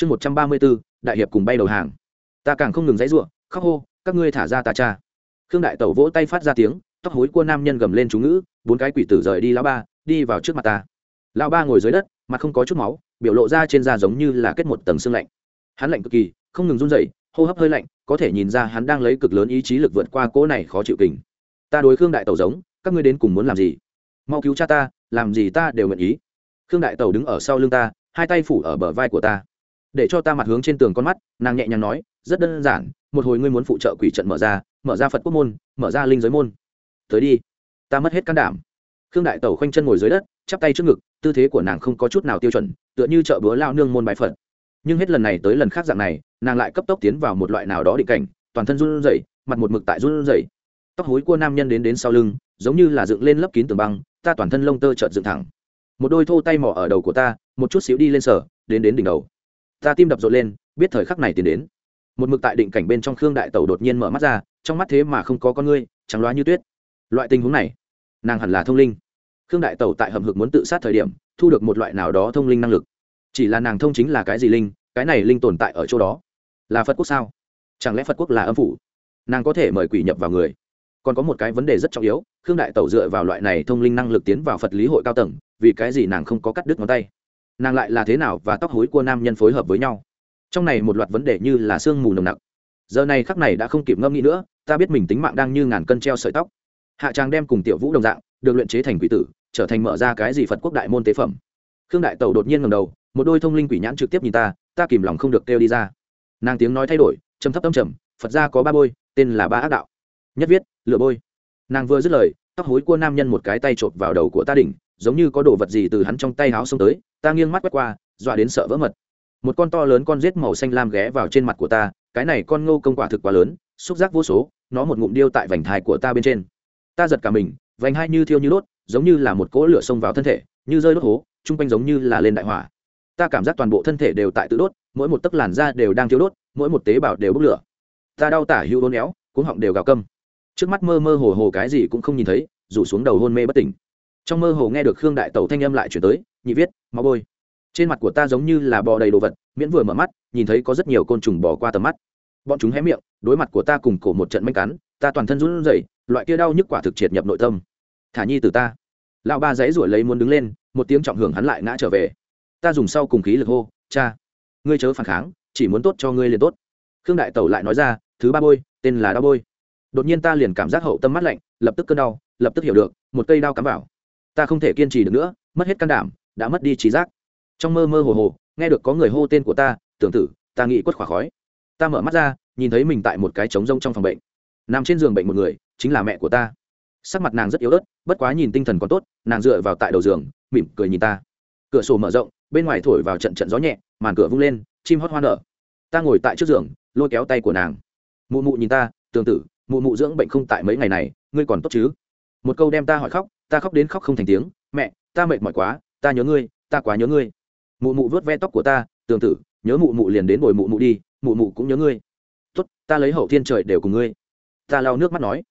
chương một trăm ba mươi bốn đại hiệp cùng bay đầu hàng. Ta càng không ngừng dãy ruộng khóc hô, các ngươi thả ra ta cha. Khương đại tẩu vỗ tay phát ra tiếng, tóc hối của nam nhân gầm lên chú ngữ, bốn cái quỷ tử rời đi lão ba, đi vào trước mặt ta. Lão ba ngồi dưới đất, mặt không có chút máu, biểu lộ ra trên da giống như là kết một tầng xương lạnh. Hắn lạnh cực kỳ, không ngừng run rẩy, hô hấp hơi lạnh, có thể nhìn ra hắn đang lấy cực lớn ý chí lực vượt qua cỗ này khó chịu kình. Ta đối khương đại tẩu giống, các ngươi đến cùng muốn làm gì? Mau cứu cha ta, làm gì ta đều nguyện ý. Khương đại tẩu đứng ở sau lưng ta, hai tay phủ ở bờ vai của ta để cho ta mặt hướng trên tường con mắt, nàng nhẹ nhàng nói, rất đơn giản, một hồi ngươi muốn phụ trợ quỷ trận mở ra mở ra phật quốc môn, mở ra linh giới môn. Tới đi, ta mất hết can đảm. Khương đại tẩu khoanh chân ngồi dưới đất, chắp tay trước ngực, tư thế của nàng không có chút nào tiêu chuẩn, tựa như chợ búa lao nương môn bài phật. Nhưng hết lần này tới lần khác dạng này, nàng lại cấp tốc tiến vào một loại nào đó định cảnh, toàn thân run rẩy, mặt một mực tại run rẩy. Tóc hối của nam nhân đến đến sau lưng, giống như là dựng lên lấp kín tường băng, ta toàn thân lông tơ trợn dựng thẳng. Một đôi thô tay mỏ ở đầu của ta, một chút xíu đi lên sở, đến đến đỉnh đầu ta tim đập rộn lên, biết thời khắc này tiến đến. Một mực tại định cảnh bên trong khương đại tẩu đột nhiên mở mắt ra, trong mắt thế mà không có con ngươi, trắng loá như tuyết. Loại tình huống này, nàng hẳn là thông linh. Khương đại tẩu tại hầm hực muốn tự sát thời điểm, thu được một loại nào đó thông linh năng lực. Chỉ là nàng thông chính là cái gì linh, cái này linh tồn tại ở chỗ đó. Là phật quốc sao? Chẳng lẽ phật quốc là âm phủ? Nàng có thể mời quỷ nhập vào người. Còn có một cái vấn đề rất trọng yếu, khương đại tẩu dựa vào loại này thông linh năng lực tiến vào phật lý hội cao tầng, vì cái gì nàng không có cắt đứt ngón tay? Nàng lại là thế nào và tóc hối của nam nhân phối hợp với nhau? Trong này một loạt vấn đề như là sương mù nồng nặc. Giờ này khắc này đã không kịp ngâm nghĩ nữa, ta biết mình tính mạng đang như ngàn cân treo sợi tóc. Hạ tràng đem cùng tiểu vũ đồng dạng, được luyện chế thành quỷ tử, trở thành mở ra cái gì phật quốc đại môn tế phẩm. Khương đại tẩu đột nhiên ngầm đầu, một đôi thông linh quỷ nhãn trực tiếp nhìn ta ta kìm lòng không được kêu đi ra. Nàng tiếng nói thay đổi, trầm thấp tâm trầm, phật ra có ba bôi, tên là ba ác đạo. Nhất viết lựa bôi. Nàng vừa dứt lời, tóc hối của nam nhân một cái tay chộp vào đầu của ta đỉnh giống như có đồ vật gì từ hắn trong tay háo xông tới, ta nghiêng mắt quét qua, dọa đến sợ vỡ mật. Một con to lớn con rết màu xanh lam ghé vào trên mặt của ta, cái này con ngô công quả thực quá lớn, xúc giác vô số, nó một ngụm điêu tại vành thai của ta bên trên. Ta giật cả mình, vành hai như thiêu như đốt, giống như là một cỗ lửa xông vào thân thể, như rơi đốt hố, chung quanh giống như là lên đại hỏa. Ta cảm giác toàn bộ thân thể đều tại tự đốt, mỗi một tấc làn da đều đang thiêu đốt, mỗi một tế bào đều bốc lửa. Ta đau tả hữu đốn éo, cuống họng đều gào câm. Trước mắt mơ mơ hồ hồ cái gì cũng không nhìn thấy, rủ xuống đầu hôn mê bất tỉnh trong mơ hồ nghe được khương đại tẩu thanh âm lại chuyển tới, nhị viết, máu bôi. Trên mặt của ta giống như là bò đầy đồ vật, miễn vừa mở mắt, nhìn thấy có rất nhiều côn trùng bò qua tầm mắt. Bọn chúng hé miệng, đối mặt của ta cùng cổ một trận manh cắn, ta toàn thân run rẩy, loại kia đau nhức quả thực triệt nhập nội tâm. Thả nhi từ ta. Lão ba dãy ruổi lấy muốn đứng lên, một tiếng trọng hưởng hắn lại ngã trở về. Ta dùng sau cùng khí lực hô, cha, ngươi chớ phản kháng, chỉ muốn tốt cho ngươi liền tốt. Khương đại tẩu lại nói ra, thứ ba bôi, tên là đau bôi. Đột nhiên ta liền cảm giác hậu tâm mắt lạnh, lập tức cơn đau, lập tức hiểu được, một cây đao cắm vào ta không thể kiên trì được nữa, mất hết can đảm, đã mất đi trí giác. Trong mơ mơ hồ hồ, nghe được có người hô tên của ta, tưởng tử, ta nghĩ quất khỏa khói. Ta mở mắt ra, nhìn thấy mình tại một cái trống rông trong phòng bệnh. Nằm trên giường bệnh một người, chính là mẹ của ta. Sắc mặt nàng rất yếu ớt, bất quá nhìn tinh thần còn tốt, nàng dựa vào tại đầu giường, mỉm cười nhìn ta. Cửa sổ mở rộng, bên ngoài thổi vào trận trận gió nhẹ, màn cửa vung lên, chim hót hoa nở. Ta ngồi tại trước giường, lôi kéo tay của nàng. Mụ mụ nhìn ta tương tự mụ mụ dưỡng bệnh không tại mấy ngày này, ngươi còn tốt chứ? Một câu đem ta hỏi khóc ta khóc đến khóc không thành tiếng, mẹ, ta mệt mỏi quá, ta nhớ ngươi, ta quá nhớ ngươi. Mụ mụ vớt ve tóc của ta tương tự nhớ mụ mụ liền đến bồi mụ mụ đi, mụ mụ cũng nhớ ngươi. Tốt, ta lấy hậu thiên trời đều cùng ngươi. Ta lau nước mắt nói.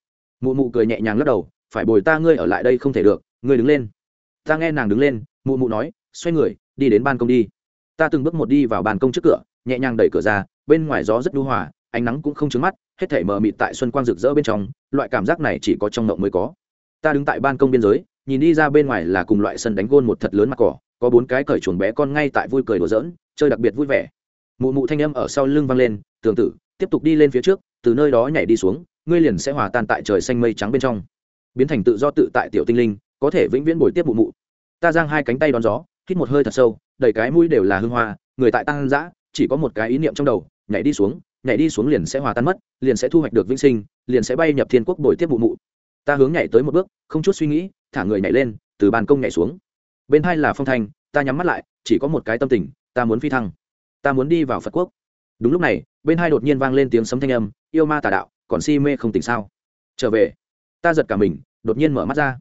Mụ mụ cười nhẹ nhàng lắc đầu, phải bồi ta ngươi ở lại đây không thể được, ngươi đứng lên. Ta nghe nàng đứng lên, mụ mụ nói, xoay người, đi đến ban công đi. Ta từng bước một đi vào ban công trước cửa, nhẹ nhàng đẩy cửa ra, bên ngoài gió rất nhu hòa, ánh nắng cũng không trứng mắt, hết thể mờ mịt tại xuân quang rực rỡ bên trong, loại cảm giác này chỉ có trong mộng mới có ta đứng tại ban công biên giới, nhìn đi ra bên ngoài là cùng loại sân đánh gôn một thật lớn mặt cỏ, có bốn cái cởi chuồng bé con ngay tại vui cười đùa giỡn, chơi đặc biệt vui vẻ. Mụ mụ thanh âm ở sau lưng vang lên tường tử, tiếp tục đi lên phía trước, từ nơi đó nhảy đi xuống, ngươi liền sẽ hòa tan tại trời xanh mây trắng bên trong. Biến thành tự do tự tại tiểu tinh linh, có thể vĩnh viễn bồi tiếp mụ mụ. Ta giang hai cánh tay đón gió, hít một hơi thật sâu, đầy cái mũi đều là hương hoa, người tại tăng dã, chỉ có một cái ý niệm trong đầu, nhảy đi xuống, nhảy đi xuống liền sẽ hòa tan mất, liền sẽ thu hoạch được vĩnh sinh, liền sẽ bay nhập thiên quốc bồi tiếp mụ mụ ta hướng nhảy tới một bước, không chút suy nghĩ, thả người nhảy lên, từ bàn công nhảy xuống. Bên hai là phong thanh, ta nhắm mắt lại, chỉ có một cái tâm tình, ta muốn phi thăng. Ta muốn đi vào phật quốc. Đúng lúc này, bên hai đột nhiên vang lên tiếng sấm thanh âm, yêu ma tà đạo, còn si mê không tỉnh sao? Trở về. Ta giật cả mình, đột nhiên mở mắt ra.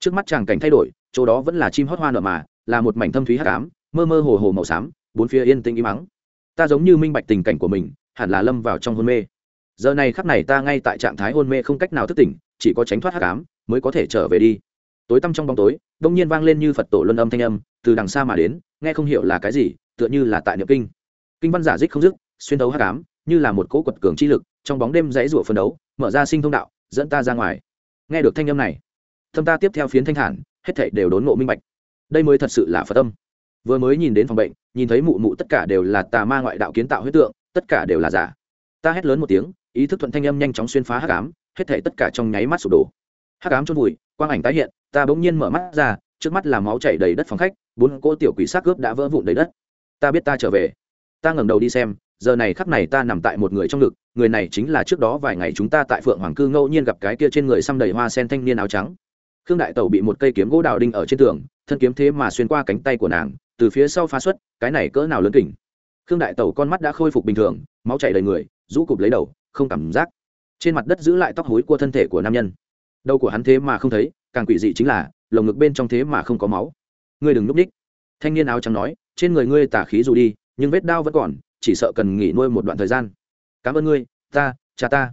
Trước mắt chàng cảnh thay đổi, chỗ đó vẫn là chim hót hoa nở mà, là một mảnh thâm thúy hát ám, mơ mơ hồ hồ màu xám, bốn phía yên tĩnh im mắng ta giống như minh bạch tình cảnh của mình, hẳn là lâm vào trong hôn mê. Giờ này khắc này ta ngay tại trạng thái hôn mê không cách nào thức tỉnh chỉ có tránh thoát hắc ám mới có thể trở về đi. Tối tăm trong bóng tối, đông nhiên vang lên như phật tổ luân âm thanh âm, từ đằng xa mà đến, nghe không hiểu là cái gì, tựa như là tại niệm kinh. Kinh văn giả dích không dứt, xuyên đấu hắc ám, như là một cỗ quật cường chi lực, trong bóng đêm dãy rủa phân đấu, mở ra sinh thông đạo, dẫn ta ra ngoài. Nghe được thanh âm này thâm ta tiếp theo phiến thanh thản, hết thảy đều đốn ngộ minh bạch. Đây mới thật sự là phật tâm vừa mới nhìn đến phòng bệnh, nhìn thấy mụ mụ tất cả đều là tà ma ngoại đạo kiến tạo huyết tượng, tất cả đều là giả. Ta hét lớn một tiếng, ý thức thuận thanh âm nhanh chóng xuyên phá hắc ám hết thảy tất cả trong nháy mắt sụp đổ. Hắc ám chôn vùi, quang ảnh tái hiện, ta bỗng nhiên mở mắt ra, trước mắt là máu chảy đầy đất phòng khách, bốn cô tiểu quỷ xác cướp đã vỡ vụn đầy đất. Ta biết ta trở về. Ta ngẩng đầu đi xem, giờ này khắc này ta nằm tại một người trong ngực, người này chính là trước đó vài ngày chúng ta tại phượng hoàng cư ngẫu nhiên gặp cái kia trên người xăm đầy hoa sen thanh niên áo trắng. Khương đại tẩu bị một cây kiếm gỗ đào đinh ở trên tường, thân kiếm thế mà xuyên qua cánh tay của nàng, từ phía sau phá xuất, cái này cỡ nào lớn kỉnh khương đại tẩu con mắt đã khôi phục bình thường, máu chảy đầy người, rũ cụp lấy đầu, không cảm giác trên mặt đất giữ lại tóc hối của thân thể của nam nhân. Đầu của hắn thế mà không thấy, càng quỷ dị chính là, lồng ngực bên trong thế mà không có máu. Ngươi đừng núp ních thanh niên áo trắng nói, trên người ngươi tả khí dù đi, nhưng vết đau vẫn còn, chỉ sợ cần nghỉ nuôi một đoạn thời gian. Cảm ơn ngươi, ta, cha ta.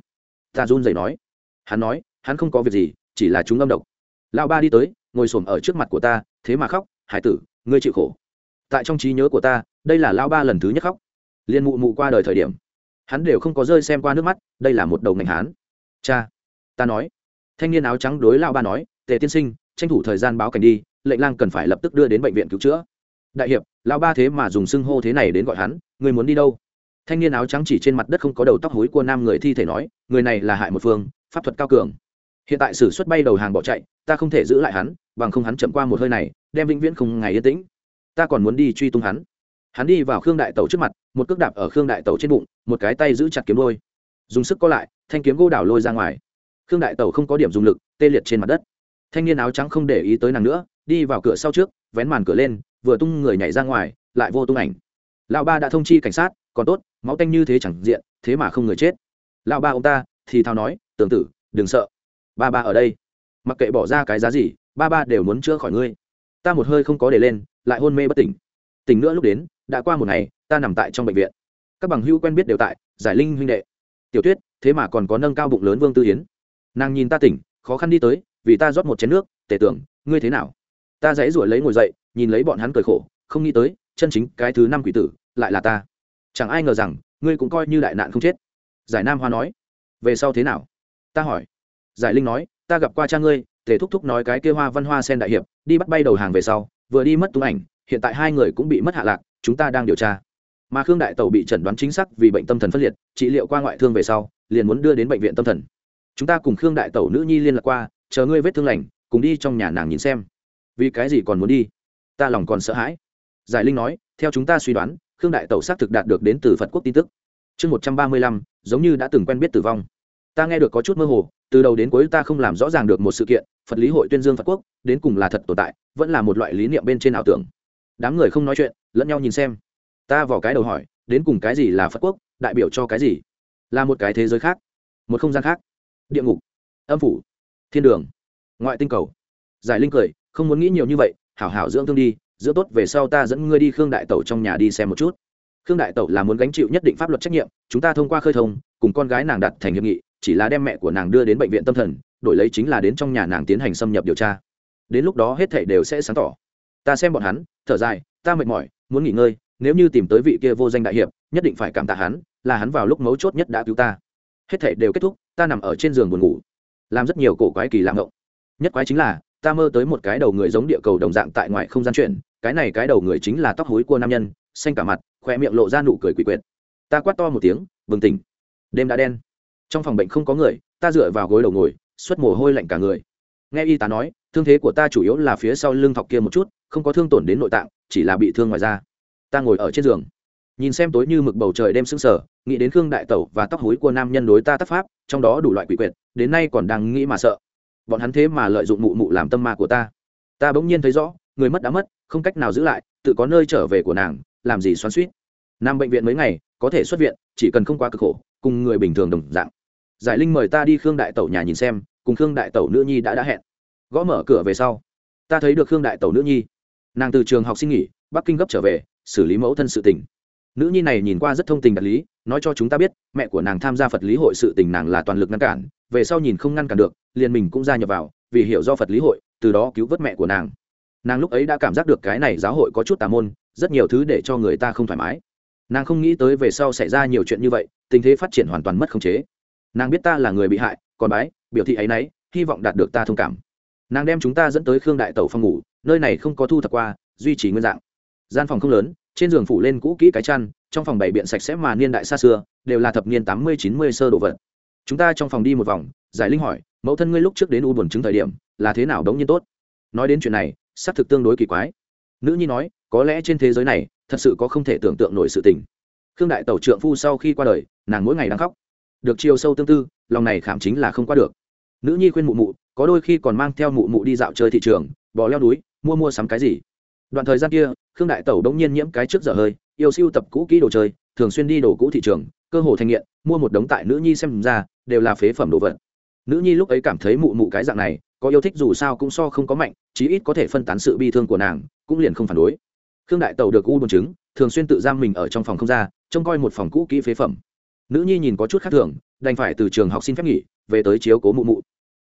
Ta run rẩy nói. Hắn nói, hắn không có việc gì, chỉ là chúng âm độc. Lão ba đi tới, ngồi xổm ở trước mặt của ta, thế mà khóc, hải tử, ngươi chịu khổ. Tại trong trí nhớ của ta, đây là lão ba lần thứ nhất khóc. Liên mụ mụ qua đời thời điểm hắn đều không có rơi xem qua nước mắt, đây là một đầu ngành hán. Cha, ta nói. Thanh niên áo trắng đối lão ba nói, tề tiên sinh, tranh thủ thời gian báo cảnh đi, lệnh lang cần phải lập tức đưa đến bệnh viện cứu chữa. Đại hiệp, lão ba thế mà dùng xưng hô thế này đến gọi hắn người muốn đi đâu? Thanh niên áo trắng chỉ trên mặt đất không có đầu tóc hối của nam người thi thể nói, người này là hại một phương, pháp thuật cao cường. Hiện tại sử xuất bay đầu hàng bỏ chạy, ta không thể giữ lại hắn, bằng không hắn chậm qua một hơi này, đem vĩnh viễn không ngày yên tĩnh. Ta còn muốn đi truy tung hắn. Hắn đi vào khương đại tẩu trước mặt, một cước đạp ở khương đại tẩu trên bụng một cái tay giữ chặt kiếm đôi, dùng sức co lại, thanh kiếm gỗ đảo lôi ra ngoài. Khương đại tẩu không có điểm dùng lực, tê liệt trên mặt đất. Thanh niên áo trắng không để ý tới nàng nữa, đi vào cửa sau trước, vén màn cửa lên, vừa tung người nhảy ra ngoài, lại vô tung ảnh. Lão ba đã thông chi cảnh sát, còn tốt, máu tanh như thế chẳng diện, thế mà không người chết. Lão ba ông ta, thì thao nói tưởng tử, đừng sợ. Ba ba ở đây. Mặc kệ bỏ ra cái giá gì, ba ba đều muốn chữa khỏi ngươi. Ta một hơi không có để lên, lại hôn mê bất tỉnh. Tỉnh nữa lúc đến, đã qua một ngày, ta nằm tại trong bệnh viện các bằng hữu quen biết đều tại, giải linh huynh đệ. Tiểu tuyết, thế mà còn có nâng cao bụng lớn vương tư hiến nàng nhìn ta tỉnh, khó khăn đi tới, vì ta rót một chén nước, tể tưởng, ngươi thế nào? Ta dãy ruổi lấy ngồi dậy, nhìn lấy bọn hắn cười khổ, không nghĩ tới, chân chính cái thứ năm quỷ tử, lại là ta. Chẳng ai ngờ rằng, ngươi cũng coi như đại nạn không chết. Giải nam hoa nói, về sau thế nào? Ta hỏi. Giải linh nói, ta gặp qua cha ngươi, tề thúc thúc nói cái kêu hoa văn hoa sen đại hiệp, đi bắt bay đầu hàng về sau, vừa đi mất tung ảnh, hiện tại hai người cũng bị mất hạ lạc, chúng ta đang điều tra mà khương đại tẩu bị chẩn đoán chính xác vì bệnh tâm thần phân liệt, trị liệu qua ngoại thương về sau, liền muốn đưa đến bệnh viện tâm thần. Chúng ta cùng khương đại tẩu nữ nhi liên lạc qua, chờ ngươi vết thương lành, cùng đi trong nhà nàng nhìn xem. Vì cái gì còn muốn đi? Ta lòng còn sợ hãi. Giải linh nói, theo chúng ta suy đoán, khương đại tẩu xác thực đạt được đến từ phật quốc tin tức. Chương một trăm ba mươi lăm, giống như đã từng quen biết tử vong. Ta nghe được có chút mơ hồ, từ đầu đến cuối ta không làm rõ ràng được một sự kiện, phật lý hội tuyên dương phật quốc, đến cùng là thật tồn tại, vẫn là một loại lý niệm bên trên ảo tưởng. Đám người không nói chuyện, lẫn nhau nhìn xem ta vào cái đầu hỏi, đến cùng cái gì là phật quốc, đại biểu cho cái gì? Là một cái thế giới khác, một không gian khác. Địa ngục, âm phủ, thiên đường, ngoại tinh cầu. Giải linh cười, không muốn nghĩ nhiều như vậy, hảo hảo dưỡng thương đi, giữa tốt về sau ta dẫn ngươi đi khương đại tẩu trong nhà đi xem một chút. Khương đại tẩu là muốn gánh chịu nhất định pháp luật trách nhiệm, chúng ta thông qua khơi thông, cùng con gái nàng đặt thành hiệp nghị, chỉ là đem mẹ của nàng đưa đến bệnh viện tâm thần, đổi lấy chính là đến trong nhà nàng tiến hành xâm nhập điều tra. Đến lúc đó hết thảy đều sẽ sáng tỏ. Ta xem bọn hắn, thở dài, ta mệt mỏi, muốn nghỉ ngơi nếu như tìm tới vị kia vô danh đại hiệp, nhất định phải cảm tạ hắn, là hắn vào lúc mấu chốt nhất đã cứu ta. Hết thể đều kết thúc, ta nằm ở trên giường buồn ngủ, làm rất nhiều cổ quái kỳ lạ ngộng. Nhất quái chính là, ta mơ tới một cái đầu người giống địa cầu đồng dạng tại ngoài không gian chuyển, cái này cái đầu người chính là tóc hối của nam nhân, xanh cả mặt khoe miệng lộ ra nụ cười quỷ quyệt. Ta quát to một tiếng, bừng tỉnh. Đêm đã đen. Trong phòng bệnh không có người, ta dựa vào gối đầu ngồi xuất mồ hôi lạnh cả người. Nghe y tá nói, thương thế của ta chủ yếu là phía sau lưng thọc kia một chút, không có thương tổn đến nội tạng, chỉ là bị thương ngoài da ta ngồi ở trên giường. Nhìn xem tối như mực bầu trời đêm sững sờ, nghĩ đến khương đại tẩu và tóc hối của nam nhân đối ta tác pháp, trong đó đủ loại quỷ quyệt, đến nay còn đang nghĩ mà sợ. Bọn hắn thế mà lợi dụng mụ mụ làm tâm ma của ta. Ta bỗng nhiên thấy rõ, người mất đã mất, không cách nào giữ lại, tự có nơi trở về của nàng, làm gì xoắn suýt nam bệnh viện mấy ngày, có thể xuất viện, chỉ cần không quá cực khổ, cùng người bình thường đồng dạng. Giải linh mời ta đi khương đại tẩu nhà nhìn xem, cùng khương đại tẩu nữ nhi đã đã hẹn. Gõ mở cửa về sau. Ta thấy được khương đại tẩu nữ nhi. Nàng từ trường học sinh nghỉ, bắc kinh gấp trở về xử lý mẫu thân sự tình. Nữ nhi này nhìn qua rất thông tình đạt lý, nói cho chúng ta biết, mẹ của nàng tham gia phật lý hội sự tình nàng là toàn lực ngăn cản, về sau nhìn không ngăn cản được, liền mình cũng gia nhập vào, vì hiểu do phật lý hội, từ đó cứu vớt mẹ của nàng. Nàng lúc ấy đã cảm giác được cái này giáo hội có chút tà môn, rất nhiều thứ để cho người ta không thoải mái. Nàng không nghĩ tới về sau xảy ra nhiều chuyện như vậy, tình thế phát triển hoàn toàn mất khống chế. Nàng biết ta là người bị hại, còn bái, biểu thị ấ y n ấ y hy vọng đạt được ta thông cảm. Nàng đem chúng ta dẫn tới khương đại tẩu phòng ngủ, nơi này không có thu thập qua, duy trì nguyên dạng gian phòng không lớn, trên giường phủ lên cũ kỹ cái chăn, trong phòng bảy biện sạch sẽ mà niên đại xa xưa, đều là thập niên tám mươi, chín mươi sơ đồ vật. Chúng ta trong phòng đi một vòng, giải linh hỏi, mẫu thân ngươi lúc trước đến u buồn chứng thời điểm, là thế nào đống nhiên tốt? Nói đến chuyện này xác thực tương đối kỳ quái. Nữ nhi nói, có lẽ trên thế giới này, thật sự có không thể tưởng tượng nổi sự tình. Khương đại tẩu trượng phu sau khi qua đời, nàng mỗi ngày đang khóc. Được chiều sâu tương tư, lòng này khảm chính là không qua được. Nữ nhi khuyên mụ mụ, có đôi khi còn mang theo mụ mụ đi dạo chơi thị trường, bò leo núi, mua mua sắm cái gì? Đoạn thời gian kia khương đại tẩu đông nhiên nhiễm cái trước giờ hơi, yêu siêu tập cũ kỹ đồ chơi, thường xuyên đi đồ cũ thị trường, cơ hồ thành nghiện, mua một đống tại nữ nhi xem ra, đều là phế phẩm đồ vật. Nữ nhi lúc ấy cảm thấy mụ mụ cái dạng này, có yêu thích dù sao cũng so không có mạnh, chí ít có thể phân tán sự bi thương của nàng, cũng liền không phản đối. Khương đại tẩu được u buồn chứng, thường xuyên tự giam mình ở trong phòng không ra, trông coi một phòng cũ kỹ phế phẩm. Nữ nhi nhìn có chút khác thường, đành phải từ trường học xin phép nghỉ, về tới chiếu cố mụ mụ.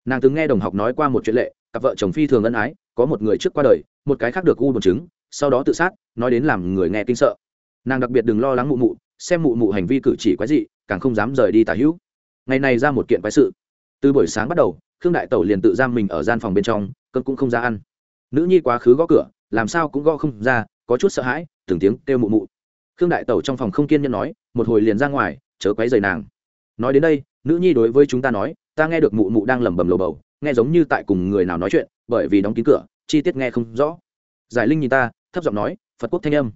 Nàng từng nghe đồng học nói qua một chuyện lệ, cặp vợ chồng phi thường ân ái, có một người trước qua đời, một cái khác được u buồn chứng sau đó tự sát, nói đến làm người nghe kinh sợ. Nàng đặc biệt đừng lo lắng mụ mụ, xem mụ mụ hành vi cử chỉ quái dị, càng không dám rời đi tả hữu. Ngày này ra một kiện quái sự. Từ buổi sáng bắt đầu, khương đại tẩu liền tự giam mình ở gian phòng bên trong cơn cũng không ra ăn. Nữ nhi quá khứ gõ cửa, làm sao cũng gõ không ra, có chút sợ hãi, từng tiếng kêu mụ mụ. Khương đại tẩu trong phòng không kiên nhẫn nói, một hồi liền ra ngoài, chớ quấy dày nàng. Nói đến đây, nữ nhi đối với chúng ta nói, ta nghe được mụ mụ đang lẩm bẩm lồ bầu, nghe giống như tại cùng người nào nói chuyện, bởi vì đóng kín cửa, chi tiết nghe không rõ. Giải linh nhìn ta thấp giọng nói, phật quốc thanh âm,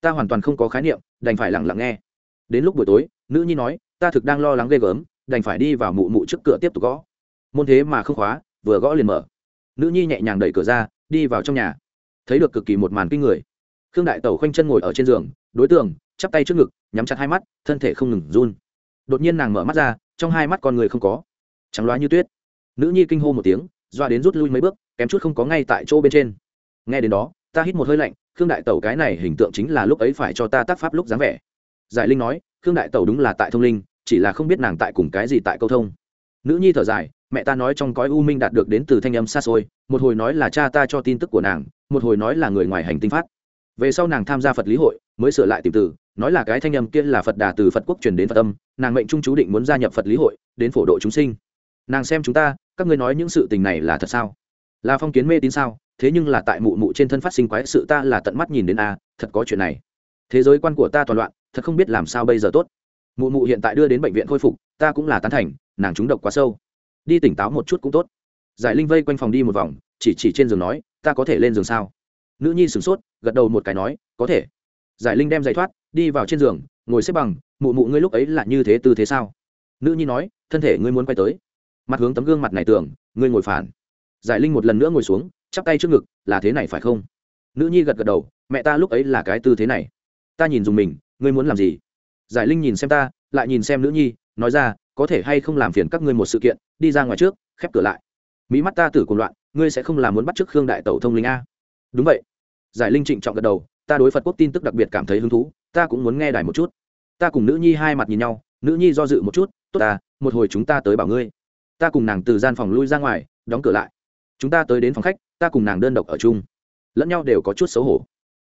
ta hoàn toàn không có khái niệm, đành phải lặng lặng nghe. Đến lúc buổi tối, nữ nhi nói, ta thực đang lo lắng ghê gớm, đành phải đi vào mụ mụ trước cửa tiếp tục gõ. Môn thế mà không khóa, vừa gõ liền mở. Nữ nhi nhẹ nhàng đẩy cửa ra, đi vào trong nhà. Thấy được cực kỳ một màn kinh người. Khương đại tẩu khoanh chân ngồi ở trên giường, đối tượng, chắp tay trước ngực, nhắm chặt hai mắt, thân thể không ngừng run. Đột nhiên nàng mở mắt ra, trong hai mắt con người không có. Trắng loá như tuyết. Nữ nhi kinh hô một tiếng, doa đến rút lui mấy bước, kém chút không có ngay tại chỗ bên trên. Nghe đến đó ta hít một hơi lạnh, khương đại tẩu cái này hình tượng chính là lúc ấy phải cho ta tác pháp lúc dáng vẻ. Giải linh nói, khương đại tẩu đúng là tại thông linh, chỉ là không biết nàng tại cùng cái gì tại câu thông. Nữ nhi thở dài, mẹ ta nói trong cõi u minh đạt được đến từ thanh âm xa xôi, một hồi nói là cha ta cho tin tức của nàng, một hồi nói là người ngoài hành tinh phát. Về sau nàng tham gia phật lý hội, mới sửa lại tìm từ nói là cái thanh âm kia là phật đà từ phật quốc truyền đến phật âm, nàng mệnh trung chú định muốn gia nhập phật lý hội, đến phổ độ chúng sinh. Nàng xem chúng ta, các ngươi nói những sự tình này là thật sao? Là phong kiến mê tín sao? Thế nhưng là tại mụ mụ trên thân phát sinh quái sự ta là tận mắt nhìn đến a, thật có chuyện này. Thế giới quan của ta toàn loạn, thật không biết làm sao bây giờ tốt. Mụ mụ hiện tại đưa đến bệnh viện khôi phục, ta cũng là tán thành, nàng trúng độc quá sâu. Đi tỉnh táo một chút cũng tốt. Giải linh vây quanh phòng đi một vòng, chỉ chỉ trên giường nói, ta có thể lên giường sao? Nữ nhi sửng sốt, gật đầu một cái nói, có thể. Giải linh đem giày thoát, đi vào trên giường, ngồi xếp bằng, mụ mụ ngươi lúc ấy là như thế tư thế sao? Nữ nhi nói, thân thể ngươi muốn quay tới. Mặt hướng tấm gương mặt này tưởng, ngươi ngồi phản. Giải linh một lần nữa ngồi xuống chắp tay trước ngực, là thế này phải không? Nữ nhi gật gật đầu, mẹ ta lúc ấy là cái tư thế này. Ta nhìn dùng mình, ngươi muốn làm gì? Giải linh nhìn xem ta, lại nhìn xem nữ nhi, nói ra, có thể hay không làm phiền các ngươi một sự kiện, đi ra ngoài trước, khép cửa lại. Mỹ mắt ta tử cùng loạn, ngươi sẽ không làm muốn bắt t r ư ớ c khương đại tẩu thông linh a. Đúng vậy. Giải linh trịnh trọng gật đầu, ta đối phật quốc tin tức đặc biệt cảm thấy hứng thú, ta cũng muốn nghe đài một chút. Ta cùng nữ nhi hai mặt nhìn nhau, nữ nhi do dự một chút, tốt ta, một hồi chúng ta tới bảo ngươi. Ta cùng nàng từ gian phòng lui ra ngoài, đóng cửa lại. Chúng ta tới đến phòng khách ta cùng nàng đơn độc ở chung. Lẫn nhau đều có chút xấu hổ.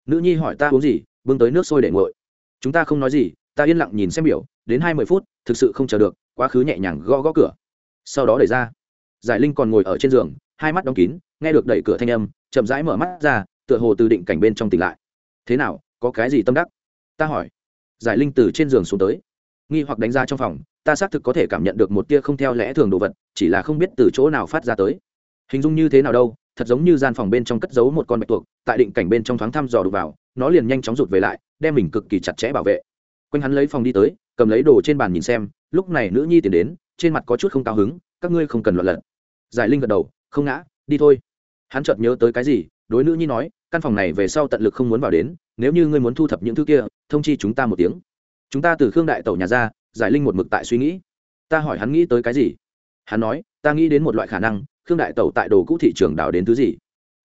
Nữ nhi hỏi ta uống gì, bưng tới nước sôi để nguội. Chúng ta không nói gì, ta yên lặng nhìn xem biểu, đến hai mươi phút, thực sự không chờ được, quá khứ nhẹ nhàng gõ gõ cửa. Sau đó đẩy ra. Giải linh còn ngồi ở trên giường, hai mắt đóng kín, nghe được đẩy cửa thanh âm, chậm rãi mở mắt ra, tựa hồ từ định cảnh bên trong tỉnh lại. Thế nào, có cái gì tâm đắc? Ta hỏi. Giải linh từ trên giường xuống tới. Nghi hoặc đánh ra trong phòng, ta xác thực có thể cảm nhận được một tia không theo lẽ thường đồ vật, chỉ là không biết từ chỗ nào phát ra tới. Hình dung như thế nào đâu? Thật giống như gian phòng bên trong cất giấu một con bạch tuộc, tại định cảnh bên trong thoáng thăm dò đục vào, nó liền nhanh chóng rụt về lại, đem mình cực kỳ chặt chẽ bảo vệ. Quanh hắn lấy phòng đi tới, cầm lấy đồ trên bàn nhìn xem, lúc này nữ nhi tiến đến, trên mặt có chút không cao hứng, các ngươi không cần loạn lận giải linh gật đầu, không ngã, đi thôi. Hắn chợt nhớ tới cái gì, đối nữ nhi nói, căn phòng này về sau tận lực không muốn vào đến, nếu như ngươi muốn thu thập những thứ kia, thông chi chúng ta một tiếng. Chúng ta từ khương đại tẩu nhà ra, giải linh một mực tại suy nghĩ. Ta hỏi hắn nghĩ tới cái gì? Hắn nói, ta nghĩ đến một loại khả năng khương đại tẩu tại đồ cũ thị trường đào đến thứ gì?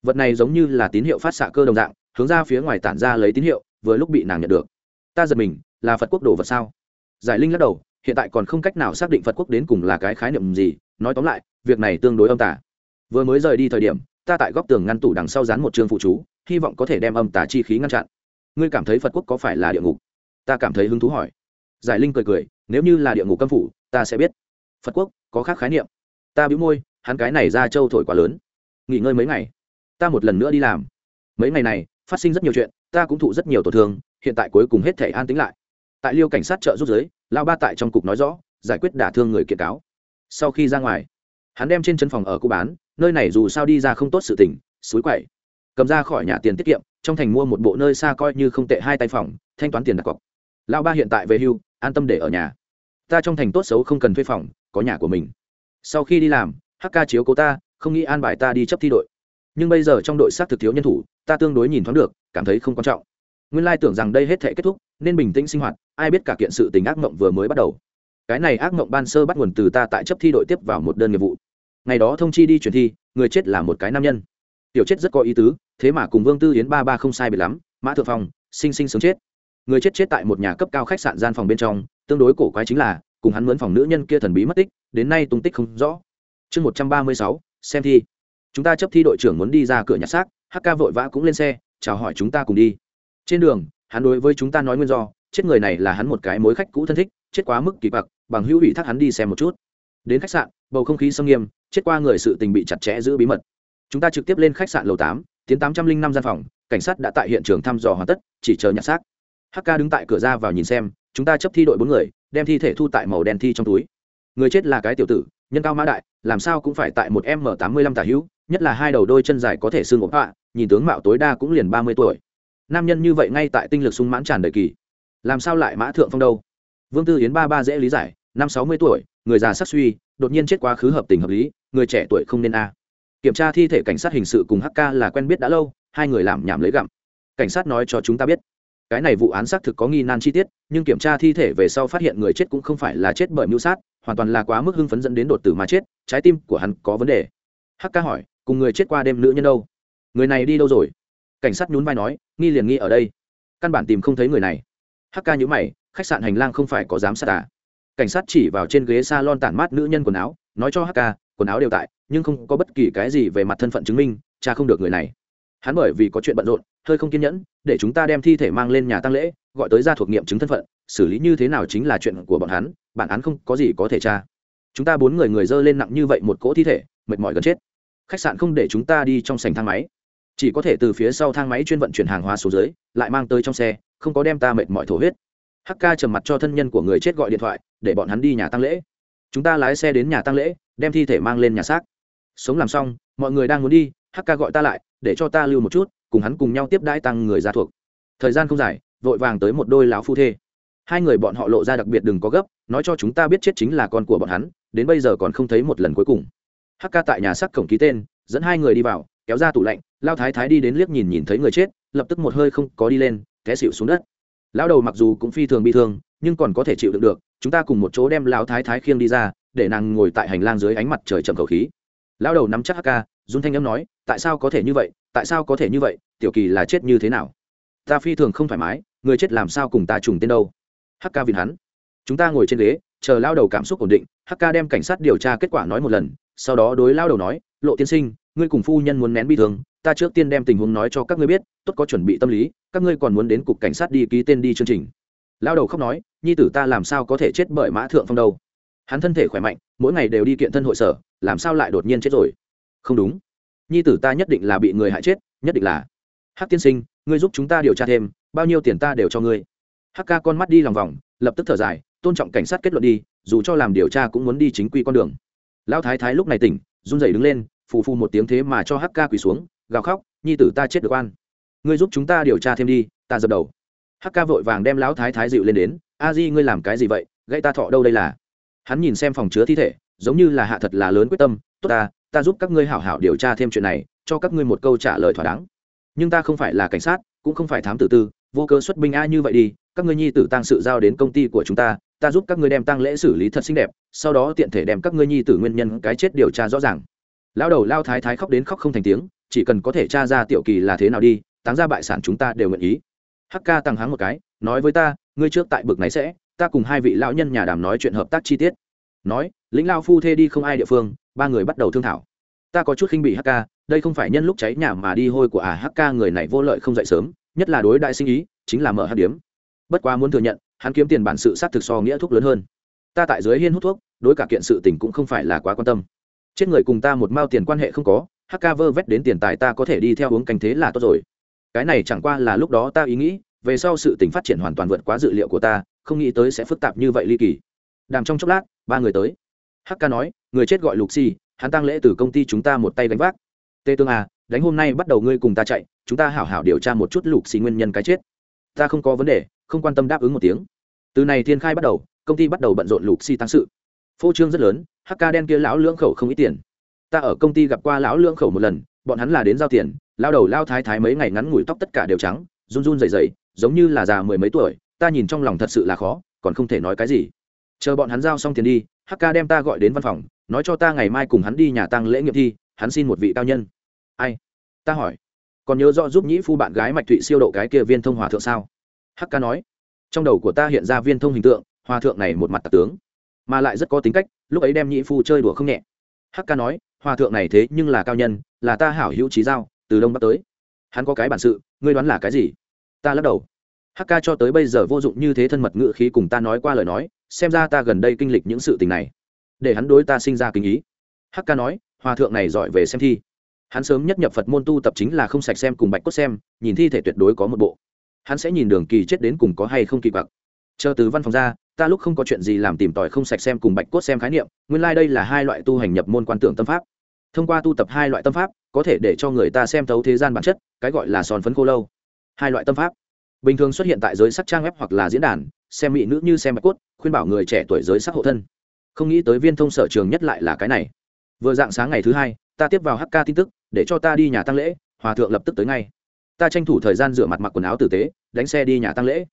Vật này giống như là tín hiệu phát xạ cơ đồng dạng, hướng ra phía ngoài tản ra lấy tín hiệu, vừa lúc bị nàng nhận được. Ta giật mình, là phật quốc đồ vật sao? Giải linh lắc đầu, hiện tại còn không cách nào xác định phật quốc đến cùng là cái khái niệm gì, nói tóm lại, việc này tương đối âm tả vừa mới rời đi thời điểm, ta tại góc tường ngăn tủ đằng sau dán một chương phụ chú, hy vọng có thể đem âm tả chi khí ngăn chặn. Ngươi cảm thấy phật quốc có phải là địa ngục? Ta cảm thấy hứng thú hỏi. Giải linh cười cười, nếu như là địa ngục câm phủ, ta sẽ biết. Phật quốc có khác khái niệm. Ta bĩu môi hắn cái này ra châu thổi quá lớn. Nghỉ ngơi mấy ngày. Ta một lần nữa đi làm. Mấy ngày này, phát sinh rất nhiều chuyện, ta cũng thụ rất nhiều tổn thương, hiện tại cuối cùng hết thể an tính lại. Tại liêu cảnh sát trợ giúp giới lao ba tại trong cục nói rõ, giải quyết đả thương người kiện cáo. Sau khi ra ngoài, hắn đem trên chân phòng ở cô bán, nơi này dù sao đi ra không tốt sự tình, suối quậy. Cầm ra khỏi nhà tiền tiết kiệm, trong thành mua một bộ nơi xa coi như không tệ hai tay phòng, thanh toán tiền đặt cọc. Lao ba hiện tại về hưu, an tâm để ở nhà. Ta trong thành tốt xấu không cần thuê phòng, có nhà của mình. Sau khi đi làm Hắc Ca chiếu cố ta, không nghĩ an bài ta đi chấp thi đội. Nhưng bây giờ trong đội xác thực thiếu nhân thủ, ta tương đối nhìn thoáng được, cảm thấy không quan trọng. Nguyên lai tưởng rằng đây hết thể kết thúc, nên bình tĩnh sinh hoạt, ai biết cả kiện sự tình ác mộng vừa mới bắt đầu. Cái này ác mộng ban sơ bắt nguồn từ ta tại chấp thi đội tiếp vào một đơn nghiệp vụ. Ngày đó thông chi đi chuyển thi, người chết là một cái nam nhân. Tiểu chết rất có ý tứ, thế mà cùng vương tư yến ba ba không sai biệt lắm, mã thượng phong, sinh sinh sướng chết. Người chết chết tại một nhà cấp cao khách sạn gian phòng bên trong, tương đối cổ quái chính là, cùng hắn mướn phòng nữ nhân kia thần bí mất tích, đến nay tung tích không rõ chương một trăm ba mươi sáu, xem thi. Chúng ta chấp thi đội trưởng muốn đi ra cửa nhặt xác hk vội vã cũng lên xe, chào hỏi chúng ta cùng đi. Trên đường, hắn đối với chúng ta nói nguyên do, chết người này là hắn một cái mối khách cũ thân thích, chết quá mức kỳ bạc bằng hữu ủy thác hắn đi xem một chút. Đến khách sạn, bầu không khí sâm nghiêm, chết qua người sự tình bị chặt chẽ giữ bí mật. Chúng ta trực tiếp lên khách sạn lầu tám, tiến tám trăm linh năm gian phòng, cảnh sát đã tại hiện trường thăm dò hoàn tất, chỉ chờ nhặt xác. Hk đứng tại cửa ra vào nhìn xem, chúng ta chấp thi đội bốn người, đem thi thể thu tại màu đen thi trong túi. Người chết là cái tiểu tử nhân cao mã đại, làm sao cũng phải tại một m tám mươi lăm tả hữu, nhất là hai đầu đôi chân dài có thể xương ốp họa, nhìn tướng mạo tối đa cũng liền ba mươi tuổi. Nam nhân như vậy ngay tại tinh lực sung mãn tràn đầy kỳ. Làm sao lại mã thượng phong đâu? Vương tư yến ba ba dễ lý giải, năm sáu mươi tuổi, người già sắc suy, đột nhiên chết quá khứ hợp tình hợp lý, người trẻ tuổi không nên a. Kiểm tra thi thể cảnh sát hình sự cùng hk là quen biết đã lâu, hai người làm nhảm lấy gặm. Cảnh sát nói cho chúng ta biết cái này vụ án xác thực có nghi nan chi tiết, nhưng kiểm tra thi thể về sau phát hiện người chết cũng không phải là chết bởi mưu sát, hoàn toàn là quá mức hưng phấn dẫn đến đột tử mà chết, trái tim của hắn có vấn đề. Hắc ca hỏi, cùng người chết qua đêm nữ nhân đâu? Người này đi đâu rồi? Cảnh sát nhún vai nói, nghi liền nghi ở đây. Căn bản tìm không thấy người này. Hắc ca nhữ mày, khách sạn hành lang không phải có giám sát à? Cảnh sát chỉ vào trên ghế s a lon tản mát nữ nhân quần áo, nói cho hk quần áo đều tại, nhưng không có bất kỳ cái gì về mặt thân phận chứng minh, cha không được người này. Hắn bởi vì có chuyện bận rộn hơi không kiên nhẫn, để chúng ta đem thi thể mang lên nhà tăng lễ, gọi tới ra thuộc nghiệm chứng thân phận, xử lý như thế nào chính là chuyện của bọn hắn, bản án không có gì có thể tra. Chúng ta bốn người người dơ lên nặng như vậy một cỗ thi thể, mệt mỏi gần chết. Khách sạn không để chúng ta đi trong sành thang máy. Chỉ có thể từ phía sau thang máy chuyên vận chuyển hàng hóa số dưới, lại mang tới trong xe, không có đem ta mệt mỏi thổ huyết. Hk trầm mặt cho thân nhân của người chết gọi điện thoại, để bọn hắn đi nhà tăng lễ. Chúng ta lái xe đến nhà tăng lễ, đem thi thể mang lên nhà xác. Sống làm xong, mọi người đang muốn đi hk gọi ta lại, để cho ta lưu một chút cùng hắn cùng nhau tiếp đãi tăng người ra thuộc. Thời gian không dài, vội vàng tới một đôi lão phu thê. Hai người bọn họ lộ ra đặc biệt đừng có gấp, nói cho chúng ta biết chết chính là con của bọn hắn, đến bây giờ còn không thấy một lần cuối cùng. Hk tại nhà sắc cổng ký tên, dẫn hai người đi vào, kéo ra tủ lạnh, lao thái thái đi đến liếc nhìn nhìn thấy người chết, lập tức một hơi không có đi lên, té xịu xuống đất. Lão đầu mặc dù cũng phi thường bị thương, nhưng còn có thể chịu đựng được, chúng ta cùng một chỗ đem lão thái thái khiêng đi ra, để nàng ngồi tại hành lang dưới ánh mặt trời chậm cầu khí. Lão đầu nắm chắc hk run thanh âm nói, tại sao có thể như vậy? Tại sao có thể như vậy? Tiểu kỳ là chết như thế nào? Ta phi thường không thoải mái, người chết làm sao cùng ta trùng tên đâu? Hk vìn hắn, chúng ta ngồi trên ghế, chờ lao đầu cảm xúc ổn định. Hắc Ca đem cảnh sát điều tra kết quả nói một lần, sau đó đối lao đầu nói, lộ tiên sinh, ngươi cùng phu nhân muốn nén bi thương, ta trước tiên đem tình huống nói cho các ngươi biết, tốt có chuẩn bị tâm lý, các ngươi còn muốn đến cục cảnh sát đi ký tên đi chương trình. Lao đầu khóc nói, nhi tử ta làm sao có thể chết bởi mã thượng phong đâu? Hắn thân thể khỏe mạnh, mỗi ngày đều đi kiện thân hội sở, làm sao lại đột nhiên chết rồi? Không đúng. Nhi tử ta nhất định là bị người hại chết, nhất định là. Hắc tiên sinh, ngươi giúp chúng ta điều tra thêm, bao nhiêu tiền ta đều cho ngươi. Hắc ca con mắt đi lòng vòng, lập tức thở dài, tôn trọng cảnh sát kết luận đi, dù cho làm điều tra cũng muốn đi chính quy con đường. Lão thái thái lúc này tỉnh, run rẩy đứng lên, phù phù một tiếng thế mà cho hắc ca quỳ xuống, gào khóc, nhi tử ta chết được oan. Ngươi giúp chúng ta điều tra thêm đi, ta dập đầu. Hắc ca vội vàng đem lão thái thái dịu lên đến, a di, ngươi làm cái gì vậy? Gãy ta thọ đâu đây là? Hắn nhìn xem phòng chứa thi thể, giống như là hạ thật là lớn quyết tâm, tốt ta ta giúp các ngươi hảo hảo điều tra thêm chuyện này, cho các ngươi một câu trả lời thỏa đáng. Nhưng ta không phải là cảnh sát, cũng không phải thám tử tư, vô cơ xuất binh a như vậy đi, các ngươi nhi tử tăng sự giao đến công ty của chúng ta ta giúp các ngươi đem tăng lễ xử lý thật xinh đẹp, sau đó tiện thể đem các ngươi nhi tử nguyên nhân cái chết điều tra rõ ràng. Lao đầu lao thái thái khóc đến khóc không thành tiếng, chỉ cần có thể tra ra tiểu kỳ là thế nào đi, táng ra bại sản chúng ta đều nguyện ý. Hk tăng hắng một cái, nói với ta, ngươi trước tại bực này sẽ, ta cùng hai vị lão nhân nhà đàm nói chuyện hợp tác chi tiết. Nói, lĩnh lao phu thê đi không ai địa phương ba người bắt đầu thương thảo. Ta có chút khinh bị hk đây không phải nhân lúc cháy nhà mà đi hôi của à hk người này vô lợi không dậy sớm, nhất là đối đại sinh ý, chính là mở hát điếm. Bất quá muốn thừa nhận, hắn kiếm tiền bản sự sát thực so nghĩa thuốc lớn hơn. Ta tại dưới hiên hút thuốc, đối cả kiện sự tình cũng không phải là quá quan tâm. Chết người cùng ta một mao tiền quan hệ không có hk vơ vét đến tiền tài ta có thể đi theo hướng canh thế là tốt rồi. Cái này chẳng qua là lúc đó ta ý nghĩ, về sau sự tình phát triển hoàn toàn vượt quá dự liệu của ta, không nghĩ tới sẽ phức tạp như vậy ly kỳ. Đàm trong chốc lát, ba người tới hk nói, người chết gọi lục si hắn tăng lễ từ công ty chúng ta một tay đánh vác. Tê tương à đánh hôm nay bắt đầu ngươi cùng ta chạy, chúng ta hảo hảo điều tra một chút lục xì nguyên nhân cái chết. Ta không có vấn đề, không quan tâm đáp ứng một tiếng. Từ này thiên khai bắt đầu, công ty bắt đầu bận rộn lục xì tăng sự. Phô trương rất lớn hk đen kia lão lưỡng khẩu không ít tiền. Ta ở công ty gặp qua lão lưỡng khẩu một lần, bọn hắn là đến giao tiền, lao đầu lao thái thái mấy ngày ngắn ngủi tóc tất cả đều trắng, run run dày dày giống như là già mười mấy tuổi, ta nhìn trong lòng thật sự là khó, còn không thể nói cái gì. Chờ bọn hắn giao xong tiền đi hk đem ta gọi đến văn phòng, nói cho ta ngày mai cùng hắn đi nhà tăng lễ nghiệm thi, hắn xin một vị cao nhân. Ai? Ta hỏi. Còn nhớ rõ giúp nhĩ phu bạn gái mạch thụy siêu độ cái kia viên thông hòa thượng sao? Hk nói. Trong đầu của ta hiện ra viên thông hình tượng, hòa thượng này một mặt tạc tướng, mà lại rất có tính cách, lúc ấy đem nhĩ phu chơi đùa không nhẹ. Hk nói, hòa thượng này thế nhưng là cao nhân, là ta hảo hữu trí giao, từ đông bắc tới. Hắn có cái bản sự, ngươi đoán là cái gì? Ta lắc đầu hk cho tới bây giờ vô dụng như thế thân mật ngữ khí cùng ta nói qua lời nói, xem ra ta gần đây kinh lịch những sự tình này. Để hắn đối ta sinh ra kinh ý. Hk nói, hòa thượng này giỏi về xem thi. Hắn sớm nhất nhập phật môn tu tập chính là không sạch xem cùng bạch cốt xem, nhìn thi thể tuyệt đối có một bộ. Hắn sẽ nhìn đường kỳ chết đến cùng có hay không kỳ quặc. Chờ từ văn phòng ra, ta lúc không có chuyện gì làm tìm tòi không sạch xem cùng bạch cốt xem khái niệm, nguyên lai、like、đây là hai loại tu hành nhập môn quan tưởng tâm pháp. Thông qua tu tập hai loại tâm pháp, có thể để cho người ta xem thấu thế gian bản chất, cái gọi là sòn phấn khô lâu. Hai loại tâm pháp bình thường xuất hiện tại giới sắc trang web hoặc là diễn đàn, xem mỹ nữ như xem bạch cốt, khuyên bảo người trẻ tuổi giới sắc hộ thân. Không nghĩ tới viên thông sở trường nhất lại là cái này. Vừa dạng sáng ngày thứ hai, ta tiếp vào hk tin tức, để cho ta đi nhà tăng lễ, hòa thượng lập tức tới ngay. Ta tranh thủ thời gian rửa mặt mặc quần áo tử tế, đánh xe đi nhà tăng lễ.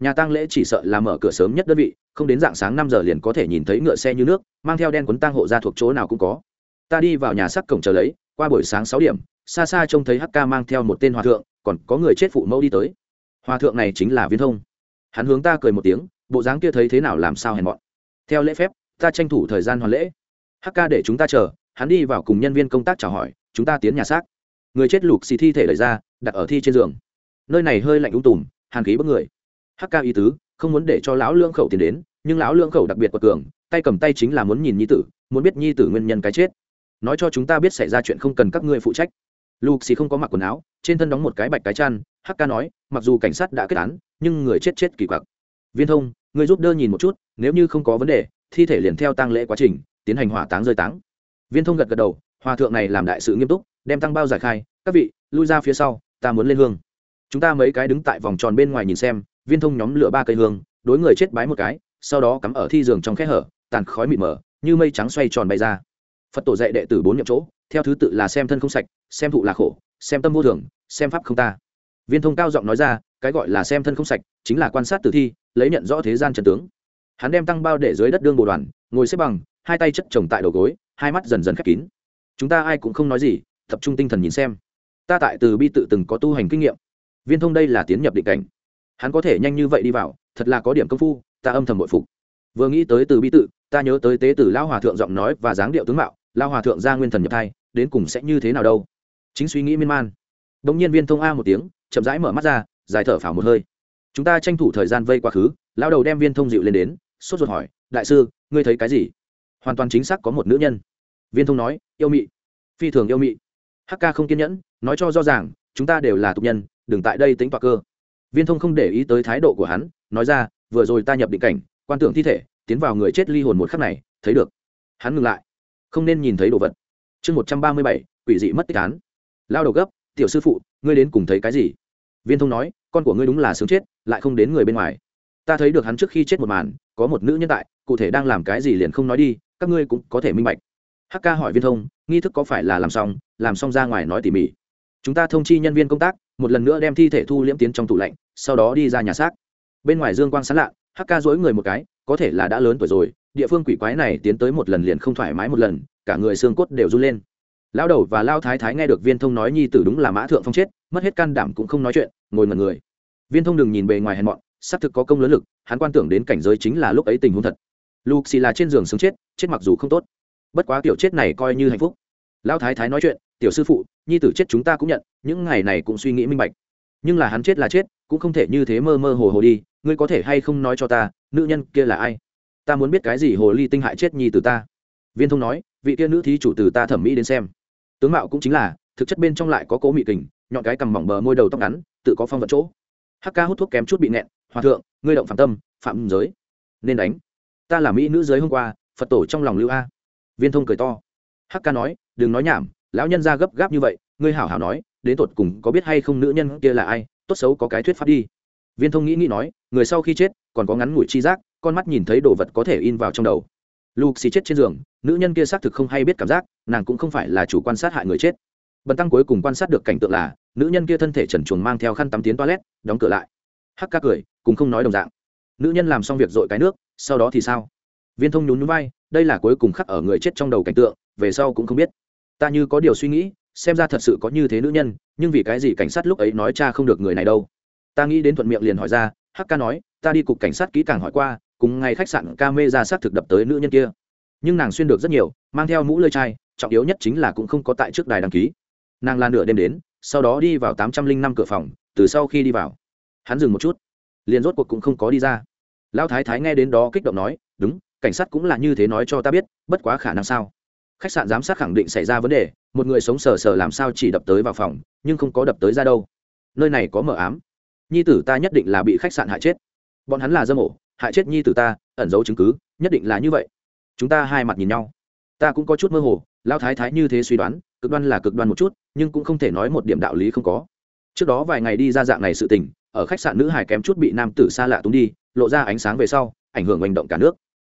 Nhà tăng lễ chỉ sợ là mở cửa sớm nhất đơn vị, không đến dạng sáng năm giờ liền có thể nhìn thấy ngựa xe như nước, mang theo đen quấn tang hộ ra thuộc chỗ nào cũng có. Ta đi vào nhà sắc cổng chờ lấy, qua buổi sáng sáu điểm, xa xa trông thấy hk mang theo một tên hòa thượng, còn có người chết phụ mẫu đi tới hòa thượng này chính là viên thông. Hắn hướng ta cười một tiếng, bộ dáng kia thấy thế nào làm sao hèn bọn. theo lễ phép, ta tranh thủ thời gian hoàn lễ. Hk để chúng ta chờ, hắn đi vào cùng nhân viên công tác chào hỏi, chúng ta tiến nhà xác. Người chết lục xì thi thể đẩy ra, đặt ở thi trên giường. Nơi này hơi lạnh ung tùm, hàn khí bất người. Hk ý tứ, không muốn để cho lão lương khẩu tiền đến, nhưng lão lương khẩu đặc biệt quật cường, tay cầm tay chính là muốn nhìn nhi tử, muốn biết nhi tử nguyên nhân cái chết. Nói cho chúng ta biết xảy ra chuyện không cần các ngươi phụ trách. Lục xì không có mặc quần áo, trên thân đóng một cái bạch cái chăn hk nói, mặc dù cảnh sát đã kết án, nhưng người chết chết kỳ quặc. Viên thông, người giúp đỡ nhìn một chút, nếu như không có vấn đề, thi thể liền theo tăng lễ quá trình, tiến hành hỏa táng rơi táng. Viên thông gật gật đầu, hòa thượng này làm đại sự nghiêm túc, đem tăng bao giải khai, các vị, lui ra phía sau, ta muốn lên hương. Chúng ta mấy cái đứng tại vòng tròn bên ngoài nhìn xem, viên thông nhóm lửa ba cây hương, đối người chết bái một cái, sau đó cắm ở thi giường trong khe hở, tàn khói mịt mờ, như mây trắng xoay tròn bay ra. Phật tổ dạy đệ tử bốn nhậm chỗ, theo thứ tự là xem thân không sạch, xem thụ là khổ, xem tâm vô thường, xem pháp không ta viên thông cao giọng nói ra, cái gọi là xem thân không sạch, chính là quan sát tử thi, lấy nhận rõ thế gian trần tướng. Hắn đem tăng bao để dưới đất đương bồ đoàn, ngồi xếp bằng, hai tay chất chồng tại đầu gối, hai mắt dần dần khép kín. Chúng ta ai cũng không nói gì, tập trung tinh thần nhìn xem. Ta tại từ bi tự từng có tu hành kinh nghiệm. Viên thông đây là tiến nhập định cảnh. Hắn có thể nhanh như vậy đi vào, thật là có điểm công phu, ta âm thầm bội phục. Vừa nghĩ tới từ bi tự, ta nhớ tới tế tử lao hòa thượng giọng nói và dáng điệu tướng mạo lao hòa thượng ra nguyên thần nhập thai, đến cùng sẽ như thế nào đâu? Chính suy nghĩ miên man. Đ ỗ n g nhiên viên thông a một tiếng chậm rãi mở mắt ra, dài thở phào một hơi. Chúng ta tranh thủ thời gian vây quá khứ lao đầu đem viên thông dịu lên đến, sốt ruột hỏi, đại sư, ngươi thấy cái gì? Hoàn toàn chính xác có một nữ nhân. Viên thông nói, yêu mị. Phi thường yêu mị. Hk không kiên nhẫn, nói cho rõ ràng, chúng ta đều là tục nhân, đừng tại đây tính toạc cơ. Viên thông không để ý tới thái độ của hắn, nói ra, vừa rồi ta nhập định cảnh, quan tưởng thi thể, tiến vào người chết ly hồn một khắc này, thấy được. Hắn ngừng lại, không nên nhìn thấy đồ vật. Chương một trăm ba mươi bảy, quỷ dị mất tích án. Lao đầu gấp tiểu sư phụ, ngươi đến cùng thấy cái gì? Viên thông nói, con của ngươi đúng là sướng chết, lại không đến người bên ngoài. Ta thấy được hắn trước khi chết một màn, có một nữ nhân tại, cụ thể đang làm cái gì liền không nói đi, các ngươi cũng có thể minh bạch. Hk hỏi viên thông, nghi thức có phải là làm xong làm xong ra ngoài nói tỉ mỉ? Chúng ta thông chi nhân viên công tác, một lần nữa đem thi thể thu liễm tiến trong tủ lạnh, sau đó đi ra nhà xác. Bên ngoài dương quang sán lạ hk dối người một cái, có thể là đã lớn tuổi rồi, địa phương quỷ quái này tiến tới một lần liền không thoải mái một lần, cả người xương cốt đều run lên. Lão đầu và lao thái thái nghe được viên thông nói nhi tử đúng là mã thượng phong chết, mất hết can đảm cũng không nói chuyện, ngồi ngẩn người. Viên thông đừng nhìn bề ngoài hèn mọn, xác thực có công lớn lực, hắn quan tưởng đến cảnh giới chính là lúc ấy tình huống thật. Lục xì là trên giường sướng chết chết mặc dù không tốt. Bất quá tiểu chết này coi như hạnh phúc. Lão thái thái nói chuyện, tiểu sư phụ, nhi tử chết chúng ta cũng nhận, những ngày này cũng suy nghĩ minh bạch. Nhưng là hắn chết là chết, cũng không thể như thế mơ mơ hồ hồ đi, ngươi có thể hay không nói cho ta, nữ nhân kia là ai? Ta muốn biết cái gì hồ ly tinh hại chết nhi Tử ta? Viên thông nói, vị kia nữ thí chủ từ ta thẩm mỹ đến xem tướng mạo cũng chính là, thực chất bên trong lại có cố mị kình, nhọn cái cằm mỏng bờ môi đầu tóc ngắn, tự có phong vận chỗ. Hắc ca hút thuốc kém chút bị nẹn hòa thượng, ngươi động phạm tâm, phạm giới. Nên đánh. Ta là mỹ nữ giới hôm qua, phật tổ trong lòng lưu a. Viên thông cười to. Hắc ca nói, đừng nói nhảm, lão nhân ra gấp gáp như vậy, ngươi hảo hảo nói, đến tột cùng có biết hay không nữ nhân kia là ai, tốt xấu có cái thuyết pháp đi. Viên thông nghĩ nghĩ nói, người sau khi chết, còn có ngắn ngủi chi giác, con mắt nhìn thấy đồ vật có thể in vào trong đầu lục xì chết trên giường, nữ nhân kia xác thực không hay biết cảm giác, nàng cũng không phải là chủ quan sát hại người chết. Bần tăng cuối cùng quan sát được cảnh tượng là, nữ nhân kia thân thể trần chuồng mang theo khăn tắm tiến toilet, đóng cửa lại. Hắc ca cười, cùng không nói đồng dạng. Nữ nhân làm xong việc dội cái nước, sau đó thì sao? Viên thông nhún nhún vai, đây là cuối cùng khắc ở người chết trong đầu cảnh tượng, về sau cũng không biết. Ta như có điều suy nghĩ, xem ra thật sự có như thế nữ nhân, nhưng vì cái gì cảnh sát lúc ấy nói cha không được người này đâu? Ta nghĩ đến thuận miệng liền hỏi ra, hắc ca nói, ta đi cục cảnh sát kỹ càng hỏi qua cùng ngày khách sạn ca mê ra xác thực đập tới nữ nhân kia. Nhưng nàng xuyên được rất nhiều, mang theo mũ lơi chai, trọng yếu nhất chính là cũng không có tại trước đài đăng ký. Nàng là nửa đêm đến, sau đó đi vào tám trăm linh năm cửa phòng, từ sau khi đi vào, hắn dừng một chút, liền rốt cuộc cũng không có đi ra. Lão thái thái nghe đến đó kích động nói, đúng, cảnh sát cũng là như thế nói cho ta biết, bất quá khả năng sao? Khách sạn giám sát khẳng định xảy ra vấn đề, một người sống sờ sờ làm sao chỉ đập tới vào phòng, nhưng không có đập tới ra đâu. Nơi này có mờ ám. Nhi tử ta nhất định là bị khách sạn hại chết. Bọn hắn là dâm ổ hại chết nhi tử ta, ẩn giấu chứng cứ, nhất định là như vậy. Chúng ta hai mặt nhìn nhau. Ta cũng có chút mơ hồ lao thái thái như thế suy đoán, cực đoan là cực đoan một chút, nhưng cũng không thể nói một điểm đạo lý không có. Trước đó vài ngày đi ra dạng này sự tình, ở khách sạn nữ hải kém chút bị nam tử xa lạ túng đi, lộ ra ánh sáng về sau, ảnh hưởng hành động cả nước.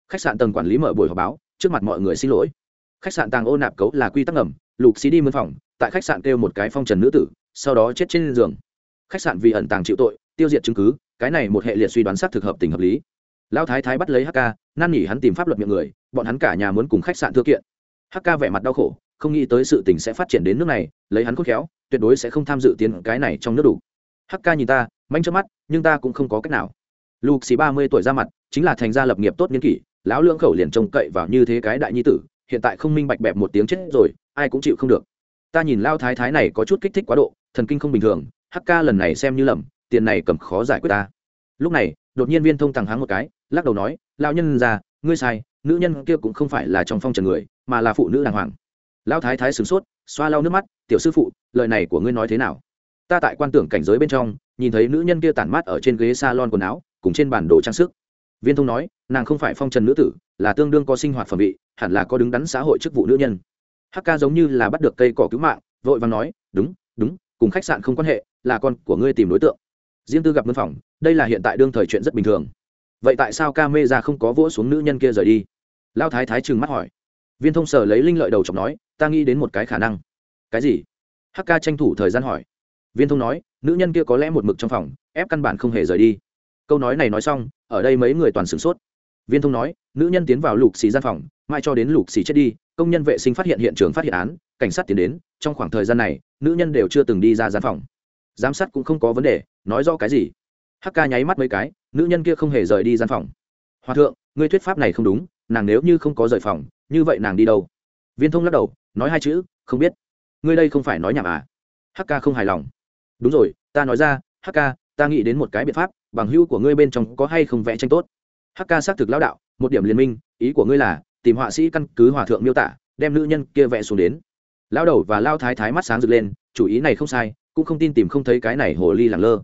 Khách sạn tầng quản lý mở buổi họp báo, trước mặt mọi người xin lỗi. Khách sạn tàng ô nạp cấu là quy tắc ngầm, lục xí đi mân phòng, tại khách sạn kêu một cái phong trần nữ tử, sau đó chết trên giường. Khách sạn vì ẩn tàng chịu tội, tiêu diệt chứng cứ, cái này một hệ liệt suy đoán xác thực hợp tình hợp lý lão thái thái bắt lấy hk năn nỉ hắn tìm pháp luật miệng người, bọn hắn cả nhà muốn cùng khách sạn thư kiện. Hk vẻ mặt đau khổ, không nghĩ tới sự tình sẽ phát triển đến nước này, lấy hắn khôn khéo, tuyệt đối sẽ không tham dự tiến cái này trong nước đủ. Hk nhìn ta, manh trước mắt, nhưng ta cũng không có cách nào. Lục xì ba mươi tuổi ra mặt, chính là thành gia lập nghiệp tốt nghiên kỷ, lão lưỡng khẩu liền trông cậy vào như thế cái đại nhi tử, hiện tại không minh bạch bẹp một tiếng chết rồi, ai cũng chịu không được. Ta nhìn lao thái thái này có chút kích thích quá độ, thần kinh không bình thường hk lần này xem như lầm, tiền này cầm khó giải quyết ta. Lúc này, đột nhiên viên thông thẳng háng một cái lắc đầu nói lao nhân già, ngươi sai nữ nhân kia cũng không phải là trong phong trần người mà là phụ nữ đàng hoàng. Lao thái thái sửng sốt xoa lau nước mắt tiểu sư phụ lời này của ngươi nói thế nào? Ta tại quan tưởng cảnh giới bên trong nhìn thấy nữ nhân kia tản mát ở trên ghế s a lon quần áo cùng trên bản đồ trang sức. Viên thông nói nàng không phải phong trần nữ tử là tương đương có sinh hoạt phẩm vị hẳn là có đứng đắn xã hội chức vụ nữ nhân. Hk giống như là bắt được cây cỏ cứu mạng vội và nói đúng đúng cùng khách sạn không quan hệ là con của ngươi tìm đối tượng. Riêng tư gặp ngân phòng đây là hiện tại đương thời chuyện rất bình thường vậy tại sao ca mê ra không có vỗ xuống nữ nhân kia rời đi? Lao thái thái trừng mắt hỏi. Viên thông sở lấy linh lợi đầu chọc nói, ta nghĩ đến một cái khả năng. Cái gì? Hk tranh thủ thời gian hỏi. Viên thông nói, nữ nhân kia có lẽ một mực trong phòng, ép căn bản không hề rời đi. Câu nói này nói xong, ở đây mấy người toàn sửng sốt. Viên thông nói, nữ nhân tiến vào lục xì gian phòng, mai cho đến lục xì chết đi, công nhân vệ sinh phát hiện hiện trường phát hiện án, cảnh sát tiến đến, trong khoảng thời gian này, nữ nhân đều chưa từng đi ra gian phòng. Giám sát cũng không có vấn đề, nói rõ cái gì? Hk nháy mắt mấy cái nữ nhân kia không hề rời đi gian phòng. Hòa thượng ngươi thuyết pháp này không đúng nàng nếu như không có rời phòng như vậy nàng đi đâu? Viên thông lắc đầu nói hai chữ không biết. Ngươi đây không phải nói nhảm à? Hắc ca không hài lòng. Đúng rồi ta nói ra hắc ca, ta nghĩ đến một cái biện pháp bằng hữu của ngươi bên trong có hay không vẽ tranh tốt? Hắc ca xác thực lão đạo một điểm liên minh ý của ngươi là tìm họa sĩ căn cứ hòa thượng miêu tả đem nữ nhân kia vẽ xuống đến. Lao đầu và lao thái thái mắt sáng rực lên chủ ý này không sai cũng không tin tìm không thấy cái này hồ ly làng lơ.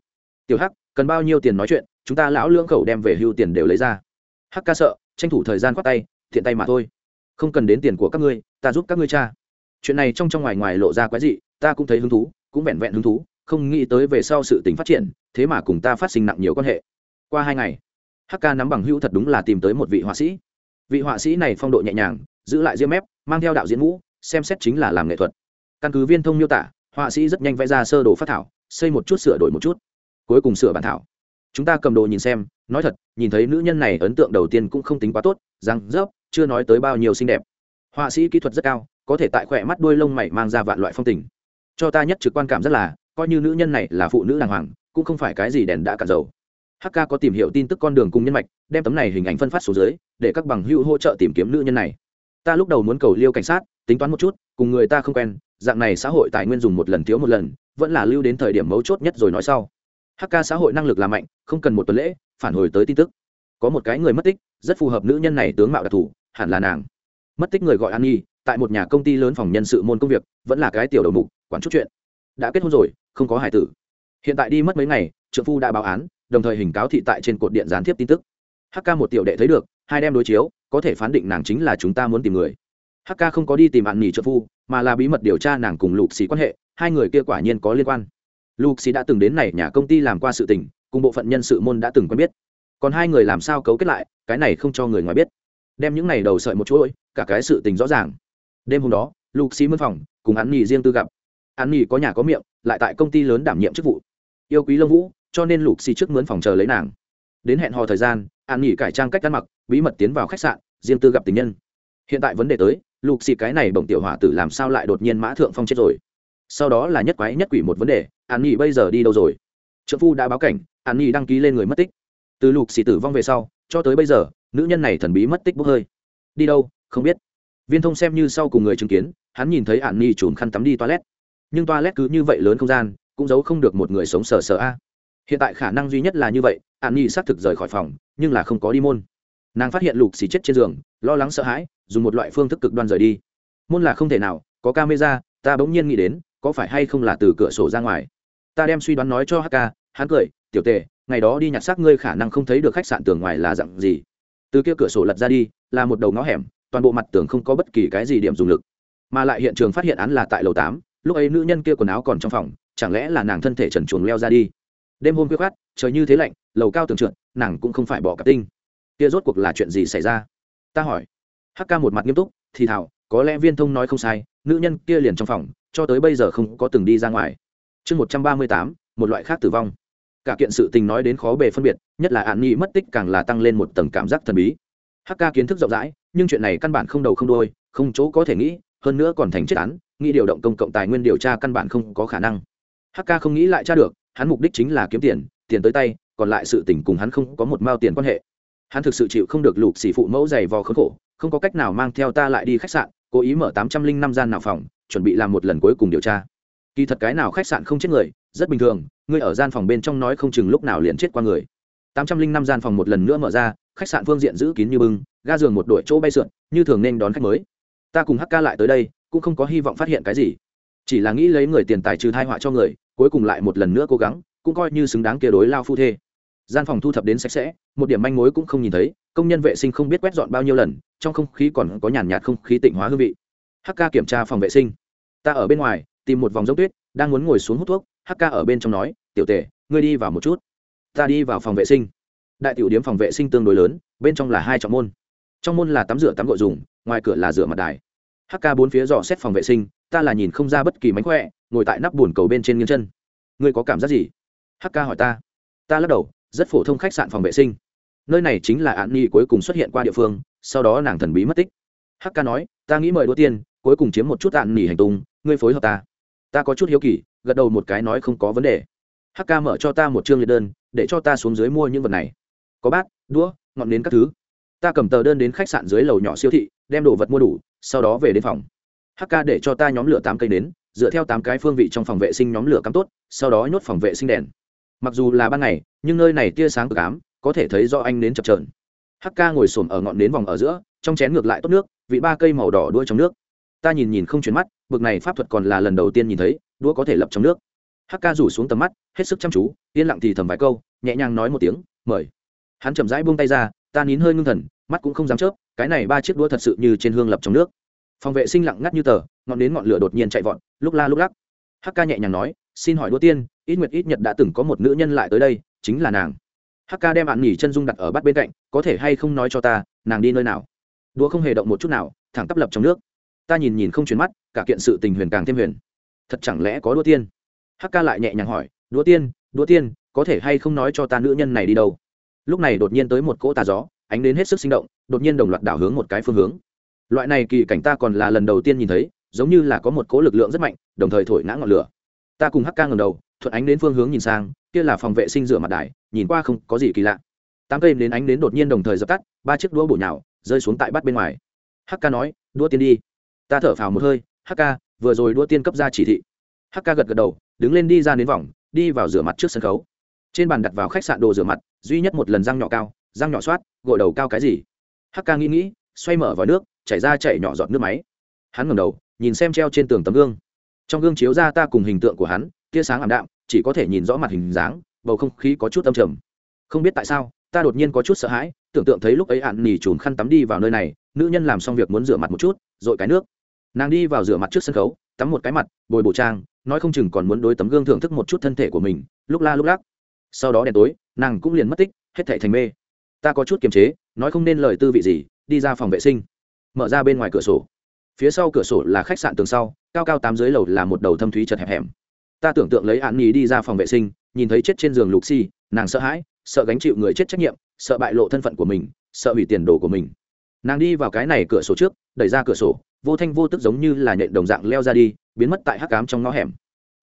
Tiểu hắc cần bao nhiêu tiền nói chuyện chúng ta lão lưỡng khẩu đem về hưu tiền đều lấy ra. Hắc ca sợ, tranh thủ thời gian khoát tay, thiện tay mà thôi. Không cần đến tiền của các ngươi, ta giúp các ngươi cha chuyện này trong trong ngoài ngoài lộ ra quái dị, ta cũng thấy hứng thú, cũng vẹn vẹn hứng thú, không nghĩ tới về sau sự tình phát triển, thế mà cùng ta phát sinh nặng nhiều quan hệ. Qua hai ngày hk nắm bằng hữu thật đúng là tìm tới một vị họa sĩ. Vị họa sĩ này phong độ nhẹ nhàng, giữ lại diêm mép, mang theo đạo diễn ngũ, xem xét chính là làm nghệ thuật. Căn cứ viên thông miêu tả, họa sĩ rất nhanh vẽ ra sơ đồ phát thảo, xây một chút sửa đổi một chút. Cuối cùng sửa bản thảo chúng ta cầm đồ nhìn xem, nói thật, nhìn thấy nữ nhân này ấn tượng đầu tiên cũng không tính quá tốt, răng rớp, chưa nói tới bao nhiêu xinh đẹp. Họa sĩ kỹ thuật rất cao, có thể tại khỏe mắt đuôi lông mày mang ra vạn loại phong tình. Cho ta nhất trực quan cảm rất là, coi như nữ nhân này là phụ nữ đàng hoàng, cũng không phải cái gì đèn đã cạn dầu. Hk có tìm hiểu tin tức con đường cùng nhân mạch, đem tấm này hình ảnh phân phát số dưới, để các bằng hữu hỗ trợ tìm kiếm nữ nhân này. Ta lúc đầu muốn cầu liêu cảnh sát, tính toán một chút, cùng người ta không quen, dạng này xã hội tài nguyên dùng một lần thiếu một lần, vẫn là lưu đến thời điểm mấu chốt nhất rồi nói sau hk xã hội năng lực là mạnh, không cần một tuần lễ, phản hồi tới tin tức. Có một cái người mất tích, rất phù hợp nữ nhân này tướng mạo đặc thù, hẳn là nàng. Mất tích người gọi an nhi, tại một nhà công ty lớn phòng nhân sự môn công việc, vẫn là cái tiểu đầu mục, quản chút chuyện. Đã kết hôn rồi, không có hải tử. Hiện tại đi mất mấy ngày trợ phu đã báo án, đồng thời hình cáo thị tại trên cột điện gián tiếp tin tức. Hk một tiểu đệ thấy được, hai đem đối chiếu, có thể phán định nàng chính là chúng ta muốn tìm người. Hk không có đi tìm ăn nỉ trợ phu, mà là bí mật điều tra nàng cùng lục xì quan hệ, hai người kia quả nhiên có liên quan lục đã từng đến này nhà công ty làm qua sự tình, cùng bộ phận nhân sự môn đã từng quen biết. Còn hai người làm sao cấu kết lại, cái này không cho người ngoài biết. Đem những này đầu sợi một chuỗi, cả cái sự tình rõ ràng. Đêm hôm đó lục xì mân phòng, cùng hắn nghỉ riêng tư gặp. Hắn nghỉ có nhà có miệng, lại tại công ty lớn đảm nhiệm chức vụ. Yêu quý lông vũ, cho nên lục trước mướn phòng chờ lấy nàng. Đến hẹn hò thời gian an nhì cải trang cách ăn mặc, bí mật tiến vào khách sạn, riêng tư gặp tình nhân. Hiện tại vấn đề tới lục xì cái này bổng tiểu hỏa tử làm sao lại đột nhiên mã thượng phong chết rồi? Sau đó là nhất quái nhất quỷ một vấn đề an Nhi bây giờ đi đâu rồi? Trợ phu đã báo cảnh, an Nhi đăng ký lên người mất tích. Từ lục xì tử vong về sau, cho tới bây giờ, nữ nhân này thần bí mất tích bốc hơi. Đi đâu, không biết. Viên thông xem như sau cùng người chứng kiến, hắn nhìn thấy an Nhi chùm khăn tắm đi toilet. Nhưng toilet cứ như vậy lớn không gian, cũng giấu không được một người sống sờ sờ a. Hiện tại khả năng duy nhất là như vậy, an Nhi xác thực rời khỏi phòng, nhưng là không có đi môn. Nàng phát hiện lục xì chết trên giường, lo lắng sợ hãi, dùng một loại phương thức cực đoan rời đi. Môn là không thể nào, có camera, ta bỗng nhiên nghĩ đến, có phải hay không là từ cửa sổ ra ngoài? Ta đem suy đoán nói cho hk hắn cười, tiểu tề, ngày đó đi nhặt xác ngươi khả năng không thấy được khách sạn tường ngoài là dặn gì. Từ kia cửa sổ lật ra đi, là một đầu ngõ hẻm, toàn bộ mặt tường không có bất kỳ cái gì điểm dùng lực. Mà lại hiện trường phát hiện án là tại lầu tám, lúc ấy nữ nhân kia quần áo còn trong phòng, chẳng lẽ là nàng thân thể trần chuồng leo ra đi? Đêm hôm khuya khát trời như thế lạnh, lầu cao tường trượt, nàng cũng không phải bỏ cặp tinh. Kia rốt cuộc là chuyện gì xảy ra? Ta hỏi. Hk một mặt nghiêm túc, thì thảo có lẽ viên thông nói không sai, nữ nhân kia liền trong phòng, cho tới bây giờ không có từng đi ra ngoài chương một trăm ba mươi tám, một loại khác tử vong. Cả kiện sự tình nói đến khó bề phân biệt, nhất là an nhi mất tích càng là tăng lên một tầng cảm giác thần bí. Hk kiến thức rộng rãi, nhưng chuyện này căn bản không đầu không đôi không chỗ có thể nghĩ, hơn nữa còn thành chết án, nghĩ điều động công cộng tài nguyên điều tra căn bản không có khả năng. Hk không nghĩ lại tra được, hắn mục đích chính là kiếm tiền tiền tới tay, còn lại sự tình cùng hắn không có một mao tiền quan hệ. Hắn thực sự chịu không được lục xỉ phụ mẫu dày vò khốn khổ, không có cách nào mang theo ta lại đi khách sạn, cố ý mở tám trăm linh năm gian nào phòng, chuẩn bị làm một lần cuối cùng điều tra kỳ thật cái nào khách sạn không chết người, rất bình thường, ngươi ở gian phòng bên trong nói không chừng lúc nào liền chết qua người. Tám trăm linh năm gian phòng một lần nữa mở ra, khách sạn phương diện giữ kín như bưng, ga giường một đội chỗ bay sượn, như thường nên đón khách mới. Ta cùng hk lại tới đây, cũng không có hy vọng phát hiện cái gì. Chỉ là nghĩ lấy người tiền tài trừ thai họa cho người, cuối cùng lại một lần nữa cố gắng, cũng coi như xứng đáng kia đối lao phu thê. Gian phòng thu thập đến sạch sẽ, một điểm manh mối cũng không nhìn thấy, công nhân vệ sinh không biết quét dọn bao nhiêu lần, trong không khí còn có nhàn nhạt không khí tịnh hóa hương vị. Hk kiểm tra phòng vệ sinh. Ta ở bên ngoài tìm một vòng giống tuyết, đang muốn ngồi xuống hút thuốc hk ở bên trong nói, tiểu tể, ngươi đi vào một chút. Ta đi vào phòng vệ sinh. Đại tiểu điếm phòng vệ sinh tương đối lớn, bên trong là hai trọng môn. Trong môn là tắm rửa tắm gội dùng, ngoài cửa là rửa mặt đài. Hk bốn phía dò xét phòng vệ sinh, ta là nhìn không ra bất kỳ mánh khỏe, ngồi tại nắp bùn cầu bên trên nghiêng chân. Ngươi có cảm giác gì? Hk hỏi ta. Ta lắc đầu, rất phổ thông khách sạn phòng vệ sinh. Nơi này chính là án nhi cuối cùng xuất hiện qua địa phương, sau đó nàng thần bí mất tích. Hk nói, ta nghĩ mời đua tiên, cuối cùng chiếm một chút án nỉ hành tung, ngươi phối hợp ta ta có chút hiếu kỳ, gật đầu một cái nói không có vấn đề. Hk mở cho ta một chương liệt đơn, để cho ta xuống dưới mua những vật này. Có bát, đũa, ngọn nến các thứ. Ta cầm tờ đơn đến khách sạn dưới lầu nhỏ siêu thị, đem đồ vật mua đủ, sau đó về đến phòng. Hk để cho ta nhóm lửa tám cây nến, dựa theo tám cái phương vị trong phòng vệ sinh nhóm lửa cắm tốt, sau đó nhốt phòng vệ sinh đèn. Mặc dù là ban ngày, nhưng nơi này tia sáng cực ám, có thể thấy do anh nến chập trờn hk ngồi xổm ở ngọn nến vòng ở giữa, trong chén ngược lại tốt nước, vị ba cây màu đỏ đuôi trong nước ta nhìn nhìn không chuyển mắt, bực này pháp thuật còn là lần đầu tiên nhìn thấy, đũa có thể lập trong nước. Hk rủ xuống tầm mắt, hết sức chăm chú, yên lặng thì thầm vài câu, nhẹ nhàng nói một tiếng, mời. Hắn chậm rãi buông tay ra, ta nín hơi ngưng thần, mắt cũng không dám chớp, cái này ba chiếc đũa thật sự như trên hương lập trong nước. Phòng vệ sinh lặng ngắt như tờ, ngọn đến ngọn lửa đột nhiên chạy vọt, lúc la lúc lắc. Hk nhẹ nhàng nói, xin hỏi đũa tiên, ít nguyệt ít nhật đã từng có một nữ nhân lại tới đây, chính là nàng. Hk đem ạn nghỉ chân dung đặt ở bắt bên cạnh, có thể hay không nói cho ta, nàng đi nơi nào? Đũa không hề động một chút nào, thẳng tắp lập trong nước ta nhìn nhìn không chuyển mắt, cả kiện sự tình huyền càng thêm huyền. Thật chẳng lẽ có đua tiên? Hk lại nhẹ nhàng hỏi đua tiên đua tiên, có thể hay không nói cho ta nữ nhân này đi đâu? Lúc này đột nhiên tới một cỗ tà gió, ánh đến hết sức sinh động, đột nhiên đồng loạt đảo hướng một cái phương hướng. Loại này kỳ cảnh ta còn là lần đầu tiên nhìn thấy, giống như là có một cỗ lực lượng rất mạnh, đồng thời thổi ngã ngọn lửa. Ta cùng hk ngầm đầu, thuận ánh đến phương hướng nhìn sang, kia là phòng vệ sinh rửa mặt đài, nhìn qua không có gì kỳ lạ. Tám cây đến ánh đến đột nhiên đồng thời dập tắt, ba chiếc đũa bổ nhào, rơi xuống tại bát bên ngoài. Hk nói, đũa tiên đi ta thở phào một hơi hk vừa rồi đua tiên cấp ra chỉ thị. Hắc ca gật gật đầu, đứng lên đi ra đến vòng, đi vào rửa mặt trước sân khấu. Trên bàn đặt vào khách sạn đồ rửa mặt, duy nhất một lần răng nhỏ cao, răng nhỏ soát, gội đầu cao cái gì? Hắc ca nghĩ nghĩ, xoay mở vào nước, chảy ra chảy nhỏ giọt nước máy. Hắn ngẩng đầu, nhìn xem treo trên tường tấm gương. Trong gương chiếu ra ta cùng hình tượng của hắn, tia sáng ảm đạm, chỉ có thể nhìn rõ mặt hình dáng, bầu không khí có chút âm trầm. Không biết tại sao, ta đột nhiên có chút sợ hãi, tưởng tượng thấy lúc ấy ạn nỉ trùn khăn tắm đi vào nơi này, nữ nhân làm xong việc muốn rửa mặt một chút r ồ i cái nước nàng đi vào rửa mặt trước sân khấu, tắm một cái mặt, bồi bổ trang, nói không chừng còn muốn đối tấm gương thưởng thức một chút thân thể của mình, lúc la lúc lắc. Sau đó đèn tối, nàng cũng liền mất tích, hết thệ thành mê. Ta có chút kiềm chế, nói không nên lời tư vị gì, đi ra phòng vệ sinh. Mở ra bên ngoài cửa sổ. Phía sau cửa sổ là khách sạn tường sau, cao cao tám dưới lầu là một đầu thâm thúy chật hẹp hẻm. Ta tưởng tượng lấy hạn nhì đi ra phòng vệ sinh, nhìn thấy chết trên giường lục xi nàng sợ hãi, sợ gánh chịu người chết trách nhiệm, sợ bại lộ thân phận của mình, sợ hủy tiền đồ của mình nàng đi vào cái này cửa sổ trước, đẩy ra cửa sổ, vô thanh vô tức giống như là nhện đồng dạng leo ra đi, biến mất tại hắc cám trong ngõ hẻm.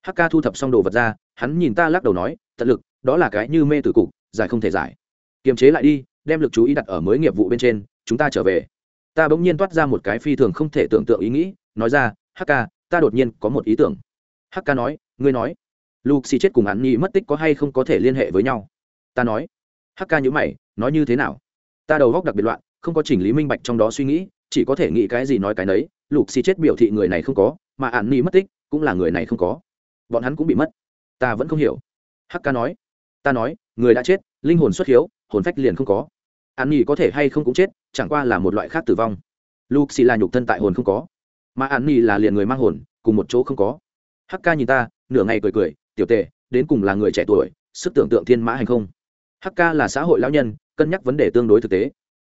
Hắc ca thu thập xong đồ vật ra, hắn nhìn ta lắc đầu nói, tận lực, đó là cái như mê tử cục, giải không thể giải. Kiềm chế lại đi, đem lực chú ý đặt ở mới nghiệp vụ bên trên, chúng ta trở về. Ta bỗng nhiên toát ra một cái phi thường không thể tưởng tượng ý nghĩ, nói ra, hắc ca, ta đột nhiên có một ý tưởng. Hắc ca nói, ngươi nói. Lục xì chết cùng hắn nhi mất tích có hay không có thể liên hệ với nhau? Ta nói. Hắc ca nhữ mày, nói như thế nào? Ta đầu góc đặc biệt loạn không có chỉnh lý minh bạch trong đó suy nghĩ, chỉ có thể nghĩ cái gì nói cái nấy, lục xì chết biểu thị người này không có, mà ạn nhi mất tích cũng là người này không có. Bọn hắn cũng bị mất. Ta vẫn không hiểu. Hắc ca nói. Ta nói, người đã chết, linh hồn xuất hiếu, hồn phách liền không có. Ạn nhi có thể hay không cũng chết, chẳng qua là một loại khác tử vong. Lục xì là nhục thân tại hồn không có. Mà ạn nhi là liền người mang hồn, cùng một chỗ không có. Hắc ca nhìn ta, nửa ngày cười cười, tiểu tệ đến cùng là người trẻ tuổi, sức tưởng tượng thiên mã hành không? Hk là xã hội lão nhân, cân nhắc vấn đề tương đối thực tế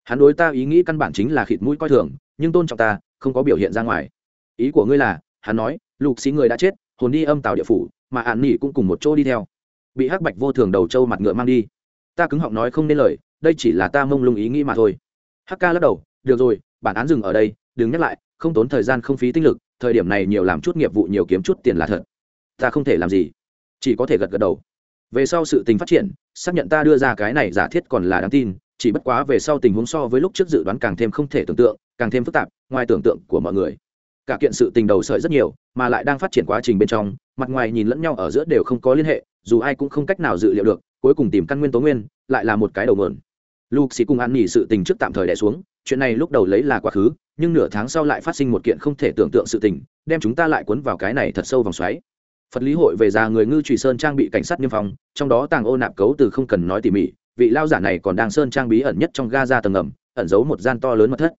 hắn đối ta ý nghĩ căn bản chính là khịt mũi coi thường, nhưng tôn trọng ta, không có biểu hiện ra ngoài. Ý của ngươi là, hắn nói, lục xí người đã chết, hồn đi âm tàu địa phủ, mà ạn nỉ cũng cùng một chỗ đi theo. Bị hắc bạch vô thường đầu trâu mặt ngựa mang đi. Ta cứng họng nói không nên lời, đây chỉ là ta mông lung ý nghĩ mà thôi. Hk lắc đầu, được rồi, bản án dừng ở đây, đừng nhắc lại, không tốn thời gian không phí tinh lực, thời điểm này nhiều làm chút nghiệp vụ nhiều kiếm chút tiền là thật. Ta không thể làm gì, chỉ có thể gật gật đầu. Về sau sự tình phát triển, xác nhận ta đưa ra cái này giả thiết còn là đáng tin chỉ bất quá về sau tình huống so với lúc trước dự đoán càng thêm không thể tưởng tượng, càng thêm phức tạp, ngoài tưởng tượng của mọi người. Cả kiện sự tình đầu sợi rất nhiều, mà lại đang phát triển quá trình bên trong, mặt ngoài nhìn lẫn nhau ở giữa đều không có liên hệ, dù ai cũng không cách nào dự liệu được, cuối cùng tìm căn nguyên tố nguyên, lại là một cái đầu mượn luke sĩ cùng ăn nghỉ sự tình trước tạm thời đẻ xuống, chuyện này lúc đầu lấy là quá khứ, nhưng nửa tháng sau lại phát sinh một kiện không thể tưởng tượng sự tình, đem chúng ta lại cuốn vào cái này thật sâu vòng xoáy. Phật lý hội về già người ngư trùy sơn trang bị cảnh sát niêm phong, trong đó tàng ô nạp cấu từ không cần nói tỉ mỉ vị lao giả này còn đang sơn trang bí ẩn nhất trong ga ra tầng ngầm, ẩn giấu một gian to lớn mật thất.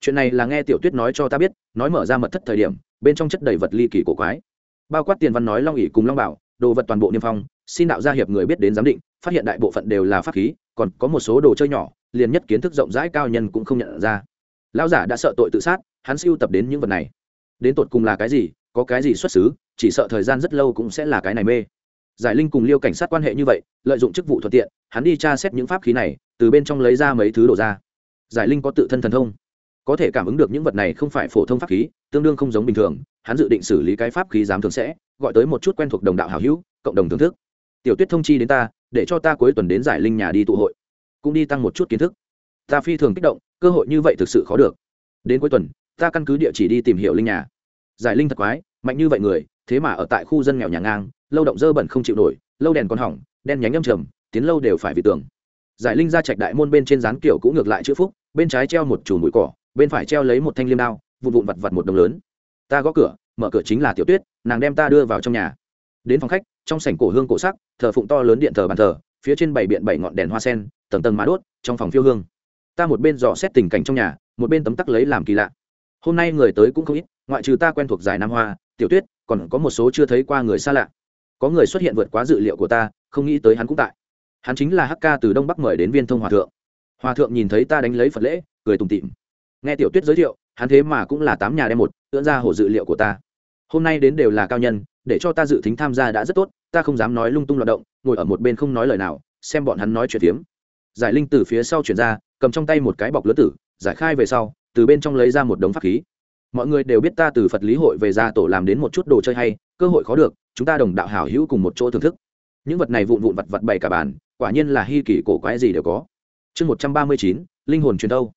Chuyện này là nghe tiểu tuyết nói cho ta biết, nói mở ra mật thất thời điểm, bên trong chất đầy vật ly kỳ cổ quái. Bao quát tiền văn nói long ỉ cùng long bảo, đồ vật toàn bộ niêm phong, xin đạo gia hiệp người biết đến giám định, phát hiện đại bộ phận đều là pháp khí, còn có một số đồ chơi nhỏ, liền nhất kiến thức rộng rãi cao nhân cũng không nhận ra. Lão giả đã sợ tội tự sát, hắn siêu tập đến những vật này. Đến tột cùng là cái gì, có cái gì xuất xứ, chỉ sợ thời gian rất lâu cũng sẽ là cái này mê giải linh cùng liêu cảnh sát quan hệ như vậy, lợi dụng chức vụ thuận tiện, hắn đi tra xét những pháp khí này, từ bên trong lấy ra mấy thứ đổ ra. Giải linh có tự thân thần thông, có thể cảm ứng được những vật này không phải phổ thông pháp khí, tương đương không giống bình thường, hắn dự định xử lý cái pháp khí giám thường sẽ, gọi tới một chút quen thuộc đồng đạo hảo hữu, cộng đồng thưởng thức. Tiểu tuyết thông chi đến ta, để cho ta cuối tuần đến giải linh nhà đi tụ hội, cũng đi tăng một chút kiến thức. Ta phi thường kích động, cơ hội như vậy thực sự khó được. Đến cuối tuần, ta căn cứ địa chỉ đi tìm hiểu linh nhà. Giải linh thật quái, mạnh như vậy người thế mà ở tại khu dân nghèo nhà ngang, lâu động dơ bẩn không chịu nổi, lâu đèn còn hỏng, đen nhánh âm trầm, tiến lâu đều phải vì tường. Giải linh ra trạch đại môn bên trên dán kiểu cũng ngược lại chữ phúc, bên trái treo một chùm bụi cỏ, bên phải treo lấy một thanh liêm đao, vụn vụn vặt vặt một đồng lớn. Ta gõ cửa, mở cửa chính là tiểu tuyết, nàng đem ta đưa vào trong nhà. Đến phòng khách, trong sảnh cổ hương cổ sắc, thờ phụng to lớn điện thờ bàn thờ, phía trên bảy biện bảy ngọn đèn hoa sen, tầng tầng má đốt, trong phòng phiêu hương. Ta một bên dò xét tình cảnh trong nhà, một bên tấm tắc lấy làm kỳ lạ. Hôm nay người tới cũng không ít, ngoại trừ ta quen thuộc giải nam hoa, tiểu tuyết còn có một số chưa thấy qua người xa lạ. Có người xuất hiện vượt quá dự liệu của ta, không nghĩ tới hắn cũng tại. Hắn chính là Hắc Ca từ đông bắc mời đến viên thông hòa thượng. Hòa thượng nhìn thấy ta đánh lấy phật lễ, cười tùng tịm nghe tiểu tuyết giới thiệu, hắn thế mà cũng là tám nhà đem một, ưỡn ra hồ dự liệu của ta. Hôm nay đến đều là cao nhân, để cho ta dự tính tham gia đã rất tốt, ta không dám nói lung tung loạt động, ngồi ở một bên không nói lời nào, xem bọn hắn nói chuyện phiếm. Giải linh từ phía sau chuyển ra, cầm trong tay một cái bọc lứa tử, giải khai về sau, từ bên trong lấy ra một đống pháp khí mọi người đều biết ta từ phật lý hội về ra tổ làm đến một chút đồ chơi hay, cơ hội khó được, chúng ta đồng đạo hảo hữu cùng một chỗ thưởng thức. Những vật này vụn vụn vặt vặt bày cả bàn, quả nhiên là hy kỳ cổ quái gì đều có. Chương một trăm ba mươi chín, linh hồn truyền đâu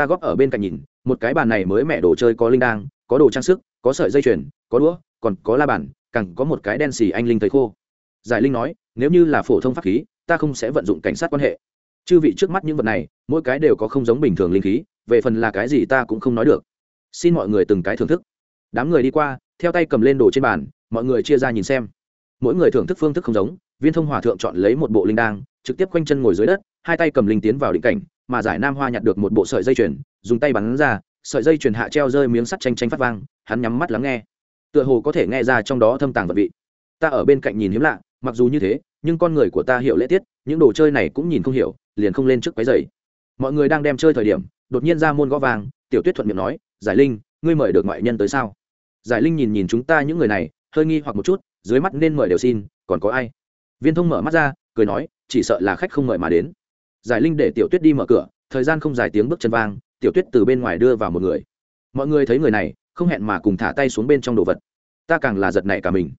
ta góp ở bên cạnh nhìn, một cái bàn này mới mẹ đồ chơi có linh đang có đồ trang sức, có sợi dây chuyền, có đũa, còn có la bàn, càng có một cái đen xì anh linh thấy khô. Giải linh nói, nếu như là phổ thông pháp khí, ta không sẽ vận dụng cảnh sát quan hệ. Chư vị trước mắt những vật này, mỗi cái đều có không giống bình thường linh khí, về phần là cái gì ta cũng không nói được xin mọi người từng cái thưởng thức. Đám người đi qua, theo tay cầm lên đồ trên bàn, mọi người chia ra nhìn xem. Mỗi người thưởng thức phương thức không giống, viên thông hòa thượng chọn lấy một bộ linh đang trực tiếp quanh chân ngồi dưới đất, hai tay cầm linh tiến vào định cảnh, mà giải nam hoa nhặt được một bộ sợi dây chuyền, dùng tay bắn ra, sợi dây chuyền hạ treo rơi miếng sắt tranh tranh phát vang, hắn nhắm mắt lắng nghe. Tựa hồ có thể nghe ra trong đó thâm tàng vật vị. Ta ở bên cạnh nhìn hiếm lạ, mặc dù như thế, nhưng con người của ta hiểu lễ tiết, những đồ chơi này cũng nhìn không hiểu, liền không lên trước cái giày mọi người đang đem chơi thời điểm, đột nhiên ra môn gõ vàng, tiểu tuyết thuận miệng nói giải linh, ngươi mời được ngoại nhân tới sao? Giải linh nhìn nhìn chúng ta những người này, hơi nghi hoặc một chút, dưới mắt nên mời đều xin, còn có ai? Viên thông mở mắt ra, cười nói, chỉ sợ là khách không mời mà đến. Giải linh để tiểu tuyết đi mở cửa, thời gian không dài tiếng bước chân vang, tiểu tuyết từ bên ngoài đưa vào một người. Mọi người thấy người này, không hẹn mà cùng thả tay xuống bên trong đồ vật. Ta càng là giật nảy cả mình.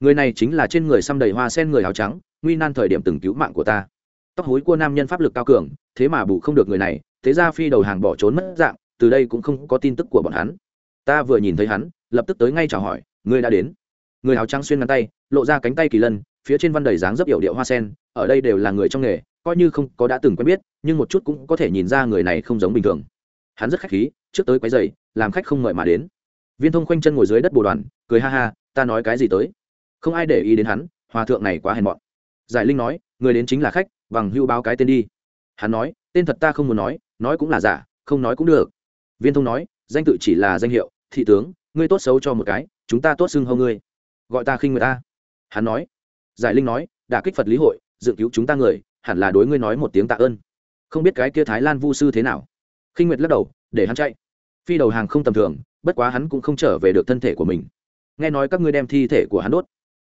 Người này chính là trên người xăm đầy hoa sen người áo trắng, nguy nan thời điểm từng cứu mạng của ta. Tóc hối của nam nhân pháp lực cao cường, thế mà bù không được người này, thế ra phi đầu hàng bỏ trốn mất dạng từ đây cũng không có tin tức của bọn hắn. Ta vừa nhìn thấy hắn, lập tức tới ngay chào hỏi, ngươi đã đến. Người áo trắng xuyên ngắn tay, lộ ra cánh tay kỳ lân, phía trên văn đầy dáng dấp hiệu điệu hoa sen, ở đây đều là người trong nghề, coi như không có đã từng quen biết, nhưng một chút cũng có thể nhìn ra người này không giống bình thường. Hắn rất khách khí, trước tới quấy giày làm khách không mời mà đến. Viên thông khoanh chân ngồi dưới đất bồ đoàn, cười ha ha, ta nói cái gì tới? Không ai để ý đến hắn, hòa thượng này quá hèn mọn. Giải linh nói, người đến chính là khách vằng hưu báo cái tên đi. Hắn nói, tên thật ta không muốn nói nói cũng là giả, không nói cũng được viên thông nói, danh tự chỉ là danh hiệu, thị tướng, ngươi tốt xấu cho một cái, chúng ta tốt xưng hâu ngươi. Gọi ta khinh người ta. Hắn nói. Giải linh nói, đả kích phật lý hội, dựng cứu chúng ta người, hẳn là đối ngươi nói một tiếng tạ ơn. Không biết cái kia thái lan vu sư thế nào. Khinh nguyệt lắc đầu, để hắn chạy. Phi đầu hàng không tầm thường, bất quá hắn cũng không trở về được thân thể của mình. Nghe nói các ngươi đem thi thể của hắn đốt.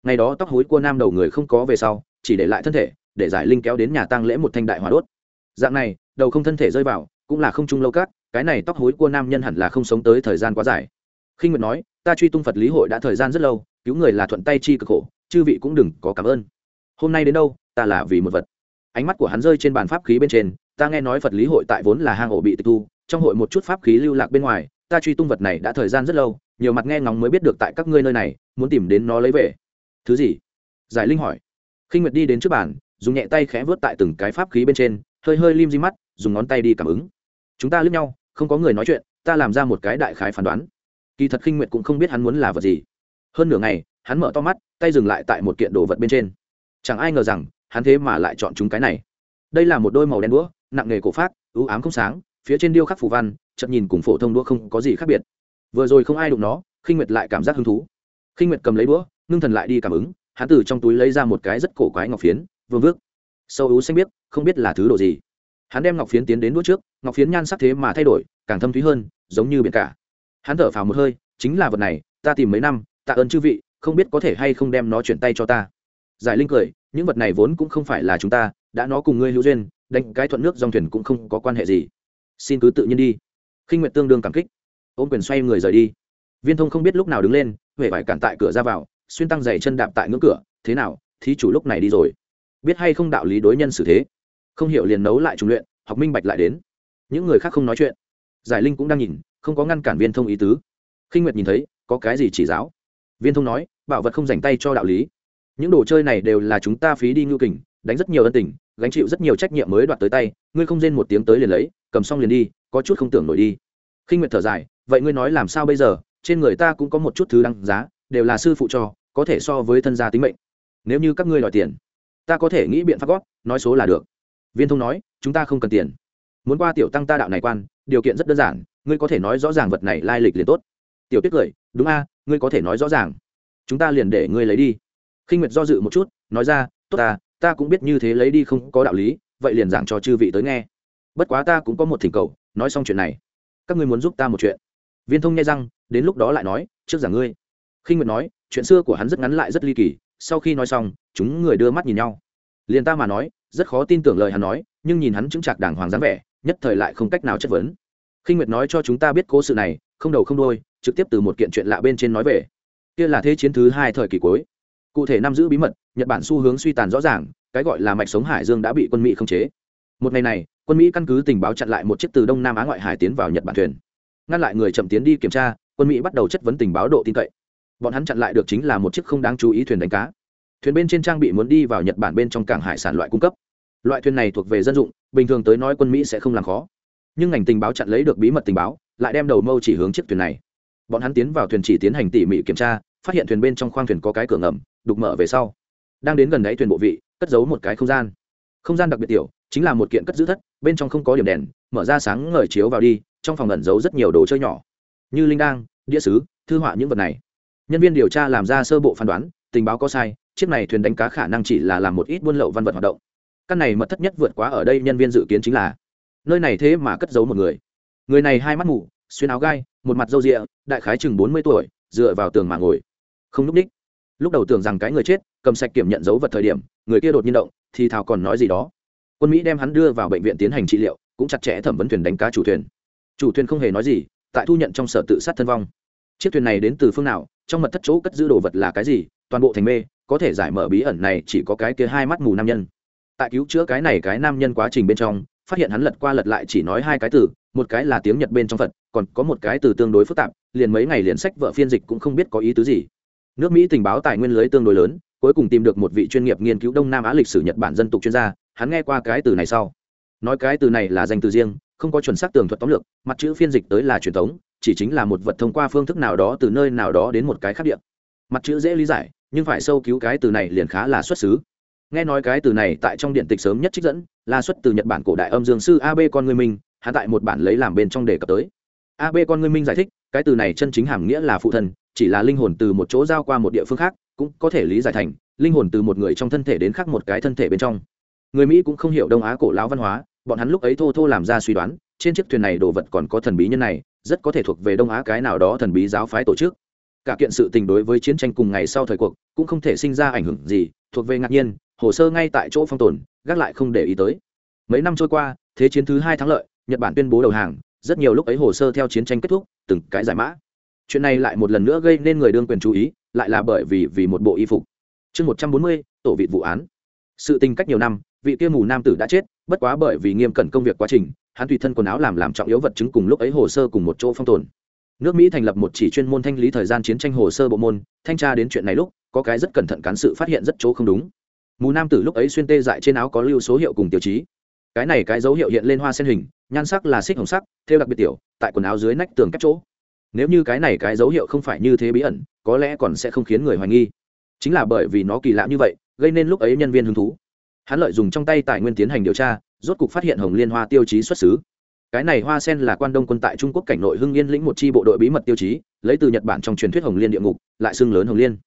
Ngày đó tóc hối cua nam đầu người không có về sau, chỉ để lại thân thể, để giải linh kéo đến nhà tăng lễ một thanh đại hỏa đốt. Dạng này, đầu không thân thể rơi vào, cũng là không trung lâu cát cái này tóc hối của nam nhân hẳn là không sống tới thời gian quá dài. Khinh nguyệt nói, ta truy tung phật lý hội đã thời gian rất lâu, cứu người là thuận tay chi cực khổ, chư vị cũng đừng có cảm ơn. Hôm nay đến đâu, ta là vì một vật. Ánh mắt của hắn rơi trên bàn pháp khí bên trên, ta nghe nói phật lý hội tại vốn là hang ổ bị tịch thu, trong hội một chút pháp khí lưu lạc bên ngoài, ta truy tung vật này đã thời gian rất lâu, nhiều mặt nghe ngóng mới biết được tại các ngươi nơi này, muốn tìm đến nó lấy về. Thứ gì? Giải linh hỏi. Khinh nguyệt đi đến trước bàn, dùng nhẹ tay khẽ vớt tại từng cái pháp khí bên trên, hơi hơi lim di mắt, dùng ngón tay đi cảm ứng. Chúng ta lướt nhau không có người nói chuyện, ta làm ra một cái đại khái phán đoán. Kỳ thật khinh nguyệt cũng không biết hắn muốn là vật gì. Hơn nửa ngày, hắn mở to mắt, tay dừng lại tại một kiện đồ vật bên trên. Chẳng ai ngờ rằng, hắn thế mà lại chọn chúng cái này. Đây là một đôi màu đen đũa, nặng nghề cổ phát ưu ám không sáng, phía trên điêu khắc phù văn, chậm nhìn cùng phổ thông đũa không có gì khác biệt. Vừa rồi không ai đụng nó, khinh nguyệt lại cảm giác hứng thú. Khinh nguyệt cầm lấy đũa, ngưng thần lại đi cảm ứng, hắn từ trong túi lấy ra một cái rất cổ quái ngọc phiến, vương vước. Sâu ú xanh biết không biết là thứ đồ gì hắn đem ngọc phiến tiến đến đũa trước, ngọc phiến nhan sắc thế mà thay đổi, càng thâm thúy hơn, giống như biển cả. Hắn thở phào một hơi, chính là vật này, ta tìm mấy năm, tạ ơn chư vị, không biết có thể hay không đem nó chuyển tay cho ta. Giải linh cười, những vật này vốn cũng không phải là chúng ta, đã nó cùng ngươi hữu duyên, đánh cái thuận nước dòng thuyền cũng không có quan hệ gì. Xin cứ tự nhiên đi. Khinh nguyệt tương đương cảm kích. Ôm quyền xoay người rời đi. Viên thông không biết lúc nào đứng lên, huệ vải cản tại cửa ra vào, xuyên tăng giày chân đạp tại ngưỡng cửa, thế nào, thí chủ lúc này đi rồi? Biết hay không đạo lý đối nhân xử thế? Không hiểu liền nấu lại trùng luyện, học minh bạch lại đến. Những người khác không nói chuyện. Giải linh cũng đang nhìn, không có ngăn cản viên thông ý tứ. Khinh nguyệt nhìn thấy, có cái gì chỉ giáo? Viên thông nói, bảo vật không dành tay cho đạo lý. Những đồ chơi này đều là chúng ta phí đi ngưu kình, đánh rất nhiều ân tình, gánh chịu rất nhiều trách nhiệm mới đoạt tới tay, ngươi không rên một tiếng tới liền lấy, cầm xong liền đi, có chút không tưởng nổi đi. Khinh nguyệt thở dài, vậy ngươi nói làm sao bây giờ? Trên người ta cũng có một chút thứ đăng giá, đều là sư phụ cho, có thể so với thân gia tính mệnh. Nếu như các ngươi đòi tiền, ta có thể nghĩ biện pháp góp, nói số là được viên thông nói chúng ta không cần tiền. Muốn qua tiểu tăng ta đạo này quan điều kiện rất đơn giản ngươi có thể nói rõ ràng vật này lai lịch liền tốt. Tiểu tuyết cười đúng a ngươi có thể nói rõ ràng. Chúng ta liền để ngươi lấy đi. Khinh nguyệt do dự một chút nói ra tốt ta ta cũng biết như thế lấy đi không có đạo lý vậy liền giảng cho chư vị tới nghe. Bất quá ta cũng có một thỉnh cầu nói xong chuyện này các ngươi muốn giúp ta một chuyện. Viên thông nghe rằng, đến lúc đó lại nói trước giảng ngươi. Khinh nguyệt nói chuyện xưa của hắn rất ngắn lại rất ly kỳ sau khi nói xong chúng người đưa mắt nhìn nhau. Liền ta mà nói rất khó tin tưởng lời hắn nói, nhưng nhìn hắn chứng chạc đàng hoàng dáng vẻ, nhất thời lại không cách nào chất vấn. Khinh nguyệt nói cho chúng ta biết cố sự này, không đầu không đôi trực tiếp từ một kiện chuyện lạ bên trên nói về. Kia là thế chiến thứ hai thời kỳ cuối. Cụ thể năm giữ bí mật, nhật bản xu hướng suy tàn rõ ràng, cái gọi là mạch sống hải dương đã bị quân mỹ khống chế. Một ngày này, quân mỹ căn cứ tình báo chặn lại một chiếc từ đông nam á ngoại hải tiến vào nhật bản thuyền. Ngăn lại người chậm tiến đi kiểm tra, quân mỹ bắt đầu chất vấn tình báo độ tin cậy. Bọn hắn chặn lại được chính là một chiếc không đáng chú ý thuyền đánh cá thuyền bên trên trang bị muốn đi vào nhật bản bên trong cảng hải sản loại cung cấp. Loại thuyền này thuộc về dân dụng, bình thường tới nói quân mỹ sẽ không làm khó. Nhưng ngành tình báo chặn lấy được bí mật tình báo, lại đem đầu mâu chỉ hướng chiếc thuyền này. Bọn hắn tiến vào thuyền chỉ tiến hành tỉ mỉ kiểm tra, phát hiện thuyền bên trong khoang thuyền có cái cửa ngầm, đục mở về sau. Đang đến gần đáy thuyền bộ vị, cất giấu một cái không gian. Không gian đặc biệt tiểu, chính là một kiện cất giữ thất, bên trong không có điểm đèn, mở ra sáng ngời chiếu vào đi, trong phòng ẩn giấu rất nhiều đồ chơi nhỏ. Như linh đang đĩa sứ thư họa những vật này. Nhân viên điều tra làm ra sơ bộ phán đoán, tình báo có sai chiếc này thuyền đánh cá khả năng chỉ là làm một ít buôn lậu văn vật hoạt động. Căn này mật thất nhất vượt quá ở đây nhân viên dự kiến chính là, nơi này thế mà cất giấu một người. Người này hai mắt mù, xuyên áo gai, một mặt râu rịa, đại khái chừng bốn mươi tuổi, dựa vào tường mà ngồi. Không núp đích lúc đầu tưởng rằng cái người chết, cầm sạch kiểm nhận dấu vật thời điểm, người kia đột nhiên động, thì thào còn nói gì đó. Quân mỹ đem hắn đưa vào bệnh viện tiến hành trị liệu, cũng chặt chẽ thẩm vấn thuyền đánh cá chủ thuyền. Chủ thuyền không hề nói gì, tại thu nhận trong sở tự sát thân vong. Chiếc thuyền này đến từ phương nào, trong mật thất chỗ cất giữ đồ vật là cái gì, toàn bộ thành mê có thể giải mở bí ẩn này chỉ có cái kia hai mắt mù nam nhân. Tại cứu chữa cái này cái nam nhân quá trình bên trong phát hiện hắn lật qua lật lại chỉ nói hai cái từ một cái là tiếng nhật bên trong phật còn có một cái từ tương đối phức tạp liền mấy ngày liền sách vợ phiên dịch cũng không biết có ý tứ gì. Nước mỹ tình báo tài nguyên lưới tương đối lớn cuối cùng tìm được một vị chuyên nghiệp nghiên cứu đông nam á lịch sử nhật bản dân tộc chuyên gia hắn nghe qua cái từ này sau. Nói cái từ này là danh từ riêng không có chuẩn xác tường thuật tóm lược mặt chữ phiên dịch tới là truyền thống chỉ chính là một vật thông qua phương thức nào đó từ nơi nào đó đến một cái khác địa, mặt chữ dễ lý giải nhưng phải sâu cứu cái từ này liền khá là xuất xứ. Nghe nói cái từ này tại trong điện tịch sớm nhất trích dẫn, là xuất từ nhật bản cổ đại âm dương sư ab con người minh, hắn tại một bản lấy làm bên trong đề cập tới. Ab con người minh giải thích, cái từ này chân chính hàm nghĩa là phụ thân chỉ là linh hồn từ một chỗ giao qua một địa phương khác, cũng có thể lý giải thành, linh hồn từ một người trong thân thể đến khác một cái thân thể bên trong. Người mỹ cũng không hiểu đông á cổ lão văn hóa, bọn hắn lúc ấy thô thô làm ra suy đoán, trên chiếc thuyền này đồ vật còn có thần bí nhân này, rất có thể thuộc về đông á cái nào đó thần bí giáo phái tổ chức cả kiện sự tình đối với chiến tranh cùng ngày sau thời cuộc cũng không thể sinh ra ảnh hưởng gì, thuộc về ngạc nhiên, hồ sơ ngay tại chỗ phong tồn, gác lại không để ý tới. Mấy năm trôi qua, thế chiến thứ hai thắng lợi, nhật bản tuyên bố đầu hàng, rất nhiều lúc ấy hồ sơ theo chiến tranh kết thúc, từng cái giải mã. Chuyện này lại một lần nữa gây nên người đương quyền chú ý, lại là bởi vì vì một bộ y phục. Chương một trăm bốn mươi, tổ vị vụ án. Sự tình cách nhiều năm, vị kia mù nam tử đã chết, bất quá bởi vì nghiêm cẩn công việc quá trình, hắn tùy thân quần áo làm làm trọng yếu vật chứng cùng lúc ấy hồ sơ cùng một chỗ phong tồn nước mỹ thành lập một chỉ chuyên môn thanh lý thời gian chiến tranh hồ sơ bộ môn, thanh tra đến chuyện này lúc, có cái rất cẩn thận cán sự phát hiện rất chỗ không đúng. Mù nam tử lúc ấy xuyên tê dại trên áo có lưu số hiệu cùng tiêu chí. Cái này cái dấu hiệu hiện lên hoa sen hình, nhan sắc là xích hồng sắc theo đặc biệt tiểu, tại quần áo dưới nách tường cách chỗ. Nếu như cái này cái dấu hiệu không phải như thế bí ẩn, có lẽ còn sẽ không khiến người hoài nghi. Chính là bởi vì nó kỳ lạ như vậy, gây nên lúc ấy nhân viên hứng thú. Hắn lợi dùng trong tay tài nguyên tiến hành điều tra, rốt cục phát hiện hồng liên hoa tiêu chí xuất xứ cái này hoa sen là quan đông quân tại trung quốc cảnh nội hưng yên lĩnh một chi bộ đội bí mật tiêu chí, lấy từ nhật bản trong truyền thuyết hồng liên địa ngục, lại xưng lớn hồng liên.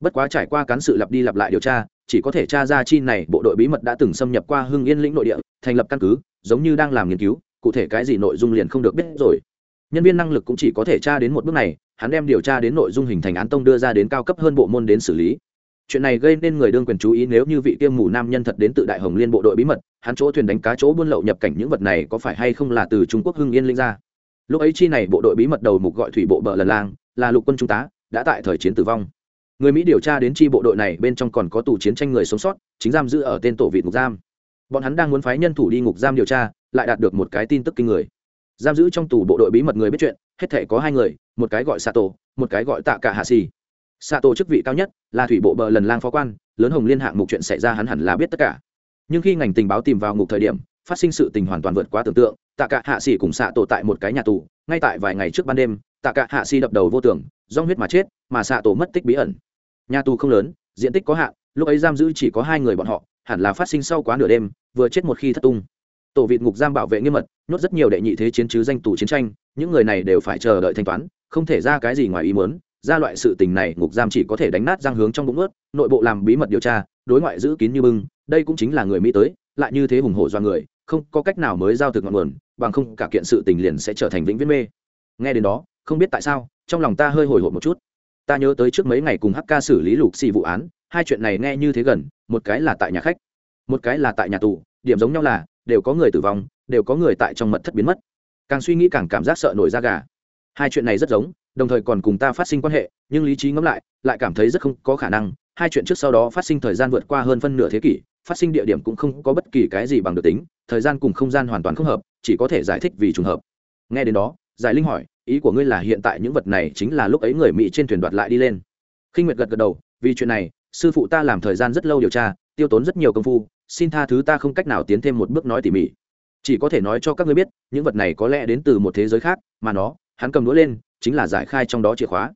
Bất quá trải qua cán sự lặp đi lặp lại điều tra, chỉ có thể tra ra chi này bộ đội bí mật đã từng xâm nhập qua hưng yên lĩnh nội địa, thành lập căn cứ, giống như đang làm nghiên cứu, cụ thể cái gì nội dung liền không được biết rồi. Nhân viên năng lực cũng chỉ có thể tra đến một bước này, hắn đem điều tra đến nội dung hình thành án tông đưa ra đến cao cấp hơn bộ môn đến xử lý chuyện này gây nên người đương quyền chú ý nếu như vị tiêm mù nam nhân thật đến tự đại hồng liên bộ đội bí mật, hắn chỗ thuyền đánh cá chỗ buôn lậu nhập cảnh những vật này có phải hay không là từ trung quốc hưng yên linh ra? Lúc ấy chi này bộ đội bí mật đầu mục gọi thủy bộ bờ lần lang, là lục quân trung tá, đã tại thời chiến tử vong. Người mỹ điều tra đến chi bộ đội này bên trong còn có tù chiến tranh người sống sót, chính giam giữ ở tên tổ vị ngục giam. Bọn hắn đang muốn phái nhân thủ đi ngục giam điều tra, lại đạt được một cái tin tức kinh người. Giam giữ trong tù bộ đội bí mật người biết chuyện, hết thể có hai người, một cái gọi sato, một cái gọi tạ cả hạ xì sato chức vị cao nhất là thủy bộ bờ lần lang phó quan, lớn hồng liên hạng mục chuyện xảy ra hắn hẳn là biết tất cả. Nhưng khi ngành tình báo tìm vào ngục thời điểm, phát sinh sự tình hoàn toàn vượt quá tưởng tượng, tạ cả hạ xì cùng xạ tổ tại một cái nhà tù, ngay tại vài ngày trước ban đêm, tạ cả hạ xì đập đầu vô tưởng, do huyết mà chết, mà xạ tổ mất tích bí ẩn. Nhà tù không lớn, diện tích có hạn, lúc ấy giam giữ chỉ có hai người bọn họ, hẳn là phát sinh sau quá nửa đêm, vừa chết một khi thất tung. Tổ vịt ngục giam bảo vệ nghiêm mật, nhốt rất nhiều đệ nhị thế chiến chứ danh tù chiến tranh, những người này đều phải chờ đợi thanh toán, không thể ra cái gì ngoài ý muốn ra loại sự tình này, ngục giam chỉ có thể đánh nát giang hướng trong bụng ướt, nội bộ làm bí mật điều tra, đối ngoại giữ kín như bưng, đây cũng chính là người mỹ tới, lại như thế hùng hổ do người, không có cách nào mới giao thực ngọn nguồn, bằng không cả kiện sự tình liền sẽ trở thành vĩnh viễn mê. Nghe đến đó, không biết tại sao, trong lòng ta hơi hồi hộp một chút. Ta nhớ tới trước mấy ngày cùng hk xử lý lục xì vụ án, hai chuyện này nghe như thế gần, một cái là tại nhà khách, một cái là tại nhà tù, điểm giống nhau là, đều có người tử vong, đều có người tại trong mật thất biến mất. Càng suy nghĩ càng cảm giác sợ nổi da gà. Hai chuyện này rất giống đồng thời còn cùng ta phát sinh quan hệ, nhưng lý trí ngẫm lại lại cảm thấy rất không có khả năng. Hai chuyện trước sau đó phát sinh thời gian vượt qua hơn phân nửa thế kỷ, phát sinh địa điểm cũng không có bất kỳ cái gì bằng được tính, thời gian cùng không gian hoàn toàn không hợp, chỉ có thể giải thích vì trùng hợp. Nghe đến đó, giải linh hỏi, ý của ngươi là hiện tại những vật này chính là lúc ấy người mỹ trên thuyền đoạt lại đi lên? Khinh nguyệt gật gật đầu, vì chuyện này, sư phụ ta làm thời gian rất lâu điều tra, tiêu tốn rất nhiều công phu, xin tha thứ ta không cách nào tiến thêm một bước nói tỉ mỉ. Chỉ có thể nói cho các ngươi biết, những vật này có lẽ đến từ một thế giới khác, mà nó, hắn cầm đũa lên chính là giải khai trong đó chìa khóa.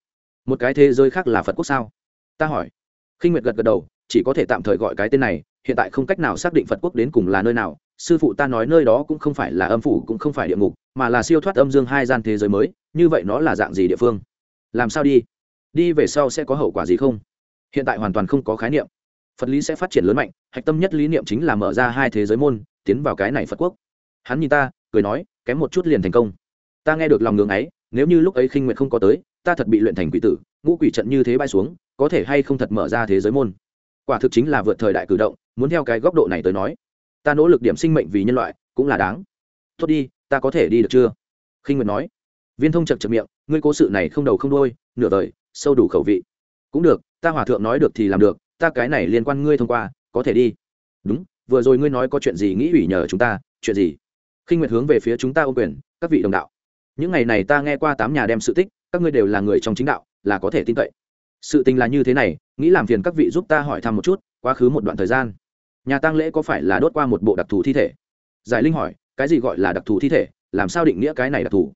Một cái thế giới khác là phật quốc sao? Ta hỏi. Khinh nguyệt gật gật đầu, chỉ có thể tạm thời gọi cái tên này, hiện tại không cách nào xác định phật quốc đến cùng là nơi nào. Sư phụ ta nói nơi đó cũng không phải là âm phủ, cũng không phải địa ngục, mà là siêu thoát âm dương hai gian thế giới mới, như vậy nó là dạng gì địa phương? Làm sao đi? Đi về sau sẽ có hậu quả gì không? Hiện tại hoàn toàn không có khái niệm. Phật lý sẽ phát triển lớn mạnh, hạch tâm nhất lý niệm chính là mở ra hai thế giới môn, tiến vào cái này phật quốc. Hắn nhìn ta, cười nói, kém một chút liền thành công. Ta nghe được lòng ngưỡng ấy nếu như lúc ấy khinh nguyện không có tới, ta thật bị luyện thành quỷ tử, ngũ quỷ trận như thế bay xuống, có thể hay không thật mở ra thế giới môn? Quả thực chính là vượt thời đại cử động, muốn theo cái góc độ này tới nói, ta nỗ lực điểm sinh mệnh vì nhân loại, cũng là đáng. Tốt đi, ta có thể đi được chưa? Khinh nguyệt nói. Viên thông chật chật miệng, ngươi cố sự này không đầu không đôi nửa đời sâu đủ khẩu vị. Cũng được, ta hòa thượng nói được thì làm được, ta cái này liên quan ngươi thông qua, có thể đi. Đúng, vừa rồi ngươi nói có chuyện gì nghĩ ủy nhờ chúng ta, chuyện gì? Khinh nguyệt hướng về phía chúng ta ô quyền, các vị đồng đạo những ngày này ta nghe qua tám nhà đem sự tích, các ngươi đều là người trong chính đạo, là có thể tin cậy. Sự tình là như thế này, nghĩ làm phiền các vị giúp ta hỏi thăm một chút, quá khứ một đoạn thời gian. Nhà tăng lễ có phải là đốt qua một bộ đặc thù thi thể? Giải linh hỏi, cái gì gọi là đặc thù thi thể? Làm sao định nghĩa cái này đặc thù?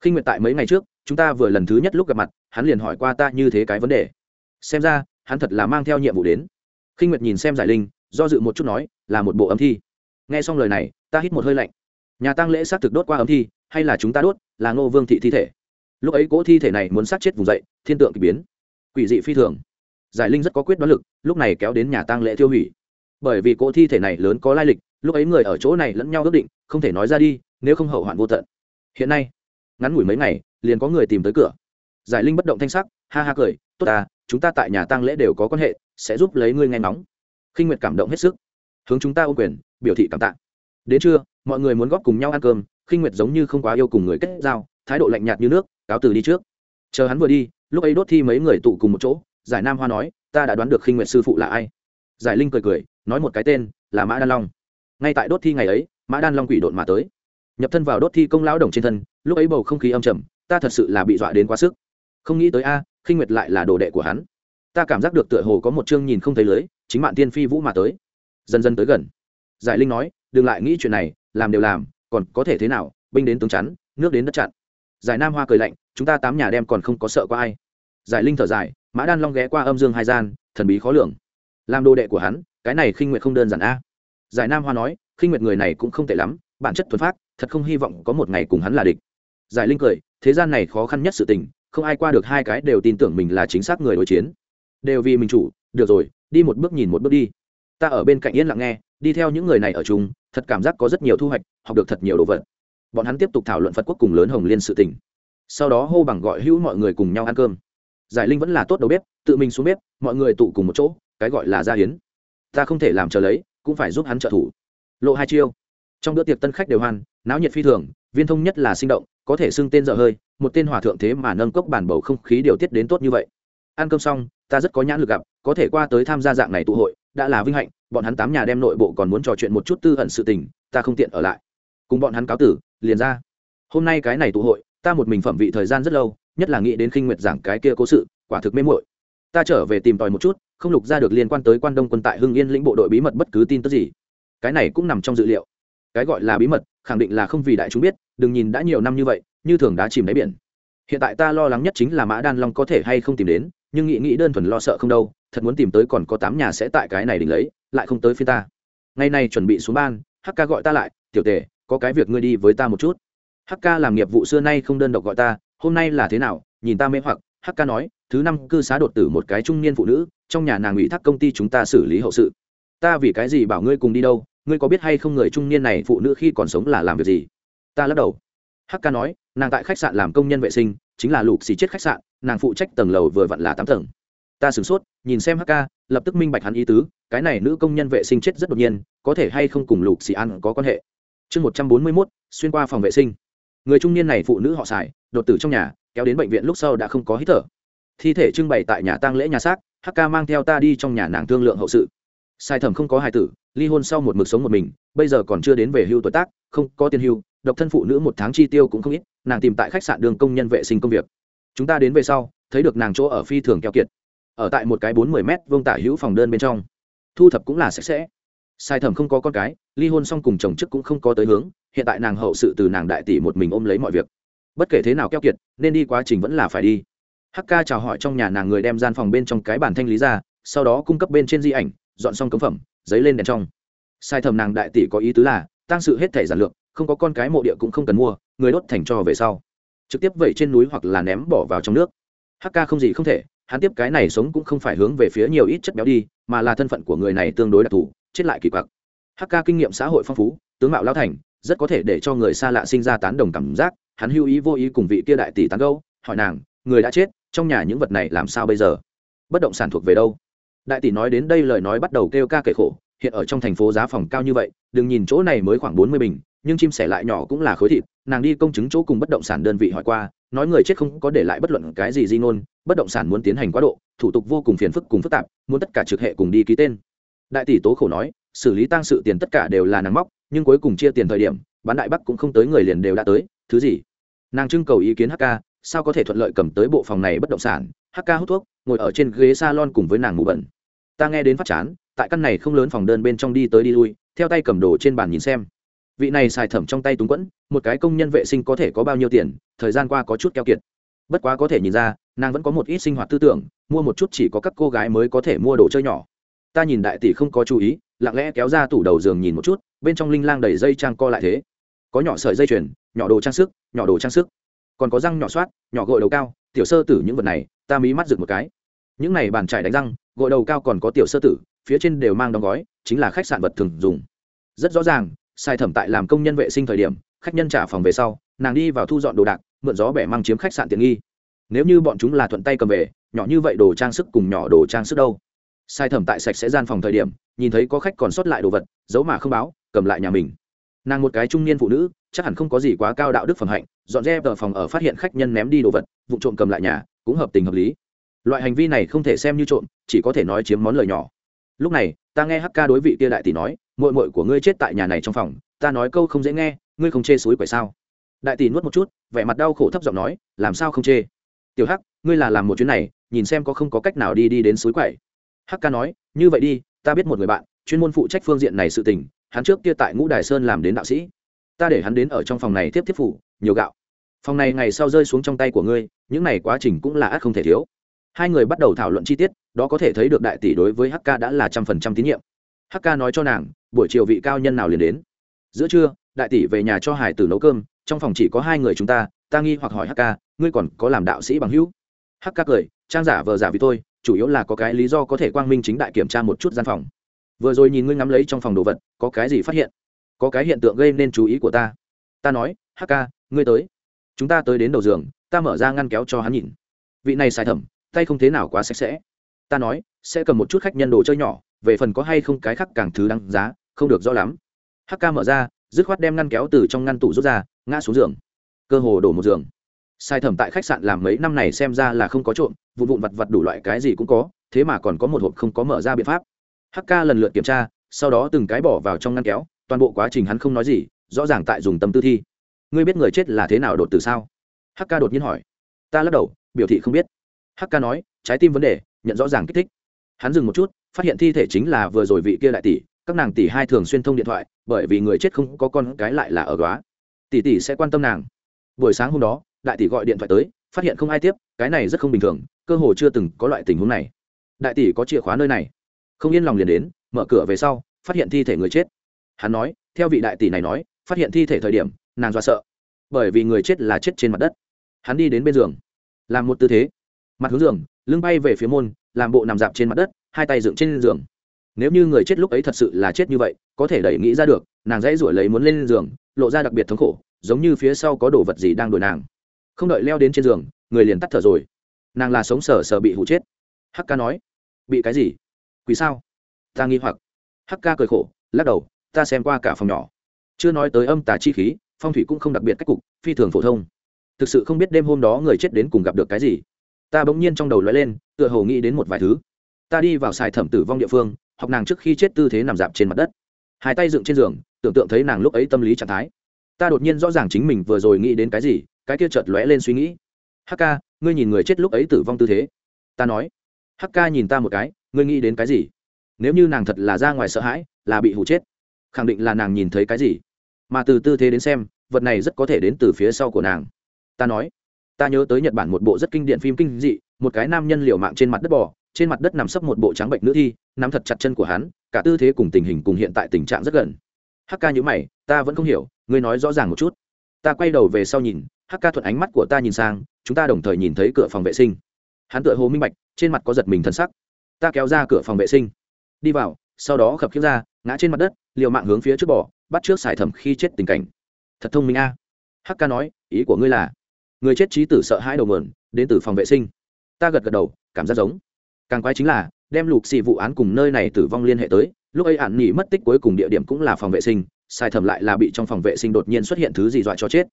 Khinh nguyệt tại mấy ngày trước, chúng ta vừa lần thứ nhất lúc gặp mặt, hắn liền hỏi qua ta như thế cái vấn đề. Xem ra, hắn thật là mang theo nhiệm vụ đến. Khinh nguyệt nhìn xem giải linh, do dự một chút nói, là một bộ âm thi. Nghe xong lời này, ta hít một hơi lạnh. Nhà tăng lễ xác thực đốt qua âm thi, hay là chúng ta đốt? Là ngô vương thị thi thể. Lúc ấy cỗ thi thể này muốn sát chết vùng dậy, thiên tượng k ỳ biến. Quỷ dị phi thường. Giải linh rất có quyết đoán lực, lúc này kéo đến nhà tăng lễ tiêu hủy. Bởi vì cỗ thi thể này lớn có lai lịch, lúc ấy người ở chỗ này lẫn nhau ước định, không thể nói ra đi, nếu không hậu hoạn vô tận. Hiện nay, ngắn ngủi mấy ngày, liền có người tìm tới cửa. Giải linh bất động thanh sắc, ha ha cười, tốt à chúng ta tại nhà tăng lễ đều có quan hệ, sẽ giúp lấy ngươi nghe nóng khinh nguyệt cảm động hết sức. Hướng chúng ta ô quyền, biểu thị cảm tạ. Đến trưa, mọi người muốn góp cùng nhau ăn cơm khinh nguyệt giống như không quá yêu cùng người kết giao, thái độ lạnh nhạt như nước, cáo từ đi trước. Chờ hắn vừa đi, lúc ấy đốt thi mấy người tụ cùng một chỗ, giải nam hoa nói, ta đã đoán được khinh nguyệt sư phụ là ai. Giải linh cười cười, nói một cái tên, là mã đan long. Ngay tại đốt thi ngày ấy, mã đan long quỷ đột mà tới. Nhập thân vào đốt thi công lão đồng trên thân, lúc ấy bầu không khí âm trầm, ta thật sự là bị dọa đến quá sức. Không nghĩ tới a, khinh nguyệt lại là đồ đệ của hắn. Ta cảm giác được tựa hồ có một chương nhìn không thấy lưới, chính mạng tiên phi vũ mà tới. Dần dần tới gần. Giải linh nói, đừng lại nghĩ chuyện này, làm đều làm còn có thể thế nào, binh đến tướng chắn, nước đến đất chặn. Giải nam hoa cười lạnh, chúng ta tám nhà đem còn không có sợ qua ai. Giải linh thở dài, mã đan long ghé qua âm dương hai gian, thần bí khó lường. Làm đồ đệ của hắn, cái này khinh nguyệt không đơn giản a. Giải nam hoa nói, khinh nguyệt người này cũng không tệ lắm, bản chất thuần phát thật không hy vọng có một ngày cùng hắn là địch. Giải linh cười, thế gian này khó khăn nhất sự tình, không ai qua được hai cái đều tin tưởng mình là chính xác người đối chiến. Đều vì mình chủ, được rồi, đi một bước nhìn một bước đi. Ta ở bên cạnh yên lặng nghe đi theo những người này ở chung, thật cảm giác có rất nhiều thu hoạch, học được thật nhiều đồ vật. Bọn hắn tiếp tục thảo luận phật quốc cùng lớn hồng liên sự tình. Sau đó hô bằng gọi hữu mọi người cùng nhau ăn cơm. Giải linh vẫn là tốt đầu bếp, tự mình xuống bếp, mọi người tụ cùng một chỗ, cái gọi là gia hiến. Ta không thể làm chờ lấy, cũng phải giúp hắn trợ thủ. Lộ hai chiêu. Trong bữa tiệc tân khách đều hoan, náo nhiệt phi thường, viên thông nhất là sinh động, có thể xưng tên dở hơi, một tên hòa thượng thế mà nâng cốc bản bầu không khí điều tiết đến tốt như vậy. Ăn cơm xong ta rất có nhãn lực gặp, có thể qua tới tham gia dạng này tụ hội, đã là vinh hạnh, bọn hắn tám nhà đem nội bộ còn muốn trò chuyện một chút tư hận sự tình, ta không tiện ở lại. Cùng bọn hắn cáo tử, liền ra. Hôm nay cái này tụ hội, ta một mình phẩm vị thời gian rất lâu, nhất là nghĩ đến khinh nguyệt giảng cái kia cố sự, quả thực mê muội. Ta trở về tìm tòi một chút, không lục ra được liên quan tới quan đông quân tại hưng yên lĩnh bộ đội bí mật bất cứ tin tức gì. Cái này cũng nằm trong dự liệu. Cái gọi là bí mật, khẳng định là không vì đại chúng biết, đừng nhìn đã nhiều năm như vậy, như thường đã chìm đáy biển. Hiện tại ta lo lắng nhất chính là mã đan long có thể hay không tìm đến nhưng nghĩ nghĩ đơn thuần lo sợ không đâu, thật muốn tìm tới còn có tám nhà sẽ tại cái này đỉnh lấy, lại không tới phía ta. Ngày nay chuẩn bị xuống ban hk gọi ta lại, tiểu tề, có cái việc ngươi đi với ta một chút. Hk làm nghiệp vụ xưa nay không đơn độc gọi ta, hôm nay là thế nào? Nhìn ta mê hoặc hk nói, thứ năm cư xá đột tử một cái trung niên phụ nữ, trong nhà nàng ủy thác công ty chúng ta xử lý hậu sự. Ta vì cái gì bảo ngươi cùng đi đâu? Ngươi có biết hay không người trung niên này phụ nữ khi còn sống là làm việc gì? Ta lắc đầu. Hk nói, nàng tại khách sạn làm công nhân vệ sinh chính là lục xì chết khách sạn, nàng phụ trách tầng lầu vừa vặn là tám tầng. Ta sửng sốt, nhìn xem hk lập tức minh bạch hắn ý tứ, cái này nữ công nhân vệ sinh chết rất đột nhiên, có thể hay không cùng lục xì ăn có quan hệ. Chương một trăm bốn mươi mốt, xuyên qua phòng vệ sinh. Người trung niên này phụ nữ họ xài đột tử trong nhà, kéo đến bệnh viện lúc sau đã không có hít thở. Thi thể trưng bày tại nhà tang lễ nhà xác hk mang theo ta đi trong nhà nàng thương lượng hậu sự. Sai thẩm không có hài tử, ly hôn sau một mực sống một mình, bây giờ còn chưa đến về hưu tuổi tác, không có tiền hưu, độc thân phụ nữ một tháng chi tiêu cũng không ít nàng tìm tại khách sạn đường công nhân vệ sinh công việc. Chúng ta đến về sau, thấy được nàng chỗ ở phi thường keo kiệt, ở tại một cái bốn mươi m vông tả hữu phòng đơn bên trong. Thu thập cũng là sạch sẽ. Sai thẩm không có con cái, ly hôn xong cùng chồng chức cũng không có tới hướng, hiện tại nàng hậu sự từ nàng đại tỷ một mình ôm lấy mọi việc. Bất kể thế nào keo kiệt, nên đi quá trình vẫn là phải đi. Hắc ca chào hỏi trong nhà nàng người đem gian phòng bên trong cái bản thanh lý ra, sau đó cung cấp bên trên di ảnh, dọn xong cấm phẩm, giấy lên đèn trong. Sai thầm nàng đại tỷ có ý tứ là, tăng sự hết thể giản lược không có con cái mộ địa cũng không cần mua, người đốt thành cho về sau. Trực tiếp vẩy trên núi hoặc là ném bỏ vào trong nước. Hk không gì không thể, hắn tiếp cái này sống cũng không phải hướng về phía nhiều ít chất béo đi, mà là thân phận của người này tương đối đặc thù, chết lại kỳ quặc. Hk kinh nghiệm xã hội phong phú, tướng mạo lao thành, rất có thể để cho người xa lạ sinh ra tán đồng cảm giác, hắn hưu ý vô ý cùng vị kia đại tỷ tán gâu hỏi nàng, người đã chết, trong nhà những vật này làm sao bây giờ? Bất động sản thuộc về đâu? Đại tỷ nói đến đây lời nói bắt đầu kêu ca kể khổ, hiện ở trong thành phố giá phòng cao như vậy, đừng nhìn chỗ này mới khoảng bốn mươi bình nhưng chim sẻ lại nhỏ cũng là khối thịt, nàng đi công chứng chỗ cùng bất động sản đơn vị hỏi qua, nói người chết không có để lại bất luận cái gì di ngôn, bất động sản muốn tiến hành quá độ, thủ tục vô cùng phiền phức cùng phức tạp, muốn tất cả trực hệ cùng đi ký tên. Đại tỷ tố khổ nói, xử lý tăng sự tiền tất cả đều là nàng móc, nhưng cuối cùng chia tiền thời điểm, bán đại bắc cũng không tới người liền đều đã tới, thứ gì? Nàng trưng cầu ý kiến hk sao có thể thuận lợi cầm tới bộ phòng này bất động sản? Hk hút thuốc, ngồi ở trên ghế salon cùng với nàng ngủ bẩn. Ta nghe đến phát chán, tại căn này không lớn phòng đơn bên trong đi tới đi lui, theo tay cầm đồ trên bàn nhìn xem vị này xài thẩm trong tay túng quẫn, một cái công nhân vệ sinh có thể có bao nhiêu tiền, thời gian qua có chút keo kiệt. Bất quá có thể nhìn ra, nàng vẫn có một ít sinh hoạt tư tưởng, mua một chút chỉ có các cô gái mới có thể mua đồ chơi nhỏ. Ta nhìn đại tỷ không có chú ý, lặng lẽ kéo ra tủ đầu giường nhìn một chút, bên trong linh lang đầy dây trang co lại thế. Có nhỏ sợi dây chuyền, nhỏ đồ trang sức, nhỏ đồ trang sức. Còn có răng nhỏ soát, nhỏ gội đầu cao, tiểu sơ tử những vật này, ta mí mắt rực một cái. Những này bàn trải đánh răng, gội đầu cao còn có tiểu sơ tử, phía trên đều mang đóng gói, chính là khách sạn vật thường dùng. Rất rõ ràng sai thẩm tại làm công nhân vệ sinh thời điểm, khách nhân trả phòng về sau, nàng đi vào thu dọn đồ đạc, mượn gió bẻ mang chiếm khách sạn tiện nghi. Nếu như bọn chúng là thuận tay cầm về, nhỏ như vậy đồ trang sức cùng nhỏ đồ trang sức đâu? Sai thẩm tại sạch sẽ gian phòng thời điểm, nhìn thấy có khách còn sót lại đồ vật, giấu mà không báo, cầm lại nhà mình. Nàng một cái trung niên phụ nữ, chắc hẳn không có gì quá cao đạo đức phẩm hạnh, dọn dẹp ở phòng ở phát hiện khách nhân ném đi đồ vật vụ trộm cầm lại nhà, cũng hợp tình hợp lý. Loại hành vi này không thể xem như trộm, chỉ có thể nói chiếm món lời nhỏ. Lúc này, ta nghe hk đối vị kia đại tỷ nói mội mội của ngươi chết tại nhà này trong phòng, ta nói câu không dễ nghe, ngươi không chê suối quậy sao? Đại tỷ nuốt một chút, vẻ mặt đau khổ thấp giọng nói, làm sao không chê? Tiểu hắc, ngươi là làm một chuyến này, nhìn xem có không có cách nào đi đi đến suối quậy ca nói, như vậy đi, ta biết một người bạn, chuyên môn phụ trách phương diện này sự tình, hắn trước kia tại ngũ đài sơn làm đến đạo sĩ. Ta để hắn đến ở trong phòng này tiếp tiếp phủ nhiều gạo. Phòng này ngày sau rơi xuống trong tay của ngươi, những này quá trình cũng là ác không thể thiếu. Hai người bắt đầu thảo luận chi tiết, đó có thể thấy được đại tỷ đối với hk đã là trăm phần trăm tín nhiệm hk nói cho nàng, buổi chiều vị cao nhân nào liền đến? Giữa trưa, đại tỷ về nhà cho hải tử nấu cơm, trong phòng chỉ có hai người chúng ta ta nghi hoặc hỏi hk ngươi còn có làm đạo sĩ bằng hữu? Hk cười, trang giả vờ giả vì tôi, chủ yếu là có cái lý do có thể quang minh chính đại kiểm tra một chút gian phòng. Vừa rồi nhìn ngươi ngắm lấy trong phòng đồ vật, có cái gì phát hiện? Có cái hiện tượng gây nên chú ý của ta. Ta nói hk ngươi tới. Chúng ta tới đến đầu giường, ta mở ra ngăn kéo cho hắn nhìn. Vị này xài thẩm, tay không thế nào quá sạch sẽ. Ta nói, sẽ cầm một chút khách nhân đồ chơi nhỏ về phần có hay không cái khác càng thứ đăng giá, không được rõ lắm. Hk mở ra, dứt khoát đem ngăn kéo từ trong ngăn tủ rút ra, ngã xuống giường. Cơ hồ đổ một giường. Sai thẩm tại khách sạn làm mấy năm này xem ra là không có trộm, vụn vụn vặt vặt đủ loại cái gì cũng có, thế mà còn có một hộp không có mở ra biện pháp. Hk lần lượt kiểm tra, sau đó từng cái bỏ vào trong ngăn kéo, toàn bộ quá trình hắn không nói gì, rõ ràng tại dùng tâm tư thi. Ngươi biết người chết là thế nào đột từ sao? Hk đột nhiên hỏi. Ta lắc đầu, biểu thị không biết. Hk nói, trái tim vấn đề, nhận rõ ràng kích thích hắn dừng một chút, phát hiện thi thể chính là vừa rồi vị kia đại tỷ, các nàng tỷ hai thường xuyên thông điện thoại, bởi vì người chết không có con cái lại là ở góa. Tỷ tỷ sẽ quan tâm nàng. Buổi sáng hôm đó, đại tỷ gọi điện thoại tới, phát hiện không ai tiếp, cái này rất không bình thường, cơ hồ chưa từng có loại tình huống này. Đại tỷ có chìa khóa nơi này. Không yên lòng liền đến, mở cửa về sau, phát hiện thi thể người chết. Hắn nói, theo vị đại tỷ này nói, phát hiện thi thể thời điểm, nàng do sợ. Bởi vì người chết là chết trên mặt đất. Hắn đi đến bên giường. Làm một tư thế. Mặt hướng giường, lưng bay về phía môn làm bộ nằm dạp trên mặt đất, hai tay dựng trên giường. Nếu như người chết lúc ấy thật sự là chết như vậy, có thể đẩy nghĩ ra được, nàng dãy ruổi lấy muốn lên giường, lộ ra đặc biệt thống khổ, giống như phía sau có đồ vật gì đang đuổi nàng. Không đợi leo đến trên giường, người liền tắt thở rồi. Nàng là sống sờ sờ bị hụ chết. Hắc ca nói, bị cái gì? Quỷ sao? Ta nghi hoặc. Hắc ca cười khổ, lắc đầu, ta xem qua cả phòng nhỏ. Chưa nói tới âm tà chi khí, phong thủy cũng không đặc biệt cách cục, phi thường phổ thông. Thực sự không biết đêm hôm đó người chết đến cùng gặp được cái gì ta bỗng nhiên trong đầu lóe lên, tựa hồ nghĩ đến một vài thứ. Ta đi vào xài thẩm tử vong địa phương, học nàng trước khi chết tư thế nằm dạp trên mặt đất. Hai tay dựng trên giường, tưởng tượng thấy nàng lúc ấy tâm lý trạng thái. Ta đột nhiên rõ ràng chính mình vừa rồi nghĩ đến cái gì, cái kia chợt lóe lên suy nghĩ. Hk ngươi nhìn người chết lúc ấy tử vong tư thế. Ta nói. Hắc ca nhìn ta một cái, ngươi nghĩ đến cái gì? Nếu như nàng thật là ra ngoài sợ hãi, là bị hụ chết, khẳng định là nàng nhìn thấy cái gì. Mà từ tư thế đến xem, vật này rất có thể đến từ phía sau của nàng. Ta nói ta nhớ tới nhật bản một bộ rất kinh điển phim kinh dị, một cái nam nhân liều mạng trên mặt đất bò, trên mặt đất nằm sấp một bộ trắng bệnh nữ thi, nắm thật chặt chân của hắn, cả tư thế cùng tình hình cùng hiện tại tình trạng rất gần. Hắc ca nhữ mày, ta vẫn không hiểu, ngươi nói rõ ràng một chút. Ta quay đầu về sau nhìn, hắc ca thuận ánh mắt của ta nhìn sang, chúng ta đồng thời nhìn thấy cửa phòng vệ sinh. Hắn tựa hồ minh bạch, trên mặt có giật mình thân sắc. Ta kéo ra cửa phòng vệ sinh. Đi vào, sau đó khập khiếp ra, ngã trên mặt đất, liều mạng hướng phía trước bỏ bắt trước xài thẩm khi chết tình cảnh. Thật thông minh a. Hắc ca nói, ý của ngươi là người chết trí tử sợ hãi đầu mượn đến từ phòng vệ sinh. Ta gật gật đầu, cảm giác giống. Càng quái chính là, đem lục xì vụ án cùng nơi này tử vong liên hệ tới, lúc ấy ạn nghỉ mất tích cuối cùng địa điểm cũng là phòng vệ sinh, sai thầm lại là bị trong phòng vệ sinh đột nhiên xuất hiện thứ gì dọa cho chết.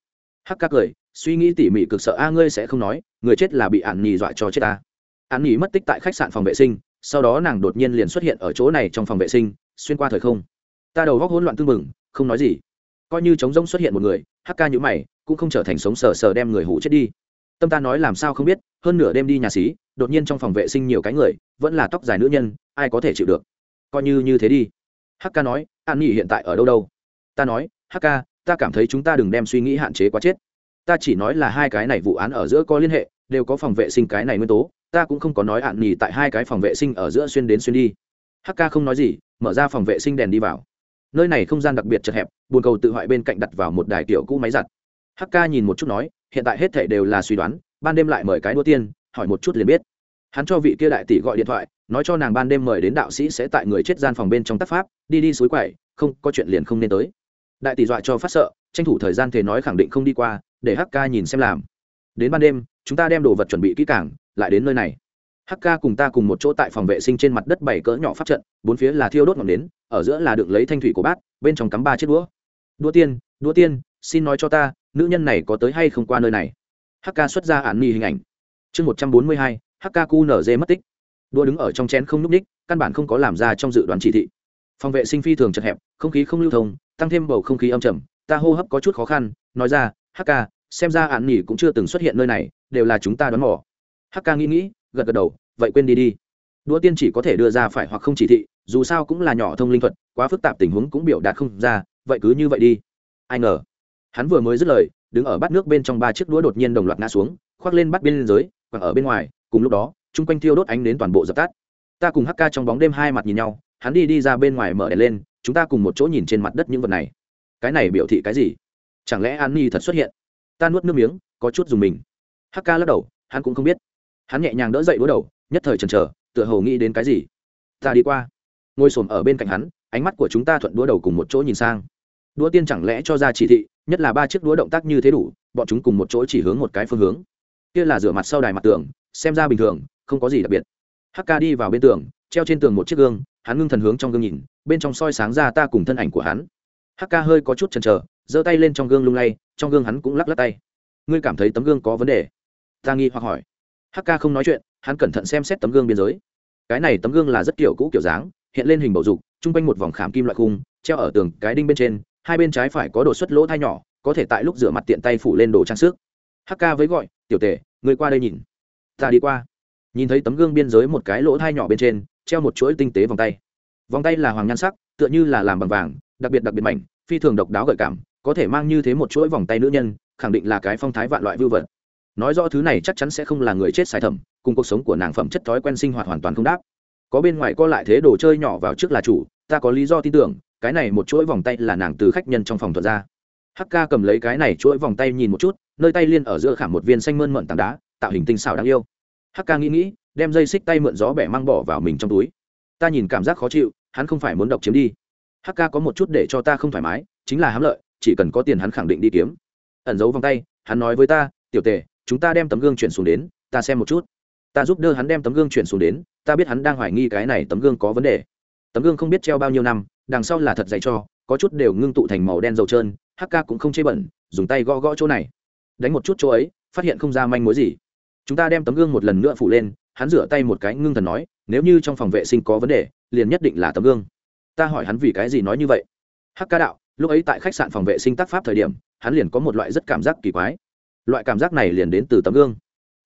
Hắc ca cười, suy nghĩ tỉ mỉ cực sợ, a, ngươi sẽ không nói, người chết là bị ạn nghỉ dọa cho chết ta. Ạn nghỉ mất tích tại khách sạn phòng vệ sinh, sau đó nàng đột nhiên liền xuất hiện ở chỗ này trong phòng vệ sinh, xuyên qua thời không. Ta đầu góc hỗn loạn tư mừng không nói gì. Coi như trống rông xuất hiện một người, hắc ca nhữ mày cũng không trở thành sống sờ sờ đem người hủ chết đi. Tâm ta nói làm sao không biết, hơn nửa đêm đi nhà xí, đột nhiên trong phòng vệ sinh nhiều cái người, vẫn là tóc dài nữ nhân, ai có thể chịu được? Coi như như thế đi. Hắc ca nói, an nghỉ hiện tại ở đâu đâu? Ta nói, hắc ca, ta cảm thấy chúng ta đừng đem suy nghĩ hạn chế quá chết. Ta chỉ nói là hai cái này vụ án ở giữa có liên hệ, đều có phòng vệ sinh cái này nguyên tố, ta cũng không có nói ạn nghỉ tại hai cái phòng vệ sinh ở giữa xuyên đến xuyên đi. Hk không nói gì, mở ra phòng vệ sinh đèn đi vào. Nơi này không gian đặc biệt chật hẹp bồn cầu tự hoại bên cạnh đặt vào một đài tiểu cũ máy giặt hk nhìn một chút nói, hiện tại hết thể đều là suy đoán, ban đêm lại mời cái đua tiên, hỏi một chút liền biết. Hắn cho vị kia đại tỷ gọi điện thoại, nói cho nàng ban đêm mời đến đạo sĩ sẽ tại người chết gian phòng bên trong tác pháp, đi đi suối quậy không, có chuyện liền không nên tới. Đại tỷ dọa cho phát sợ, tranh thủ thời gian thề nói khẳng định không đi qua, để hk nhìn xem làm. Đến ban đêm, chúng ta đem đồ vật chuẩn bị kỹ càng, lại đến nơi này. Hk cùng ta cùng một chỗ tại phòng vệ sinh trên mặt đất bảy cỡ nhỏ pháp trận, bốn phía là thiêu đốt ngọn nến, ở giữa là đựng lấy thanh thủy của bát, bên trong cắm ba chiếc đũa. Đũa tiên đũa tiên, xin nói cho ta nữ nhân này có tới hay không qua nơi này? Hk xuất ra ản ni hình ảnh. Chương một trăm bốn mươi hai hk qnz mất tích. Đua đứng ở trong chén không n ú c ních, căn bản không có làm ra trong dự đoán chỉ thị. Phòng vệ sinh phi thường chật hẹp, không khí không lưu thông, tăng thêm bầu không khí âm trầm, ta hô hấp có chút khó khăn, nói ra hk xem ra ạn nghỉ cũng chưa từng xuất hiện nơi này, đều là chúng ta đoán mò. Hk nghĩ nghĩ, gật gật đầu, vậy quên đi đi. Đũa tiên chỉ có thể đưa ra phải hoặc không chỉ thị, dù sao cũng là nhỏ thông linh thuật, quá phức tạp tình huống cũng biểu đạt không ra, vậy cứ như vậy đi. Ai ngờ hắn vừa mới dứt lời, đứng ở bát nước bên trong ba chiếc đũa đột nhiên đồng loạt ngã xuống, khoác lên bắt bên dưới còn ở bên ngoài, cùng lúc đó, chung quanh thiêu đốt ánh đến toàn bộ dập tắt. Ta cùng hk trong bóng đêm hai mặt nhìn nhau, hắn đi đi ra bên ngoài mở đèn lên, chúng ta cùng một chỗ nhìn trên mặt đất những vật này. Cái này biểu thị cái gì? Chẳng lẽ an ni thật xuất hiện? Ta nuốt nước miếng, có chút dùng mình. Hk lắc đầu, hắn cũng không biết. Hắn nhẹ nhàng đỡ dậy đũa đầu, nhất thời chần chờ, tựa hồ nghĩ đến cái gì. Ta đi qua. Ngồi xổm ở bên cạnh hắn, ánh mắt của chúng ta thuận đũa đầu cùng một chỗ nhìn sang. Đũa tiên chẳng lẽ cho ra chỉ thị nhất là ba chiếc đũa động tác như thế đủ, bọn chúng cùng một chỗ chỉ hướng một cái phương hướng. Kia là rửa mặt sau đài mặt tường, xem ra bình thường, không có gì đặc biệt. Hk đi vào bên tường, treo trên tường một chiếc gương, hắn ngưng thần hướng trong gương nhìn, bên trong soi sáng ra ta cùng thân ảnh của hắn. Hk hơi có chút chần chờ, giơ tay lên trong gương lung lay, trong gương hắn cũng lắc lắc tay. Ngươi cảm thấy tấm gương có vấn đề? Ta nghi hoặc hỏi. Hk không nói chuyện, hắn cẩn thận xem xét tấm gương biên giới. Cái này tấm gương là rất kiểu cũ kiểu dáng, hiện lên hình bầu dục, chung quanh một vòng khảm kim loại khung, treo ở tường cái đinh bên trên hai bên trái phải có đột xuất lỗ thai nhỏ, có thể tại lúc rửa mặt tiện tay phủ lên đồ trang sức. Hk với gọi, tiểu tề người qua đây nhìn. Ta đi qua. Nhìn thấy tấm gương biên giới một cái lỗ thai nhỏ bên trên, treo một chuỗi tinh tế vòng tay. Vòng tay là hoàng nhan sắc, tựa như là làm bằng vàng, đặc biệt đặc biệt mảnh, phi thường độc đáo gợi cảm, có thể mang như thế một chuỗi vòng tay nữ nhân, khẳng định là cái phong thái vạn loại vưu vật. Nói rõ thứ này chắc chắn sẽ không là người chết sai thẩm cùng cuộc sống của nàng phẩm chất thói quen sinh hoạt hoàn toàn không đáp. Có bên ngoài co lại thế đồ chơi nhỏ vào trước là chủ, ta có lý do tin tưởng cái này một chuỗi vòng tay là nàng từ khách nhân trong phòng thuật ra. Hk cầm lấy cái này chuỗi vòng tay nhìn một chút, nơi tay liên ở giữa khảm một viên xanh mơn mận tảng đá, tạo hình tinh xảo đáng yêu. Hk nghĩ nghĩ, đem dây xích tay mượn gió bẻ mang bỏ vào mình trong túi. Ta nhìn cảm giác khó chịu, hắn không phải muốn độc chiếm đi. Hk có một chút để cho ta không thoải mái, chính là hám lợi, chỉ cần có tiền hắn khẳng định đi kiếm. Ẩn giấu vòng tay, hắn nói với ta, tiểu tề, chúng ta đem tấm gương chuyển xuống đến, ta xem một chút. Ta giúp đỡ hắn đem tấm gương chuyển xuống đến, ta biết hắn đang hoài nghi cái này tấm gương có vấn đề. Tấm gương không biết treo bao nhiêu năm đằng sau là thật dày cho, có chút đều ngưng tụ thành màu đen dầu trơn hk cũng không chê bẩn, dùng tay gõ gõ chỗ này. Đánh một chút chỗ ấy, phát hiện không ra manh mối gì. Chúng ta đem tấm gương một lần nữa phủ lên, hắn rửa tay một cái ngưng thần nói, nếu như trong phòng vệ sinh có vấn đề, liền nhất định là tấm gương. Ta hỏi hắn vì cái gì nói như vậy? Hk đạo, lúc ấy tại khách sạn phòng vệ sinh tác pháp thời điểm, hắn liền có một loại rất cảm giác kỳ quái. Loại cảm giác này liền đến từ tấm gương.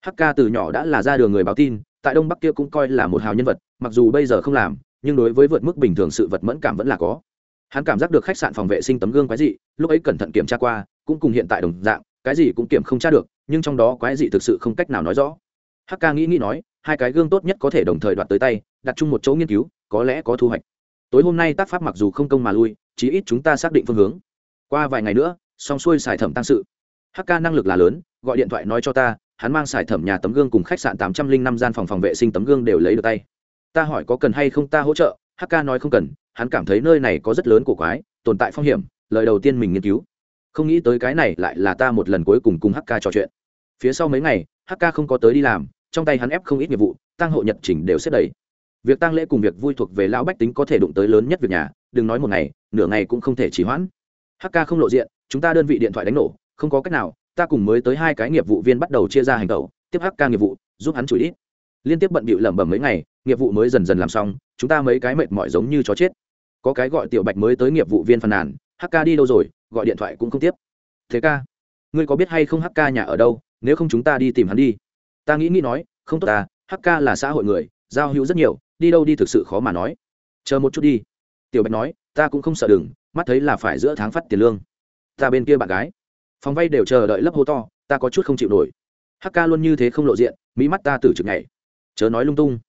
Hk từ nhỏ đã là ra đường người báo tin, tại đông bắc kia cũng coi là một hào nhân vật, mặc dù bây giờ không làm nhưng đối với vượt mức bình thường sự vật mẫn cảm vẫn là có. Hắn cảm giác được khách sạn phòng vệ sinh tấm gương quái dị, lúc ấy cẩn thận kiểm tra qua, cũng cùng hiện tại đồng dạng, cái gì cũng kiểm không tra được, nhưng trong đó quái dị thực sự không cách nào nói rõ. Hk nghĩ nghĩ nói, hai cái gương tốt nhất có thể đồng thời đoạt tới tay, đặt chung một chỗ nghiên cứu, có lẽ có thu hoạch. Tối hôm nay tác pháp mặc dù không công mà lui, chí ít chúng ta xác định phương hướng. Qua vài ngày nữa, xong xuôi xài thẩm tăng sự. Hk năng lực là lớn, gọi điện thoại nói cho ta, hắn mang xài thẩm nhà tấm gương cùng khách sạn tám trăm linh năm gian phòng phòng vệ sinh tấm gương đều lấy được tay ta hỏi có cần hay không ta hỗ trợ hk nói không cần, hắn cảm thấy nơi này có rất lớn cổ quái, tồn tại phong hiểm, lời đầu tiên mình nghiên cứu. Không nghĩ tới cái này lại là ta một lần cuối cùng cùng hk trò chuyện. Phía sau mấy ngày hk không có tới đi làm, trong tay hắn ép không ít nghiệp vụ, tăng hộ nhật chỉnh đều xếp đầy. Việc tăng lễ cùng việc vui thuộc về lão bách tính có thể đụng tới lớn nhất việc nhà, đừng nói một ngày, nửa ngày cũng không thể trì hoãn. Hk không lộ diện, chúng ta đơn vị điện thoại đánh nổ, không có cách nào, ta cùng mới tới hai cái nghiệp vụ viên bắt đầu chia ra hành tẩu, tiếp hk nghiệp vụ, giúp hắn chửi ít liên tiếp bận bịu lẩm bẩm mấy ngày nghiệp vụ mới dần dần làm xong, chúng ta mấy cái mệt mỏi giống như chó chết. Có cái gọi tiểu bạch mới tới nghiệp vụ viên phàn nàn hk đi đâu rồi, gọi điện thoại cũng không tiếp. Thế ca, ngươi có biết hay không hk nhà ở đâu, nếu không chúng ta đi tìm hắn đi. Ta nghĩ nghĩ nói, không tốt à, ta hk là xã hội người, giao hữu rất nhiều, đi đâu đi thực sự khó mà nói. Chờ một chút đi. Tiểu bạch nói, ta cũng không sợ đừng mắt thấy là phải giữa tháng phát tiền lương. Ta bên kia bạn gái. Phòng vay đều chờ đợi lấp hô to, ta có chút không chịu nổi. Hk luôn như thế không lộ diện mỹ mắt ta tử trực ngày chớ nói lung tung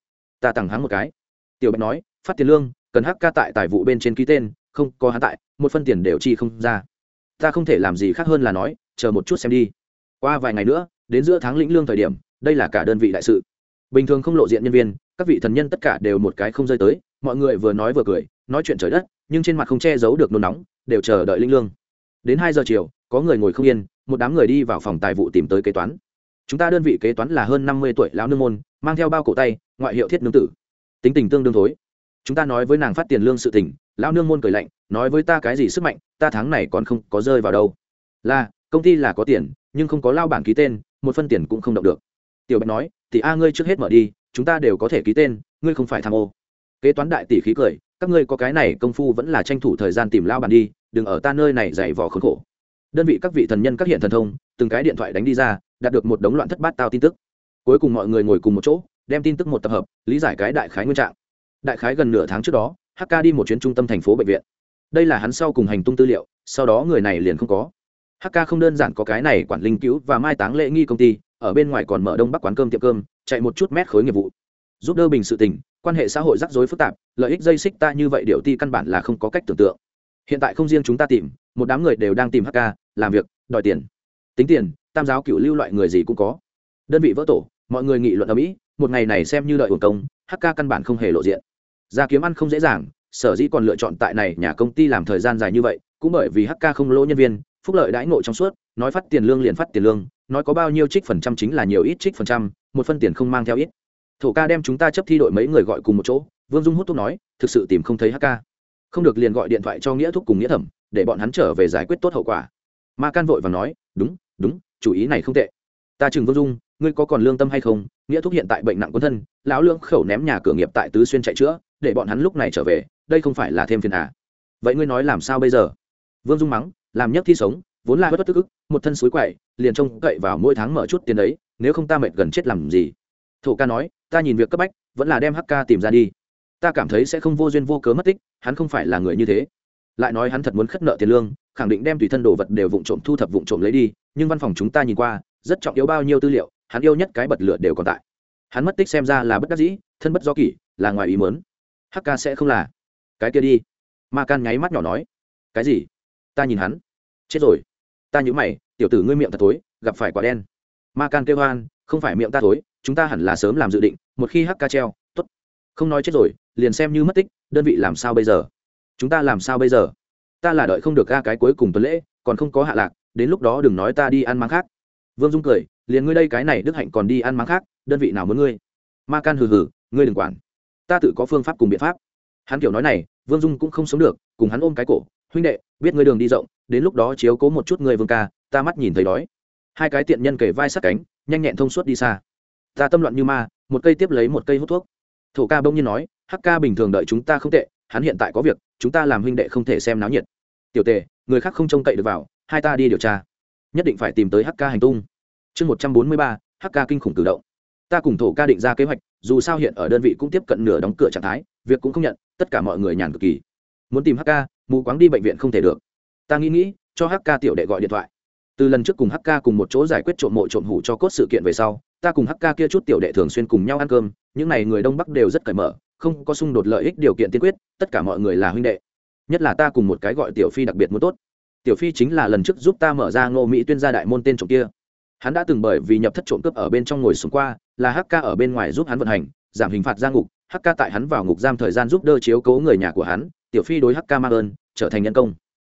ta tặng hắn một cái. Tiểu bạch nói, phát tiền lương, cần hk tại tài vụ bên trên ký tên, không, có hắn tại, một phân tiền đều chi không ra. Ta không thể làm gì khác hơn là nói, chờ một chút xem đi. Qua vài ngày nữa, đến giữa tháng lĩnh lương thời điểm, đây là cả đơn vị đại sự. Bình thường không lộ diện nhân viên, các vị thần nhân tất cả đều một cái không rơi tới, mọi người vừa nói vừa cười, nói chuyện trời đất, nhưng trên mặt không che giấu được nôn nóng, đều chờ đợi linh lương. Đến hai giờ chiều, có người ngồi không yên, một đám người đi vào phòng tài vụ tìm tới kế toán. Chúng ta đơn vị kế toán là hơn năm mươi tuổi lão nương môn, mang theo bao cổ tay ngoại hiệu thiết nương tử. Tính tình tương đương thối. Chúng ta nói với nàng phát tiền lương sự tình, lão nương môn cười lạnh, nói với ta cái gì sức mạnh, ta tháng này còn không có rơi vào đâu. Là, công ty là có tiền, nhưng không có lao bản ký tên, một phân tiền cũng không động được. Tiểu bạch nói, thì a, ngươi trước hết mở đi, chúng ta đều có thể ký tên, ngươi không phải tham ô. Kế toán đại tỷ khí cười, các ngươi có cái này công phu vẫn là tranh thủ thời gian tìm lao bản đi, đừng ở ta nơi này dày vò khốn khổ. Đơn vị các vị thần nhân các hiện thần thông, từng cái điện thoại đánh đi ra, đạt được một đống loạn thất bát tao tin tức. Cuối cùng mọi người ngồi cùng một chỗ đem tin tức một tập hợp, lý giải cái đại khái nguyên trạng. Đại khái gần nửa tháng trước đó hk đi một chuyến trung tâm thành phố bệnh viện. Đây là hắn sau cùng hành tung tư liệu, sau đó người này liền không có. Hk không đơn giản có cái này quản linh cứu và mai táng lễ nghi công ty, ở bên ngoài còn mở đông bắc quán cơm tiệm cơm, chạy một chút mét khối nghiệp vụ. Giúp đỡ bình sự tình, quan hệ xã hội rắc rối phức tạp, lợi ích dây xích ta như vậy điều ti căn bản là không có cách tưởng tượng. Hiện tại không riêng chúng ta tìm, một đám người đều đang tìm hk làm việc, đòi tiền. Tính tiền, tam giáo cựu lưu loại người gì cũng có. Đơn vị vỡ tổ, mọi người nghị luận ở mỹ một ngày này xem như lợi hồn công hk căn bản không hề lộ diện. Ra kiếm ăn không dễ dàng, sở dĩ còn lựa chọn tại này nhà công ty làm thời gian dài như vậy, cũng bởi vì hk không lỗ nhân viên, phúc lợi đãi ngộ trong suốt, nói phát tiền lương liền phát tiền lương, nói có bao nhiêu trích phần trăm chính là nhiều ít trích phần trăm, một phân tiền không mang theo ít. Thổ ca đem chúng ta chấp thi đội mấy người gọi cùng một chỗ, vương dung hút thuốc nói, thực sự tìm không thấy hk không được liền gọi điện thoại cho nghĩa thúc cùng nghĩa thẩm, để bọn hắn trở về giải quyết tốt hậu quả. Ma can vội và nói, đúng đúng, chủ ý này không tệ. Ta chừng vương dung ngươi có còn lương tâm hay không? Nghĩa thúc hiện tại bệnh nặng quân thân, lão lương khẩu ném nhà cửa nghiệp tại tứ xuyên chạy chữa, để bọn hắn lúc này trở về, đây không phải là thêm phiền à. Vậy ngươi nói làm sao bây giờ? Vương dung mắng, làm nhất thi sống, vốn là bất bất tức ức, một thân suối quậy, liền trông cậy vào mỗi tháng mở chút tiền đấy, nếu không ta mệt gần chết làm gì? Thổ ca nói, ta nhìn việc cấp bách, vẫn là đem hk tìm ra đi. Ta cảm thấy sẽ không vô duyên vô cớ mất tích, hắn không phải là người như thế. Lại nói hắn thật muốn khất nợ tiền lương, khẳng định đem tùy thân đồ vật đều vụng trộm thu thập vụng trộm lấy đi, nhưng văn phòng chúng ta nhìn qua, rất trọng yếu bao nhiêu tư liệu hắn yêu nhất cái bật lửa đều còn tại. Hắn mất tích xem ra là bất đắc dĩ, thân bất do kỷ, là ngoài ý mớn hk sẽ không là. Cái kia đi. Ma can nháy mắt nhỏ nói. Cái gì? Ta nhìn hắn. Chết rồi. Ta nhữ mày, tiểu tử ngươi miệng thật tối gặp phải quả đen. Ma can kêu hoan, không phải miệng ta tối chúng ta hẳn là sớm làm dự định, một khi hắc ca treo t ố t không nói chết rồi, liền xem như mất tích, đơn vị làm sao bây giờ? Chúng ta làm sao bây giờ? Ta là đợi không được ga cái cuối cùng tuần lễ, còn không có hạ lạc, đến lúc đó đừng nói ta đi ăn mắng khác. Vương dung cười liền ngươi đây cái này đức hạnh còn đi ăn máng khác, đơn vị nào muốn ngươi? Ma can hừ hừ, ngươi đừng quản. Ta tự có phương pháp cùng biện pháp. Hắn kiểu nói này, vương dung cũng không sống được, cùng hắn ôm cái cổ, huynh đệ, biết ngươi đường đi rộng, đến lúc đó chiếu cố một chút người vương ca, ta mắt nhìn thấy đói. Hai cái tiện nhân kể vai sát cánh, nhanh nhẹn thông suốt đi xa. Ta tâm loạn như ma, một cây tiếp lấy một cây hút thuốc. Thổ ca bỗng nhiên nói, hắc ca bình thường đợi chúng ta không tệ, hắn hiện tại có việc, chúng ta làm huynh đệ không thể xem náo nhiệt. Tiểu tề, người khác không trông cậy được vào, hai ta đi điều tra. Nhất định phải tìm tới hk hành tung chương một trăm bốn mươi ba hk kinh khủng cử động. Ta cùng thổ ca định ra kế hoạch, dù sao hiện ở đơn vị cũng tiếp cận nửa đóng cửa trạng thái, việc cũng không nhận, tất cả mọi người nhàn cực kỳ. Muốn tìm hk mù quáng đi bệnh viện không thể được. Ta nghĩ nghĩ, cho hk tiểu đệ gọi điện thoại. Từ lần trước cùng hk cùng một chỗ giải quyết trộm mộ trộm hủ cho cốt sự kiện về sau, ta cùng hk kia chút tiểu đệ thường xuyên cùng nhau ăn cơm, những n à y người đông bắc đều rất cởi mở, không có xung đột lợi ích điều kiện tiên quyết, tất cả mọi người là huynh đệ. Nhất là ta cùng một cái gọi tiểu phi đặc biệt muốn tốt. Tiểu phi chính là lần trước giúp ta mở ra ngô mỹ tuyên gia đại môn tên trộm kia hắn đã từng bởi vì nhập thất trộm cướp ở bên trong ngồi xuống qua, là hk ở bên ngoài giúp hắn vận hành, giảm hình phạt ra ngục hk tại hắn vào ngục giam thời gian giúp đỡ chiếu cố người nhà của hắn, tiểu phi đối hk mang ơn, trở thành nhân công.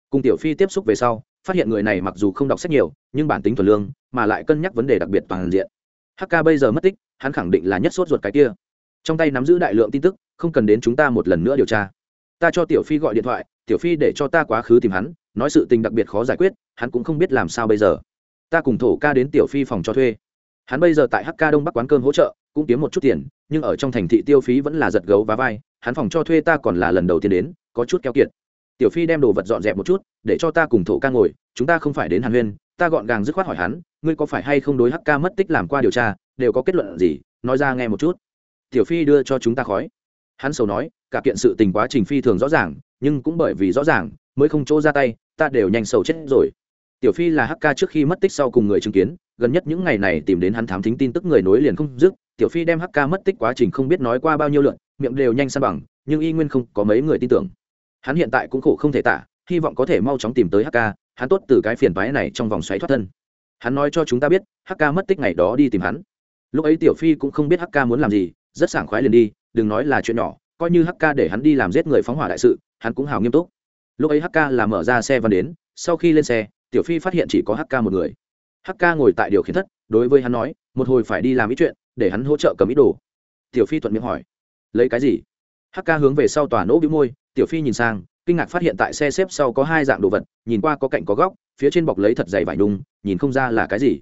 Cùng tiểu phi tiếp xúc về sau, phát hiện người này mặc dù không đọc sách nhiều, nhưng bản tính thuần lương, mà lại cân nhắc vấn đề đặc biệt toàn diện. Hk bây giờ mất tích, hắn khẳng định là nhất sốt ruột cái kia. Trong tay nắm giữ đại lượng tin tức, không cần đến chúng ta một lần nữa điều tra. Ta cho tiểu phi gọi điện thoại, tiểu phi để cho ta quá khứ tìm hắn, nói sự tình đặc biệt khó giải quyết, hắn cũng không biết làm sao bây giờ ta cùng thổ ca đến tiểu phi phòng cho thuê. Hắn bây giờ tại hk đông bắc quán cơm hỗ trợ, cũng kiếm một chút tiền, nhưng ở trong thành thị tiêu phí vẫn là giật gấu và vai, hắn phòng cho thuê ta còn là lần đầu tiên đến, có chút keo kiệt. Tiểu phi đem đồ vật dọn dẹp một chút, để cho ta cùng thổ ca ngồi, chúng ta không phải đến hàn huyên, ta gọn gàng dứt khoát hỏi hắn, ngươi có phải hay không đối hk mất tích làm qua điều tra, đều có kết luận gì, nói ra nghe một chút. Tiểu phi đưa cho chúng ta khói. Hắn sầu nói, cả kiện sự tình quá trình phi thường rõ ràng, nhưng cũng bởi vì rõ ràng, mới không chỗ ra tay, ta đều nhanh sầu chết rồi tiểu phi là hk trước khi mất tích sau cùng người chứng kiến, gần nhất những ngày này tìm đến hắn thám thính tin tức người nối liền không dứt, tiểu phi đem hk mất tích quá trình không biết nói qua bao nhiêu lượn miệng đều nhanh san bằng, nhưng y nguyên không có mấy người tin tưởng. Hắn hiện tại cũng khổ không thể tả, hy vọng có thể mau chóng tìm tới hk hắn tốt từ cái phiền toái này trong vòng xoáy thoát thân. Hắn nói cho chúng ta biết hk mất tích ngày đó đi tìm hắn. Lúc ấy tiểu phi cũng không biết hk muốn làm gì, rất sảng khoái liền đi, đừng nói là chuyện nhỏ, coi như hk để hắn đi làm giết người phóng hỏa đại sự, hắn cũng hào nghiêm túc. Lúc ấy hk là mở ra xe văn đến, sau khi lên xe tiểu phi phát hiện chỉ có hk một người. Hk ngồi tại điều khiển thất, đối với hắn nói, một hồi phải đi làm ít chuyện, để hắn hỗ trợ cầm ít đồ. Tiểu phi thuận miệng hỏi, lấy cái gì? Hk hướng về sau tòa nỗ bĩu môi, tiểu phi nhìn sang, kinh ngạc phát hiện tại xe xếp sau có hai dạng đồ vật, nhìn qua có cạnh có góc, phía trên bọc lấy thật dày vải đung nhìn không ra là cái gì.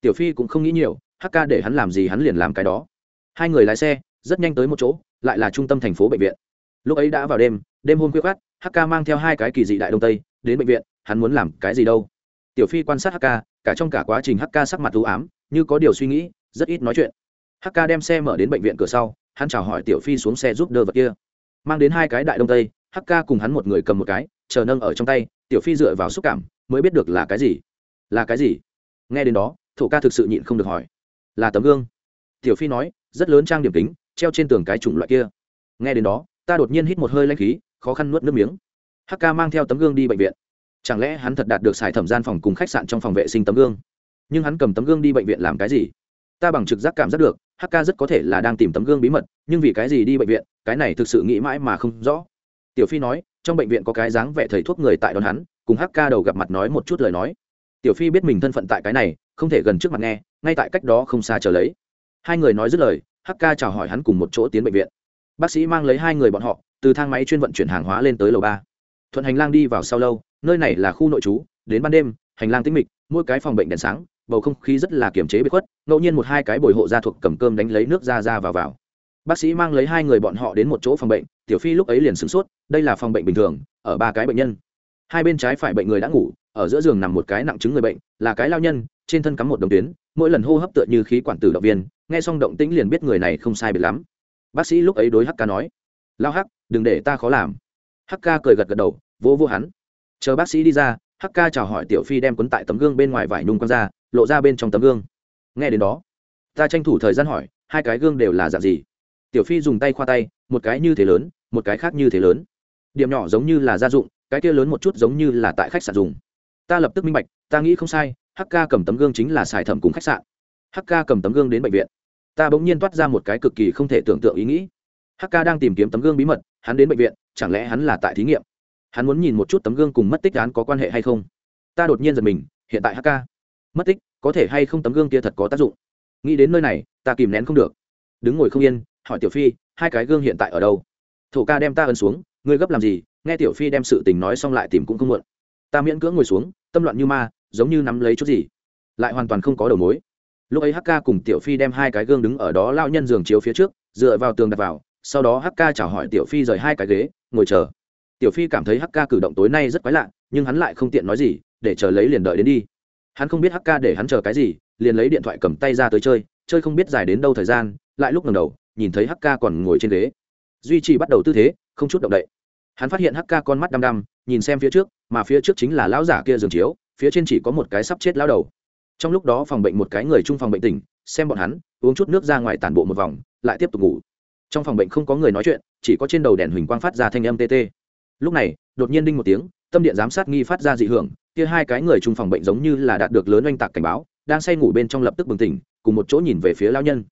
Tiểu phi cũng không nghĩ nhiều hk để hắn làm gì hắn liền làm cái đó. Hai người lái xe, rất nhanh tới một chỗ, lại là trung tâm thành phố bệnh viện. Lúc ấy đã vào đêm đêm hôm khuya khát hk mang theo hai cái kỳ dị đại đông tây, đến bệnh viện, hắn muốn làm cái gì đâu? Tiểu phi quan sát hk cả trong cả quá trình hk sắc mặt t ám, như có điều suy nghĩ, rất ít nói chuyện. Hk đem xe mở đến bệnh viện cửa sau, hắn chào hỏi tiểu phi xuống xe giúp đỡ vật kia. Mang đến hai cái đại đông tây hk cùng hắn một người cầm một cái, chờ nâng ở trong tay, tiểu phi dựa vào xúc cảm, mới biết được là cái gì. Là cái gì? Nghe đến đó, thổ ca thực sự nhịn không được hỏi. Là tấm gương. Tiểu phi nói, rất lớn trang điểm kính, treo trên tường cái chủng loại kia. Nghe đến đó, ta đột nhiên hít một hơi lanh khí, khó khăn nuốt nước miếng. Hk mang theo tấm gương đi bệnh viện chẳng lẽ hắn thật đạt được xài thẩm gian phòng cùng khách sạn trong phòng vệ sinh tấm gương? Nhưng hắn cầm tấm gương đi bệnh viện làm cái gì? Ta bằng trực giác cảm giác được hk rất có thể là đang tìm tấm gương bí mật, nhưng vì cái gì đi bệnh viện, cái này thực sự nghĩ mãi mà không rõ. Tiểu phi nói, trong bệnh viện có cái dáng vẻ thầy thuốc người tại đón hắn, cùng hk đầu gặp mặt nói một chút lời nói. Tiểu phi biết mình thân phận tại cái này, không thể gần trước mặt nghe, ngay tại cách đó không xa chờ lấy. Hai người nói dứt lời hk chào hỏi hắn cùng một chỗ tiến bệnh viện. Bác sĩ mang lấy hai người bọn họ, từ thang máy chuyên vận chuyển hàng hóa lên tới lầu ba. Thuận hành lang đi vào sau lâu nơi này là khu nội trú, đến ban đêm, hành lang tĩnh mịch, mỗi cái phòng bệnh đèn sáng, bầu không khí rất là kiềm chế bị khuất, ngẫu nhiên một hai cái bồi hộ gia thuộc cầm cơm đánh lấy nước ra ra vào vào. Bác sĩ mang lấy hai người bọn họ đến một chỗ phòng bệnh, tiểu phi lúc ấy liền sửng sốt, đây là phòng bệnh bình thường, ở ba cái bệnh nhân. Hai bên trái phải bệnh người đã ngủ, ở giữa giường nằm một cái nặng chứng người bệnh, là cái lao nhân, trên thân cắm một đồng tuyến, mỗi lần hô hấp tựa như khí quản tử động viên, nghe xong động tĩnh liền biết người này không sai biệt lắm. Bác sĩ lúc ấy đối hk nói, lao hắc, đừng để ta khó làm. Hk cười gật gật đầu vô vô hắn chờ bác sĩ đi ra, Hắc Ca chào hỏi tiểu phi đem quấn tại tấm gương bên ngoài vải nhung quăng ra, lộ ra bên trong tấm gương. Nghe đến đó, ta tranh thủ thời gian hỏi, hai cái gương đều là dạng gì? Tiểu phi dùng tay khoa tay, một cái như thế lớn, một cái khác như thế lớn. Điểm nhỏ giống như là gia dụng, cái kia lớn một chút giống như là tại khách sạn dùng. Ta lập tức minh bạch, ta nghĩ không sai, Hắc Ca cầm tấm gương chính là xài thẩm cùng khách sạn. Hắc Ca cầm tấm gương đến bệnh viện. Ta bỗng nhiên toát ra một cái cực kỳ không thể tưởng tượng ý nghĩ. Hk đang tìm kiếm tấm gương bí mật, hắn đến bệnh viện, chẳng lẽ hắn là tại thí nghiệm? Hắn muốn nhìn một chút tấm gương cùng mất tích án có quan hệ hay không. Ta đột nhiên giật mình, hiện tại hk mất tích, có thể hay không tấm gương kia thật có tác dụng? Nghĩ đến nơi này, ta kìm nén không được. Đứng ngồi không yên, hỏi tiểu phi, hai cái gương hiện tại ở đâu? Thổ ca đem ta ấn xuống, ngươi gấp làm gì? Nghe tiểu phi đem sự tình nói xong lại tìm cũng không muộn. Ta miễn cưỡng ngồi xuống, tâm loạn như ma, giống như nắm lấy chút gì. Lại hoàn toàn không có đầu mối. Lúc ấy hk cùng tiểu phi đem hai cái gương đứng ở đó lao nhân giường chiếu phía trước, dựa vào tường đặt vào, sau đó hk chào hỏi tiểu phi rời hai cái ghế, ngồi chờ tiểu phi cảm thấy hk cử động tối nay rất quái lạ, nhưng hắn lại không tiện nói gì, để chờ lấy liền đợi đến đi. Hắn không biết hk để hắn chờ cái gì, liền lấy điện thoại cầm tay ra tới chơi chơi không biết dài đến đâu thời gian, lại lúc ngầm đầu, nhìn thấy hắc ca còn ngồi trên ghế. Duy trì bắt đầu tư thế, không chút động đậy. Hắn phát hiện hắc ca con mắt đăm đăm, nhìn xem phía trước, mà phía trước chính là lão giả kia giường chiếu, phía trên chỉ có một cái sắp chết lao đầu. Trong lúc đó phòng bệnh một cái người chung phòng bệnh tỉnh, xem bọn hắn, uống chút nước ra ngoài tản bộ một vòng, lại tiếp tục ngủ. Trong phòng bệnh không có người nói chuyện, chỉ có trên đầu đèn huỳnh quang phát ra thanh âm tt lúc này, đột nhiên đinh một tiếng, tâm điện giám sát nghi phát ra dị hưởng, kia hai cái người chung phòng bệnh giống như là đạt được lớn oanh tạc cảnh báo, đang say ngủ bên trong lập tức bừng tỉnh, cùng một chỗ nhìn về phía lao nhân.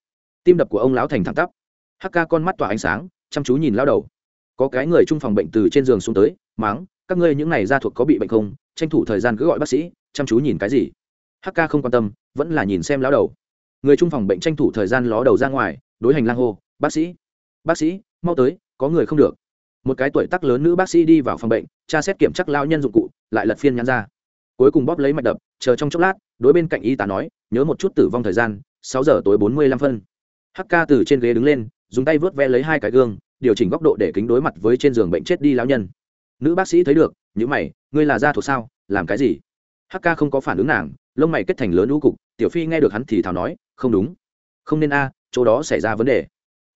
Tim đập của ông lão thành thẳng tắp. Hắc ca con mắt tỏa ánh sáng, chăm chú nhìn lao đầu. Có cái người chung phòng bệnh từ trên giường xuống tới máng các ngươi những này ra thuộc có bị bệnh không? Tranh thủ thời gian cứ gọi bác sĩ, chăm chú nhìn cái gì? Hk không quan tâm, vẫn là nhìn xem lão đầu. Người chung phòng bệnh tranh thủ thời gian ló đầu ra ngoài, đối hành lang hô, bác sĩ bác sĩ, mau tới, có người không được một cái tuổi tác lớn nữ bác sĩ đi vào phòng bệnh, tra xét kiểm chắc lao nhân dụng cụ, lại lật phiên nhắn ra. Cuối cùng bóp lấy mạch đập, chờ trong chốc lát, đối bên cạnh y tá nói, nhớ một chút tử vong thời gian, sáu giờ tối bốn mươi lăm phân. Hk từ trên ghế đứng lên, dùng tay vớt ve lấy hai cái gương, điều chỉnh góc độ để kính đối mặt với trên giường bệnh chết đi lão nhân. Nữ bác sĩ thấy được những mày, ngươi là gia thuộc sao? Làm cái gì? Hk không có phản ứng nàng, lông mày kết thành lớn lũ cục, tiểu phi nghe được hắn thì thào nói, không đúng. Không nên a, chỗ đó xảy ra vấn đề.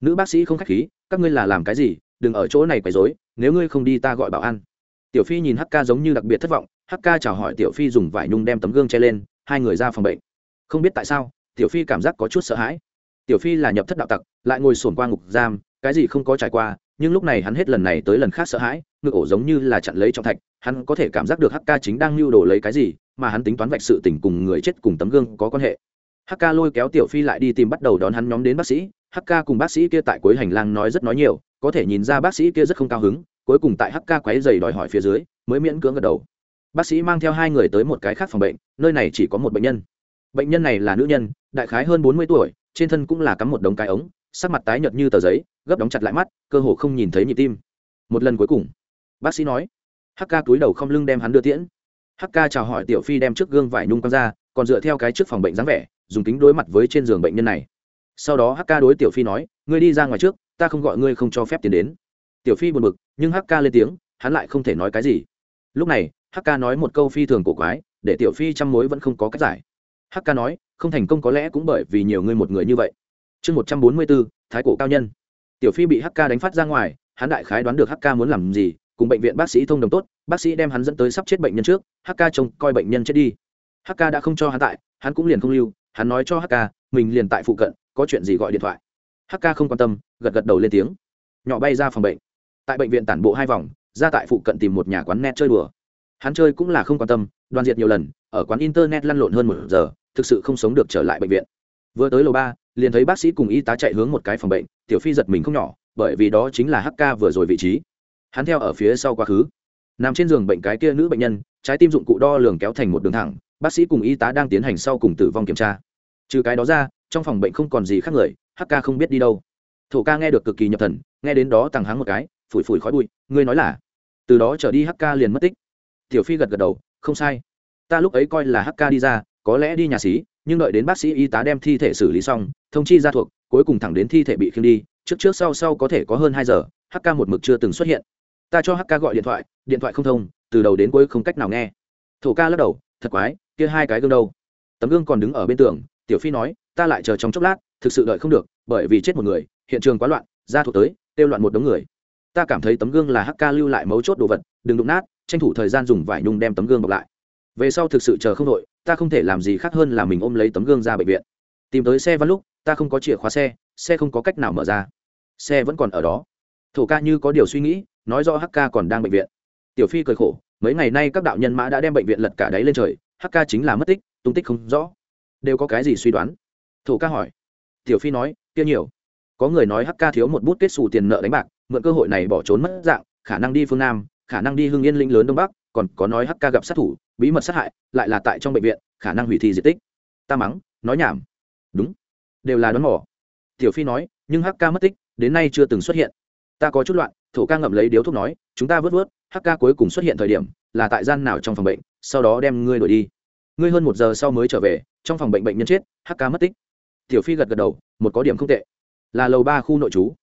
Nữ bác sĩ không k h á c h khí, các ngươi là làm cái gì? Đừng ở chỗ này quấy rối, nếu ngươi không đi ta gọi bảo an. Tiểu phi nhìn hk giống như đặc biệt thất vọng hk chào hỏi tiểu phi dùng vải nhung đem tấm gương che lên hai người ra phòng bệnh. Không biết tại sao tiểu phi cảm giác có chút sợ hãi. Tiểu phi là nhập thất đạo tặc lại ngồi sồn qua ngục giam cái gì không có trải qua nhưng lúc này hắn hết lần này tới lần khác sợ hãi ngực ổ giống như là chặn lấy trọng thạch hắn có thể cảm giác được hk chính đang lưu đồ lấy cái gì mà hắn tính toán vạch sự tình cùng người chết cùng tấm gương có quan hệ. Hk lôi kéo tiểu phi lại đi tìm bắt đầu đón hắn nhóm đến bác sĩ hk cùng bác sĩ kia tại cuối hành lang nói rất nói nhiều có thể nhìn ra bác sĩ kia rất không cao hứng, cuối cùng tại hk quáy dày đòi hỏi phía dưới, mới miễn cưỡng gật đầu. Bác sĩ mang theo hai người tới một cái khác phòng bệnh, nơi này chỉ có một bệnh nhân. Bệnh nhân này là nữ nhân, đại khái hơn bốn mươi tuổi, trên thân cũng là cắm một đống cái ống, sắc mặt tái nhợt như tờ giấy, gấp đóng chặt lại mắt, cơ hồ không nhìn thấy nhịp tim. Một lần cuối cùng, bác sĩ nói hk túi đầu không lưng đem hắn đưa tiễn. Hk chào hỏi tiểu phi đem trước gương vải nhung quăng ra, còn dựa theo cái trước phòng bệnh dáng vẻ, dùng kính đối mặt với trên giường bệnh nhân này. Sau đó hk đối tiểu phi nói, ngươi đi ra ngoài trước ta không gọi ngươi không cho phép tiến đến. Tiểu phi buồn bực, nhưng hk lên tiếng, hắn lại không thể nói cái gì. Lúc này hk nói một câu phi thường cổ quái, để tiểu phi chăm mối vẫn không có cách giải. Hk nói, không thành công có lẽ cũng bởi vì nhiều ngươi một người như vậy. Chương một trăm bốn mươi bốn thái cổ cao nhân. Tiểu phi bị hk đánh phát ra ngoài, hắn đại khái đoán được hk muốn làm gì, cùng bệnh viện bác sĩ thông đồng tốt, bác sĩ đem hắn dẫn tới sắp chết bệnh nhân trước hk trông coi bệnh nhân chết đi. Hk đã không cho hắn tại, hắn cũng liền không lưu, hắn nói cho hk mình liền tại phụ cận, có chuyện gì gọi điện thoại hk không quan tâm, gật gật đầu lên tiếng. Nhỏ bay ra phòng bệnh. Tại bệnh viện tản bộ hai vòng, ra tại phụ cận tìm một nhà quán net chơi đùa. Hắn chơi cũng là không quan tâm, đoàn diệt nhiều lần, ở quán internet lăn lộn hơn một giờ, thực sự không sống được trở lại bệnh viện. Vừa tới lầu ba, liền thấy bác sĩ cùng y tá chạy hướng một cái phòng bệnh, tiểu phi giật mình không nhỏ, bởi vì đó chính là hk vừa rồi vị trí. Hắn theo ở phía sau quá khứ. Nằm trên giường bệnh cái kia nữ bệnh nhân, trái tim dụng cụ đo lường kéo thành một đường thẳng, bác sĩ cùng y tá đang tiến hành sau cùng tử vong kiểm tra. Trừ cái đó ra, trong phòng bệnh không còn gì khác người Hắc Ca không biết đi đâu. Thổ ca nghe được cực kỳ nhập thần, nghe đến đó tằng háng một cái, phủi phủi khói bụi, ngươi nói là? Từ đó trở đi Hắc Ca liền mất tích. Tiểu phi gật gật đầu, không sai. Ta lúc ấy coi là Hắc Ca đi ra, có lẽ đi nhà xí, nhưng đợi đến bác sĩ y tá đem thi thể xử lý xong, thông chi ra thuộc, cuối cùng thẳng đến thi thể bị khiêng đi, trước trước sau sau có thể có hơn hai giờ, Hắc Ca một mực chưa từng xuất hiện. Ta cho Hắc Ca gọi điện thoại điện thoại không thông, từ đầu đến cuối không cách nào nghe. Thổ ca lắc đầu, thật quái, kia hai cái gương đâu? Tấm gương còn đứng ở bên tường, tiểu phi nói, ta lại chờ trong chốc lát thực sự đợi không được, bởi vì chết một người, hiện trường quá loạn ra thuộc tới, kêu loạn một đống người. Ta cảm thấy tấm gương là hk lưu lại mấu chốt đồ vật, đừng đụng nát, tranh thủ thời gian dùng vải nhung đem tấm gương bọc lại. Về sau thực sự chờ không đội ta không thể làm gì khác hơn là mình ôm lấy tấm gương ra bệnh viện. Tìm tới xe văn lúc, ta không có chìa khóa xe xe không có cách nào mở ra. Xe vẫn còn ở đó. Thổ ca như có điều suy nghĩ, nói do hk còn đang bệnh viện. Tiểu phi cười khổ, mấy ngày nay các đạo nhân mã đã đem bệnh viện lật cả đáy lên trời hk chính là mất tích, tung tích không rõ. Đều có cái gì suy đoán? Thổ ca hỏi tiểu phi nói, kia nhiều. Có người nói hk thiếu một bút kết xù tiền nợ đánh bạc, mượn cơ hội này bỏ trốn mất dạng, khả năng đi phương nam, khả năng đi hưng yên linh lớn đông bắc, còn có nói hk gặp sát thủ, bí mật sát hại, lại là tại trong bệnh viện, khả năng hủy thi di tích. Ta mắng, nói nhảm. Đúng, đều là đoán mỏ tiểu phi nói, nhưng hk mất tích, đến nay chưa từng xuất hiện. Ta có chút loạn, thổ ca ngậm lấy điếu thuốc nói, chúng ta vớt vớt hk cuối cùng xuất hiện thời điểm, là tại gian nào trong phòng bệnh, sau đó đem ngươi đổi đi. Ngươi hơn một giờ sau mới trở về, trong phòng bệnh bệnh nhân chết hk mất tích tiểu phi gật gật đầu, một có điểm không tệ. Là lầu ba khu nội trú.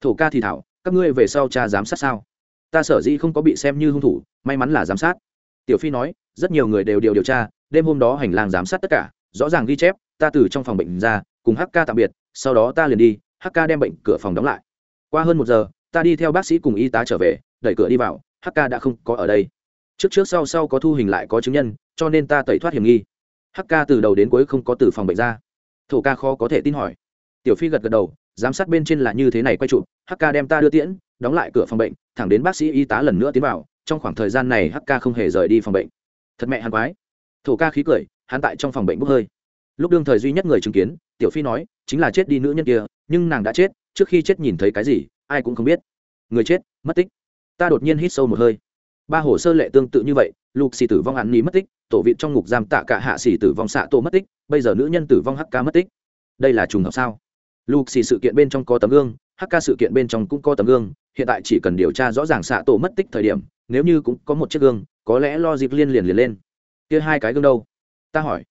Thổ ca thì thảo, các ngươi về sau cha giám sát sao? Ta sở dĩ không có bị xem như hung thủ, may mắn là giám sát. Tiểu phi nói, rất nhiều người đều điều điều tra, đêm hôm đó hành lang giám sát tất cả, rõ ràng ghi chép, ta từ trong phòng bệnh ra, cùng hk tạm biệt, sau đó ta liền đi hk đem bệnh cửa phòng đóng lại. Qua hơn một giờ, ta đi theo bác sĩ cùng y tá trở về, đẩy cửa đi vào hk đã không có ở đây. Trước trước sau sau có thu hình lại có chứng nhân, cho nên ta tẩy thoát hiểm nghi. Hk từ đầu đến cuối không có từ phòng bệnh ra thổ ca khó có thể tin hỏi. Tiểu phi gật gật đầu, giám sát bên trên là như thế này quay chụp hk đem ta đưa tiễn, đóng lại cửa phòng bệnh, thẳng đến bác sĩ y tá lần nữa tiến vào, trong khoảng thời gian này hk không hề rời đi phòng bệnh. Thật mẹ hắn quái. Thổ ca khí cười, hắn tại trong phòng bệnh bốc hơi. Lúc đương thời duy nhất người chứng kiến, tiểu phi nói, chính là chết đi nữ nhân kia, nhưng nàng đã chết, trước khi chết nhìn thấy cái gì, ai cũng không biết. Người chết, mất tích. Ta đột nhiên hít sâu một hơi ba hồ sơ lệ tương tự như vậy, lục xì tử vong hạn ni mất tích, tổ vị trong ngục giam tạ cả hạ xì tử vong xạ tổ mất tích, bây giờ nữ nhân tử vong hk mất tích. Đây là trùng hợp sao? Lục xì sự kiện bên trong có tấm gương hk sự kiện bên trong cũng có tấm gương, hiện tại chỉ cần điều tra rõ ràng xạ tổ mất tích thời điểm, nếu như cũng có một chiếc gương, có lẽ lo dịp liên liền liền lên. Kia hai cái gương đâu? Ta hỏi.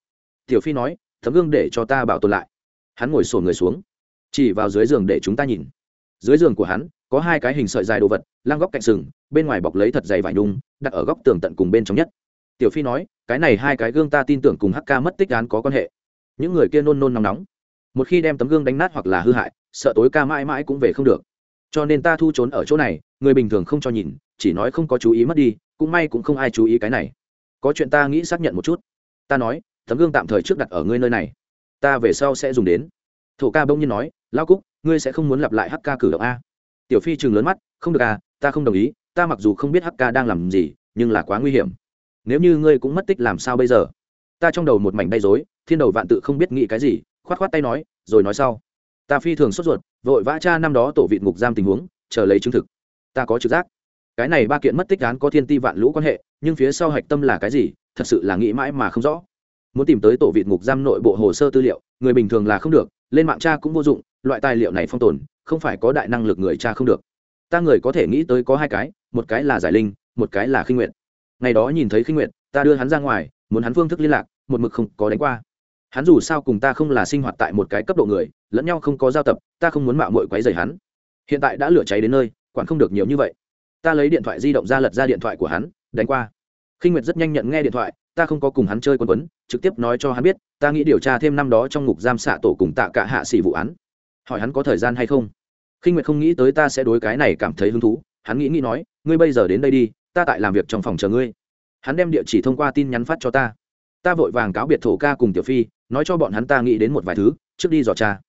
Tiểu phi nói, tấm gương để cho ta bảo tồn lại. Hắn ngồi sổ người xuống, chỉ vào dưới giường để chúng ta nhìn. Dưới giường của hắn có hai cái hình sợi dài đồ vật, lăng góc cạnh sừng, bên ngoài bọc lấy thật dày vải nhung đặt ở góc tường tận cùng bên trong nhất. Tiểu phi nói, cái này hai cái gương ta tin tưởng cùng hk mất tích án có quan hệ. Những người kia nôn nôn nóng nóng. Một khi đem tấm gương đánh nát hoặc là hư hại, sợ tối ca mãi mãi cũng về không được. Cho nên ta thu trốn ở chỗ này, người bình thường không cho nhìn, chỉ nói không có chú ý mất đi, cũng may cũng không ai chú ý cái này. Có chuyện ta nghĩ xác nhận một chút. Ta nói, tấm gương tạm thời trước đặt ở ngươi nơi này. Ta về sau sẽ dùng đến. Thổ ca bỗng nhiên nói lao cúc, ngươi sẽ không muốn lặp lại hk cử động a tiểu phi chừng lớn mắt, không được à ta không đồng ý, ta mặc dù không biết Hắc Ca đang làm gì, nhưng là quá nguy hiểm. Nếu như ngươi cũng mất tích làm sao bây giờ? Ta trong đầu một mảnh bay dối thiên đầu vạn tự không biết nghĩ cái gì, khoát khoát tay nói, rồi nói sau. Ta phi thường sốt ruột, vội vã cha năm đó tổ vịt ngục giam tình huống, chờ lấy chứng thực. Ta có trực giác. Cái này ba kiện mất tích án có thiên ti vạn lũ quan hệ, nhưng phía sau hạch tâm là cái gì, thật sự là nghĩ mãi mà không rõ. Muốn tìm tới tổ vịt ngục giam nội bộ hồ sơ tư liệu, người bình thường là không được, lên mạng cha cũng vô dụng, loại tài liệu này phong tồn không phải có đại năng lực người cha không được. Ta người có thể nghĩ tới có hai cái, một cái là giải linh, một cái là khinh nguyện ngày đó nhìn thấy khinh nguyện ta đưa hắn ra ngoài, muốn hắn phương thức liên lạc, một mực không có đánh qua. Hắn dù sao cùng ta không là sinh hoạt tại một cái cấp độ người, lẫn nhau không có giao tập, ta không muốn mạo mội quấy rầy hắn. Hiện tại đã lửa cháy đến nơi, quản không được nhiều như vậy. Ta lấy điện thoại di động ra lật ra điện thoại của hắn, đánh qua. Khinh nguyệt rất nhanh nhận nghe điện thoại, ta không có cùng hắn chơi quân quấn, trực tiếp nói cho hắn biết, ta nghĩ điều tra thêm năm đó trong ngục giam xạ tổ cùng tạ cả hạ xỉ vụ án. Hỏi hắn có thời gian hay không? Khinh nguyệt không nghĩ tới ta sẽ đối cái này cảm thấy hứng thú, hắn nghĩ nghĩ nói, ngươi bây giờ đến đây đi, ta tại làm việc trong phòng chờ ngươi. Hắn đem địa chỉ thông qua tin nhắn phát cho ta. Ta vội vàng cáo biệt thổ ca cùng tiểu phi, nói cho bọn hắn ta nghĩ đến một vài thứ, trước đi dò cha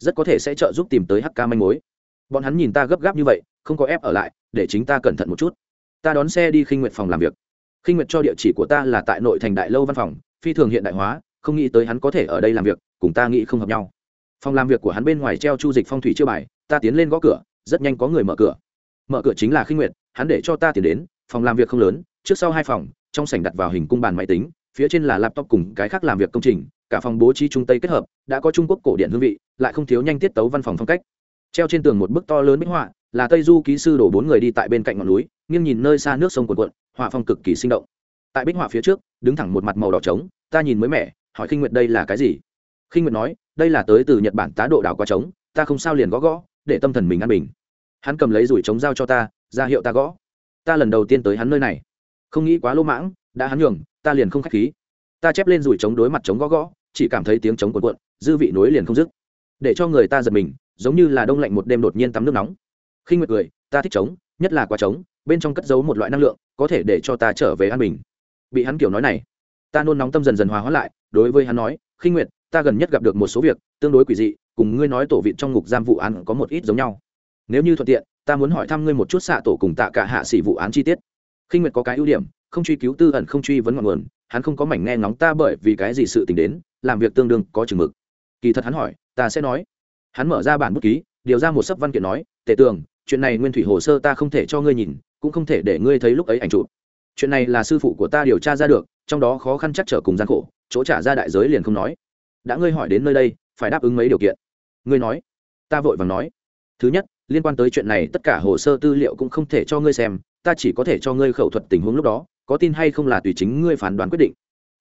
rất có thể sẽ trợ giúp tìm tới hk manh mối. Bọn hắn nhìn ta gấp gáp như vậy, không có ép ở lại, để chính ta cẩn thận một chút. Ta đón xe đi khinh nguyện phòng làm việc. Khinh nguyện cho địa chỉ của ta là tại nội thành đại lâu văn phòng, phi thường hiện đại hóa, không nghĩ tới hắn có thể ở đây làm việc, cùng ta nghĩ không hợp nhau. Phòng làm việc của hắn bên ngoài treo chu dịch phong thủy chưa bài ta tiến lên gõ cửa, rất nhanh có người mở cửa. Mở cửa chính là khinh nguyệt, hắn để cho ta tiến đến, phòng làm việc không lớn, trước sau hai phòng, trong sảnh đặt vào hình cung bàn máy tính, phía trên là laptop cùng cái khác làm việc công trình, cả phòng bố trí trung tây kết hợp, đã có trung quốc cổ điện hương vị, lại không thiếu nhanh tiết tấu văn phòng phong cách. Treo trên tường một bức to lớn minh họa, là tây du ký sư đổ bốn người đi tại bên cạnh ngọn núi, nghiêng nhìn nơi xa nước sông cuồn cuộn, họa phong cực kỳ sinh động. Tại bích họa phía trước, đứng thẳng một mặt màu đỏ trống, ta nhìn mới mẻ, hỏi khinh nguyệt đây là cái gì? Khinh nguyệt nói, đây là tới từ nhật bản tá độ đảo qua trống, ta không sao liền gõ gõ để tâm thần mình an bình. Hắn cầm lấy rủi trống giao cho ta, ra hiệu ta gõ. Ta lần đầu tiên tới hắn nơi này. Không nghĩ quá lỗ mãng, đã hắn nhường, ta liền không k h á c h khí. Ta chép lên rủi trống đối mặt trống gõ gõ, chỉ cảm thấy tiếng trống cuộn cuộn, dư vị nối liền không dứt. Để cho người ta giật mình, giống như là đông lạnh một đêm đột nhiên tắm nước nóng. Khi nguyệt cười, ta thích trống, nhất là quả trống, bên trong cất giấu một loại năng lượng, có thể để cho ta trở về an bình. Bị hắn kiểu nói này, ta nôn nóng tâm dần dần hòa hóa lại, đối với hắn nói, khinh nguyệt, ta gần nhất gặp được một số việc, tương đối quỷ dị cùng ngươi nói tổ vị trong ngục giam vụ án có một ít giống nhau. Nếu như thuận tiện, ta muốn hỏi thăm ngươi một chút xạ tổ cùng tạ cả hạ sĩ vụ án chi tiết. Khinh nguyệt có cái ưu điểm, không truy cứu tư ẩn không truy vấn ngọn nguồn, hắn không có mảnh nghe ngóng ta bởi vì cái gì sự tình đến, làm việc tương đương có chừng mực. Kỳ thật hắn hỏi, ta sẽ nói. Hắn mở ra bản bút ký, điều ra một sấp văn kiện nói, tề tường, chuyện này nguyên thủy hồ sơ ta không thể cho ngươi nhìn, cũng không thể để ngươi thấy lúc ấy ảnh chụp. Chuyện này là sư phụ của ta điều tra ra được, trong đó khó khăn chắc trở cùng gian khổ, chỗ trả ra đại giới liền không nói. Đã ngươi hỏi đến nơi đây phải đáp ứng mấy điều kiện. Ngươi nói. Ta vội vàng nói. Thứ nhất, liên quan tới chuyện này tất cả hồ sơ tư liệu cũng không thể cho ngươi xem, ta chỉ có thể cho ngươi khẩu thuật tình huống lúc đó, có tin hay không là tùy chính ngươi phán đoán quyết định.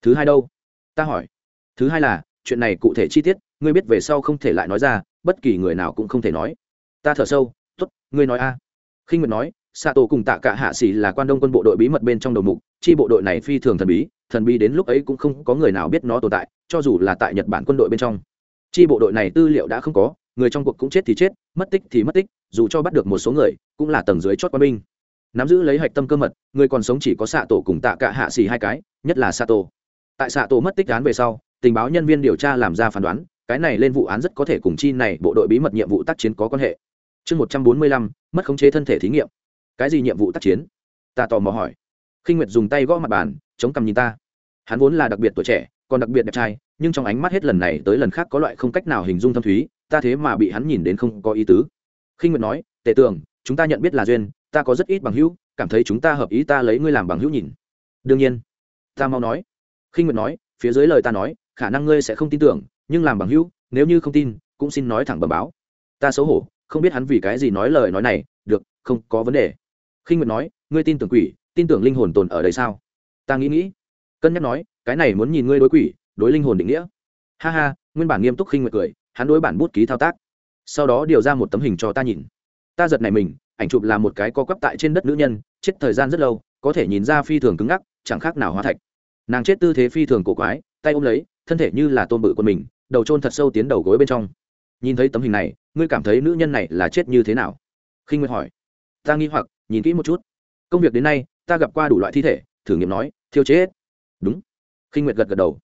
Thứ hai đâu? Ta hỏi. Thứ hai là, chuyện này cụ thể chi tiết, ngươi biết về sau không thể lại nói ra, bất kỳ người nào cũng không thể nói. Ta thở sâu t ố t ngươi nói a. À. khinh nguyệt nói xạ tổ cùng tạ cả hạ xỉ là quan đông quân bộ đội bí mật bên trong đầu mục, chi bộ đội này phi thường thần bí thần bí đến lúc ấy cũng không có người nào biết nó tồn tại, cho dù là tại nhật bản quân đội bên trong chi bộ đội này tư liệu đã không có, người trong cuộc cũng chết thì chết, mất tích thì mất tích, dù cho bắt được một số người, cũng là tầng dưới chót quân binh. Nắm giữ lấy hạch tâm cơ mật, người còn sống chỉ có xạ tổ cùng tạ cả hạ xì hai cái, nhất là xạ tổ tại xạ tổ mất tích án về sau, tình báo nhân viên điều tra làm ra phán đoán, cái này lên vụ án rất có thể cùng chi này bộ đội bí mật nhiệm vụ tác chiến có quan hệ. Chương một trăm bốn mươi lăm, mất khống chế thân thể thí nghiệm. Cái gì nhiệm vụ tác chiến? Ta tò mò hỏi. Khinh nguyệt dùng tay gõ mặt bàn, chống cằm nhìn ta. Hắn vốn là đặc biệt tuổi trẻ, còn đặc biệt đẹp trai nhưng trong ánh mắt hết lần này tới lần khác có loại không cách nào hình dung thâm thúy, ta thế mà bị hắn nhìn đến không có ý tứ. Khinh nguyệt nói, tề tưởng chúng ta nhận biết là duyên, ta có rất ít bằng hữu, cảm thấy chúng ta hợp ý ta lấy ngươi làm bằng hữu nhìn. Đương nhiên. Ta mau nói. Khinh nguyệt nói, phía dưới lời ta nói, khả năng ngươi sẽ không tin tưởng, nhưng làm bằng hữu, nếu như không tin, cũng xin nói thẳng bẩm báo. Ta xấu hổ, không biết hắn vì cái gì nói lời nói này, được, không có vấn đề. Khinh nguyệt nói, ngươi tin tưởng quỷ, tin tưởng linh hồn tồn ở đây sao? Ta nghĩ nghĩ. Cân nhắc nói, cái này muốn nhìn ngươi đối quỷ đối linh hồn định nghĩa. Ha ha, nguyên bản nghiêm túc khinh nguyệt cười, hắn đối bản bút ký thao tác. Sau đó điều ra một tấm hình cho ta nhìn. Ta giật này mình, ảnh chụp là một cái co quắp tại trên đất nữ nhân, chết thời gian rất lâu, có thể nhìn ra phi thường cứng ngắc, chẳng khác nào hóa thạch. Nàng chết tư thế phi thường cổ quái, tay ôm lấy, thân thể như là tôm bự của mình, đầu trôn thật sâu tiến đầu gối bên trong. Nhìn thấy tấm hình này, ngươi cảm thấy nữ nhân này là chết như thế nào? Khi nguyệt hỏi. Ta nghi hoặc, nhìn kỹ một chút. Công việc đến nay, ta gặp qua đủ loại thi thể, thử nghiệm nói, thiêu chết. Đúng. Khi nguyệt gật gật đầu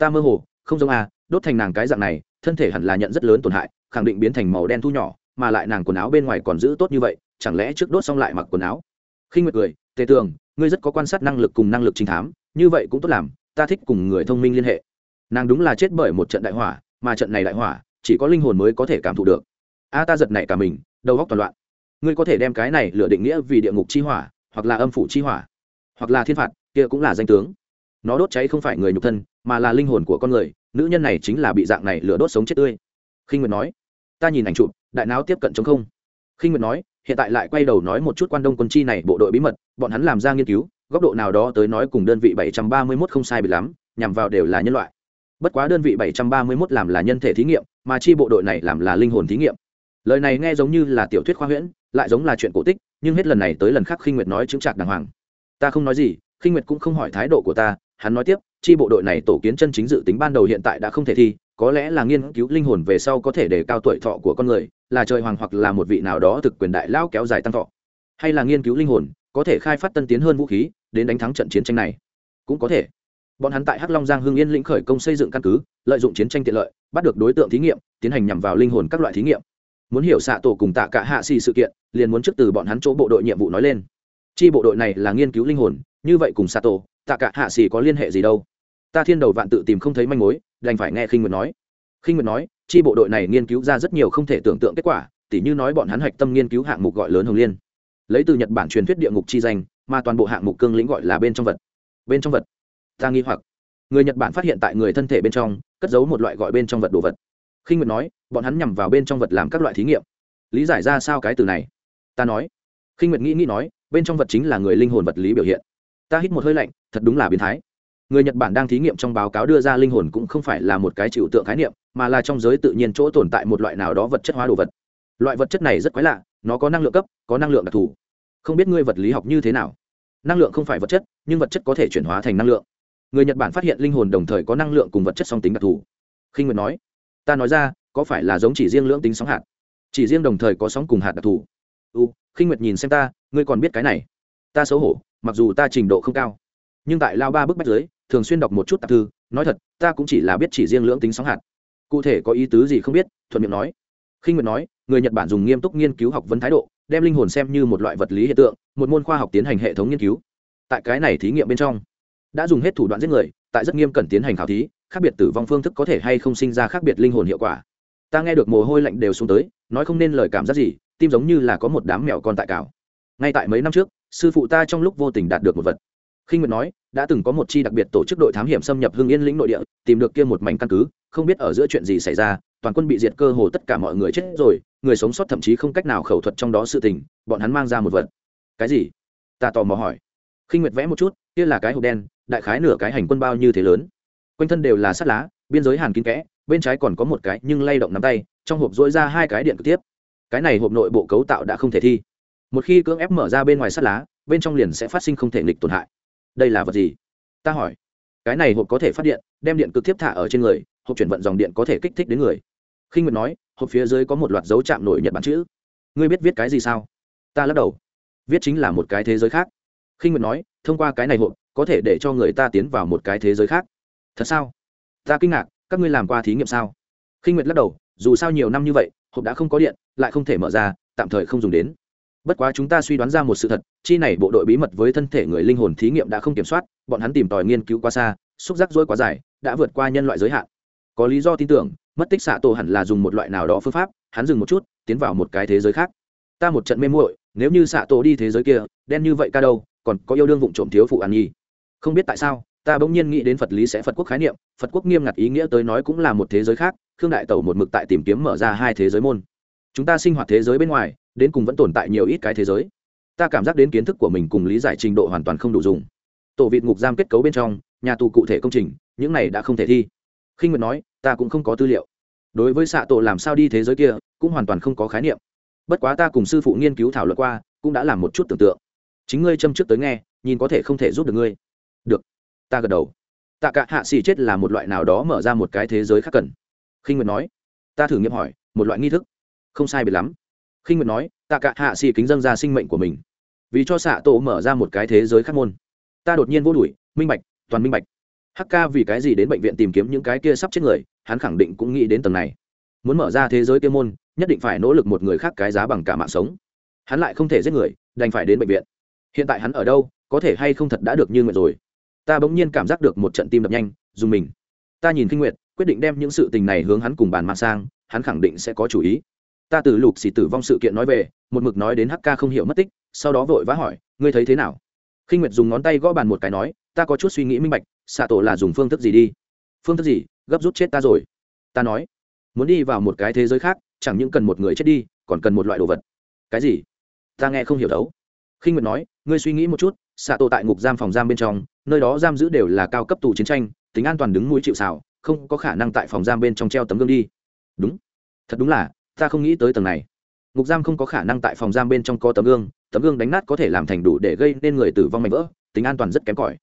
ta mơ hồ, không giống à đốt thành nàng cái dạng này, thân thể hẳn là nhận rất lớn tổn hại, khẳng định biến thành màu đen thu nhỏ, mà lại nàng quần áo bên ngoài còn giữ tốt như vậy, chẳng lẽ trước đốt xong lại mặc quần áo? Khi nguyệt cười, tề tường, ngươi rất có quan sát năng lực cùng năng lực trinh thám, như vậy cũng tốt làm, ta thích cùng người thông minh liên hệ. Nàng đúng là chết bởi một trận đại hỏa, mà trận này đại hỏa, chỉ có linh hồn mới có thể cảm thụ được. A ta giật nảy cả mình, đầu góc toàn loạn. Ngươi có thể đem cái này lựa định nghĩa vì địa ngục chi hỏa, hoặc là âm phủ chi hỏa, hoặc là thiên phạt, kia cũng là danh tướng nó đốt cháy không phải người nhục thân, mà là linh hồn của con người, nữ nhân này chính là bị dạng này lửa đốt sống chết tươi. Khinh nguyệt nói, ta nhìn ảnh chụp, đại não tiếp cận chống không. Khinh nguyệt nói, hiện tại lại quay đầu nói một chút quan đông quân chi này bộ đội bí mật, bọn hắn làm ra nghiên cứu, góc độ nào đó tới nói cùng đơn vị 731 không sai bị lắm, nhằm vào đều là nhân loại. Bất quá đơn vị 731 làm là nhân thể thí nghiệm, mà chi bộ đội này làm là linh hồn thí nghiệm. Lời này nghe giống như là tiểu thuyết khoa huyễn, lại giống là chuyện cổ tích, nhưng hết lần này tới lần khác khinh nguyệt nói chứng trạc đàng hoàng. Ta không nói gì, khinh nguyệt cũng không hỏi thái độ của ta hắn nói tiếp, chi bộ đội này tổ kiến chân chính dự tính ban đầu hiện tại đã không thể thi, có lẽ là nghiên cứu linh hồn về sau có thể đề cao tuổi thọ của con người, là trời hoàng hoặc là một vị nào đó thực quyền đại lao kéo dài tăng thọ. Hay là nghiên cứu linh hồn, có thể khai phát tân tiến hơn vũ khí, đến đánh thắng trận chiến tranh này. Cũng có thể. Bọn hắn tại hắc long giang hưng yên lĩnh khởi công xây dựng căn cứ, lợi dụng chiến tranh tiện lợi, bắt được đối tượng thí nghiệm, tiến hành nhằm vào linh hồn các loại thí nghiệm. Muốn hiểu xạ tổ cùng tạ cả hạ xì sự kiện, liền muốn trước từ bọn hắn chỗ bộ đội nhiệm vụ nói lên. Chi bộ đội này là nghiên cứu linh hồn, như vậy cùng xạ tổ tạ cả hạ xì có liên hệ gì đâu? Ta thiên đầu vạn tự tìm không thấy manh mối, đành phải nghe khinh nguyệt nói. Khinh nguyệt nói, chi bộ đội này nghiên cứu ra rất nhiều không thể tưởng tượng kết quả, tỉ như nói bọn hắn hạch tâm nghiên cứu hạng mục gọi lớn hồng liên. Lấy từ nhật bản truyền thuyết địa ngục chi danh, mà toàn bộ hạng mục cương lĩnh gọi là bên trong vật. Bên trong vật. Ta nghi hoặc. Người nhật bản phát hiện tại người thân thể bên trong, cất giấu một loại gọi bên trong vật đồ vật. Khinh nguyệt nói, bọn hắn nhằm vào bên trong vật làm các loại thí nghiệm. Lý giải ra sao cái từ này? Ta nói. Khinh nguyệt nghĩ nghĩ nói, bên trong vật chính là người linh hồn vật lý biểu hiện ta hít một hơi lạnh, thật đúng là biến thái. Người nhật bản đang thí nghiệm trong báo cáo đưa ra linh hồn cũng không phải là một cái chịu tượng khái niệm, mà là trong giới tự nhiên chỗ tồn tại một loại nào đó vật chất hóa đồ vật. Loại vật chất này rất quái lạ, nó có năng lượng cấp, có năng lượng đặc thù. Không biết ngươi vật lý học như thế nào? Năng lượng không phải vật chất, nhưng vật chất có thể chuyển hóa thành năng lượng. Người nhật bản phát hiện linh hồn đồng thời có năng lượng cùng vật chất song tính đặc thù. Khinh nguyệt nói, ta nói ra, có phải là giống chỉ riêng lưỡng tính sóng hạt? Chỉ riêng đồng thời có sóng cùng hạt đặc thù. U khinh nguyệt nhìn xem ta, ngươi còn biết cái này. Ta xấu hổ mặc dù ta trình độ không cao, nhưng tại lao ba bức bách Dưới, thường xuyên đọc một chút tạp thư, nói thật, ta cũng chỉ là biết chỉ riêng lưỡng tính sóng hạt. Cụ thể có ý tứ gì không biết, thuận miệng nói. Khinh nguyệt nói, người nhật bản dùng nghiêm túc nghiên cứu học vấn thái độ, đem linh hồn xem như một loại vật lý hiện tượng, một môn khoa học tiến hành hệ thống nghiên cứu. Tại cái này thí nghiệm bên trong, đã dùng hết thủ đoạn giết người, tại rất nghiêm cẩn tiến hành khảo thí, khác biệt tử vong phương thức có thể hay không sinh ra khác biệt linh hồn hiệu quả. Ta nghe được mồ hôi lạnh đều xuống tới, nói không nên lời cảm giác gì, tim giống như là có một đám mèo con tại cào. Ngay tại mấy năm trước sư phụ ta trong lúc vô tình đạt được một vật. Khinh nguyệt nói, đã từng có một chi đặc biệt tổ chức đội thám hiểm xâm nhập hưng yên lĩnh nội địa, tìm được kia một mảnh căn cứ, không biết ở giữa chuyện gì xảy ra, toàn quân bị diệt cơ hồ tất cả mọi người chết rồi, người sống sót thậm chí không cách nào khẩu thuật trong đó sự tình, bọn hắn mang ra một vật. Cái gì? Ta tò mò hỏi. Khinh nguyệt vẽ một chút, kia là cái hộp đen, đại khái nửa cái hành quân bao như thế lớn? Quanh thân đều là sắt lá, biên giới hàn kín kẽ, bên trái còn có một cái nhưng lay động nắm tay, trong hộp dỗi ra hai cái điện cực tiếp. Cái này hộp nội bộ cấu tạo đã không thể thi một khi cưỡng ép mở ra bên ngoài sắt lá, bên trong liền sẽ phát sinh không thể nghịch tổn hại. Đây là vật gì? Ta hỏi. Cái này hộp có thể phát điện, đem điện cực tiếp thả ở trên người, hộp chuyển vận dòng điện có thể kích thích đến người. Khinh nguyệt nói, hộp phía dưới có một loạt dấu chạm nổi nhật bản chữ. Ngươi biết viết cái gì sao? Ta lắc đầu. Viết chính là một cái thế giới khác. Khinh nguyệt nói, thông qua cái này hộp, có thể để cho người ta tiến vào một cái thế giới khác. Thật sao? Ta kinh ngạc, các ngươi làm qua thí nghiệm sao? Khinh nguyệt lắc đầu, dù sao nhiều năm như vậy, hộp đã không có điện, lại không thể mở ra, tạm thời không dùng đến bất quá chúng ta suy đoán ra một sự thật, chi này bộ đội bí mật với thân thể người linh hồn thí nghiệm đã không kiểm soát, bọn hắn tìm tòi nghiên cứu quá xa, xúc giác dối quá dài, đã vượt qua nhân loại giới hạn. Có lý do tin tưởng, mất tích xạ tổ hẳn là dùng một loại nào đó phương pháp, hắn dừng một chút, tiến vào một cái thế giới khác. Ta một trận mê muội, nếu như xạ tổ đi thế giới kia, đen như vậy ca đâu, còn có yêu đương vụ trộm thiếu phụ an nhi. Không biết tại sao, ta bỗng nhiên nghĩ đến phật lý sẽ phật quốc khái niệm, phật quốc nghiêm ngặt ý nghĩa tới nói cũng là một thế giới khác, khương đại tẩu một mực tại tìm kiếm mở ra hai thế giới môn. Chúng ta sinh hoạt thế giới bên ngoài đến cùng vẫn tồn tại nhiều ít cái thế giới. Ta cảm giác đến kiến thức của mình cùng lý giải trình độ hoàn toàn không đủ dùng. Tổ vịt ngục giam kết cấu bên trong, nhà tù cụ thể công trình, những này đã không thể thi. Khinh nguyệt nói, ta cũng không có tư liệu. Đối với xạ tổ làm sao đi thế giới kia, cũng hoàn toàn không có khái niệm. Bất quá ta cùng sư phụ nghiên cứu thảo luận qua, cũng đã làm một chút tưởng tượng. Chính ngươi châm trước tới nghe, nhìn có thể không thể giúp được ngươi. Được. Ta gật đầu. Tạ cả hạ xì chết là một loại nào đó mở ra một cái thế giới khác cần. Khinh nguyệt nói, ta thử nghiệm hỏi, một loại nghi thức. Không sai biệt lắm khinh nguyệt nói, tạ cả hạ xì kính dâng ra sinh mệnh của mình, vì cho xạ tổ mở ra một cái thế giới khác môn. Ta đột nhiên vô đuổi, minh bạch, toàn minh bạch. Hk vì cái gì đến bệnh viện tìm kiếm những cái kia sắp chết người, hắn khẳng định cũng nghĩ đến tầng này. Muốn mở ra thế giới kia môn, nhất định phải nỗ lực một người khác cái giá bằng cả mạng sống. Hắn lại không thể giết người, đành phải đến bệnh viện. Hiện tại hắn ở đâu, có thể hay không thật đã được như nguyện rồi. Ta bỗng nhiên cảm giác được một trận tim đập nhanh, dùng mình. Ta nhìn kinh nguyệt, quyết định đem những sự tình này hướng hắn cùng bàn mang sang, hắn khẳng định sẽ có chủ ý ta từ lục xì tử vong sự kiện nói về, một mực nói đến hk không hiểu mất tích, sau đó vội vã hỏi, ngươi thấy thế nào? Khinh nguyệt dùng ngón tay gõ bàn một cái nói, ta có chút suy nghĩ minh bạch, xạ tổ là dùng phương thức gì đi? Phương thức gì? Gấp rút chết ta rồi. Ta nói, muốn đi vào một cái thế giới khác, chẳng những cần một người chết đi, còn cần một loại đồ vật. Cái gì? Ta nghe không hiểu đấu. Khinh nguyệt nói, ngươi suy nghĩ một chút, xạ tổ tại ngục giam phòng giam bên trong, nơi đó giam giữ đều là cao cấp tù chiến tranh, tính an toàn đứng mũi chịu xào không có khả năng tại phòng giam bên trong treo tấm gương đi. Đúng. Thật đúng là ta không nghĩ tới tầng này. Ngục giam không có khả năng tại phòng giam bên trong có tấm gương tấm gương đánh nát có thể làm thành đủ để gây nên người tử vong mạnh vỡ, tính an toàn rất kém cỏi.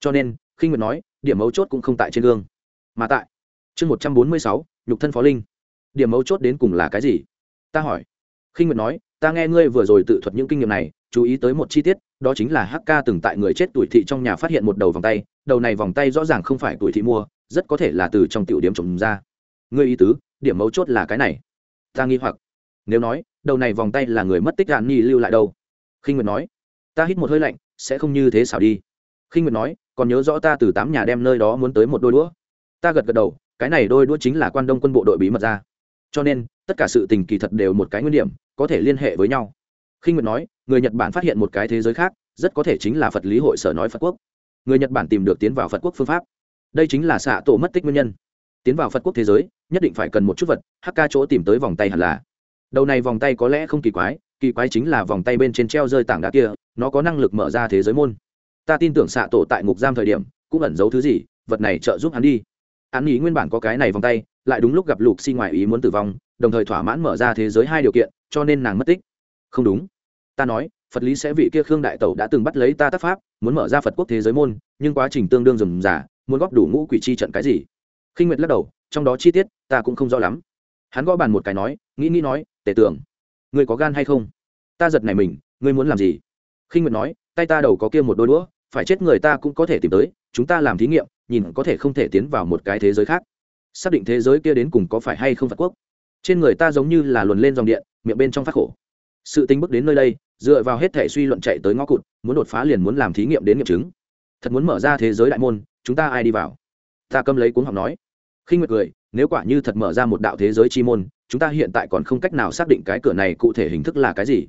Cho nên, khinh nguyệt nói, điểm mấu chốt cũng không tại trên gương, mà tại chương một trăm bốn mươi sáu, nhục thân phó linh. Điểm mấu chốt đến cùng là cái gì? Ta hỏi. Khinh nguyệt nói, ta nghe ngươi vừa rồi tự thuật những kinh nghiệm này, chú ý tới một chi tiết, đó chính là hk từng tại người chết tuổi thị trong nhà phát hiện một đầu vòng tay, đầu này vòng tay rõ ràng không phải tuổi thị mua, rất có thể là từ trong tiểu điểm trồng ra. Ngươi ý tứ, điểm mấu chốt là cái này ta nghi hoặc. Nếu nói, đầu này vòng tay là người mất tích đạn nhi lưu lại đâu? Khinh nguyệt nói, ta hít một hơi lạnh, sẽ không như thế xảo đi. Khinh nguyệt nói, còn nhớ rõ ta từ tám nhà đem nơi đó muốn tới một đôi đũa? Ta gật gật đầu, cái này đôi đũa chính là quan đông quân bộ đội bí mật ra. Cho nên, tất cả sự tình kỳ thật đều một cái nguyên điểm, có thể liên hệ với nhau. Khinh nguyệt nói, người nhật bản phát hiện một cái thế giới khác, rất có thể chính là phật lý hội sở nói phật quốc. Người nhật bản tìm được tiến vào phật quốc phương pháp. Đây chính là xạ tổ mất tích nguyên nhân. Tiến vào phật quốc thế giới nhất định phải cần một chút vật hk chỗ tìm tới vòng tay hẳn là. Đầu này vòng tay có lẽ không kỳ quái kỳ quái chính là vòng tay bên trên treo rơi tảng đá kia, nó có năng lực mở ra thế giới môn. Ta tin tưởng xạ tổ tại ngục giam thời điểm, cũng ẩn giấu thứ gì, vật này trợ giúp hắn đi. Hắn nghĩ nguyên bản có cái này vòng tay, lại đúng lúc gặp lục xi ngoài ý muốn tử vong, đồng thời thỏa mãn mở ra thế giới hai điều kiện, cho nên nàng mất tích. Không đúng. Ta nói, phật lý sẽ vị kia khương đại tẩu đã từng bắt lấy ta tác pháp, muốn mở ra phật quốc thế giới môn, nhưng quá trình tương đương rườm giả muốn góp đủ ngũ quỷ chi trận cái gì? Khinh nguyệt lắc đầu trong đó chi tiết, ta cũng không rõ lắm. Hắn gõ bàn một cái nói, nghĩ nghĩ nói tể tưởng ngươi có gan hay không? Ta giật này mình, ngươi muốn làm gì? Khinh nguyệt nói, tay ta đầu có kia một đôi đũa, phải chết người ta cũng có thể tìm tới, chúng ta làm thí nghiệm, nhìn có thể không thể tiến vào một cái thế giới khác. Xác định thế giới kia đến cùng có phải hay không phạt quốc. Trên người ta giống như là luồn lên dòng điện, miệng bên trong phát khổ. Sự tính bước đến nơi đây, dựa vào hết thể suy luận chạy tới ngõ cụt, muốn đột phá liền muốn làm thí nghiệm đến nghiệm chứng. Thật muốn mở ra thế giới đại môn, chúng ta ai đi vào? Ta câm lấy cuốn học nói khinh nguyệt cười, nếu quả như thật mở ra một đạo thế giới chi môn, chúng ta hiện tại còn không cách nào xác định cái cửa này cụ thể hình thức là cái gì.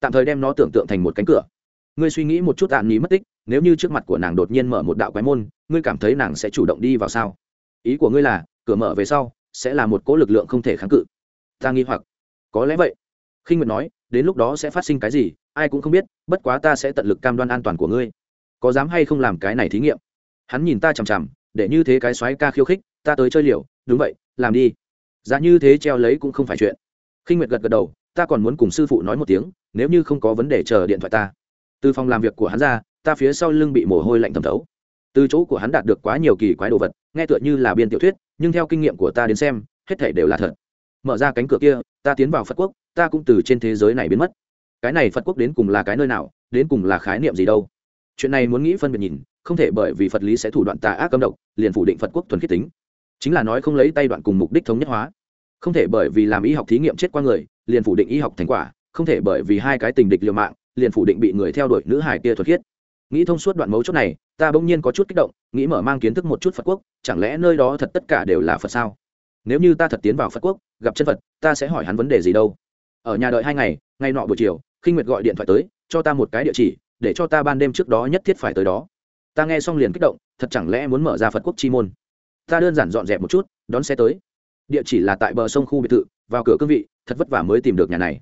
Tạm thời đem nó tưởng tượng thành một cánh cửa. Ngươi suy nghĩ một chút tạm ní mất tích, nếu như trước mặt của nàng đột nhiên mở một đạo quái môn, ngươi cảm thấy nàng sẽ chủ động đi vào sao? Ý của ngươi là, cửa mở về sau, sẽ là một cỗ lực lượng không thể kháng cự. Ta nghi hoặc. Có lẽ vậy. Khinh nguyệt nói, đến lúc đó sẽ phát sinh cái gì, ai cũng không biết, bất quá ta sẽ tận lực cam đoan an toàn của ngươi. Có dám hay không làm cái này thí nghiệm? Hắn nhìn ta chằm chằm, để như thế cái xoáy ca khiêu khích ta tới chơi liều, đúng vậy, làm đi. Giá như thế treo lấy cũng không phải chuyện. Khinh nguyệt gật gật đầu, ta còn muốn cùng sư phụ nói một tiếng, nếu như không có vấn đề chờ điện thoại ta. Từ phòng làm việc của hắn ra, ta phía sau lưng bị mồ hôi lạnh thẩm thấu. Từ chỗ của hắn đạt được quá nhiều kỳ quái đồ vật, nghe tựa như là biên tiểu thuyết, nhưng theo kinh nghiệm của ta đến xem, hết thể đều là thật. Mở ra cánh cửa kia, ta tiến vào phật quốc, ta cũng từ trên thế giới này biến mất. Cái này phật quốc đến cùng là cái nơi nào, đến cùng là khái niệm gì đâu? Chuyện này muốn nghĩ phân biệt nhìn, không thể bởi vì phật lý sẽ thủ đoạn tà ác cấm độc, liền phủ định phật quốc thuần khiết tính chính là nói không lấy tay đoạn cùng mục đích thống nhất hóa. Không thể bởi vì làm y học thí nghiệm chết qua người, liền phủ định y học thành quả. Không thể bởi vì hai cái tình địch liều mạng, liền phủ định bị người theo đuổi nữ hải kia thuật khiết. Nghĩ thông suốt đoạn mấu chốt này, ta bỗng nhiên có chút kích động, nghĩ mở mang kiến thức một chút phật quốc, chẳng lẽ nơi đó thật tất cả đều là phật sao? Nếu như ta thật tiến vào phật quốc, gặp chân phật, ta sẽ hỏi hắn vấn đề gì đâu? Ở nhà đợi hai ngày ngày nọ buổi chiều, khinh nguyệt gọi điện thoại tới, cho ta một cái địa chỉ, để cho ta ban đêm trước đó nhất thiết phải tới đó. Ta nghe xong liền kích động, thật chẳng lẽ muốn mở ra phật quốc chi môn? Ta đơn giản dọn dẹp một chút, đón xe tới. Địa chỉ là tại bờ sông khu biệt thự, vào cửa cương vị, thật vất vả mới tìm được nhà này.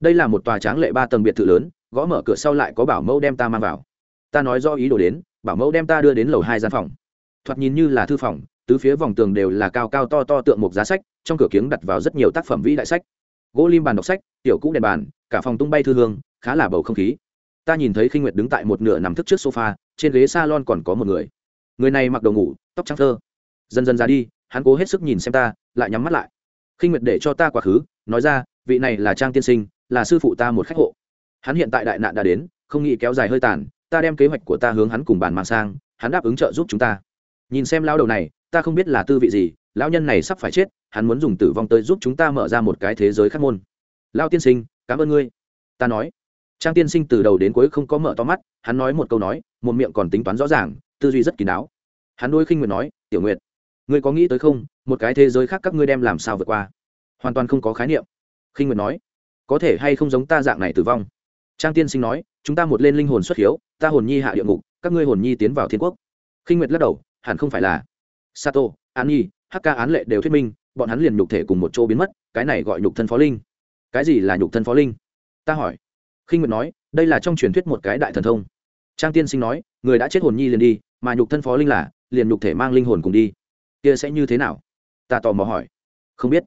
Đây là một tòa tráng lệ ba tầng biệt thự lớn, gõ mở cửa sau lại có bảo mẫu đem ta mang vào. Ta nói do ý đồ đến, bảo mẫu đem ta đưa đến lầu hai gian phòng. Thoạt nhìn như là thư phòng, tứ phía vòng tường đều là cao cao to to tượng một giá sách, trong cửa kiếng đặt vào rất nhiều tác phẩm vĩ đại sách. Gỗ lim bàn đọc sách, tiểu cũ đèn bàn, cả phòng tung bay thư hương, khá là bầu không khí. Ta nhìn thấy khinh nguyệt đứng tại một nửa nằm thức trước sofa, trên ghế salon còn có một người. Người này mặc đồ ngủ, tóc trắng thơ dần dần ra đi, hắn cố hết sức nhìn xem ta, lại nhắm mắt lại. Khinh nguyệt để cho ta quá khứ, nói ra, vị này là trang tiên sinh, là sư phụ ta một khách hộ. Hắn hiện tại đại nạn đã đến, không nghĩ kéo dài hơi tàn, ta đem kế hoạch của ta hướng hắn cùng bàn mang sang, hắn đáp ứng trợ giúp chúng ta. Nhìn xem lao đầu này, ta không biết là tư vị gì, lão nhân này sắp phải chết, hắn muốn dùng tử vong tới giúp chúng ta mở ra một cái thế giới khác môn. Lao tiên sinh, cảm ơn ngươi. Ta nói. Trang tiên sinh từ đầu đến cuối không có mở to mắt, hắn nói một câu nói, một miệng còn tính toán rõ ràng, tư duy rất kín đáo. Hắn đôi khinh nguyệt nói, tiểu nguyệt ngươi có nghĩ tới không, một cái thế giới khác các ngươi đem làm sao vượt qua? Hoàn toàn không có khái niệm. Khinh nguyệt nói, có thể hay không giống ta dạng này tử vong? Trang tiên sinh nói, chúng ta một lên linh hồn xuất hiếu, ta hồn nhi hạ địa ngục, các ngươi hồn nhi tiến vào thiên quốc. Khinh nguyệt lắc đầu, hẳn không phải là. Sato, an nhi hk án lệ đều thuyết minh, bọn hắn liền nhục thể cùng một chỗ biến mất, cái này gọi nhục thân phó linh. Cái gì là nhục thân phó linh? Ta hỏi. Khinh nguyệt nói, đây là trong truyền thuyết một cái đại thần thông. Trang tiên sinh nói, người đã chết hồn nhi liền đi, mà nhục thân phó linh là, liền nhục thể mang linh hồn cùng đi kia sẽ như thế nào? Ta tò mò hỏi. Không biết.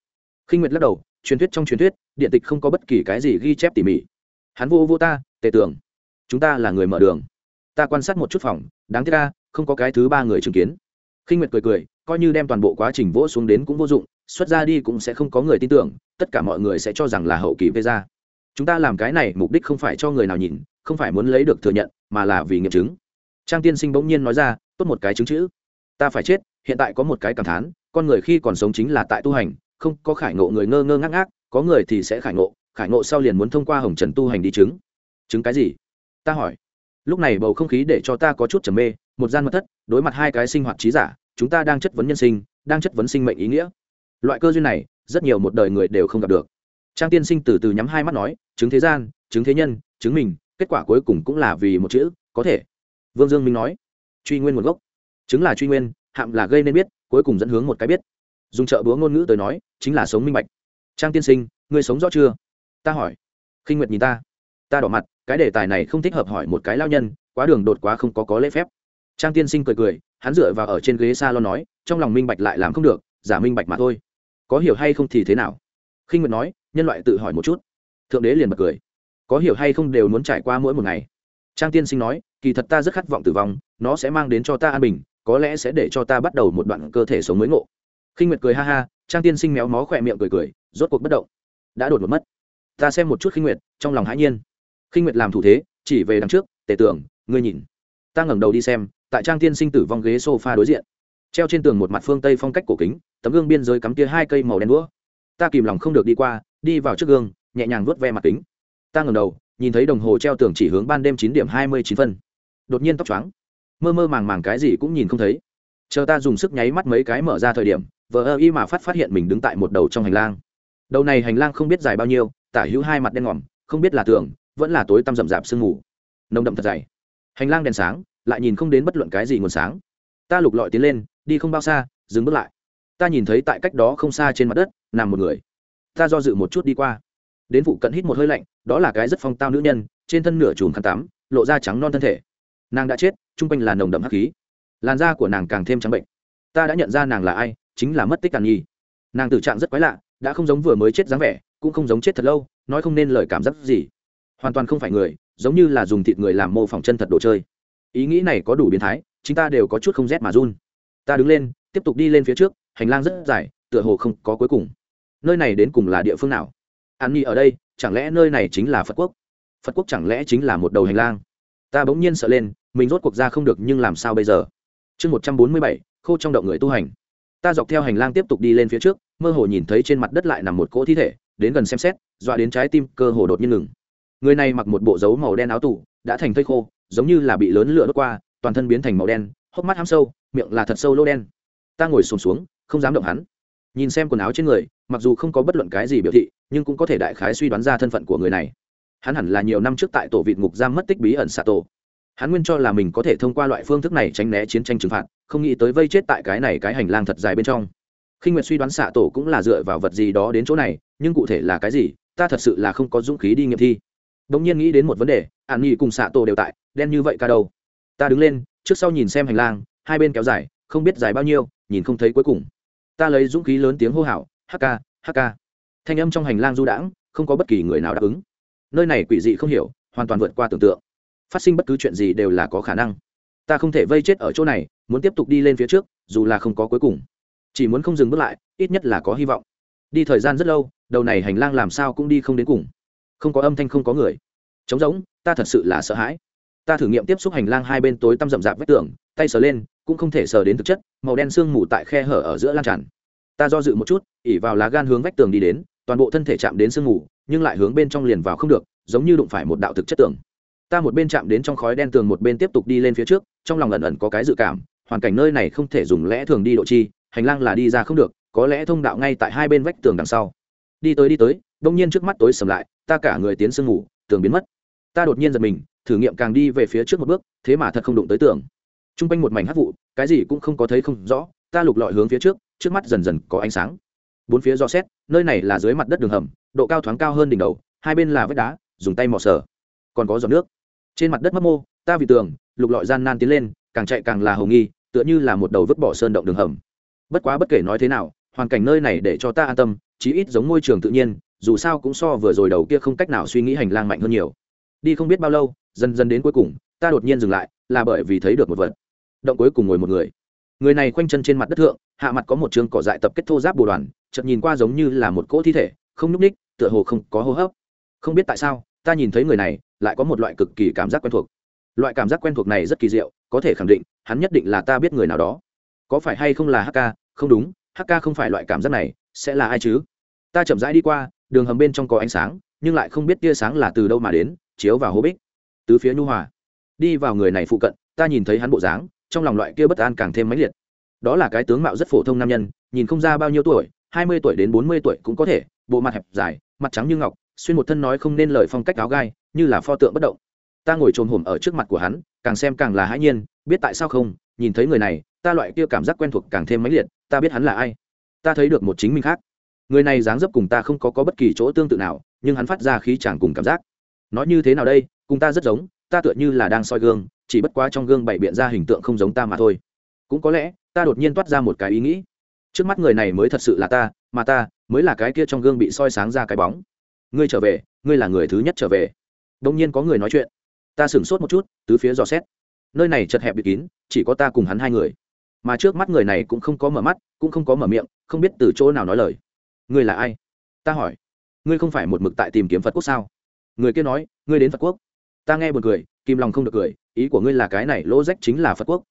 Khinh nguyệt lắc đầu, truyền thuyết trong truyền thuyết, điện tịch không có bất kỳ cái gì ghi chép tỉ mỉ. Hắn vô vô ta, tề tưởng. Chúng ta là người mở đường. Ta quan sát một chút phòng, đáng tiếc ta không có cái thứ ba người chứng kiến. Khinh nguyệt cười cười, coi như đem toàn bộ quá trình vỗ xuống đến cũng vô dụng, xuất ra đi cũng sẽ không có người tin tưởng, tất cả mọi người sẽ cho rằng là hậu kỳ vê ra. Chúng ta làm cái này mục đích không phải cho người nào nhìn, không phải muốn lấy được thừa nhận, mà là vì nghiệm chứng. Trang tiên sinh bỗng nhiên nói ra, tốt một cái chứng chữ. Ta phải chết hiện tại có một cái cảm thán, con người khi còn sống chính là tại tu hành, không có khải ngộ người ngơ ngơ ngác ngác, có người thì sẽ khải ngộ khải ngộ sau liền muốn thông qua hồng trần tu hành đi chứng. Chứng cái gì? Ta hỏi. Lúc này bầu không khí để cho ta có chút trầm mê, một gian mật thất, đối mặt hai cái sinh hoạt trí giả, chúng ta đang chất vấn nhân sinh, đang chất vấn sinh mệnh ý nghĩa. Loại cơ duyên này, rất nhiều một đời người đều không gặp được. Trang tiên sinh từ từ nhắm hai mắt nói, chứng thế gian, chứng thế nhân, chứng mình, kết quả cuối cùng cũng là vì một chữ, có thể. Vương dương minh nói. Truy nguyên nguồn gốc. Chứng là truy nguyên hạm là gây nên biết, cuối cùng dẫn hướng một cái biết. Dùng trợ búa ngôn ngữ tới nói, chính là sống minh bạch. Trang tiên sinh, ngươi sống rõ chưa? Ta hỏi. Khinh nguyệt nhìn ta. Ta đỏ mặt, cái đề tài này không thích hợp hỏi một cái lao nhân, quá đường đột quá không có có lễ phép. Trang tiên sinh cười cười, hắn dựa vào ở trên ghế s a lon nói, trong lòng minh bạch lại làm không được, giả minh bạch mà thôi. Có hiểu hay không thì thế nào? Khinh nguyệt nói, nhân loại tự hỏi một chút. Thượng đế liền bật cười. Có hiểu hay không đều muốn trải qua mỗi một ngày. Trang tiên sinh nói, kỳ thật ta rất khát vọng tử vong, nó sẽ mang đến cho ta an bình có lẽ sẽ để cho ta bắt đầu một đoạn cơ thể sống mới ngộ. Khinh nguyệt cười ha ha, trang tiên sinh méo mó khỏe miệng cười cười, rốt cuộc bất động. Đã đột một mất. Ta xem một chút khinh nguyệt, trong lòng hãi nhiên. Khinh nguyệt làm thủ thế, chỉ về đằng trước, tề tưởng ngươi nhìn. Ta ngẩng đầu đi xem, tại trang tiên sinh tử vong ghế sofa đối diện. Treo trên tường một mặt phương tây phong cách cổ kính, tấm gương biên giới cắm kia hai cây màu đen đũa. Ta kìm lòng không được đi qua, đi vào trước gương, nhẹ nhàng vuốt ve mặt kính. Ta ngẩng đầu, nhìn thấy đồng hồ treo tường chỉ hướng ban đêm chín điểm hai mươi chín phân. Đột nhiên tóc choáng mơ mơ màng màng cái gì cũng nhìn không thấy. Chờ ta dùng sức nháy mắt mấy cái mở ra thời điểm, vờ ơ y mà phát phát hiện mình đứng tại một đầu trong hành lang. Đầu này hành lang không biết dài bao nhiêu, tả hữu hai mặt đen ngòm, không biết là tường, vẫn là tối tăm rậm rạp sương mù. Nồng đậm thật dày. Hành lang đèn sáng, lại nhìn không đến bất luận cái gì nguồn sáng. Ta lục lọi tiến lên, đi không bao xa, dừng bước lại. Ta nhìn thấy tại cách đó không xa trên mặt đất, nằm một người. Ta do dự một chút đi qua. Đến vụ cận hít một hơi lạnh, đó là cái rất phong tao nữ nhân, trên thân nửa chùm khăn tắm, lộ ra trắng non thân thể. Nàng đã chết chung quanh là nồng đậm hắc khí. Làn da của nàng càng thêm trắng bệnh. Ta đã nhận ra nàng là ai, chính là mất tích tàn nhi. Nàng tử trạng rất quái lạ, đã không giống vừa mới chết dáng vẻ, cũng không giống chết thật lâu, nói không nên lời cảm giác gì. Hoàn toàn không phải người, giống như là dùng thịt người làm mô phỏng chân thật đồ chơi. Ý nghĩ này có đủ biến thái, chúng ta đều có chút không rét mà run. Ta đứng lên, tiếp tục đi lên phía trước, hành lang rất dài, tựa hồ không có cuối cùng. Nơi này đến cùng là địa phương nào? An nhi ở đây, chẳng lẽ nơi này chính là phật quốc? Phật quốc chẳng lẽ chính là một đầu hành lang? Ta bỗng nhiên sợ lên mình rốt cuộc ra không được nhưng làm sao bây giờ? Chương một trăm bốn mươi bảy khô trong động người tu hành. Ta dọc theo hành lang tiếp tục đi lên phía trước mơ hồ nhìn thấy trên mặt đất lại nằm một cỗ thi thể đến gần xem xét dọa đến trái tim cơ hồ đột nhiên ngừng. Người này mặc một bộ dấu màu đen áo tủ đã thành thây khô giống như là bị lớn lửa đốt qua toàn thân biến thành màu đen hốc mắt hăm sâu miệng là thật sâu lô đen. Ta ngồi sùng xuống, xuống không dám động hắn. Nhìn xem quần áo trên người mặc dù không có bất luận cái gì biểu thị nhưng cũng có thể đại khái suy đoán ra thân phận của người này. Hắn hẳn là nhiều năm trước tại tổ vịt ngục giam mất tích bí ẩn xạ tổ hắn nguyên cho là mình có thể thông qua loại phương thức này tránh né chiến tranh trừng phạt, không nghĩ tới vây chết tại cái này cái hành lang thật dài bên trong. Khi nguyệt suy đoán xạ tổ cũng là dựa vào vật gì đó đến chỗ này, nhưng cụ thể là cái gì, ta thật sự là không có dũng khí đi nghiệm thi. Đ ỗ n g nhiên nghĩ đến một vấn đề ạn nghị cùng xạ tổ đều tại, đen như vậy ca đâu ta đứng lên, trước sau nhìn xem hành lang, hai bên kéo dài, không biết dài bao nhiêu, nhìn không thấy cuối cùng. Ta lấy dũng khí lớn tiếng hô hào hk hk thanh âm trong hành lang du đãng, không có bất kỳ người nào đáp ứng. Nơi này quỷ dị không hiểu, hoàn toàn vượt qua tưởng tượng phát sinh bất cứ chuyện gì đều là có khả năng. Ta không thể vây chết ở chỗ này, muốn tiếp tục đi lên phía trước, dù là không có cuối cùng. Chỉ muốn không dừng bước lại, ít nhất là có hy vọng. Đi thời gian rất lâu, đầu này hành lang làm sao cũng đi không đến cùng. Không có âm thanh, không có người. Trống rỗng, ta thật sự là sợ hãi. Ta thử nghiệm tiếp xúc hành lang hai bên tối tăm rậm rạp vách tường, tay sờ lên, cũng không thể sờ đến thực chất, màu đen sương mù tại khe hở ở giữa lan tràn. Ta do dự một chút, ỉ vào lá gan hướng vách tường đi đến, toàn bộ thân thể chạm đến sương mù, nhưng lại hướng bên trong liền vào không được, giống như đụng phải một đạo thực chất tường ta một bên chạm đến trong khói đen tường một bên tiếp tục đi lên phía trước, trong lòng ẩn ẩn có cái dự cảm, hoàn cảnh nơi này không thể dùng lẽ thường đi độ chi, hành lang là đi ra không được, có lẽ thông đạo ngay tại hai bên vách tường đằng sau. Đi tới đi tới, đông nhiên trước mắt tối sầm lại, ta cả người tiến sương ngủ, tường biến mất. Ta đột nhiên giật mình, thử nghiệm càng đi về phía trước một bước, thế mà thật không đụng tới tường. T r u n g quanh một mảnh hát vụ, cái gì cũng không có thấy không rõ, ta lục lọi hướng phía trước trước mắt dần dần có ánh sáng. Bốn phía do xét, nơi này là dưới mặt đất đường hầm, độ cao thoáng cao hơn đỉnh đầu, hai bên là vách đá, dùng tay mò sờ. Còn có giọt nước trên mặt đất mấp mô, ta vì tường lục lọi gian nan tiến lên, càng chạy càng là hầu nghi, tựa như là một đầu vứt bỏ sơn động đường hầm. Bất quá bất kể nói thế nào, hoàn cảnh nơi này để cho ta an tâm, chí ít giống môi trường tự nhiên, dù sao cũng so vừa rồi đầu kia không cách nào suy nghĩ hành lang mạnh hơn nhiều. Đi không biết bao lâu, dần dần đến cuối cùng, ta đột nhiên dừng lại, là bởi vì thấy được một vật. Động cuối cùng ngồi một người. Người này khoanh chân trên mặt đất thượng, hạ mặt có một trường cỏ dại tập kết thô giáp bồ đoàn, chợt nhìn qua giống như là một cỗ thi thể, không nhúc ních tựa hồ không có hô hấp. Không biết tại sao ta nhìn thấy người này, lại có một loại cực kỳ cảm giác quen thuộc. Loại cảm giác quen thuộc này rất kỳ diệu, có thể khẳng định, hắn nhất định là ta biết người nào đó. Có phải hay không là hk không đúng hk không phải loại cảm giác này, sẽ là ai chứ? Ta chậm rãi đi qua, đường hầm bên trong có ánh sáng, nhưng lại không biết tia sáng là từ đâu mà đến, chiếu vào hố bích. Tứ phía nhu hòa. Đi vào người này phụ cận, ta nhìn thấy hắn bộ dáng, trong lòng loại kia bất an càng thêm mãnh liệt. Đó là cái tướng mạo rất phổ thông nam nhân, nhìn không ra bao nhiêu tuổi, hai mươi tuổi đến bốn mươi tuổi cũng có thể, bộ mặt hẹp dài, mặt trắng như ngọc xuyên một thân nói không nên lời phong cách áo gai như là pho tượng bất động. Ta ngồi trồm hổm ở trước mặt của hắn càng xem càng là hãi nhiên biết tại sao không nhìn thấy người này ta loại kia cảm giác quen thuộc càng thêm mãnh liệt ta biết hắn là ai. Ta thấy được một chính mình khác. Người này dáng dấp cùng ta không có, có bất kỳ chỗ tương tự nào nhưng hắn phát ra khí chẳng cùng cảm giác. Nói như thế nào đây cùng ta rất giống ta tựa như là đang soi gương chỉ bất quá trong gương bày biện ra hình tượng không giống ta mà thôi. Cũng có lẽ ta đột nhiên toát ra một cái ý nghĩ. Trước mắt người này mới thật sự là ta mà ta mới là cái kia trong gương bị soi sáng ra cái bóng ngươi trở về, ngươi là người thứ nhất trở về. Đông nhiên có người nói chuyện. Ta sửng sốt một chút, tứ phía dò xét. Nơi này chật hẹp bịt kín, chỉ có ta cùng hắn hai người. Mà trước mắt người này cũng không có mở mắt, cũng không có mở miệng, không biết từ chỗ nào nói lời. Ngươi là ai? Ta hỏi. Ngươi không phải một mực tại tìm kiếm phật quốc sao? Người kia nói, ngươi đến phật quốc. Ta nghe một cười kim lòng không được cười, ý của ngươi là cái này lỗ rách chính là phật quốc.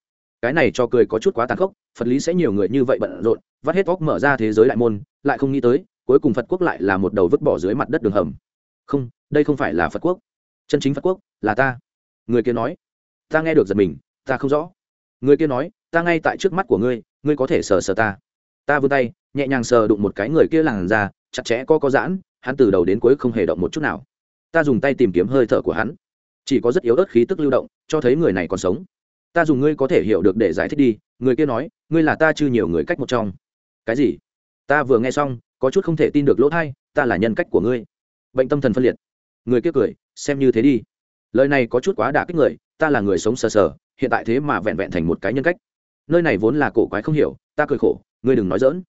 Cái này cho cười có chút quá tàn khốc, phật lý sẽ nhiều người như vậy bận rộn, vắt hết vóc mở ra thế giới đại môn, lại không nghĩ tới cuối cùng phật quốc lại là một đầu vứt bỏ dưới mặt đất đường hầm. Không, đây không phải là phật quốc. Chân chính phật quốc là ta. Người kia nói, ta nghe được giật mình, ta không rõ. Người kia nói, ta ngay tại trước mắt của ngươi ngươi có thể sờ sờ ta. Ta vươn tay, nhẹ nhàng sờ đụng một cái người kia làn ra chặt chẽ co có giãn, hắn từ đầu đến cuối không hề động một chút nào. Ta dùng tay tìm kiếm hơi thở của hắn. Chỉ có rất yếu ớt khí tức lưu động, cho thấy người này còn sống. Ta dùng ngươi có thể hiểu được để giải thích đi, người kia nói, ngươi là ta chưa nhiều người cách một trong. Cái gì? Ta vừa nghe xong có chút không thể tin được lỗ thai, ta là nhân cách của ngươi. Bệnh tâm thần phân liệt. Người kia cười, xem như thế đi. Lời này có chút quá đả kích người, ta là người sống sờ sờ, hiện tại thế mà vẹn vẹn thành một cái nhân cách. Nơi này vốn là cổ quái không hiểu, ta cười khổ, ngươi đừng nói dỡn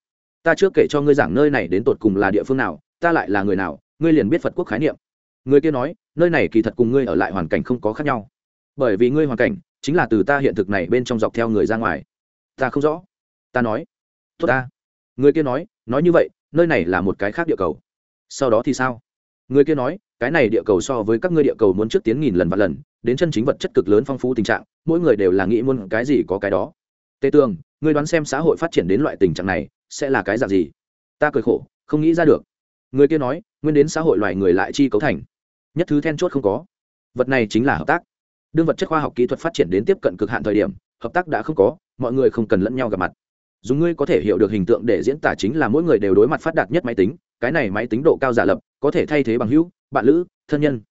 ta trước kể cho ngươi giảng nơi này đến tột cùng là địa phương nào, ta lại là người nào, ngươi liền biết phật quốc khái niệm. Người kia nói, nơi này kỳ thật cùng ngươi ở lại hoàn cảnh không có khác nhau. Bởi vì ngươi hoàn cảnh, chính là từ ta hiện thực này bên trong dọc theo người ra ngoài. Ta không rõ. Ta nói. Tốt ta. Người kia nói nói như vậy nơi này là một cái khác địa cầu. Sau đó thì sao? Người kia nói, cái này địa cầu so với các ngươi địa cầu muốn trước tiến nghìn lần và lần, đến chân chính vật chất cực lớn phong phú tình trạng, mỗi người đều là nghĩ muốn cái gì có cái đó. Tề tường, ngươi đoán xem xã hội phát triển đến loại tình trạng này, sẽ là cái dạng gì? Ta cười khổ, không nghĩ ra được. Người kia nói, nguyên đến xã hội loài người lại chi cấu thành. Nhất thứ then chốt không có. Vật này chính là hợp tác. Đương vật chất khoa học kỹ thuật phát triển đến tiếp cận cực hạn thời điểm, hợp tác đã không có, mọi người không cần lẫn nhau gặp mặt dùng ngươi có thể hiểu được hình tượng để diễn tả chính là mỗi người đều đối mặt phát đạt nhất máy tính, cái này máy tính độ cao giả lập, có thể thay thế bằng hữu, bạn lữ, thân nhân.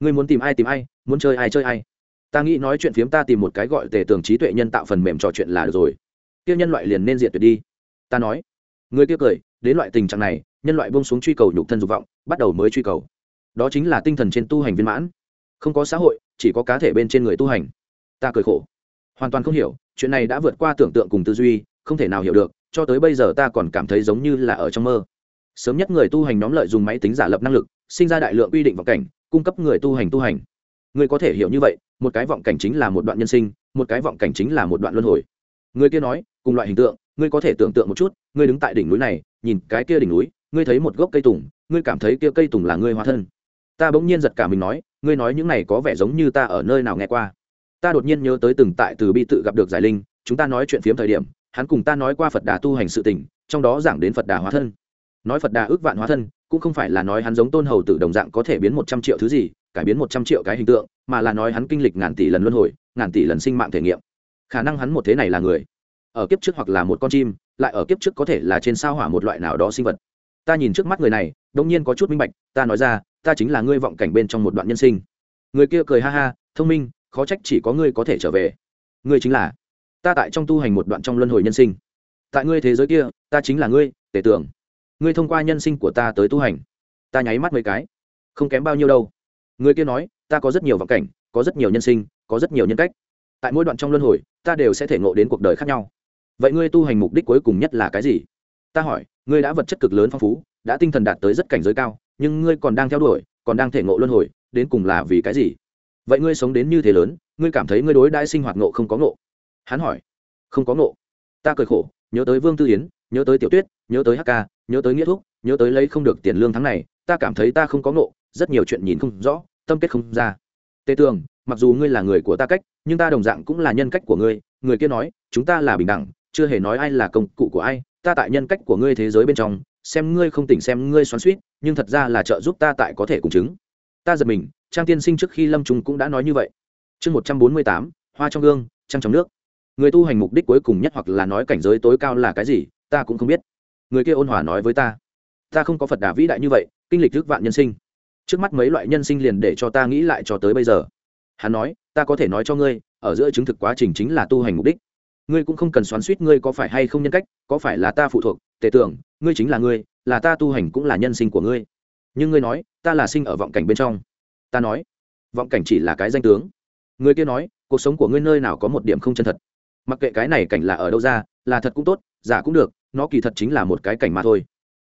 Ngươi muốn tìm ai tìm ai, muốn chơi ai chơi ai. Ta nghĩ nói chuyện phiếm ta tìm một cái gọi tề tường trí tuệ nhân tạo phần mềm trò chuyện là được rồi. Kia nhân loại liền nên diệt tuyệt đi. Ta nói. Người kia cười, đến loại tình trạng này, nhân loại bông xuống truy cầu nhục thân dục vọng, bắt đầu mới truy cầu. Đó chính là tinh thần trên tu hành viên mãn. Không có xã hội, chỉ có cá thể bên trên người tu hành. Ta cười khổ. Hoàn toàn không hiểu, chuyện này đã vượt qua tưởng tượng cùng tư duy không thể nào hiểu được, cho tới bây giờ ta còn cảm thấy giống như là ở trong mơ. Sớm nhất người tu hành nhóm lợi dùng máy tính giả lập năng lực, sinh ra đại lượng quy định vọng cảnh, cung cấp người tu hành tu hành. Người có thể hiểu như vậy, một cái vọng cảnh chính là một đoạn nhân sinh, một cái vọng cảnh chính là một đoạn luân hồi. Người kia nói, cùng loại hình tượng, ngươi có thể tưởng tượng một chút, ngươi đứng tại đỉnh núi này, nhìn cái kia đỉnh núi, ngươi thấy một gốc cây tùng, ngươi cảm thấy kia cây tùng là ngươi hóa thân. Ta bỗng nhiên giật cả mình nói, ngươi nói những này có vẻ giống như ta ở nơi nào nghe qua. Ta đột nhiên nhớ tới từng tại từ bi tự gặp được giải linh, chúng ta nói chuyện phiếm thời điểm hắn cùng ta nói qua phật đà tu hành sự tỉnh, trong đó giảng đến phật đà hóa thân. Nói phật đà ước vạn hóa thân cũng không phải là nói hắn giống tôn hầu tử đồng dạng có thể biến một trăm triệu thứ gì cải biến một trăm triệu cái hình tượng mà là nói hắn kinh lịch ngàn tỷ lần luân hồi ngàn tỷ lần sinh mạng thể nghiệm. Khả năng hắn một thế này là người. Ở kiếp trước hoặc là một con chim lại ở kiếp trước có thể là trên sao hỏa một loại nào đó sinh vật. Ta nhìn trước mắt người này đông nhiên có chút minh bạch ta nói ra ta chính là ngươi vọng cảnh bên trong một đoạn nhân sinh. Người kia cười ha ha thông minh khó trách chỉ có ngươi có thể trở về. Ngươi chính là ta tại trong tu hành một đoạn trong luân hồi nhân sinh. Tại ngươi thế giới kia, ta chính là ngươi, tể tưởng. Ngươi thông qua nhân sinh của ta tới tu hành. Ta nháy mắt mấy cái. Không kém bao nhiêu đâu. Người kia nói, ta có rất nhiều vọng cảnh, có rất nhiều nhân sinh, có rất nhiều nhân cách. Tại mỗi đoạn trong luân hồi, ta đều sẽ thể ngộ đến cuộc đời khác nhau. Vậy ngươi tu hành mục đích cuối cùng nhất là cái gì? Ta hỏi, ngươi đã vật chất cực lớn phong phú, đã tinh thần đạt tới rất cảnh giới cao, nhưng ngươi còn đang theo đuổi, còn đang thể ngộ luân hồi, đến cùng là vì cái gì? Vậy ngươi sống đến như thế lớn, ngươi cảm thấy ngươi đối đãi sinh hoạt ngộ không có ngộ hắn hỏi. Không có ngộ. Ta cười khổ, nhớ tới vương tư yến, nhớ tới tiểu tuyết, nhớ tới hk nhớ tới nghĩa thuốc nhớ tới lấy không được tiền lương tháng này, ta cảm thấy ta không có ngộ, rất nhiều chuyện nhìn không rõ, tâm kết không ra. Tề tường, mặc dù ngươi là người của ta cách, nhưng ta đồng dạng cũng là nhân cách của ngươi, người kia nói, chúng ta là bình đẳng, chưa hề nói ai là công cụ của ai, ta tại nhân cách của ngươi thế giới bên trong, xem ngươi không tỉnh xem ngươi xoắn suýt nhưng thật ra là trợ giúp ta tại có thể cùng chứng. Ta giật mình, trang tiên sinh trước khi lâm trung cũng đã nói như vậy. Chương một trăm bốn mươi tám, hoa trong gương, trăng trong nước người tu hành mục đích cuối cùng nhất hoặc là nói cảnh giới tối cao là cái gì, ta cũng không biết. Người kia ôn hòa nói với ta ta không có phật đà vĩ đại như vậy, kinh lịch thức vạn nhân sinh. Trước mắt mấy loại nhân sinh liền để cho ta nghĩ lại cho tới bây giờ. Hắn nói, ta có thể nói cho ngươi, ở giữa chứng thực quá trình chính là tu hành mục đích. Ngươi cũng không cần xoắn suýt ngươi có phải hay không nhân cách, có phải là ta phụ thuộc, tề tưởng, ngươi chính là ngươi, là ta tu hành cũng là nhân sinh của ngươi. Nhưng ngươi nói, ta là sinh ở vọng cảnh bên trong. Ta nói, vọng cảnh chỉ là cái danh tướng. Người kia nói, cuộc sống của ngươi nơi nào có một điểm không chân thật? Mặc kệ cái này cảnh là ở đâu ra, là thật cũng tốt, giả cũng được, nó kỳ thật chính là một cái cảnh mà thôi.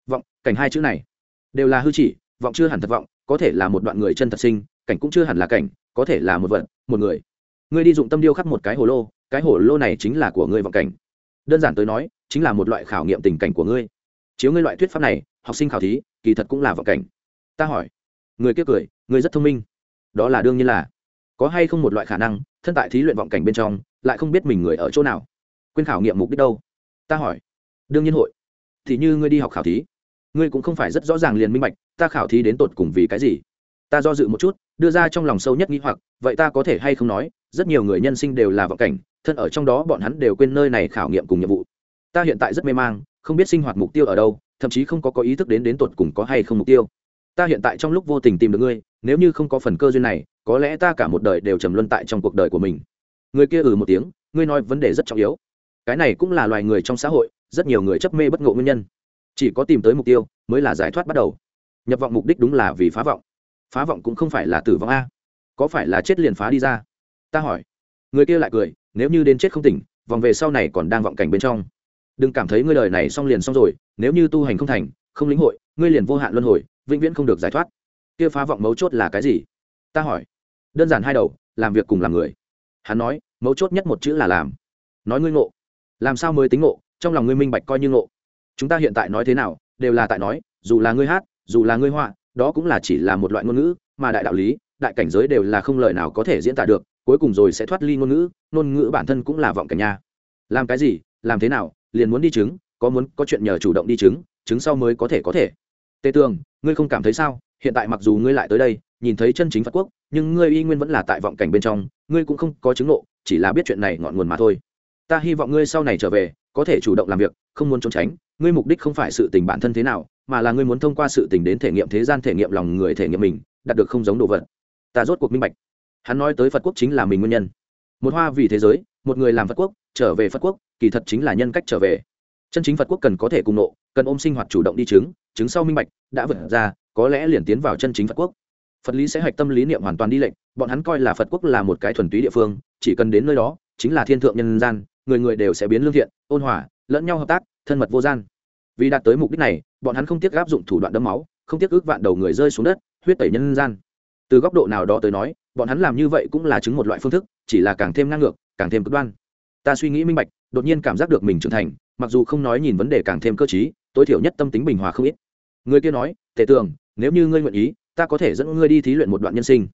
Vọng, cảnh hai chữ này, đều là hư chỉ, vọng chưa hẳn thật vọng, có thể là một đoạn người chân thật sinh, cảnh cũng chưa hẳn là cảnh, có thể là một vật, một người. Ngươi đi dụng tâm điêu khắc một cái hồ lô, cái hồ lô này chính là của ngươi vọng cảnh. Đơn giản tới nói, chính là một loại khảo nghiệm tình cảnh của ngươi. Chiếu ngươi loại thuyết pháp này, học sinh khảo thí, kỳ thật cũng là vọng cảnh. Ta hỏi, người kia cười ngươi rất thông minh. Đó là đương nhiên là. Có hay không một loại khả năng thân tại thí luyện vọng cảnh bên trong, lại không biết mình người ở chỗ nào. Quên khảo nghiệm mục đích đâu? Ta hỏi. Đương nhiên hội. Thì như ngươi đi học khảo thí, ngươi cũng không phải rất rõ ràng liền minh bạch, ta khảo thí đến tột cùng vì cái gì? Ta do dự một chút, đưa ra trong lòng sâu nhất nghĩ hoặc, vậy ta có thể hay không nói, rất nhiều người nhân sinh đều là vọng cảnh, thân ở trong đó bọn hắn đều quên nơi này khảo nghiệm cùng nhiệm vụ. Ta hiện tại rất mê mang, không biết sinh hoạt mục tiêu ở đâu, thậm chí không có có ý thức đến đến tột cùng có hay không mục tiêu. Ta hiện tại trong lúc vô tình tìm được ngươi, nếu như không có phần cơ duyên này có lẽ ta cả một đời đều trầm luân tại trong cuộc đời của mình. Người kia ừ một tiếng, ngươi nói vấn đề rất trọng yếu. Cái này cũng là loài người trong xã hội, rất nhiều người chấp mê bất ngộ nguyên nhân. Chỉ có tìm tới mục tiêu mới là giải thoát bắt đầu. Nhập vọng mục đích đúng là vì phá vọng. Phá vọng cũng không phải là tử vong a. Có phải là chết liền phá đi ra? Ta hỏi. Người kia lại cười, nếu như đến chết không tỉnh, vòng về sau này còn đang vọng cảnh bên trong. Đừng cảm thấy ngươi đời này xong liền xong rồi, nếu như tu hành không thành, không lĩnh hội, ngươi liền vô hạn luân hồi, vĩnh viễn không được giải thoát. Kia phá vọng mấu chốt là cái gì? Ta hỏi. Đơn giản hai đầu, làm việc cùng làm người. Hắn nói, mấu chốt nhất một chữ là làm. Nói ngươi ngộ. Làm sao mới tính ngộ? Trong lòng ngươi minh bạch coi như ngộ. Chúng ta hiện tại nói thế nào, đều là tại nói, dù là ngươi hát, dù là ngươi họa, đó cũng là chỉ là một loại ngôn ngữ, mà đại đạo lý, đại cảnh giới đều là không lời nào có thể diễn tả được, cuối cùng rồi sẽ thoát ly ngôn ngữ ngôn ngữ bản thân cũng là vọng cảnh nha. Làm cái gì, làm thế nào, liền muốn đi chứng, có muốn, có chuyện nhờ chủ động đi chứng chứng sau mới có thể có thể. Tề tường, ngươi không cảm thấy sao? Hiện tại mặc dù ngươi lại tới đây nhìn thấy chân chính phật quốc, nhưng ngươi y nguyên vẫn là tại vọng cảnh bên trong, ngươi cũng không có chứng ngộ, chỉ là biết chuyện này ngọn nguồn mà thôi. Ta hy vọng ngươi sau này trở về, có thể chủ động làm việc, không muốn trốn tránh. Ngươi mục đích không phải sự tình bản thân thế nào, mà là ngươi muốn thông qua sự tình đến thể nghiệm thế gian thể nghiệm lòng người thể nghiệm mình, đạt được không giống đồ vật. Ta rốt cuộc minh bạch. Hắn nói tới phật quốc chính là mình nguyên nhân. Một hoa vì thế giới, một người làm phật quốc, trở về phật quốc, kỳ thật chính là nhân cách trở về. Chân chính phật quốc cần có thể cùng nộ, cần ôm sinh hoạt chủ động đi chứng chứng sau minh bạch, đã vượt ra, có lẽ liền tiến vào chân chính phật quốc phật lý sẽ hạch tâm lý niệm hoàn toàn đi lệnh bọn hắn coi là phật quốc là một cái thuần túy địa phương chỉ cần đến nơi đó chính là thiên thượng nhân gian người người đều sẽ biến lương thiện ôn hòa lẫn nhau hợp tác thân mật vô gian. Vì đạt tới mục đích này bọn hắn không tiếc áp dụng thủ đoạn đấm máu không tiếc ước vạn đầu người rơi xuống đất huyết tẩy nhân gian. Từ góc độ nào đó tới nói bọn hắn làm như vậy cũng là chứng một loại phương thức chỉ là càng thêm ngang ngược càng thêm cực đoan. Ta suy nghĩ minh bạch đột nhiên cảm giác được mình trưởng thành mặc dù không nói nhìn vấn đề càng thêm cơ t tối thiểu nhất tâm tính bình hòa không ít. Người kia nói tề Tưởng, nếu như ngươi nguyện ý ta có thể dẫn ngươi đi thí luyện một đoạn nhân sinh.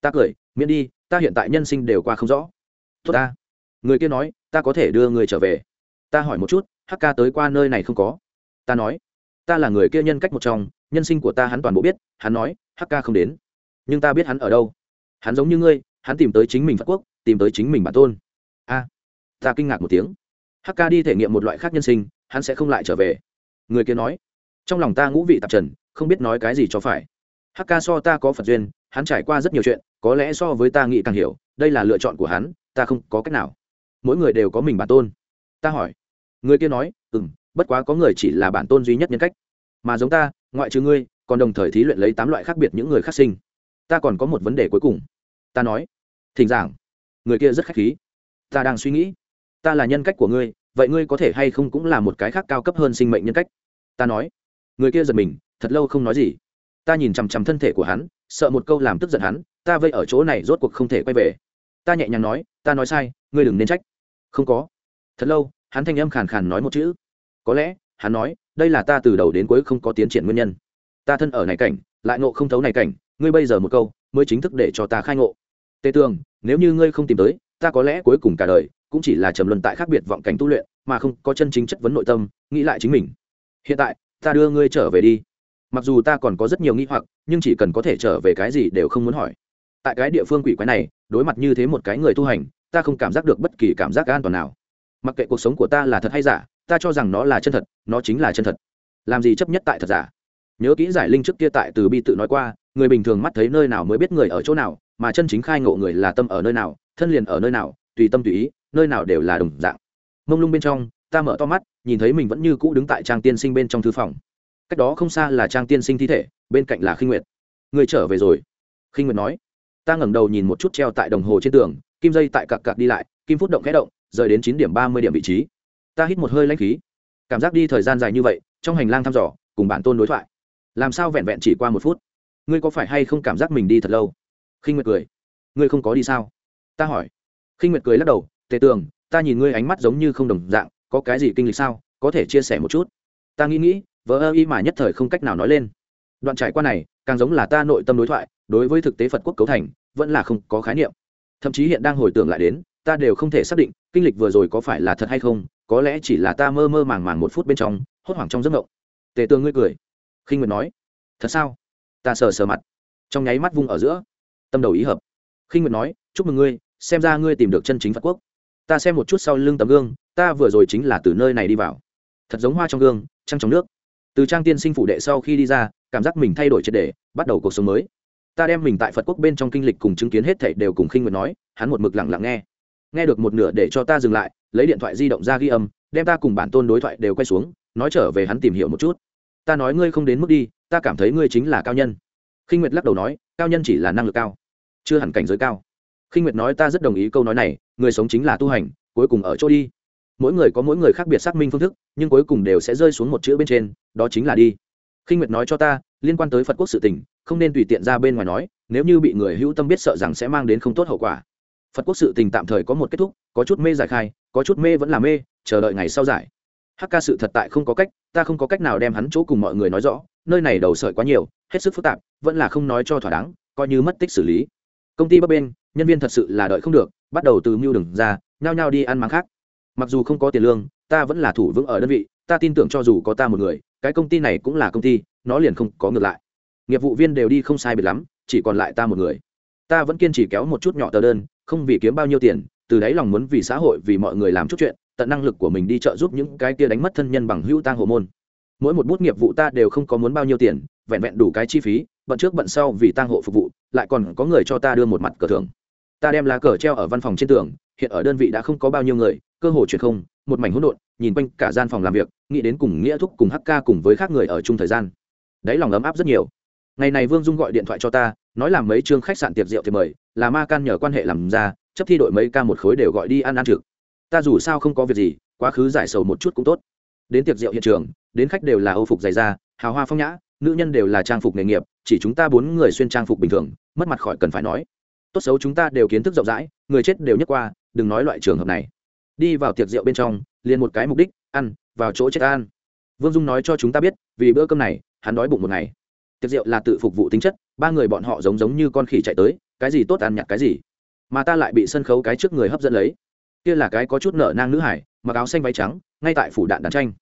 Ta cười, miễn đi, ta hiện tại nhân sinh đều qua không rõ. Tốt ta. Người kia nói, ta có thể đưa người trở về. Ta hỏi một chút, hắc ca tới qua nơi này không có? Ta nói, ta là người kia nhân cách một trong, nhân sinh của ta hắn toàn bộ biết, hắn nói, hắc ca không đến. Nhưng ta biết hắn ở đâu. Hắn giống như ngươi, hắn tìm tới chính mình phật quốc, tìm tới chính mình bản tôn. A. Ta kinh ngạc một tiếng. Hắc ca đi thể nghiệm một loại khác nhân sinh, hắn sẽ không lại trở về. Người kia nói, trong lòng ta ngũ vị tạp trần, không biết nói cái gì cho phải. Hắc Ca so ta có phật duyên, hắn trải qua rất nhiều chuyện, có lẽ so với ta nghĩ càng hiểu, đây là lựa chọn của hắn, ta không có cách nào. Mỗi người đều có mình bản tôn. Ta hỏi. Người kia nói ừ m bất quá có người chỉ là bản tôn duy nhất nhân cách. Mà giống ta, ngoại trừ ngươi, còn đồng thời thí luyện lấy tám loại khác biệt những người khác sinh. Ta còn có một vấn đề cuối cùng. Ta nói. Thỉnh giảng. Người kia rất khách khí. Ta đang suy nghĩ. Ta là nhân cách của ngươi, vậy ngươi có thể hay không cũng là một cái khác cao cấp hơn sinh mệnh nhân cách. Ta nói. Người kia giật mình, thật lâu không nói gì ta nhìn chằm chằm thân thể của hắn, sợ một câu làm tức giận hắn, ta vây ở chỗ này rốt cuộc không thể quay về. Ta nhẹ nhàng nói, ta nói sai, ngươi đừng nên trách. Không có. Thật lâu, hắn thanh âm khàn khàn nói một chữ. Có lẽ, hắn nói, đây là ta từ đầu đến cuối không có tiến triển nguyên nhân. Ta thân ở này cảnh, lại ngộ không thấu này cảnh, ngươi bây giờ một câu, mới chính thức để cho ta khai ngộ. Tề tường, nếu như ngươi không tìm tới, ta có lẽ cuối cùng cả đời, cũng chỉ là trầm luân tại khác biệt vọng cảnh tu luyện, mà không có chân chính chất vấn nội tâm, nghĩ lại chính mình. Hiện tại, ta đưa ngươi trở về đi mặc dù ta còn có rất nhiều nghi hoặc, nhưng chỉ cần có thể trở về cái gì đều không muốn hỏi. Tại cái địa phương quỷ quái này, đối mặt như thế một cái người tu hành, ta không cảm giác được bất kỳ cảm giác an toàn nào. Mặc kệ cuộc sống của ta là thật hay giả, ta cho rằng nó là chân thật, nó chính là chân thật. Làm gì chấp nhất tại thật giả? Nhớ kỹ giải linh trước kia tại từ bi tự nói qua, người bình thường mắt thấy nơi nào mới biết người ở chỗ nào, mà chân chính khai ngộ người là tâm ở nơi nào, thân liền ở nơi nào, tùy tâm tùy ý, nơi nào đều là đồng dạng. Mông lung bên trong, ta mở to mắt, nhìn thấy mình vẫn như cũ đứng tại trang tiên sinh bên trong thư phòng cách đó không xa là trang tiên sinh thi thể, bên cạnh là khinh nguyệt. Người trở về rồi. Khinh nguyệt nói. Ta ngẩng đầu nhìn một chút treo tại đồng hồ trên tường, kim dây tại cặp cặp đi lại, kim phút động khẽ động, rời đến chín điểm ba mươi điểm vị trí. Ta hít một hơi lãnh khí. Cảm giác đi thời gian dài như vậy, trong hành lang thăm dò, cùng bản tôn đối thoại. Làm sao vẹn vẹn chỉ qua một phút? Ngươi có phải hay không cảm giác mình đi thật lâu? Khinh nguyệt cười. Ngươi không có đi sao? Ta hỏi. Khinh nguyệt cười lắc đầu. Tề tường, ta nhìn ngươi ánh mắt giống như không đồng dạng, có cái gì kinh lịch sao? Có thể chia sẻ một chút. Ta nghĩ nghĩ vỡ ơ y mà nhất thời không cách nào nói lên. Đoạn trải qua này, càng giống là ta nội tâm đối thoại, đối với thực tế phật quốc cấu thành, vẫn là không có khái niệm. Thậm chí hiện đang hồi tưởng lại đến, ta đều không thể xác định, kinh lịch vừa rồi có phải là thật hay không, có lẽ chỉ là ta mơ mơ màng màng một phút bên trong, hốt hoảng trong giấc mộng. Tề tường ngươi cười. Khinh nguyệt nói, thật sao? Ta sờ sờ mặt. Trong nháy mắt vung ở giữa, tâm đầu ý hợp. Khinh nguyệt nói, chúc mừng ngươi, xem ra ngươi tìm được chân chính phật quốc. Ta xem một chút sau lưng tấm gương, ta vừa rồi chính là từ nơi này đi vào. Thật giống hoa trong gương, trăng trong nước từ trang tiên sinh phủ đệ sau khi đi ra, cảm giác mình thay đổi triệt đề bắt đầu cuộc sống mới. Ta đem mình tại phật quốc bên trong kinh lịch cùng chứng kiến hết thảy đều cùng khinh nguyệt nói, hắn một mực lặng lặng nghe. Nghe được một nửa để cho ta dừng lại, lấy điện thoại di động ra ghi âm, đem ta cùng bản tôn đối thoại đều quay xuống, nói trở về hắn tìm hiểu một chút. Ta nói ngươi không đến mức đi, ta cảm thấy ngươi chính là cao nhân. Khinh nguyệt lắc đầu nói, cao nhân chỉ là năng lực cao, chưa hẳn cảnh giới cao. Khinh nguyệt nói ta rất đồng ý câu nói này, người sống chính là tu hành, cuối cùng ở chỗ đi mỗi người có mỗi người khác biệt xác minh phương thức, nhưng cuối cùng đều sẽ rơi xuống một chữ bên trên, đó chính là đi. Khinh nguyệt nói cho ta, liên quan tới phật quốc sự tình, không nên tùy tiện ra bên ngoài nói, nếu như bị người hữu tâm biết sợ rằng sẽ mang đến không tốt hậu quả. Phật quốc sự tình tạm thời có một kết thúc, có chút mê giải khai, có chút mê vẫn là mê, chờ đợi ngày sau giải. Hắc ca sự thật tại không có cách, ta không có cách nào đem hắn chỗ cùng mọi người nói rõ, nơi này đầu sợi quá nhiều, hết sức phức tạp, vẫn là không nói cho thỏa đáng, coi như mất tích xử lý. Công ty bấp bên, nhân viên thật sự là đợi không được, bắt đầu từ mưu đừng ra, nhao nhao đi ăn mắng khác mặc dù không có tiền lương, ta vẫn là thủ vững ở đơn vị, ta tin tưởng cho dù có ta một người, cái công ty này cũng là công ty, nó liền không có ngược lại. Nghiệp vụ viên đều đi không sai biệt lắm, chỉ còn lại ta một người. Ta vẫn kiên trì kéo một chút nhỏ tờ đơn, không vì kiếm bao nhiêu tiền, từ đáy lòng muốn vì xã hội, vì mọi người làm chút chuyện, tận năng lực của mình đi trợ giúp những cái kia đánh mất thân nhân bằng hữu tang hộ môn. Mỗi một bút nghiệp vụ ta đều không có muốn bao nhiêu tiền, vẹn vẹn đủ cái chi phí, bận trước bận sau vì tang hộ phục vụ, lại còn có người cho ta đưa một mặt cờ thưởng. Ta đem lá cờ treo ở văn phòng trên tường, hiện ở đơn vị đã không có bao nhiêu người cơ hội chuyển không, một mảnh hỗn độn, nhìn quanh cả gian phòng làm việc, nghĩ đến cùng nghĩa thúc cùng hk cùng với khác người ở chung thời gian. Đáy lòng ấm áp rất nhiều. Ngày này vương dung gọi điện thoại cho ta, nói làm mấy chương khách sạn tiệc rượu thì mời, là ma can nhờ quan hệ làm ra, chấp thi đội mấy ca một khối đều gọi đi ăn ăn trực. Ta dù sao không có việc gì, quá khứ giải sầu một chút cũng tốt. Đến tiệc rượu hiện trường, đến khách đều là âu phục dày da, hào hoa phong nhã, nữ nhân đều là trang phục nghề nghiệp, chỉ chúng ta bốn người xuyên trang phục bình thường, mất mặt khỏi cần phải nói. Tốt xấu chúng ta đều kiến thức rộng rãi, người chết đều nhất qua, đừng nói loại trường hợp này đi vào tiệc rượu bên trong, liền một cái mục đích, ăn, vào chỗ chết ăn vương dung nói cho chúng ta biết, vì bữa cơm này, hắn đói bụng một ngày. Tiệc rượu là tự phục vụ tính chất, ba người bọn họ giống giống như con khỉ chạy tới, cái gì tốt ăn nhặt cái gì. Mà ta lại bị sân khấu cái trước người hấp dẫn lấy. Kia là cái có chút nở nang nữ hải, mặc áo xanh váy trắng, ngay tại phủ đạn đàn tranh.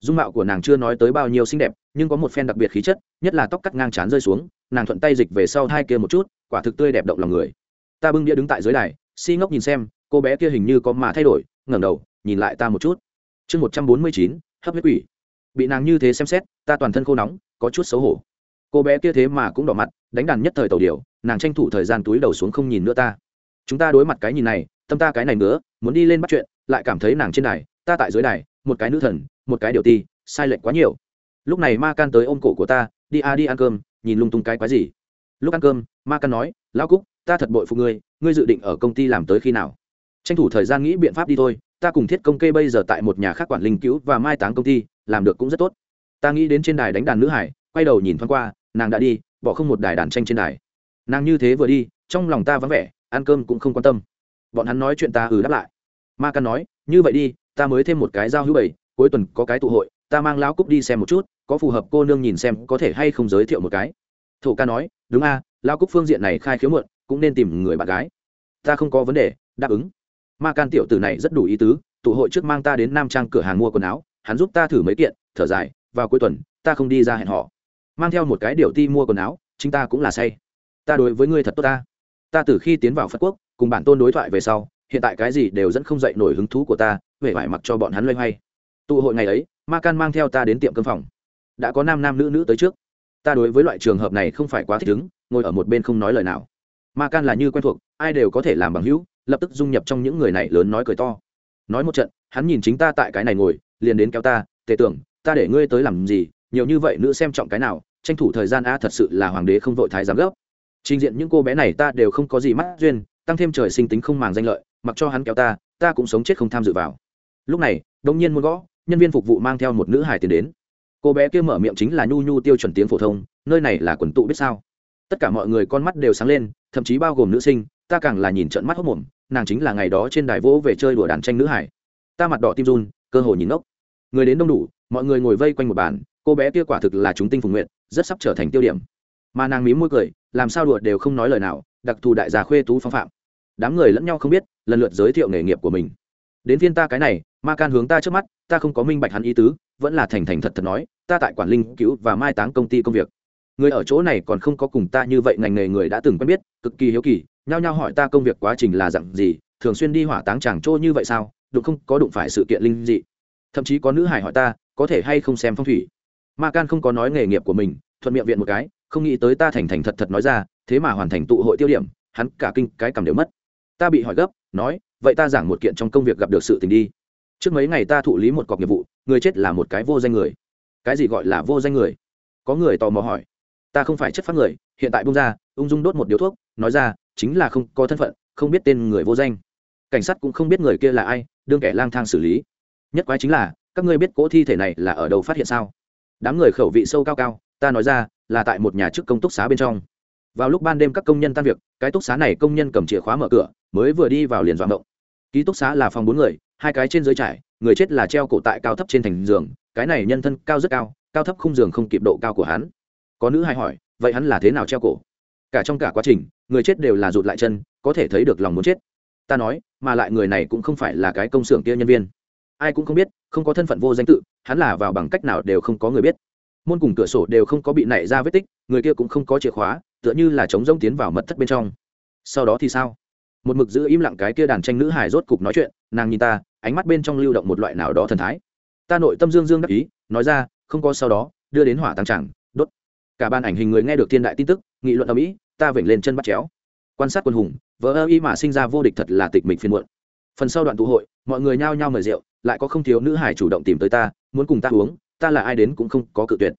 Dung mạo của nàng chưa nói tới bao nhiêu xinh đẹp, nhưng có một phen đặc biệt khí chất, nhất là tóc cắt ngang trán rơi xuống, nàng thuận tay dịch về sau hai kia một chút, quả thực tươi đẹp động lòng người. Ta bưng đĩa đứng tại dưới đài, si ngốc nhìn xem, cô bé kia hình như có mà thay đổi ngẩng đầu, nhìn lại ta một chút. Chương một trăm bốn mươi chín, hấp huyết quỷ. Bị nàng như thế xem xét, ta toàn thân khô nóng, có chút xấu hổ. Cô bé kia thế mà cũng đỏ mặt, đánh đàn nhất thời tàu điều nàng tranh thủ thời gian túi đầu xuống không nhìn nữa ta. Chúng ta đối mặt cái nhìn này, tâm ta cái này nữa, muốn đi lên bắt chuyện, lại cảm thấy nàng trên đài, ta tại dưới đài, một cái nữ thần, một cái điều ti, sai lệch quá nhiều. Lúc này ma can tới ôm cổ của ta, đi a, đi ăn cơm, nhìn lung tung cái quái gì. Lúc ăn cơm, ma can nói, lão cúc, ta thật bội phục ngươi ngươi dự định ở công ty làm tới khi nào? Tranh thủ thời gian nghĩ biện pháp đi thôi ta cùng thiết công kê bây giờ tại một nhà khác quản linh cứu và mai táng công ty làm được cũng rất tốt. Ta nghĩ đến trên đài đánh đàn nữ hải quay đầu nhìn thoáng qua nàng đã đi bỏ không một đài đàn tranh trên đài. Nàng như thế vừa đi trong lòng ta vắng vẻ ăn cơm cũng không quan tâm. Bọn hắn nói chuyện ta ừ đáp lại. Ma căn nói như vậy đi ta mới thêm một cái giao hữu bảy cuối tuần có cái tụ hội ta mang lão cúc đi xem một chút có phù hợp cô nương nhìn xem có thể hay không giới thiệu một cái. Thổ ca nói đúng a à, lão cúc phương diện này khai khiếu muộn cũng nên tìm người bạn gái. Ta không có vấn đề đáp ứng ma can tiểu tử này rất đủ ý tứ, tụ hội trước mang ta đến nam trang cửa hàng mua quần áo, hắn giúp ta thử mấy kiện, thở dài, vào cuối tuần, ta không đi ra hẹn họ mang theo một cái điều ti mua quần áo, chính ta cũng là say. Ta đối với ngươi thật tốt ta. Ta từ khi tiến vào phật quốc, cùng bản tôn đối thoại về sau, hiện tại cái gì đều dẫn không dậy nổi hứng thú của ta về phải mặc cho bọn hắn loay hoay. Tụ hội ngày ấy, ma can mang theo ta đến tiệm cơm phòng. Đã có nam nam nữ nữ tới trước. Ta đối với loại trường hợp này không phải quá thích ứng ngồi ở một bên không nói lời nào. Ma can là như quen thuộc, ai đều có thể làm bằng hữu lập tức dung nhập trong những người này lớn nói cười to. Nói một trận, hắn nhìn chính ta tại cái này ngồi, liền đến kéo ta, tề tưởng, ta để ngươi tới làm gì? Nhiều như vậy nữ xem trọng cái nào, tranh thủ thời gian a, thật sự là hoàng đế không vội thái giám gấp trình diện những cô bé này ta đều không có gì mắt duyên, tăng thêm trời sinh tính không màng danh lợi, mặc cho hắn kéo ta ta cũng sống chết không tham dự vào. Lúc này đông nhiên muốn gõ, nhân viên phục vụ mang theo một nữ hài tiền đến. Cô bé kia mở miệng chính là nhu nhu tiêu chuẩn tiếng phổ thông, nơi này là quần tụ biết sao? Tất cả mọi người con mắt đều sáng lên, thậm chí bao gồm nữ sinh, ta càng là nhìn trận mắt hốc mồm nàng chính là ngày đó trên đài vỗ về chơi đùa đàn tranh nữ hải. Ta mặt đỏ tim run, cơ hồ nhìn ngốc. Người đến đông đủ, mọi người ngồi vây quanh một bàn, cô bé kia quả thực là chúng tinh phùng nguyện rất sắp trở thành tiêu điểm. Mà nàng mím môi cười, làm sao đùa đều không nói lời nào, đặc thù đại gia khuê tú phong phạm. Đám người lẫn nhau không biết, lần lượt giới thiệu nghề nghiệp của mình. Đến phiên ta cái này, ma can hướng ta trước mắt, ta không có minh bạch hắn ý tứ, vẫn là thành thành thật thật nói, ta tại quản linh cứu và mai táng công ty công việc. Người ở chỗ này còn không có cùng ta như vậy ngành nghề người đã từng quen biết, cực kỳ hiếu kỳ nhao nhao hỏi ta công việc quá trình là dặn gì, thường xuyên đi hỏa táng chàng trô như vậy sao, đụng không, có đụng phải sự kiện linh dị. Thậm chí có nữ hải hỏi ta, có thể hay không xem phong thủy. Ma can không có nói nghề nghiệp của mình, thuận miệng viện một cái, không nghĩ tới ta thành thành thật thật nói ra, thế mà hoàn thành tụ hội tiêu điểm, hắn cả kinh, cái cầm đều mất. Ta bị hỏi gấp, nói, vậy ta giảng một kiện trong công việc gặp được sự tình đi. Trước mấy ngày ta thụ lý một cọc nghiệp vụ, người chết là một cái vô danh người. Cái gì gọi là vô danh người? Có người tò mò hỏi. Ta không phải chất phát người, hiện tại bung ra, ung dung đốt một điếu thuốc, nói ra chính là không có thân phận, không biết tên người vô danh. Cảnh sát cũng không biết người kia là ai, đương kẻ lang thang xử lý. Nhất quái chính là, các ngươi biết cỗ thi thể này là ở đâu phát hiện sao? Đám người khẩu vị sâu cao cao, ta nói ra, là tại một nhà chức công túc xá bên trong. Vào lúc ban đêm các công nhân tan việc, cái túc xá này công nhân cầm chìa khóa mở cửa, mới vừa đi vào liền dọn động ký túc xá là phòng bốn người, hai cái trên dưới trải, người chết là treo cổ tại cao thấp trên thành giường, cái này nhân thân cao rất cao cao thấp khung giường không kịp độ cao của hắn. Có nữ hay hỏi, vậy hắn là thế nào treo cổ? Cả trong cả quá trình người chết đều là rụt lại chân có thể thấy được lòng muốn chết. Ta nói mà lại người này cũng không phải là cái công xưởng kia nhân viên. Ai cũng không biết không có thân phận vô danh tự hắn là vào bằng cách nào đều không có người biết. Môn cùng cửa sổ đều không có bị nảy ra vết tích người kia cũng không có chìa khóa tựa như là chống rông tiến vào mật thất bên trong. Sau đó thì sao? Một mực giữ im lặng cái kia đàn tranh nữ hài rốt cục nói chuyện nàng nhìn ta ánh mắt bên trong lưu động một loại nào đó thần thái. Ta nội tâm dương dương đắc ý nói ra không có sau đó đưa đến hỏa tăng chẳng, đốt. Cả ban ảnh hình người nghe được thiên đại tin tức nghị luận ở mỹ ta vểnh lên chân bắt chéo. Quan sát quân hùng, vỡ ơ y mà sinh ra vô địch thật là tịch mịch phiên muộn. Phần sau đoạn tụ hội, mọi người nhao nhao mời rượu, lại có không thiếu nữ hải chủ động tìm tới ta, muốn cùng ta uống, ta là ai đến cũng không có cự tuyệt.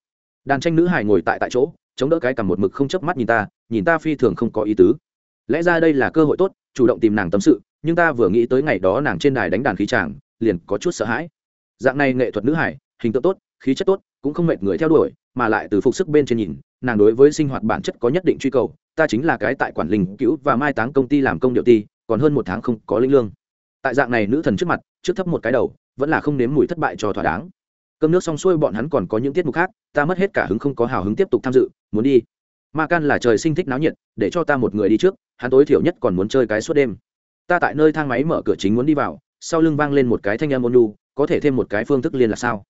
Đàn tranh nữ hải ngồi tại tại chỗ, chống đỡ cái cằm một mực không chớp mắt nhìn ta nhìn ta phi thường không có ý tứ. Lẽ ra đây là cơ hội tốt, chủ động tìm nàng tâm sự, nhưng ta vừa nghĩ tới ngày đó nàng trên đài đánh đàn khí tràng liền có chút sợ hãi. Dạng này nghệ thuật nữ hải, hình tượng tốt, khí chất tốt, cũng không mệt người theo đuổi, mà lại từ phục sức bên trên nhìn, nàng đối với sinh hoạt bản chất có nhất định truy cầu ta chính là cái tại quản linh cứu và mai táng công ty làm công điệu ti, còn hơn một tháng không có linh lương. Tại dạng này nữ thần trước mặt, trước thấp một cái đầu, vẫn là không nếm mùi thất bại cho thỏa đáng. Cơm nước xong xuôi bọn hắn còn có những tiết mục khác, ta mất hết cả hứng không có hào hứng tiếp tục tham dự, muốn đi. Ma can là trời sinh thích náo nhiệt, để cho ta một người đi trước, hắn tối thiểu nhất còn muốn chơi cái suốt đêm. Ta tại nơi thang máy mở cửa chính muốn đi vào, sau lưng vang lên một cái thanh âm ôn lu có thể thêm một cái phương thức liên là sao?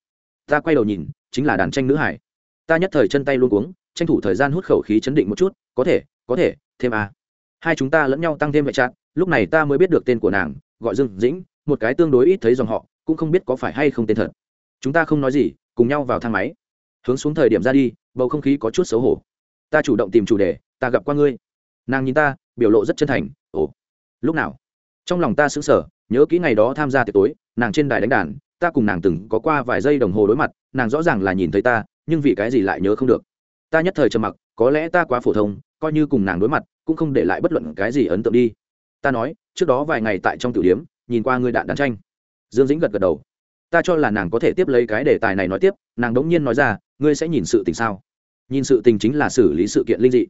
Ta quay đầu nhìn, chính là đàn tranh nữ hải. Ta nhất thời chân tay luôn cuống, tranh thủ thời gian hút khẩu khí chấn định một chút, có thể có thể, thêm à. hai chúng ta lẫn nhau tăng thêm vệ trạng lúc này ta mới biết được tên của nàng, gọi dương dĩnh, một cái tương đối ít thấy dòng họ, cũng không biết có phải hay không tên thật. Chúng ta không nói gì, cùng nhau vào thang máy. Hướng xuống thời điểm ra đi, bầu không khí có chút xấu hổ. Ta chủ động tìm chủ đề, ta gặp qua ngươi. Nàng nhìn ta, biểu lộ rất chân thành, ồ, lúc nào? Trong lòng ta sững sờ, nhớ kỹ ngày đó tham gia tiệc tối, nàng trên đài đánh đàn, ta cùng nàng từng có qua vài giây đồng hồ đối mặt, nàng rõ ràng là nhìn thấy ta, nhưng vì cái gì lại nhớ không được. Ta nhất thời trầm mặc có lẽ ta quá phổ thông, coi như cùng nàng đối mặt, cũng không để lại bất luận cái gì ấn tượng đi. Ta nói, trước đó vài ngày tại trong tiểu điếm, nhìn qua người đạn đàn tranh. Dương dĩnh gật gật đầu. Ta cho là nàng có thể tiếp lấy cái đề tài này nói tiếp, nàng đống nhiên nói ra, ngươi sẽ nhìn sự tình sao? Nhìn sự tình chính là xử lý sự kiện linh dị.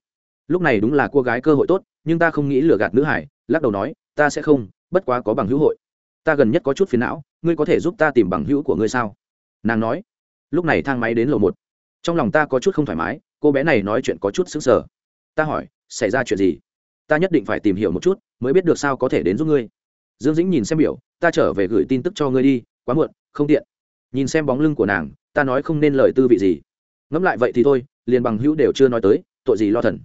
Lúc này đúng là cô gái cơ hội tốt, nhưng ta không nghĩ lừa gạt nữ hải, lắc đầu nói, ta sẽ không, bất quá có bằng hữu hội. Ta gần nhất có chút phiền não, ngươi có thể giúp ta tìm bằng hữu của ngươi sao? Nàng nói. Lúc này thang máy đến lầu một. Trong lòng ta có chút không thoải mái cô bé này nói chuyện có chút sững sờ. Ta hỏi, xảy ra chuyện gì? Ta nhất định phải tìm hiểu một chút, mới biết được sao có thể đến giúp ngươi. Dương dĩnh nhìn xem biểu, ta trở về gửi tin tức cho ngươi đi, quá muộn, không tiện. Nhìn xem bóng lưng của nàng, ta nói không nên lời tư vị gì. Ngẫm lại vậy thì thôi, liền bằng hữu đều chưa nói tới, tội gì lo thần.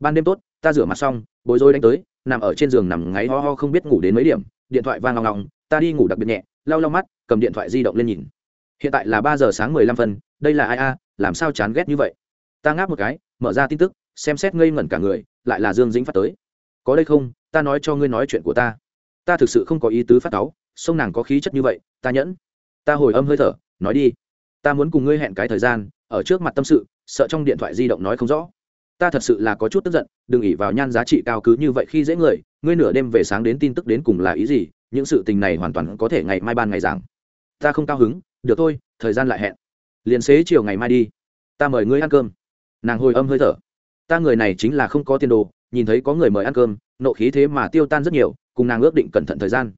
Ban đêm tốt, ta rửa mặt xong, bối rối đánh tới, nằm ở trên giường nằm ngáy ho ho không biết ngủ đến mấy điểm, điện thoại vang lòng lòng ta đi ngủ đặc biệt nhẹ, lau lau mắt, cầm điện thoại di động lên nhìn. Hiện tại là ba giờ sáng mười lăm phân, đây là ai a, làm sao chán ghét như vậy? Ta ngáp một cái, mở ra tin tức, xem xét ngây ngẩn cả người, lại là dương dĩnh phát tới. Có đây không, ta nói cho ngươi nói chuyện của ta. Ta thực sự không có ý tứ phát táo sông nàng có khí chất như vậy, ta nhẫn. Ta hồi âm hơi thở, nói đi. Ta muốn cùng ngươi hẹn cái thời gian, ở trước mặt tâm sự, sợ trong điện thoại di động nói không rõ. Ta thật sự là có chút tức giận, đừng ỉ vào nhan giá trị cao cứ như vậy khi dễ người, ngươi nửa đêm về sáng đến tin tức đến cùng là ý gì, những sự tình này hoàn toàn có thể ngày mai ban ngày giảng. Ta không cao hứng, được thôi, thời gian lại hẹn. Liền xế chiều ngày mai đi. Ta mời ngươi ăn cơm nàng hồi âm hơi thở. Ta người này chính là không có tiền đồ, nhìn thấy có người mời ăn cơm, nộ khí thế mà tiêu tan rất nhiều, cùng nàng ước định cẩn thận thời gian.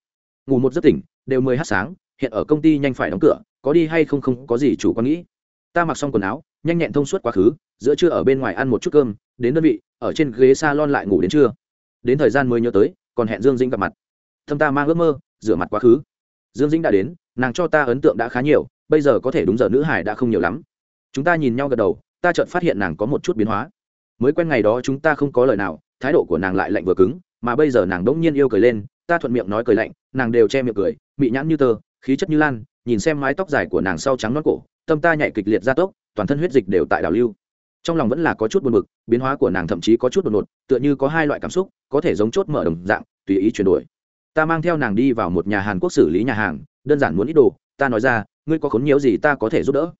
Ngủ một giấc tỉnh, đều mười h sáng, hiện ở công ty nhanh phải đóng cửa, có đi hay không không có gì chủ quan nghĩ. Ta mặc xong quần áo, nhanh nhẹn thông suốt quá khứ, giữa trưa ở bên ngoài ăn một chút cơm, đến đơn vị, ở trên ghế s a lon lại ngủ đến trưa. Đến thời gian mới nhớ tới, còn hẹn dương dĩnh gặp mặt. Thâm ta mang ước mơ, rửa mặt quá khứ. Dương dĩnh đã đến, nàng cho ta ấn tượng đã khá nhiều, bây giờ có thể đúng giờ nữ hải đã không nhiều lắm. Chúng ta nhìn nhau gật đầu ta chợt phát hiện nàng có một chút biến hóa. Mới quen ngày đó chúng ta không có lời nào, thái độ của nàng lại lạnh vừa cứng, mà bây giờ nàng đỗng nhiên yêu cười lên, ta thuận miệng nói cười lạnh, nàng đều che miệng cười bị nhãn như tơ, khí chất như lan, nhìn xem mái tóc dài của nàng sau trắng non cổ, tâm ta nhảy kịch liệt ra tốc, toàn thân huyết dịch đều tại đảo lưu. Trong lòng vẫn là có chút buồn bực, biến hóa của nàng thậm chí có chút đột ngột, tựa như có hai loại cảm xúc, có thể giống chốt mở đồng dạng, tùy ý chuyển đổi. Ta mang theo nàng đi vào một nhà hàn quốc xử lý nhà hàng, đơn giản muốn ít đồ, ta nói ra, ngươi có khốn nhiều gì ta có thể giúp đỡ?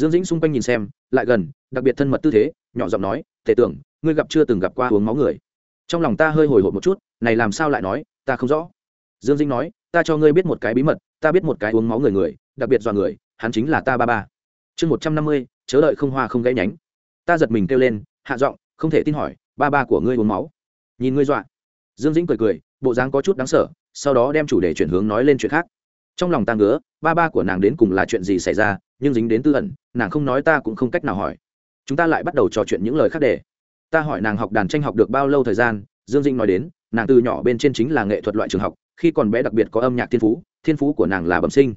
Dương dĩnh xung quanh nhìn xem, lại gần, đặc biệt thân mật tư thế, nhỏ giọng nói, tề tưởng, ngươi gặp chưa từng gặp qua uống máu người? Trong lòng ta hơi hồi hộp một chút, này làm sao lại nói, ta không rõ. Dương dĩnh nói, ta cho ngươi biết một cái bí mật, ta biết một cái uống máu người người, đặc biệt do người, hắn chính là ta ba ba. Chương một trăm năm mươi, chớ đợi không hoa không gãy nhánh. Ta giật mình kêu lên, hạ giọng, không thể tin hỏi, ba ba của ngươi uống máu? Nhìn ngươi dọa. Dương dĩnh cười cười, bộ dáng có chút đáng sợ, sau đó đem chủ đề chuyển hướng nói lên chuyện khác trong lòng ta ngứa, ba ba của nàng đến cùng là chuyện gì xảy ra, nhưng dính đến tư ẩn, nàng không nói ta cũng không cách nào hỏi. Chúng ta lại bắt đầu trò chuyện những lời khác để. Ta hỏi nàng học đàn tranh học được bao lâu thời gian, dương dinh nói đến, nàng từ nhỏ bên trên chính là nghệ thuật loại trường học, khi còn bé đặc biệt có âm nhạc thiên phú thiên phú của nàng là bẩm sinh.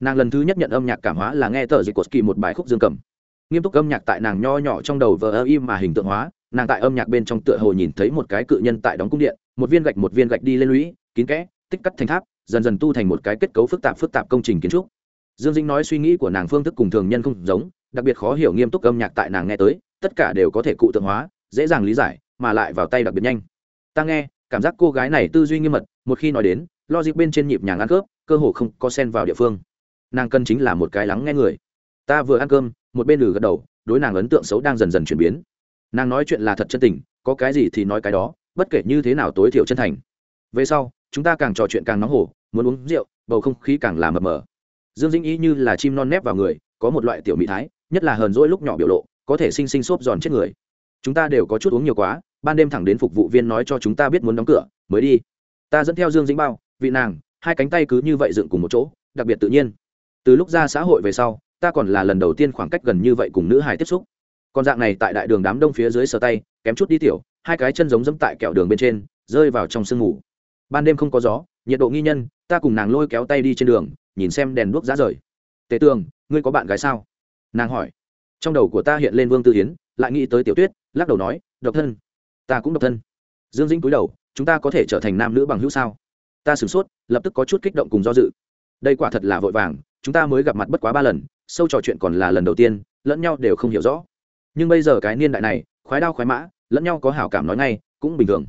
Nàng lần thứ nhất nhận âm nhạc cảm hóa là nghe tờ dịch cột kỳ một bài khúc dương cầm. Nghiêm túc âm nhạc tại nàng nho nhỏ trong đầu vờ ơ im mà hình tượng hóa, nàng tại âm nhạc bên trong tựa hồ nhìn thấy một cái cự nhân tại đóng cung điện, một viên gạch một viên gạch đi lên lũy, kín kẽ, tích cắt thành tháp dần dần tu thành một cái kết cấu phức tạp phức tạp công trình kiến trúc. Dương dĩnh nói suy nghĩ của nàng phương thức cùng thường nhân không giống, đặc biệt khó hiểu nghiêm túc âm nhạc tại nàng nghe tới, tất cả đều có thể cụ tượng hóa, dễ dàng lý giải, mà lại vào tay đặc biệt nhanh. Ta nghe, cảm giác cô gái này tư duy nghiêm mật, một khi nói đến, logic bên trên nhịp nhàng ăn cướp, cơ hồ không có sen vào địa phương. Nàng cần chính là một cái lắng nghe người. Ta vừa ăn cơm, một bên lử gật đầu, đối nàng ấn tượng xấu đang dần dần chuyển biến. Nàng nói chuyện là thật chân tình, có cái gì thì nói cái đó, bất kể như thế nào tối thiểu chân thành. Về sau, chúng ta càng trò chuyện càng nóng hổ muốn uống rượu, bầu không khí càng là mập mờ. Dương dĩnh ý như là chim non nép vào người, có một loại tiểu mỹ thái, nhất là hờn dỗi lúc nhỏ biểu lộ, có thể sinh sinh xốp giòn chết người. Chúng ta đều có chút uống nhiều quá, ban đêm thẳng đến phục vụ viên nói cho chúng ta biết muốn đóng cửa, mới đi. Ta dẫn theo dương dĩnh bao, vị nàng, hai cánh tay cứ như vậy dựng cùng một chỗ, đặc biệt tự nhiên. Từ lúc ra xã hội về sau, ta còn là lần đầu tiên khoảng cách gần như vậy cùng nữ hài tiếp xúc. Còn dạng này tại đại đường đám đông phía dưới sờ tay, kém chút đi tiểu, hai cái chân giống dẫm tại kẹo đường bên trên, rơi vào trong sương ngủ ban đêm không có gió, nhiệt độ nghi nhân ta cùng nàng lôi kéo tay đi trên đường, nhìn xem đèn đuốc giá rời. Tề tường, ngươi có bạn gái sao? Nàng hỏi. Trong đầu của ta hiện lên vương tư hiến lại nghĩ tới tiểu tuyết, lắc đầu nói, độc thân. Ta cũng độc thân. Dương dĩnh cúi đầu, chúng ta có thể trở thành nam nữ bằng hữu sao? Ta sửng sốt, lập tức có chút kích động cùng do dự. Đây quả thật là vội vàng, chúng ta mới gặp mặt bất quá ba lần, sâu trò chuyện còn là lần đầu tiên, lẫn nhau đều không hiểu rõ. Nhưng bây giờ cái niên đại này, khoái đao khoái mã, lẫn nhau có hảo cảm nói ngay, cũng bình thường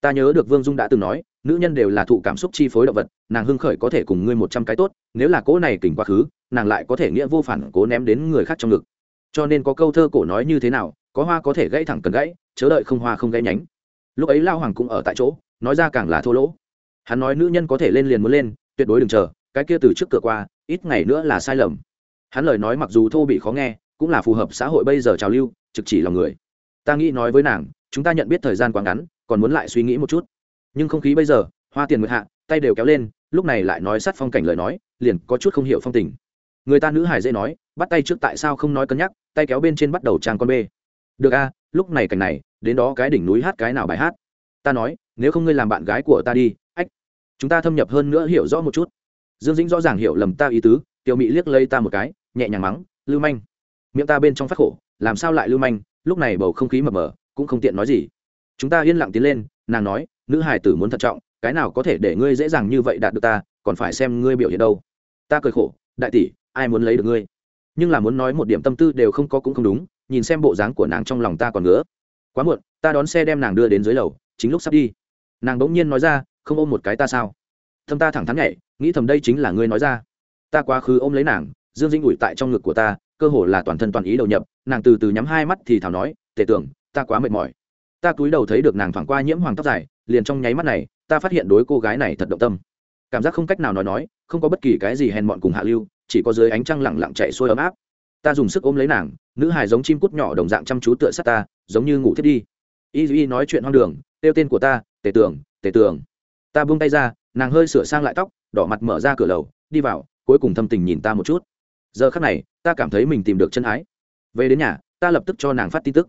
ta nhớ được vương dung đã từng nói, nữ nhân đều là thụ cảm xúc chi phối động vật, nàng hưng khởi có thể cùng ngươi một trăm cái tốt, nếu là cỗ này kỉnh quá khứ, nàng lại có thể nghĩa vô phản cố ném đến người khác trong ngực. Cho nên có câu thơ cổ nói như thế nào, có hoa có thể gãy thẳng cần gãy, chớ đợi không hoa không gãy nhánh. Lúc ấy lao hoàng cũng ở tại chỗ, nói ra càng là thô lỗ. Hắn nói nữ nhân có thể lên liền muốn lên, tuyệt đối đừng chờ, cái kia từ trước cửa qua, ít ngày nữa là sai lầm. Hắn lời nói mặc dù thô bị khó nghe, cũng là phù hợp xã hội bây giờ trào lưu, trực chỉ lòng người. Ta nghĩ nói với nàng, chúng ta nhận biết thời gian quá ngắn còn muốn lại suy nghĩ một chút. Nhưng không khí bây giờ, hoa tiền nguyệt hạ, tay đều kéo lên, lúc này lại nói sát phong cảnh lời nói, liền có chút không hiểu phong tình. Người ta nữ hải dễ nói, bắt tay trước tại sao không nói cân nhắc, tay kéo bên trên bắt đầu trang con bê. Được a, lúc này cảnh này, đến đó cái đỉnh núi hát cái nào bài hát? Ta nói, nếu không ngươi làm bạn gái của ta đi, ách. Chúng ta thâm nhập hơn nữa hiểu rõ một chút. Dương dĩnh rõ ràng hiểu lầm ta ý tứ, tiểu mị liếc lây ta một cái, nhẹ nhàng mắng, lưu manh. Miệng ta bên trong phát khổ, làm sao lại lưu manh? Lúc này bầu không khí mập mờ, cũng không tiện nói gì chúng ta yên lặng tiến lên, nàng nói, nữ hải tử muốn thận trọng, cái nào có thể để ngươi dễ dàng như vậy đạt được ta, còn phải xem ngươi biểu hiện đâu. Ta cười khổ, đại tỷ, ai muốn lấy được ngươi? Nhưng là muốn nói một điểm tâm tư đều không có cũng không đúng, nhìn xem bộ dáng của nàng trong lòng ta còn ngứa. Quá muộn, ta đón xe đem nàng đưa đến dưới lầu, chính lúc sắp đi. Nàng bỗng nhiên nói ra, không ôm một cái ta sao? Thâm ta thẳng thắn nhảy, nghĩ thầm đây chính là ngươi nói ra. Ta quá khứ ôm lấy nàng, dương dinh ủi tại trong ngực của ta, cơ hồ là toàn thân toàn ý đầu nhập, nàng từ từ nhắm hai mắt thì thảo nói, tề tưởng, ta quá mệt mỏi ta cúi đầu thấy được nàng thoảng qua nhiễm hoàng tóc dài, liền trong nháy mắt này, ta phát hiện đối cô gái này thật động tâm. Cảm giác không cách nào nói nói, không có bất kỳ cái gì hèn mọn cùng hạ lưu, chỉ có dưới ánh trăng lẳng lặng chạy xuôi ấm áp. Ta dùng sức ôm lấy nàng, nữ hài giống chim cút nhỏ đồng dạng chăm chú tựa sát ta, giống như ngủ thiết đi. Y duy nói chuyện hoang đường kêu tên của ta, tề tường tề tường. Ta buông tay ra, nàng hơi sửa sang lại tóc, đỏ mặt mở ra cửa lầu, đi vào, cuối cùng thâm tình nhìn ta một chút. Giờ khắc này, ta cảm thấy mình tìm được chân ái. Về đến nhà, ta lập tức cho nàng phát tin tức.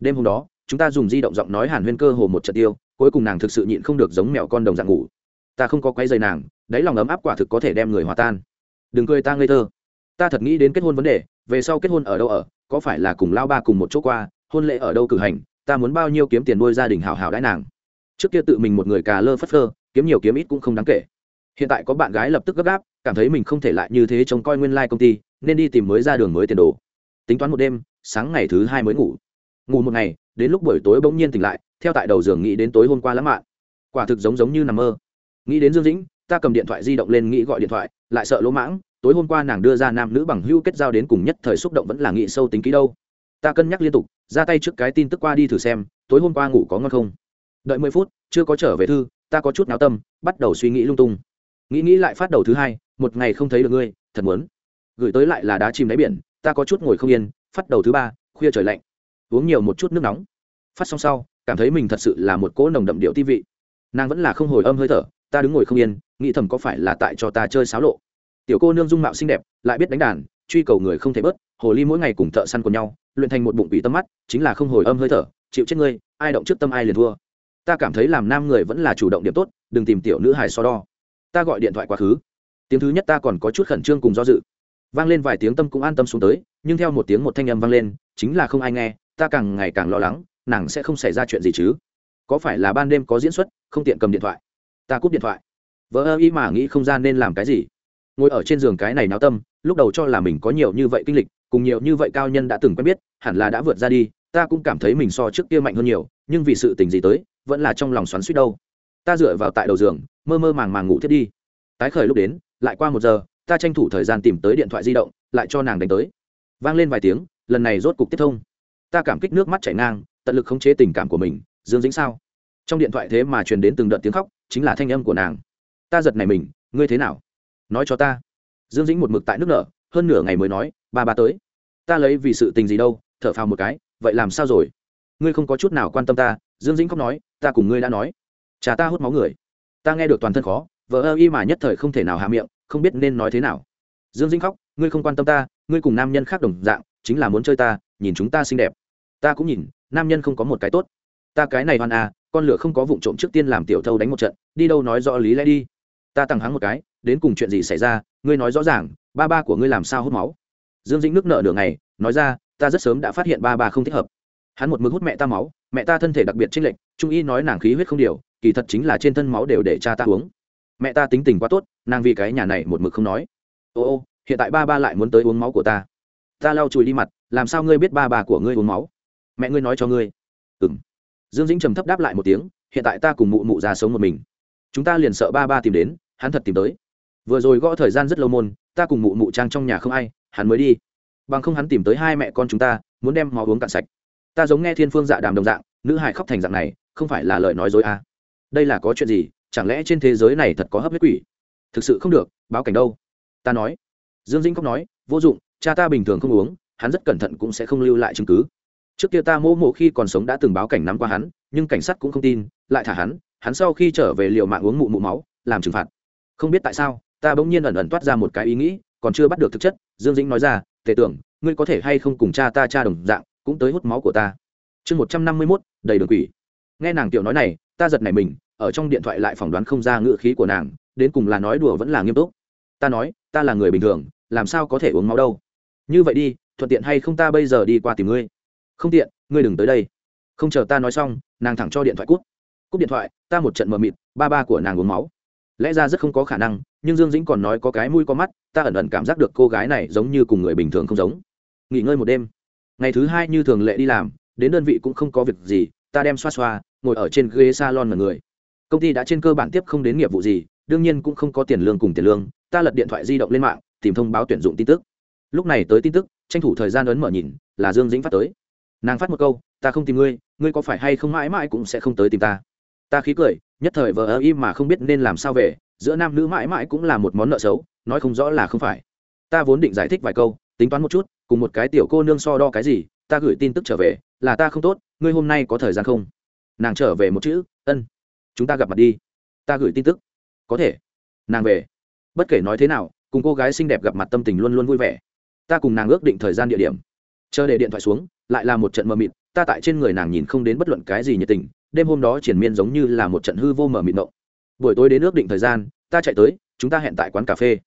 Đêm hôm đó chúng ta dùng di động giọng nói hàn huyên cơ hồ một trận tiêu, cuối cùng nàng thực sự nhịn không được giống mèo con đồng dạng ngủ. Ta không có quay dày nàng, đáy lòng ấm áp quả thực có thể đem người hòa tan. Đừng cười ta ngây thơ. Ta thật nghĩ đến kết hôn vấn đề, về sau kết hôn ở đâu ở, có phải là cùng lao ba cùng một chỗ qua, hôn lễ ở đâu cử hành, ta muốn bao nhiêu kiếm tiền nuôi gia đình hào hào đãi nàng. Trước kia tự mình một người cà lơ phất phơ, kiếm nhiều kiếm ít cũng không đáng kể. Hiện tại có bạn gái lập tức gấp gáp, cảm thấy mình không thể lại như thế trông coi nguyên lai、like、công ty, nên đi tìm mới ra đường mới tiền đồ. Tính toán một đêm, sáng ngày thứ hai mới ngủ ngủ một ngày, đến lúc buổi tối bỗng nhiên tỉnh lại, theo tại đầu giường nghĩ đến tối hôm qua lãng mạn. Quả thực giống giống như nằm mơ. Nghĩ đến dương dĩnh, ta cầm điện thoại di động lên nghĩ gọi điện thoại, lại sợ lỗ mãng, tối hôm qua nàng đưa ra nam nữ bằng hữu kết giao đến cùng nhất thời xúc động vẫn là nghĩ sâu tính kỹ đâu. Ta cân nhắc liên tục, ra tay trước cái tin tức qua đi thử xem, tối hôm qua ngủ có ngon không? Đợi mười phút, chưa có trở về thư, ta có chút náo tâm, bắt đầu suy nghĩ lung tung. Nghĩ nghĩ lại phát đầu thứ hai, một ngày không thấy được ngươi, thật muốn. Gửi tới lại là đá chìm đáy biển, ta có chút ngồi không yên, phát đầu thứ ba, khuya trời lạnh uống nhiều một chút nước nóng. Phát xong sau, cảm thấy mình thật sự là một cỗ nồng đậm điệu ti vị. Nàng vẫn là không hồi âm hơi thở, ta đứng ngồi không yên, nghĩ thầm có phải là tại cho ta chơi xáo lộ. Tiểu cô nương dung mạo xinh đẹp, lại biết đánh đàn, truy cầu người không thể bớt, hồ ly mỗi ngày cùng thợ săn của nhau, luyện thành một bụng quỷ tâm mắt, chính là không hồi âm hơi thở, chịu chết ngươi, ai động trước tâm ai liền thua. Ta cảm thấy làm nam người vẫn là chủ động điểm tốt, đừng tìm tiểu nữ hài so đo. Ta gọi điện thoại quá khứ. Tiếng thứ nhất ta còn có chút khẩn trương cùng do dự. Vang lên vài tiếng tâm cũng an tâm xuống tới, nhưng theo một tiếng một thanh âm vang lên, chính là không ai nghe ta càng ngày càng lo lắng, nàng sẽ không xảy ra chuyện gì chứ? Có phải là ban đêm có diễn xuất, không tiện cầm điện thoại? Ta cúp điện thoại. Vợ ơ ý mà nghĩ không ra nên làm cái gì. Ngồi ở trên giường cái này náo tâm, lúc đầu cho là mình có nhiều như vậy kinh lịch, cùng nhiều như vậy cao nhân đã từng quen biết, hẳn là đã vượt ra đi, ta cũng cảm thấy mình so trước kia mạnh hơn nhiều, nhưng vì sự tình gì tới, vẫn là trong lòng xoắn suýt đâu. Ta dựa vào tại đầu giường, mơ mơ màng màng ngủ thiết đi. Tái khởi lúc đến, lại qua một giờ, ta tranh thủ thời gian tìm tới điện thoại di động, lại cho nàng đánh tới. Vang lên vài tiếng, lần này rốt cục tiếp thông ta cảm kích nước mắt chảy ngang, tận lực khống chế tình cảm của mình, dương dĩnh sao? Trong điện thoại thế mà truyền đến từng đợt tiếng khóc, chính là thanh âm của nàng. Ta giật này mình, ngươi thế nào? Nói cho ta. Dương dĩnh một mực tại nước nở, hơn nửa ngày mới nói, ba ba tới. Ta lấy vì sự tình gì đâu, thở phào một cái, vậy làm sao rồi? Ngươi không có chút nào quan tâm ta, dương dĩnh khóc nói, ta cùng ngươi đã nói. Cha ta hút máu người. Ta nghe được toàn thân khó vợ ơ y mà nhất thời không thể nào hạ miệng, không biết nên nói thế nào. Dương dĩnh khóc, ngươi không quan tâm ta, ngươi cùng nam nhân khác đồng dạng, chính là muốn chơi ta, nhìn chúng ta xinh đẹp ta cũng nhìn, nam nhân không có một cái tốt. Ta cái này hoan à con lửa không có vụ trộm trước tiên làm tiểu thâu đánh một trận, đi đâu nói rõ lý lẽ đi. Ta tăng hắng một cái, đến cùng chuyện gì xảy ra, ngươi nói rõ ràng, ba ba của ngươi làm sao hút máu. Dương dĩnh nước nợ nửa ngày, nói ra, ta rất sớm đã phát hiện ba ba không thích hợp. Hắn một mực hút mẹ ta máu, mẹ ta thân thể đặc biệt trinh lệch, trung y nói nàng khí huyết không điều, kỳ thật chính là trên thân máu đều để cha ta uống. Mẹ ta tính tình quá tốt, nàng vì cái nhà này một mực không nói. Ô ô, hiện tại ba ba lại muốn tới uống máu của ta. Ta lau chùi đi mặt, làm sao ngươi biết ba ba của ngươi uống máu? Mẹ ngươi nói cho ngươi. Ừng dương dĩnh trầm thấp đáp lại một tiếng, hiện tại ta cùng mụ mụ ra sống một mình. Chúng ta liền sợ ba ba tìm đến, hắn thật tìm tới. Vừa rồi gõ thời gian rất lâu môn, ta cùng mụ mụ trang trong nhà không ai, hắn mới đi. Bằng không hắn tìm tới hai mẹ con chúng ta, muốn đem máu uống cạn sạch. Ta giống nghe thiên phương dạ đàm đồng dạng, nữ hải khóc thành dạng này, không phải là lời nói dối à. đây là có chuyện gì, chẳng lẽ trên thế giới này thật có hấp huyết quỷ? Thực sự không được, báo cảnh đâu? Ta nói. Dương dĩnh khóc nói, vô dụng, cha ta bình thường không uống, hắn rất cẩn thận cũng sẽ không lưu lại chứng cứ trước kia ta mô mộ khi còn sống đã từng báo cảnh nắm qua hắn, nhưng cảnh sát cũng không tin, lại thả hắn hắn sau khi trở về liệu mạng uống mụ mụ máu, làm trừng phạt. Không biết tại sao, ta bỗng nhiên ẩn ẩn toát ra một cái ý nghĩ, còn chưa bắt được thực chất, dương dĩnh nói ra, tề tưởng, ngươi có thể hay không cùng cha ta cha đồng dạng, cũng tới hút máu của ta. Chương một trăm năm mươi mốt, đầy đường quỷ. Nghe nàng tiểu nói này, ta giật này mình, ở trong điện thoại lại phỏng đoán không ra ngựa khí của nàng, đến cùng là nói đùa vẫn là nghiêm túc. Ta nói, ta là người bình thường, làm sao có thể uống máu đâu? Như vậy đi, thuận tiện hay không ta bây giờ đi qua tìm ngươi? Không tiện, ngươi đừng tới đây. Không chờ ta nói xong, nàng thẳng cho điện thoại cút cúp điện thoại, ta một trận mờ mịt, ba ba của nàng uống máu. Lẽ ra rất không có khả năng, nhưng dương dĩnh còn nói có cái mũi có mắt, ta ẩn ẩn cảm giác được cô gái này giống như cùng người bình thường không giống. Nghỉ ngơi một đêm. Ngày thứ hai như thường lệ đi làm, đến đơn vị cũng không có việc gì, ta đem xoa xoa, ngồi ở trên ghế salon mà người. Công ty đã trên cơ bản tiếp không đến nghiệp vụ gì, đương nhiên cũng không có tiền lương cùng tiền lương, ta lật điện thoại di động lên mạng, tìm thông báo tuyển dụng tin tức. Lúc này tới tin tức, tranh thủ thời gian ấn mở nhìn, là dương dĩnh phát tới nàng phát một câu, ta không tìm ngươi ngươi có phải hay không mãi mãi cũng sẽ không tới tìm ta? Ta khí cười, nhất thời vờ ơ im mà không biết nên làm sao về, giữa nam nữ mãi mãi cũng là một món nợ xấu, nói không rõ là không phải. Ta vốn định giải thích vài câu, tính toán một chút, cùng một cái tiểu cô nương so đo cái gì, ta gửi tin tức trở về, là ta không tốt, ngươi hôm nay có thời gian không? Nàng trở về một chữ, ân, chúng ta gặp mặt đi. Ta gửi tin tức. Có thể. Nàng về. Bất kể nói thế nào, cùng cô gái xinh đẹp gặp mặt tâm tình luôn luôn vui vẻ. Ta cùng nàng ước định thời gian địa điểm. Chờ để điện thoại xuống lại là một trận mờ mịt, ta tại trên người nàng nhìn không đến bất luận cái gì nhiệt tình, đêm hôm đó triển miên giống như là một trận hư vô mờ mịt mộng. Buổi tối đến ước định thời gian, ta chạy tới, chúng ta hẹn tại quán cà phê.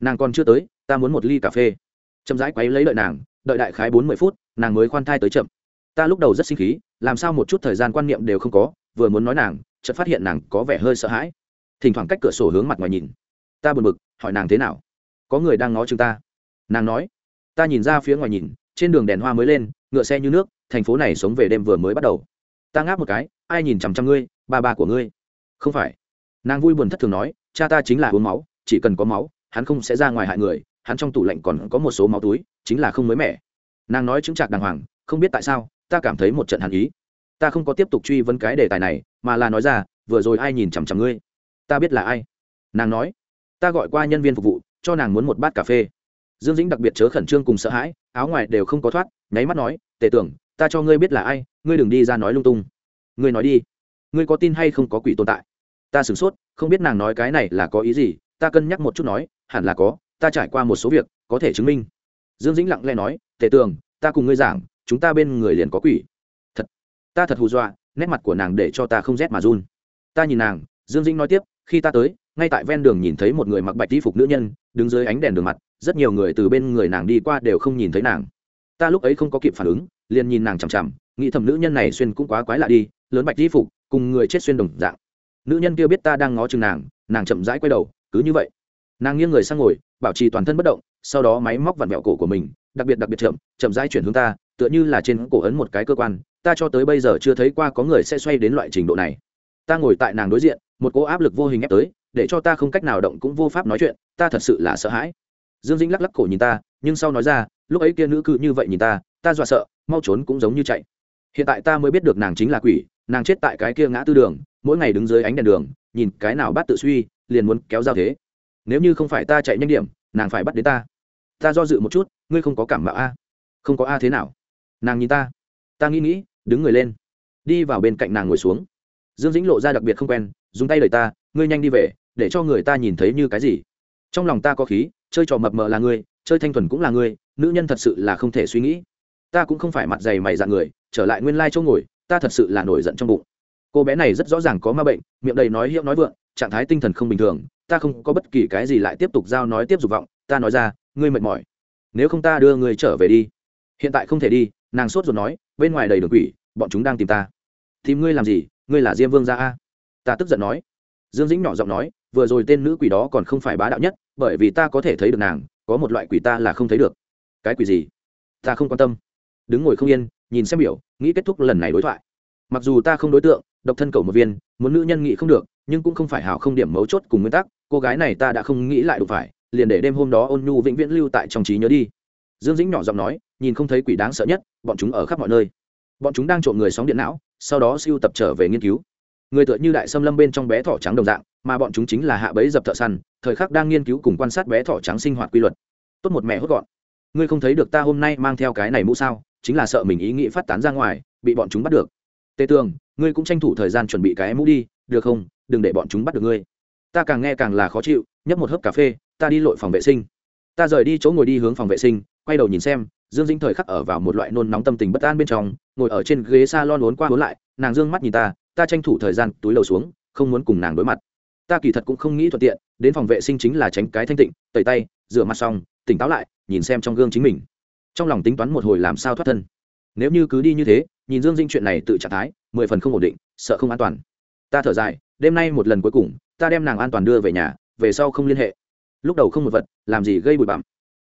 Nàng còn chưa tới, ta muốn một ly cà phê. Chậm rãi quấy lấy đợi nàng, đợi đại khái bốn mươi phút, nàng mới khoan thai tới chậm. Ta lúc đầu rất sinh khí, làm sao một chút thời gian quan niệm đều không có, vừa muốn nói nàng, chợt phát hiện nàng có vẻ hơi sợ hãi. Thỉnh thoảng cách cửa sổ hướng mặt ngoài nhìn. Ta buồn bực, hỏi nàng thế nào? Có người đang ngó chúng ta. Nàng nói. Ta nhìn ra phía ngoài nhìn, trên đường đèn hoa mới lên ngựa xe như nước, thành phố này sống về đêm vừa mới bắt đầu. Ta ngáp một cái, ai nhìn chằm chằm ngươi, ba ba của ngươi. Không phải. Nàng vui buồn thất thường nói, cha ta chính là uống máu, chỉ cần có máu, hắn không sẽ ra ngoài hại người, hắn trong tủ lạnh còn có một số máu túi, chính là không mới mẻ. Nàng nói chứng trạc đàng hoàng, không biết tại sao, ta cảm thấy một trận hàn ý. Ta không có tiếp tục truy vấn cái đề tài này, mà là nói ra, vừa rồi ai nhìn chằm chằm ngươi? Ta biết là ai. Nàng nói, ta gọi qua nhân viên phục vụ, cho nàng muốn một bát cà phê dương dĩnh đặc biệt chớ khẩn trương cùng sợ hãi, áo ngoài đều không có thoát, nháy mắt nói, tề tưởng, ta cho ngươi biết là ai, ngươi đừng đi ra nói lung tung. Ngươi nói đi, ngươi có tin hay không có quỷ tồn tại? Ta sửng sốt, không biết nàng nói cái này là có ý gì, ta cân nhắc một chút nói, hẳn là có, ta trải qua một số việc, có thể chứng minh. Dương dĩnh lặng lẽ nói, tề tường ta cùng ngươi giảng, chúng ta bên người liền có quỷ. Thật, ta thật hù dọa, nét mặt của nàng để cho ta không rét mà run. Ta nhìn nàng, dương dĩnh nói tiếp, khi ta tới, ngay tại ven đường nhìn thấy một người mặc bạch y phục nữ nhân, đứng dưới ánh đèn đường mặt rất nhiều người từ bên người nàng đi qua đều không nhìn thấy nàng. Ta lúc ấy không có kịp phản ứng, liền nhìn nàng chằm chằm, nghĩ thầm nữ nhân này xuyên cũng quá quái lạ đi, lớn bạch di phục, cùng người chết xuyên đồng dạng. Nữ nhân kia biết ta đang ngó chừng nàng nàng chậm rãi quay đầu, cứ như vậy. Nàng nghiêng người sang ngồi, bảo trì toàn thân bất động, sau đó máy móc vặn vẹo cổ của mình, đặc biệt đặc biệt chậm chậm rãi chuyển hướng ta, tựa như là trên cổ ấn một cái cơ quan, ta cho tới bây giờ chưa thấy qua có người sẽ xoay đến loại trình độ này. Ta ngồi tại nàng đối diện, một cỗ áp lực vô hình ép tới, để cho ta không cách nào động cũng vô pháp nói chuyện, ta thật sự là sợ hãi dương dĩnh lắc lắc cổ nhìn ta, nhưng sau nói ra, lúc ấy kia nữ cư như vậy nhìn ta ta dọa sợ, mau trốn cũng giống như chạy. Hiện tại ta mới biết được nàng chính là quỷ, nàng chết tại cái kia ngã tư đường, mỗi ngày đứng dưới ánh đèn đường, nhìn cái nào bắt tự suy, liền muốn kéo giao thế. Nếu như không phải ta chạy nhanh điểm, nàng phải bắt đến ta. Ta do dự một chút, ngươi không có cảm mạo a. Không có a thế nào. Nàng nhìn ta. Ta nghĩ nghĩ, đứng người lên. Đi vào bên cạnh nàng ngồi xuống. Dương dĩnh lộ ra đặc biệt không quen, dùng tay đẩy ta, ngươi nhanh đi về, để cho người ta nhìn thấy như cái gì. Trong lòng ta có khí chơi trò mập mờ là ngươi, chơi thanh thuần cũng là ngươi, nữ nhân thật sự là không thể suy nghĩ. Ta cũng không phải mặt dày mày dạng người, trở lại nguyên lai chỗ ngồi, ta thật sự là nổi giận trong bụng. Cô bé này rất rõ ràng có ma bệnh, miệng đầy nói hiệu nói vượng, trạng thái tinh thần không bình thường, ta không có bất kỳ cái gì lại tiếp tục giao nói tiếp dục vọng, ta nói ra, ngươi mệt mỏi. Nếu không ta đưa ngươi trở về đi. Hiện tại không thể đi, nàng sốt rồi nói, bên ngoài đầy đường quỷ, bọn chúng đang tìm ta. Tìm ngươi làm gì? Ngươi là diêm vương gia a. Ta tức giận nói. Dương dĩnh nhỏ giọng nói vừa rồi tên nữ quỷ đó còn không phải bá đạo nhất, bởi vì ta có thể thấy được nàng, có một loại quỷ ta là không thấy được. Cái quỷ gì? Ta không quan tâm. Đứng ngồi không yên, nhìn xem biểu, nghĩ kết thúc lần này đối thoại. Mặc dù ta không đối tượng, độc thân cầu một viên, muốn nữ nhân nghĩ không được, nhưng cũng không phải hảo không điểm mấu chốt cùng nguyên tắc, cô gái này ta đã không nghĩ lại đủ phải, liền để đêm hôm đó ôn nhu vĩnh viễn lưu tại trong trí nhớ đi. Dương dĩnh nhỏ giọng nói, nhìn không thấy quỷ đáng sợ nhất, bọn chúng ở khắp mọi nơi. Bọn chúng đang trộm người sóng điện não, sau đó siêu tập trở về nghiên cứu người tựa như đại xâm lâm bên trong bé thỏ trắng đồng dạng, mà bọn chúng chính là hạ bẫy dập thợ săn, thời khắc đang nghiên cứu cùng quan sát bé thỏ trắng sinh hoạt quy luật. Tốt một mẹ hốt gọn. Ngươi không thấy được ta hôm nay mang theo cái này mũ sao? Chính là sợ mình ý nghĩ phát tán ra ngoài, bị bọn chúng bắt được. Tề tường, ngươi cũng tranh thủ thời gian chuẩn bị cái mũ đi, được không? Đừng để bọn chúng bắt được ngươi. Ta càng nghe càng là khó chịu, nhấp một hớp cà phê, ta đi lội phòng vệ sinh. Ta rời đi chỗ ngồi đi hướng phòng vệ sinh, quay đầu nhìn xem, dương dĩnh thời khắc ở vào một loại nôn nóng tâm tình bất an bên trong, ngồi ở trên ghế s a lon uốn qua uốn lại, nàng dương mắt nhìn ta ta tranh thủ thời gian túi lầu xuống, không muốn cùng nàng đối mặt. Ta kỳ thật cũng không nghĩ thuận tiện, đến phòng vệ sinh chính là tránh cái thanh tịnh, tẩy tay, rửa mặt xong, tỉnh táo lại, nhìn xem trong gương chính mình. Trong lòng tính toán một hồi làm sao thoát thân. Nếu như cứ đi như thế, nhìn dương dinh chuyện này tự trạng thái, mười phần không ổn định, sợ không an toàn. Ta thở dài, đêm nay một lần cuối cùng, ta đem nàng an toàn đưa về nhà, về sau không liên hệ. Lúc đầu không một vật, làm gì gây bụi bặm.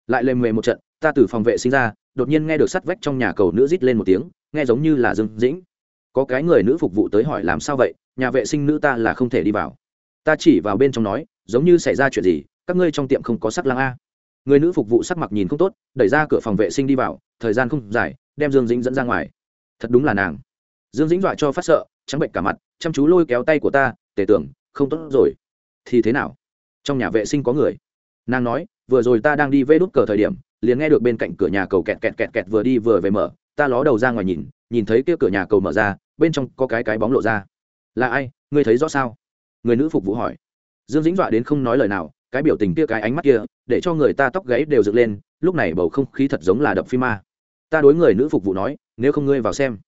Lại lềm mề một trận, ta từ phòng vệ sinh ra, đột nhiên nghe được sắt vách trong nhà cầu nữ rít lên một tiếng, nghe giống như là dương dĩnh có cái người nữ phục vụ tới hỏi làm sao vậy, nhà vệ sinh nữ ta là không thể đi vào. Ta chỉ vào bên trong nói, giống như xảy ra chuyện gì, các ngươi trong tiệm không có sắc lăng a. Người nữ phục vụ sắc mặt nhìn không tốt, đẩy ra cửa phòng vệ sinh đi vào, thời gian không dài, đem dương dĩnh dẫn ra ngoài. Thật đúng là nàng. Dương dĩnh dọa cho phát sợ, trắng bệnh cả mặt, chăm chú lôi kéo tay của ta, tề tưởng, không tốt rồi. Thì thế nào? Trong nhà vệ sinh có người. Nàng nói, vừa rồi ta đang đi vê đút cờ thời điểm, liền nghe được bên cạnh cửa nhà cầu kẹt kẹt kẹt kẹt vừa đi vừa về mở, ta ló đầu ra ngoài nhìn nhìn thấy kia cửa nhà cầu mở ra, bên trong có cái cái bóng lộ ra. Là ai? Ngươi thấy rõ sao? Người nữ phục vụ hỏi. Dương dĩnh dọa đến không nói lời nào, cái biểu tình kia, cái ánh mắt kia, để cho người ta tóc gáy đều dựng lên, lúc này bầu không khí thật giống là đập phim ma. Ta đối người nữ phục vụ nói, nếu không ngươi vào xem.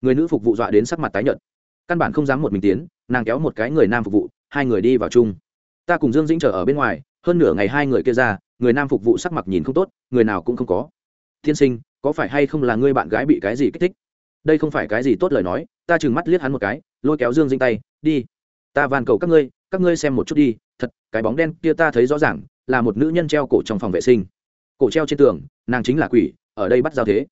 Người nữ phục vụ dọa đến sắc mặt tái nhợt. Căn bản không dám một mình tiến, nàng kéo một cái người nam phục vụ, hai người đi vào chung. Ta cùng dương dĩnh chờ ở bên ngoài, hơn nửa ngày hai người kia ra, người nam phục vụ sắc mặt nhìn không tốt, người nào cũng không có. Tiên sinh, có phải hay không là ngươi bạn gái bị cái gì kích thích? Đây không phải cái gì tốt lời nói, ta chừng mắt liếc hắn một cái, lôi kéo dương dinh tay, đi. Ta van cầu các ngươi các ngươi xem một chút đi, thật, cái bóng đen kia ta thấy rõ ràng, là một nữ nhân treo cổ trong phòng vệ sinh. Cổ treo trên tường, nàng chính là quỷ, ở đây bắt giao thế.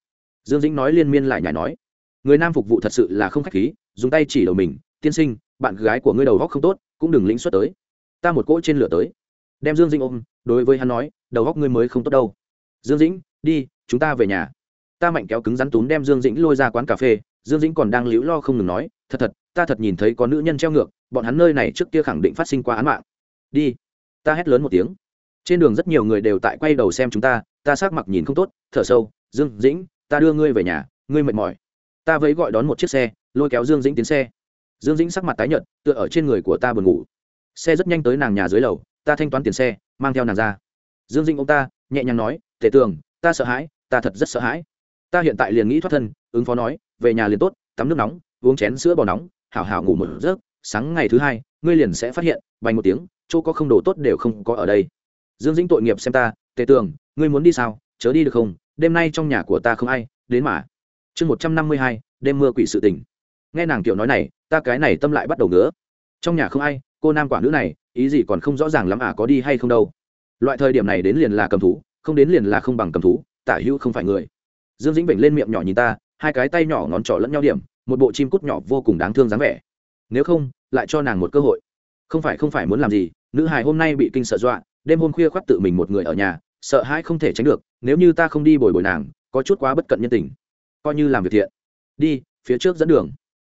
Dương dĩnh nói liên miên lại nhảy nói. Người nam phục vụ thật sự là không khách khí, dùng tay chỉ đầu mình, tiên sinh, bạn gái của ngươi đầu góc không tốt, cũng đừng lĩnh xuất tới. Ta một cỗ trên lửa tới. Đem dương dĩnh ôm, đối với hắn nói, đầu góc ngươi mới không tốt đâu. Dương dĩnh, đi, chúng ta về nhà ta mạnh kéo cứng rắn túm đem dương dĩnh lôi ra quán cà phê, dương dĩnh còn đang liễu lo không ngừng nói, thật thật, ta thật nhìn thấy có nữ nhân treo ngược, bọn hắn nơi này trước kia khẳng định phát sinh qua án mạng. Đi. Ta hét lớn một tiếng. Trên đường rất nhiều người đều tại quay đầu xem chúng ta ta sắc mặt nhìn không tốt, thở sâu, dương dĩnh, ta đưa ngươi về nhà, ngươi mệt mỏi. Ta vẫy gọi đón một chiếc xe, lôi kéo dương dĩnh tiến xe. Dương dĩnh sắc mặt tái nhợt, tựa ở trên người của ta buồn ngủ. Xe rất nhanh tới nàng nhà dưới lầu, ta thanh toán tiền xe, mang theo nàng ra. Dương dĩnh ông ta, nhẹ nhàng nói, tề tường, ta sợ hãi, ta thật rất sợ hãi ta hiện tại liền nghĩ thoát thân, ứng phó nói, về nhà liền tốt, tắm nước nóng, uống chén sữa bò nóng, hảo hảo ngủ một giấc, sáng ngày thứ hai, ngươi liền sẽ phát hiện bành một tiếng, chỗ có không đồ tốt đều không có ở đây. Dương dĩnh tội nghiệp xem ta, tề tường, ngươi muốn đi sao? Chớ đi được không? Đêm nay trong nhà của ta không ai, đến mà. Chương một trăm năm mươi hai, đêm mưa quỷ sự tình. Nghe nàng kiểu nói này, ta cái này tâm lại bắt đầu ngứa. Trong nhà không ai, cô nam quả nữ này, ý gì còn không rõ ràng lắm à có đi hay không đâu. Loại thời điểm này đến liền là cầm thú, không đến liền là không bằng cầm thú, tả hữu không phải người dương dĩnh vểnh lên miệng nhỏ nhìn ta, hai cái tay nhỏ ngón trỏ lẫn nhau điểm, một bộ chim cút nhỏ vô cùng đáng thương dáng vẻ. Nếu không, lại cho nàng một cơ hội. Không phải không phải muốn làm gì, nữ hài hôm nay bị kinh sợ dọa, đêm hôm khuya khoác tự mình một người ở nhà, sợ hãi không thể tránh được, nếu như ta không đi bồi bồi nàng, có chút quá bất cận nhân tình. Coi như làm việc thiện. Đi, phía trước dẫn đường.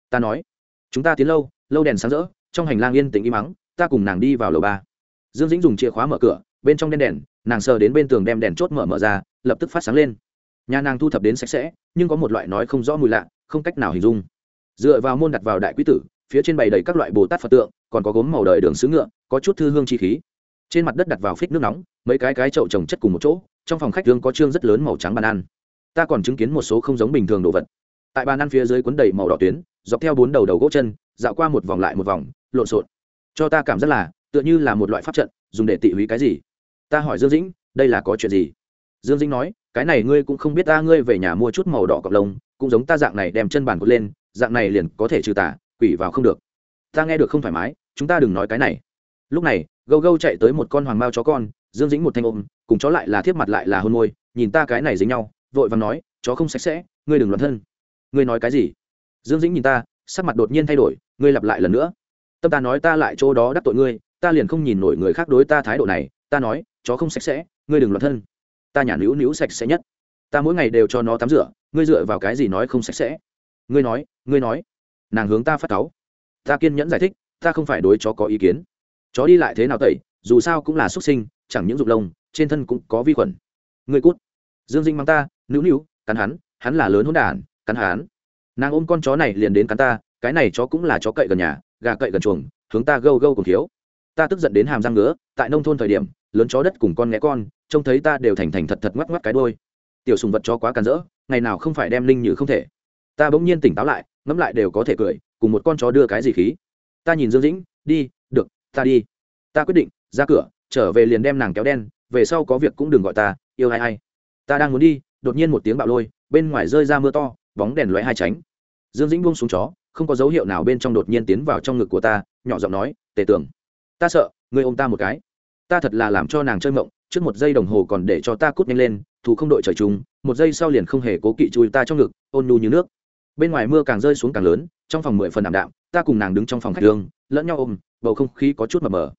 Ta nói, chúng ta tiến lâu lâu đèn sáng rỡ, trong hành lang yên tĩnh im mắng ta cùng nàng đi vào lầu ba. Dương dĩnh dùng chìa khóa mở cửa, bên trong đen đèn, nàng sờ đến bên tường đem đèn chốt mở mở ra, lập tức phát sáng lên nhà nàng thu thập đến sạch sẽ, nhưng có một loại nói không rõ mùi lạ, không cách nào hình dung. Dựa vào môn đặt vào đại quý tử, phía trên bày đầy các loại bồ tát phật tượng, còn có gốm màu đời đường xứ ngựa, có chút thư hương chi khí. Trên mặt đất đặt vào phích nước nóng, mấy cái cái chậu trồng chất cùng một chỗ, trong phòng khách hương có trương rất lớn màu trắng bàn ăn. Ta còn chứng kiến một số không giống bình thường đồ vật. Tại bàn ăn phía dưới cuốn đầy màu đỏ tuyến, dọc theo bốn đầu đầu gỗ chân, dạo qua một vòng lại một vòng, lộn xộn. Cho ta cảm giác là, tựa như là một loại pháp trận, dùng để tị húy cái gì. Ta hỏi dương dĩnh, đây là có chuyện gì? Dương dĩnh nói cái này ngươi cũng không biết ta ngươi về nhà mua chút màu đỏ cọc lông, cũng giống ta dạng này đem chân bàn cột lên, dạng này liền có thể trừ tà, quỷ vào không được. Ta nghe được không thoải mái, chúng ta đừng nói cái này. Lúc này, gâu gâu chạy tới một con hoàng mao chó con, dương dĩnh một thanh ôm, cùng chó lại là thiếp mặt lại là hôn môi, nhìn ta cái này dính nhau, vội và nói, chó không sạch sẽ, ngươi đừng loạn thân. Ngươi nói cái gì? Dương dĩnh nhìn ta, sắc mặt đột nhiên thay đổi, ngươi lặp lại lần nữa. Tâm ta nói ta lại chỗ đó đắc tội ngươi, ta liền không nhìn nổi người khác đối ta thái độ này, ta nói, chó không sạch sẽ, ngươi đừng loạn thân ta nhà nữu nữu sạch sẽ nhất. Ta mỗi ngày đều cho nó tắm rửa, ngươi dựa vào cái gì nói không sạch sẽ? Ngươi nói ngươi nói. Nàng hướng ta phát cáu. Ta kiên nhẫn giải thích, ta không phải đối chó có ý kiến. Chó đi lại thế nào tẩy, dù sao cũng là xuất sinh, chẳng những dụng lông, trên thân cũng có vi khuẩn. Ngươi cút. Dương dinh mang ta nữu nữu cắn hắn hắn là lớn hỗn đản, cắn hắn. Nàng ôm con chó này liền đến cắn ta, cái này chó cũng là chó cậy gần nhà, gà cậy gần chuồng, hướng ta gâu gâu cùng thiếu ta tức giận đến hàm răng ngứa, tại nông thôn thời điểm, lớn chó đất cùng con nghe con, trông thấy ta đều thành thành thật thật ngoắc ngoắc cái đôi tiểu sùng vật chó quá càn rỡ, ngày nào không phải đem linh như không thể. Ta bỗng nhiên tỉnh táo lại, ngẫm lại đều có thể cười, cùng một con chó đưa cái gì khí. Ta nhìn dương dĩnh, đi, được, ta đi. Ta quyết định, ra cửa, trở về liền đem nàng kéo đen, về sau có việc cũng đừng gọi ta, yêu ai ai. Ta đang muốn đi, đột nhiên một tiếng bạo lôi, bên ngoài rơi ra mưa to, bóng đèn lóe hai tránh. Dương dĩnh buông xuống chó, không có dấu hiệu nào bên trong đột nhiên tiến vào trong ngực của ta, nhỏ giọng nói, tề tưởng ta sợ, ngươi ôm ta một cái. Ta thật là làm cho nàng chơi mộng, trước một giây đồng hồ còn để cho ta cút nhanh lên thủ không đội trời chúng một giây sau liền không hề cố kỵ chui ta trong ngực, ôn nhu như nước. Bên ngoài mưa càng rơi xuống càng lớn, trong phòng mười phần đảm đạm, ta cùng nàng đứng trong phòng khách đường, lẫn nhau ôm, bầu không khí có chút mờ mờ.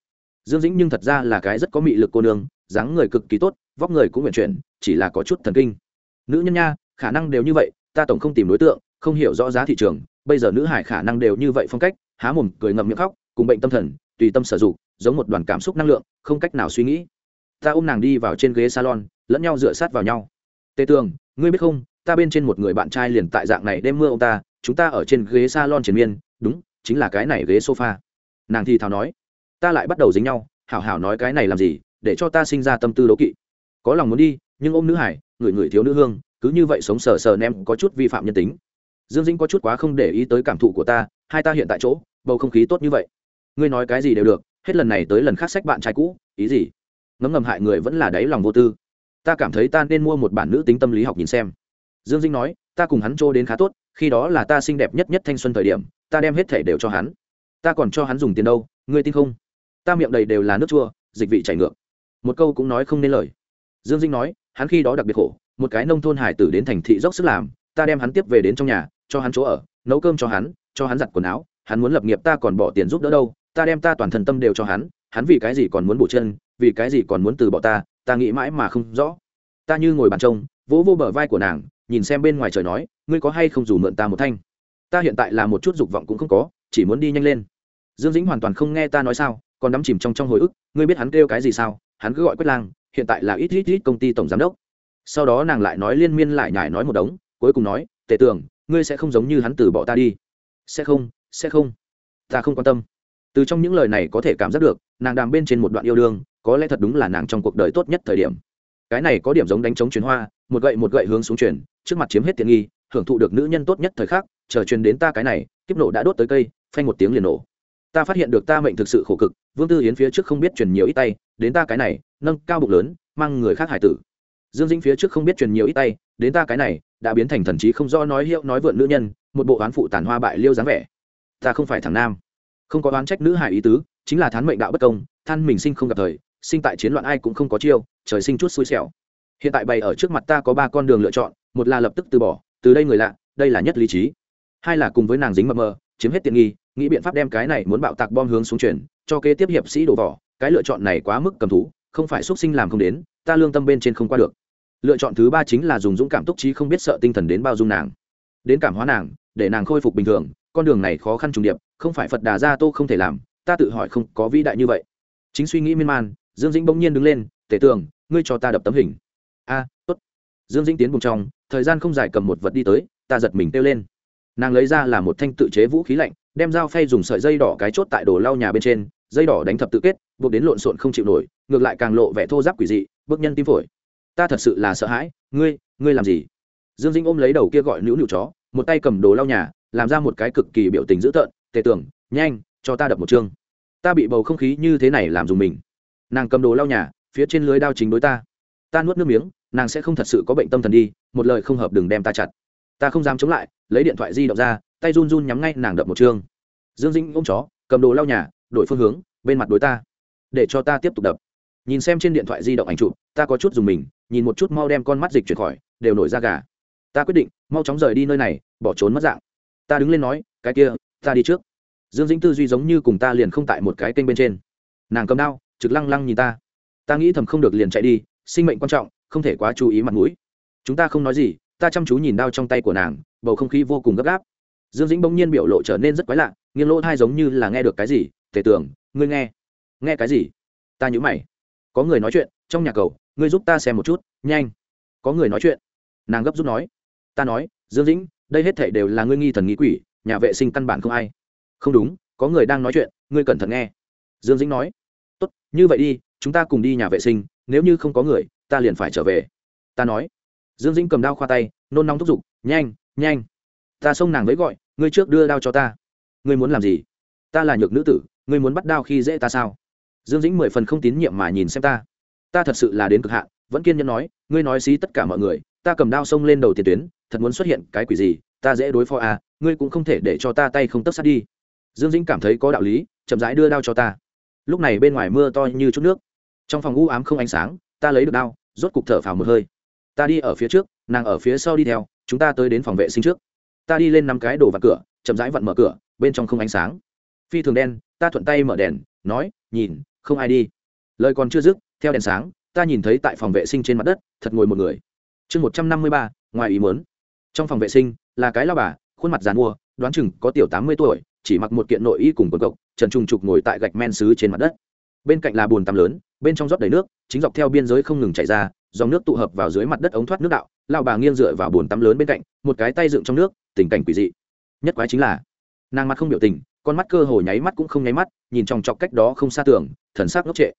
Dương dĩnh nhưng thật ra là cái rất có mị lực cô nương, dáng người cực kỳ tốt, vóc người cũng nguyện chuyển, chỉ là có chút thần kinh. Nữ nhân nha, khả năng đều như vậy, ta tổng không tìm đối tượng, không hiểu rõ giá thị trường, bây giờ nữ hải khả năng đều như vậy phong cách, há mồm cười ngậm miệng khóc, cùng bệnh tâm thần tùy tâm sử dụng, giống một đoàn cảm xúc năng lượng, không cách nào suy nghĩ. Ta ôm nàng đi vào trên ghế salon, lẫn nhau dựa sát vào nhau. Tề tường, ngươi biết không, ta bên trên một người bạn trai liền tại dạng này đêm mưa ông ta, chúng ta ở trên ghế salon triển miên, đúng, chính là cái này ghế sofa. Nàng thì thào nói, ta lại bắt đầu dính nhau, hảo hảo nói cái này làm gì, để cho ta sinh ra tâm tư đố kỵ. Có lòng muốn đi, nhưng ôm nữ hải, người người thiếu nữ hương, cứ như vậy sống sờ sờ nem, có chút vi phạm nhân tính. Dương dĩnh có chút quá không để ý tới cảm thụ của ta, hai ta hiện tại chỗ, bầu không khí tốt như vậy ngươi nói cái gì đều được, hết lần này tới lần khác sách bạn trai cũ, ý gì? Ngấm ngầm hại người vẫn là đáy lòng vô tư. Ta cảm thấy ta nên mua một bản nữ tính tâm lý học nhìn xem. Dương dinh nói, ta cùng hắn trô đến khá tốt, khi đó là ta xinh đẹp nhất nhất thanh xuân thời điểm, ta đem hết thể đều cho hắn. Ta còn cho hắn dùng tiền đâu, ngươi tin không? Ta miệng đầy đều là nước chua, dịch vị chảy ngược. Một câu cũng nói không nên lời. Dương dinh nói, hắn khi đó đặc biệt khổ, một cái nông thôn hải tử đến thành thị dốc sức làm, ta đem hắn tiếp về đến trong nhà, cho hắn chỗ ở, nấu cơm cho hắn cho hắn giặt quần áo, hắn muốn lập nghiệp ta còn bỏ tiền giúp đỡ đâu ta đem ta toàn thần tâm đều cho hắn hắn vì cái gì còn muốn bổ chân, vì cái gì còn muốn từ bỏ ta ta nghĩ mãi mà không rõ. Ta như ngồi bàn trông, vỗ vô bờ vai của nàng, nhìn xem bên ngoài trời nói, ngươi có hay không dù mượn ta một thanh? Ta hiện tại là một chút dục vọng cũng không có, chỉ muốn đi nhanh lên. Dương dĩnh hoàn toàn không nghe ta nói sao, còn đắm chìm trong trong hồi ức, ngươi biết hắn kêu cái gì sao? Hắn cứ gọi quách lang, hiện tại là ít ít ít công ty tổng giám đốc. Sau đó nàng lại nói liên miên lại nhải nói một đống, cuối cùng nói, tề tưởng ngươi sẽ không giống như hắn từ bỏ ta đi. Sẽ không sẽ không. Ta không quan tâm từ trong những lời này có thể cảm giác được nàng đàm bên trên một đoạn yêu đương có lẽ thật đúng là nàng trong cuộc đời tốt nhất thời điểm. Cái này có điểm giống đánh trống chuyến hoa một gậy một gậy hướng xuống chuyển, trước mặt chiếm hết tiện nghi hưởng thụ được nữ nhân tốt nhất thời khắc chờ truyền đến ta cái này kiếp nổ đã đốt tới cây phanh một tiếng liền nổ. Ta phát hiện được ta mệnh thực sự khổ cực vương tư hiến phía trước không biết truyền nhiều ít tay đến ta cái này nâng cao bụng lớn mang người khác hải tử. Dương dĩnh phía trước không biết truyền nhiều ít tay đến ta cái này đã biến thành thần trí không do nói hiệu nói vượn nữ nhân một bộ oán phụ tàn hoa bại liêu dáng vẻ. Ta không phải thằng nam không có oán trách nữ hải ý tứ, chính là thán mệnh đạo bất công, than mình sinh không gặp thời, sinh tại chiến loạn ai cũng không có chiêu, trời sinh chút xui xẻo. Hiện tại bày ở trước mặt ta có ba con đường lựa chọn, một là lập tức từ bỏ, từ đây người lạ, đây là nhất lý trí. Hai là cùng với nàng dính mập mờ, chiếm hết tiện nghi, nghĩ biện pháp đem cái này muốn bạo tạc bom hướng xuống chuyển, cho kế tiếp hiệp sĩ đổ vỏ, cái lựa chọn này quá mức cầm thú, không phải xuất sinh làm không đến, ta lương tâm bên trên không qua được. Lựa chọn thứ ba chính là dùng dũng cảm túc trí không biết sợ tinh thần đến bao dung nàng, đến cảm hóa nàng, để nàng khôi phục bình thường, con đường này khó khăn trùng điệp không phải phật đà gia tô không thể làm, ta tự hỏi không có vĩ đại như vậy. Chính suy nghĩ miên man, dương dĩnh bỗng nhiên đứng lên, tể tường, ngươi cho ta đập tấm hình. A, tốt. Dương dĩnh tiến cùng trong, thời gian không dài cầm một vật đi tới, ta giật mình kêu lên. Nàng lấy ra là một thanh tự chế vũ khí lạnh, đem dao phay dùng sợi dây đỏ cái chốt tại đồ lau nhà bên trên, dây đỏ đánh thập tự kết, buộc đến lộn xộn không chịu nổi, ngược lại càng lộ vẻ thô giáp quỷ dị, bước nhân tim phổi. Ta thật sự là sợ hãi, ngươi ngươi làm gì? Dương dĩnh ôm lấy đầu kia gọi nữu nữu chó, một tay cầm đồ lau nhà, làm ra một cái cực kỳ biểu tình dữ tợn tề tưởng nhanh, cho ta đập một chương. Ta bị bầu không khí như thế này làm dùng mình. Nàng cầm đồ lau nhà, phía trên lưới đao chính đối ta. Ta nuốt nước miếng, nàng sẽ không thật sự có bệnh tâm thần đi, một lời không hợp đừng đem ta chặt. Ta không dám chống lại, lấy điện thoại di động ra, tay run run nhắm ngay nàng đập một chương. Dương dĩnh ôm chó, cầm đồ lau nhà, đổi phương hướng, bên mặt đối ta. Để cho ta tiếp tục đập. Nhìn xem trên điện thoại di động ảnh chụp, ta có chút dùng mình, nhìn một chút mau đem con mắt dịch chuyển khỏi, đều nổi ra gà. Ta quyết định, mau chóng rời đi nơi này, bỏ trốn mất dạng. Ta đứng lên nói, cái kia ta đi trước. Dương dĩnh tư duy giống như cùng ta liền không tại một cái kênh bên trên. Nàng cầm đao, trực lăng lăng nhìn ta. Ta nghĩ thầm không được liền chạy đi, sinh mệnh quan trọng, không thể quá chú ý mặt mũi. Chúng ta không nói gì, ta chăm chú nhìn đao trong tay của nàng, bầu không khí vô cùng gấp gáp. Dương dĩnh bỗng nhiên biểu lộ trở nên rất quái lạ, nghiêng lỗ thai giống như là nghe được cái gì, tề tưởng ngươi nghe. Nghe cái gì? Ta nhớ mày. Có người nói chuyện, trong nhà cầu ngươi giúp ta xem một chút, nhanh. Có người nói chuyện. Nàng gấp rút nói. Ta nói, dương dĩnh, đây hết thể đều là ngươi nghi thần nghĩ quỷ nhà vệ sinh căn bản không ai. Không đúng, có người đang nói chuyện, ngươi cẩn thận nghe. Dương dĩnh nói. Tốt, như vậy đi, chúng ta cùng đi nhà vệ sinh, nếu như không có người, ta liền phải trở về. Ta nói. Dương dĩnh cầm đao khoa tay, nôn nóng thúc giục, nhanh nhanh. Ta xông nàng với gọi, ngươi trước đưa đao cho ta. Ngươi muốn làm gì? Ta là nhược nữ tử, ngươi muốn bắt đao khi dễ ta sao? Dương dĩnh mười phần không tín nhiệm mà nhìn xem ta. Ta thật sự là đến cực hạn. Vẫn kiên nhẫn nói, ngươi nói xí tất cả mọi người, ta cầm đao xông lên đầu tiền tuyến, thật muốn xuất hiện cái quỷ gì ta dễ đối phó à ngươi cũng không thể để cho ta tay không tấp sát đi. Dương dĩnh cảm thấy có đạo lý, chậm rãi đưa đao cho ta. Lúc này bên ngoài mưa to như chút nước. Trong phòng u ám không ánh sáng, ta lấy được đao, rốt cục thở phào một hơi. Ta đi ở phía trước, nàng ở phía sau đi theo, chúng ta tới đến phòng vệ sinh trước. Ta đi lên năm cái đồ vặt cửa, chậm rãi vặn mở cửa, bên trong không ánh sáng. Phi thường đen, ta thuận tay mở đèn, nói, nhìn, không ai đi. Lời còn chưa dứt, theo đèn sáng, ta nhìn thấy tại phòng vệ sinh trên mặt đất, thật ngồi một người. Chương một trăm năm mươi ba, ngoài ý muốn. Trong phòng vệ sinh là cái lao bà, khuôn mặt dàn mua đoán chừng có tiểu tám mươi tuổi, chỉ mặc một kiện nội y cùng quần cộc, trần trung trục ngồi tại gạch men xứ trên mặt đất. Bên cạnh là bồn tắm lớn, bên trong rót đầy nước, chính dọc theo biên giới không ngừng chảy ra, dòng nước tụ hợp vào dưới mặt đất ống thoát nước đạo, lao bà nghiêng dựa vào bồn tắm lớn bên cạnh, một cái tay dựng trong nước, tình cảnh quỷ dị. Nhất quái chính là, nàng mặt không biểu tình, con mắt cơ hồ nháy mắt cũng không nháy mắt, nhìn trong chọc cách đó không xa tường, thần sắc ngốc trệ.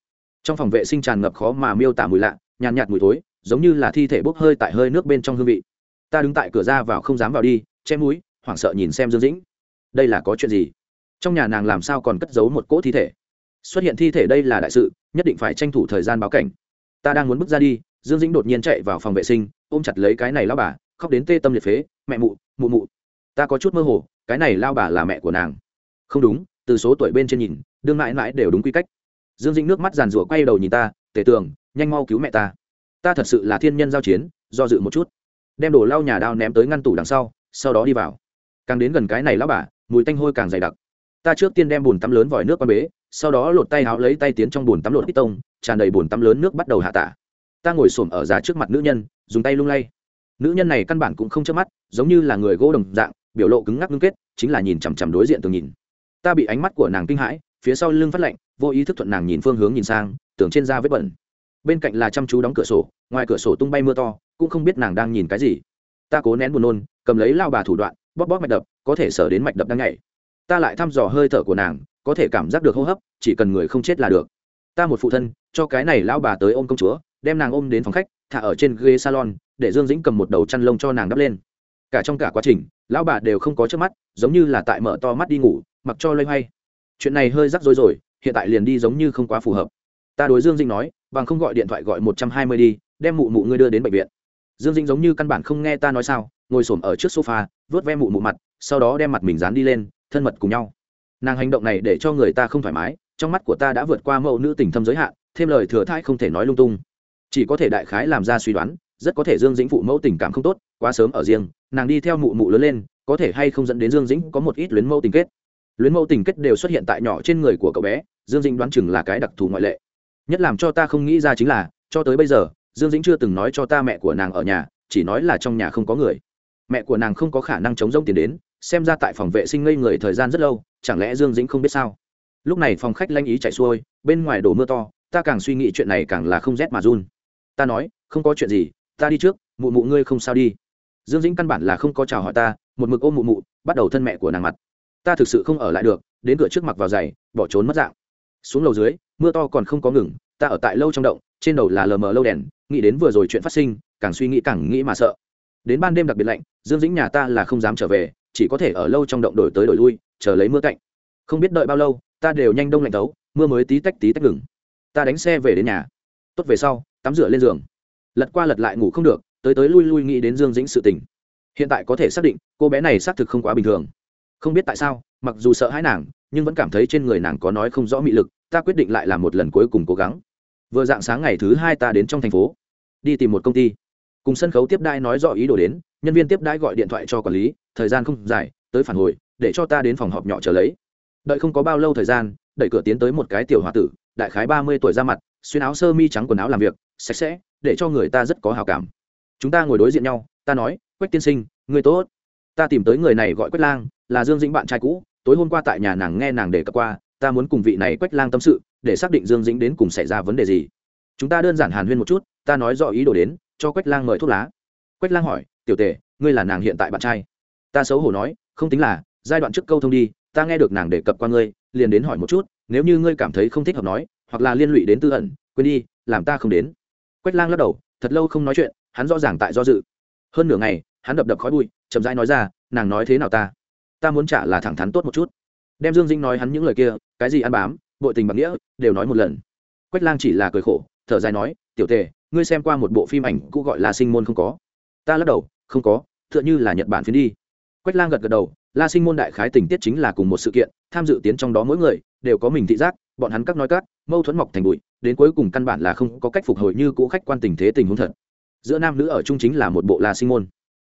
Trong phòng vệ sinh tràn ngập khó mà miêu tả mùi lạ, nhàn nhạt mùi thối, giống như là thi thể bốc hơi tại hơi nước bên trong hương vị ta đứng tại cửa ra vào không dám vào đi, che mũi, hoảng sợ nhìn xem dương dĩnh. Đây là có chuyện gì? Trong nhà nàng làm sao còn cất giấu một cỗ thi thể? Xuất hiện thi thể đây là đại sự, nhất định phải tranh thủ thời gian báo cảnh. Ta đang muốn bước ra đi, dương dĩnh đột nhiên chạy vào phòng vệ sinh, ôm chặt lấy cái này lao bà, khóc đến tê tâm liệt phế, mẹ mụ mụ mụ, ta có chút mơ hồ, cái này lao bà là mẹ của nàng. Không đúng, từ số tuổi bên trên nhìn, đương mãi mãi đều đúng quy cách. Dương dĩnh nước mắt giàn rủa quay đầu nhìn ta, tề tường, nhanh mau cứu mẹ ta. Ta thật sự là thiên nhân giao chiến, do dự một chút đem đồ lau nhà đao ném tới ngăn tủ đằng sau sau đó đi vào. Càng đến gần cái này lao bà, mùi tanh hôi càng dày đặc. Ta trước tiên đem bùn tắm lớn vòi nước qua bế, sau đó lột tay áo lấy tay tiến trong bùn tắm lột ít tông, tràn đầy bùn tắm lớn nước bắt đầu hạ tả. Ta ngồi xổm ở giá trước mặt nữ nhân, dùng tay lung lay. Nữ nhân này căn bản cũng không chớp mắt, giống như là người gỗ đồng dạng, biểu lộ cứng ngắc ngưng kết, chính là nhìn chằm chằm đối diện tường nhìn. Ta bị ánh mắt của nàng kinh hãi, phía sau lưng phát lạnh, vô ý thức thuận nàng nhìn phương hướng nhìn sang tưởng trên da vết bẩn. Bên cạnh là chăm chú đóng cửa sổ, ngoài cửa sổ tung bay mưa to cũng không biết nàng đang nhìn cái gì. Ta cố nén buồn nôn, cầm lấy lao bà thủ đoạn, bóp bóp mạch đập, có thể sở đến mạch đập đang nhảy. Ta lại thăm dò hơi thở của nàng, có thể cảm giác được hô hấp, chỉ cần người không chết là được. Ta một phụ thân, cho cái này lao bà tới ôm công chúa, đem nàng ôm đến phòng khách, thả ở trên ghế salon, để dương dĩnh cầm một đầu chăn lông cho nàng đắp lên. Cả trong cả quá trình, lão bà đều không có trước mắt, giống như là tại mở to mắt đi ngủ, mặc cho loay hoay. Chuyện này hơi rắc rối rồi, hiện tại liền đi giống như không quá phù hợp. Ta đối dương dĩnh nói, bằng không gọi điện thoại gọi một trăm hai mươi đi, đem mụ mụ ngươi đưa đến bệnh viện dương dĩnh giống như căn bản không nghe ta nói sao, ngồi s ổ m ở trước sofa vớt ve mụ mụ mặt, sau đó đem mặt mình dán đi lên, thân mật cùng nhau. Nàng hành động này để cho người ta không thoải mái, trong mắt của ta đã vượt qua mẫu nữ tình thâm giới hạn, thêm lời thừa thãi không thể nói lung tung. Chỉ có thể đại khái làm ra suy đoán, rất có thể dương dĩnh phụ mẫu tình cảm không tốt, quá sớm ở riêng, nàng đi theo mụ mụ lớn lên, có thể hay không dẫn đến dương dĩnh có một ít luyến mẫu tình kết. Luyến mẫu tình kết đều xuất hiện tại nhỏ trên người của cậu bé, dương dĩnh đoán chừng là cái đặc thù ngoại lệ. Nhất làm cho ta không nghĩ ra chính là, cho tới bây giờ dương dĩnh chưa từng nói cho ta mẹ của nàng ở nhà, chỉ nói là trong nhà không có người. Mẹ của nàng không có khả năng chống rông tiền đến, xem ra tại phòng vệ sinh ngây người thời gian rất lâu, chẳng lẽ dương dĩnh không biết sao? Lúc này phòng khách lanh ý chạy xuôi, bên ngoài đổ mưa to, ta càng suy nghĩ chuyện này càng là không rét mà run. Ta nói, không có chuyện gì, ta đi trước, mụ mụ ngươi không sao đi. Dương dĩnh căn bản là không có chào hỏi ta, một mực ôm mụ mụ, bắt đầu thân mẹ của nàng mặt. Ta thực sự không ở lại được, đến cửa trước mặt vào giày, bỏ trốn mất dạng. Xuống lầu dưới, mưa to còn không có ngừng, ta ở tại lâu trong động trên đầu là lờ mờ lâu đèn, nghĩ đến vừa rồi chuyện phát sinh, càng suy nghĩ càng nghĩ mà sợ. Đến ban đêm đặc biệt lạnh, dương dĩnh nhà ta là không dám trở về, chỉ có thể ở lâu trong động đổi tới đổi lui, chờ lấy mưa cạnh. Không biết đợi bao lâu, ta đều nhanh đông lạnh tấu mưa mới tí tách tí tách ngừng. Ta đánh xe về đến nhà. Tốt về sau, tắm rửa lên giường. Lật qua lật lại ngủ không được, tới tới lui lui nghĩ đến dương dĩnh sự tình. Hiện tại có thể xác định, cô bé này xác thực không quá bình thường. Không biết tại sao, mặc dù sợ hãi nàng, nhưng vẫn cảm thấy trên người nàng có nói không rõ mị lực, ta quyết định lại làm một lần cuối cùng cố gắng vừa dạng sáng ngày thứ hai ta đến trong thành phố, đi tìm một công ty. Cùng sân khấu tiếp đai nói rõ ý đồ đến, nhân viên tiếp đai gọi điện thoại cho quản lý, thời gian không dài, tới phản hồi, để cho ta đến phòng họp nhỏ chờ lấy. Đợi không có bao lâu thời gian, đẩy cửa tiến tới một cái tiểu h o a tử, đại khái ba mươi tuổi ra mặt, xuyên áo sơ mi trắng quần áo làm việc, sạch sẽ, để cho người ta rất có hào cảm. Chúng ta ngồi đối diện nhau, ta nói, quách tiên sinh, người tốt. Ta tìm tới người này gọi quách lang, là dương dĩnh bạn trai cũ, tối hôm qua tại nhà nàng nghe nàng đề cập qua ta muốn cùng vị này quách lang tâm sự, để xác định dương dĩnh đến cùng xảy ra vấn đề gì. Chúng ta đơn giản hàn huyên một chút, ta nói rõ ý đồ đến, cho quách lang mời thuốc lá. Quách lang hỏi, tiểu tề ngươi là nàng hiện tại bạn trai? Ta xấu hổ nói, không tính là, giai đoạn trước câu thông đi, ta nghe được nàng đề cập qua ngươi, liền đến hỏi một chút, nếu như ngươi cảm thấy không thích hợp nói, hoặc là liên lụy đến tư ẩn, quên đi, làm ta không đến. Quách lang lắc đầu, thật lâu không nói chuyện, hắn rõ ràng tại do dự. Hơn nửa ngày, hắn đập đập khói bụi, chậm rãi nói ra, nàng nói thế nào ta? Ta muốn trả là thẳng thắn tốt một chút đem dương dinh nói hắn những lời kia, cái gì ăn bám, bội tình bằng nghĩa, đều nói một lần. Quách lang chỉ là cười khổ, thở dài nói, tiểu tề, ngươi xem qua một bộ phim ảnh cũ gọi là sinh môn không có? Ta lắc đầu, không có, tựa như là nhật bản phiến đi. Quách lang gật gật đầu, la sinh môn đại khái tình tiết chính là cùng một sự kiện, tham dự tiến trong đó mỗi người, đều có mình thị giác, bọn hắn các nói cắt mâu thuẫn mọc thành bụi, đến cuối cùng căn bản là không có cách phục hồi như cũ khách quan tình thế tình huống thật. Giữa nam nữ ở chung chính là một bộ la sinh môn.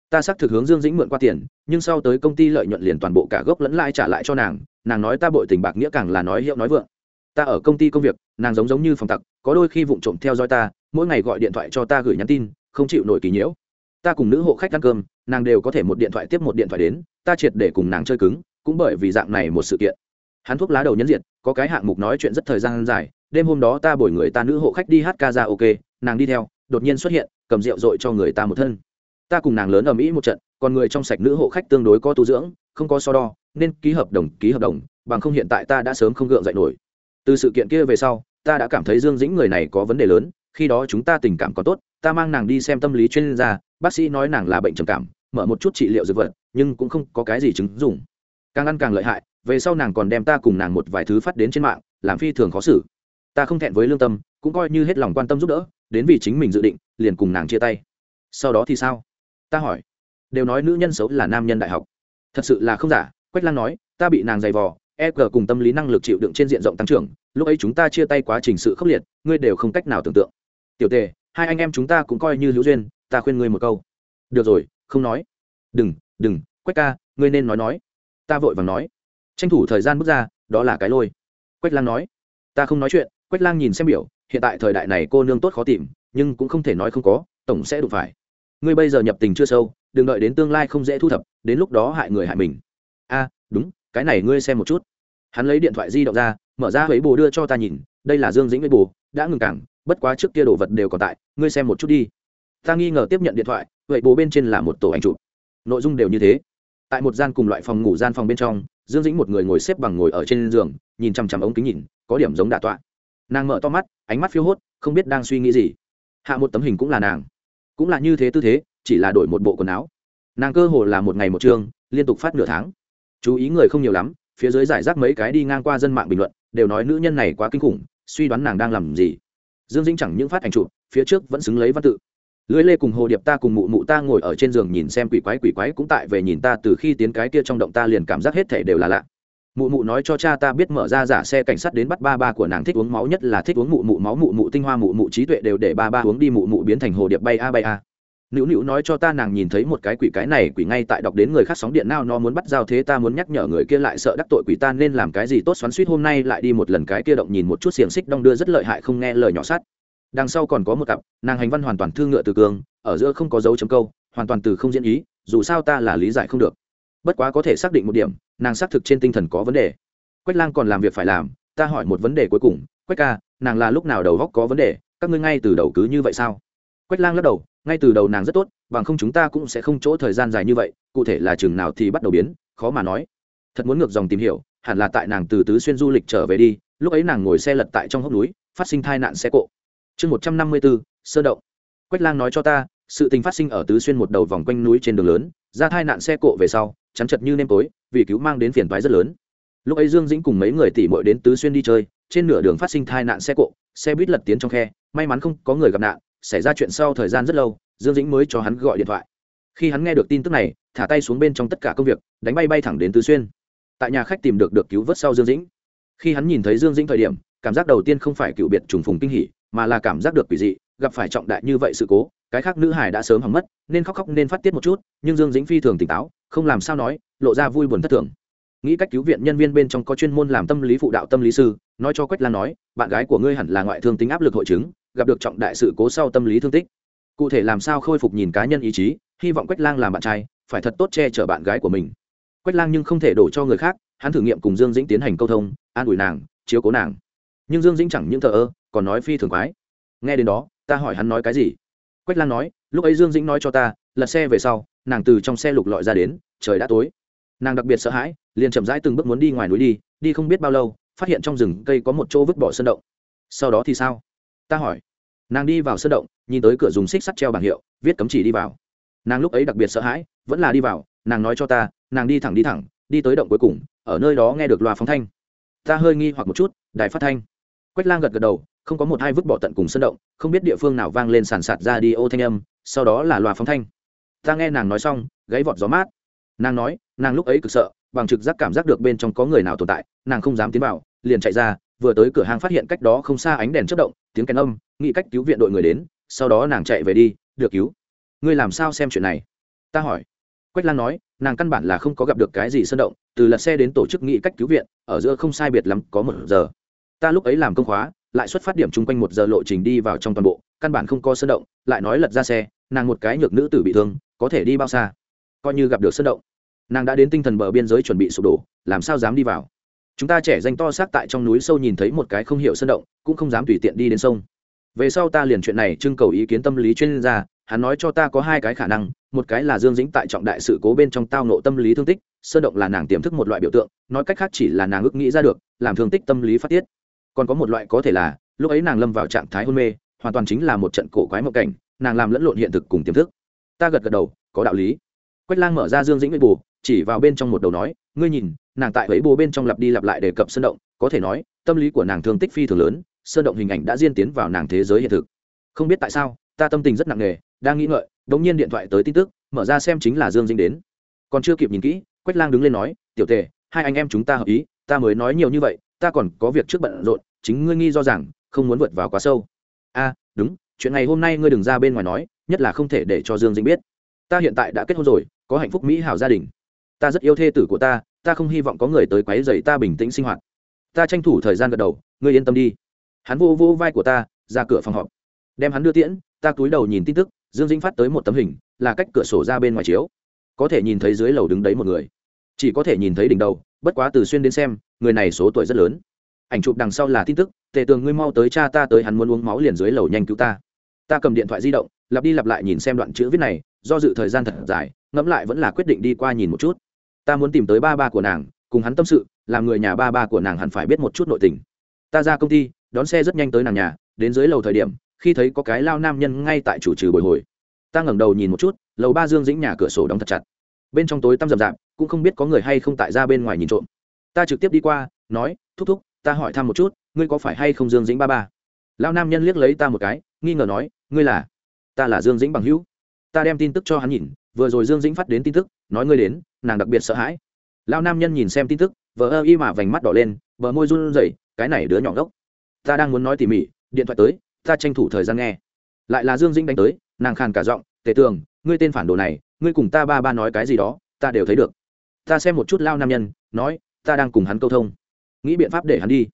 Ta xác thực hướng dương dĩnh mượn qua tiền, nhưng sau tới công ty lợi nhuận liền toàn bộ cả gốc lẫn lãi trả lại cho nàng nàng nói ta bội tình bạc nghĩa càng là nói hiệu nói vượng. Ta ở công ty công việc, nàng giống giống như phòng tặc, có đôi khi vụng trộm theo dõi ta, mỗi ngày gọi điện thoại cho ta gửi nhắn tin, không chịu nổi kỳ nhiễu. Ta cùng nữ hộ khách ăn cơm, nàng đều có thể một điện thoại tiếp một điện thoại đến, ta triệt để cùng nàng chơi cứng, cũng bởi vì dạng này một sự kiện. Hắn thuốc lá đầu nhấn diện có cái hạng mục nói chuyện rất thời gian dài, đêm hôm đó ta bồi người ta nữ hộ khách đi hát ca ra ok nàng đi theo, đột nhiên xuất hiện, cầm rượu dội cho người ta một thân. Ta cùng nàng lớn ở mỹ một trận, còn người trong sạch nữ hộ khách tương đối có tu dưỡng không có so đo, nên ký hợp đồng, ký hợp đồng, bằng không hiện tại ta đã sớm không gượng dậy nổi. Từ sự kiện kia về sau, ta đã cảm thấy dương dĩnh người này có vấn đề lớn, khi đó chúng ta tình cảm có tốt, ta mang nàng đi xem tâm lý chuyên gia, bác sĩ nói nàng là bệnh trầm cảm, mở một chút trị liệu dược vật, nhưng cũng không có cái gì chứng dùng càng ăn càng lợi hại, về sau nàng còn đem ta cùng nàng một vài thứ phát đến trên mạng, làm phi thường khó xử. Ta không thẹn với lương tâm, cũng coi như hết lòng quan tâm giúp đỡ, đến vì chính mình dự định, liền cùng nàng chia tay. Sau đó thì sao? Ta hỏi. Đều nói nữ nhân xấu là nam nhân đại học thật sự là không giả, quách lan nói, ta bị nàng giày vò e g cùng tâm lý năng lực chịu đựng trên diện rộng tăng trưởng, lúc ấy chúng ta chia tay quá trình sự khốc liệt, ngươi đều không cách nào tưởng tượng. Tiểu tề, hai anh em chúng ta cũng coi như hữu duyên, ta khuyên ngươi một câu. Được rồi, không nói. Đừng đừng, quách ca, ngươi nên nói nói. Ta vội vàng nói. Tranh thủ thời gian bước ra, đó là cái lôi. Quách lang nói. Ta không nói chuyện, quách lang nhìn xem biểu, hiện tại thời đại này cô nương tốt khó tìm, nhưng cũng không thể nói không có, tổng sẽ đụng phải ngươi bây giờ nhập tình chưa sâu, đừng đợi đến tương lai không dễ thu thập, đến lúc đó hại người hại mình. A, đúng, cái này ngươi xem một chút. Hắn lấy điện thoại di động ra, mở ra huế bồ đưa cho ta nhìn, đây là dương dĩnh với bồ, đã ngừng cảng, bất quá trước kia đồ vật đều còn tại, ngươi xem một chút đi. Ta nghi ngờ tiếp nhận điện thoại vậy bồ bên trên là một tổ ảnh chụp. Nội dung đều như thế. Tại một gian cùng loại phòng ngủ gian phòng bên trong, dương dĩnh một người ngồi xếp bằng ngồi ở trên giường, nhìn chằm chằm ống kính nhìn, có điểm giống đạ tọa. Nàng mở to mắt, ánh mắt phiêu hốt, không biết đang suy nghĩ gì. Hạ một tấm hình cũng là nàng cũng là như thế tư thế, chỉ là đổi một bộ quần áo. Nàng cơ hồ là một ngày một chương liên tục phát nửa tháng. Chú ý người không nhiều lắm, phía dưới giải rác mấy cái đi ngang qua dân mạng bình luận, đều nói nữ nhân này quá kinh khủng, suy đoán nàng đang làm gì. Dương dĩnh chẳng những phát ảnh chụp, phía trước vẫn xứng lấy văn tự. Lưới lê cùng hồ điệp ta cùng mụ mụ ta ngồi ở trên giường nhìn xem quỷ quái quỷ quái cũng tại về nhìn ta, từ khi tiến cái kia trong động ta liền cảm giác hết thể đều là lạ mụ mụ nói cho cha ta biết mở ra giả xe cảnh sát đến bắt ba ba của nàng thích uống máu nhất là thích uống mụ mụ máu, mụ mụ tinh hoa, mụ mụ trí tuệ đều để ba ba uống đi, mụ mụ biến thành hồ điệp bay a bay a. Nữu nữu nói cho ta nàng nhìn thấy một cái quỷ, cái này quỷ ngay tại đọc đến người khác sóng điện nào, nó muốn bắt giao thế, ta muốn nhắc nhở người kia lại sợ đắc tội quỷ, ta nên làm cái gì? Tốt xoắn suýt hôm nay lại đi một lần, cái kia động nhìn một chút xiềng xích đong đưa rất lợi hại, không nghe lời nhỏ sát. Đằng sau còn có một cặp, nàng hành văn hoàn toàn thương ngựa từ cường, ở giữa không có dấu chấm câu, hoàn toàn từ không diễn ý, dù sao ta là lý giải không được bất quá có thể xác định một điểm, nàng xác thực trên tinh thần có vấn đề. Quách lang còn làm việc phải làm, ta hỏi một vấn đề cuối cùng. Quách ca, nàng là lúc nào đầu góc có vấn đề? Các ngươi ngay từ đầu cứ như vậy sao? Quách lang lắc đầu, ngay từ đầu nàng rất tốt, bằng không chúng ta cũng sẽ không chỗ thời gian dài như vậy, cụ thể là chừng nào thì bắt đầu biến, khó mà nói. Thật muốn ngược dòng tìm hiểu, hẳn là tại nàng từ tứ xuyên du lịch trở về đi, lúc ấy nàng ngồi xe lật tại trong hốc núi, phát sinh tai nạn xe cộ. Chương một trăm năm mươi bốn, sơ động. Quách lang nói cho ta, sự tình phát sinh ở tứ xuyên một đầu vòng quanh núi trên đường lớn, ra tai nạn xe cộ về sau chắn chật như nêm tối, vì cứu mang đến phiền toái rất lớn. Lúc ấy dương dĩnh cùng mấy người tỉ mội đến tứ xuyên đi chơi, trên nửa đường phát sinh tai nạn xe cộ, xe buýt lật tiến trong khe, may mắn không có người gặp nạn, xảy ra chuyện sau thời gian rất lâu, dương dĩnh mới cho hắn gọi điện thoại. Khi hắn nghe được tin tức này, thả tay xuống bên trong tất cả công việc, đánh bay bay thẳng đến tứ xuyên. Tại nhà khách tìm được được cứu vớt sau dương dĩnh. Khi hắn nhìn thấy dương dĩnh thời điểm, cảm giác đầu tiên không phải cựu biệt trùng phùng kinh hỉ, mà là cảm giác được quỷ dị gặp phải trọng đại như vậy sự cố, cái khác nữ hải đã sớm hỏng mất, nên khóc khóc nên phát tiết một chút, nhưng dương dĩnh phi thường tỉnh táo, không làm sao nói, lộ ra vui buồn thất thường. Nghĩ cách cứu viện nhân viên bên trong có chuyên môn làm tâm lý phụ đạo tâm lý sư, nói cho quách lan nói, bạn gái của ngươi hẳn là ngoại thương tính áp lực hội chứng, gặp được trọng đại sự cố sau tâm lý thương tích. Cụ thể làm sao khôi phục nhìn cá nhân ý chí, hy vọng quách lang làm bạn trai, phải thật tốt che chở bạn gái của mình. Quách lang nhưng không thể đổ cho người khác, hắn thử nghiệm cùng dương dĩnh tiến hành câu thông, an ủi nàng, chiếu cố nàng. Nhưng dương dĩnh chẳng những thờ ơ, còn nói phi thường quái. Nghe đến đó ta hỏi hắn nói cái gì? Quách lang nói, lúc ấy dương dĩnh nói cho ta, lật xe về sau, nàng từ trong xe lục lọi ra đến, trời đã tối. Nàng đặc biệt sợ hãi, liền chậm rãi từng bước muốn đi ngoài núi đi đi không biết bao lâu, phát hiện trong rừng cây có một chỗ vứt bỏ sơn động. Sau đó thì sao? Ta hỏi. Nàng đi vào sơn động, nhìn tới cửa dùng xích sắt treo bảng hiệu, viết cấm chỉ đi vào. Nàng lúc ấy đặc biệt sợ hãi, vẫn là đi vào, nàng nói cho ta, nàng đi thẳng đi thẳng, đi tới động cuối cùng, ở nơi đó nghe được loa phóng thanh. Ta hơi nghi hoặc một chút, đài phát thanh. Quách lang gật gật đầu không có một hai vứt bỏ tận cùng sơn động, không biết địa phương nào vang lên sàn sạt ra đi ô thanh âm, sau đó là loa phóng thanh. Ta nghe nàng nói xong, gáy vọt gió mát. Nàng nói, nàng lúc ấy cực sợ, bằng trực giác cảm giác được bên trong có người nào tồn tại, nàng không dám tiến vào, liền chạy ra, vừa tới cửa hàng phát hiện cách đó không xa ánh đèn chất động, tiếng kèn âm, nghĩ cách cứu viện đội người đến, sau đó nàng chạy về đi, được cứu. Ngươi làm sao xem chuyện này? Ta hỏi. Quách lan nói, nàng căn bản là không có gặp được cái gì sơn động, từ lật xe đến tổ chức nghĩ cách cứu viện, ở giữa không sai biệt lắm có một giờ. Ta lúc ấy làm công khóa lại xuất phát điểm chung quanh một giờ lộ trình đi vào trong toàn bộ, căn bản không có sơn động, lại nói lật ra xe, nàng một cái nhược nữ tử bị thương, có thể đi bao xa? Coi như gặp được sơn động. Nàng đã đến tinh thần bờ biên giới chuẩn bị sụp đổ, làm sao dám đi vào? Chúng ta trẻ danh to xác tại trong núi sâu nhìn thấy một cái không hiểu sơn động, cũng không dám tùy tiện đi đến sông. Về sau ta liền chuyện này trưng cầu ý kiến tâm lý chuyên gia, hắn nói cho ta có hai cái khả năng, một cái là dương dĩnh tại trọng đại sự cố bên trong tao nộ tâm lý thương tích, sơn động là nàng tiềm thức một loại biểu tượng, nói cách khác chỉ là nàng ước nghĩ ra được, làm thương tích tâm lý phát tiết còn có một loại có thể là, lúc ấy nàng lâm vào trạng thái hôn mê, hoàn toàn chính là một trận cổ quái mộng cảnh, nàng làm lẫn lộn hiện thực cùng tiềm thức. Ta gật gật đầu, có đạo lý. Quách lang mở ra dương dĩnh với bù, chỉ vào bên trong một đầu nói, ngươi nhìn, nàng tại ấy bù bên trong lặp đi lặp lại đề cập sơn động, có thể nói, tâm lý của nàng thương tích phi thường lớn, sơn động hình ảnh đã diên tiến vào nàng thế giới hiện thực. Không biết tại sao, ta tâm tình rất nặng nề, đang nghĩ ngợi, đống nhiên điện thoại tới tin tức, mở ra xem chính là dương dĩnh đến. Còn chưa kịp nhìn kỹ, quách lang đứng lên nói, tiểu tề, hai anh em chúng ta hợp ý ta mới nói nhiều như vậy, ta còn có việc trước bận rộn, chính ngươi nghi do rằng, không muốn vượt vào quá sâu. A đúng, chuyện này hôm nay ngươi đừng ra bên ngoài nói, nhất là không thể để cho dương dĩnh biết. Ta hiện tại đã kết hôn rồi, có hạnh phúc mỹ hảo gia đình. Ta rất yêu thê tử của ta ta không hy vọng có người tới quấy dày ta bình tĩnh sinh hoạt. Ta tranh thủ thời gian gật đầu, ngươi yên tâm đi. Hắn vô vô vai của ta, ra cửa phòng họp. Đem hắn đưa tiễn, ta cúi đầu nhìn tin tức, dương dĩnh phát tới một tấm hình, là cách cửa sổ ra bên ngoài chiếu. Có thể nhìn thấy dưới lầu đứng đấy một người. Chỉ có thể nhìn thấy đỉnh đầu bất quá từ xuyên đến xem, người này số tuổi rất lớn. Ảnh chụp đằng sau là tin tức, tề tường ngươi mau tới cha ta tới, hắn muốn uống máu liền dưới lầu nhanh cứu ta. Ta cầm điện thoại di động, lặp đi lặp lại nhìn xem đoạn chữ viết này, do dự thời gian thật dài, ngẫm lại vẫn là quyết định đi qua nhìn một chút. Ta muốn tìm tới ba ba của nàng, cùng hắn tâm sự, làm người nhà ba ba của nàng hẳn phải biết một chút nội tình. Ta ra công ty, đón xe rất nhanh tới nàng nhà, đến dưới lầu thời điểm, khi thấy có cái lao nam nhân ngay tại chủ trừ bồi hồi. Ta ngẩng đầu nhìn một chút, lầu ba dương dĩnh nhà cửa sổ đóng thật chặt. Bên trong tối tăm rậm rạp cũng không biết có người hay không tại ra bên ngoài nhìn trộm. Ta trực tiếp đi qua, nói, thúc thúc, ta hỏi thăm một chút, ngươi có phải hay không dương dĩnh ba ba? Lao nam nhân liếc lấy ta một cái, nghi ngờ nói, ngươi là? Ta là dương dĩnh bằng hữu. Ta đem tin tức cho hắn nhìn, vừa rồi dương dĩnh phát đến tin tức, nói ngươi đến, nàng đặc biệt sợ hãi. Lao nam nhân nhìn xem tin tức, vờ ơ y mà vành mắt đỏ lên, bờ môi run rẩy, cái này đứa nhỏ gốc ta đang muốn nói tỉ mỉ, điện thoại tới, ta tranh thủ thời gian nghe. Lại là dương dĩnh đánh tới, nàng khàn cả giọng, tề tường, ngươi tên phản đồ này, ngươi cùng ta ba ba nói cái gì đó, ta đều thấy được ta xem một chút lao nam nhân, nói, ta đang cùng hắn câu thông. Nghĩ biện pháp để hắn đi.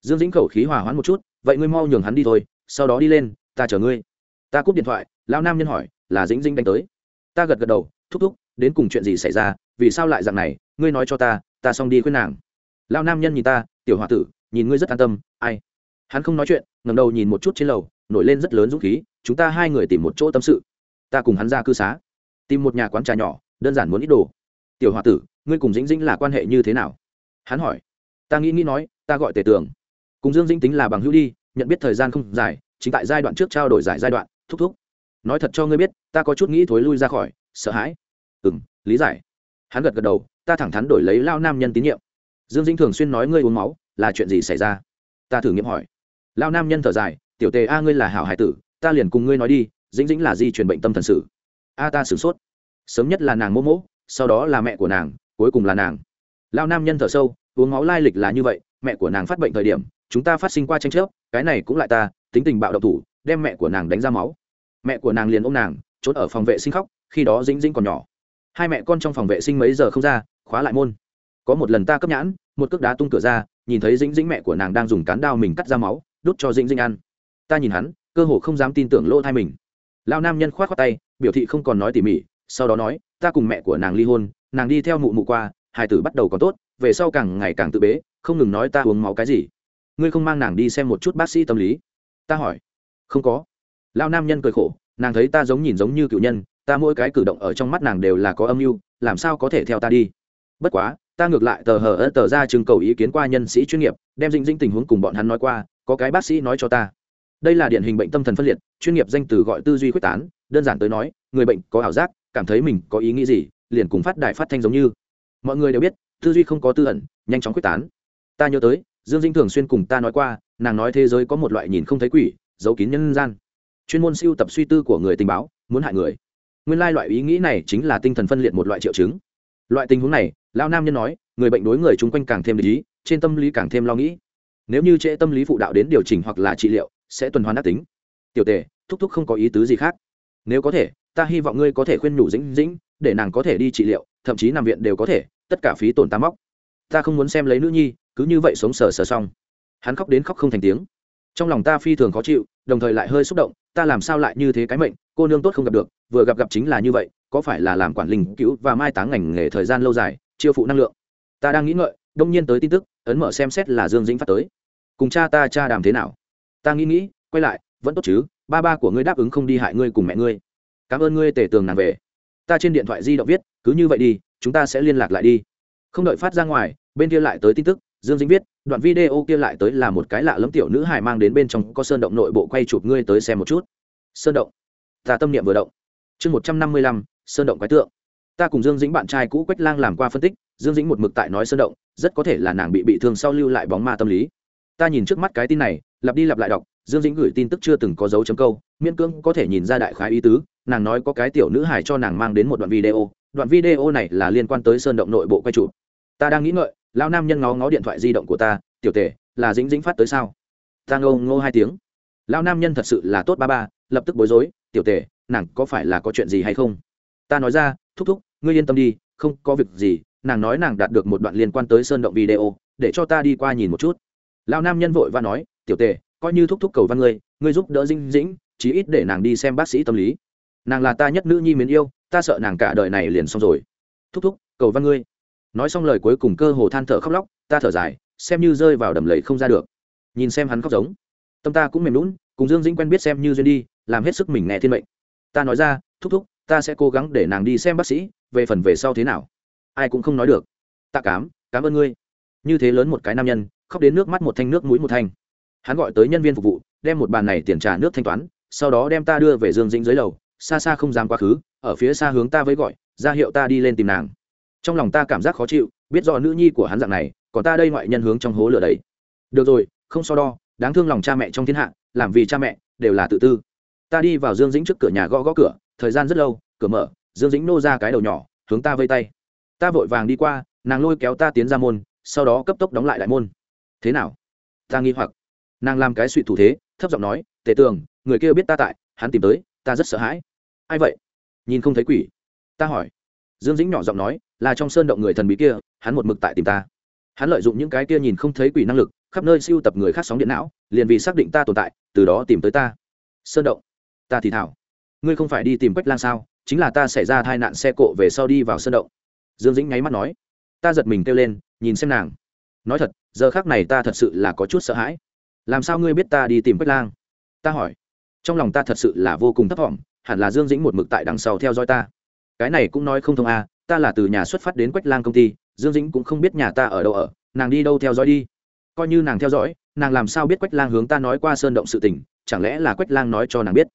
Dương dĩnh khẩu khí hòa hoãn một chút, vậy ngươi mau nhường hắn đi thôi, sau đó đi lên, ta chở ngươi. Ta cúp điện thoại, lao nam nhân hỏi, là dĩnh dĩnh đánh tới. Ta gật gật đầu, thúc thúc, đến cùng chuyện gì xảy ra, vì sao lại dạng này, ngươi nói cho ta ta xong đi khuyên nàng. Lao nam nhân nhìn ta, tiểu h o a tử, nhìn ngươi rất an tâm, ai? Hắn không nói chuyện ngầm đầu nhìn một chút trên lầu, nổi lên rất lớn dũng khí, chúng ta hai người tìm một chỗ tâm sự. Ta cùng hắn ra cư xá, tìm một nhà quán trà nhỏ, đơn giản muốn ít đồ tiểu h o a tử, ngươi cùng dĩnh dĩnh là quan hệ như thế nào? Hắn hỏi. Ta nghĩ nghĩ nói, ta gọi tề tường. Cùng dương dĩnh tính là bằng hữu đi, nhận biết thời gian không dài, chính tại giai đoạn trước trao đổi giải giai đoạn, thúc thúc. Nói thật cho ngươi biết, ta có chút nghĩ thối lui ra khỏi, sợ hãi. Ừ m lý giải. Hắn gật gật đầu, ta thẳng thắn đổi lấy lao nam nhân tín nhiệm. Dương dĩnh thường xuyên nói ngươi uống máu, là chuyện gì xảy ra? Ta thử nghiệm hỏi. Lao nam nhân thở dài, tiểu tề a ngươi là hảo hải tử, ta liền cùng ngươi nói đi, dĩnh dĩnh là di truyền bệnh tâm thần sử a ta sửng sốt. Sớm nhất là nàng mô mỗ sau đó là mẹ của nàng, cuối cùng là nàng. Lao nam nhân thở sâu, uống máu lai lịch là như vậy, mẹ của nàng phát bệnh thời điểm, chúng ta phát sinh qua tranh chấp, cái này cũng lại ta, tính tình bạo độc thủ, đem mẹ của nàng đánh ra máu. Mẹ của nàng liền ôm nàng trốn ở phòng vệ sinh khóc, khi đó dĩnh dĩnh còn nhỏ. Hai mẹ con trong phòng vệ sinh mấy giờ không ra, khóa lại môn. Có một lần ta cấp nhãn, một cước đá tung cửa ra, nhìn thấy dĩnh dĩnh mẹ của nàng đang dùng cán đao mình cắt ra máu, đút cho dĩnh dĩnh ăn. Ta nhìn hắn, cơ hồ không dám tin tưởng lỗ thai mình. Lao nam nhân k h o á t khoác tay, biểu thị không còn nói tỉ mỉ sau đó nói, ta cùng mẹ của nàng ly hôn, nàng đi theo mụ mụ qua hải tử bắt đầu còn tốt, về sau càng ngày càng tự bế, không ngừng nói ta uống máu cái gì. Ngươi không mang nàng đi xem một chút bác sĩ tâm lý. Ta hỏi. Không có. Lao nam nhân cười khổ, nàng thấy ta giống nhìn giống như cựu nhân, ta mỗi cái cử động ở trong mắt nàng đều là có âm mưu, làm sao có thể theo ta đi? Bất quá, ta ngược lại tờ hờ ớt tờ ra chừng cầu ý kiến qua nhân sĩ chuyên nghiệp, đem dinh dinh tình huống cùng bọn hắn nói qua, có cái bác sĩ nói cho ta. Đây là điển hình bệnh tâm thần phân liệt, chuyên nghiệp danh từ gọi tư duy quyết tán, đơn giản tới nói, người bệnh có ảo giác cảm thấy mình có ý nghĩ gì liền cùng phát đài phát thanh giống như. Mọi người đều biết tư duy không có tư ẩn nhanh chóng quyết tán. Ta nhớ tới dương dinh thường xuyên cùng ta nói qua nàng nói thế giới có một loại nhìn không thấy quỷ giấu kín nhân gian. Chuyên môn siêu tập suy tư của người tình báo muốn hại người. Nguyên lai loại ý nghĩ này chính là tinh thần phân liệt một loại triệu chứng. Loại tình huống này lao nam nhân nói người bệnh đối người chung quanh càng thêm lý, trên tâm lý càng thêm lo nghĩ. Nếu như trễ tâm lý phụ đạo đến điều chỉnh hoặc là trị liệu sẽ tuần hoàn đắc tính. Tiểu tề thúc thúc không có ý tứ gì khác. Nếu có thể ta hy vọng ngươi có thể khuyên nhủ dĩnh dĩnh, để nàng có thể đi trị liệu, thậm chí nằm viện đều có thể, tất cả phí tổn ta móc. Ta không muốn xem lấy nữ nhi, cứ như vậy sống sờ sờ xong. Hắn khóc đến khóc không thành tiếng. Trong lòng ta phi thường khó chịu, đồng thời lại hơi xúc động, ta làm sao lại như thế cái mệnh, cô nương tốt không gặp được, vừa gặp gặp chính là như vậy, có phải là làm quản linh cứu và mai táng ngành nghề thời gian lâu dài, chiêu phụ năng lượng. Ta đang nghĩ ngợi, đông nhiên tới tin tức, ấn mở xem xét là dương dĩnh phát tới. Cùng cha ta cha đàm thế nào? Ta nghĩ nghĩ, quay lại, vẫn tốt chứ, ba ba của ngươi đáp ứng không đi hại ngươi cùng mẹ ngươi cảm ơn ngươi tể tường nàng về. Ta trên điện thoại di động viết, cứ như vậy đi, chúng ta sẽ liên lạc lại đi. Không đợi phát ra ngoài, bên kia lại tới tin tức, dương dĩnh viết, đoạn video kia lại tới là một cái lạ lẫm tiểu nữ hài mang đến bên trong có sơn động nội bộ quay chụp ngươi tới xem một chút. Sơn động. Ta tâm niệm vừa động. Chương một trăm năm mươi lăm, sơn động quái tượng. Ta cùng dương dĩnh bạn trai cũ quách lang làm qua phân tích, dương dĩnh một mực tại nói sơn động, rất có thể là nàng bị bị thương sau lưu lại bóng ma tâm lý. Ta nhìn trước mắt cái tin này, lặp đi lặp lại đọc dương dĩnh gửi tin tức chưa từng có dấu chấm câu, miễn cưỡng có thể nhìn ra đại khái ý tứ, nàng nói có cái tiểu nữ hải cho nàng mang đến một đoạn video đoạn video này là liên quan tới sơn động nội bộ quay chụp. Ta đang nghĩ ngợi lao nam nhân ngó ngó điện thoại di động của ta, tiểu tể, là dĩnh dĩnh phát tới sao? Ta ngô ngô hai tiếng. Lao nam nhân thật sự là tốt ba ba, lập tức bối rối, tiểu tể, nàng có phải là có chuyện gì hay không? Ta nói ra, thúc thúc, ngươi yên tâm đi, không có việc gì. Nàng nói nàng đạt được một đoạn liên quan tới sơn động video, để cho ta đi qua nhìn một chút. Lao nam nhân vội và nói, tiểu tề coi như thúc thúc cầu văn ngươi ngươi giúp đỡ dinh dĩnh, chí ít để nàng đi xem bác sĩ tâm lý. Nàng là ta nhất nữ nhi mến yêu, ta sợ nàng cả đời này liền xong rồi. Thúc thúc, cầu văn ngươi. Nói xong lời cuối cùng cơ hồ than thở khóc lóc, ta thở dài, xem như rơi vào đầm lầy không ra được. Nhìn xem hắn khóc giống. Tâm ta cũng mềm lún cùng dương dĩnh quen biết xem như duyên đi, làm hết sức mình nghe thiên mệnh. Ta nói ra, thúc thúc, ta sẽ cố gắng để nàng đi xem bác sĩ, về phần về sau thế nào? Ai cũng không nói được. Ta cám, cảm ơn ngươi. Như thế lớn một cái nam nhân, khóc đến nước mắt một thanh, nước mũi một thanh hắn gọi tới nhân viên phục vụ, đem một bàn này tiền trả nước thanh toán, sau đó đem ta đưa về dương dĩnh dưới lầu, xa xa không dám quá khứ, ở phía xa hướng ta với gọi, ra hiệu ta đi lên tìm nàng. Trong lòng ta cảm giác khó chịu, biết do nữ nhi của hắn dạng này, còn ta đây ngoại nhân hướng trong hố lửa đấy được rồi, không so đo, đáng thương lòng cha mẹ trong thiên hạ, làm vì cha mẹ, đều là tự tư. Ta đi vào dương dĩnh trước cửa nhà gõ gõ cửa, thời gian rất lâu, cửa mở, dương dĩnh nô ra cái đầu nhỏ, hướng ta vây tay. Ta vội vàng đi qua, nàng lôi kéo ta tiến ra môn, sau đó cấp tốc đóng lại đại môn. Thế nào? Ta nghi hoặc nàng làm cái suy thủ thế, thấp giọng nói, tề tường, người kia biết ta tại, hắn tìm tới, ta rất sợ hãi. Ai vậy? Nhìn không thấy quỷ. Ta hỏi. Dương dĩnh nhỏ giọng nói, là trong sơn động người thần bí kia, hắn một mực tại tìm ta. Hắn lợi dụng những cái kia nhìn không thấy quỷ năng lực, khắp nơi siêu tập người khác sóng điện não, liền vì xác định ta tồn tại, từ đó tìm tới ta. Sơn động? Ta thì thảo. Ngươi không phải đi tìm quách lang sao? Chính là ta xảy ra tai nạn xe cộ về sau đi vào sơn động. Dương dĩnh nháy mắt nói. Ta giật mình kêu lên, nhìn xem nàng. Nói thật, giờ khác này ta thật sự là có chút sợ hãi làm sao ngươi biết ta đi tìm quách lang? Ta hỏi. Trong lòng ta thật sự là vô cùng thấp thỏm hẳn là dương dĩnh một mực tại đằng sau theo dõi ta. Cái này cũng nói không thông a à, ta là từ nhà xuất phát đến quách lang công ty dương dĩnh cũng không biết nhà ta ở đâu ở nàng đi đâu theo dõi đi. Coi như nàng theo dõi nàng làm sao biết quách lang hướng ta nói qua sơn động sự tình chẳng lẽ là quách lang nói cho nàng biết?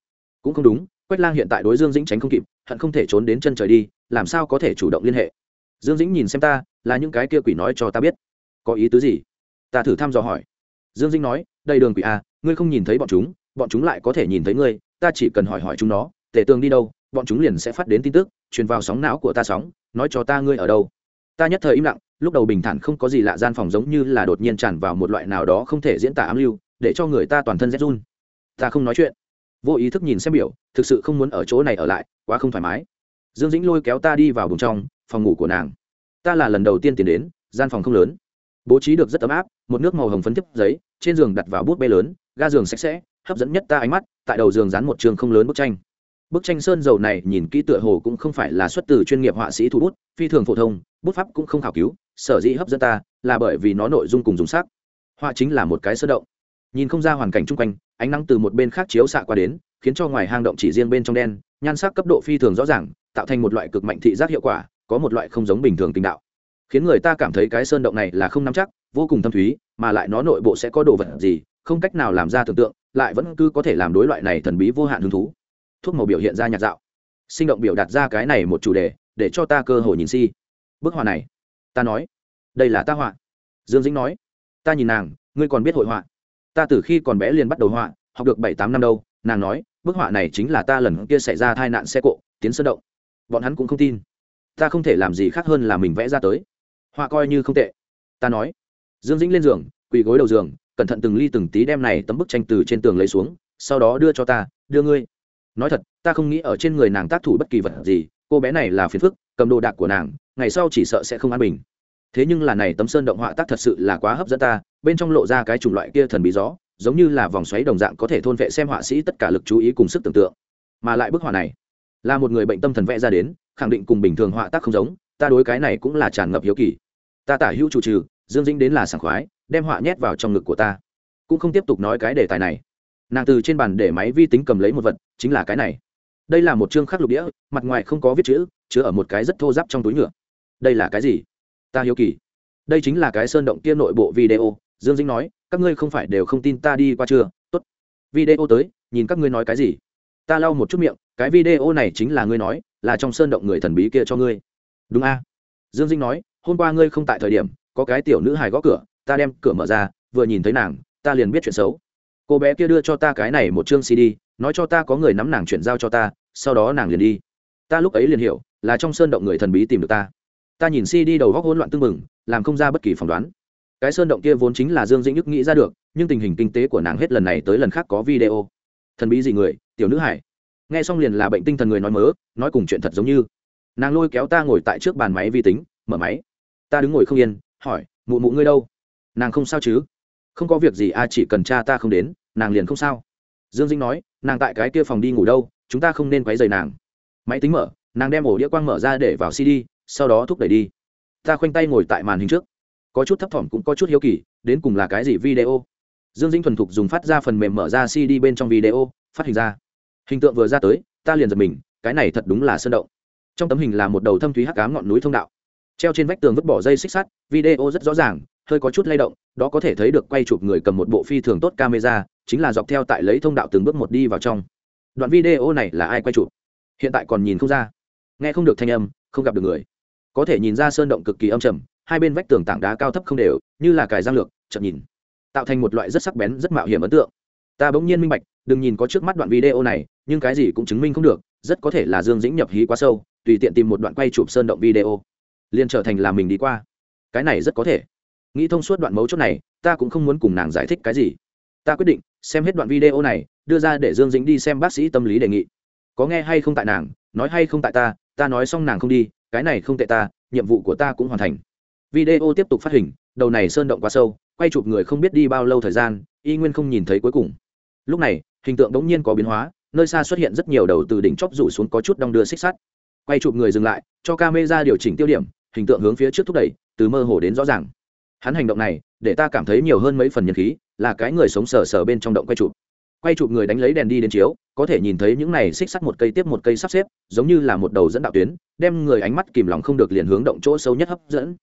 Cũng không đúng quách lang hiện tại đối dương dĩnh tránh không kịp hận không thể trốn đến chân trời đi làm sao có thể chủ động liên hệ? Dương dĩnh nhìn xem ta là những cái kia quỷ nói cho ta biết. Có ý tứ gì? Ta thử thăm dò hỏi. Dương dĩnh nói đây đường quỷ a à, ngươi không nhìn thấy bọn chúng bọn chúng lại có thể nhìn thấy ngươi ta chỉ cần hỏi hỏi chúng nó tể tường đi đâu bọn chúng liền sẽ phát đến tin tức truyền vào sóng não của ta sóng nói cho ta ngươi ở đâu. Ta nhất thời im lặng lúc đầu bình thản không có gì lạ gian phòng giống như là đột nhiên tràn vào một loại nào đó không thể diễn tả ám lưu để cho người ta toàn thân rét run. Ta không nói chuyện. Vô ý thức nhìn xem biểu thực sự không muốn ở chỗ này ở lại quá không thoải mái. Dương dĩnh lôi kéo ta đi vào vùng trong phòng ngủ của nàng. Ta là lần đầu tiên tiến đến gian phòng không lớn bố trí được rất ấm áp, một nước màu hồng phấn tiếp giấy, trên giường đặt vào bút bê lớn, ga giường sạch sẽ, hấp dẫn nhất ta ánh mắt, tại đầu giường dán một trường không lớn bức tranh. Bức tranh sơn dầu này nhìn kỹ tựa hồ cũng không phải là xuất từ chuyên nghiệp họa sĩ thủ bút, phi thường phổ thông, bút pháp cũng không khảo cứu, sở dĩ hấp dẫn ta là bởi vì nó nội dung cùng dùng sắc. Họa chính là một cái sơ động. Nhìn không ra hoàn cảnh chung quanh, ánh nắng từ một bên khác chiếu xạ qua đến, khiến cho ngoài hang động chỉ riêng bên trong đen, nhan sắc cấp độ phi thường rõ ràng, tạo thành một loại cực mạnh thị giác hiệu quả, có một loại không giống bình thường tình đạo khiến người ta cảm thấy cái sơn động này là không nắm chắc, vô cùng thâm thúy, mà lại nó nội bộ sẽ có đồ vật gì, không cách nào làm ra tưởng tượng, lại vẫn cứ có thể làm đối loại này thần bí vô hạn hứng thú. Thuốc màu biểu hiện ra nhạt dạo. Sinh động biểu đạt ra cái này một chủ đề, để cho ta cơ hội nhìn si. Bức họa này, ta nói, đây là ta họa. Dương dĩnh nói, ta nhìn nàng, ngươi còn biết hội họa. Ta từ khi còn bé liền bắt đầu họa, học được bảy tám năm đâu, nàng nói, bức họa này chính là ta lần kia xảy ra tai nạn xe cộ, tiến sơn động. Bọn hắn cũng không tin. Ta không thể làm gì khác hơn là mình vẽ ra tới họa coi như không tệ. Ta nói, dương dĩnh lên giường, quỳ gối đầu giường, cẩn thận từng ly từng tí đem này tấm bức tranh từ trên tường lấy xuống, sau đó đưa cho ta, đưa ngươi. Nói thật, ta không nghĩ ở trên người nàng tác thủ bất kỳ vật gì, cô bé này là phiền phức, cầm đồ đạc của nàng, ngày sau chỉ sợ sẽ không an bình. Thế nhưng là này tấm sơn động họa tác thật sự là quá hấp dẫn ta, bên trong lộ ra cái chủng loại kia thần bí gió, giống như là vòng xoáy đồng dạng có thể thôn vệ xem họa sĩ tất cả lực chú ý cùng sức tưởng tượng. Mà lại bức họa này, là một người bệnh tâm thần vẽ ra đến, khẳng định cùng bình thường họa tác không giống, ta đối cái này cũng là tràn ngập hiếu kỳ ta tả hữu chủ trừ, dương dĩnh đến là sảng khoái, đem họa nhét vào trong ngực của ta. Cũng không tiếp tục nói cái đề tài này. Nàng từ trên bàn để máy vi tính cầm lấy một vật, chính là cái này. Đây là một chương khắc lục đĩa, mặt ngoài không có viết chữ, chứa ở một cái rất thô giáp trong túi nhựa. Đây là cái gì? Ta hiếu kỳ. Đây chính là cái sơn động kia nội bộ video, dương dĩnh nói, các ngươi không phải đều không tin ta đi qua chưa? Tốt. Video tới, nhìn các ngươi nói cái gì. Ta lau một chút miệng, cái video này chính là ngươi nói, là trong sơn động người thần bí kia cho ngươi. Đúng a. Dương dĩnh nói hôm qua ngươi không tại thời điểm, có cái tiểu nữ hài gõ cửa, ta đem cửa mở ra, vừa nhìn thấy nàng, ta liền biết chuyện xấu. Cô bé kia đưa cho ta cái này một chương cd, nói cho ta có người nắm nàng chuyển giao cho ta, sau đó nàng liền đi. Ta lúc ấy liền hiểu, là trong sơn động người thần bí tìm được ta. Ta nhìn cd đầu góc hỗn loạn tưng mừng làm không ra bất kỳ phỏng đoán. Cái sơn động kia vốn chính là dương dĩnh nhức nghĩ ra được, nhưng tình hình kinh tế của nàng hết lần này tới lần khác có video. Thần bí gì người, tiểu nữ hải nghe xong liền là bệnh tinh thần người nói mớ, nói cùng chuyện thật giống như. Nàng lôi kéo ta ngồi tại trước bàn máy vi tính, mở máy ta đứng ngồi không yên, hỏi, mụ mụ ngươi đâu? Nàng không sao chứ? Không có việc gì a chỉ cần cha ta không đến, nàng liền không sao. Dương dinh nói, nàng tại cái kia phòng đi ngủ đâu, chúng ta không nên quấy rầy nàng. Máy tính mở, nàng đem ổ đĩa quang mở ra để vào cd, sau đó thúc đẩy đi. Ta khoanh tay ngồi tại màn hình trước. Có chút thấp thỏm cũng có chút hiếu kỳ, đến cùng là cái gì video? Dương dinh thuần thục dùng phát ra phần mềm mở ra cd bên trong video, phát hình ra. Hình tượng vừa ra tới, ta liền giật mình, cái này thật đúng là sơn động. Trong tấm hình là một đầu thâm thúy hắc cám ngọn núi thông đạo treo trên vách tường vứt bỏ dây xích sắt, video rất rõ ràng, hơi có chút lay động, đó có thể thấy được quay chụp người cầm một bộ phi thường tốt camera, chính là dọc theo tại lấy thông đạo từng bước một đi vào trong. Đoạn video này là ai quay chụp? Hiện tại còn nhìn không ra. Nghe không được thanh âm, không gặp được người. Có thể nhìn ra sơn động cực kỳ âm trầm, hai bên vách tường tảng đá cao thấp không đều, như là cài giang lược, chậm nhìn. Tạo thành một loại rất sắc bén, rất mạo hiểm ấn tượng. Ta bỗng nhiên minh bạch, đừng nhìn có trước mắt đoạn video này, nhưng cái gì cũng chứng minh không được, rất có thể là dương dĩnh nhập hí quá sâu, tùy tiện tìm một đoạn quay chụp sơn động video liền trở thành là mình đi qua. Cái này rất có thể. Nghĩ thông suốt đoạn mấu chốt này, ta cũng không muốn cùng nàng giải thích cái gì. Ta quyết định, xem hết đoạn video này, đưa ra để dương dĩnh đi xem bác sĩ tâm lý đề nghị. Có nghe hay không tại nàng, nói hay không tại ta ta nói xong nàng không đi, cái này không tệ ta, nhiệm vụ của ta cũng hoàn thành. Video tiếp tục phát hình, đầu này sơn động quá sâu, quay chụp người không biết đi bao lâu thời gian, y nguyên không nhìn thấy cuối cùng. Lúc này, hình tượng đống nhiên có biến hóa, nơi xa xuất hiện rất nhiều đầu từ đỉnh chóp rủ xuống có chút đong đưa xích sắt. Quay chụp người dừng lại, cho camera điều chỉnh tiêu điểm hình tượng hướng phía trước thúc đẩy, từ mơ hồ đến rõ ràng. Hắn hành động này, để ta cảm thấy nhiều hơn mấy phần nhân khí, là cái người sống sờ sờ bên trong động quay chụp. Quay chụp người đánh lấy đèn đi đến chiếu, có thể nhìn thấy những này xích sắt một cây tiếp một cây sắp xếp, giống như là một đầu dẫn đạo tuyến, đem người ánh mắt kìm lòng không được liền hướng động chỗ sâu nhất hấp dẫn.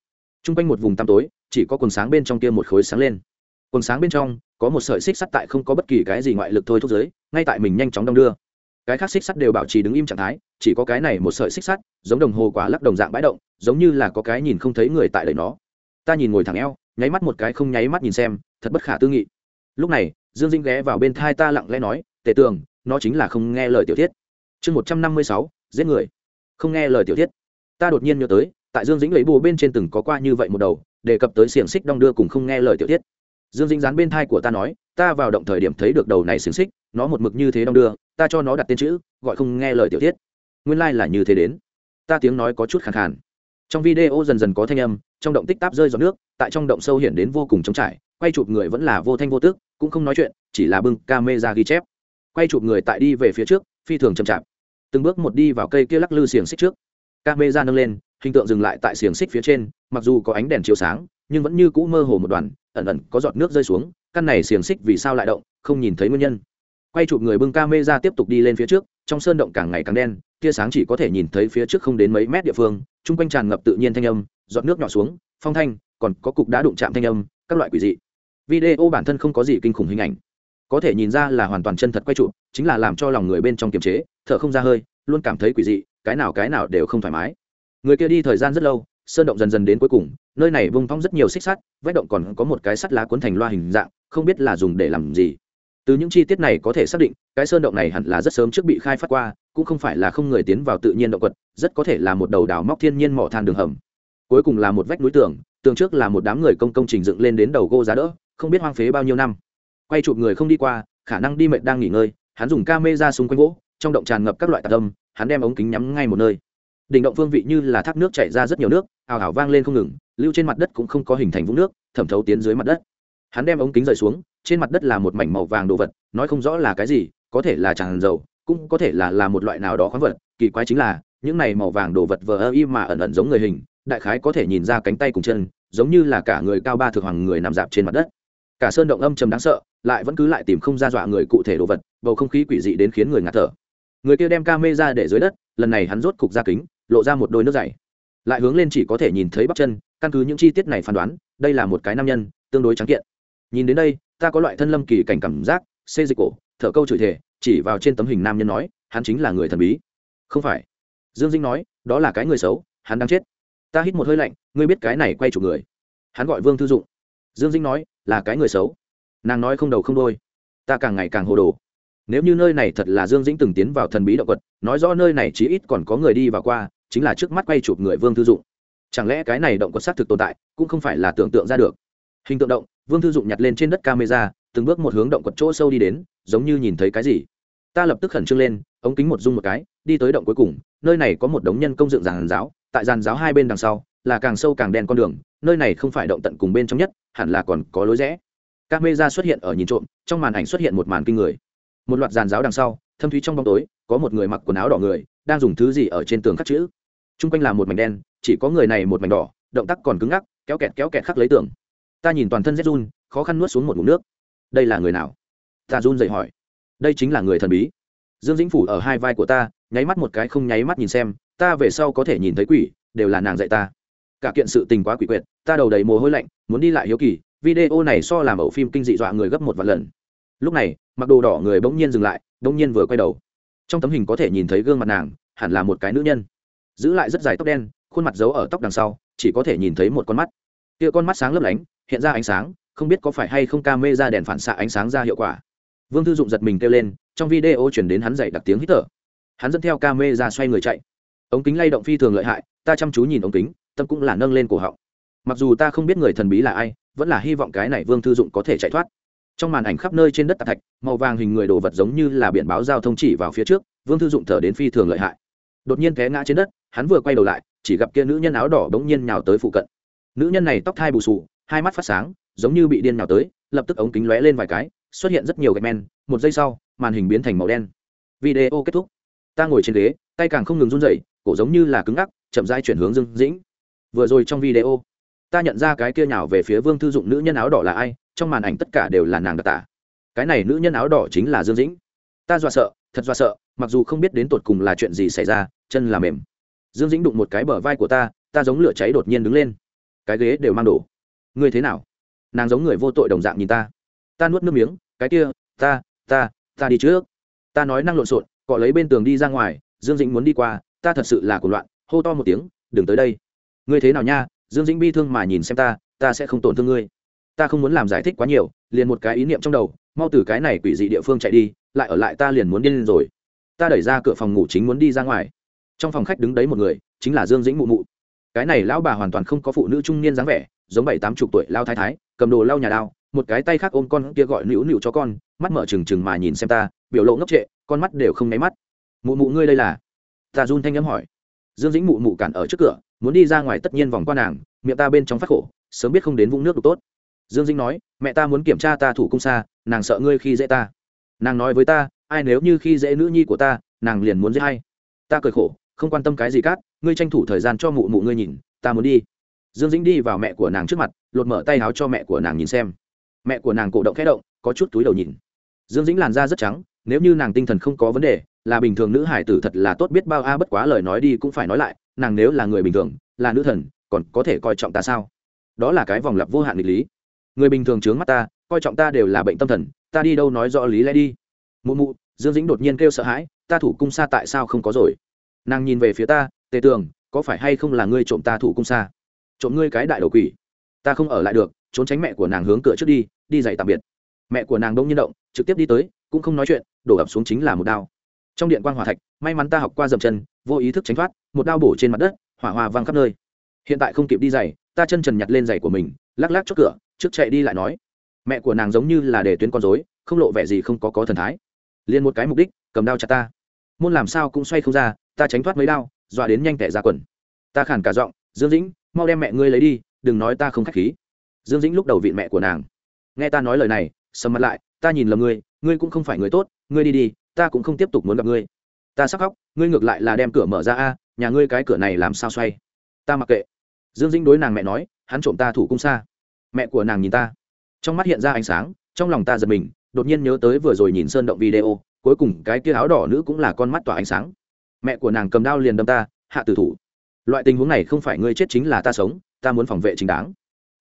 T r u n g quanh một vùng tăm tối, chỉ có quần sáng bên trong kia một khối sáng lên. Quần sáng bên trong, có một sợi xích sắt tại không có bất kỳ cái gì ngoại lực thôi thúc giới, ngay tại mình nhanh chóng đong đưa cái khác xích sắt đều bảo trì đứng im trạng thái, chỉ có cái này một sợi xích sắt, giống đồng hồ quả lắc đồng dạng bãi động, giống như là có cái nhìn không thấy người tại đời nó. Ta nhìn ngồi thẳng eo, nháy mắt một cái không nháy mắt nhìn xem, thật bất khả tư nghị. Lúc này, dương dinh ghé vào bên thai ta lặng lẽ nói, tề tường, nó chính là không nghe lời tiểu thiết. Chương một trăm năm mươi sáu, giết người. Không nghe lời tiểu thiết. Ta đột nhiên nhớ tới, tại dương dĩnh lấy bù bên trên từng có qua như vậy một đầu, đề cập tới xiềng xích đong đưa cùng không nghe lời tiểu thiết dương dĩnh dán bên thai của ta nói, ta vào động thời điểm thấy được đầu này xứng xích, nó một mực như thế đong đưa, ta cho nó đặt tên chữ, gọi không nghe lời tiểu thiết nguyên lai、like、là như thế đến. Ta tiếng nói có chút khẳng khàn. Trong video dần dần có thanh âm, trong động tích táp rơi giọt nước, tại trong động sâu hiển đến vô cùng trống trải, quay chụp người vẫn là vô thanh vô tước cũng không nói chuyện, chỉ là bưng camera ghi chép. Quay chụp người tại đi về phía trước, phi thường chậm chạp. Từng bước một đi vào cây kia lắc lư xiềng xích trước. Camera nâng lên, hình tượng dừng lại tại xiềng xích phía trên, mặc dù có ánh đèn chiếu sáng, nhưng vẫn như cũ mơ hồ một đoàn ẩn ẩn có giọt nước rơi xuống, căn này xiềng xích vì sao lại động, không nhìn thấy nguyên nhân. Quay chụp người bưng camera tiếp tục đi lên phía trước, trong sơn động càng ngày càng đen, tia sáng chỉ có thể nhìn thấy phía trước không đến mấy mét địa phương, chung quanh tràn ngập tự nhiên thanh âm, giọt nước nhỏ xuống, phong thanh, còn có cục đá đụng chạm thanh âm, các loại quỷ dị. Video bản thân không có gì kinh khủng hình ảnh. Có thể nhìn ra là hoàn toàn chân thật quay trụ chính là làm cho lòng người bên trong kiềm chế, thở không ra hơi, luôn cảm thấy quỷ dị, cái nào cái nào đều không thoải mái. Người kia đi thời gian rất lâu sơn động dần dần đến cuối cùng, nơi này vung phong rất nhiều xích sắt, vách động còn có một cái sắt lá cuốn thành loa hình dạng, không biết là dùng để làm gì. Từ những chi tiết này có thể xác định, cái sơn động này hẳn là rất sớm trước bị khai phát qua, cũng không phải là không người tiến vào tự nhiên động quật rất có thể là một đầu đào móc thiên nhiên mỏ than đường hầm. Cuối cùng là một vách núi tường tường trước là một đám người công công trình dựng lên đến đầu gô giá đỡ, không biết hoang phế bao nhiêu năm. Quay chụp người không đi qua, khả năng đi mệt đang nghỉ ngơi, hắn dùng ca mê ra xung quanh gỗ, trong động tràn ngập các loại tạp tâm hắn đem ống kính nhắm ngay một nơi đỉnh động phương vị như là thác nước chảy ra rất nhiều nước, ào ào vang lên không ngừng, lưu trên mặt đất cũng không có hình thành vũng nước, thẩm thấu tiến dưới mặt đất. Hắn đem ống kính rời xuống, trên mặt đất là một mảnh màu vàng đồ vật, nói không rõ là cái gì, có thể là tràn dầu, cũng có thể là là một loại nào đó khoáng vật, kỳ quái chính là, những này màu vàng đồ vật vờ ơ y mà ẩn ẩn giống người hình, đại khái có thể nhìn ra cánh tay cùng chân, giống như là cả người cao ba thực hoàng người nằm dạp trên mặt đất. Cả sơn động âm trầm đáng sợ, lại vẫn cứ lại tìm không ra dọa người cụ thể đồ vật, bầu không khí quỷ dị đến khiến người ngạt thở. Người kia đem ca mê ra để dưới đất, lần này hắn rốt cục ra kính lộ ra một đôi nước dày. Lại hướng lên chỉ có thể nhìn thấy bắp chân, căn cứ những chi tiết này phán đoán, đây là một cái nam nhân, tương đối trắng kiện. Nhìn đến đây, ta có loại thân lâm kỳ cảnh cảm giác, xê dịch cổ, thở câu chửi thể chỉ vào trên tấm hình nam nhân nói, hắn chính là người thần bí. Không phải. Dương dinh nói, đó là cái người xấu, hắn đang chết. Ta hít một hơi lạnh, ngươi biết cái này quay chủ người. Hắn gọi vương thư dụng. Dương dinh nói, là cái người xấu. Nàng nói không đầu không đôi ta càng ngày càng hồ đồ. Nếu như nơi này thật là dương dĩnh từng tiến vào thần bí động vật, nói rõ nơi này chí ít còn có người đi và qua chính là trước mắt quay chụp người vương thư dụng. Chẳng lẽ cái này động có xác thực tồn tại, cũng không phải là tưởng tượng ra được? Hình tượng động, vương thư dụng nhặt lên trên đất camera, từng bước một hướng động quật chỗ sâu đi đến, giống như nhìn thấy cái gì. Ta lập tức khẩn trương lên, ống kính một dung một cái, đi tới động cuối cùng, nơi này có một đống nhân công dựng giàn giáo, tại giàn giáo hai bên đằng sau, là càng sâu càng đen con đường, nơi này không phải động tận cùng bên trong nhất, hẳn là còn có lối rẽ. Các mê ra xuất hiện ở nhìn trộm, trong màn ảnh xuất hiện một màn kinh người. Một loạt giàn giáo đằng sau thâm thúy trong bóng tối, có một người mặc quần áo đỏ người, đang dùng thứ gì ở trên tường khắc chữ. T r u n g quanh là một mảnh đen, chỉ có người này một mảnh đỏ, động tác còn cứng ngắc, kéo kẹt kéo kẹt khắc lấy tường. Ta nhìn toàn thân rét run, khó khăn nuốt xuống một mụn nước. Đây là người nào? Ta run dậy hỏi. Đây chính là người thần bí. Dương dĩnh phủ ở hai vai của ta, nháy mắt một cái không nháy mắt nhìn xem, ta về sau có thể nhìn thấy quỷ, đều là nàng dạy ta. Cả kiện sự tình quá quỷ quyệt, ta đầu đầy mồ hôi lạnh, muốn đi lại hiếu kỳ, video này so làm ẩu phim kinh dị dọa người gấp một vạn lần. Lúc này, mặc đồ đỏ người bỗng nhiên dừng lại đông nhiên vừa quay đầu. Trong tấm hình có thể nhìn thấy gương mặt nàng, hẳn là một cái nữ nhân. Giữ lại rất dài tóc đen, khuôn mặt giấu ở tóc đằng sau, chỉ có thể nhìn thấy một con mắt. Kia con mắt sáng lấp lánh, hiện ra ánh sáng, không biết có phải hay không ca mê ra đèn phản xạ ánh sáng ra hiệu quả. Vương thư dụng giật mình kêu lên, trong video chuyển đến hắn dậy đặc tiếng hít thở. Hắn dẫn theo ca mê ra xoay người chạy. Ống kính lay động phi thường lợi hại, ta chăm chú nhìn ống kính, tâm cũng là nâng lên cổ họng. Mặc dù ta không biết người thần bí là ai, vẫn là hy vọng cái này vương thư dụng có thể chạy thoát trong màn ảnh khắp nơi trên đất tạc thạch, màu vàng hình người đồ vật giống như là biển báo giao thông chỉ vào phía trước, vương thư dụng thở đến phi thường lợi hại. Đột nhiên té ngã trên đất, hắn vừa quay đầu lại, chỉ gặp kia nữ nhân áo đỏ bỗng nhiên nhào tới phụ cận. Nữ nhân này tóc thai bù sù hai mắt phát sáng, giống như bị điên nhào tới, lập tức ống kính lóe lên vài cái, xuất hiện rất nhiều gạch men. Một giây sau, màn hình biến thành màu đen. Video kết thúc. Ta ngồi trên ghế, tay càng không ngừng run rẩy, cổ giống như là cứng ngắc, chậm rãi chuyển hướng dưng dĩnh. Vừa rồi trong video, ta nhận ra cái kia nhào về phía vương thư dụng nữ nhân áo đỏ là ai trong màn ảnh tất cả đều là nàng đặc tả. Cái này nữ nhân áo đỏ chính là dương dĩnh. Ta dọa sợ, thật dọa sợ, mặc dù không biết đến tột cùng là chuyện gì xảy ra, chân là mềm. Dương dĩnh đụng một cái bờ vai của ta ta giống lửa cháy đột nhiên đứng lên. Cái ghế đều mang đổ. Ngươi thế nào? Nàng giống người vô tội đồng dạng nhìn ta. Ta nuốt nước miếng, cái kia, ta ta ta đi trước. Ta nói năng lộn xộn, cọ lấy bên tường đi ra ngoài, dương dĩnh muốn đi qua, ta thật sự là cuộc loạn, hô to một tiếng, đừng tới đây. Ngươi thế nào nha? Dương dĩnh bi thương mà nhìn xem ta ta sẽ không tổn thương ngươi ta không muốn làm giải thích quá nhiều, liền một cái ý niệm trong đầu, mau từ cái này quỷ dị địa phương chạy đi, lại ở lại ta liền muốn điên lên rồi. Ta đẩy ra cửa phòng ngủ chính muốn đi ra ngoài. Trong phòng khách đứng đấy một người, chính là dương dĩnh mụ mụ. Cái này lão bà hoàn toàn không có phụ nữ trung niên dáng vẻ, giống bảy tám chục tuổi lao thái thái, cầm đồ lao nhà đao, một cái tay khác ôm con kia gọi nữu nữu cho con, mắt mở trừng trừng mà nhìn xem ta, biểu lộ ngốc trệ, con mắt đều không nháy mắt. Mụ mụ ngươi đây là? Ta run thanh âm hỏi. Dương dĩnh mụ mụ cản ở trước cửa, muốn đi ra ngoài tất nhiên vòng qua nàng, miệng ta bên trong phát khổ, sớm biết không đến vũng nước được tốt dương dĩnh nói, mẹ ta muốn kiểm tra ta thủ cung xa, nàng sợ ngươi khi dễ ta. Nàng nói với ta, ai nếu như khi dễ nữ nhi của ta, nàng liền muốn dễ hay ta cười khổ, không quan tâm cái gì cát, ngươi tranh thủ thời gian cho mụ mụ ngươi nhìn, ta muốn đi. Dương dĩnh đi vào mẹ của nàng trước mặt, lột mở tay áo cho mẹ của nàng nhìn xem. Mẹ của nàng cổ động khẽ động, có chút túi đầu nhìn. Dương dĩnh làn da rất trắng, nếu như nàng tinh thần không có vấn đề, là bình thường nữ hải tử thật là tốt biết bao a, bất quá lời nói đi cũng phải nói lại, nàng nếu là người bình thường, là nữ thần, còn có thể coi trọng ta sao? Đó là cái vòng lặp vô hạn nghịch lý người bình thường chướng mắt ta, coi trọng ta đều là bệnh tâm thần, ta đi đâu nói rõ lý lẽ đi. Mụ mụ, dương dĩnh đột nhiên kêu sợ hãi, ta thủ cung xa tại sao không có rồi? Nàng nhìn về phía ta, tề tường, có phải hay không là ngươi trộm ta thủ cung xa? Trộm ngươi cái đại đầu quỷ. Ta không ở lại được, trốn tránh mẹ của nàng hướng cửa trước đi đi dạy tạm biệt. Mẹ của nàng đông nhiên động, trực tiếp đi tới, cũng không nói chuyện, đổ ập xuống chính là một đao. Trong điện quan hòa thạch, may mắn ta học qua dầm chân, vô ý thức tránh thoát, một đao bổ trên mặt đất, hỏa hoa văng khắp nơi. Hiện tại không kịp đi giày ta chân trần nhặt lên giày của mình, lắc lắc chốt cửa, trước chạy đi lại nói. Mẹ của nàng giống như là để tuyến con dối không lộ vẻ gì không có có thần thái. Liền một cái mục đích, cầm đao chặt ta. Môn làm sao cũng xoay không ra, ta tránh thoát mấy đao, dọa đến nhanh tẻ ra quần. Ta khản cả giọng, dương dĩnh, mau đem mẹ ngươi lấy đi, đừng nói ta không k h á c h khí. Dương dĩnh lúc đầu vịn mẹ của nàng. Nghe ta nói lời này, sầm mặt lại, ta nhìn lầm ngươi ngươi cũng không phải người tốt, ngươi đi đi, ta cũng không tiếp tục muốn gặp ngươi. Ta sắc khóc, ngươi ngược lại là đem cửa mở ra a, nhà ngươi cái cửa này làm sao xoay? Ta mặc kệ dương dĩnh đối nàng mẹ nói, hắn trộm ta thủ cung xa. Mẹ của nàng nhìn ta. Trong mắt hiện ra ánh sáng, trong lòng ta giật mình, đột nhiên nhớ tới vừa rồi nhìn sơn động video, cuối cùng cái kia áo đỏ nữ cũng là con mắt tỏa ánh sáng. Mẹ của nàng cầm đao liền đâm ta, hạ tử thủ, loại tình huống này không phải ngươi chết chính là ta sống, ta muốn phòng vệ chính đáng.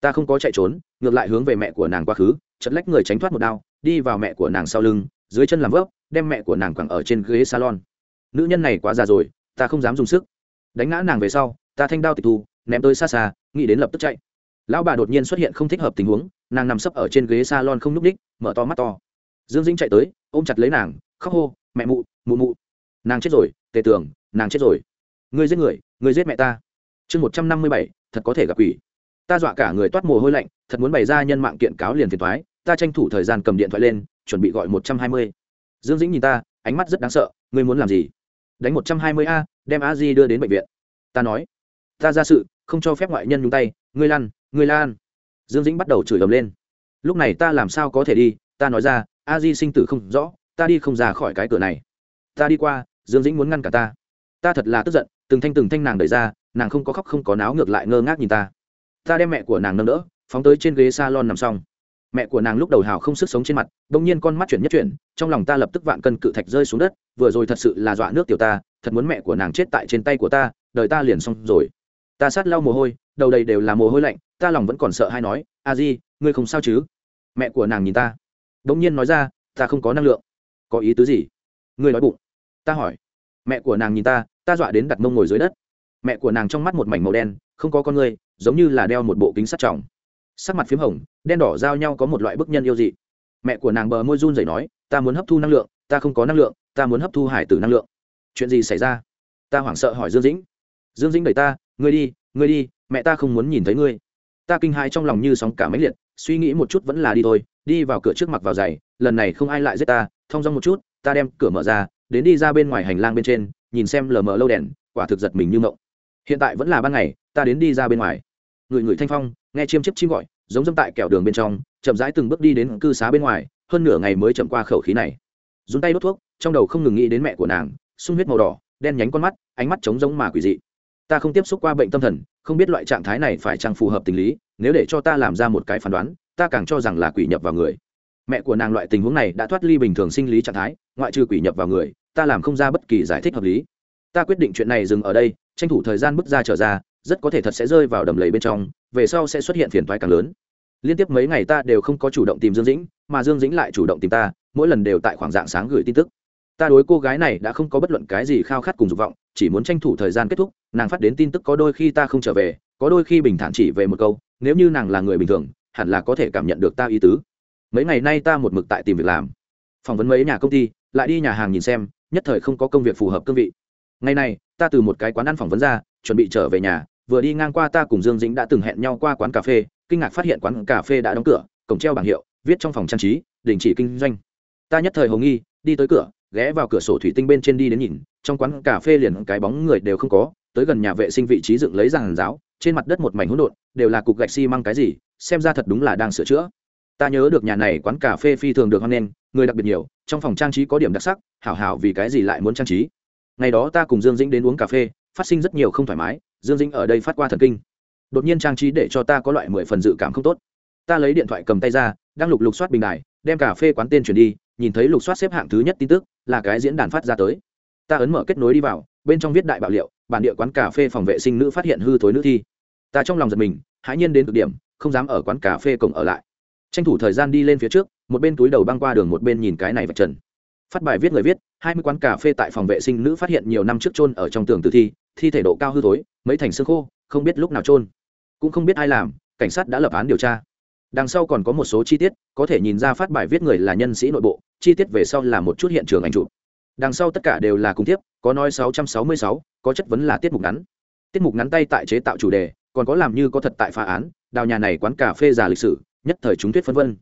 Ta không có chạy trốn, ngược lại hướng về mẹ của nàng quá khứ, chật lách người tránh thoát một đao, đi vào mẹ của nàng sau lưng, dưới chân làm vấp đem mẹ của nàng quẳng ở trên ghế salon. Nữ nhân này quá già rồi, ta không dám dùng sức. Đánh ngã nàng về sau, ta thanh đao tịch thu ném tới xa xa, nghĩ đến lập tức chạy. Lão bà đột nhiên xuất hiện không thích hợp tình huống, nàng nằm sấp ở trên ghế salon không núp ních mở to mắt to. Dương dĩnh chạy tới, ôm chặt lấy nàng, khóc hô, mẹ mụ mụ mụ. Nàng chết rồi, tề tưởng nàng chết rồi. Ngươi giết người, ngươi giết mẹ ta. Chương một trăm năm mươi bảy, thật có thể gặp quỷ. Ta dọa cả người toát mồ hôi lạnh, thật muốn bày ra nhân mạng kiện cáo liền phiền thoái ta tranh thủ thời gian cầm điện thoại lên, chuẩn bị gọi một trăm hai mươi. Dương dĩnh nhìn ta, ánh mắt rất đáng sợ, ngươi muốn làm gì? Đánh một trăm hai mươi a, đem a di đưa đến bệnh viện. Ta nói. Ta ra sự không cho phép ngoại nhân nhúng tay, ngươi lan ngươi lan. Dương dĩnh bắt đầu chửi ầm lên. Lúc này ta làm sao có thể đi? Ta nói ra, a di sinh tử không rõ, ta đi không ra khỏi cái cửa này. Ta đi qua, dương dĩnh muốn ngăn cả ta. Ta thật là tức giận, từng thanh từng thanh nàng đẩy ra, nàng không có khóc không có náo ngược lại ngơ ngác nhìn ta. Ta đem mẹ của nàng nâng đỡ, phóng tới trên ghế s a lon nằm xong. Mẹ của nàng lúc đầu hào không sức sống trên mặt đ ỗ n g nhiên con mắt chuyển nhất chuyển, trong lòng ta lập tức vạn cân cự thạch rơi xuống đất, vừa rồi thật sự là dọa nước tiểu ta, thật muốn mẹ của nàng chết tại trên tay của ta, đời ta liền xong rồi ta sát lau mồ hôi, đầu đầy đều là mồ hôi lạnh, ta lòng vẫn còn sợ hay nói, a di, ngươi không sao chứ? Mẹ của nàng nhìn ta đ ỗ n g nhiên nói ra, ta không có năng lượng. Có ý tứ gì? Ngươi nói bụng. Ta hỏi. Mẹ của nàng nhìn ta ta dọa đến đặt mông ngồi dưới đất. Mẹ của nàng trong mắt một mảnh màu đen, không có con ngươi, giống như là đeo một bộ kính sắt tròng sắc mặt p h í m hồng, đen đỏ giao nhau có một loại bức nhân yêu dị. Mẹ của nàng bờ môi run rẩy nói, ta muốn hấp thu năng lượng, ta không có năng lượng, ta muốn hấp thu hải tử năng lượng. Chuyện gì xảy ra? Ta hoảng sợ hỏi dương dĩnh. Dương dĩnh đẩy ta ngươi đi ngươi đi, mẹ ta không muốn nhìn thấy ngươi. Ta kinh hãi trong lòng như sóng cả máy liệt, suy nghĩ một chút vẫn là đi thôi, đi vào cửa trước mặt vào giày, lần này không ai lại giết ta thong dong một chút, ta đem cửa mở ra, đến đi ra bên ngoài hành lang bên trên, nhìn xem lờ mờ lâu đèn, quả thực giật mình như mộng. Hiện tại vẫn là ban ngày, ta đến đi ra bên ngoài. Người người thanh phong, nghe chiêm chiếp chim gọi, giống dâm tại kẹo đường bên trong, chậm rãi từng bước đi đến cư xá bên ngoài, hơn nửa ngày mới chậm qua khẩu khí này. Dùng tay đốt thuốc, trong đầu không ngừng nghĩ đến mẹ của nàng, sung huyết màu đỏ, đen nhánh con mắt, ánh mắt trống giống mà quỷ dị ta không tiếp xúc qua bệnh tâm thần, không biết loại trạng thái này phải chăng phù hợp tình lý, nếu để cho ta làm ra một cái phán đoán, ta càng cho rằng là quỷ nhập vào người. Mẹ của nàng loại tình huống này đã thoát ly bình thường sinh lý trạng thái, ngoại trừ quỷ nhập vào người, ta làm không ra bất kỳ giải thích hợp lý. Ta quyết định chuyện này dừng ở đây, tranh thủ thời gian bước ra trở ra, rất có thể thật sẽ rơi vào đầm lầy bên trong, về sau sẽ xuất hiện phiền toái càng lớn. Liên tiếp mấy ngày ta đều không có chủ động tìm dương dĩnh, mà dương dĩnh lại chủ động tìm ta, mỗi lần đều tại khoảng dạng sáng gửi tin tức ta đối cô gái này đã không có bất luận cái gì khao khát cùng dục vọng, chỉ muốn tranh thủ thời gian kết thúc, nàng phát đến tin tức có đôi khi ta không trở về, có đôi khi bình thản chỉ về một câu, nếu như nàng là người bình thường, hẳn là có thể cảm nhận được ta ý tứ. Mấy ngày nay ta một mực tại tìm việc làm. Phỏng vấn mấy nhà công ty, lại đi nhà hàng nhìn xem, nhất thời không có công việc phù hợp cương vị. Ngày này, ta từ một cái quán ăn phỏng vấn ra, chuẩn bị trở về nhà, vừa đi ngang qua ta cùng dương dĩnh đã từng hẹn nhau qua quán cà phê, kinh ngạc phát hiện quán cà phê đã đóng cửa, cổng treo bảng hiệu, viết trong phòng trang trí, đình chỉ kinh doanh. Ta nhất thời hồ nghi, đi tới cửa ghé vào cửa sổ thủy tinh bên trên đi đến nhìn, trong quán cà phê liền cái bóng người đều không có, tới gần nhà vệ sinh vị trí dựng lấy giàn giáo, trên mặt đất một mảnh hỗn độn, đều là cục gạch xi măng cái gì, xem ra thật đúng là đang sửa chữa. Ta nhớ được nhà này quán cà phê phi thường được hoan nghênh, người đặc biệt nhiều, trong phòng trang trí có điểm đặc sắc, hảo hảo vì cái gì lại muốn trang trí? Ngày đó ta cùng dương dĩnh đến uống cà phê, phát sinh rất nhiều không thoải mái, dương dĩnh ở đây phát qua thần kinh. Đột nhiên trang trí để cho ta có loại mười phần dự cảm không tốt. Ta lấy điện thoại cầm tay ra, đang lục lục soát bình đài, đem cà phê quán tên chuyển đi nhìn thấy lục soát xếp hạng thứ nhất tin tức, là cái diễn đàn phát ra tới. Ta ấn mở kết nối đi vào, bên trong viết đại bảo liệu, bản địa quán cà phê phòng vệ sinh nữ phát hiện hư thối nữ thi. Ta trong lòng giật mình, hãi nhiên đến cực điểm, không dám ở quán cà phê cổng ở lại. Tranh thủ thời gian đi lên phía trước, một bên túi đầu băng qua đường một bên nhìn cái này vạch trần. Phát bài viết người viết, hai mươi quán cà phê tại phòng vệ sinh nữ phát hiện nhiều năm trước chôn ở trong tường tử thi thi thể độ cao hư thối, mấy thành xương khô, không biết lúc nào chôn. Cũng không biết ai làm, cảnh sát đã lập án điều tra đằng sau còn có một số chi tiết có thể nhìn ra phát bài viết người là nhân sĩ nội bộ chi tiết về sau là một chút hiện trường ảnh chụp. Đằng sau tất cả đều là cùng tiếp có nói 666, có chất vấn là tiết mục ngắn. Tiết mục ngắn tay tại chế tạo chủ đề còn có làm như có thật tại phá án đào nhà này quán cà phê già lịch sử nhất thời chúng thuyết phân vân.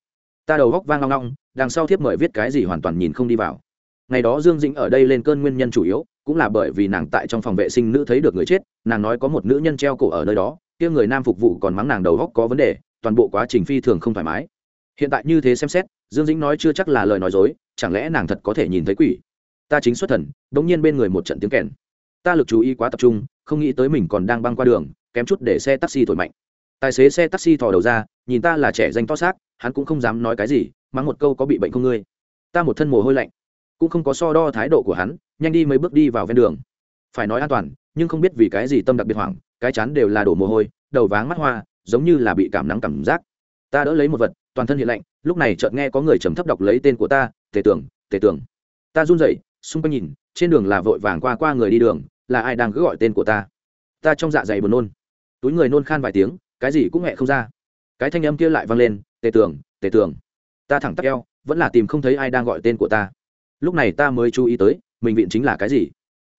Ta đầu góc vang long long đằng sau thiếp mời viết cái gì hoàn toàn nhìn không đi vào. Ngày đó dương dĩnh ở đây lên cơn nguyên nhân chủ yếu cũng là bởi vì nàng tại trong phòng vệ sinh nữ thấy được người chết nàng nói có một nữ nhân treo cổ ở nơi đó kia người nam phục vụ còn mắng nàng đầu góc có vấn đề toàn bộ quá trình phi thường không thoải mái. Hiện tại như thế xem xét, dương dĩnh nói chưa chắc là lời nói dối, chẳng lẽ nàng thật có thể nhìn thấy quỷ? Ta chính xuất thần đ ỗ n g nhiên bên người một trận tiếng kèn. Ta lực chú ý quá tập trung, không nghĩ tới mình còn đang băng qua đường, kém chút để xe taxi thổi mạnh. Tài xế xe taxi thò đầu ra, nhìn ta là trẻ danh to xác, hắn cũng không dám nói cái gì, mắng một câu có bị bệnh không ngươi. Ta một thân mồ hôi lạnh, cũng không có so đo thái độ của hắn, nhanh đi mấy bước đi vào ven đường. Phải nói an toàn, nhưng không biết vì cái gì tâm đặc biệt hoảng, cái chán đều là đổ mồ hôi, đầu váng mắt hoa giống như là bị cảm nắng cảm giác. Ta đỡ lấy một vật, toàn thân hiện lạnh, lúc này chợt nghe có người trầm thấp đọc lấy tên của ta, tề tưởng tề tưởng ta run rẩy, xung quanh nhìn, trên đường là vội vàng qua qua người đi đường, là ai đang cứ gọi tên của ta? Ta trong dạ dày buồn nôn. Túi người nôn khan vài tiếng, cái gì cũng hẹ không ra. Cái thanh âm kia lại vang lên, tề tưởng tề tưởng ta thẳng tắc eo, vẫn là tìm không thấy ai đang gọi tên của ta. Lúc này ta mới chú ý tới, mình viện chính là cái gì?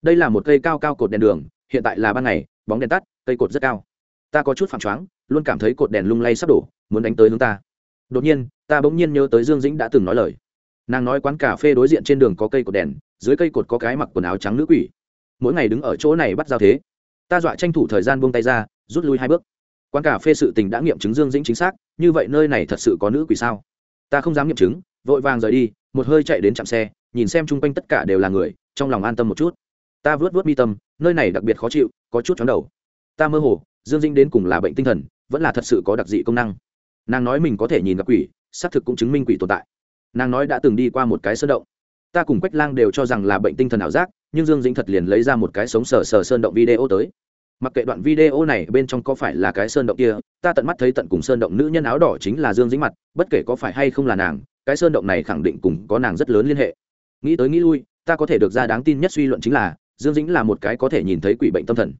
Đây là một cây cao cao cột đèn đường, hiện tại là ban ngày, bóng đèn tắt, cây cột rất cao ta có chút phản choáng, luôn cảm thấy cột đèn lung lay sắp đổ, muốn đánh tới hướng ta. Đột nhiên, ta bỗng nhiên nhớ tới dương dĩnh đã từng nói lời. Nàng nói quán cà phê đối diện trên đường có cây cột đèn, dưới cây cột có cái mặc quần áo trắng nữ quỷ. Mỗi ngày đứng ở chỗ này bắt giao thế. Ta dọa tranh thủ thời gian buông tay ra, rút lui hai bước. Quán cà phê sự tình đã nghiệm chứng dương dĩnh chính xác, như vậy nơi này thật sự có nữ quỷ sao? Ta không dám nghiệm chứng, vội vàng rời đi, một hơi chạy đến trạm xe, nhìn xem chung quanh tất cả đều là người, trong lòng an tâm một chút. Ta vớt vớt mi tâm, nơi này đặc biệt khó chịu, có chút chóng đầu. Ta mơ hồ dương dĩnh đến cùng là bệnh tinh thần, vẫn là thật sự có đặc dị công năng. Nàng nói mình có thể nhìn gặp quỷ, xác thực cũng chứng minh quỷ tồn tại. Nàng nói đã từng đi qua một cái sơn động. Ta cùng quách lang đều cho rằng là bệnh tinh thần ảo giác, nhưng dương dĩnh thật liền lấy ra một cái sống sờ sờ sơn động video tới. Mặc kệ đoạn video này bên trong có phải là cái sơn động kia, ta tận mắt thấy tận cùng sơn động nữ nhân áo đỏ chính là dương dính mặt, bất kể có phải hay không là nàng, cái sơn động này khẳng định cùng có nàng rất lớn liên hệ. Nghĩ tới nghĩ lui, ta có thể được ra đáng tin nhất suy luận chính là, dương dĩnh là một cái có thể nhìn thấy quỷ bệnh tâm thần.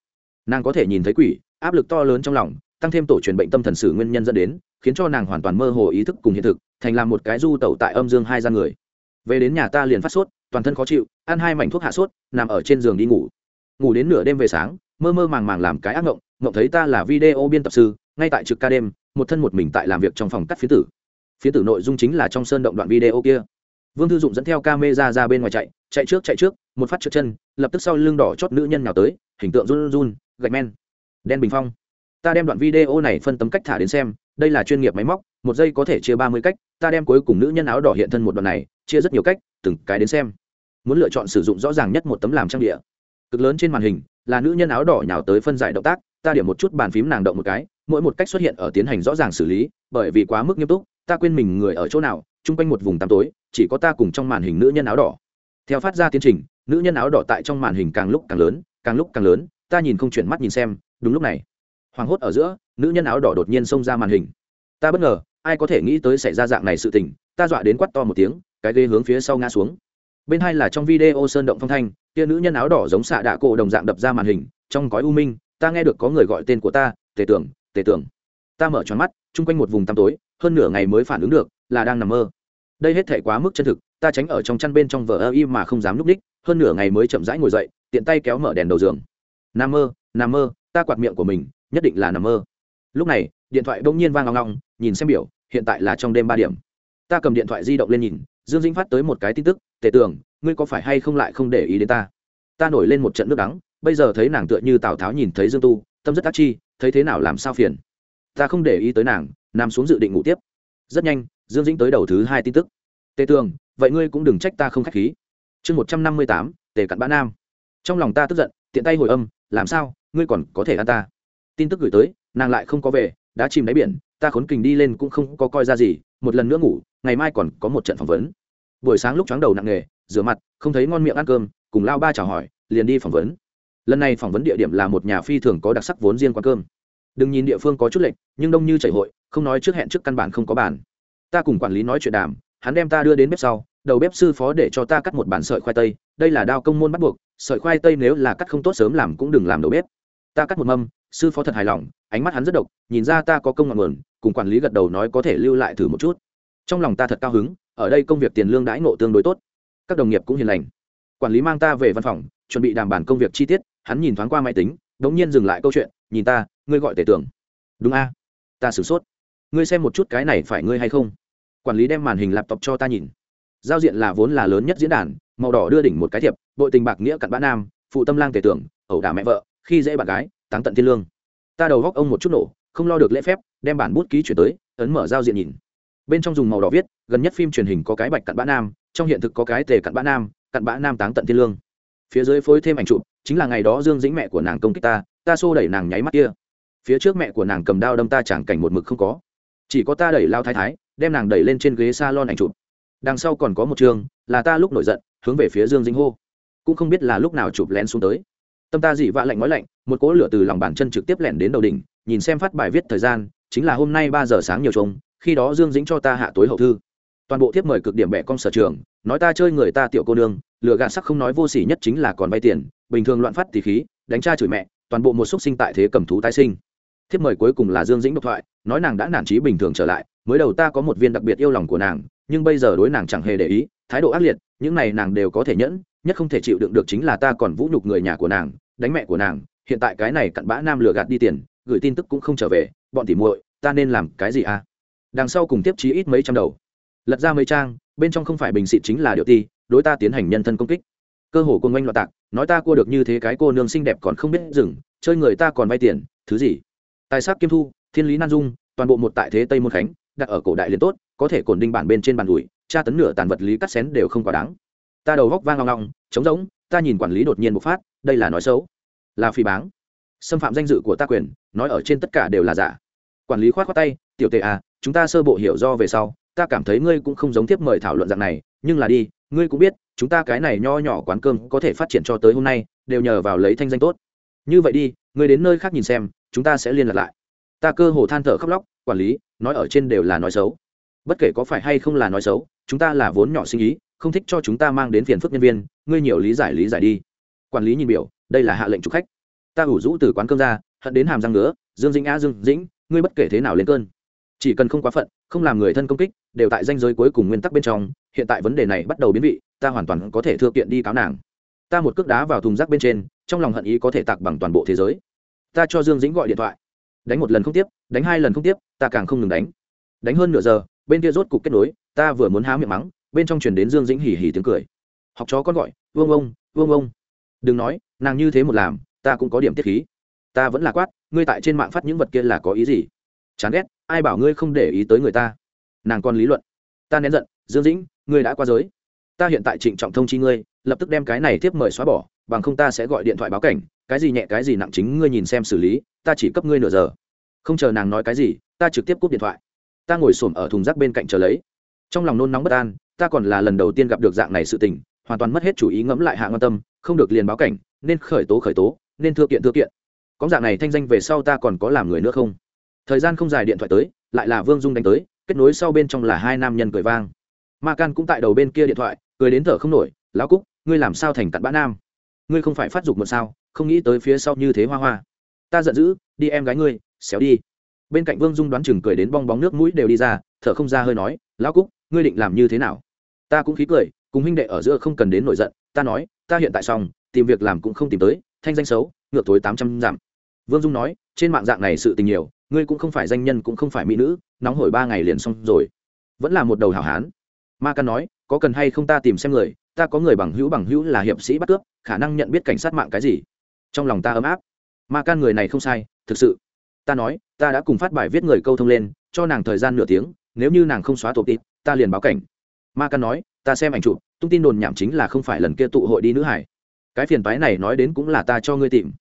Nàng có thể nhìn thấy quỷ áp lực to lớn trong lòng tăng thêm tổ truyền bệnh tâm thần sử nguyên nhân dẫn đến khiến cho nàng hoàn toàn mơ hồ ý thức cùng hiện thực thành làm một cái du tẩu tại âm dương hai gian người. Về đến nhà ta liền phát sốt toàn thân khó chịu ăn hai mảnh thuốc hạ sốt nằm ở trên giường đi ngủ. Ngủ đến nửa đêm về sáng mơ mơ màng màng làm cái ác ngộng, ngộng thấy ta là video biên tập sư ngay tại trực ca đêm một thân một mình tại làm việc trong phòng cắt phía tử. Phía tử nội dung chính là trong sơn động đoạn video kia. Vương thư dụng dẫn theo ca mê ra ra bên ngoài chạy chạy trước chạy trước một phát trượt chân lập tức sau lưng đỏ chót nữ nhân nào tới hình tượng run run gạch men đen bình phong. Ta đem đoạn video này phân tấm cách thả đến xem, đây là chuyên nghiệp máy móc, một giây có thể chia ba mươi cách, ta đem cuối cùng nữ nhân áo đỏ hiện thân một đoạn này, chia rất nhiều cách, từng cái đến xem. Muốn lựa chọn sử dụng rõ ràng nhất một tấm làm trang địa. Cực lớn trên màn hình, là nữ nhân áo đỏ nhào tới phân giải động tác, ta điểm một chút bàn phím nàng động một cái, mỗi một cách xuất hiện ở tiến hành rõ ràng xử lý, bởi vì quá mức nghiêm túc, ta quên mình người ở chỗ nào, chung quanh một vùng tăm tối, chỉ có ta cùng trong màn hình nữ nhân áo đỏ. Theo phát ra tiến trình, nữ nhân áo đỏ tại trong màn hình càng lúc càng lớn, càng lúc càng lớn, ta nhìn không chuyển mắt nhìn xem đúng lúc này hoảng hốt ở giữa, nữ nhân áo đỏ đột nhiên xông ra màn hình. Ta bất ngờ, ai có thể nghĩ tới xảy ra dạng này sự tình, ta dọa đến quắt to một tiếng, cái ghế hướng phía sau ngã xuống. Bên hai là trong video sơn động phong thanh, kia nữ nhân áo đỏ giống xạ đạ cổ đồng dạng đập ra màn hình, trong gói u minh, ta nghe được có người gọi tên của ta, tề tưởng tề tưởng. Ta mở tròn mắt, chung quanh một vùng tăm tối, hơn nửa ngày mới phản ứng được, là đang nằm mơ. Đây hết thể quá mức chân thực, ta tránh ở trong chăn bên trong vở ơ y mà không dám núp ních hơn nửa ngày mới chậm rãi ngồi dậy, tiện tay kéo mở đèn đầu giường. Nằm mơ nằm mơ ta quạt miệng của mình, nhất định là nằm mơ. Lúc này, điện thoại bỗng nhiên vang ngong ngong, nhìn xem biểu, hiện tại là trong đêm ba điểm. Ta cầm điện thoại di động lên nhìn, dương dinh phát tới một cái tin tức, tề tưởng ngươi có phải hay không lại không để ý đến ta? Ta nổi lên một trận nước đắng, bây giờ thấy nàng tựa như tào tháo nhìn thấy dương tu, tâm rất tác chi, thấy thế nào làm sao phiền. Ta không để ý tới nàng, nằm xuống dự định ngủ tiếp. Rất nhanh, dương dĩnh tới đầu thứ hai tin tức. Tề tường, vậy ngươi cũng đừng trách ta không k h á c h khí. Chương một trăm năm mươi tám, tề cặn bã nam. Trong lòng ta tức giận, tiện tay hồi âm, làm sao? Ngươi còn có thể ăn ta. Tin tức gửi tới, nàng lại không có về, đã chìm đáy biển, ta khốn kình đi lên cũng không có coi ra gì, một lần nữa ngủ, ngày mai còn có một trận phỏng vấn. Buổi sáng lúc chóng đầu nặng nghề rửa mặt, không thấy ngon miệng ăn cơm, cùng lao ba chào hỏi, liền đi phỏng vấn. Lần này phỏng vấn địa điểm là một nhà phi thường có đặc sắc vốn riêng quán cơm. Đừng nhìn địa phương có chút lệch, nhưng đông như chảy hội, không nói trước hẹn trước căn bản không có bàn. Ta cùng quản lý nói chuyện đàm, hắn đem ta đưa đến bếp sau, đầu bếp sư phó để cho ta cắt một bản sợi khoai tây, đây là đao công môn bắt buộc, sợi khoai tây nếu là cắt không tốt sớm làm cũng đừng làm đầu bếp ta cắt một mâm, sư phó thật hài lòng, ánh mắt hắn rất độc, nhìn ra ta có công ngọn nguồn, cùng quản lý gật đầu nói có thể lưu lại thử một chút. Trong lòng ta thật cao hứng, ở đây công việc tiền lương đãi ngộ tương đối tốt. Các đồng nghiệp cũng hiền lành. Quản lý mang ta về văn phòng, chuẩn bị đàm bản công việc chi tiết, hắn nhìn thoáng qua máy tính đ ỗ n g nhiên dừng lại câu chuyện, nhìn ta, ngươi gọi tể tưởng đúng a. Ta sửng sốt. Ngươi xem một chút cái này phải ngươi hay không? Quản lý đem màn hình laptop cho ta nhìn. Giao diện là vốn là lớn nhất diễn đàn, màu đỏ đưa đỉnh một cái thiệp, bội tình bạc nghĩa cặn bã nam, phụ tâm lang tể tưởng ẩu đả mẹ vợ khi dễ bạn gái, táng tận thiên lương. Ta đầu góc ông một chút nổ, không lo được lễ phép, đem bản bút ký chuyển tới, ấn mở giao diện nhìn. Bên trong dùng màu đỏ viết, gần nhất phim truyền hình có cái bạch cặn bã nam, trong hiện thực có cái tề cặn bã nam, cặn bã nam táng tận thiên lương. Phía dưới phối thêm ảnh chụp, chính là ngày đó dương dĩnh mẹ của nàng công kích ta ta xô đẩy nàng nháy mắt kia. Phía trước mẹ của nàng cầm đao đâm ta chẳng cảnh một mực không có. Chỉ có ta đẩy lao thái thái, đem nàng đẩy lên trên ghế s a lon ảnh chụp. Đằng sau còn có một chương là ta lúc nổi giận, hướng về phía dương dĩnh hô. Cũng không biết là lúc nào chụp lén xuống tới tâm ta dị vạ lạnh nói lạnh, một cỗ lửa từ lòng bàn chân trực tiếp lẻn đến đầu đỉnh, nhìn xem phát bài viết thời gian, chính là hôm nay ba giờ sáng nhiều trông, khi đó dương dĩnh cho ta hạ tối hậu thư. Toàn bộ thiếp mời cực điểm bẻ con sở trường, nói ta chơi người ta tiểu cô nương, lừa gạt sắc không nói vô sỉ nhất chính là còn vay tiền, bình thường loạn phát tỷ khí, đánh cha chửi mẹ, toàn bộ một xúc sinh tại thế cầm thú tái sinh. Thiếp mời cuối cùng là dương dĩnh độc thoại, nói nàng đã nản trí bình thường trở lại, mới đầu ta có một viên đặc biệt yêu lòng của nàng, nhưng bây giờ đối nàng chẳng hề để ý, thái độ ác liệt, những này nàng đều có thể nhẫn, nhất không thể chịu đựng được chính là ta còn vũ nhục người nhà của nàng đánh mẹ của nàng, hiện tại cái này cặn bã nam lừa gạt đi tiền, gửi tin tức cũng không trở về, bọn tỉ muội, ta nên làm cái gì à? Đằng sau cùng tiếp chí ít mấy trăm đầu. Lật ra mấy trang, bên trong không phải bình xịt chính là điệu ti, đối ta tiến hành nhân thân công kích. Cơ hồ quân oanh loạn tạc, nói ta cua được như thế cái cô nương xinh đẹp còn không biết dừng, chơi người ta còn vay tiền, thứ gì? Tài sắc kiêm thu, thiên lý nan dung, toàn bộ một tại thế tây môn khánh, đặt ở cổ đại liền tốt, có thể cổn đinh bản bên trên bàn đùi, tra tấn nửa tàn vật lý cắt xén đều không quá đáng. Ta đầu góc vang ngong ngong trống rỗng, ta nhìn quản lý đột nhiên bộc phát, đây là nói xấu là phi báng. Xâm phạm danh dự của ta quyền, nói ở trên tất cả đều là giả. Quản lý khoát khoát tay, tiểu tề à chúng ta sơ bộ hiểu do về sau, ta cảm thấy ngươi cũng không giống tiếp mời thảo luận dạng này, nhưng là đi, ngươi cũng biết, chúng ta cái này nho nhỏ quán cơm có thể phát triển cho tới hôm nay, đều nhờ vào lấy thanh danh tốt. Như vậy đi, ngươi đến nơi khác nhìn xem, chúng ta sẽ liên lạc lại. Ta cơ hồ than thở khóc lóc, quản lý, nói ở trên đều là nói xấu. Bất kể có phải hay không là nói xấu, chúng ta là vốn nhỏ sinh ý, không thích cho chúng ta mang đến phiền phức nhân viên, ngươi nhiều lý giải lý giải đi. Quản lý nhìn biểu đây là hạ lệnh trục khách. Ta ủ rũ từ quán cơm ra, hận đến hàm răng nữa dương dĩnh a dương dĩnh, ngươi bất kể thế nào lên cơn. Chỉ cần không quá phận, không làm người thân công kích, đều tại danh giới cuối cùng nguyên tắc bên trong, hiện tại vấn đề này bắt đầu biến vị, ta hoàn toàn có thể thưa kiện đi cáo nàng. Ta một cước đá vào thùng rác bên trên, trong lòng hận ý có thể tạc bằng toàn bộ thế giới. Ta cho dương dĩnh gọi điện thoại. Đánh một lần không tiếp, đánh hai lần không tiếp, ta càng không ngừng đánh. Đánh hơn nửa giờ, bên kia rốt cục kết nối, ta vừa muốn há miệng mắng, bên trong truyền đến dương dĩnh hỉ hỉ tiếng cười. Học chó con gọi, vương ông vương ông. Đừng nói nàng như thế một làm, ta cũng có điểm tiết khí. Ta vẫn là quát, ngươi tại trên mạng phát những vật kia là có ý gì? Chán ghét, ai bảo ngươi không để ý tới người ta? Nàng còn lý luận. Ta nén giận, dương dĩnh, ngươi đã qua giới. Ta hiện tại trịnh trọng thông chi ngươi, lập tức đem cái này tiếp mời xóa bỏ, bằng không ta sẽ gọi điện thoại báo cảnh, cái gì nhẹ cái gì nặng chính ngươi nhìn xem xử lý, ta chỉ cấp ngươi nửa giờ. Không chờ nàng nói cái gì, ta trực tiếp cúp điện thoại. Ta ngồi xổm ở thùng rác bên cạnh chờ lấy. Trong lòng nôn nóng bất an, ta còn là lần đầu tiên gặp được dạng này sự tình, hoàn toàn mất hết chủ ý ngẫm lại hạ ngon tâm, không được liền báo cảnh nên khởi tố khởi tố, nên thưa kiện thưa kiện. Có dạng này thanh danh về sau ta còn có làm người nữa không? Thời gian không dài điện thoại tới, lại là vương dung đánh tới, kết nối sau bên trong là hai nam nhân cười vang. Ma can cũng tại đầu bên kia điện thoại, cười đến thở không nổi, lão cúc, ngươi làm sao thành cặn bã nam? Ngươi không phải phát dục một sao, không nghĩ tới phía sau như thế hoa hoa. Ta giận dữ, đi em gái ngươi, xéo đi. Bên cạnh vương dung đoán chừng cười đến bong bóng nước mũi đều đi ra, thở không ra hơi nói, lão cúc, ngươi định làm như thế nào? Ta cũng khí cười, cùng huynh đệ ở giữa không cần đến nổi giận, ta nói, ta hiện tại xong tìm việc làm cũng không tìm tới, thanh danh xấu, ngược tối tám trăm giảm vương dung nói, trên mạng dạng này sự tình nhiều, ngươi cũng không phải danh nhân cũng không phải mỹ nữ, nóng hổi ba ngày liền xong rồi. Vẫn là một đầu hảo hán. Ma căn nói, có cần hay không ta tìm xem người, ta có người bằng hữu bằng hữu là hiệp sĩ bắt cướp, khả năng nhận biết cảnh sát mạng cái gì. Trong lòng ta ấm áp. Ma can người này không sai, thực sự. Ta nói, ta đã cùng phát bài viết người câu thông lên, cho nàng thời gian nửa tiếng, nếu như nàng không xóa tổ tịp ta liền báo cảnh. Ma can nói, ta xem ảnh chụp, tung tin đồn nhảm chính là không phải lần kia tụ hội đi nữ hải cái phiền toái này nói đến cũng là ta cho ngươi tìm.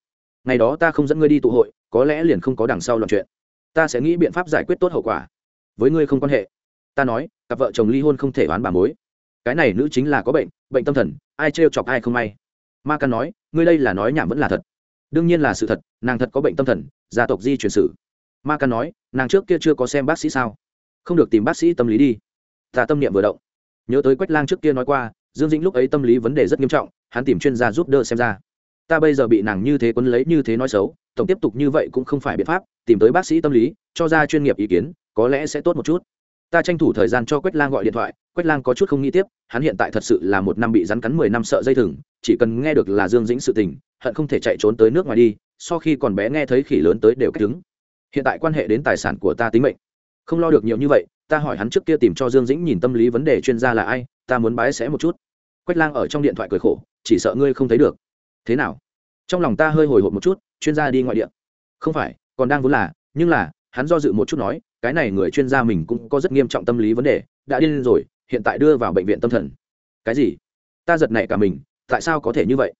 Ngày đó ta không dẫn ngươi đi tụ hội, có lẽ liền không có đằng sau loạn chuyện. Ta sẽ nghĩ biện pháp giải quyết tốt hậu quả. Với ngươi không quan hệ. Ta nói, cặp vợ chồng ly hôn không thể oán bà mối. Cái này nữ chính là có bệnh bệnh tâm thần, ai trêu chọc ai không may. Ma căn nói, ngươi đây là nói nhảm vẫn là thật. Đương nhiên là sự thật, nàng thật có bệnh tâm thần, gia tộc di truyền sử. Ma căn nói, nàng trước kia chưa có xem bác sĩ sao? Không được tìm bác sĩ tâm lý đi. Ta tâm niệm vừa động. Nhớ tới quách lang trước kia nói qua, dương dĩnh lúc ấy tâm lý vấn đề rất nghiêm trọng hắn tìm chuyên gia giúp đỡ xem ra. Ta bây giờ bị nàng như thế quấn lấy, như thế nói xấu, tổng tiếp tục như vậy cũng không phải biện pháp, tìm tới bác sĩ tâm lý, cho ra chuyên nghiệp ý kiến, có lẽ sẽ tốt một chút. Ta tranh thủ thời gian cho quách lang gọi điện thoại, quách lang có chút không nghĩ tiếp, hắn hiện tại thật sự là một năm bị rắn cắn mười năm sợ dây thừng, chỉ cần nghe được là dương dĩnh sự tình, hận không thể chạy trốn tới nước ngoài đi, sau khi còn bé nghe thấy khỉ lớn tới đều cách đứng. Hiện tại quan hệ đến tài sản của ta tính mệnh. Không lo được nhiều như vậy, ta hỏi hắn trước kia tìm cho dương dĩnh nhìn tâm lý vấn đề chuyên gia là ai, ta muốn bái sẽ một chút. Quách lang ở trong điện thoại cười khổ chỉ sợ ngươi không thấy được. Thế nào? Trong lòng ta hơi hồi hộp một chút, chuyên gia đi ngoại địa. Không phải, còn đang vốn là, nhưng là, hắn do dự một chút nói, cái này người chuyên gia mình cũng có rất nghiêm trọng tâm lý vấn đề, đã điên rồi, hiện tại đưa vào bệnh viện tâm thần. Cái gì? Ta giật nảy cả mình, tại sao có thể như vậy?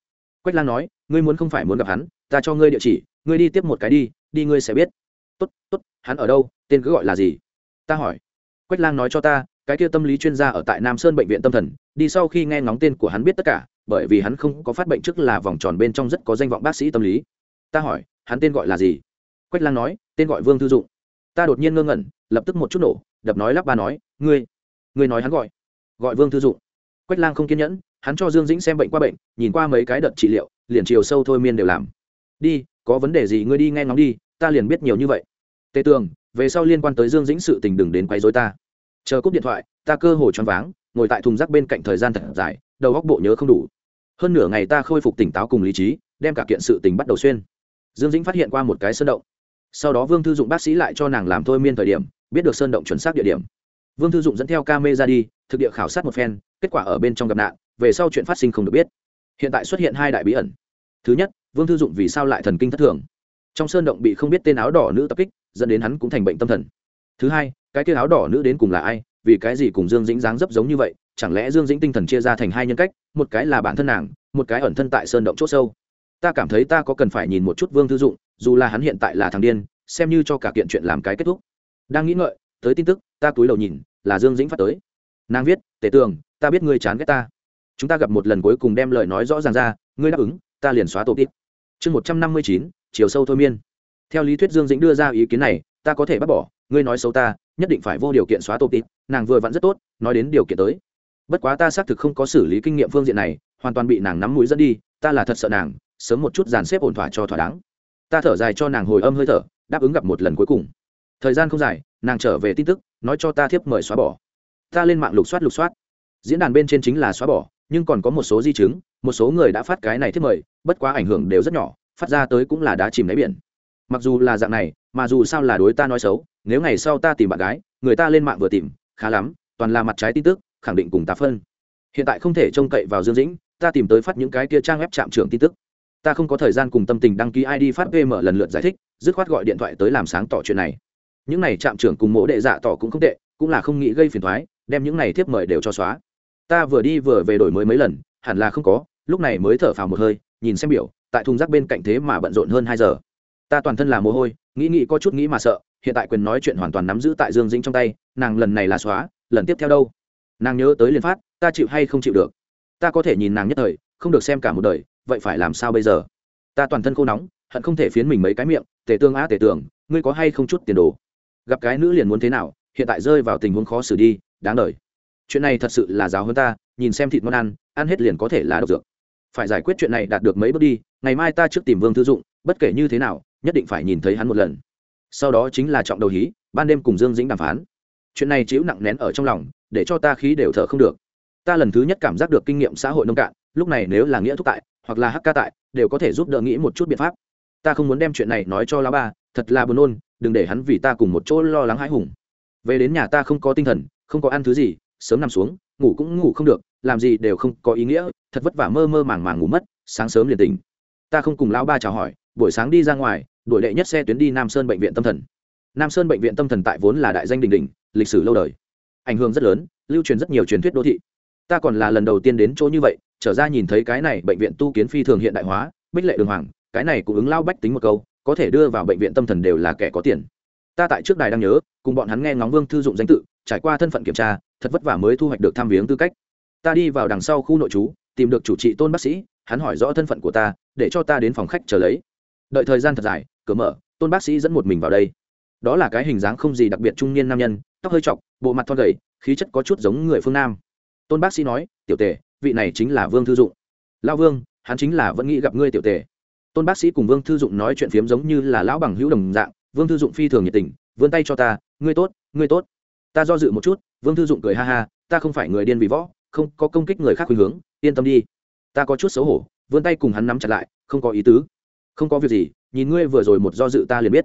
Quách lang nói, ngươi muốn không phải muốn gặp hắn, ta cho ngươi địa chỉ, ngươi đi tiếp một cái đi đi ngươi sẽ biết. Tốt tốt, hắn ở đâu, tên cứ gọi là gì? Ta hỏi. Quách lang nói cho ta, cái kia tâm lý chuyên gia ở tại nam sơn bệnh viện tâm thần, đi sau khi nghe ngóng tên của hắn biết tất cả bởi vì hắn không có phát bệnh trước là vòng tròn bên trong rất có danh vọng bác sĩ tâm lý. Ta hỏi, hắn tên gọi là gì? Quách lang nói, tên gọi vương thư dụng. Ta đột nhiên ngơ ngẩn, lập tức một chút nổ, đập nói lắp ba nói, ngươi ngươi nói hắn gọi gọi vương thư dụng. Quách lang không kiên nhẫn, hắn cho dương dĩnh xem bệnh qua bệnh, nhìn qua mấy cái đợt trị liệu, liền chiều sâu thôi miên đều làm. Đi, có vấn đề gì ngươi đi nghe ngóng đi, ta liền biết nhiều như vậy. Tề tường, về sau liên quan tới dương dĩnh sự tình đừng đến quấy dối ta. Chờ cúp điện thoại, ta cơ hồ choáng váng, ngồi tại thùng rác bên cạnh thời gian thật dài đầu góc bộ nhớ không đủ. Hơn nửa ngày ta khôi phục tỉnh táo cùng lý trí, đem cả kiện sự tình bắt đầu xuyên. Dương dĩnh phát hiện qua một cái sơn động. Sau đó vương thư dụng bác sĩ lại cho nàng làm thôi miên thời điểm, biết được sơn động chuẩn xác địa điểm. Vương thư dụng dẫn theo ca mê ra đi, thực địa khảo sát một phen, kết quả ở bên trong gặp nạn, về sau chuyện phát sinh không được biết. Hiện tại xuất hiện hai đại bí ẩn. Thứ nhất, vương thư dụng vì sao lại thần kinh thất thường? Trong sơn động bị không biết tên áo đỏ nữ tập kích, dẫn đến hắn cũng thành bệnh tâm thần. Thứ hai, cái kia áo đỏ nữ đến cùng là ai? Vì cái gì cùng dương dĩnh dáng dấp giống như vậy, chẳng lẽ dương dĩnh tinh thần chia ra thành hai nhân cách, một cái là bản thân nàng, một cái ẩn thân tại sơn động c h ỗ sâu. Ta cảm thấy ta có cần phải nhìn một chút vương thư dụng, dù là hắn hiện tại là thằng điên, xem như cho cả kiện chuyện làm cái kết thúc. Đang nghĩ ngợi, tới tin tức, ta túi đầu nhìn, là dương dĩnh phát tới. Nàng viết tể tường, ta biết ngươi chán ghét ta. Chúng ta gặp một lần cuối cùng đem lời nói rõ ràng ra, ngươi đáp ứng, ta liền xóa tổ tít chương một trăm năm mươi chín, chiều sâu thôi miên. Theo lý thuyết dương dĩnh đưa ra ý kiến này, ta có thể bác bỏ ngươi nói xấu ta, nhất định phải vô điều kiện xóa tô tít nàng vừa vặn rất tốt, nói đến điều kiện tới. Bất quá ta xác thực không có xử lý kinh nghiệm phương diện này, hoàn toàn bị nàng nắm mũi dẫn đi, ta là thật sợ nàng, sớm một chút dàn xếp ổn thỏa cho thỏa đáng. Ta thở dài cho nàng hồi âm hơi thở, đáp ứng gặp một lần cuối cùng. Thời gian không dài, nàng trở về tin tức, nói cho ta thiếp mời xóa bỏ. Ta lên mạng lục soát lục soát. Diễn đàn bên trên chính là xóa bỏ, nhưng còn có một số di chứng, một số người đã phát cái này thiếp mời, bất quá ảnh hưởng đều rất nhỏ, phát ra tới cũng là đá chìm đáy biển. Mặc dù là dạng này, mà dù sao là đối ta nói xấu nếu ngày sau ta tìm bạn gái, người ta lên mạng vừa tìm, khá lắm, toàn là mặt trái tin tức, khẳng định cùng ta phân. Hiện tại không thể trông cậy vào dương dĩnh, ta tìm tới phát những cái kia trang web trạm trưởng tin tức. Ta không có thời gian cùng tâm tình đăng ký id phát pm lần lượt giải thích, dứt khoát gọi điện thoại tới làm sáng tỏ chuyện này. Những này trạm trưởng cùng mộ đệ dạ tỏ cũng không tệ, cũng là không nghĩ gây phiền thoái đem những này thiếp mời đều cho xóa. Ta vừa đi vừa về đổi mới mấy lần, hẳn là không có, lúc này mới thở phào một hơi, nhìn xem biểu, tại thùng rác bên cạnh thế mà bận rộn hơn hai giờ. Ta toàn thân là mồ hôi, nghĩ nghĩ có chút nghĩ mà sợ hiện tại quyền nói chuyện hoàn toàn nắm giữ tại dương dĩnh trong tay, nàng lần này là xóa, lần tiếp theo đâu? Nàng nhớ tới liền phát, ta chịu hay không chịu được? Ta có thể nhìn nàng nhất thời, không được xem cả một đời, vậy phải làm sao bây giờ? Ta toàn thân khô nóng, hận không thể phiến mình mấy cái miệng tể tương á tể tưởng, ngươi có hay không chút tiền đồ? Gặp cái nữ liền muốn thế nào, hiện tại rơi vào tình huống khó xử đi, đáng đời. Chuyện này thật sự là giáo hơn ta, nhìn xem thịt món ăn ăn hết liền có thể là độc dược. Phải giải quyết chuyện này đạt được mấy bước đi, ngày mai ta trước tìm vương thư dụng, bất kể như thế nào, nhất định phải nhìn thấy hắn một lần sau đó chính là trọng đầu hí, ban đêm cùng dương dĩnh đàm phán. Chuyện này chịu nặng nén ở trong lòng, để cho ta khí đều thở không được. Ta lần thứ nhất cảm giác được kinh nghiệm xã hội nông cạn, lúc này nếu là nghĩa thúc tại, hoặc là hắc ca tại, đều có thể giúp đỡ nghĩ một chút biện pháp. Ta không muốn đem chuyện này nói cho lão ba, thật là buồn nôn, đừng để hắn vì ta cùng một chỗ lo lắng hãi hùng. Về đến nhà ta không có tinh thần, không có ăn thứ gì, sớm nằm xuống, ngủ cũng ngủ không được, làm gì đều không có ý nghĩa, thật vất vả mơ mơ màng màng ngủ mất, sáng sớm liền tỉnh. Ta không cùng lão ba chào hỏi, buổi sáng đi ra ngoài đuổi đệ nhất xe tuyến đi nam sơn bệnh viện tâm thần. Nam sơn bệnh viện tâm thần tại vốn là đại danh đình đình lịch sử lâu đời. Ảnh hưởng rất lớn, lưu truyền rất nhiều truyền thuyết đô thị. Ta còn là lần đầu tiên đến chỗ như vậy, trở ra nhìn thấy cái này bệnh viện tu kiến phi thường hiện đại hóa, bích lệ đường hoàng, cái này cũng ứng lao bách tính một câu, có thể đưa vào bệnh viện tâm thần đều là kẻ có tiền. Ta tại trước đài đang nhớ, cùng bọn hắn nghe ngóng vương thư dụng danh tự, trải qua thân phận kiểm tra, thật vất vả mới thu hoạch được tham viếng tư cách. Ta đi vào đằng sau khu nội trú, tìm được chủ trị tôn bác sĩ, hắn hỏi rõ thân phận của ta, để cho ta đến phòng khách chờ lấy. Đợi thời gian thật dài cửa mở, tôn bác sĩ dẫn một mình vào đây. Đó là cái hình dáng không gì đặc biệt trung niên nam nhân, tóc hơi chọc bộ mặt thon gầy, khí chất có chút giống người phương nam. Tôn bác sĩ nói, tiểu tề, vị này chính là vương thư dụng. Lao vương, hắn chính là vẫn nghĩ gặp ngươi, tiểu tề. Tôn bác sĩ cùng vương thư dụng nói chuyện phiếm giống như là lão bằng hữu đồng dạng, vương thư dụng phi thường nhiệt tình, vươn tay cho ta, ngươi tốt ngươi tốt. Ta do dự một chút, vương thư dụng cười ha ha, ta không phải người điên vì võ, không có công kích người khác khuyên hướng, yên tâm đi. Ta có chút xấu hổ, vươn tay cùng hắn nắm chặt lại, không có ý tứ. Không có việc gì nhìn ngươi vừa rồi một do dự ta liền biết.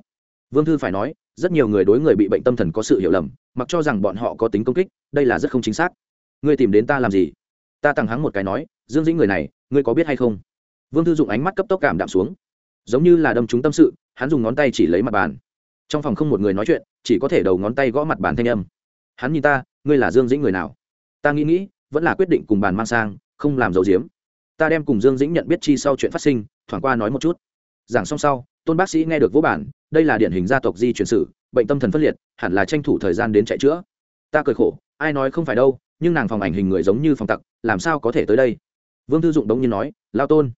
Vương thư phải nói, rất nhiều người đối người bị bệnh tâm thần có sự hiểu lầm, mặc cho rằng bọn họ có tính công kích, đây là rất không chính xác. Ngươi tìm đến ta làm gì? Ta tặng hắng một cái nói, dương dĩnh người này, ngươi có biết hay không? Vương thư dùng ánh mắt cấp tốc cảm đạm xuống. Giống như là đâm chúng tâm sự, hắn dùng ngón tay chỉ lấy mặt bàn. Trong phòng không một người nói chuyện, chỉ có thể đầu ngón tay gõ mặt bàn thanh âm. Hắn nhìn ta, ngươi là dương dĩnh người nào? Ta nghĩ nghĩ, vẫn là quyết định cùng bàn mang sang, không làm dấu diếm ta đem cùng dương dĩnh nhận biết chi sau chuyện phát sinh, thoảng qua nói một chút giảng xong sau, tôn bác sĩ nghe được vô bản, đây là điển hình gia tộc di truyền sử, bệnh tâm thần phân liệt, hẳn là tranh thủ thời gian đến chạy chữa. Ta cười khổ, ai nói không phải đâu, nhưng nàng phòng ảnh hình người giống như phòng tặc, làm sao có thể tới đây? Vương thư dụng đống nhiên nói, lao tôn,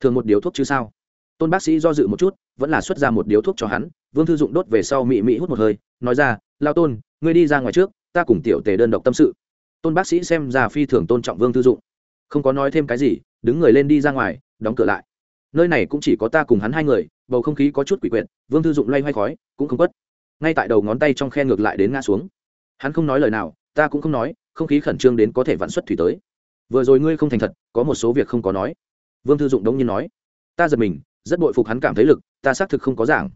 thường một điếu thuốc chứ sao? Tôn bác sĩ do dự một chút, vẫn là xuất ra một điếu thuốc cho hắn, vương thư dụng đốt về sau mị mị hút một hơi, nói ra, lao tôn, ngươi đi ra ngoài trước, ta cùng tiểu tề đơn độc tâm sự. Tôn bác sĩ xem ra phi thường tôn trọng vương thư dụng. Không có nói thêm cái gì, đứng người lên đi ra ngoài, đóng cửa lại nơi này cũng chỉ có ta cùng hắn hai người, bầu không khí có chút quỷ quyệt, vương thư dụng loay hoay khói, cũng không quất. Ngay tại đầu ngón tay trong khe ngược lại đến ngã xuống. Hắn không nói lời nào, ta cũng không nói, không khí khẩn trương đến có thể vạn xuất thủy tới. Vừa rồi ngươi không thành thật, có một số việc không có nói. Vương thư dụng đống nhiên nói. Ta giật mình, rất bội phục hắn cảm thấy lực, ta xác thực không có giảng.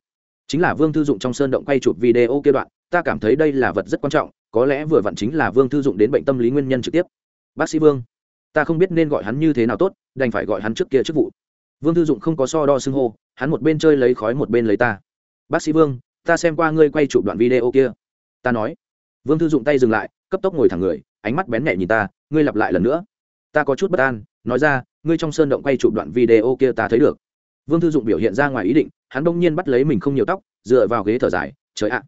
Chính là vương thư dụng trong sơn động quay chụp video kia đoạn, ta cảm thấy đây là vật rất quan trọng, có lẽ vừa vặn chính là vương thư dụng đến bệnh tâm lý nguyên nhân trực tiếp. Bác sĩ vương, ta không biết nên gọi hắn như thế nào tốt, đành phải gọi hắn trước kia chức vụ vương thư dụng không có so đo xưng hô, hắn một bên chơi lấy khói một bên lấy ta. Bác sĩ vương, ta xem qua ngươi quay chụp đoạn video kia. Ta nói. Vương thư dụng tay dừng lại, cấp tốc ngồi thẳng người, ánh mắt bén nhẹ nhìn ta, ngươi lặp lại lần nữa. Ta có chút bất an, nói ra, ngươi trong sơn động quay chụp đoạn video kia ta thấy được. Vương thư dụng biểu hiện ra ngoài ý định, hắn bỗng nhiên bắt lấy mình không nhiều tóc, dựa vào ghế thở dài, trời ạ.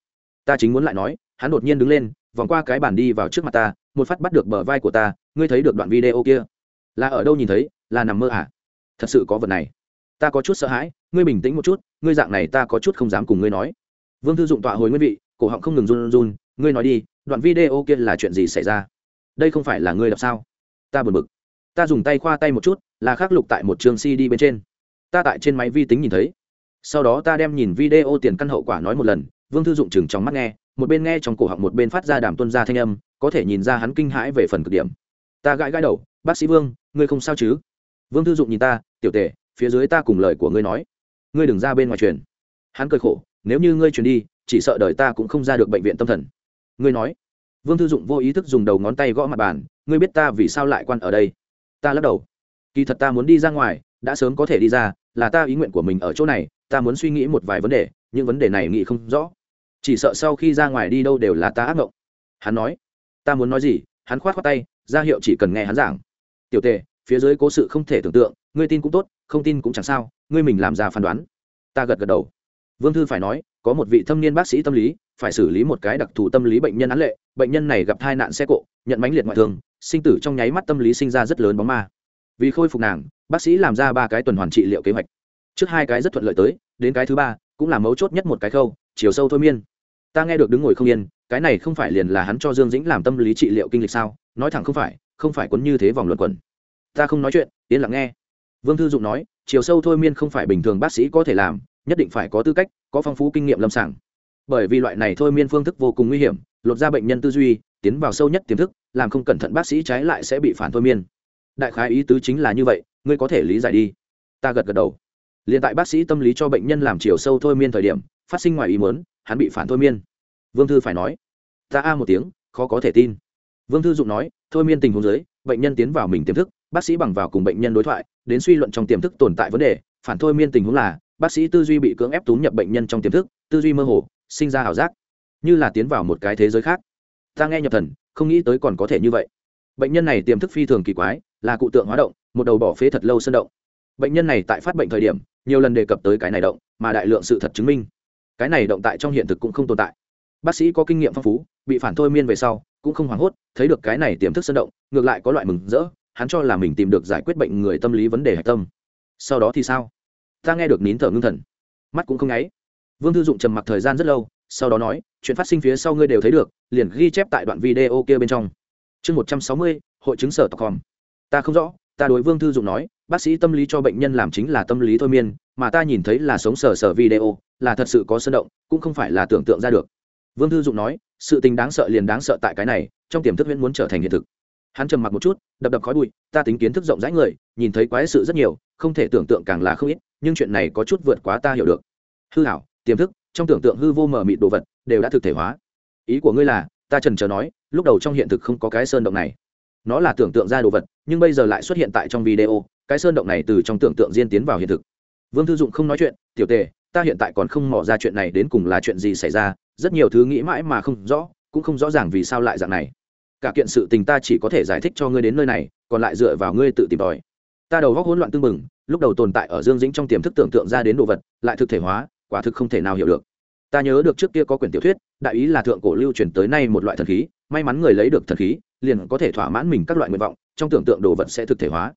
Ta chính muốn lại nói, hắn đột nhiên đứng lên, vòng qua cái bàn đi vào trước mặt ta, một phát bắt được bờ vai của ta, ngươi thấy được đoạn video kia. Là ở đâu nhìn thấy, là nằm mơ à? Thật sự có vật này. Ta có chút sợ hãi, ngươi bình tĩnh một chút, ngươi dạng này ta có chút không dám cùng ngươi nói. Vương thư dụng tọa hồi nguyên vị, cổ họng không ngừng run run, ngươi nói đi, đoạn video kia là chuyện gì xảy ra? Đây không phải là ngươi đọc sao? Ta buồn bực. Ta dùng tay khoa tay một chút, là khắc lục tại một trường cd bên trên. Ta tại trên máy vi tính nhìn thấy. Sau đó ta đem nhìn video tiền căn hậu quả nói một lần, vương thư dụng chừng trong mắt nghe, một bên nghe trong cổ họng một bên phát ra đàm tuân ra thanh âm, có thể nhìn ra hắn kinh hãi về phần cực điểm. Ta gãi gãi đầu, bác sĩ vương, ngươi không sao chứ? Vương thư dụng nhìn ta tiểu Tề, phía dưới ta cùng lời của ngươi nói. Ngươi đừng ra bên ngoài truyền. Hắn cười khổ nếu như ngươi truyền đi chỉ sợ đời ta cũng không ra được bệnh viện tâm thần. Ngươi nói. Vương thư dụng vô ý thức dùng đầu ngón tay gõ mặt bàn ngươi biết ta vì sao lại quan ở đây? Ta lắc đầu. Kỳ thật ta muốn đi ra ngoài đã sớm có thể đi ra là ta ý nguyện của mình ở chỗ này ta muốn suy nghĩ một vài vấn đề những vấn đề này nghĩ không rõ. Chỉ sợ sau khi ra ngoài đi đâu đều là ta ác mộng hắn nói. Ta muốn nói gì? Hắn khoát khoát tay ra hiệu chỉ cần nghe hắn giảng. Tiểu tề phía dưới cố sự không thể tưởng tượng, ngươi tin cũng tốt, không tin cũng chẳng sao, ngươi mình làm ra phán đoán. Ta gật gật đầu. Vương thư phải nói, có một vị thâm niên bác sĩ tâm lý, phải xử lý một cái đặc thù tâm lý bệnh nhân án lệ, bệnh nhân này gặp tai nạn xe cộ, nhận mãnh liệt ngoại thương, sinh tử trong nháy mắt tâm lý sinh ra rất lớn bóng ma. Vì khôi phục nàng, bác sĩ làm ra ba cái tuần hoàn trị liệu kế hoạch. Trước hai cái rất thuận lợi tới, đến cái thứ ba, cũng là mấu chốt nhất một cái khâu, chiều sâu thôi miên. Ta nghe được đứng ngồi không yên, cái này không phải liền là hắn cho dương dĩnh làm tâm lý trị liệu kinh lịch sao? Nói thẳng không phải không phải quấn như thế vòng luận quẩn ta không nói chuyện yên lặng nghe. Vương thư dụng nói chiều sâu thôi miên không phải bình thường bác sĩ có thể làm nhất định phải có tư cách có phong phú kinh nghiệm lâm sàng. Bởi vì loại này thôi miên phương thức vô cùng nguy hiểm lột ra bệnh nhân tư duy tiến vào sâu nhất tiềm thức làm không cẩn thận bác sĩ trái lại sẽ bị phản thôi miên. Đại khái ý tứ chính là như vậy ngươi có thể lý giải đi. Ta gật gật đầu. Liền tại bác sĩ tâm lý cho bệnh nhân làm chiều sâu thôi miên thời điểm phát sinh ngoài ý muốn hắn bị phản thôi miên. Vương thư phải nói. Ta a một tiếng khó có thể tin. Vương thư dụng nói thôi miên tình huống giới, bệnh nhân tiến vào mình tiềm thức bác sĩ bằng vào cùng bệnh nhân đối thoại, đến suy luận trong tiềm thức tồn tại vấn đề, phản thôi miên tình huống là, bác sĩ tư duy bị cưỡng ép túm nhập bệnh nhân trong tiềm thức, tư duy mơ hồ, sinh ra ảo giác. Như là tiến vào một cái thế giới khác. Ta nghe nhập thần, không nghĩ tới còn có thể như vậy. Bệnh nhân này tiềm thức phi thường kỳ quái, là cụ tượng hóa động, một đầu bỏ phế thật lâu sân động. Bệnh nhân này tại phát bệnh thời điểm, nhiều lần đề cập tới cái này động, mà đại lượng sự thật chứng minh. Cái này động tại trong hiện thực cũng không tồn tại. Bác sĩ có kinh nghiệm phong phú, bị phản thôi miên về sau, cũng không hoảng hốt, thấy được cái này tiềm thức sân động, ngược lại có loại mừng rỡ hắn cho là mình tìm được giải quyết bệnh người tâm lý vấn đề hạch tâm. Sau đó thì sao? Ta nghe được nín thở ngưng thần. Mắt cũng không ngáy vương thư dụng trầm mặc thời gian rất lâu, sau đó nói, chuyện phát sinh phía sau ngươi đều thấy được, liền ghi chép tại đoạn video kia bên trong. Chương một trăm sáu mươi, hội chứng sở tocom ta không rõ, ta đối vương thư dụng nói, bác sĩ tâm lý cho bệnh nhân làm chính là tâm lý thôi miên, mà ta nhìn thấy là sống sờ sờ video, là thật sự có sân động, cũng không phải là tưởng tượng ra được. Vương thư dụng nói, sự tình đáng sợ liền đáng sợ tại cái này, trong tiềm thức viễn muốn trở thành hiện thực hắn trầm mặc một chút, đập đập khói bụi, ta tính kiến thức rộng rãi người, nhìn thấy quái sự rất nhiều, không thể tưởng tượng càng là không ít, nhưng chuyện này có chút vượt quá ta hiểu được. Hư hảo, tiềm thức, trong tưởng tượng hư vô mờ mịt đồ vật, đều đã thực thể hóa. Ý của ngươi là, ta trần trờ nói, lúc đầu trong hiện thực không có cái sơn động này. Nó là tưởng tượng ra đồ vật, nhưng bây giờ lại xuất hiện tại trong video, cái sơn động này từ trong tưởng tượng diên tiến vào hiện thực. Vương thư dụng không nói chuyện, tiểu tề, ta hiện tại còn không mò ra chuyện này đến cùng là chuyện gì xảy ra, rất nhiều thứ nghĩ mãi mà không rõ, cũng không rõ ràng vì sao lại dạng này cả kiện sự tình ta chỉ có thể giải thích cho ngươi đến nơi này, còn lại dựa vào ngươi tự tìm tòi. Ta đầu góc hỗn loạn tương mừng lúc đầu tồn tại ở dương dĩnh trong tiềm thức tưởng tượng ra đến đồ vật, lại thực thể hóa, quả thực không thể nào hiểu được. Ta nhớ được trước kia có quyển tiểu thuyết, đại ý là thượng cổ lưu truyền tới nay một loại thần khí, may mắn người lấy được thần khí, liền có thể thỏa mãn mình các loại nguyện vọng, trong tưởng tượng đồ vật sẽ thực thể hóa.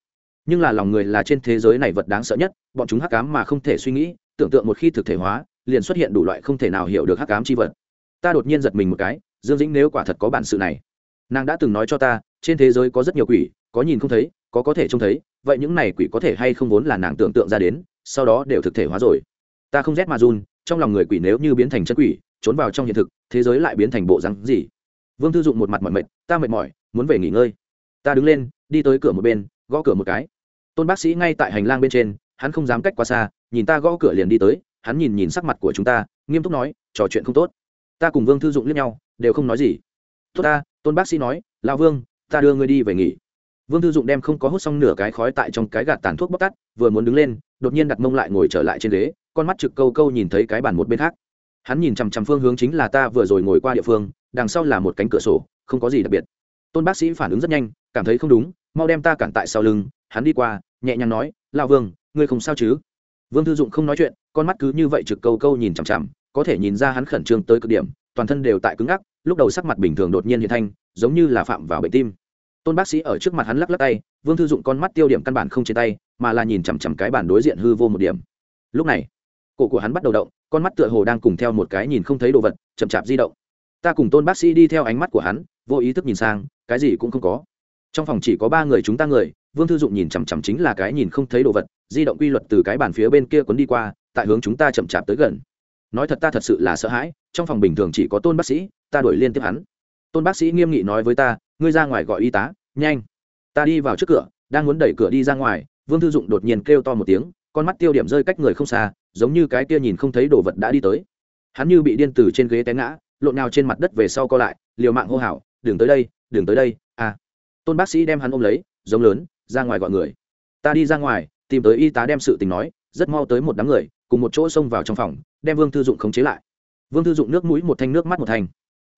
Nhưng là lòng người là trên thế giới này vật đáng sợ nhất, bọn chúng hắc cám mà không thể suy nghĩ, tưởng tượng một khi thực thể hóa, liền xuất hiện đủ loại không thể nào hiểu được hắc cám chi vật. Ta đột nhiên giật mình một cái, dương dĩnh nếu quả thật có bản sự này nàng đã từng nói cho ta, trên thế giới có rất nhiều quỷ, có nhìn không thấy, có có thể trông thấy, vậy những này quỷ có thể hay không vốn là nàng tưởng tượng ra đến, sau đó đều thực thể hóa rồi. Ta không rét mà run, trong lòng người quỷ nếu như biến thành chân quỷ, trốn vào trong hiện thực, thế giới lại biến thành bộ rắn gì? Vương thư dụng một mặt mỏi mệt, ta mệt mỏi, muốn về nghỉ ngơi. Ta đứng lên, đi tới cửa một bên, gõ cửa một cái. Tôn bác sĩ ngay tại hành lang bên trên, hắn không dám cách quá xa, nhìn ta gõ cửa liền đi tới, hắn nhìn nhìn sắc mặt của chúng ta, nghiêm túc nói, trò chuyện không tốt. Ta cùng vương thư dụng liếc nhau, đều không nói gì. Tốt ta tôn bác sĩ nói, lão vương, ta đưa ngươi đi về nghỉ. Vương thư dụng đem không có hút xong nửa cái khói tại trong cái gạt tàn thuốc bóc tắt, vừa muốn đứng lên, đột nhiên đặt mông lại ngồi trở lại trên ghế, con mắt trực câu câu nhìn thấy cái bàn một bên khác. Hắn nhìn chằm chằm phương hướng chính là ta vừa rồi ngồi qua địa phương, đằng sau là một cánh cửa sổ, không có gì đặc biệt. Tôn bác sĩ phản ứng rất nhanh, cảm thấy không đúng, mau đem ta cản tại sau lưng. Hắn đi qua, nhẹ nhàng nói lao vương, ngươi không sao chứ? Vương thư dụng không nói chuyện, con mắt cứ như vậy trực câu câu nhìn chằm chằm, có thể nhìn ra hắn khẩn trương tới cực điểm, toàn thân đều tại cứng ngắc lúc đầu sắc mặt bình thường đột nhiên hiện thanh, giống như là phạm vào bệnh tim. Tôn bác sĩ ở trước mặt hắn lắc lắc tay, vương thư dụng con mắt tiêu điểm căn bản không trên tay, mà là nhìn chằm chằm cái bản đối diện hư vô một điểm. Lúc này, cổ của hắn bắt đầu động, con mắt tựa hồ đang cùng theo một cái nhìn không thấy đồ vật, chậm chạp di động. Ta cùng tôn bác sĩ đi theo ánh mắt của hắn, vô ý thức nhìn sang, cái gì cũng không có. Trong phòng chỉ có ba người chúng ta người, vương thư dụng nhìn chằm chằm chính là cái nhìn không thấy đồ vật, di động quy luật từ cái bàn phía bên kia quấn đi qua, tại hướng chúng ta chậm chạp tới gần. Nói thật ta thật sự là sợ hãi, trong phòng bình thường chỉ có tôn bác sĩ ta đuổi liên tiếp hắn. Tôn bác sĩ nghiêm nghị nói với ta, ngươi ra ngoài gọi y tá, nhanh. Ta đi vào trước cửa, đang muốn đẩy cửa đi ra ngoài, vương thư dụng đột nhiên kêu to một tiếng, con mắt tiêu điểm rơi cách người không xa, giống như cái kia nhìn không thấy đồ vật đã đi tới. Hắn như bị điên từ trên ghế té ngã, lộn nào trên mặt đất về sau co lại, liều mạng hô hào, đừng tới đây, đừng tới đây à. Tôn bác sĩ đem hắn ôm lấy, giống lớn, ra ngoài gọi người. Ta đi ra ngoài, tìm tới y tá đem sự tình nói, rất mau tới một đám người, cùng một chỗ xông vào trong phòng, đem vương thư dụng khống chế lại. Vương thư dụng nước mũi một thanh, nước mắt một thanh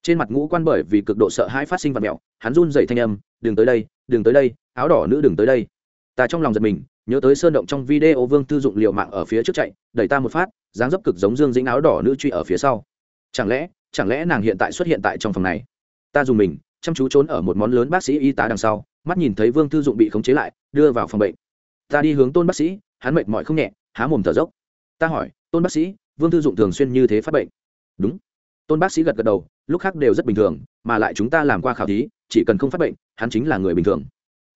trên mặt ngũ quan bởi vì cực độ sợ hãi phát sinh vật mẹo hắn run dậy thanh âm, đừng tới đây, đừng tới đây, áo đỏ nữ đừng tới đây. Ta trong lòng giật mình, nhớ tới sơn động trong video vương tư dụng liều mạng ở phía trước chạy, đẩy ta một phát, dáng dấp cực giống dương dĩnh áo đỏ nữ truy ở phía sau. Chẳng lẽ chẳng lẽ nàng hiện tại xuất hiện tại trong phòng này? Ta dùng mình, chăm chú trốn ở một món lớn bác sĩ y tá đằng sau, mắt nhìn thấy vương tư dụng bị khống chế lại, đưa vào phòng bệnh. Ta đi hướng tôn bác sĩ, hắn mệt mỏi không nhẹ, há mồm thở dốc. Ta hỏi, tôn bác sĩ, vương tư dụng thường xuyên như thế phát bệnh? Đúng. Tôn bác sĩ gật gật đầu lúc khác đều rất bình thường, mà lại chúng ta làm qua khảo thí, chỉ cần không phát bệnh, hắn chính là người bình thường.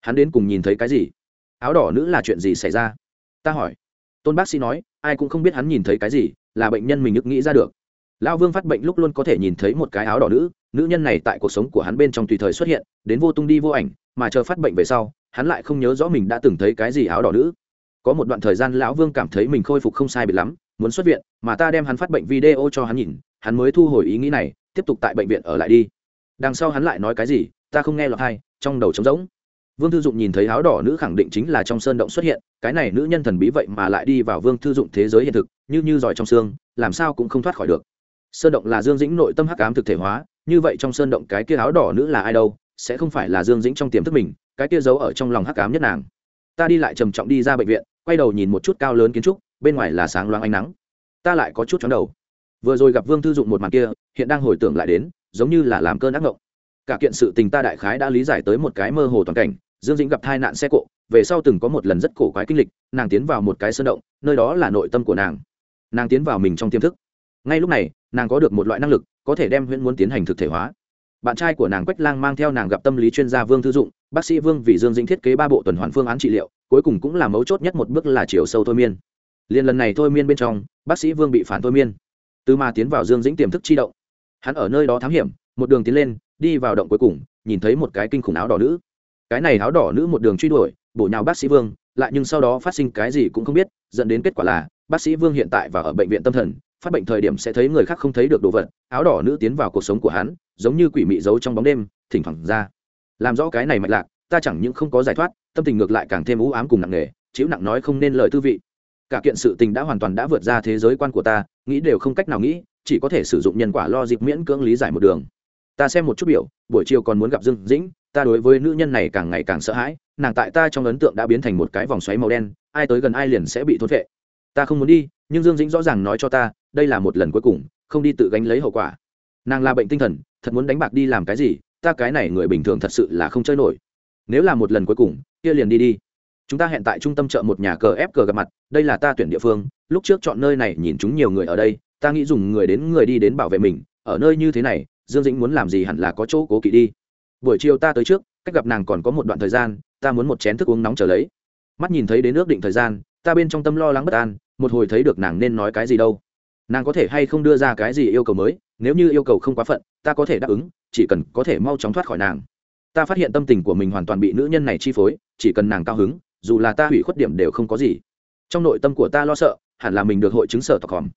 Hắn đến cùng nhìn thấy cái gì? Áo đỏ nữ là chuyện gì xảy ra? Ta hỏi. Tôn bác sĩ nói, ai cũng không biết hắn nhìn thấy cái gì, là bệnh nhân mình ức nghĩ ra được. Lão vương phát bệnh lúc luôn có thể nhìn thấy một cái áo đỏ nữ nữ nhân này tại cuộc sống của hắn bên trong tùy thời xuất hiện, đến vô tung đi vô ảnh, mà chờ phát bệnh về sau, hắn lại không nhớ rõ mình đã từng thấy cái gì áo đỏ nữ. Có một đoạn thời gian lão vương cảm thấy mình khôi phục không sai biệt lắm, muốn xuất viện, mà ta đem hắn phát bệnh video cho hắn nhìn, hắn mới thu hồi ý nghĩ này tiếp tục tại bệnh viện ở lại đi. Đằng sau hắn lại nói cái gì, ta không nghe lọt hay trong đầu trống rỗng. Vương thư dụng nhìn thấy áo đỏ nữ khẳng định chính là trong sơn động xuất hiện, cái này nữ nhân thần bí vậy mà lại đi vào vương thư dụng thế giới hiện thực, như như giỏi trong xương, làm sao cũng không thoát khỏi được. Sơn động là dương dĩnh nội tâm hắc ám thực thể hóa, như vậy trong sơn động cái kia áo đỏ nữ là ai đâu, sẽ không phải là dương dĩnh trong tiềm thức mình, cái kia giấu ở trong lòng hắc ám nhất nàng. Ta đi lại trầm trọng đi ra bệnh viện, quay đầu nhìn một chút cao lớn kiến trúc, bên ngoài là sáng loáng ánh nắng. Ta lại có chút chóng đầu vừa rồi gặp vương thư dụng một màn kia, hiện đang hồi tưởng lại đến, giống như là làm cơn ác ngộng cả kiện sự tình ta đại khái đã lý giải tới một cái mơ hồ toàn cảnh, dương dĩnh gặp tai nạn xe cộ, về sau từng có một lần rất cổ quái kinh lịch, nàng tiến vào một cái sơn động, nơi đó là nội tâm của nàng. Nàng tiến vào mình trong tiềm thức. Ngay lúc này, nàng có được một loại năng lực, có thể đem huyễn muốn tiến hành thực thể hóa. Bạn trai của nàng quách lang mang theo nàng gặp tâm lý chuyên gia vương thư dụng, bác sĩ vương vì dương dĩnh thiết kế ba bộ tuần hoàn phương án trị liệu, cuối cùng cũng là mấu chốt nhất một bước là chiều sâu thôi miên. Liền lần này thôi miên bên trong, bác sĩ vương bị phản thôi miên từ mà tiến vào dương dĩnh tiềm thức chi động, hắn ở nơi đó thám hiểm, một đường tiến lên, đi vào động cuối cùng, nhìn thấy một cái kinh khủng áo đỏ nữ. Cái này áo đỏ nữ một đường truy đuổi, bổ nhào bác sĩ vương, lại nhưng sau đó phát sinh cái gì cũng không biết, dẫn đến kết quả là, bác sĩ vương hiện tại và ở bệnh viện tâm thần, phát bệnh thời điểm sẽ thấy người khác không thấy được đồ vật. Áo đỏ nữ tiến vào cuộc sống của hắn, giống như quỷ mị giấu trong bóng đêm, thỉnh thoảng ra. Làm rõ cái này mạch lạc, ta chẳng những không có giải thoát, tâm tình ngược lại càng thêm u ám cùng nặng nề, chịu nặng nói không nên lời tư vị cả kiện sự tình đã hoàn toàn đã vượt ra thế giới quan của ta, nghĩ đều không cách nào nghĩ, chỉ có thể sử dụng nhân quả lo dịp miễn cưỡng lý giải một đường. Ta xem một chút biểu, buổi chiều còn muốn gặp dương dĩnh, ta đối với nữ nhân này càng ngày càng sợ hãi, nàng tại ta trong ấn tượng đã biến thành một cái vòng xoáy màu đen, ai tới gần ai liền sẽ bị thốt vệ ta không muốn đi, nhưng dương dĩnh rõ ràng nói cho ta, đây là một lần cuối cùng, không đi tự gánh lấy hậu quả. Nàng là bệnh tinh thần, thật muốn đánh bạc đi làm cái gì, ta cái này người bình thường thật sự là không chơi nổi. Nếu là một lần cuối cùng, kia liền đi đi chúng ta hẹn tại trung tâm chợ một nhà cờ ép cờ gặp mặt, đây là ta tuyển địa phương, lúc trước chọn nơi này nhìn chúng nhiều người ở đây, ta nghĩ dùng người đến người đi đến bảo vệ mình, ở nơi như thế này, dương dĩnh muốn làm gì hẳn là có chỗ cố kỵ đi. Buổi chiều ta tới trước, cách gặp nàng còn có một đoạn thời gian, ta muốn một chén thức uống nóng trở lấy. Mắt nhìn thấy đến ước định thời gian, ta bên trong tâm lo lắng bất an, một hồi thấy được nàng nên nói cái gì đâu. Nàng có thể hay không đưa ra cái gì yêu cầu mới, nếu như yêu cầu không quá phận, ta có thể đáp ứng, chỉ cần có thể mau chóng thoát khỏi nàng. Ta phát hiện tâm tình của mình hoàn toàn bị nữ nhân này chi phối, chỉ cần nàng cao hứng dù là ta hủy khuất điểm đều không có gì. Trong nội tâm của ta lo sợ, hẳn là mình được hội chứng sở tộc hòm.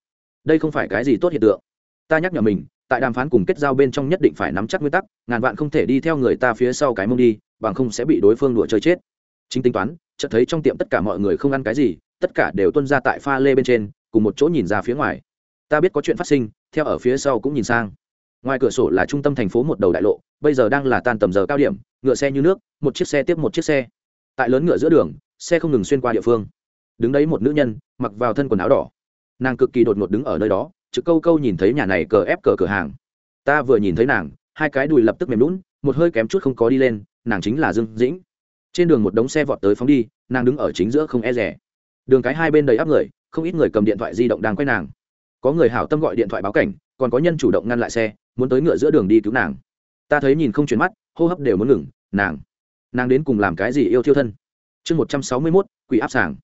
Đây không phải cái gì tốt hiện tượng. Ta nhắc nhở mình, tại đàm phán cùng kết giao bên trong nhất định phải nắm chắc nguyên tắc, ngàn vạn không thể đi theo người ta phía sau cái mông đi, bằng không sẽ bị đối phương đùa chơi chết. Chính tính toán, chợt thấy trong tiệm tất cả mọi người không ăn cái gì, tất cả đều tuân ra tại pha lê bên trên, cùng một chỗ nhìn ra phía ngoài. Ta biết có chuyện phát sinh, theo ở phía sau cũng nhìn sang. Ngoài cửa sổ là trung tâm thành phố một đầu đại lộ, bây giờ đang là tan tầm giờ cao điểm, ngựa xe như nước, một chiếc xe tiếp một chiếc xe tại lớn ngựa giữa đường, xe không ngừng xuyên qua địa phương. Đứng đấy một nữ nhân, mặc vào thân quần áo đỏ. Nàng cực kỳ đột ngột đứng ở nơi đó chữ câu câu nhìn thấy nhà này cờ ép cờ cửa hàng. Ta vừa nhìn thấy nàng, hai cái đùi lập tức mềm lún một hơi kém chút không có đi lên, nàng chính là dương dĩnh. Trên đường một đống xe vọt tới phóng đi, nàng đứng ở chính giữa không e rẻ đường cái hai bên đầy áp người, không ít người cầm điện thoại di động đang quay nàng. Có người hảo tâm gọi điện thoại báo cảnh, còn có nhân chủ động ngăn lại xe, muốn tới ngựa giữa đường đi cứu nàng. Ta thấy nhìn không chuyển mắt, hô hấp đều muốn ngừng, nàng nàng đến cùng làm cái gì yêu thiêu thân? Chương một trăm sáu mươi mốt, quỷ áp sàng.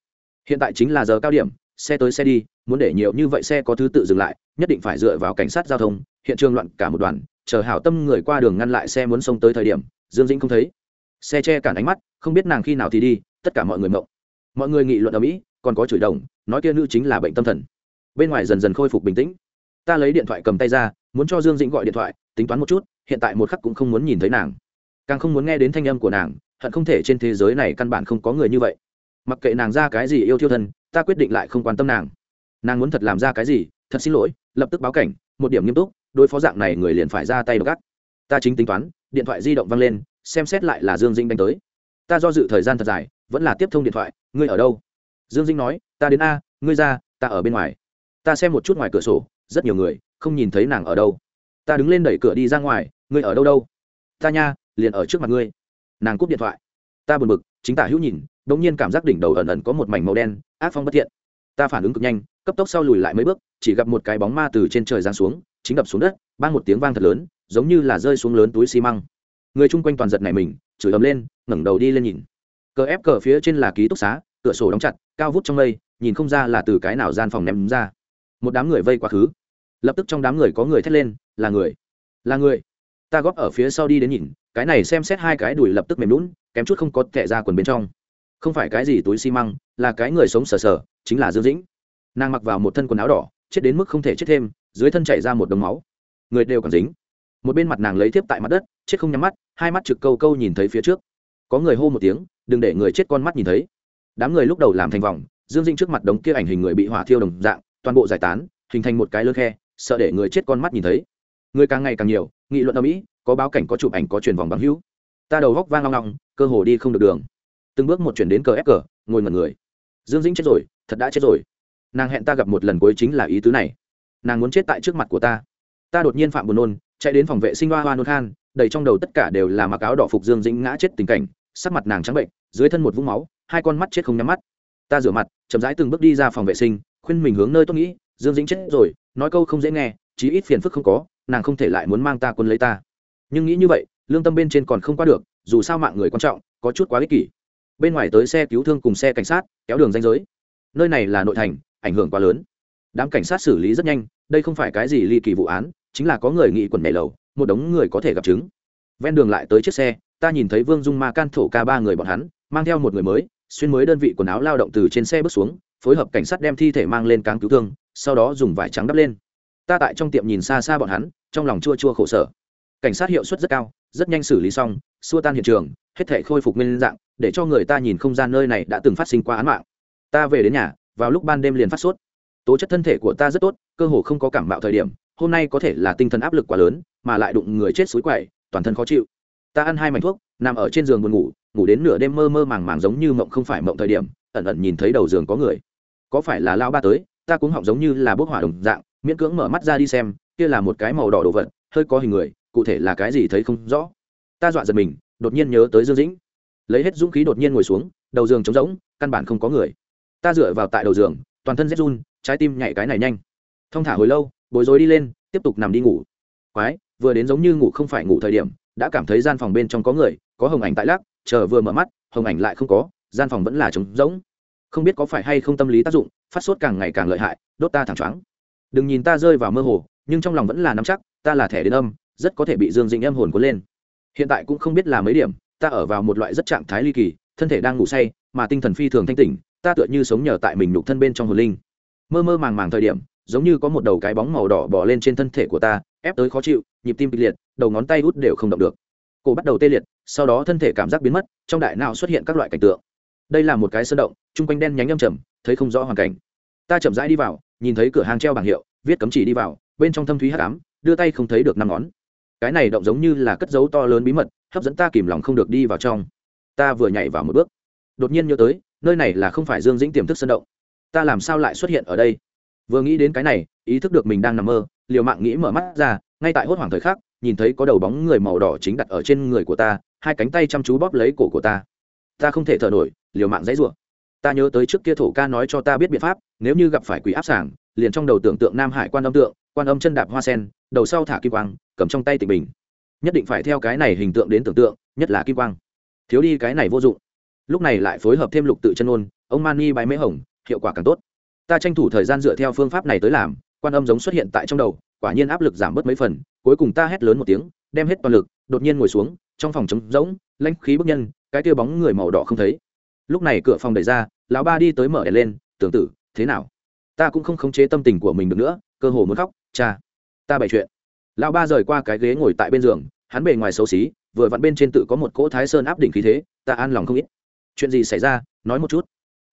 Hiện tại chính là giờ cao điểm, xe tới xe đi, muốn để nhiều như vậy xe có thứ tự dừng lại, nhất định phải dựa vào cảnh sát giao thông, hiện trường loạn cả một đoàn, chờ hảo tâm người qua đường ngăn lại xe muốn xông tới thời điểm, dương dĩnh không thấy. Xe che cản ánh mắt, không biết nàng khi nào thì đi, tất cả mọi người mộng. Mọi người nghị luận ở mỹ, còn có chửi đồng, nói kia nữ chính là bệnh tâm thần. Bên ngoài dần dần khôi phục bình tĩnh. Ta lấy điện thoại cầm tay ra, muốn cho dương dĩnh gọi điện thoại, tính toán một chút, hiện tại một khắc cũng không muốn nhìn thấy nàng càng không muốn nghe đến thanh âm của nàng, hận không thể trên thế giới này căn bản không có người như vậy. Mặc kệ nàng ra cái gì yêu thiêu thân, ta quyết định lại không quan tâm nàng. Nàng muốn thật làm ra cái gì, thật xin lỗi, lập tức báo cảnh, một điểm nghiêm túc, đối phó dạng này người liền phải ra tay gắt. Ta chính tính toán, điện thoại di động văng lên, xem xét lại là dương dinh đánh tới. Ta do dự thời gian thật dài, vẫn là tiếp thông điện thoại, ngươi ở đâu? Dương dinh nói, ta đến a, ngươi ra, ta ở bên ngoài. Ta xem một chút ngoài cửa sổ, rất nhiều người, không nhìn thấy nàng ở đâu. Ta đứng lên đẩy cửa đi ra ngoài, ngươi ở đâu đâu? Ta nha liền ở trước mặt ngươi. Nàng cúp điện thoại. Ta buồn bực, chính tả hữu nhìn đ ỗ n g nhiên cảm giác đỉnh đầu ẩn ẩn có một mảnh màu đen, ác phong bất thiện. Ta phản ứng cực nhanh, cấp tốc sau lùi lại mấy bước, chỉ gặp một cái bóng ma từ trên trời giáng xuống, chính đập xuống đất ban một tiếng vang thật lớn, giống như là rơi xuống lớn túi xi măng. Người chung quanh toàn giật này mình, chửi ấm lên, ngẩng đầu đi lên nhìn. Cờ ép cờ phía trên là ký túc xá, cửa sổ đóng chặt, cao vút trong mây, nhìn không ra là từ cái nào gian phòng ném ra. Một đám người vây quá khứ. Lập tức trong đám người có người thét lên, là người là người. Ta góp ở phía sau đi đến nhìn cái này xem xét hai cái đùi lập tức mềm lún kém chút không có thẻ ra quần bên trong. Không phải cái gì túi xi măng, là cái người sống sờ sờ, chính là dương dĩnh. Nàng mặc vào một thân quần áo đỏ, chết đến mức không thể chết thêm, dưới thân chảy ra một đống máu. Người đều còn dính. Một bên mặt nàng lấy tiếp tại mặt đất, chết không nhắm mắt, hai mắt trực câu câu nhìn thấy phía trước. Có người hô một tiếng, đừng để người chết con mắt nhìn thấy. Đám người lúc đầu làm thành vòng, dương dinh trước mặt đống kia ảnh hình người bị hỏa thiêu đồng dạng, toàn bộ giải tán, hình thành một cái lơ khe, sợ để người chết con mắt nhìn thấy. Người càng ngày càng nhiều, nghị luận ở mỹ có báo cảnh có chụp ảnh có truyền vòng bằng hữu. Ta đầu góc vang long long, cơ hồ đi không được đường. Từng bước một chuyển đến cờ ép cờ, ngồi ngẩn người. Dương dĩnh chết rồi, thật đã chết rồi. Nàng hẹn ta gặp một lần cuối chính là ý tứ này. Nàng muốn chết tại trước mặt của ta. Ta đột nhiên phạm buồn nôn, chạy đến phòng vệ sinh hoa hoa nôn khan, đầy trong đầu tất cả đều là mặc áo đỏ phục dương dĩnh ngã chết tình cảnh, sắc mặt nàng trắng bệnh, dưới thân một vũng máu, hai con mắt chết không nhắm mắt. Ta rửa mặt, chậm rãi từng bước đi ra phòng vệ sinh, khuyên mình hướng nơi tôi nghĩ, dương dĩnh chết rồi, nói câu không dễ nghe, chí ít phiền phức không có, nàng không thể lại muốn mang ta quân lấy ta nhưng nghĩ như vậy, lương tâm bên trên còn không qua được, dù sao mạng người quan trọng, có chút quá ích kỷ. Bên ngoài tới xe cứu thương cùng xe cảnh sát, kéo đường danh giới. Nơi này là nội thành, ảnh hưởng quá lớn. Đám cảnh sát xử lý rất nhanh, đây không phải cái gì ly kỳ vụ án, chính là có người nghị quần nhảy lầu, một đống người có thể gặp chứng. Ven đường lại tới chiếc xe, ta nhìn thấy vương dung ma can thổ ca ba người bọn hắn, mang theo một người mới, xuyên mới đơn vị quần áo lao động từ trên xe bước xuống, phối hợp cảnh sát đem thi thể mang lên cáng cứu thương, sau đó dùng vải trắng đắp lên. Ta tại trong tiệm nhìn xa xa bọn hắn, trong lòng chua chua khổ sở cảnh sát hiệu suất rất cao, rất nhanh xử lý xong, xua tan hiện trường, hết thể khôi phục nguyên dạng, để cho người ta nhìn không gian nơi này đã từng phát sinh qua án mạng. Ta về đến nhà, vào lúc ban đêm liền phát sốt. Tố chất thân thể của ta rất tốt, cơ hồ không có cảm mạo thời điểm, hôm nay có thể là tinh thần áp lực quá lớn, mà lại đụng người chết suối quậy, toàn thân khó chịu. Ta ăn hai mảnh thuốc, nằm ở trên giường buồn ngủ ngủ đến nửa đêm mơ mơ màng màng giống như mộng không phải mộng thời điểm, ẩn ẩn nhìn thấy đầu giường có người. Có phải là lao ba tới, ta cũng họng giống như là bốc hỏa đồng dạng, miễn cưỡng mở mắt ra đi xem, kia là một cái màu đỏ đồ vật, hơi có hình người cụ thể là cái gì thấy không rõ. Ta dọa giật mình, đột nhiên nhớ tới dương dĩnh. Lấy hết dũng khí đột nhiên ngồi xuống, đầu giường trống rỗng, căn bản không có người. Ta dựa vào tại đầu giường, toàn thân rét run, trái tim nhảy cái này nhanh. Thong thả hồi lâu, bối rối đi lên, tiếp tục nằm đi ngủ. Quái, vừa đến giống như ngủ không phải ngủ thời điểm, đã cảm thấy gian phòng bên trong có người, có hồng ảnh tại lắc, chờ vừa mở mắt, hồng ảnh lại không có, gian phòng vẫn là trống rỗng. Không biết có phải hay không tâm lý tác dụng, phát sốt càng ngày càng lợi hại, đốt ta thẳng choáng. Đừng nhìn ta rơi vào mơ hồ, nhưng trong lòng vẫn là nắm chắc, ta là thẻ đến âm rất có thể bị dương dĩnh âm hồn cuốn lên. Hiện tại cũng không biết là mấy điểm, ta ở vào một loại rất trạng thái ly kỳ, thân thể đang ngủ say, mà tinh thần phi thường thanh tỉnh, ta tựa như sống nhờ tại mình nhục thân bên trong hồn linh. Mơ mơ màng màng thời điểm, giống như có một đầu cái bóng màu đỏ bỏ lên trên thân thể của ta, ép tới khó chịu, nhịp tim kịch liệt, đầu ngón tay út đều không động được. Cổ bắt đầu tê liệt, sau đó thân thể cảm giác biến mất, trong đại não xuất hiện các loại cảnh tượng. Đây là một cái sơn động, chung quanh đen nhánh âm trầm, thấy không rõ hoàn cảnh. Ta chậm rãi đi vào, nhìn thấy cửa hàng treo bảng hiệu, viết cấm chỉ đi vào, bên trong thâm thúy hát ám, đưa tay không thấy được năm ngón cái này động giống như là cất dấu to lớn bí mật, hấp dẫn ta kìm lòng không được đi vào trong. Ta vừa nhảy vào một bước, đột nhiên nhớ tới, nơi này là không phải dương dĩnh tiềm thức sân động. Ta làm sao lại xuất hiện ở đây? Vừa nghĩ đến cái này, ý thức được mình đang nằm mơ, liều mạng nghĩ mở mắt ra, ngay tại hốt hoảng thời khắc, nhìn thấy có đầu bóng người màu đỏ chính đặt ở trên người của ta, hai cánh tay chăm chú bóp lấy cổ của ta. Ta không thể thở nổi, liều mạng dãy rủa. Ta nhớ tới trước kia thổ ca nói cho ta biết biện pháp, nếu như gặp phải quỷ áp sảng, liền trong đầu tưởng tượng nam hải quan âm tượng quan âm chân đạp hoa sen, đầu sau thả kim quang, cầm trong tay tịch bình. Nhất định phải theo cái này hình tượng đến tưởng tượng, nhất là kim quang. Thiếu đi cái này vô dụng. Lúc này lại phối hợp thêm lục tự chân ôn, ông mani bái mễ hồng, hiệu quả càng tốt. Ta tranh thủ thời gian dựa theo phương pháp này tới làm, quan âm giống xuất hiện tại trong đầu, quả nhiên áp lực giảm bớt mấy phần, cuối cùng ta hét lớn một tiếng, đem hết toàn lực, đột nhiên ngồi xuống, trong phòng trống rỗng, lãnh khí bức nhân, cái tia bóng người màu đỏ không thấy. Lúc này cửa phòng đẩy ra, lão ba đi tới mở đèn lên, tưởng tử, thế nào? Ta cũng không khống chế tâm tình của mình được nữa cơ hồ muốn khóc, cha, ta bày chuyện. Lão ba rời qua cái ghế ngồi tại bên giường, hắn bề ngoài xấu xí, vừa vặn bên trên tự có một cỗ thái sơn áp đỉnh khí thế, ta an lòng không ít. Chuyện gì xảy ra, nói một chút.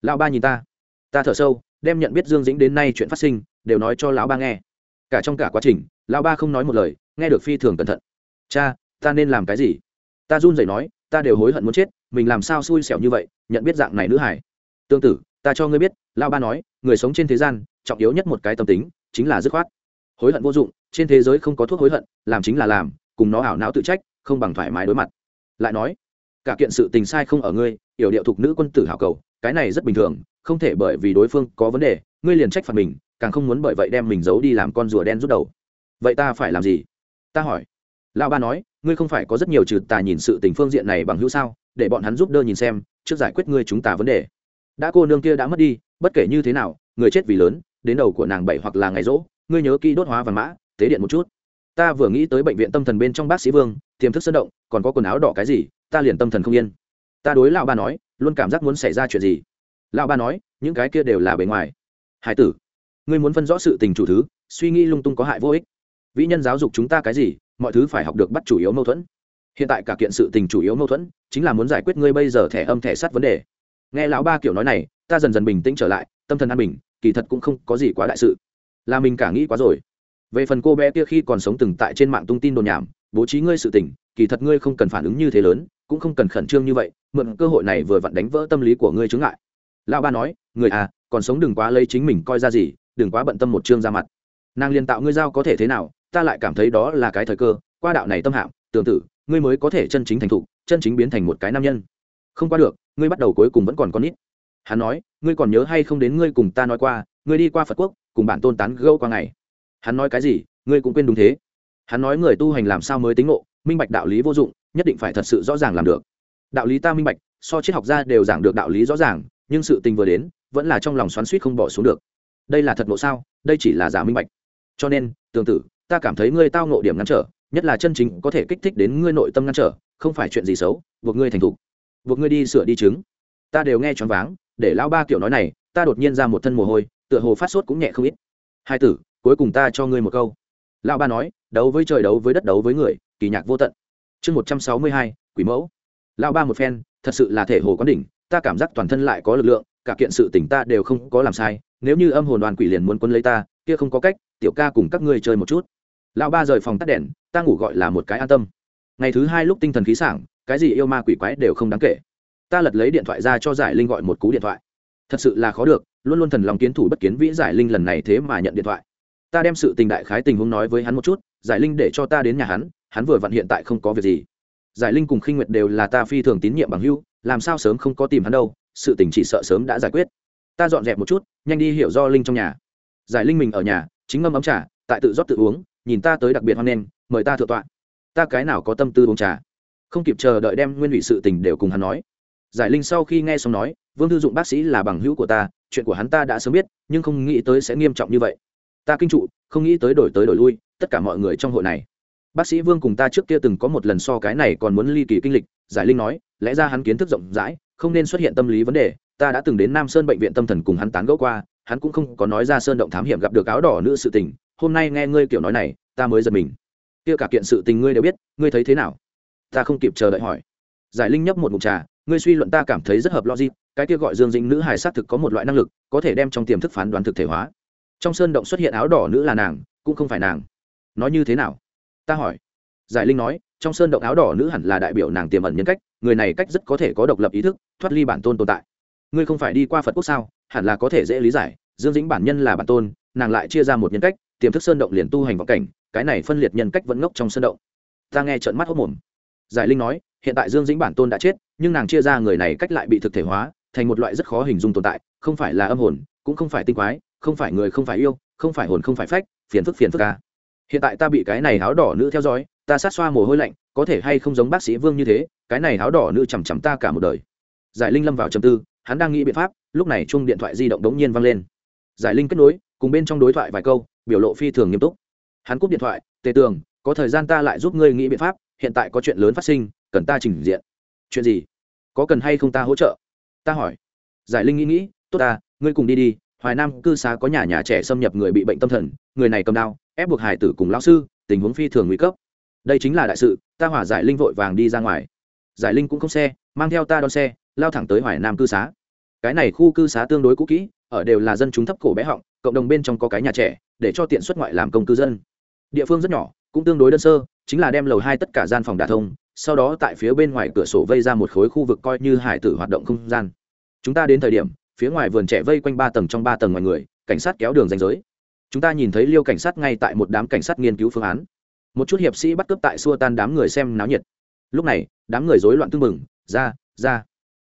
Lão ba nhìn ta ta thở sâu, đem nhận biết dương dĩnh đến nay chuyện phát sinh, đều nói cho lão ba nghe. Cả trong cả quá trình, lão ba không nói một lời, nghe được phi thường cẩn thận. Cha, ta nên làm cái gì? Ta run rẩy nói, ta đều hối hận muốn chết, mình làm sao xui xẻo như vậy, nhận biết dạng này nữ hải tương tự, ta cho ngươi biết, lão ba nói, người sống trên thế gian, trọng yếu nhất một cái tâm tính chính là dứt khoát. Hối hận vô dụng, trên thế giới không có thuốc hối hận, làm chính là làm, cùng nó ảo não tự trách, không bằng thoải mái đối mặt. Lại nói, cả kiện sự tình sai không ở ngươi, yểu điệu thục nữ quân tử hảo cầu, cái này rất bình thường, không thể bởi vì đối phương có vấn đề, ngươi liền trách phạt mình, càng không muốn bởi vậy đem mình giấu đi làm con rùa đen rút đầu. Vậy ta phải làm gì? Ta hỏi. Lão ba nói, ngươi không phải có rất nhiều trừ tà nhìn sự tình phương diện này bằng hữu sao, để bọn hắn giúp đỡ nhìn xem, trước giải quyết ngươi chúng ta vấn đề. Đã cô nương kia đã mất đi, bất kể như thế nào, người chết vì lớn đến đầu của nàng bảy hoặc là ngày rỗ, ngươi nhớ kỹ đốt hóa và mã, tế điện một chút. Ta vừa nghĩ tới bệnh viện tâm thần bên trong bác sĩ vương, tiềm thức sơn động, còn có quần áo đỏ cái gì, ta liền tâm thần không yên. Ta đối lão ba nói, luôn cảm giác muốn xảy ra chuyện gì. Lão ba nói, những cái kia đều là bề ngoài. Hải tử, ngươi muốn phân rõ sự tình chủ thứ, suy nghĩ lung tung có hại vô ích. Vĩ nhân giáo dục chúng ta cái gì, mọi thứ phải học được bắt chủ yếu mâu thuẫn. Hiện tại cả kiện sự tình chủ yếu mâu thuẫn, chính là muốn giải quyết ngươi bây giờ thẻ âm thẻ sắt vấn đề. Nghe lão ba kiểu nói này, ta dần dần bình tĩnh trở lại, tâm thần an bình kỳ thật cũng không có gì quá đại sự. Là mình cả nghĩ quá rồi. Về phần cô bé kia khi còn sống từng tại trên mạng tung tin đồn nhảm, bố trí ngươi sự tình, kỳ thật ngươi không cần phản ứng như thế lớn, cũng không cần khẩn trương như vậy, mượn cơ hội này vừa vặn đánh vỡ tâm lý của ngươi chướng ngại. Lão ba nói, người à còn sống đừng quá lấy chính mình coi ra gì, đừng quá bận tâm một chương ra mặt. Nàng liền tạo ngươi giao có thể thế nào, ta lại cảm thấy đó là cái thời cơ, qua đạo này tâm hạm tương tự ngươi mới có thể chân chính thành thục, chân chính biến thành một cái nam nhân. Không qua được, ngươi bắt đầu cuối cùng vẫn còn con nít hắn nói, ngươi còn nhớ hay không đến ngươi cùng ta nói qua, ngươi đi qua phật quốc, cùng bản tôn tán gâu qua ngày? Hắn nói cái gì, ngươi cũng quên đúng thế. Hắn nói người tu hành làm sao mới tính ngộ, minh bạch đạo lý vô dụng, nhất định phải thật sự rõ ràng làm được. Đạo lý ta minh bạch, so triết học gia đều giảng được đạo lý rõ ràng, nhưng sự tình vừa đến, vẫn là trong lòng xoắn suýt không bỏ xuống được. Đây là thật ngộ sao? Đây chỉ là giả minh bạch. Cho nên tương tự ta cảm thấy ngươi tao ngộ điểm ngăn trở, nhất là chân chính có thể kích thích đến ngươi nội tâm ngăn trở, không phải chuyện gì xấu, buộc ngươi thành thục. Buộc ngươi đi sửa đi chứng. Ta đều nghe choáng váng để lão ba kiểu nói này, ta đột nhiên ra một thân mồ hôi, tựa hồ phát sốt cũng nhẹ không ít. Hai tử, cuối cùng ta cho ngươi một câu. Lão ba nói, đấu với trời đấu với đất đấu với người, kỳ nhạc vô tận. Chương một trăm sáu mươi hai, quỷ mẫu. Lão ba một phen, thật sự là thể hồ quán đỉnh, ta cảm giác toàn thân lại có lực lượng, cả kiện sự tỉnh ta đều không có làm sai, nếu như âm hồn đoàn quỷ liền muốn quân lấy ta, kia không có cách, tiểu ca cùng các ngươi chơi một chút. Lão ba rời phòng tắt đèn, ta ngủ gọi là một cái an tâm. Ngày thứ hai lúc tinh thần khí sảng, cái gì yêu ma quỷ quái đều không đáng kể ta lật lấy điện thoại ra cho giải linh gọi một cú điện thoại. Thật sự là khó được, luôn luôn thần lòng kiến thủ bất kiến vĩ giải linh lần này thế mà nhận điện thoại. Ta đem sự tình đại khái tình huống nói với hắn một chút, giải linh để cho ta đến nhà hắn hắn vừa vặn hiện tại không có việc gì. Giải linh cùng khinh nguyệt đều là ta phi thường tín nhiệm bằng hưu làm sao sớm không có tìm hắn đâu, sự tình chỉ sợ sớm đã giải quyết. Ta dọn dẹp một chút, nhanh đi hiểu do linh trong nhà. Giải linh mình ở nhà, chính ngâm ấm trà, tại tự rót tự uống, nhìn ta tới đặc biệt hoan nghênh, mời ta thượng tọa. Ta cái nào có tâm tư uống trà? Không kịp chờ đợi đem nguyên ủy sự tình đều cùng hắn nói giải linh sau khi nghe xong nói, vương thư dụng bác sĩ là bằng hữu của ta, chuyện của hắn ta đã sớm biết, nhưng không nghĩ tới sẽ nghiêm trọng như vậy. Ta kinh trụ, không nghĩ tới đổi tới đổi lui, tất cả mọi người trong hội này. Bác sĩ vương cùng ta trước kia từng có một lần so cái này còn muốn ly kỳ kinh lịch, giải linh nói, lẽ ra hắn kiến thức rộng rãi, không nên xuất hiện tâm lý vấn đề, ta đã từng đến nam sơn bệnh viện tâm thần cùng hắn tán gẫu qua, hắn cũng không có nói ra sơn động thám hiểm gặp được áo đỏ nữ sự tình, hôm nay nghe ngươi kiểu nói này, ta mới giật mình. Kia cả kiện sự tình ngươi đều biết, ngươi thấy thế nào? Ta không kịp chờ đợi hỏi. Giải linh nhấp một mục trà ngươi suy luận ta cảm thấy rất hợp logic, cái kia gọi dương dĩnh nữ hài xác thực có một loại năng lực, có thể đem trong tiềm thức phán đoán thực thể hóa. Trong sơn động xuất hiện áo đỏ nữ là nàng, cũng không phải nàng. Nói như thế nào? Ta hỏi. Giải linh nói, trong sơn động áo đỏ nữ hẳn là đại biểu nàng tiềm ẩn nhân cách, người này cách rất có thể có độc lập ý thức, thoát ly bản tôn tồn tại. Ngươi không phải đi qua phật quốc sao? Hẳn là có thể dễ lý giải, dương dĩnh bản nhân là bản tôn, nàng lại chia ra một nhân cách, tiềm thức sơn động liền tu hành vọng cảnh, cái này phân liệt nhân cách vẫn ngốc trong sơn động. Ta nghe trợn mắt hốc mồm giải linh nói, hiện tại dương dĩnh bản tôn đã chết, nhưng nàng chia ra người này cách lại bị thực thể hóa, thành một loại rất khó hình dung tồn tại, không phải là âm hồn, cũng không phải tinh quái, không phải người không phải yêu, không phải hồn không phải phách, phiền phức phiền phức ca hiện tại ta bị cái này áo đỏ nữ theo dõi, ta sát xoa mồ hôi lạnh, có thể hay không giống bác sĩ vương như thế, cái này áo đỏ nữ chằm chằm ta cả một đời. Giải linh lâm vào trầm tư, hắn đang nghĩ biện pháp, lúc này chung điện thoại di động đống nhiên vang lên. Giải linh kết nối, cùng bên trong đối thoại vài câu, biểu lộ phi thường nghiêm túc. Hắn cúp điện thoại, tề tường, có thời gian ta lại giúp ngươi nghĩ biện pháp hiện tại có chuyện lớn phát sinh, cần ta trình diện. Chuyện gì? Có cần hay không ta hỗ trợ? Ta hỏi. Giải linh nghĩ nghĩ, tốt ta, ngươi cùng đi đi, hoài nam cư xá có nhà nhà trẻ xâm nhập người bị bệnh tâm thần, người này cầm đao, ép buộc hải tử cùng lao sư, tình huống phi thường nguy cấp. Đây chính là đại sự, ta hỏa giải linh vội vàng đi ra ngoài. Giải linh cũng không xe, mang theo ta đón xe, lao thẳng tới hoài nam cư xá. Cái này khu cư xá tương đối cũ kỹ, ở đều là dân chúng thấp cổ bé họng, cộng đồng bên trong có cái nhà trẻ, để cho tiện xuất ngoại làm công cư dân. Địa phương rất nhỏ cũng tương đối đơn sơ, chính là đem lầu hai tất cả gian phòng đả thông, sau đó tại phía bên ngoài cửa sổ vây ra một khối khu vực coi như hải tử hoạt động không gian. Chúng ta đến thời điểm, phía ngoài vườn trẻ vây quanh ba tầng trong ba tầng ngoài người, cảnh sát kéo đường danh giới. Chúng ta nhìn thấy liêu cảnh sát ngay tại một đám cảnh sát nghiên cứu phương án. Một chút hiệp sĩ bắt cướp tại xua tan đám người xem náo nhiệt. Lúc này, đám người rối loạn tưng bừng, ra ra.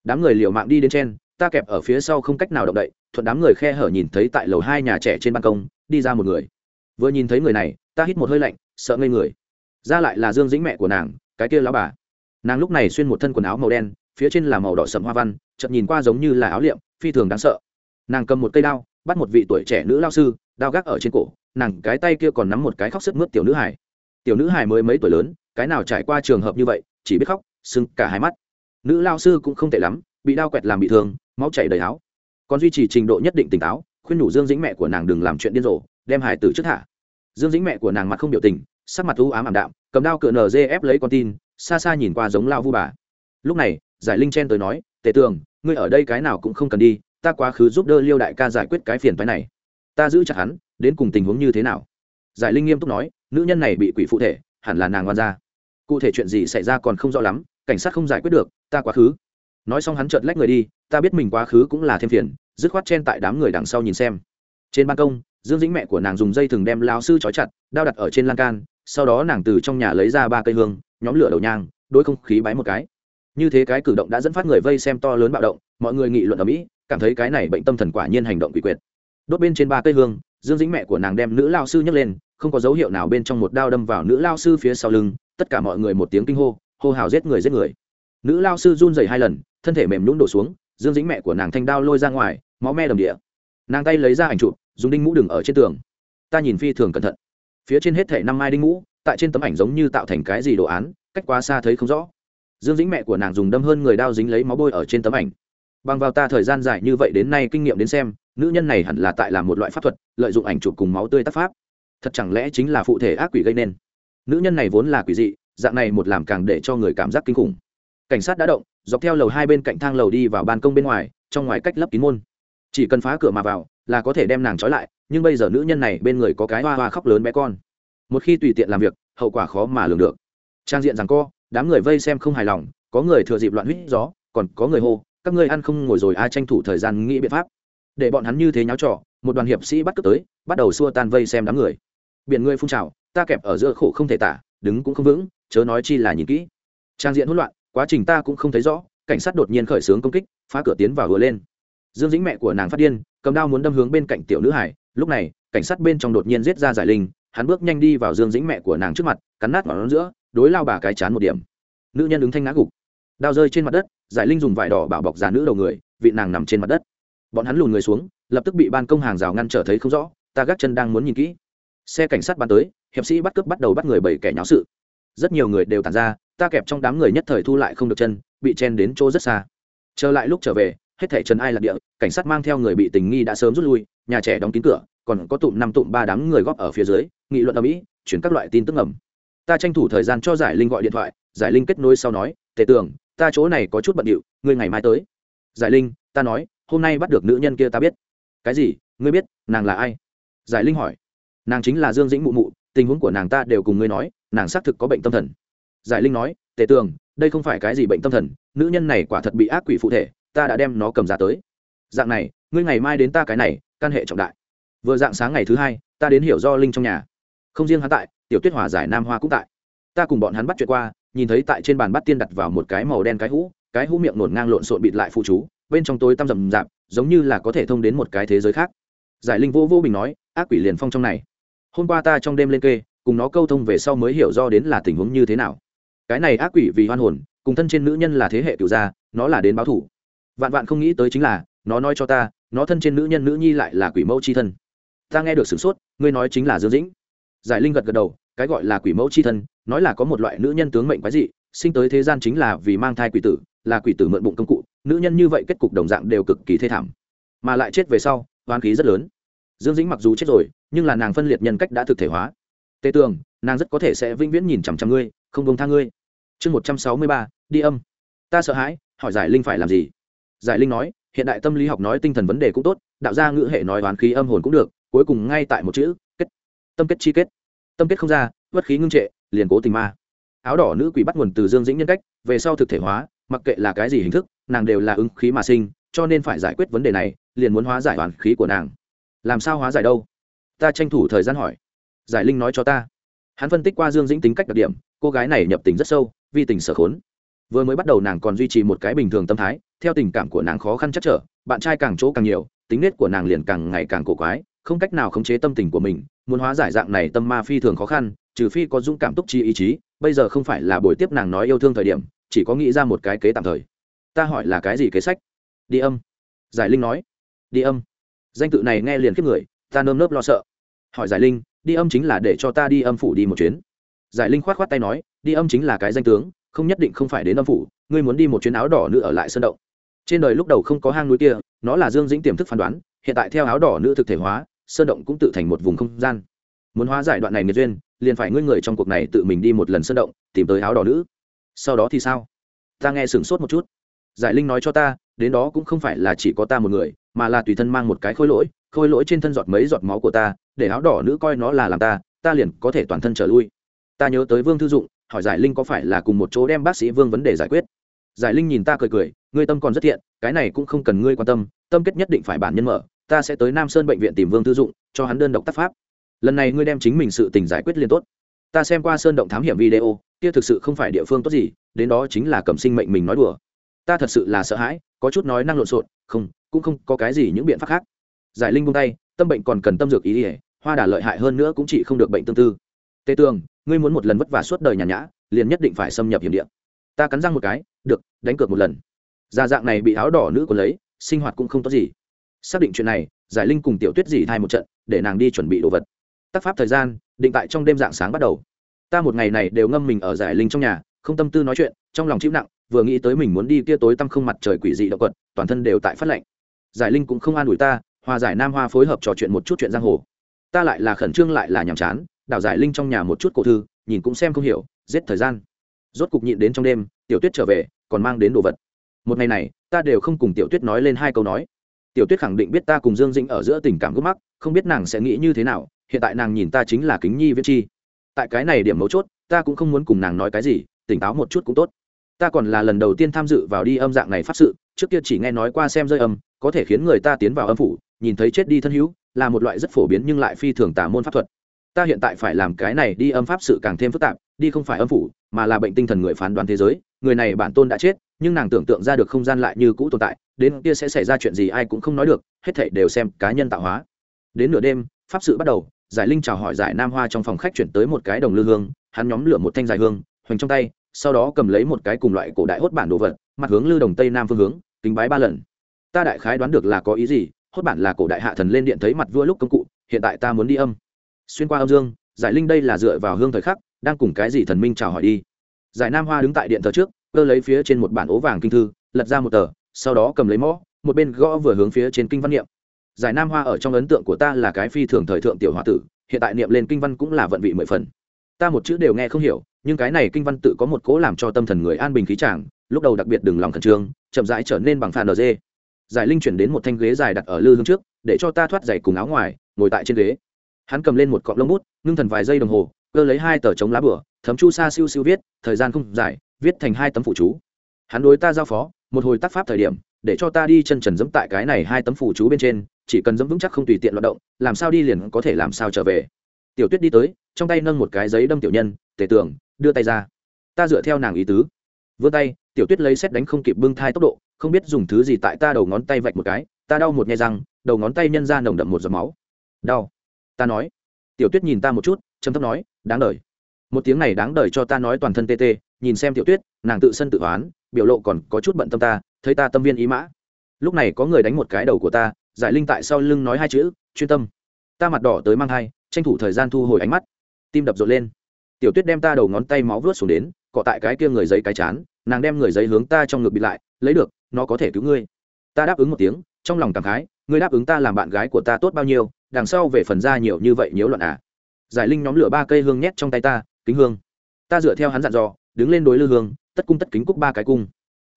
Đám người liều mạng đi đến trên, ta kẹp ở phía sau không cách nào động đậy, thuận đám người khe hở nhìn thấy tại lầu hai nhà trẻ trên ban công, đi ra một người. Vừa nhìn thấy người này, ta hít một hơi lạnh sợ ngây người. Ra lại là dương dĩnh mẹ của nàng, cái kia lão bà. Nàng lúc này xuyên một thân quần áo màu đen, phía trên là màu đỏ sầm hoa văn, chợt nhìn qua giống như là áo liệm, phi thường đáng sợ. Nàng cầm một cây đao, bắt một vị tuổi trẻ nữ lao sư, đao gác ở trên cổ, nàng cái tay kia còn nắm một cái khóc sức mướt tiểu nữ hải tiểu nữ hải mới mấy tuổi lớn, cái nào trải qua trường hợp như vậy, chỉ biết khóc, sưng cả hai mắt. Nữ lao sư cũng không tệ lắm, bị đao quẹt làm bị thương, máu chảy đầy áo. Còn duy trì trình độ nhất định tỉnh táo, khuyên nhủ dương dĩnh mẹ của nàng đừng làm chuyện điên rồ, đem hải tử trước thả dương dĩnh mẹ của nàng mặt không biểu tình, sắc mặt u ám ảm đạm, cầm đao cựa ép lấy con tin, xa xa nhìn qua giống lao vu bà. Lúc này, giải linh chen tới nói, tề tường, ngươi ở đây cái nào cũng không cần đi, ta quá khứ giúp đỡ liêu đại ca giải quyết cái phiền phái này. Ta giữ chặt hắn, đến cùng tình huống như thế nào? Giải linh nghiêm túc nói, nữ nhân này bị quỷ phụ thể, hẳn là nàng ngoan ra cụ thể chuyện gì xảy ra còn không rõ lắm, cảnh sát không giải quyết được, ta quá khứ. Nói xong hắn chợt lách người đi, ta biết mình quá khứ cũng là thêm phiền, dứt khoát chen tại đám người đằng sau nhìn xem. Trên ban công dương dĩnh mẹ của nàng dùng dây thừng đem lao sư trói chặt, đao đặt ở trên lan can, sau đó nàng từ trong nhà lấy ra ba cây hương, nhóm lửa đầu nhang, đôi không khí bái một cái. Như thế cái cử động đã dẫn phát người vây xem to lớn bạo động, mọi người nghị luận ở mỹ, cảm thấy cái này bệnh tâm thần quả nhiên hành động quỷ quyệt. Đốt bên trên ba cây hương, dương dĩnh mẹ của nàng đem nữ lao sư nhấc lên, không có dấu hiệu nào bên trong một đao đâm vào nữ lao sư phía sau lưng, tất cả mọi người một tiếng kinh hô hô hào giết người giết người. Nữ lao sư run rẩy hai lần, thân thể mềm nhũng đổ xuống, dương dĩnh mẹ của nàng thanh đao lôi ra ngoài, máu me đầm địa. Nàng tay lấy ra ảnh chụp dùng đinh mũ đừng ở trên tường. Ta nhìn phi thường cẩn thận. Phía trên hết thể năm mai đinh mũ, tại trên tấm ảnh giống như tạo thành cái gì đồ án, cách quá xa thấy không rõ. Dương dĩnh mẹ của nàng dùng đâm hơn người đao dính lấy máu bôi ở trên tấm ảnh. Bằng vào ta thời gian dài như vậy đến nay kinh nghiệm đến xem, nữ nhân này hẳn là tại làm một loại pháp thuật, lợi dụng ảnh chụp cùng máu tươi tác pháp. Thật chẳng lẽ chính là phụ thể ác quỷ gây nên? Nữ nhân này vốn là quỷ dị, dạng này một làm càng để cho người cảm giác kinh khủng. Cảnh sát đã động, dọc theo lầu hai bên cạnh thang lầu đi vào ban công bên ngoài, trong ngoài cách lấp kín môn. Chỉ cần phá cửa mà vào là có thể đem nàng trói lại, nhưng bây giờ nữ nhân này bên người có cái hoa hoa khóc lớn bé con. Một khi tùy tiện làm việc, hậu quả khó mà lường được. Trang diện rằng co, đám người vây xem không hài lòng, có người thừa dịp loạn huýt gió, còn có người hô, các ngươi ăn không ngồi rồi ai tranh thủ thời gian nghĩ biện pháp. Để bọn hắn như thế nháo trò, một đoàn hiệp sĩ bắt cướp tới, bắt đầu xua tan vây xem đám người. Biển ngươi phun trào, ta kẹp ở giữa khổ không thể tả, đứng cũng không vững, chớ nói chi là nhìn kỹ. Trang diện hỗn loạn, quá trình ta cũng không thấy rõ, cảnh sát đột nhiên khởi xướng công kích, phá cửa tiến vào vừa lên dương dĩnh mẹ của nàng phát điên, cầm đao muốn đâm hướng bên cạnh tiểu nữ hải. Lúc này, cảnh sát bên trong đột nhiên giết ra giải linh, hắn bước nhanh đi vào dương dĩnh mẹ của nàng trước mặt, cắn nát vào nó giữa, đối lao bà cái chán một điểm. Nữ nhân ứng thanh ngã gục. Đao rơi trên mặt đất, giải linh dùng vải đỏ bảo bọc già nữ đầu người, vị nàng nằm trên mặt đất. Bọn hắn lùn người xuống, lập tức bị ban công hàng rào ngăn trở thấy không rõ, ta gác chân đang muốn nhìn kỹ. Xe cảnh sát bắn tới, hiệp sĩ bắt cướp bắt đầu bắt người bảy kẻ nháo sự. Rất nhiều người đều tàn ra, ta kẹp trong đám người nhất thời thu lại không được chân, bị chen đến chỗ rất xa. Trở lại lúc trở về hết thảy trần ai lạc địa, cảnh sát mang theo người bị tình nghi đã sớm rút lui, nhà trẻ đóng kín cửa, còn có tụm năm tụm ba đám người góp ở phía dưới, nghị luận ở mỹ chuyển các loại tin tức ngầm. ta tranh thủ thời gian cho giải linh gọi điện thoại, giải linh kết nối sau nói, tề tưởng ta chỗ này có chút bận điệu, ngươi ngày mai tới. Giải linh, ta nói, hôm nay bắt được nữ nhân kia ta biết. Cái gì? Ngươi biết, nàng là ai? Giải linh hỏi. Nàng chính là dương dĩnh mụ mụ, tình huống của nàng ta đều cùng ngươi nói, nàng xác thực có bệnh tâm thần. Giải linh nói, tề tường, đây không phải cái gì bệnh tâm thần, nữ nhân này quả thật bị ác quỷ phụ thể ta đã đem nó cầm ra tới. Dạng này, ngươi ngày mai đến ta cái này, căn hệ trọng đại. Vừa dạng sáng ngày thứ hai, ta đến hiểu do linh trong nhà. Không riêng hắn tại, tiểu tuyết hòa giải nam hoa cũng tại. Ta cùng bọn hắn bắt chuyện qua, nhìn thấy tại trên bàn bát tiên đặt vào một cái màu đen cái hũ cái hũ miệng nổn ngang lộn xộn bịt lại phụ chú, bên trong tối tăm rầm rạp, giống như là có thể thông đến một cái thế giới khác. Giải linh vô vô bình nói, ác quỷ liền phong trong này. Hôm qua ta trong đêm lên kê, cùng nó câu thông về sau mới hiểu do đến là tình huống như thế nào. Cái này ác quỷ vì hoan hồn, cùng thân trên nữ nhân là thế hệ cựu gia, nó là đến báo thủ vạn vạn không nghĩ tới chính là, nó nói cho ta, nó thân trên nữ nhân nữ nhi lại là quỷ mẫu c h i thân. Ta nghe được sửng sốt, ngươi nói chính là dương dĩnh. Giải linh gật gật đầu, cái gọi là quỷ mẫu c h i thân, nói là có một loại nữ nhân tướng mệnh quái dị, sinh tới thế gian chính là vì mang thai quỷ tử, là quỷ tử mượn bụng công cụ, nữ nhân như vậy kết cục đồng dạng đều cực kỳ thê thảm. Mà lại chết về sau oan khí rất lớn. Dương dĩnh mặc dù chết rồi, nhưng là nàng phân liệt nhân cách đã thực thể hóa. Tê tường, nàng rất có thể sẽ vĩnh viễn nhìn chằm chằm ngươi, không bông tha ngươi. Chương một trăm sáu mươi ba, đi âm. Ta sợ hãi, hỏi giải linh phải làm gì? Giải linh nói, hiện đại tâm lý học nói tinh thần vấn đề cũng tốt, đạo gia ngữ hệ nói oán khí âm hồn cũng được, cuối cùng ngay tại một chữ, kết. Tâm kết chi kết. Tâm kết không ra, bất khí ngưng trệ, liền cố tình ma. Áo đỏ nữ quỷ bắt nguồn từ dương dĩnh nhân cách, về sau thực thể hóa, mặc kệ là cái gì hình thức, nàng đều là ứng khí mà sinh, cho nên phải giải quyết vấn đề này, liền muốn hóa giải oán khí của nàng. Làm sao hóa giải đâu? Ta tranh thủ thời gian hỏi. Giải linh nói cho ta. Hắn phân tích qua dương dĩnh tính cách đặc điểm, cô gái này nhập tình rất sâu vì tình sở khốn vừa mới bắt đầu nàng còn duy trì một cái bình thường tâm thái, theo tình cảm của nàng khó khăn chắc trở, bạn trai càng chỗ càng nhiều, tính nết của nàng liền càng ngày càng cổ quái, không cách nào khống chế tâm tình của mình, muốn hóa giải dạng này tâm ma phi thường khó khăn, trừ phi có dũng cảm túc chi ý chí, bây giờ không phải là buổi tiếp nàng nói yêu thương thời điểm, chỉ có nghĩ ra một cái kế tạm thời. Ta hỏi là cái gì kế sách? Đi âm. Giải linh nói. Đi âm. Danh tự này nghe liền kiếp người, ta nơm nớp lo sợ. Hỏi giải linh, đi âm chính là để cho ta đi âm phủ đi một chuyến. Giải linh khoát khoát tay nói, đi âm chính là cái danh tướng không nhất định không phải đến âm phủ, ngươi muốn đi một chuyến áo đỏ nữ ở lại sơn động. Trên đời lúc đầu không có hang núi kia, nó là dương dĩnh tiềm thức phán đoán, hiện tại theo áo đỏ nữ thực thể hóa sơn động cũng tự thành một vùng không gian. Muốn hóa giải đoạn này nghiệt duyên, liền phải ngươi người trong cuộc này tự mình đi một lần sơn động, tìm tới áo đỏ nữ. Sau đó thì sao? Ta nghe sửng sốt một chút. Giải linh nói cho ta, đến đó cũng không phải là chỉ có ta một người, mà là tùy thân mang một cái khôi lỗi khôi lỗi trên thân giọt mấy giọt máu của ta, để áo đỏ nữ coi nó là làm ta ta liền có thể toàn thân trở lui. Ta nhớ tới vương thư dụng hỏi giải linh có phải là cùng một chỗ đem bác sĩ vương vấn đề giải quyết giải linh nhìn ta cười cười ngươi tâm còn rất thiện cái này cũng không cần ngươi quan tâm tâm kết nhất định phải bản nhân mở ta sẽ tới nam sơn bệnh viện tìm vương thư dụng cho hắn đơn độc tác pháp lần này ngươi đem chính mình sự tình giải quyết liên tốt ta xem qua sơn động thám hiểm video kia thực sự không phải địa phương tốt gì đến đó chính là cầm sinh mệnh mình nói đùa ta thật sự là sợ hãi có chút nói năng lộn xộn không cũng không có cái gì những biện pháp khác giải linh buông tay, tâm bệnh còn cần tâm dược ý ỉa, hoa đà lợi hại hơn nữa cũng chỉ không được bệnh tương tư. Tê tường ngươi muốn một lần vất vả suốt đời nhàn nhã, liền nhất định phải xâm nhập hiểm địa. Ta cắn răng một cái, được, đánh cược một lần. Gia dạng này bị áo đỏ nữ còn lấy, sinh hoạt cũng không tốt gì. Xác định chuyện này, giải linh cùng tiểu tuyết dì thay một trận, để nàng đi chuẩn bị đồ vật. Tác pháp thời gian, định tại trong đêm dạng sáng bắt đầu. Ta một ngày này đều ngâm mình ở giải linh trong nhà, không tâm tư nói chuyện, trong lòng chịu nặng, vừa nghĩ tới mình muốn đi kia tối tăm không mặt trời quỷ dị động quật toàn thân đều tại phát lệnh giải linh cũng không an ủi ta, hòa giải nam hoa phối hợp trò chuyện một chút chuyện giang hồ. Ta lại là khẩn trương lại là nhàm chán đảo giải linh trong nhà một chút cổ thư, nhìn cũng xem không hiểu, giết thời gian. Rốt cục nhịn đến trong đêm, tiểu tuyết trở về, còn mang đến đồ vật. Một ngày này, ta đều không cùng tiểu tuyết nói lên hai câu nói. Tiểu tuyết khẳng định biết ta cùng dương dĩnh ở giữa tình cảm gốc mắc, không biết nàng sẽ nghĩ như thế nào, hiện tại nàng nhìn ta chính là kính nhi viết chi. Tại cái này điểm mấu chốt, ta cũng không muốn cùng nàng nói cái gì, tỉnh táo một chút cũng tốt. Ta còn là lần đầu tiên tham dự vào đi âm dạng này pháp sự, trước kia chỉ nghe nói qua xem rơi âm, có thể khiến người ta tiến vào âm phủ, nhìn thấy chết đi thân hữu, là một loại rất phổ biến nhưng lại phi thường tả môn pháp thuật ta hiện tại phải làm cái này đi âm pháp sự càng thêm phức tạp, đi không phải âm phủ, mà là bệnh tinh thần người phán đoán thế giới. Người này bản tôn đã chết, nhưng nàng tưởng tượng ra được không gian lại như cũ tồn tại, đến kia sẽ xảy ra chuyện gì ai cũng không nói được, hết thảy đều xem cá nhân tạo hóa. Đến nửa đêm, pháp sự bắt đầu, giải linh chào hỏi giải nam hoa trong phòng khách chuyển tới một cái đồng lư hương, hắn nhóm lửa một thanh dài hương, hoành trong tay, sau đó cầm lấy một cái cùng loại cổ đại hốt bản đồ vật, mặt hướng lư đồng tây nam phương hướng, kính bái ba lần. Ta đại khái đoán được là có ý gì, hốt bản là cổ đại hạ thần lên điện thấy mặt vua lúc công cụ, hiện tại ta muốn đi âm xuyên qua âm dương, giải linh đây là dựa vào hương thời khắc, đang cùng cái gì thần minh chào hỏi đi. Giải nam hoa đứng tại điện thờ trước, cơ lấy phía trên một bản ố vàng kinh thư, lật ra một tờ, sau đó cầm lấy mõ, một bên gõ vừa hướng phía trên kinh văn niệm. Giải nam hoa ở trong ấn tượng của ta là cái phi thường thời thượng tiểu h tử, hiện tại niệm lên kinh văn cũng là vận vị mười phần. Ta một chữ đều nghe không hiểu, nhưng cái này kinh văn tự có một cố làm cho tâm thần người an bình khí tràng, lúc đầu đặc biệt đừng lòng khẩn trương, chậm rãi trở nên bằng phản nd giải linh chuyển đến một thanh ghế dài đặt ở lư hương trước, để cho ta thoát giày cùng áo ngoài, ngồi tại trên ghế hắn cầm lên một cọng lông bút, ngưng thần vài giây đồng hồ, cơ lấy hai tờ chống lá bửa, thấm chu sa siêu siêu viết, thời gian không dài, viết thành hai tấm phụ chú. Hắn đối ta giao phó, một hồi tác pháp thời điểm, để cho ta đi chân trần dẫm tại cái này hai tấm phụ chú bên trên, chỉ cần dẫm vững chắc không tùy tiện loạt động, làm sao đi liền có thể làm sao trở về. Tiểu tuyết đi tới, trong tay nâng một cái giấy đâm tiểu nhân tể tưởng đưa tay ra. Ta dựa theo nàng ý tứ. Vươn tay, tiểu tuyết lấy xét đánh không kịp bưng thai tốc độ, không biết dùng thứ gì tại ta đầu ngón tay vạch một cái, ta đau một nhai răng, đầu ngón tay nhân ra nồng đậm một giọt máu. Đau ta nói. Tiểu tuyết nhìn ta một chút chấm thấp nói, đáng đời. Một tiếng này đáng đời cho ta nói toàn thân tê tê, nhìn xem tiểu tuyết, nàng tự sân tự oán, biểu lộ còn có chút bận tâm ta, thấy ta tâm viên ý mã. Lúc này có người đánh một cái đầu của ta, giải linh tại sau lưng nói hai chữ, chuyên tâm. Ta mặt đỏ tới mang hai tranh thủ thời gian thu hồi ánh mắt. Tim đập rộn lên. Tiểu tuyết đem ta đầu ngón tay máu vớt xuống đến, cọ tại cái kia người giấy cái chán, nàng đem người giấy hướng ta trong ngực bị lại, lấy được, nó có thể cứu ngươi. Ta đáp ứng một tiếng, trong lòng cảm khái, ngươi đáp ứng ta làm bạn gái của ta tốt bao nhiêu đằng sau về phần ra nhiều như vậy nhiễu loạn à? Giải linh nhóm lửa ba cây hương nhét trong tay ta, kính hương. Ta dựa theo hắn dặn dò, đứng lên đối lư hương, tất cung tất kính cúc ba cái cung.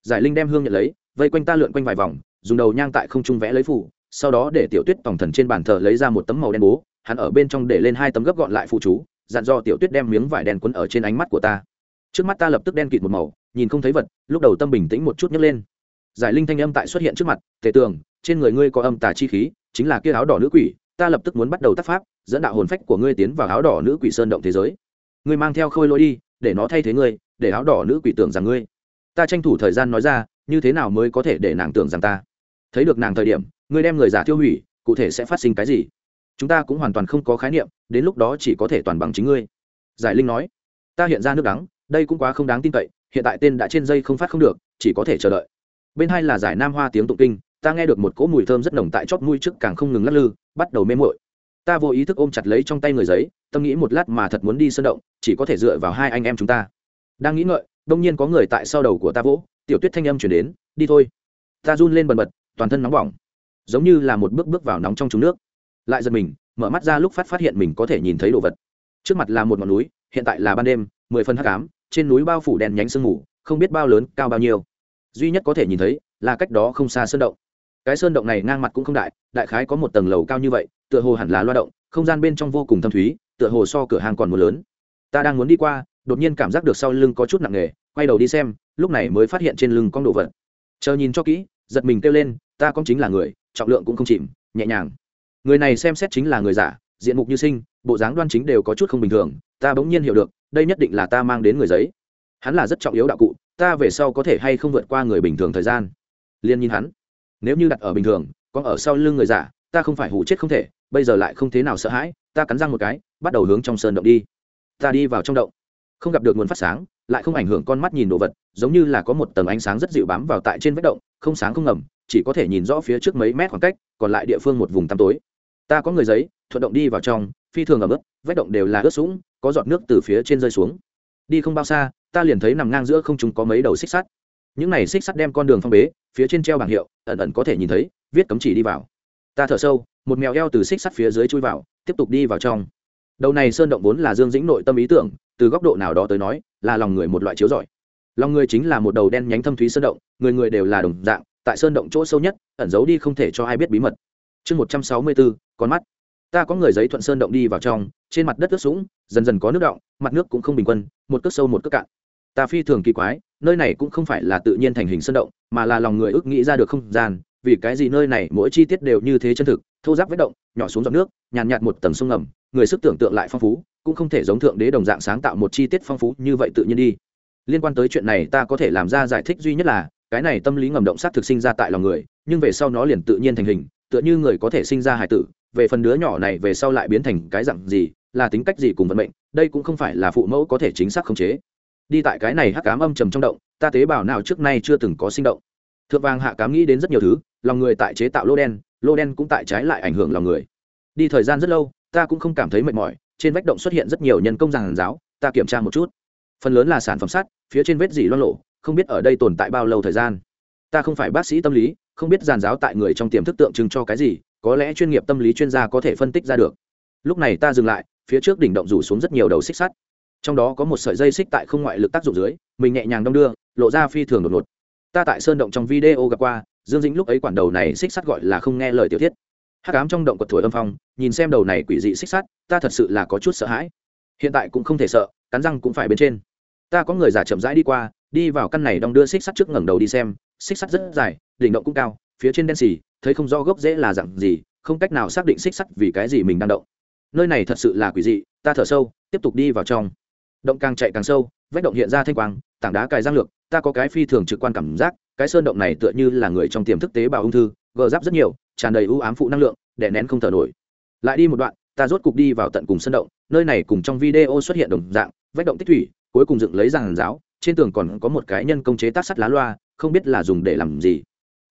Giải linh đem hương nhận lấy, vây quanh ta lượn quanh vài vòng, dùng đầu nhang tại không trung vẽ lấy phủ, sau đó để tiểu tuyết tổng thần trên bàn thờ lấy ra một tấm màu đen bố, hắn ở bên trong để lên hai tấm gấp gọn lại phụ chú, dặn dò tiểu tuyết đem miếng vải đen quấn ở trên ánh mắt của ta. Trước mắt ta lập tức đen kịt một màu, nhìn không thấy vật, lúc đầu tâm bình tĩnh một chút nhấc lên. Giải linh thanh âm tại xuất hiện trước mặt, tề tường, trên người ngươi có âm tà chi khí, chính là kia áo đỏ nữ quỷ ta lập tức muốn bắt đầu tác pháp, dẫn đạo hồn phách của ngươi tiến vào áo đỏ nữ quỷ sơn động thế giới. Ngươi mang theo khôi lỗi đi, để nó thay thế ngươi, để áo đỏ nữ quỷ tưởng rằng ngươi. Ta tranh thủ thời gian nói ra, như thế nào mới có thể để nàng tưởng rằng ta? Thấy được nàng thời điểm, ngươi đem người giả tiêu hủy, cụ thể sẽ phát sinh cái gì? Chúng ta cũng hoàn toàn không có khái niệm, đến lúc đó chỉ có thể toàn bằng chính ngươi. Giải linh nói. Ta hiện ra nước đắng, đây cũng quá không đáng tin cậy, hiện tại tên đã trên dây không phát không được, chỉ có thể chờ đợi. Bên hai là giải nam hoa tiếng tụng kinh, ta nghe được một cỗ mùi thơm rất nồng tại chót mũi trước càng không ngừng lắc lư bắt đầu mê mội ta vô ý thức ôm chặt lấy trong tay người giấy, tâm nghĩ một lát mà thật muốn đi sân động, chỉ có thể dựa vào hai anh em chúng ta. Đang nghĩ ngợi, đông nhiên có người tại sau đầu của ta vỗ, tiểu tuyết thanh âm chuyển đến, đi thôi. Ta run lên bần bật, toàn thân nóng bỏng, giống như là một bước bước vào nóng trong trúng nước. Lại giật mình, mở mắt ra lúc phát phát hiện mình có thể nhìn thấy đồ vật. Trước mặt là một ngọn núi, hiện tại là ban đêm, mười phân hắc ám, trên núi bao phủ đèn nhánh sương mù, không biết bao lớn, cao bao nhiêu. Duy nhất có thể nhìn thấy là cách đó không xa sơn động cái sơn động này ngang mặt cũng không đại đại khái có một tầng lầu cao như vậy, tựa hồ hẳn là loa động, không gian bên trong vô cùng thâm thúy, tựa hồ so cửa hàng còn một lớn. Ta đang muốn đi qua, đột nhiên cảm giác được sau lưng có chút nặng nề, quay đầu đi xem, lúc này mới phát hiện trên lưng con đồ vật. Chờ nhìn cho kỹ, giật mình kêu lên, ta con chính là người, trọng lượng cũng không chìm, nhẹ nhàng. Người này xem xét chính là người giả, diện mục như sinh, bộ dáng đoan chính đều có chút không bình thường, ta bỗng nhiên hiểu được, đây nhất định là ta mang đến người giấy. Hắn là rất trọng yếu đạo cụ, ta về sau có thể hay không vượt qua người bình thường thời gian. Liên nhìn hắn nếu như đặt ở bình thường còn ở sau lưng người giả ta không phải hủ chết không thể, bây giờ lại không thế nào sợ hãi, ta cắn răng một cái, bắt đầu hướng trong sơn động đi. Ta đi vào trong động. Không gặp được nguồn phát sáng, lại không ảnh hưởng con mắt nhìn đồ vật, giống như là có một tầng ánh sáng rất dịu bám vào tại trên vết động, không sáng không ngầm, chỉ có thể nhìn rõ phía trước mấy mét khoảng cách, còn lại địa phương một vùng tăm tối. Ta có người giấy, thuận động đi vào trong, phi thường ẩm ướt vết động đều là ướt sũng, có giọt nước từ phía trên rơi xuống. Đi không bao xa, ta liền thấy nằm ngang giữa không chúng có mấy đầu xích sắt những này xích sắt đem con đường phong bế, phía trên treo bảng hiệu, ẩn ẩn có thể nhìn thấy, viết cấm chỉ đi vào. Ta thở sâu, một mèo eo từ xích sắt phía dưới chui vào, tiếp tục đi vào trong. Đầu này sơn động vốn là dương dĩnh nội tâm ý tưởng, từ góc độ nào đó tới nói, là lòng người một loại chiếu giỏi lòng người chính là một đầu đen nhánh thâm thúy sơn động, người người đều là đồng dạng, tại sơn động chỗ sâu nhất, ẩn giấu đi không thể cho ai biết bí mật. Chương một trăm sáu mươi bốn, con mắt. Ta có người giấy thuận sơn động đi vào trong, trên mặt đất ướt sũng, dần dần có nước động mặt nước cũng không bình quân, một cước sâu một cước cạn ta phi thường kỳ quái, nơi này cũng không phải là tự nhiên thành hình sân động, mà là lòng người ước nghĩ ra được không gian, vì cái gì nơi này mỗi chi tiết đều như thế chân thực, thô giáp vết động, nhỏ xuống dòng nước, nhàn nhạt một tầng sông ngầm, người sức tưởng tượng lại phong phú, cũng không thể giống thượng đế đồng dạng sáng tạo một chi tiết phong phú như vậy tự nhiên đi. Liên quan tới chuyện này ta có thể làm ra giải thích duy nhất là, cái này tâm lý ngầm động sát thực sinh ra tại lòng người, nhưng về sau nó liền tự nhiên thành hình, tựa như người có thể sinh ra hải tử, về phần đứa nhỏ này về sau lại biến thành cái dạng gì, là tính cách gì cùng vận mệnh, đây cũng không phải là phụ mẫu có thể chính xác khống chế đi tại cái này hắc cám âm trầm trong động, ta tế bào nào trước nay chưa từng có sinh động. Thượng vàng hạ cám nghĩ đến rất nhiều thứ, lòng người tại chế tạo lô đen lô đen cũng tại trái lại ảnh hưởng lòng người. Đi thời gian rất lâu, ta cũng không cảm thấy mệt mỏi, trên vách động xuất hiện rất nhiều nhân công giàn giáo, ta kiểm tra một chút. Phần lớn là sản phẩm sắt, phía trên vết dỉ loan lộ không biết ở đây tồn tại bao lâu thời gian. Ta không phải bác sĩ tâm lý, không biết giàn giáo tại người trong tiềm thức tượng trưng cho cái gì, có lẽ chuyên nghiệp tâm lý chuyên gia có thể phân tích ra được. Lúc này ta dừng lại, phía trước đỉnh động rủ xuống rất nhiều đầu xích sắt trong đó có một sợi dây xích tại không ngoại lực tác dụng dưới, mình nhẹ nhàng đong đưa, lộ ra phi thường đột ngột. Ta tại sơn động trong video gặp qua, dương dĩnh lúc ấy quản đầu này xích sắt gọi là không nghe lời tiểu thiết. Hắc ám trong động quật thổi âm phong, nhìn xem đầu này quỷ dị xích sắt, ta thật sự là có chút sợ hãi. Hiện tại cũng không thể sợ, cắn răng cũng phải bên trên. Ta có người giả chậm rãi đi qua, đi vào căn này đong đưa xích sắt trước ngẩng đầu đi xem, xích sắt rất dài, đỉnh động cũng cao, phía trên đen xì, thấy không do gốc dễ là dặn gì, không cách nào xác định xích sắt vì cái gì mình đang động. Nơi này thật sự là quỷ dị, ta thở sâu, tiếp tục đi vào trong động càng chạy càng sâu, vách động hiện ra thanh quang, tảng đá cài giang lược, ta có cái phi thường trực quan cảm giác, cái sơn động này tựa như là người trong tiềm thức tế bào ung thư, gờ giáp rất nhiều, tràn đầy ưu ám phụ năng lượng, đè nén không thở nổi. Lại đi một đoạn, ta rốt cục đi vào tận cùng sân động, nơi này cùng trong video xuất hiện đồng dạng, vách động tích thủy, cuối cùng dựng lấy giàn giáo, trên tường còn có một cái nhân công chế tác sắt lá loa, không biết là dùng để làm gì.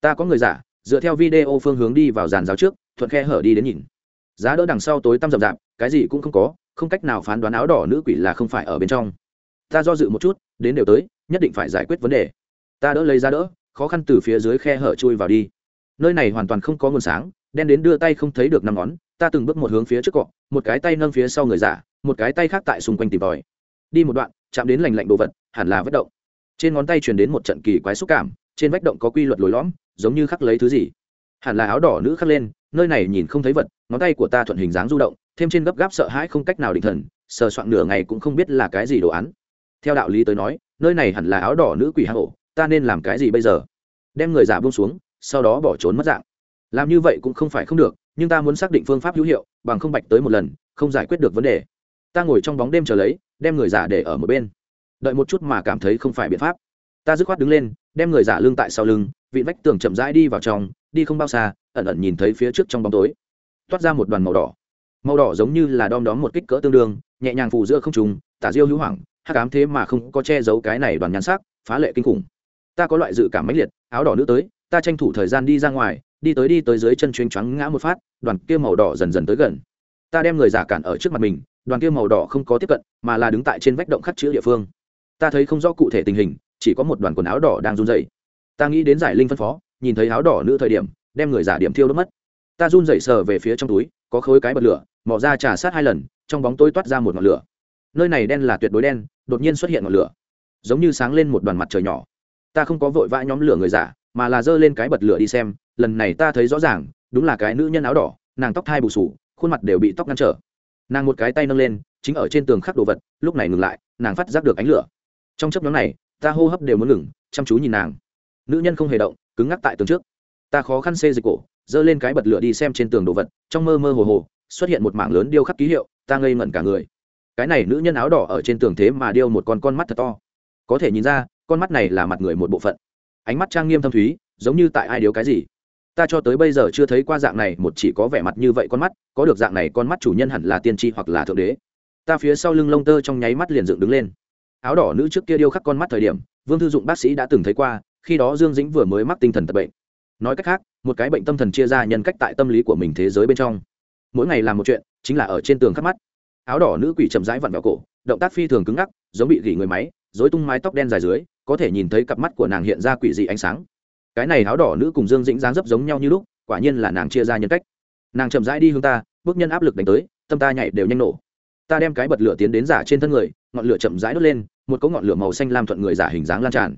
Ta có người giả, dựa theo video phương hướng đi vào giàn giáo trước, thuận khe hở đi đến nhìn. Giá đỡ đằng sau tối tăm rậm rạp, cái gì cũng không có không cách nào phán đoán áo đỏ nữ quỷ là không phải ở bên trong. Ta do dự một chút, đến đều tới, nhất định phải giải quyết vấn đề. Ta đỡ lấy ra đỡ, khó khăn từ phía dưới khe hở chui vào đi. Nơi này hoàn toàn không có nguồn sáng, đen đến đưa tay không thấy được năm ngón, ta từng bước một hướng phía trước cọ, một cái tay nâng phía sau người giả, một cái tay khác tại xung quanh tìm tòi. Đi một đoạn, chạm đến lành lạnh đồ vật, hẳn là vết động. Trên ngón tay truyền đến một trận kỳ quái xúc cảm, trên vách động có quy luật lồi lõm, giống như khắc lấy thứ gì. Hẳn là áo đỏ nữ khắc lên, nơi này nhìn không thấy vật, ngón tay của ta thuận hình dáng du động thêm trên gấp gáp sợ hãi không cách nào định thần, sờ soạn nửa ngày cũng không biết là cái gì đồ án. Theo đạo lý tới nói, nơi này hẳn là áo đỏ nữ quỷ hang ổ, ta nên làm cái gì bây giờ? Đem người giả buông xuống, sau đó bỏ trốn mất dạng. Làm như vậy cũng không phải không được, nhưng ta muốn xác định phương pháp hữu hiệu, bằng không bạch tới một lần, không giải quyết được vấn đề. Ta ngồi trong bóng đêm chờ lấy, đem người giả để ở một bên. Đợi một chút mà cảm thấy không phải biện pháp. Ta dứt khoát đứng lên, đem người giả lưng tại sau lưng, vị vách tường chậm rãi đi vào trong, đi không bao xa, ẩn ẩn nhìn thấy phía trước trong bóng tối. Toát ra một đoàn màu đỏ màu đỏ giống như là đom đóm một kích cỡ tương đương, nhẹ nhàng phủ giữa không trùng tả diêu hữu hoảng hát cám thế mà không có che giấu cái này đoàn nhắn sắc, phá lệ kinh khủng. Ta có loại dự cảm mãnh liệt, áo đỏ nữ tới, ta tranh thủ thời gian đi ra ngoài, đi tới đi tới dưới chân chuyên choáng ngã một phát, đoàn kia màu đỏ dần dần tới gần. Ta đem người giả cản ở trước mặt mình, đoàn kia màu đỏ không có tiếp cận, mà là đứng tại trên vách động khắc chữ địa phương. Ta thấy không rõ cụ thể tình hình, chỉ có một đoàn quần áo đỏ đang run dày ta nghĩ đến giải linh phân phó, nhìn thấy áo đỏ nữ thời điểm, đem người giả điểm thiêu đốt mất. Ta run dày sờ về phía trong túi, có khối cái bật lửa mỏ ra trà sát hai lần, trong bóng tối toát ra một ngọn lửa. Nơi này đen là tuyệt đối đen, đột nhiên xuất hiện ngọn lửa. Giống như sáng lên một đoàn mặt trời nhỏ. Ta không có vội vã nhóm lửa người giả, mà là giơ lên cái bật lửa đi xem, lần này ta thấy rõ ràng, đúng là cái nữ nhân áo đỏ, nàng tóc thai bù sù, khuôn mặt đều bị tóc ngăn trở. Nàng một cái tay nâng lên, chính ở trên tường khắc đồ vật, lúc này ngừng lại, nàng phát giác được ánh lửa. Trong chấp nhóm này, ta hô hấp đều muốn ngừng, chăm chú nhìn nàng. Nữ nhân không hề động, cứng ngắc tại tường trước. Ta khó khăn xê dịch cổ, giơ lên cái bật lửa đi xem trên tường đồ vật, trong mơ mơ hồ hồ xuất hiện một mảng lớn điêu khắc ký hiệu, ta ngây ngẩn cả người. Cái này nữ nhân áo đỏ ở trên tường thế mà điêu một con con mắt thật to. Có thể nhìn ra, con mắt này là mặt người một bộ phận. Ánh mắt trang nghiêm thâm thúy, giống như tại ai điếu cái gì. Ta cho tới bây giờ chưa thấy qua dạng này, một chỉ có vẻ mặt như vậy con mắt, có được dạng này con mắt chủ nhân hẳn là tiên tri hoặc là thượng đế. Ta phía sau lưng lông tơ trong nháy mắt liền dựng đứng lên. Áo đỏ nữ trước kia điêu khắc con mắt thời điểm, vương thư dụng bác sĩ đã từng thấy qua, khi đó dương dĩnh vừa mới mắc tinh thần tật bệnh. Nói cách khác, một cái bệnh tâm thần chia ra nhân cách tại tâm lý của mình thế giới bên trong mỗi ngày làm một chuyện, chính là ở trên tường khắc mắt. Áo đỏ nữ quỷ chậm rãi vặn vào cổ, động tác phi thường cứng ngắc, giống bị gỉ người máy dối tung mái tóc đen dài dưới, có thể nhìn thấy cặp mắt của nàng hiện ra quỷ dị ánh sáng. Cái này áo đỏ nữ cùng dương dĩnh dáng dấp giống nhau như lúc, quả nhiên là nàng chia ra nhân cách. Nàng chậm rãi đi hướng ta, bước nhân áp lực đánh tới, tâm ta nhảy đều nhanh nổ. Ta đem cái bật lửa tiến đến giả trên thân người, ngọn lửa chậm rãi đốt lên, một cỗ ngọn lửa màu xanh lam thuận người giả hình dáng lan tràn.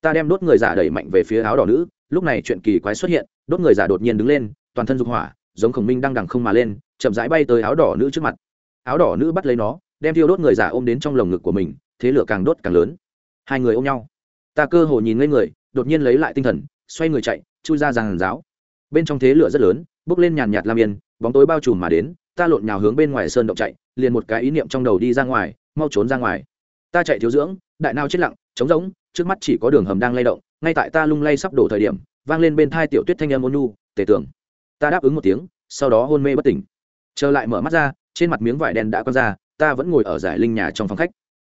Ta đem đốt người giả đẩy mạnh về phía áo đỏ nữ, lúc này chuyện kỳ quái xuất hiện, đốt người giả đột nhiên đứng lên, toàn thân dục hỏa giống khổng minh đang đằng không mà lên, chậm rãi bay tới áo đỏ nữ trước mặt. Áo đỏ nữ bắt lấy nó, đem thiêu đốt người giả ôm đến trong lồng ngực của mình, thế lửa càng đốt càng lớn. Hai người ôm nhau. Ta cơ hồ nhìn ngây người, đột nhiên lấy lại tinh thần, xoay người chạy, chui ra giàn giáo. Bên trong thế lửa rất lớn bốc lên nhàn nhạt lam yên, bóng tối bao trùm mà đến, ta lộn nhào hướng bên ngoài sơn động chạy, liền một cái ý niệm trong đầu đi ra ngoài, mau trốn ra ngoài. Ta chạy thiếu dưỡng, đại nao chết lặng, trống rỗng, trước mắt chỉ có đường hầm đang lay động, ngay tại ta lung lay sắp đổ thời điểm, vang lên bên thai tiểu tuyết thanh âm ôn nu tề tưởng ta đáp ứng một tiếng, sau đó hôn mê bất tỉnh. Trở lại mở mắt ra, trên mặt miếng vải đen đã quăng ra, ta vẫn ngồi ở giải linh nhà trong phòng khách.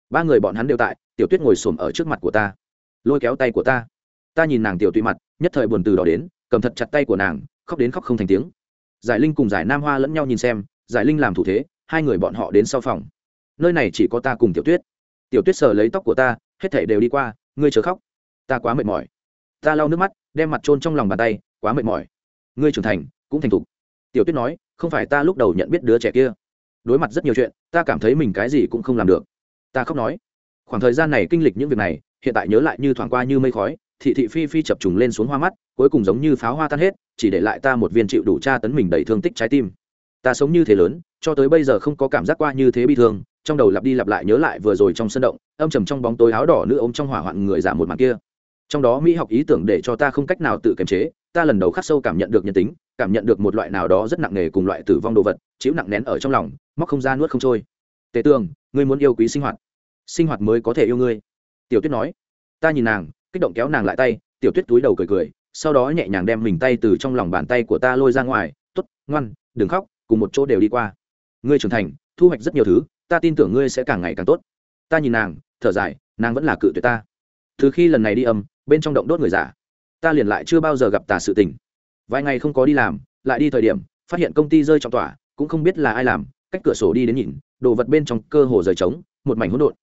Ba người bọn hắn đều tại, tiểu tuyết ngồi xổm ở trước mặt của ta. Lôi kéo tay của ta. Ta nhìn nàng tiểu tụy mặt, nhất thời buồn từ đó đến, cầm thật chặt tay của nàng, khóc đến khóc không thành tiếng. Giải linh cùng giải nam hoa lẫn nhau nhìn xem, giải linh làm thủ thế, hai người bọn họ đến sau phòng. Nơi này chỉ có ta cùng tiểu tuyết. Tiểu tuyết sờ lấy tóc của ta, hết thể đều đi qua, ngươi chờ khóc. Ta quá mệt mỏi. Ta lau nước mắt, đem mặt trôn trong lòng bàn tay, quá mệt mỏi. Ngươi trưởng thành cũng thành thục. Tiểu tuyết nói, không phải ta lúc đầu nhận biết đứa trẻ kia. Đối mặt rất nhiều chuyện, ta cảm thấy mình cái gì cũng không làm được. Ta khóc nói, khoảng thời gian này kinh lịch những việc này, hiện tại nhớ lại như thoảng qua như mây khói, thị thị phi phi chập trùng lên xuống hoa mắt, cuối cùng giống như pháo hoa tan hết, chỉ để lại ta một viên chịu đủ tra tấn mình đầy thương tích trái tim. Ta sống như thế lớn, cho tới bây giờ không có cảm giác qua như thế bi thương, trong đầu lặp đi lặp lại nhớ lại vừa rồi trong sân động, âm trầm trong bóng tối áo đỏ nữ ôm trong hỏa hoạn người giả một mặt kia. Trong đó mỹ học ý tưởng để cho ta không cách nào tự kiềm chế, ta lần đầu khắc sâu cảm nhận được nhân tính cảm nhận được một loại nào đó rất nặng nề cùng loại tử vong đồ vật, chịu nặng nén ở trong lòng, móc không ra nuốt không trôi. Tề tường, ngươi muốn yêu quý sinh hoạt. Sinh hoạt mới có thể yêu ngươi. Tiểu tuyết nói. Ta nhìn nàng, kích động kéo nàng lại tay, tiểu tuyết túi đầu cười cười, sau đó nhẹ nhàng đem mình tay từ trong lòng bàn tay của ta lôi ra ngoài t ố t ngoan, đừng khóc, cùng một chỗ đều đi qua. Ngươi trưởng thành, thu hoạch rất nhiều thứ, ta tin tưởng ngươi sẽ càng ngày càng tốt. Ta nhìn nàng, thở dài, nàng vẫn là cự tuyệt ta. Từ khi lần này đi âm, bên trong động đốt người giả, ta liền lại chưa bao giờ gặp tà sự tình vài ngày không có đi làm, lại đi thời điểm, phát hiện công ty rơi trong tỏa, cũng không biết là ai làm, cách cửa sổ đi đến nhìn, đồ vật bên trong cơ hồ rời trống, một mảnh hỗn độn.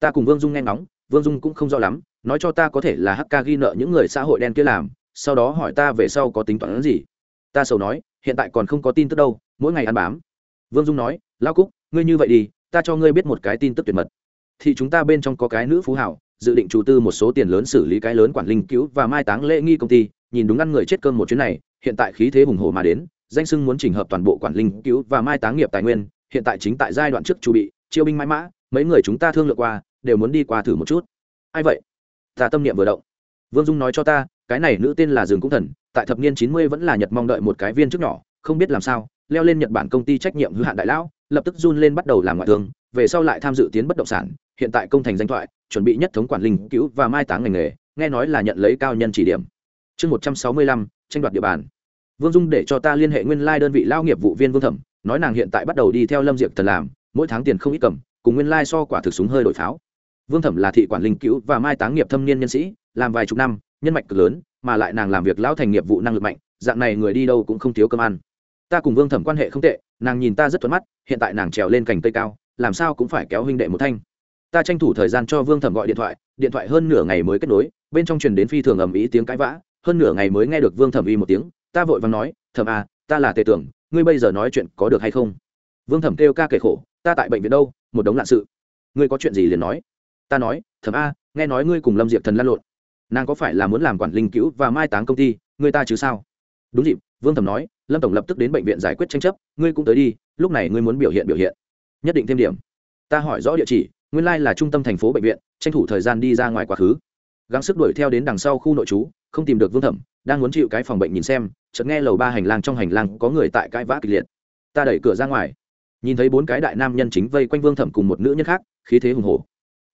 Ta cùng vương dung nghe ngóng, vương dung cũng không rõ lắm, nói cho ta có thể là hk ghi nợ những người xã hội đen kia làm, sau đó hỏi ta về sau có tính toán gì. Ta sầu nói, hiện tại còn không có tin tức đâu, mỗi ngày ăn bám. Vương dung nói lao cúc, ngươi như vậy đi, ta cho ngươi biết một cái tin tức tuyệt mật. Thì chúng ta bên trong có cái nữ phú hảo, dự định chủ tư một số tiền lớn xử lý cái lớn quản linh cứu và mai táng lễ nghi công ty, nhìn đúng ăn người chết cơm một chuyến này hiện tại khí thế hùng hồ mà đến, danh sưng muốn chỉnh hợp toàn bộ quản linh cứu và mai táng nghiệp tài nguyên, hiện tại chính tại giai đoạn trước chuẩn bị, chiêu binh mãi mã, mấy người chúng ta thương lượng qua, đều muốn đi qua thử một chút. Ai vậy? Ta tâm niệm vừa động. Vương dung nói cho ta, cái này nữ tên là dương cũng thần, tại thập niên chín mươi vẫn là nhật mong đợi một cái viên chức nhỏ, không biết làm sao, leo lên nhật bản công ty trách nhiệm hữu hạn đại lão, lập tức run lên bắt đầu làm ngoại thương, về sau lại tham dự tiến bất động sản, hiện tại công thành danh thoại, chuẩn bị nhất thống quản linh cứu và mai táng ngành nghề, nghe nói là nhận lấy cao nhân chỉ điểm. Chương một trăm sáu mươi lăm, tranh đoạt địa bàn vương dung để cho ta liên hệ nguyên lai đơn vị lao nghiệp vụ viên vương thẩm, nói nàng hiện tại bắt đầu đi theo lâm diệp thần làm, mỗi tháng tiền không ít cầm, cùng nguyên lai so quả thực súng hơi đổi pháo. Vương thẩm là thị quản linh cứu và mai táng nghiệp thâm niên nhân sĩ, làm vài chục năm, nhân mạch cực lớn, mà lại nàng làm việc lão thành nghiệp vụ năng lực mạnh, dạng này người đi đâu cũng không thiếu cơm ăn. Ta cùng vương thẩm quan hệ không tệ, nàng nhìn ta rất thuận mắt, hiện tại nàng trèo lên cành cây cao, làm sao cũng phải kéo huynh đệ một thanh. Ta tranh thủ thời gian cho vương thẩm gọi điện thoại điện thoại hơn nửa ngày mới kết nối, bên trong truyền đến phi thường ầm ĩ tiếng cãi vã, hơn nửa ngày mới nghe được vương thẩm y một tiếng ta vội vàng nói, thẩm à ta là tề tưởng, ngươi bây giờ nói chuyện có được hay không? Vương thẩm kêu ca kể khổ, ta tại bệnh viện đâu, một đống lạn sự. Ngươi có chuyện gì liền nói. Ta nói, thẩm a nghe nói ngươi cùng lâm diệp thần lăn lộn. Nàng có phải là muốn làm quản linh cứu và mai táng công ty, ngươi ta chứ sao? Đúng dịp, vương thẩm nói, lâm tổng lập tức đến bệnh viện giải quyết tranh chấp, ngươi cũng tới đi, lúc này ngươi muốn biểu hiện biểu hiện. Nhất định thêm điểm. Ta hỏi rõ địa chỉ, nguyên lai là trung tâm thành phố bệnh viện, tranh thủ thời gian đi ra ngoài quá khứ. Gắng sức đuổi theo đến đằng sau khu nội trú, không tìm được vương thẩm, đang muốn chịu cái phòng bệnh nhìn xem chợt nghe lầu ba hành lang trong hành lang có người tại cãi vã kịch liệt. Ta đẩy cửa ra ngoài. Nhìn thấy bốn cái đại nam nhân chính vây quanh vương thẩm cùng một nữ nhân khác, khí thế hùng hồ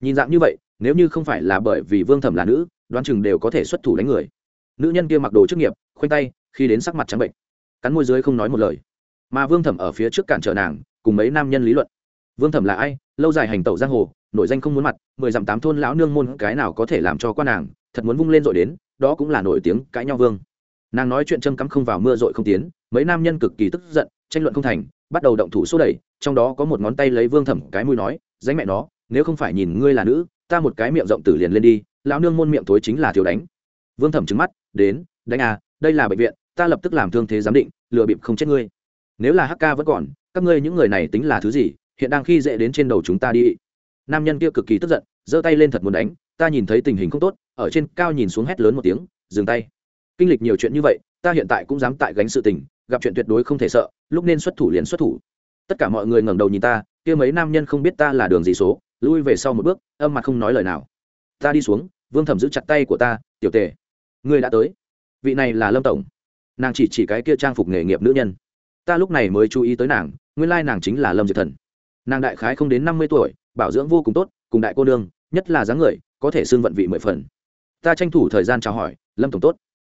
nhìn dạng như vậy, nếu như không phải là bởi vì vương thẩm là nữ, đoán chừng đều có thể xuất thủ đánh người. Nữ nhân kia mặc đồ chức nghiệp, khoanh tay, khi đến sắc mặt trắng bệnh. Cắn môi dưới không nói một lời. Mà vương thẩm ở phía trước cản trở nàng, cùng mấy nam nhân lý luận. Vương thẩm là ai? Lâu dài hành tẩu giang hồ, nổi danh không muốn mặt, mười dặm tám thôn lão nương môn cái nào có thể làm cho quan nàng, thật muốn vung lên rồi đến, đó cũng là nổi tiếng cãi nhau vương nàng nói chuyện châm cắm không vào mưa dội không tiến, mấy nam nhân cực kỳ tức giận, tranh luận không thành, bắt đầu động thủ xô đẩy, trong đó có một ngón tay lấy vương thẩm cái mũi nói danh mẹ nó, nếu không phải nhìn ngươi là nữ, ta một cái miệng rộng tử liền lên đi, lão nương môn miệng thối chính là thiếu đánh. Vương thẩm trứng mắt, đến, đánh à đây là bệnh viện, ta lập tức làm thương thế giám định, lừa bịp không chết ngươi. Nếu là hk vẫn còn, các ngươi những người này tính là thứ gì, hiện đang khi dễ đến trên đầu chúng ta đi. Nam nhân kia cực kỳ tức giận, giơ tay lên thật muốn đánh, ta nhìn thấy tình hình không tốt, ở trên cao nhìn xuống hét lớn một tiếng, dừng tay kinh lịch nhiều chuyện như vậy ta hiện tại cũng dám tại gánh sự tình gặp chuyện tuyệt đối không thể sợ lúc nên xuất thủ liền xuất thủ. Tất cả mọi người ngẩng đầu nhìn ta kia mấy nam nhân không biết ta là đường gì số lui về sau một bước âm mặt không nói lời nào. Ta đi xuống vương thẩm giữ chặt tay của ta tiểu tề người đã tới. Vị này là lâm tổng. Nàng chỉ chỉ cái kia trang phục nghề nghiệp nữ nhân. Ta lúc này mới chú ý tới nàng nguyên lai nàng chính là lâm diệp thần. Nàng đại khái không đến năm mươi tuổi bảo dưỡng vô cùng tốt cùng đại cô đương, nhất là dáng người có thể xương vận vị mười phần. Ta tranh thủ thời gian chào hỏi lâm tổng tốt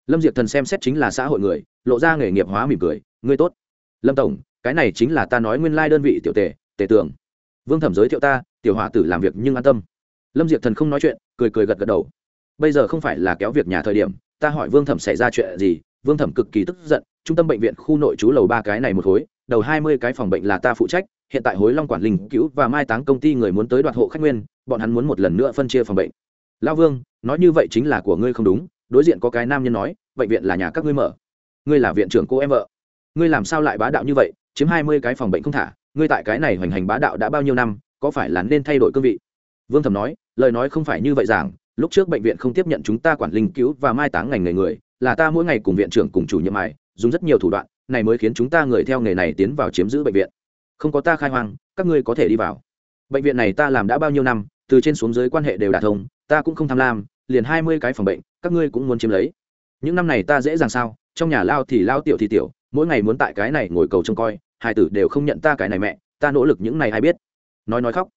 lâm diệp thần xem xét chính là xã hội người, lộ ra nghề nghiệp hóa mỉm cười, ngươi tốt. Lâm tổng, cái này chính là ta nói nguyên lai đơn vị tiểu tề tề tưởng vương thẩm giới thiệu ta, tiểu hòa tử làm việc nhưng an tâm. Lâm diệp thần không nói chuyện, cười cười gật gật đầu. Bây giờ không phải là kéo việc nhà thời điểm, ta hỏi vương thẩm xảy ra chuyện gì? Vương thẩm cực kỳ tức giận, trung tâm bệnh viện khu nội trú lầu ba cái này một khối đầu hai mươi cái phòng bệnh là ta phụ trách, hiện tại hối long quản linh cứu và mai táng công ty người muốn tới đoạt hộ khách nguyên, bọn hắn muốn một lần nữa phân chia phòng bệnh. Lao vương, nói như vậy chính là của ngươi không đúng đối diện có cái nam nhân nói, bệnh viện là nhà các ngươi mở. Ngươi là viện trưởng cô em vợ. Ngươi làm sao lại bá đạo như vậy? Chiếm hai mươi cái phòng bệnh không thả. Ngươi tại cái này hoành hành bá đạo đã bao nhiêu năm, có phải là nên thay đổi cương vị? Vương thẩm nói, lời nói không phải như vậy giảng. Lúc trước bệnh viện không tiếp nhận chúng ta quản linh cứu và mai táng ngành nghề người, là ta mỗi ngày cùng viện trưởng cùng chủ nhiệm mài, dùng rất nhiều thủ đoạn, này mới khiến chúng ta người theo nghề này tiến vào chiếm giữ bệnh viện. Không có ta khai hoang, các ngươi có thể đi vào. Bệnh viện này ta làm đã bao nhiêu năm, từ trên xuống dưới quan hệ đều đả thông, ta cũng không tham lam liền hai mươi cái phòng bệnh, các ngươi cũng muốn chiếm lấy. Những năm này ta dễ dàng sao? Trong nhà lao thì lao tiểu thì tiểu, mỗi ngày muốn tại cái này ngồi cầu trông coi, hai tử đều không nhận ta cái này mẹ, ta nỗ lực những này ai biết? Nói nói khóc.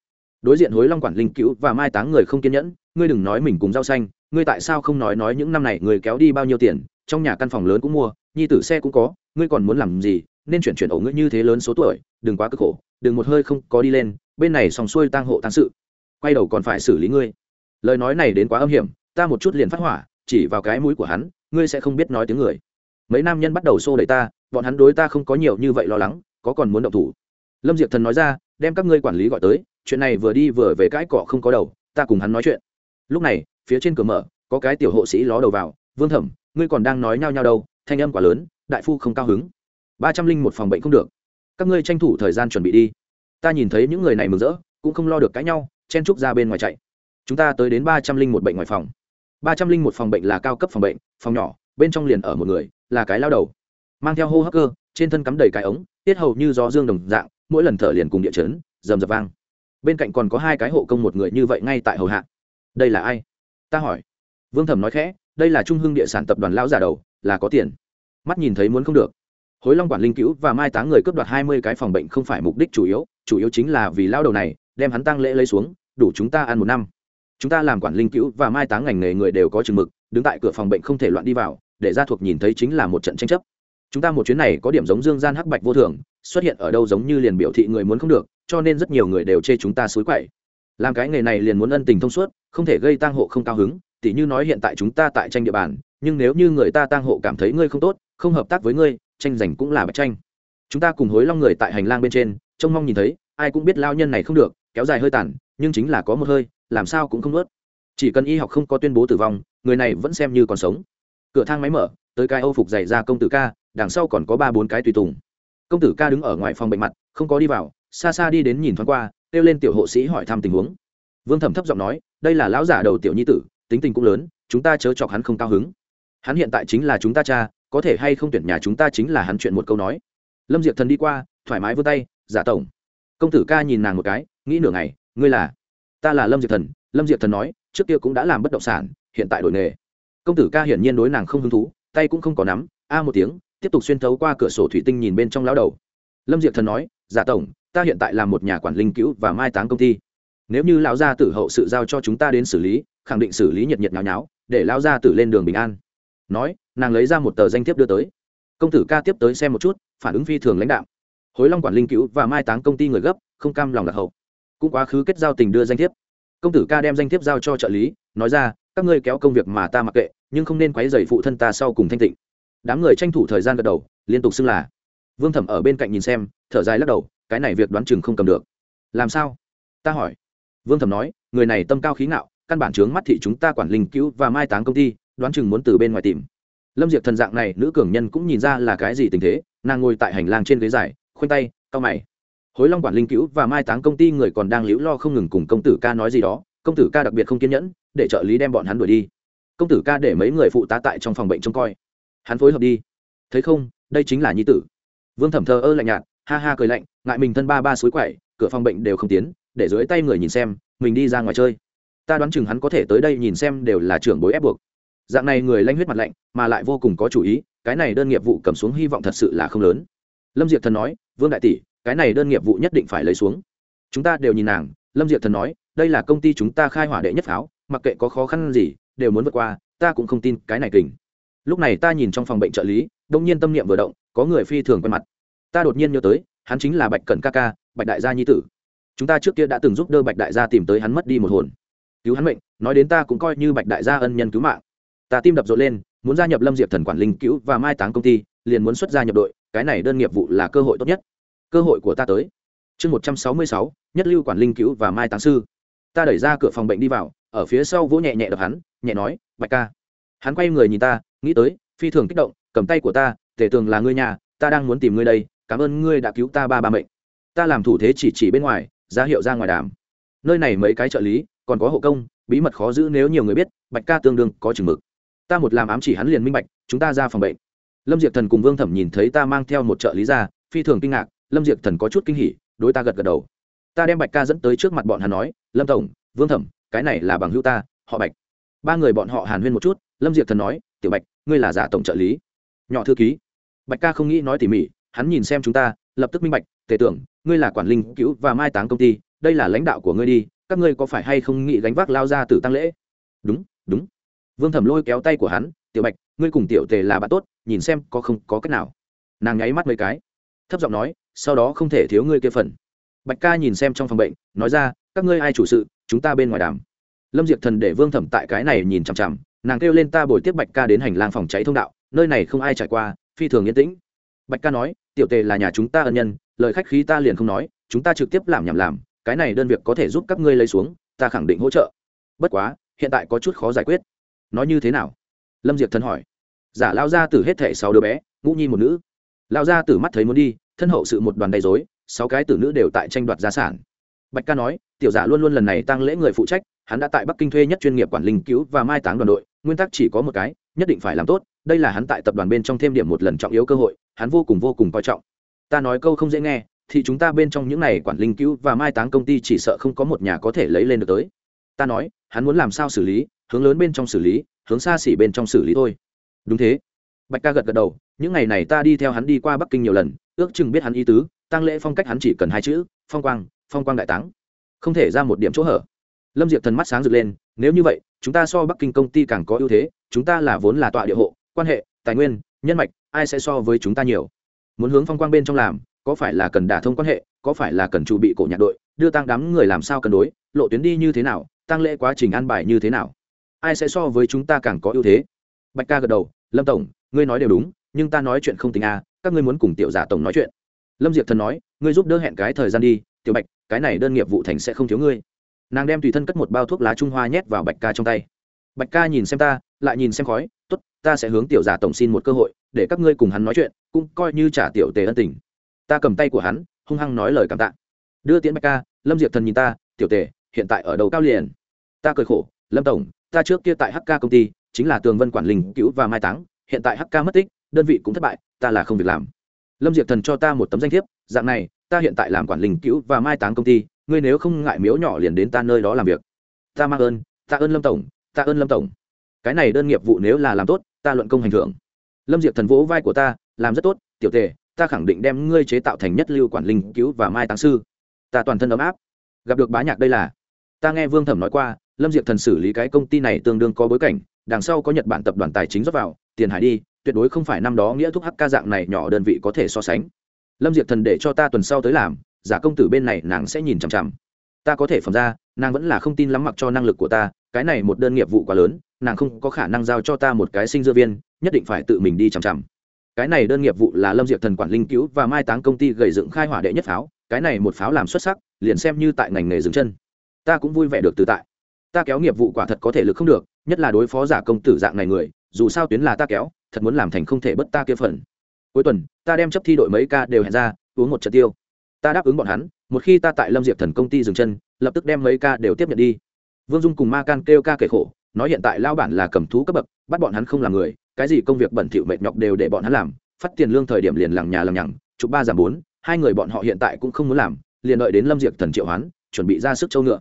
Đối diện hối long quản linh cứu và mai táng người không kiên nhẫn, ngươi đừng nói mình cùng rau xanh, ngươi tại sao không nói nói những năm này người kéo đi bao nhiêu tiền, trong nhà căn phòng lớn cũng mua, nhi tử xe cũng có, ngươi còn muốn làm gì, nên chuyển chuyển ổ ngươi như thế lớn số tuổi, đừng quá cực khổ, đừng một hơi không có đi lên, bên này sòng xuôi tang hộ tang sự, quay đầu còn phải xử lý ngươi lời nói này đến quá âm hiểm, ta một chút liền phát hỏa, chỉ vào cái mũi của hắn, ngươi sẽ không biết nói tiếng người. Mấy nam nhân bắt đầu xô đẩy ta, bọn hắn đối ta không có nhiều như vậy lo lắng, có còn muốn động thủ. Lâm diệp thần nói ra, đem các ngươi quản lý gọi tới, chuyện này vừa đi vừa về cãi cọ không có đầu, ta cùng hắn nói chuyện. Lúc này, phía trên cửa mở, có cái tiểu hộ sĩ ló đầu vào, vương thẩm, ngươi còn đang nói nhau nhau đâu, thanh âm quá lớn, đại phu không cao hứng. Ba trăm linh một phòng bệnh không được. Các ngươi tranh thủ thời gian chuẩn bị đi. Ta nhìn thấy những người này mừng rỡ, cũng không lo được cãi nhau, chen trúc ra bên ngoài chạy chúng ta tới đến ba trăm linh một bệnh ngoài phòng. ba trăm linh một phòng bệnh là cao cấp phòng bệnh, phòng nhỏ, bên trong liền ở một người, là cái lao đầu. Mang theo hô hấp cơ, trên thân cắm đầy cái ống, tiết hầu như gió dương đồng dạng, mỗi lần thở liền cùng địa chấn, rầm rập vang. Bên cạnh còn có hai cái hộ công một người như vậy ngay tại hầu hạ. Đây là ai? Ta hỏi. Vương thẩm nói khẽ, đây là trung hưng địa sản tập đoàn lão già đầu, là có tiền. Mắt nhìn thấy muốn không được. Hối long quản linh cứu và mai táng người cướp đoạt hai mươi cái phòng bệnh không phải mục đích chủ yếu chủ yếu chính là vì lao đầu này, đem hắn tăng lễ lấy xuống, đủ chúng ta ăn một năm chúng ta làm quản linh cứu và mai táng ngành nghề người đều có chừng mực, đứng tại cửa phòng bệnh không thể loạn đi vào, để gia thuộc nhìn thấy chính là một trận tranh chấp. Chúng ta một chuyến này có điểm giống dương gian hắc bạch vô thường, xuất hiện ở đâu giống như liền biểu thị người muốn không được, cho nên rất nhiều người đều chê chúng ta xối quậy. Làm cái nghề này liền muốn ân tình thông suốt, không thể gây tang hộ không cao hứng, tỉ như nói hiện tại chúng ta tại tranh địa bàn, nhưng nếu như người ta tang hộ cảm thấy ngươi không tốt, không hợp tác với ngươi, tranh giành cũng là bạch tranh. Chúng ta cùng hối long người tại hành lang bên trên, trông mong nhìn thấy, ai cũng biết lao nhân này không được, kéo dài hơi tàn, nhưng chính là có một hơi làm sao cũng không ướt chỉ cần y học không có tuyên bố tử vong, người này vẫn xem như còn sống. Cửa thang máy mở, tới cái âu phục dày ra công tử ca, đằng sau còn có ba bốn cái tùy tùng. Công tử ca đứng ở ngoài phòng bệnh mặt, không có đi vào, xa xa đi đến nhìn thoáng qua, kêu lên tiểu hộ sĩ hỏi thăm tình huống. Vương thẩm thấp giọng nói, đây là lão giả đầu tiểu nhi tử, tính tình cũng lớn, chúng ta chớ chọc hắn không cao hứng. Hắn hiện tại chính là chúng ta cha, có thể hay không tuyển nhà chúng ta chính là hắn chuyện một câu nói. Lâm diệp thần đi qua, thoải mái vươn tay, giả tổng. Công tử ca nhìn nàng một cái, nghĩ nửa ngày, ngươi là ta là lâm diệp thần lâm diệp thần nói trước kia cũng đã làm bất động sản hiện tại đổi nghề công tử ca hiển nhiên đối nàng không hứng thú tay cũng không có nắm a một tiếng tiếp tục xuyên thấu qua cửa sổ thủy tinh nhìn bên trong lão đầu lâm diệp thần nói giả tổng ta hiện tại là một nhà quản linh cứu và mai táng công ty nếu như lão gia tử hậu sự giao cho chúng ta đến xử lý khẳng định xử lý nhiệt nhiệt nháo nháo để lão gia tử lên đường bình an nói nàng lấy ra một tờ danh thiếp đưa tới công tử ca tiếp tới xem một chút phản ứng phi thường lãnh đạo hối long quản linh cứu và mai táng công ty người gấp không cam lòng lạc hậu cũng quá khứ kết giao tình đưa danh thiếp. Công tử ca đem danh thiếp giao cho trợ lý, nói ra, các ngươi kéo công việc mà ta mặc kệ, nhưng không nên quấy dày phụ thân ta sau cùng thanh tịnh. Đám người tranh thủ thời gian gật đầu, liên tục xưng là. Vương thẩm ở bên cạnh nhìn xem, thở dài lắc đầu, cái này việc đoán chừng không cầm được. Làm sao? Ta hỏi. Vương thẩm nói, người này tâm cao khí ngạo, căn bản chướng mắt thị chúng ta quản linh cứu và mai táng công ty, đoán chừng muốn từ bên ngoài tìm. Lâm diệp thần dạng này, nữ cường nhân cũng nhìn ra là cái gì tình thế, nàng ngồi tại hành lang trên ghế dài, khoanh tay, cau mày hối long quản linh cứu và mai táng công ty người còn đang liễu lo không ngừng cùng công tử ca nói gì đó, công tử ca đặc biệt không kiên nhẫn, để trợ lý đem bọn hắn đuổi đi. Công tử ca để mấy người phụ tá tại trong phòng bệnh trông coi. Hắn phối hợp đi. Thấy không, đây chính là nhi tử. Vương thẩm thơ ơ lạnh nhạt, ha ha cười lạnh, ngại mình thân ba ba suối quậy, cửa phòng bệnh đều không tiến, để dưới tay người nhìn xem, mình đi ra ngoài chơi. Ta đoán chừng hắn có thể tới đây nhìn xem đều là trưởng bối ép buộc. Dạng này người lanh huyết mặt lạnh, mà lại vô cùng có chủ ý, cái này đơn nghiệp vụ cầm xuống hy vọng thật sự là không lớn. Lâm diệp thần nói, vương đại tỷ cái này đơn nghiệp vụ nhất định phải lấy xuống. Chúng ta đều nhìn nàng, lâm diệp thần nói, đây là công ty chúng ta khai hỏa đệ nhất pháo, mặc kệ có khó khăn gì, đều muốn vượt qua, ta cũng không tin cái này kình. Lúc này ta nhìn trong phòng bệnh trợ lý, đông nhiên tâm niệm vừa động, có người phi thường quen mặt. Ta đột nhiên nhớ tới, hắn chính là bạch cẩn ca ca, bạch đại gia nhi tử. Chúng ta trước kia đã từng giúp đỡ bạch đại gia tìm tới hắn mất đi một hồn. Cứu hắn mệnh, nói đến ta cũng coi như bạch đại gia ân nhân cứu mạng. Ta tim đập rộn lên, muốn gia nhập lâm diệp thần quản linh cứu và mai táng công ty, liền muốn xuất gia nhập đội, cái này đơn nghiệp vụ là cơ hội tốt nhất cơ hội của ta tới. Chương một trăm sáu mươi sáu, nhất lưu quản linh cứu và mai táng sư. Ta đẩy ra cửa phòng bệnh đi vào, ở phía sau vỗ nhẹ nhẹ đập hắn, nhẹ nói, bạch ca. Hắn quay người nhìn ta, nghĩ tới, phi thường kích động, cầm tay của ta tể tường là ngươi nhà, ta đang muốn tìm ngươi đây, cảm ơn ngươi đã cứu ta ba ba mệnh. Ta làm thủ thế chỉ chỉ bên ngoài, ra hiệu ra ngoài đàm. Nơi này mấy cái trợ lý, còn có hộ công, bí mật khó giữ nếu nhiều người biết, bạch ca tương đương có chừng mực. Ta một làm ám chỉ hắn liền minh bạch, chúng ta ra phòng bệnh. Lâm diệp thần cùng vương thẩm nhìn thấy ta mang theo một trợ lý ra, phi thường kinh ngạc lâm diệp thần có chút kinh hỉ, đối ta gật gật đầu. Ta đem bạch ca dẫn tới trước mặt bọn hắn nói, lâm tổng, vương thẩm, cái này là bằng hữu ta, họ bạch. Ba người bọn họ hàn huyên một chút, lâm diệp thần nói, tiểu bạch, ngươi là giả tổng trợ lý. Nhỏ thư ký. Bạch ca không nghĩ nói tỉ mỉ, hắn nhìn xem chúng ta, lập tức minh bạch, tề tưởng, ngươi là quản linh cứu và mai táng công ty, đây là lãnh đạo của ngươi đi, các ngươi có phải hay không nghĩ gánh vác lao ra từ tăng lễ? Đúng đúng. Vương thẩm lôi kéo tay của hắn, tiểu bạch, ngươi cùng tiểu tề là bạn tốt, nhìn xem có không có cách nào. Nàng nháy mắt mấy cái thấp giọng nói, sau đó không thể thiếu ngươi kia phần. Bạch ca nhìn xem trong phòng bệnh, nói ra, các ngươi ai chủ sự, chúng ta bên ngoài đàm. Lâm diệp thần để vương thẩm tại cái này nhìn chằm chằm, nàng kêu lên ta bồi tiếp bạch ca đến hành lang phòng cháy thông đạo, nơi này không ai trải qua, phi thường yên tĩnh. Bạch ca nói, tiểu tề là nhà chúng ta ân nhân, lời khách khí ta liền không nói, chúng ta trực tiếp làm nhảm làm, cái này đơn việc có thể giúp các ngươi lấy xuống, ta khẳng định hỗ trợ. Bất quá, hiện tại có chút khó giải quyết. Nói như thế nào? Lâm diệp thần hỏi. Giả lao ra từ hết thẻ sáu đứa bé, ngũ nhi một nữ lão ra tử mắt thấy muốn đi, thân hậu sự một đoàn đầy dối sáu cái tử nữ đều tại tranh đoạt gia sản. Bạch ca nói, tiểu giả luôn luôn lần này tăng lễ người phụ trách, hắn đã tại bắc kinh thuê nhất chuyên nghiệp quản linh cứu và mai táng đoàn đội, nguyên tắc chỉ có một cái, nhất định phải làm tốt, đây là hắn tại tập đoàn bên trong thêm điểm một lần trọng yếu cơ hội, hắn vô cùng vô cùng coi trọng. Ta nói câu không dễ nghe, thì chúng ta bên trong những này quản linh cứu và mai táng công ty chỉ sợ không có một nhà có thể lấy lên được tới. Ta nói, hắn muốn làm sao xử lý, hướng lớn bên trong xử lý, hướng xa xỉ bên trong xử lý thôi. Đúng thế. Bạch ca gật gật đầu những ngày này ta đi theo hắn đi qua bắc kinh nhiều lần, ước chừng biết hắn ý tứ tăng lễ phong cách hắn chỉ cần hai chữ, phong quang phong quang đại táng. Không thể ra một điểm chỗ hở. Lâm diệp thần mắt sáng rực lên, nếu như vậy, chúng ta so bắc kinh công ty càng có ưu thế, chúng ta là vốn là tọa địa hộ, quan hệ, tài nguyên, nhân mạch, ai sẽ so với chúng ta nhiều? Muốn hướng phong quang bên trong làm, có phải là cần đả thông quan hệ, có phải là cần chuẩn bị cổ nhạc đội, đưa tăng đám người làm sao cân đối, lộ tuyến đi như thế nào tăng lễ quá trình an bài như thế nào? Ai sẽ so với chúng ta càng có ưu thế? Bạch ca gật đầu, lâm tổng, ngươi nói đều đúng nhưng ta nói chuyện không tính a à, các ngươi muốn cùng tiểu giả tổng nói chuyện. Lâm diệp thần nói ngươi giúp đỡ hẹn cái thời gian đi tiểu bạch cái này đơn nghiệp vụ thành sẽ không thiếu ngươi. Nàng đem tùy thân cất một bao thuốc lá trung hoa nhét vào bạch ca trong tay. Bạch ca nhìn xem ta lại nhìn xem khói t ố t ta sẽ hướng tiểu giả tổng xin một cơ hội để các ngươi cùng hắn nói chuyện cũng coi như trả tiểu tề ân tình. Ta cầm tay của hắn hung hăng nói lời cảm tạ. Đưa tiễn bạch ca lâm diệp thần nhìn ta tiểu tề hiện tại ở đầu cao liền. Ta cười khổ lâm tổng ta trước kia tại hk công ty chính là tường vân quản linh cứu và mai táng hiện tại hk mất tích, đơn vị cũng thất bại, ta là không việc làm. Lâm diệp thần cho ta một tấm danh thiếp, dạng này, ta hiện tại làm quản linh cứu và mai táng công ty, ngươi nếu không ngại miếu nhỏ liền đến ta nơi đó làm việc. Ta mang ơn, ta ơn lâm tổng, ta ơn lâm tổng. Cái này đơn nghiệp vụ nếu là làm tốt, ta luận công hành thưởng. Lâm diệp thần vỗ vai của ta, làm rất tốt, tiểu tề, ta khẳng định đem ngươi chế tạo thành nhất lưu quản linh cứu và mai táng sư. Ta toàn thân ấm áp. Gặp được bá nhạc đây là. Ta nghe vương thẩm nói qua, lâm diệp thần xử lý cái công ty này tương đương có bối cảnh, đằng sau có nhật bản tập đoàn tài chính rót vào tiền hải đi, tuyệt đối không phải năm đó nghĩa thúc hắc ca dạng này nhỏ đơn vị có thể so sánh. Lâm diệp thần để cho ta tuần sau tới làm, giả công tử bên này nàng sẽ nhìn chằm chằm. Ta có thể phẩm ra, nàng vẫn là không tin lắm mặc cho năng lực của ta, cái này một đơn nghiệp vụ quá lớn, nàng không có khả năng giao cho ta một cái sinh dư viên, nhất định phải tự mình đi chằm chằm. Cái này đơn nghiệp vụ là lâm diệp thần quản linh cứu và mai táng công ty gầy dựng khai hỏa đệ nhất pháo, cái này một pháo làm xuất sắc, liền xem như tại ngành nghề dừng chân. Ta cũng vui vẻ được tự tại. Ta kéo nghiệp vụ quả thật có thể lực không được, nhất là đối phó giả công tử dạng này người dù sao tuyến là ta kéo, thật muốn làm thành không thể bất ta kia phần. Cuối tuần, ta đem chấp thi đội mấy ca đều hẹn ra, uống một trận tiêu. Ta đáp ứng bọn hắn, một khi ta tại lâm diệp thần công ty dừng chân, lập tức đem mấy ca đều tiếp nhận đi. Vương dung cùng ma can kêu ca kể khổ, nói hiện tại lao bản là cầm thú cấp bậc, bắt bọn hắn không làm người, cái gì công việc bẩn thỉu mệt nhọc đều để bọn hắn làm, phát tiền lương thời điểm liền lằng nhà lằng nhằng chục ba giảm bốn, hai người bọn họ hiện tại cũng không muốn làm, liền đợi đến lâm diệp thần triệu hoán, chuẩn bị ra sức châu ngựa.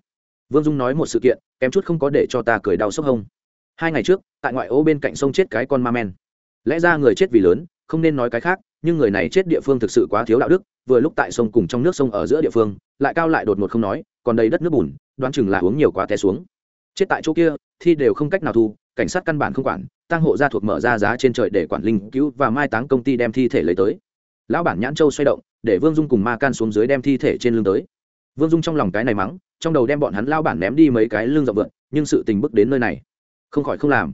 Vương dung nói một sự kiện, kém chút không có để cho ta cười đau sốc hông hai ngày trước, tại ngoại ô bên cạnh sông chết cái con ma men. Lẽ ra người chết vì lớn, không nên nói cái khác, nhưng người này chết địa phương thực sự quá thiếu đạo đức, vừa lúc tại sông cùng trong nước sông ở giữa địa phương, lại cao lại đột ngột không nói, còn đầy đất nước bùn, đoán chừng là uống nhiều quá té xuống. Chết tại chỗ kia, thi đều không cách nào thu, cảnh sát căn bản không quản tăng hộ gia thuộc mở ra giá trên trời để quản linh cứu và mai táng công ty đem thi thể lấy tới. Lão bản nhãn châu xoay động, để vương dung cùng ma can xuống dưới đem thi thể trên lưng tới. Vương dung trong lòng cái này mắng, trong đầu đem bọn hắn lao bản ném đi mấy cái lưng rộng vượn, nhưng sự tình bước đến nơi này không khỏi không làm.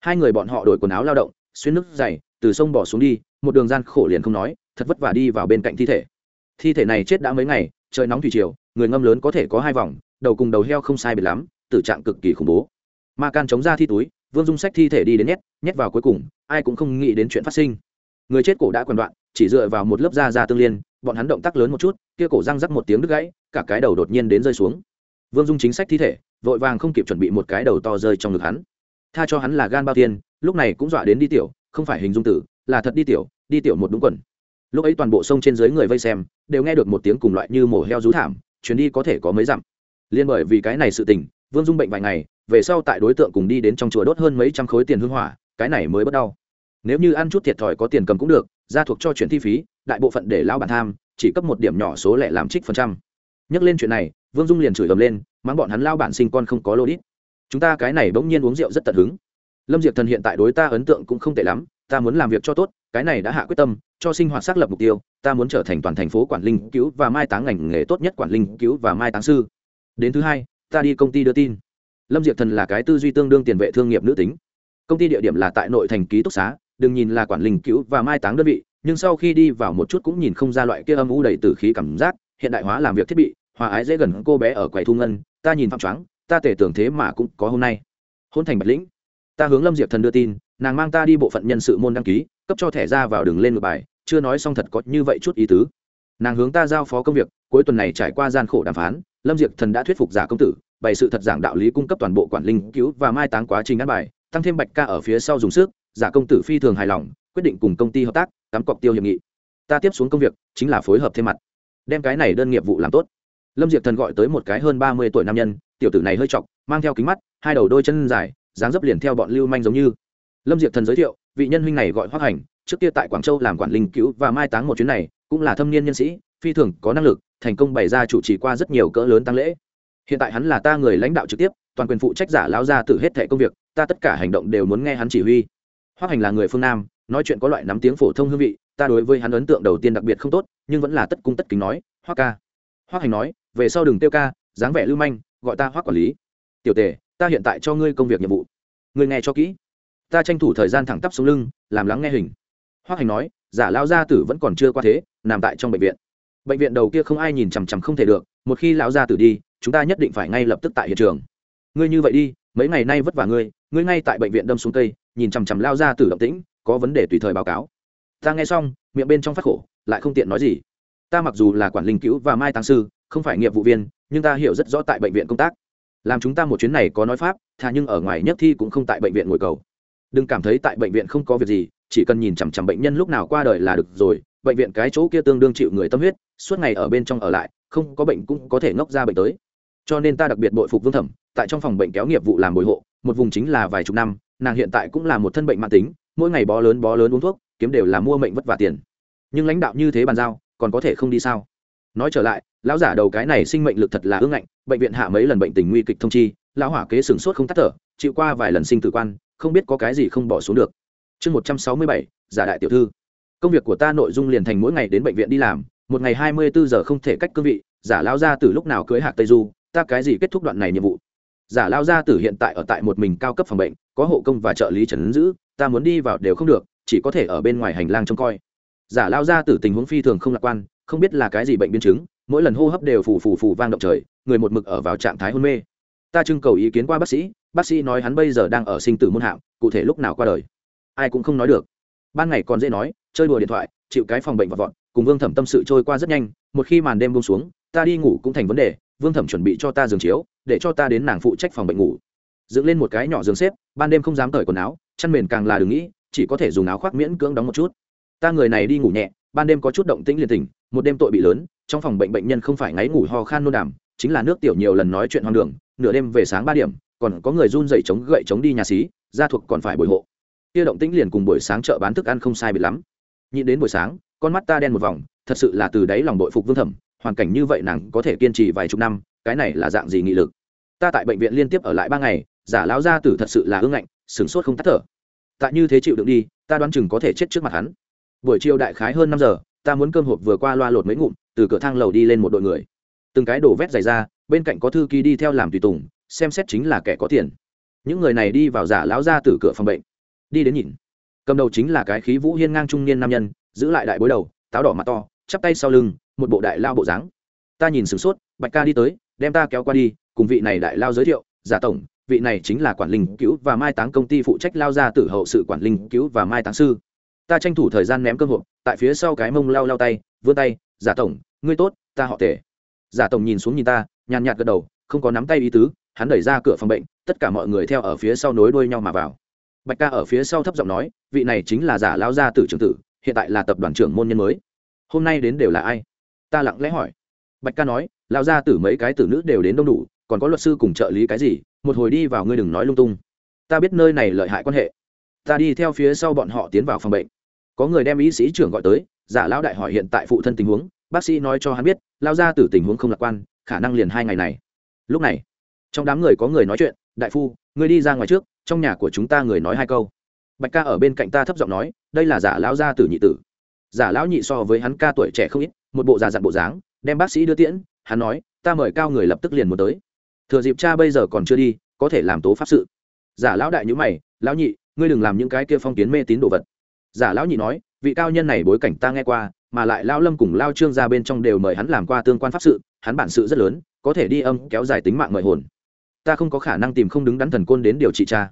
Hai người bọn họ đổi quần áo lao động, xuyên nước dày, từ sông bỏ xuống đi, một đường gian khổ liền không nói, thật vất vả đi vào bên cạnh thi thể. Thi thể này chết đã mấy ngày, trời nóng thủy chiều người ngâm lớn có thể có hai vòng, đầu cùng đầu heo không sai biệt lắm, tử trạng cực kỳ khủng bố. Ma can chống ra thi túi, vương dung sách thi thể đi đến nhét nhét vào cuối cùng, ai cũng không nghĩ đến chuyện phát sinh. Người chết cổ đã quần đoạn, chỉ dựa vào một lớp da da tương liên, bọn hắn động tác lớn một chút, kia cổ răng rắc một tiếng đứt gãy, cả cái đầu đột nhiên đến rơi xuống. Vương dung chính sách thi thể, vội vàng không kịp chuẩn bị một cái đầu to rơi trong ngực hắn tha cho hắn là gan bao tiên lúc này cũng dọa đến đi tiểu, không phải hình dung tử, là thật đi tiểu đi tiểu một đúng quần. Lúc ấy toàn bộ sông trên dưới người vây xem, đều nghe được một tiếng cùng loại như mổ heo rú thảm, chuyến đi có thể có mấy dặm. Liên bởi vì cái này sự tình, vương dung bệnh vài ngày, về sau tại đối tượng cùng đi đến trong chùa đốt hơn mấy trăm khối tiền hương hỏa, cái này mới bất đau. Nếu như ăn chút thiệt thòi có tiền cầm cũng được ra thuộc cho chuyển thi phí, đại bộ phận để lao bản tham, chỉ cấp một điểm nhỏ số lẻ làm trích phần trăm. Nhắc lên chuyện này, vương dung liền chửi ầm lên, mắng bọn hắn lao bản sinh con không có lô đít chúng ta cái này bỗng nhiên uống rượu rất tận hứng. Lâm diệp thần hiện tại đối ta ấn tượng cũng không tệ lắm, ta muốn làm việc cho tốt, cái này đã hạ quyết tâm, cho sinh hoạt xác lập mục tiêu, ta muốn trở thành toàn thành phố quản linh cứu và mai táng ngành nghề tốt nhất quản linh cứu và mai táng sư. Đến thứ hai, ta đi công ty đưa tin. Lâm diệp thần là cái tư duy tương đương tiền vệ thương nghiệp nữ tính. Công ty địa điểm là tại nội thành ký túc xá, đừng nhìn là quản linh cứu và mai táng đơn vị, nhưng sau khi đi vào một chút cũng nhìn không ra loại kia âm u đầy từ khí cảm giác, hiện đại hóa làm việc thiết bị, hòa ái dễ gần cô bé ở quầy thu ngân, ta nhìn phạm choáng ta tể tưởng thế mà cũng có hôm nay. Hôn thành bạch lĩnh, ta hướng lâm diệp thần đưa tin, nàng mang ta đi bộ phận nhân sự môn đăng ký, cấp cho thẻ ra vào đường lên một bài, chưa nói xong thật có như vậy chút ý tứ. Nàng hướng ta giao phó công việc, cuối tuần này trải qua gian khổ đàm phán, lâm diệp thần đã thuyết phục giả công tử, bày sự thật giảng đạo lý cung cấp toàn bộ quản linh cứu và mai táng quá trình ăn bài, tăng thêm bạch ca ở phía sau dùng sức, giả công tử phi thường hài lòng, quyết định cùng công ty hợp tác, cắm cọc tiêu hiệp nghị. Ta tiếp xuống công việc, chính là phối hợp thêm mặt, đem cái này đơn nghiệp vụ làm tốt. Lâm diệp thần gọi tới một cái hơn ba mươi tuổi nam nhân tiểu tử này hơi chọc, mang theo kính mắt, hai đầu đôi chân dài, dáng dấp liền theo bọn lưu manh giống như. Lâm diệp thần giới thiệu, vị nhân huynh này gọi hoác hành, trước kia tại quảng châu làm quản linh cứu và mai táng một chuyến này, cũng là thâm niên nhân sĩ, phi thường có năng lực, thành công bày ra chủ trì qua rất nhiều cỡ lớn tăng lễ. Hiện tại hắn là ta người lãnh đạo trực tiếp, toàn quyền phụ trách giả lao ra từ hết thẻ công việc, ta tất cả hành động đều muốn nghe hắn chỉ huy. Hoác hành là người phương nam, nói chuyện có loại nắm tiếng phổ thông hương vị, ta đối với hắn ấn tượng đầu tiên đặc biệt không tốt, nhưng vẫn là tất cung tất kính nói hoác ca. Hoác hành nói, về sau đừng tiêu ca, dáng vẻ lưu manh gọi ta hoác quản lý. Tiểu tề, ta hiện tại cho ngươi công việc nhiệm vụ. Ngươi nghe cho kỹ. Ta tranh thủ thời gian thẳng tắp xuống lưng, làm lắng nghe hình. Hoác hành nói, giả lao gia tử vẫn còn chưa qua thế, nằm tại trong bệnh viện. Bệnh viện đầu kia không ai nhìn chằm chằm không thể được, một khi lão gia tử đi, chúng ta nhất định phải ngay lập tức tại hiện trường. Ngươi như vậy đi, mấy ngày nay vất vả ngươi ngươi ngay tại bệnh viện đâm xuống cây, nhìn chằm chằm lao gia tử động tĩnh, có vấn đề tùy thời báo cáo. Ta nghe xong, miệng bên trong phát khổ, lại không tiện nói gì. Ta mặc dù là quản linh cứu và mai tăng sư, không phải nghiệp vụ viên nhưng ta hiểu rất rõ tại bệnh viện công tác. Làm chúng ta một chuyến này có nói pháp, thà nhưng ở ngoài nhất thi cũng không tại bệnh viện ngồi cầu. Đừng cảm thấy tại bệnh viện không có việc gì, chỉ cần nhìn chằm chằm bệnh nhân lúc nào qua đời là được rồi, bệnh viện cái chỗ kia tương đương chịu người tâm huyết, suốt ngày ở bên trong ở lại, không có bệnh cũng có thể ngốc ra bệnh tới. Cho nên ta đặc biệt bội phục vương thẩm, tại trong phòng bệnh kéo nghiệp vụ làm bồi hộ, một vùng chính là vài chục năm, nàng hiện tại cũng là một thân bệnh mạng tính, mỗi ngày bó lớn bó lớn uống thuốc, kiếm đều là mua mệnh vất vả tiền. Nhưng lãnh đạo như thế bàn giao, còn có thể không đi sao? Nói trở lại, lão giả đầu cái này sinh mệnh lực thật là ưng ngạnh, bệnh viện hạ mấy lần bệnh tình nguy kịch thông chi, lão hỏa kế sửng sốt không tắt thở, chịu qua vài lần sinh tử quan, không biết có cái gì không bỏ xuống được. Chương một trăm sáu mươi bảy, giả đại tiểu thư. Công việc của ta nội dung liền thành mỗi ngày đến bệnh viện đi làm, một ngày hai mươi bốn giờ không thể cách cương vị, giả lao ra từ lúc nào cưới hạc tây du, ta cái gì kết thúc đoạn này nhiệm vụ? Giả lao ra từ hiện tại ở tại một mình cao cấp phòng bệnh, có hộ công và trợ lý trần giữ, ta muốn đi vào đều không được, chỉ có thể ở bên ngoài hành lang trông coi. Giả lao ra từ tình huống phi thường không lạc quan không biết là cái gì bệnh biến chứng, mỗi lần hô hấp đều phù phù phù vang động trời, người một mực ở vào trạng thái hôn mê. Ta trưng cầu ý kiến qua bác sĩ bác sĩ nói hắn bây giờ đang ở sinh tử môn hạng, cụ thể lúc nào qua đời? Ai cũng không nói được. Ban ngày còn dễ nói, chơi đùa điện thoại, chịu cái phòng bệnh vọt vọt, cùng vương thẩm tâm sự trôi qua rất nhanh, một khi màn đêm bông xuống, ta đi ngủ cũng thành vấn đề, vương thẩm chuẩn bị cho ta giường chiếu, để cho ta đến nàng phụ trách phòng bệnh ngủ. Dựng lên một cái nhỏ giường xếp, ban đêm không dám cởi quần áo, chăn mền càng là đừng nghĩ, chỉ có thể dùng áo khoác miễn cưỡng đóng một chút. Ta người này đi ngủ nhẹ ban đêm có chút động tĩnh liền tỉnh, một đêm tội bị lớn, trong phòng bệnh bệnh nhân không phải ngáy ngủ ho khan nôn đàm, chính là nước tiểu nhiều lần nói chuyện hoang đường, nửa đêm về sáng ba điểm, còn có người run dậy chống gậy chống đi nhà xí, gia thuộc còn phải bồi hộ. Kia động tĩnh liền cùng buổi sáng chợ bán thức ăn không sai biệt lắm. Nhịn đến buổi sáng, con mắt ta đen một vòng, thật sự là từ đáy lòng đội phục vương thẩm, hoàn cảnh như vậy nàng có thể kiên trì vài chục năm, cái này là dạng gì nghị lực? Ta tại bệnh viện liên tiếp ở lại ba ngày, giả lão gia tử thật sự là ương ngạnh, sửng sốt không tắt thở. Tại như thế chịu đựng đi, ta đoán chừng có thể chết trước mặt hắn buổi chiều đại khái hơn năm giờ, ta muốn cơm hộp vừa qua loa lột mấy ngụm, từ cửa thang lầu đi lên một đội người. Từng cái đổ vét dày ra, bên cạnh có thư ký đi theo làm tùy tùng, xem xét chính là kẻ có tiền. Những người này đi vào giả lão ra từ cửa phòng bệnh. Đi đến nhìn. Cầm đầu chính là cái khí vũ hiên ngang trung niên nam nhân, giữ lại đại bối đầu, táo đỏ mặt to, chắp tay sau lưng, một bộ đại lao bộ dáng. Ta nhìn sửng sốt, bạch ca đi tới, đem ta kéo qua đi, cùng vị này đại lao giới thiệu, giả tổng, vị này chính là quản linh cứu và mai táng công ty phụ trách lao ra tử hậu sự quản linh cứu và mai táng sư ta tranh thủ thời gian ném cơ hội tại phía sau cái mông lao lao tay, vươn tay, giả tổng, ngươi tốt, ta họ tề. Giả tổng nhìn xuống nhìn ta, nhàn nhạt gật đầu, không có nắm tay ý tứ, hắn đẩy ra cửa phòng bệnh, tất cả mọi người theo ở phía sau nối đuôi nhau mà vào. Bạch ca ở phía sau thấp giọng nói, vị này chính là giả lao gia tử trưởng tử, hiện tại là tập đoàn trưởng môn nhân mới. Hôm nay đến đều là ai? Ta lặng lẽ hỏi. Bạch ca nói lao gia tử mấy cái tử nữ đều đến đông đủ, còn có luật sư cùng trợ lý cái gì, một hồi đi vào ngươi đừng nói lung tung. Ta biết nơi này lợi hại quan hệ ta đi theo phía sau bọn họ tiến vào phòng bệnh. Có người đem y sĩ trưởng gọi tới, giả lão đại hỏi hiện tại phụ thân tình huống, bác sĩ nói cho hắn biết lao ra từ tình huống không lạc quan, khả năng liền hai ngày này. Lúc này, trong đám người có người nói chuyện, đại phu, ngươi đi ra ngoài trước, trong nhà của chúng ta người nói hai câu. Bạch ca ở bên cạnh ta thấp giọng nói, đây là giả lão gia tử nhị tử. Giả lão nhị so với hắn ca tuổi trẻ không ít, một bộ già dặn bộ dáng, đem bác sĩ đưa tiễn, hắn nói, ta mời cao người lập tức liền muốn tới. Thừa dịp cha bây giờ còn chưa đi, có thể làm tố pháp sự. Giả lão đại nhữ mày, lão nhị ngươi đừng làm những cái kia phong kiến mê tín đồ vật. Giả lão nhị nói, vị cao nhân này bối cảnh ta nghe qua, mà lại lao lâm cùng lao trương ra bên trong đều mời hắn làm qua tương quan pháp sự, hắn bản sự rất lớn, có thể đi âm kéo dài tính mạng mời hồn. Ta không có khả năng tìm không đứng đắn thần côn đến điều trị cha.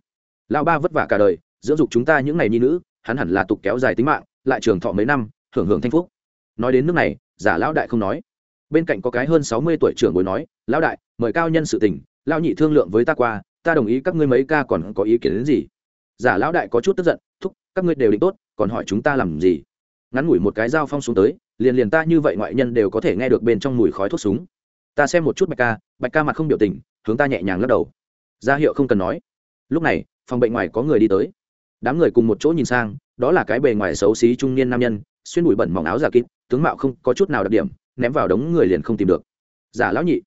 Lao ba vất vả cả đời, dưỡng dục chúng ta những ngày nhi nữ, hắn hẳn là tục kéo dài tính mạng, lại trường thọ mấy năm, hưởng hưởng thanh phúc. Nói đến nước này, giả lão đại không nói. Bên cạnh có cái hơn sáu mươi tuổi trưởng bối nói, lão đại, mời cao nhân sự tình lao nhị thương lượng với ta qua, ta đồng ý các ngươi mấy ca còn có ý kiến đến gì? Giả lão đại có chút tức giận, thúc, các ngươi đều định tốt, còn hỏi chúng ta làm gì? Ngắn ngủi một cái dao phong xuống tới, liền liền ta như vậy ngoại nhân đều có thể nghe được bên trong mùi khói thuốc súng. Ta xem một chút bạch ca bạch ca mặt không biểu tình, hướng ta nhẹ nhàng lắc đầu. Ra hiệu không cần nói. Lúc này, phòng bệnh ngoài có người đi tới. Đám người cùng một chỗ nhìn sang, đó là cái bề ngoài xấu xí trung niên nam nhân, xuyên bụi bẩn mỏng áo giả kín tướng mạo không có chút nào đặc điểm, ném vào đống người liền không tìm được. Giả lão nhị.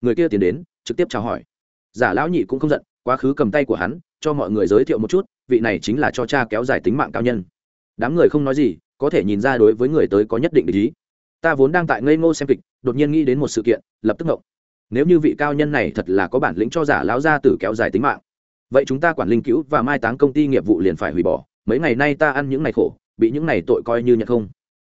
Người kia tiến đến, trực tiếp chào hỏi. Giả lão nhị cũng không giận, quá khứ cầm tay của hắn cho mọi người giới thiệu một chút, vị này chính là cho cha kéo dài tính mạng cao nhân. Đám người không nói gì, có thể nhìn ra đối với người tới có nhất định lý ta vốn đang tại ngây ngô xem kịch, đột nhiên nghĩ đến một sự kiện, lập tức ngộng. Nếu như vị cao nhân này thật là có bản lĩnh cho giả lão gia tử kéo dài tính mạng, vậy chúng ta quản linh cứu và mai táng công ty nghiệp vụ liền phải hủy bỏ. Mấy ngày nay ta ăn những ngày khổ, bị những ngày tội coi như nhận không.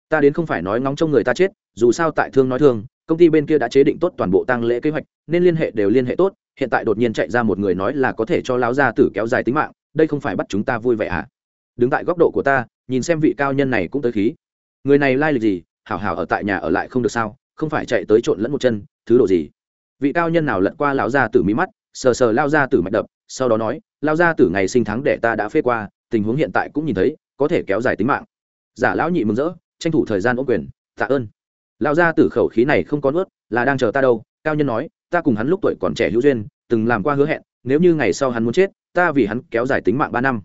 Ta đến không phải nói ngóng trong người ta chết, dù sao tại thương nói thương công ty bên kia đã chế định tốt toàn bộ tăng lễ kế hoạch, nên liên hệ đều liên hệ tốt, hiện tại đột nhiên chạy ra một người nói là có thể cho lão gia tử kéo dài tính mạng, đây không phải bắt chúng ta vui vẻ à? Đứng tại góc độ của ta, nhìn xem vị cao nhân này cũng tới khí. Người này lai lịch gì? Hảo hảo ở tại nhà ở lại không được sao? Không phải chạy tới trộn lẫn một chân, thứ độ gì? Vị cao nhân nào lật qua lão gia tử mí mắt, sờ sờ lao gia tử mạch đập, sau đó nói lao gia tử ngày sinh tháng để ta đã phê qua, tình huống hiện tại cũng nhìn thấy, có thể kéo dài tính mạng. Giả lão nhị mừng rỡ, tranh thủ thời gian ô quyền, tạ ơn lão gia tử khẩu khí này không có nuốt, là đang chờ ta đâu. Cao nhân nói, ta cùng hắn lúc tuổi còn trẻ hữu duyên, từng làm qua hứa hẹn, nếu như ngày sau hắn muốn chết, ta vì hắn kéo dài tính mạng ba năm.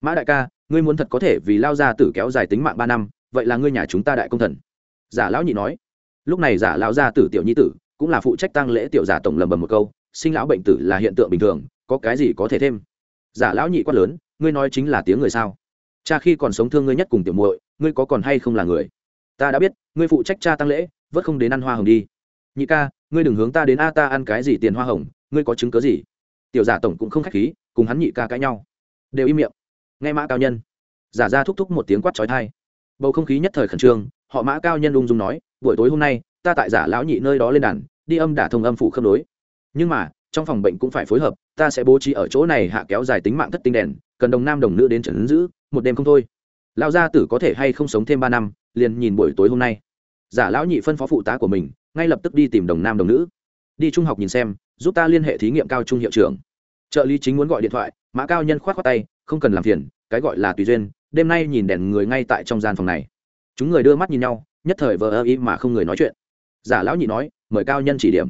Mã đại ca, ngươi muốn thật có thể vì lao gia tử kéo dài tính mạng ba năm, vậy là ngươi nhà chúng ta đại công thần. Giả lão nhị nói. Lúc này giả lão gia tử tiểu nhi tử, cũng là phụ trách tăng lễ tiểu giả tổng lầm bầm một câu, sinh lão bệnh tử là hiện tượng bình thường, có cái gì có thể thêm? Giả lão nhị quát lớn, ngươi nói chính là tiếng người sao? Cha khi còn sống thương ngươi nhất cùng tiểu muội, ngươi có còn hay không là người? Ta đã biết, ngươi phụ trách cha tăng lễ, vớt không đến ăn hoa hồng đi. Nhị ca, ngươi đừng hướng ta đến a ta ăn cái gì tiền hoa hồng, ngươi có chứng cớ gì? Tiểu giả tổng cũng không khách khí, cùng hắn nhị ca cãi nhau. Đều im miệng. Nghe mã cao nhân. Giả ra thúc thúc một tiếng quát trói thai bầu không khí nhất thời khẩn trương, họ mã cao nhân ung dung nói, buổi tối hôm nay, ta tại giả lão nhị nơi đó lên đàn, đi âm đả thông âm phụ khớp nối. Nhưng mà, trong phòng bệnh cũng phải phối hợp, ta sẽ bố trí ở chỗ này hạ kéo dài tính mạng thất tinh đèn, cần đồng nam đồng nữ đến trần giữ, một đêm không thôi. Lão gia tử có thể hay không sống thêm ba năm liền nhìn buổi tối hôm nay. Giả lão nhị phân phó phụ tá của mình, ngay lập tức đi tìm đồng nam đồng nữ. Đi trung học nhìn xem, giúp ta liên hệ thí nghiệm cao trung hiệu trưởng. Trợ lý chính muốn gọi điện thoại, mã cao nhân k h o á t k tay, không cần làm phiền, cái gọi là tùy duyên, đêm nay nhìn đèn người ngay tại trong gian phòng này. Chúng người đưa mắt nhìn nhau, nhất thời vờ ơ ý mà không người nói chuyện. Giả lão nhị nói, mời cao nhân chỉ điểm.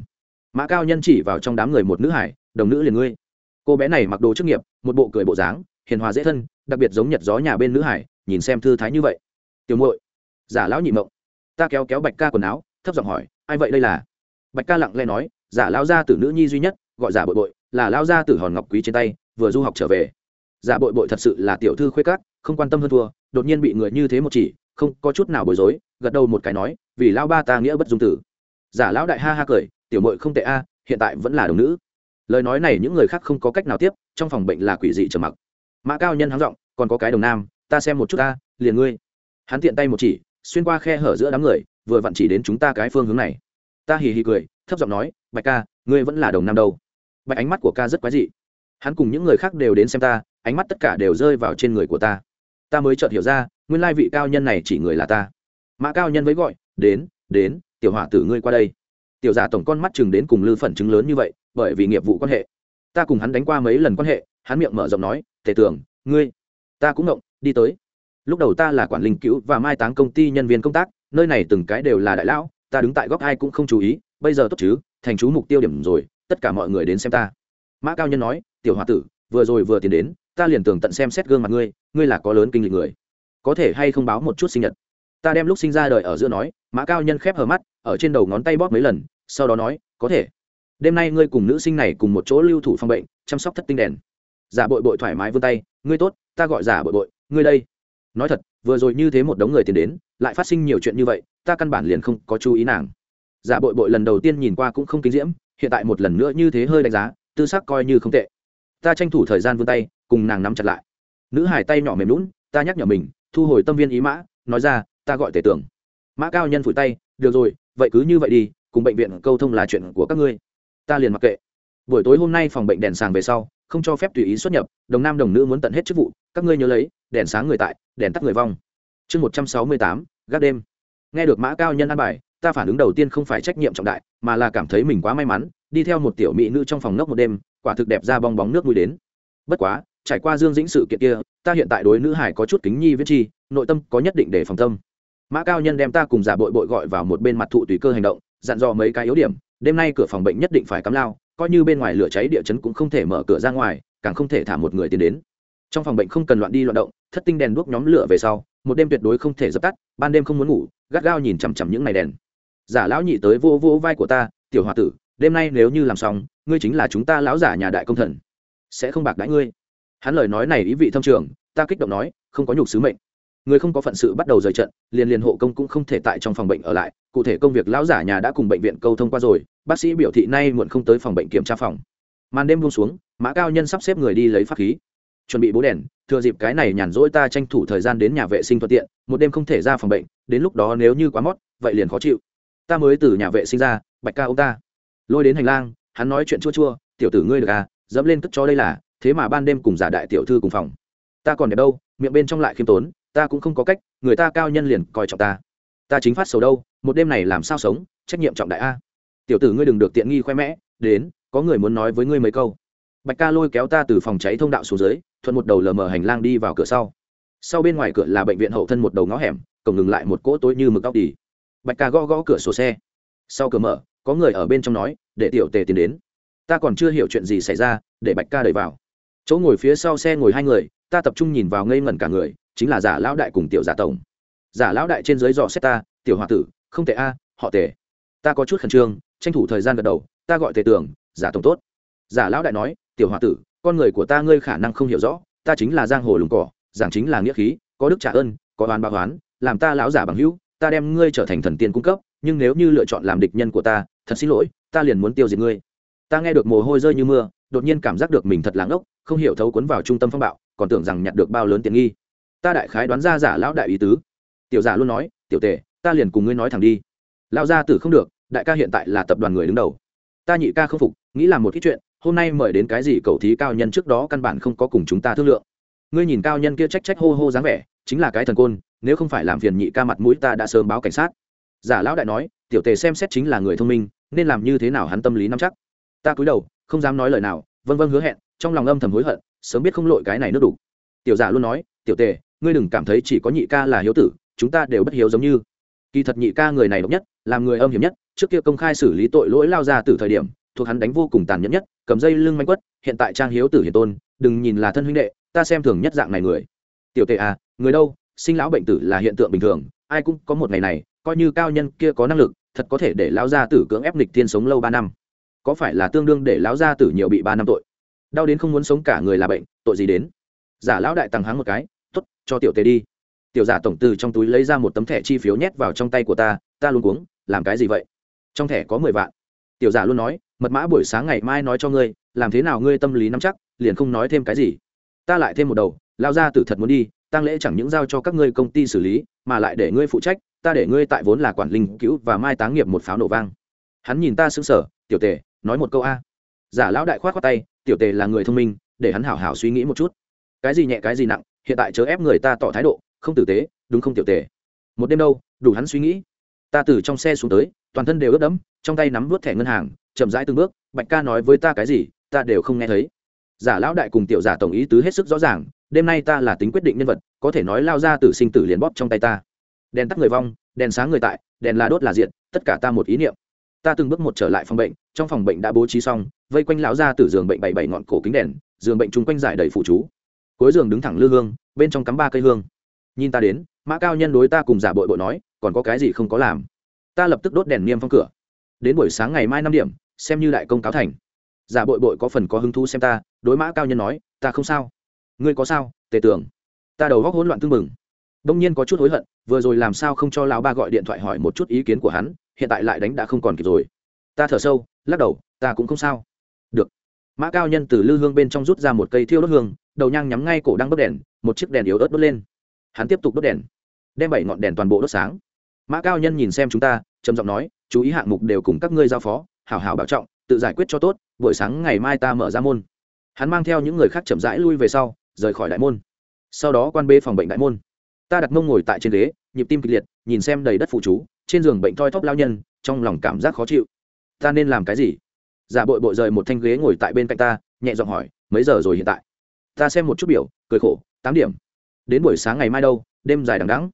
Mã cao nhân chỉ vào trong đám người một nữ hải, đồng nữ liền ngươi. Cô bé này mặc đồ chức nghiệp, một bộ cười bộ dáng, hiền hòa dễ thân, đặc biệt giống nhật gió nhà bên nữ hải, nhìn xem thư thái như vậy. Tiểu muội giả lão nhị mộng. Ta kéo kéo bạch ca quần áo, thấp giọng hỏi, ai vậy đây là? Bạch ca lặng lẽ nói, giả lao gia tử nữ nhi duy nhất, gọi giả bội bội, là lao gia tử hòn ngọc quý trên tay, vừa du học trở về. Giả bội bội thật sự là tiểu thư khuê cát không quan tâm hơn thua, đột nhiên bị người như thế một chỉ, không có chút nào bối rối, gật đầu một cái nói, vì lao ba ta nghĩa bất dung tử. Giả lão đại ha ha cười, tiểu mội không tệ a, hiện tại vẫn là đồng nữ. Lời nói này những người khác không có cách nào tiếp, trong phòng bệnh là quỷ dị trầm mặc. Mã cao nhân háng giọng, còn có cái đồng nam, ta xem một chút ta, liền ngươi. Hắn tiện tay một chỉ xuyên qua khe hở giữa đám người, vừa vặn chỉ đến chúng ta cái phương hướng này. Ta hì hì cười, thấp giọng nói, bạch ca, ngươi vẫn là đồng nam đâu? Bạch ánh mắt của ca rất quái dị. Hắn cùng những người khác đều đến xem ta, ánh mắt tất cả đều rơi vào trên người của ta. Ta mới chợt hiểu ra, nguyên lai vị cao nhân này chỉ người là ta. Mã cao nhân với gọi, đến đến, tiểu hỏa tử ngươi qua đây. Tiểu giả tổng con mắt chừng đến cùng lư phần chứng lớn như vậy, bởi vì nghiệp vụ quan hệ. Ta cùng hắn đánh qua mấy lần quan hệ, hắn miệng mở rộng nói, tề tưởng, ngươi, ta cũng ngộng, đi tới lúc đầu ta là quản linh cứu và mai táng công ty nhân viên công tác, nơi này từng cái đều là đại lão, ta đứng tại góc ai cũng không chú ý, bây giờ tốt chứ, thành chú mục tiêu điểm rồi, tất cả mọi người đến xem ta. Mã cao nhân nói, tiểu h o a tử, vừa rồi vừa tiến đến, ta liền tưởng tận xem xét gương mặt ngươi ngươi là có lớn kinh lịch người, có thể hay không báo một chút sinh nhật? Ta đem lúc sinh ra đời ở giữa nói, mã cao nhân khép hờ mắt, ở trên đầu ngón tay bóp mấy lần, sau đó nói, có thể. Đêm nay ngươi cùng nữ sinh này cùng một chỗ lưu thủ phòng bệnh, chăm sóc thất tinh đèn. Giả bội bội thoải mái vươn tay, ngươi tốt, ta gọi giả bội bội, ngươi đây nói thật, vừa rồi như thế một đống người tiến đến, lại phát sinh nhiều chuyện như vậy, ta căn bản liền không có chú ý nàng. Giả bội bội lần đầu tiên nhìn qua cũng không kinh diễm, hiện tại một lần nữa như thế hơi đánh giá, tư sắc coi như không tệ. Ta tranh thủ thời gian vươn tay, cùng nàng nắm chặt lại. Nữ hải tay nhỏ mềm lún ta nhắc nhở mình, thu hồi tâm viên ý mã, nói ra, ta gọi tể tưởng. Mã cao nhân phủi tay, được rồi, vậy cứ như vậy đi, cùng bệnh viện câu thông là chuyện của các ngươi. Ta liền mặc kệ. Buổi tối hôm nay phòng bệnh đèn sàng về sau không cho phép tùy ý xuất nhập, đồng nam đồng nữ muốn tận hết chức vụ, các ngươi nhớ lấy, đèn sáng người tại, đèn tắt người vong. Chương một trăm sáu mươi tám, gác đêm. Nghe được mã cao nhân ăn bài, ta phản ứng đầu tiên không phải trách nhiệm trọng đại, mà là cảm thấy mình quá may mắn, đi theo một tiểu mỹ nữ trong phòng nốc một đêm, quả thực đẹp ra bong bóng nước mũi đến. Bất quá, trải qua dương dĩnh sự kiện kia, ta hiện tại đối nữ hải có chút kính nhi viết chi, nội tâm có nhất định để phòng tâm. Mã cao nhân đem ta cùng giả bội bội gọi vào một bên mặt thụ tùy cơ hành động, dặn dò mấy cái yếu điểm, đêm nay cửa phòng bệnh nhất định phải cắm lao coi như bên ngoài lửa cháy địa chấn cũng không thể mở cửa ra ngoài, càng không thể thả một người tiến đến. Trong phòng bệnh không cần loạn đi loạn động, thất tinh đèn đuốc nhóm lửa về sau, một đêm tuyệt đối không thể dập tắt, ban đêm không muốn ngủ, gắt gao nhìn chằm chằm những ngày đèn. Giả lão nhị tới vô vô vai của ta, tiểu h o a tử, đêm nay nếu như làm xong, ngươi chính là chúng ta lão giả nhà đại công thần. Sẽ không bạc đãi ngươi. Hắn lời nói này ý vị thâm trường, ta kích động nói, không có nhục sứ mệnh người không có phận sự bắt đầu rời trận, liền liền hộ công cũng không thể tại trong phòng bệnh ở lại. Cụ thể công việc lão giả nhà đã cùng bệnh viện câu thông qua rồi, bác sĩ biểu thị nay muộn không tới phòng bệnh kiểm tra phòng. Màn đêm buông xuống, mã cao nhân sắp xếp người đi lấy pháp khí. Chuẩn bị bố đèn, thừa dịp cái này nhàn rỗi ta tranh thủ thời gian đến nhà vệ sinh thuận tiện, một đêm không thể ra phòng bệnh, đến lúc đó nếu như quá mót, vậy liền khó chịu. Ta mới từ nhà vệ sinh ra, bạch ca ông ta. Lôi đến hành lang, hắn nói chuyện chua chua, tiểu tử ngươi được à dẫm lên cất cho đây là, thế mà ban đêm cùng giả đại tiểu thư cùng phòng. Ta còn đẹp đâu, miệng bên trong lại khiêm tốn ta cũng không có cách, người ta cao nhân liền coi trọng ta. Ta chính phát sầu đâu, một đêm này làm sao sống, trách nhiệm trọng đại a. Tiểu tử ngươi đừng được tiện nghi khoe mẽ, đến, có người muốn nói với ngươi mấy câu. Bạch ca lôi kéo ta từ phòng cháy thông đạo xuống dưới, thuận một đầu lờ mờ hành lang đi vào cửa sau. Sau bên ngoài cửa là bệnh viện hậu thân một đầu ngõ hẻm, cổng ngừng lại một cỗ tối như mực tóc đi. Bạch ca gõ gõ cửa sổ xe. Sau cửa mở, có người ở bên trong nói, để tiểu tề tiến đến. Ta còn chưa hiểu chuyện gì xảy ra, để bạch ca đẩy vào. Chỗ ngồi phía sau xe ngồi hai người, ta tập trung nhìn vào ngây ngẩn cả người chính là giả lão đại cùng tiểu giả tổng. Giả lão đại trên dưới dò xét ta, tiểu h o a tử, không tệ a, họ tề. Ta có chút khẩn trương, tranh thủ thời gian gật đầu, ta gọi tề tưởng, giả tổng tốt. Giả lão đại nói, tiểu h o a tử, con người của ta ngươi khả năng không hiểu rõ, ta chính là giang hồ lùng cỏ, giảng chính là nghĩa khí, có đức trả ơn, có oán báo oán, làm ta lão giả bằng hữu, ta đem ngươi trở thành thần tiên cung cấp, nhưng nếu như lựa chọn làm địch nhân của ta, thật xin lỗi, ta liền muốn tiêu diệt ngươi. Ta nghe được mồ hôi rơi như mưa, đột nhiên cảm giác được mình thật lãng ốc không hiểu thấu cuốn vào trung tâm phong bạo, còn tưởng rằng nhặt được bao lớn tiện nghi ta đại khái đoán ra giả lão đại ý tứ. Tiểu giả luôn nói, tiểu tề, ta liền cùng ngươi nói thẳng đi. Lão gia tử không được, đại ca hiện tại là tập đoàn người đứng đầu. Ta nhị ca không phục, nghĩ làm một ít chuyện, hôm nay mời đến cái gì cầu thí cao nhân trước đó căn bản không có cùng chúng ta thương lượng. Ngươi nhìn cao nhân kia trách trách hô hô dáng vẻ, chính là cái thần côn, nếu không phải làm phiền nhị ca mặt mũi ta đã sớm báo cảnh sát. Giả lão đại nói, tiểu tề xem xét chính là người thông minh, nên làm như thế nào hắn tâm lý nắm chắc. Ta cúi đầu, không dám nói lời nào, vân vân hứa hẹn, trong lòng âm thầm hối hận, sớm biết không lội cái này nước đủ. Tiểu giả luôn nói, tiểu tề ngươi đừng cảm thấy chỉ có nhị ca là hiếu tử, chúng ta đều bất hiếu giống như. Kỳ thật nhị ca người này độc nhất làm người âm hiểm nhất, trước kia công khai xử lý tội lỗi lao ra từ thời điểm, thuộc hắn đánh vô cùng tàn nhẫn nhất, cầm dây lưng manh quất, hiện tại trang hiếu tử hiền tôn, đừng nhìn là thân huynh đệ, ta xem thường nhất dạng này người. Tiểu tề à người đâu, sinh lão bệnh tử là hiện tượng bình thường, ai cũng có một ngày này, coi như cao nhân kia có năng lực, thật có thể để lão gia tử cưỡng ép nịch tiên sống lâu ba năm. Có phải là tương đương để lão gia tử nhiều bị ba năm tội? Đau đến không muốn sống cả người là bệnh, tội gì đến? Giả lão đại tăng háng một cái cho tiểu tề đi. Tiểu giả tổng từ trong túi lấy ra một tấm thẻ chi phiếu nhét vào trong tay của ta ta luôn cuống, làm cái gì vậy? Trong thẻ có mười vạn. Tiểu giả luôn nói, mật mã buổi sáng ngày mai nói cho ngươi, làm thế nào ngươi tâm lý nắm chắc, liền không nói thêm cái gì. Ta lại thêm một đầu, lao ra tử thật muốn đi tăng lễ chẳng những giao cho các ngươi công ty xử lý, mà lại để ngươi phụ trách, ta để ngươi tại vốn là quản linh cứu và mai táng nghiệp một pháo nổ vang. Hắn nhìn ta sững sờ, tiểu tề, nói một câu a. Giả lão đại khoát khoát tay, tiểu tề là người thông minh, để hắn hảo hảo suy nghĩ một chút. Cái gì nhẹ, cái gì nặng hiện tại chớ ép người ta tỏ thái độ, không tử tế, đúng không tiểu tề? Một đêm đâu, đủ hắn suy nghĩ. Ta từ trong xe xuống tới, toàn thân đều ướt đẫm, trong tay nắm vớt thẻ ngân hàng, chậm rãi từng bước, bạch ca nói với ta cái gì, ta đều không nghe thấy. Giả lão đại cùng tiểu giả tổng ý tứ hết sức rõ ràng, đêm nay ta là tính quyết định nhân vật, có thể nói lao ra từ sinh tử liền bóp trong tay ta. Đèn tắt người vong, đèn sáng người tại, đèn là đốt là diện tất cả ta một ý niệm. Ta từng bước một trở lại phòng bệnh, trong phòng bệnh đã bố trí xong, vây quanh lão ra từ giường bệnh bảy bảy ngọn cổ kính đèn, giường bệnh chung quanh giải đầy phụ chú cuối giường đứng thẳng lư hương, bên trong cắm ba cây hương. Nhìn ta đến, mã cao nhân đối ta cùng giả bội bội nói, còn có cái gì không có làm? Ta lập tức đốt đèn niêm phong cửa. Đến buổi sáng ngày mai năm điểm, xem như đại công cáo thành. Giả bội bội có phần có hứng thú xem ta, đối mã cao nhân nói, ta không sao. Ngươi có sao, tề tưởng. Ta đầu góc hỗn loạn tưng mừng. đông nhiên có chút hối hận, vừa rồi làm sao không cho lão ba gọi điện thoại hỏi một chút ý kiến của hắn, hiện tại lại đánh đã không còn kịp rồi. Ta thở sâu, lắc đầu, ta cũng không sao. Được. Mã cao nhân từ lư hương bên trong rút ra một cây thiêu đốt hương đầu nhang nhắm ngay cổ đang bốc đèn, một chiếc đèn yếu ớt đốt lên. Hắn tiếp tục đốt đèn, đem bảy ngọn đèn toàn bộ đốt sáng. Mã cao nhân nhìn xem chúng ta, trầm giọng nói, chú ý hạng mục đều cùng các ngươi giao phó, hảo hảo bảo trọng, tự giải quyết cho tốt, buổi sáng ngày mai ta mở ra môn. Hắn mang theo những người khác chậm rãi lui về sau, rời khỏi đại môn. Sau đó quan bê phòng bệnh đại môn. Ta đặt mông ngồi tại trên ghế, nhịp tim kịch liệt, nhìn xem đầy đất phụ chú, trên giường bệnh thoi thóp lao nhân, trong lòng cảm giác khó chịu. Ta nên làm cái gì? Giả bội bội rời một thanh ghế ngồi tại bên cạnh ta, nhẹ giọng hỏi, mấy giờ rồi hiện tại? Ta xem một chút biểu, cười khổ, tám điểm. Đến buổi sáng ngày mai đâu, đêm dài đằng đắng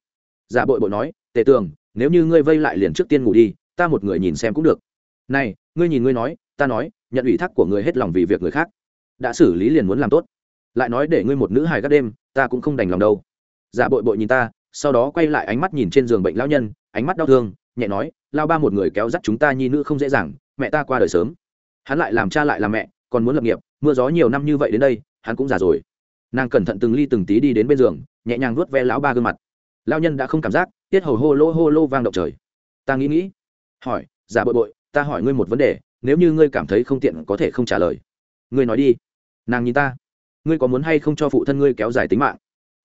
giả dạ bội bội nói, tề tường, nếu như ngươi vây lại liền trước tiên ngủ đi, ta một người nhìn xem cũng được. Này, ngươi nhìn ngươi nói, ta nói, nhận ủy thác của người hết lòng vì việc người khác. Đã xử lý liền muốn làm tốt. Lại nói để ngươi một nữ hài các đêm, ta cũng không đành lòng đâu. Giả bội bội nhìn ta, sau đó quay lại ánh mắt nhìn trên giường bệnh lão nhân, ánh mắt đau thương, nhẹ nói, lao ba một người kéo dắt chúng ta nhi nữ không dễ dàng, mẹ ta qua đời sớm. Hắn lại làm cha lại làm mẹ, còn muốn lập nghiệp, mưa gió nhiều năm như vậy đến đây hắn cũng già rồi. Nàng cẩn thận từng ly từng tí đi đến bên giường, nhẹ nhàng vuốt ve lão ba gương mặt. Lao nhân đã không cảm giác, tiết hầu hô lô hô lô vang động trời. Ta nghĩ nghĩ. Hỏi, giả bội bội, ta hỏi ngươi một vấn đề, nếu như ngươi cảm thấy không tiện có thể không trả lời. Ngươi nói đi. Nàng nhìn ta. Ngươi có muốn hay không cho phụ thân ngươi kéo dài tính mạng?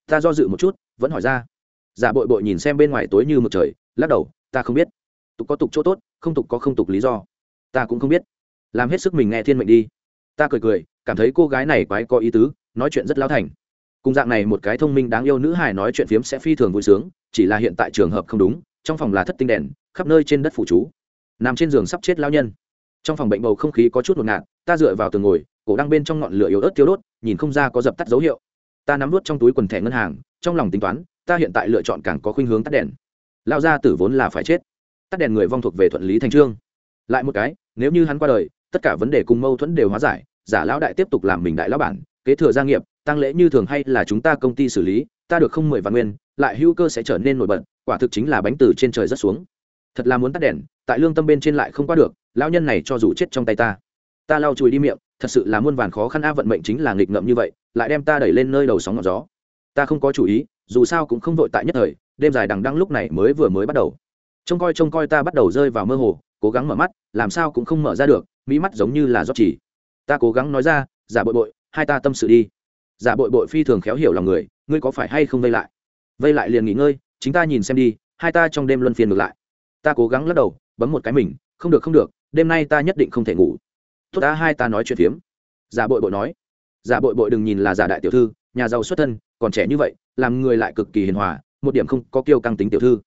Ta do dự một chút, vẫn hỏi ra. Giả bội bội nhìn xem bên ngoài tối như một trời, lắc đầu, ta không biết. Tục có tục chỗ tốt, không tục có không tục lý do. Ta cũng không biết. Làm hết sức mình nghe thiên mệnh đi. Ta cười cười cảm thấy cô gái này quái có ý tứ, nói chuyện rất lao thành. Cùng dạng này một cái thông minh đáng yêu nữ hài nói chuyện phiếm sẽ phi thường vui sướng, chỉ là hiện tại trường hợp không đúng, trong phòng là thất tinh đèn, khắp nơi trên đất phủ chú. Nằm trên giường sắp chết lao nhân. Trong phòng bệnh bầu không khí có chút ngột ngạt, ta dựa vào tường ngồi, cổ đang bên trong ngọn lửa yếu ớt tiêu đốt, nhìn không ra có dập tắt dấu hiệu. Ta nắm đốt trong túi quần thẻ ngân hàng, trong lòng tính toán, ta hiện tại lựa chọn càng có khuynh hướng tắt đèn. Lao ra tử vốn là phải chết. Tắt đèn người vong thuộc về thuận lý thành trương. Lại một cái, nếu như hắn qua đời, tất cả vấn đề cùng mâu thuẫn đều hóa giải giả lão đại tiếp tục làm mình đại lão bản, kế thừa gia nghiệp, tăng lễ như thường hay là chúng ta công ty xử lý, ta được không mười vạn nguyên, lại hữu cơ sẽ trở nên nổi bật, quả thực chính là bánh từ trên trời rất xuống. Thật là muốn tắt đèn, tại lương tâm bên trên lại không qua được, lão nhân này cho dù chết trong tay ta. Ta lau chùi đi miệng, thật sự là muôn vàn khó khăn a, vận mệnh chính là nghịch ngợm như vậy, lại đem ta đẩy lên nơi đầu sóng ngọn gió. Ta không có chủ ý, dù sao cũng không vội tại nhất thời, đêm dài đằng đăng lúc này mới vừa mới bắt đầu. Trông coi trông coi ta bắt đầu rơi vào mơ hồ, cố gắng mở mắt, làm sao cũng không mở ra được mỹ mắt giống như là rót chỉ ta cố gắng nói ra, giả bội bội, hai ta tâm sự đi. Giả bội bội phi thường khéo hiểu lòng người, ngươi có phải hay không vây lại? Vây lại liền nghỉ ngơi, chính ta nhìn xem đi, hai ta trong đêm luân phiên ngược lại. Ta cố gắng lắc đầu, bấm một cái mình, không được không được, đêm nay ta nhất định không thể ngủ. Tốt đã, hai ta nói chuyện phiếm. Giả bội bội nói. Giả bội bội đừng nhìn là giả đại tiểu thư, nhà giàu xuất thân, còn trẻ như vậy, làm người lại cực kỳ hiền hòa, một điểm không có kiêu căng tính tiểu thư.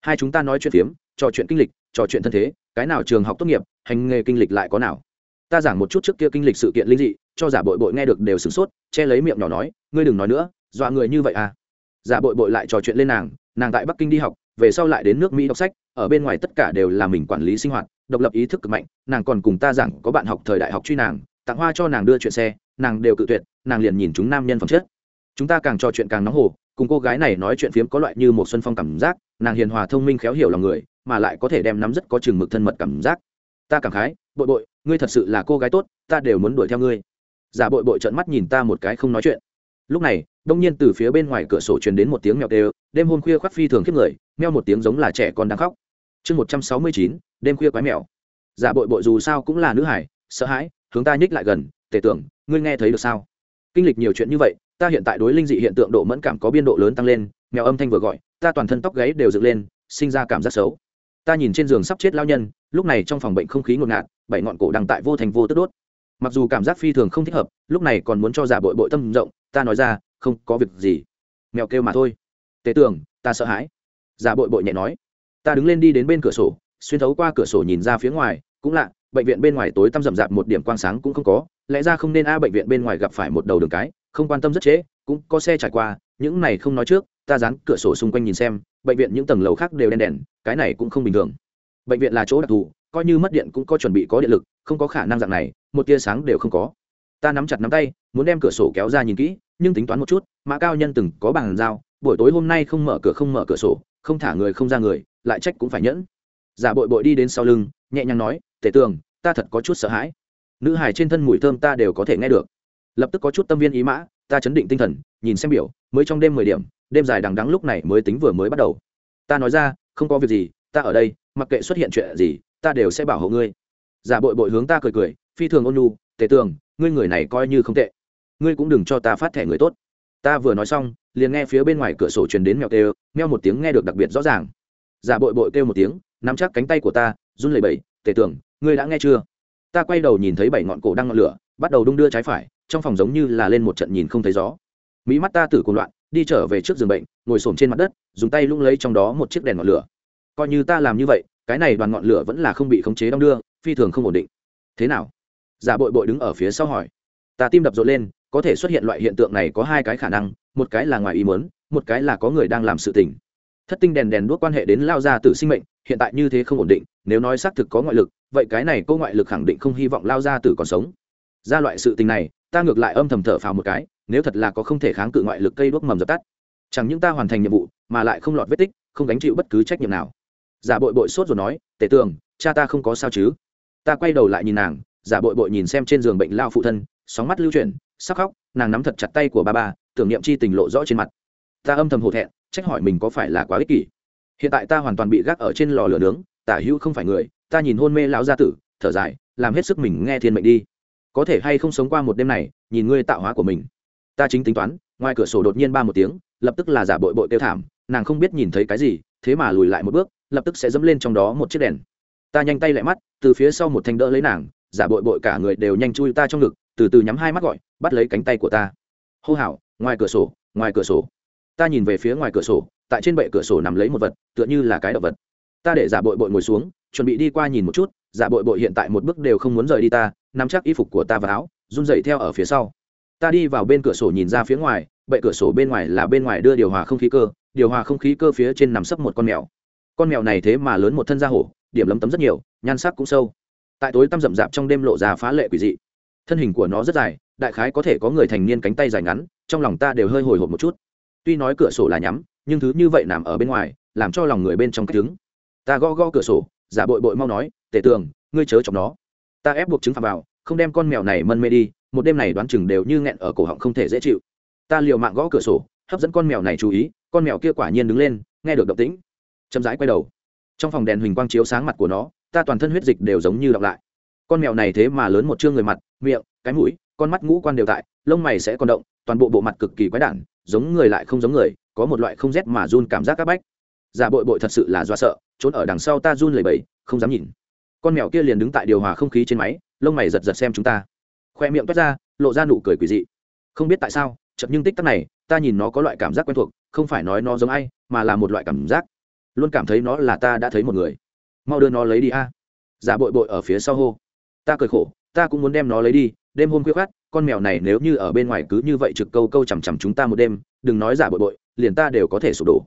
Hai chúng ta nói chuyện phiếm, trò chuyện kinh lịch, trò chuyện thân thế, cái nào trường học tốt nghiệp, hành nghề kinh lịch lại có nào? Ta giảng một chút trước kia kinh lịch sự kiện linh dị cho giả bội bội nghe được đều sửng sốt che lấy miệng nhỏ nói ngươi đừng nói nữa dọa người như vậy à. Giả bội bội lại trò chuyện lên nàng nàng tại bắc kinh đi học về sau lại đến nước mỹ đọc sách ở bên ngoài tất cả đều là mình quản lý sinh hoạt độc lập ý thức cực mạnh nàng còn cùng ta giảng có bạn học thời đại học truy nàng tặng hoa cho nàng đưa chuyện xe nàng đều cự tuyệt nàng liền nhìn chúng nam nhân phẩm chất. Chúng ta càng trò chuyện càng nóng hổ, cùng cô gái này nói chuyện phiếm có loại như một xuân phong cảm giác nàng hiền hòa thông minh khéo hiểu lòng người mà lại có thể đem nắm rất có chừng mực thân mật cảm giác. Ta cảm khái bội bội ngươi thật sự là cô gái tốt, ta đều muốn đuổi theo ngươi. Giả bội bội trợn mắt nhìn ta một cái không nói chuyện. Lúc này, đông nhiên từ phía bên ngoài cửa sổ truyền đến một tiếng mèo đều, đêm hôm khuya khoác phi thường khiếp người, meo một tiếng giống là trẻ con đang khóc. Chương một trăm sáu mươi chín, đêm khuya quái mèo. Giả bội bội dù sao cũng là nữ hải, sợ hãi, hướng ta nhích lại gần, tề tưởng, ngươi nghe thấy được sao? Kinh lịch nhiều chuyện như vậy, ta hiện tại đối linh dị hiện tượng độ mẫn cảm có biên độ lớn tăng lên, mèo âm thanh vừa gọi, ta toàn thân tóc gáy đều dựng lên, sinh ra cảm giác xấu. Ta nhìn trên giường sắp chết lao nhân lúc này trong phòng bệnh không khí ngột ngạt, bảy ngọn cổ đang tại vô thành vô tức đốt. Mặc dù cảm giác phi thường không thích hợp, lúc này còn muốn cho giả bội bội tâm rộng, ta nói ra, không có việc gì. Mèo kêu mà thôi. Tế tưởng, ta sợ hãi. Giả bội bội nhẹ nói. Ta đứng lên đi đến bên cửa sổ, xuyên thấu qua cửa sổ nhìn ra phía ngoài, cũng lạ, bệnh viện bên ngoài tối tăm rậm rạp một điểm quang sáng cũng không có, lẽ ra không nên a bệnh viện bên ngoài gặp phải một đầu đường cái, không quan tâm rất trễ, cũng có xe trải qua, những này không nói trước, ta dán cửa sổ xung quanh nhìn xem, bệnh viện những tầng lầu khác đều đen đèn, cái này cũng không bình thường bệnh viện là chỗ đặc thù, coi như mất điện cũng có chuẩn bị có điện lực, không có khả năng dạng này, một tia sáng đều không có. Ta nắm chặt nắm tay, muốn đem cửa sổ kéo ra nhìn kỹ, nhưng tính toán một chút, mã cao nhân từng có bàn giao, buổi tối hôm nay không mở cửa không mở cửa sổ, không thả người không ra người, lại trách cũng phải nhẫn. Giả bội bội đi đến sau lưng, nhẹ nhàng nói, tể tường, ta thật có chút sợ hãi. Nữ hải trên thân mùi thơm ta đều có thể nghe được. Lập tức có chút tâm viên ý mã, ta chấn định tinh thần, nhìn xem biểu, mới trong đêm mười điểm, đêm dài đằng đắng lúc này mới tính vừa mới bắt đầu. Ta nói ra, không có việc gì, ta ở đây mặc kệ xuất hiện chuyện gì, ta đều sẽ bảo hộ ngươi. Giả bội bội hướng ta cười cười, phi thường ôn nhu, tề tường, ngươi người này coi như không tệ. Ngươi cũng đừng cho ta phát thẻ người tốt. Ta vừa nói xong, liền nghe phía bên ngoài cửa sổ truyền đến mèo kêu, meo một tiếng nghe được đặc biệt rõ ràng. Giả bội bội kêu một tiếng, nắm chắc cánh tay của ta, run lẩy bẩy, tề tưởng ngươi đã nghe chưa? Ta quay đầu nhìn thấy bảy ngọn cổ đang ngọn lửa, bắt đầu đung đưa trái phải, trong phòng giống như là lên một trận nhìn không thấy gió. Mỹ mắt ta tử cùng loạn, đi trở về trước giường bệnh, ngồi xổm trên mặt đất, dùng tay lung lấy trong đó một chiếc đèn ngọn lửa coi như ta làm như vậy, cái này đoàn ngọn lửa vẫn là không bị khống chế đong đưa, phi thường không ổn định. Thế nào? Giả bội bội đứng ở phía sau hỏi. Ta tim đập rộn lên, có thể xuất hiện loại hiện tượng này có hai cái khả năng, một cái là ngoài ý muốn, một cái là có người đang làm sự tình. Thất tinh đèn đèn đuốc quan hệ đến lao ra tử sinh mệnh, hiện tại như thế không ổn định, nếu nói xác thực có ngoại lực, vậy cái này cô ngoại lực khẳng định không hy vọng lao ra tử còn sống. Ra loại sự tình này, ta ngược lại âm thầm thở phào một cái, nếu thật là có không thể kháng cự ngoại lực cây đuốc mầm dập tắt. Chẳng những ta hoàn thành nhiệm vụ, mà lại không lọt vết tích, không gánh chịu bất cứ trách nhiệm nào giả bội bội sốt rồi nói tể tường, cha ta không có sao chứ? Ta quay đầu lại nhìn nàng, giả bội bội nhìn xem trên giường bệnh lao phụ thân, sóng mắt lưu chuyển sắc khóc, nàng nắm thật chặt tay của ba ba, tưởng niệm chi tình lộ rõ trên mặt. Ta âm thầm hổ thẹn, trách hỏi mình có phải là quá ích kỷ. Hiện tại ta hoàn toàn bị gác ở trên lò lửa nướng, tả hữu không phải người, ta nhìn hôn mê lão gia tử, thở dài, làm hết sức mình nghe thiên mệnh đi. Có thể hay không sống qua một đêm này, nhìn ngươi tạo hóa của mình. Ta chính tính toán, ngoài cửa sổ đột nhiên ba một tiếng, lập tức là giả bội bội tiêu thảm, nàng không biết nhìn thấy cái gì, thế mà lùi lại một bước lập tức sẽ dẫm lên trong đó một chiếc đèn. Ta nhanh tay lại mắt, từ phía sau một thanh đỡ lấy nàng, giả bội bội cả người đều nhanh chui ta trong ngực, từ từ nhắm hai mắt gọi, bắt lấy cánh tay của ta. Hô hào, ngoài cửa sổ, ngoài cửa sổ. Ta nhìn về phía ngoài cửa sổ, tại trên bệ cửa sổ nằm lấy một vật, tựa như là cái động vật. Ta để giả bội bội ngồi xuống, chuẩn bị đi qua nhìn một chút, giả bội bội hiện tại một bước đều không muốn rời đi ta, nắm chắc y phục của ta và áo, run dậy theo ở phía sau. Ta đi vào bên cửa sổ nhìn ra phía ngoài, bệ cửa sổ bên ngoài là bên ngoài đưa điều hòa không khí cơ, điều hòa không khí cơ phía trên nằm sấp một con mèo con mèo này thế mà lớn một thân da hổ, điểm lấm tấm rất nhiều, nhan sắc cũng sâu. Tại tối tăm rậm rạp trong đêm lộ ra phá lệ quỷ dị. Thân hình của nó rất dài, đại khái có thể có người thành niên cánh tay dài ngắn, trong lòng ta đều hơi hồi hộp một chút. Tuy nói cửa sổ là nhắm, nhưng thứ như vậy nằm ở bên ngoài, làm cho lòng người bên trong cách đứng ta gõ gõ cửa sổ, giả bội bội mau nói tể tường, ngươi chớ chọc nó. Ta ép buộc chứng phạm vào, không đem con mèo này mân mê đi, một đêm này đoán chừng đều như nghẹn ở cổ họng không thể dễ chịu. Ta liều mạng gõ cửa sổ, hấp dẫn con mèo này chú ý, con mèo kia quả nhiên đứng lên, nghe được động tĩnh chậm rãi quay đầu. Trong phòng đèn huỳnh quang chiếu sáng mặt của nó, ta toàn thân huyết dịch đều giống như đọc lại. Con mèo này thế mà lớn một chương người mặt, miệng, cái mũi, con mắt ngũ quan đều tại, lông mày sẽ còn động, toàn bộ bộ mặt cực kỳ quái đản, giống người lại không giống người, có một loại không rét mà run cảm giác c áp bách. Giả bội bội thật sự là do sợ, trốn ở đằng sau ta run lầy bầy không dám nhìn. Con mèo kia liền đứng tại điều hòa không khí trên máy, lông mày giật giật xem chúng ta. Khoe miệng toát ra, lộ ra nụ cười quỳ dị. Không biết tại sao chậm nhưng tích tắc này, ta nhìn nó có loại cảm giác quen thuộc, không phải nói nó giống ai, mà là một loại cảm giác luôn cảm thấy nó là ta đã thấy một người. Mau đưa nó lấy đi a. Giả bội bội ở phía sau hô. Ta cười khổ, ta cũng muốn đem nó lấy đi, đêm hôm khuya khát con mèo này nếu như ở bên ngoài cứ như vậy trực câu câu chằm chằm chúng ta một đêm, đừng nói giả bội bội, liền ta đều có thể sụp đổ.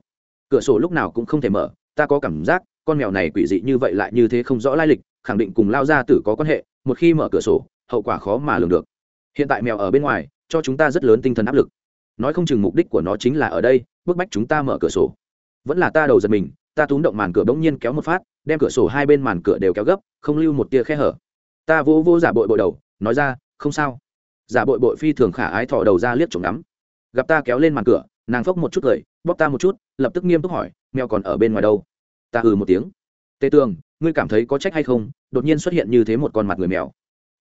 Cửa sổ lúc nào cũng không thể mở, ta có cảm giác, con mèo này quỷ dị như vậy lại như thế không rõ lai lịch, khẳng định cùng lao ra tử có quan hệ, một khi mở cửa sổ, hậu quả khó mà lường được. Hiện tại mèo ở bên ngoài, cho chúng ta rất lớn tinh thần áp lực. Nói không chừng mục đích của nó chính là ở đây, bức bách chúng ta mở cửa sổ. Vẫn là ta đầu giật mình ta túm động màn cửa bỗng nhiên kéo một phát, đem cửa sổ hai bên màn cửa đều kéo gấp, không lưu một tia khe hở. Ta vô vô giả bội bội đầu, nói ra, không sao. Giả bội bội phi thường khả ái thỏ đầu ra liếc trộm ngắm. Gặp ta kéo lên màn cửa, nàng phốc một chút cười, bóp ta một chút, lập tức nghiêm túc hỏi, mèo còn ở bên ngoài đâu? Ta ừ một tiếng. Tê tường, ngươi cảm thấy có trách hay không? Đột nhiên xuất hiện như thế một con mặt người mèo.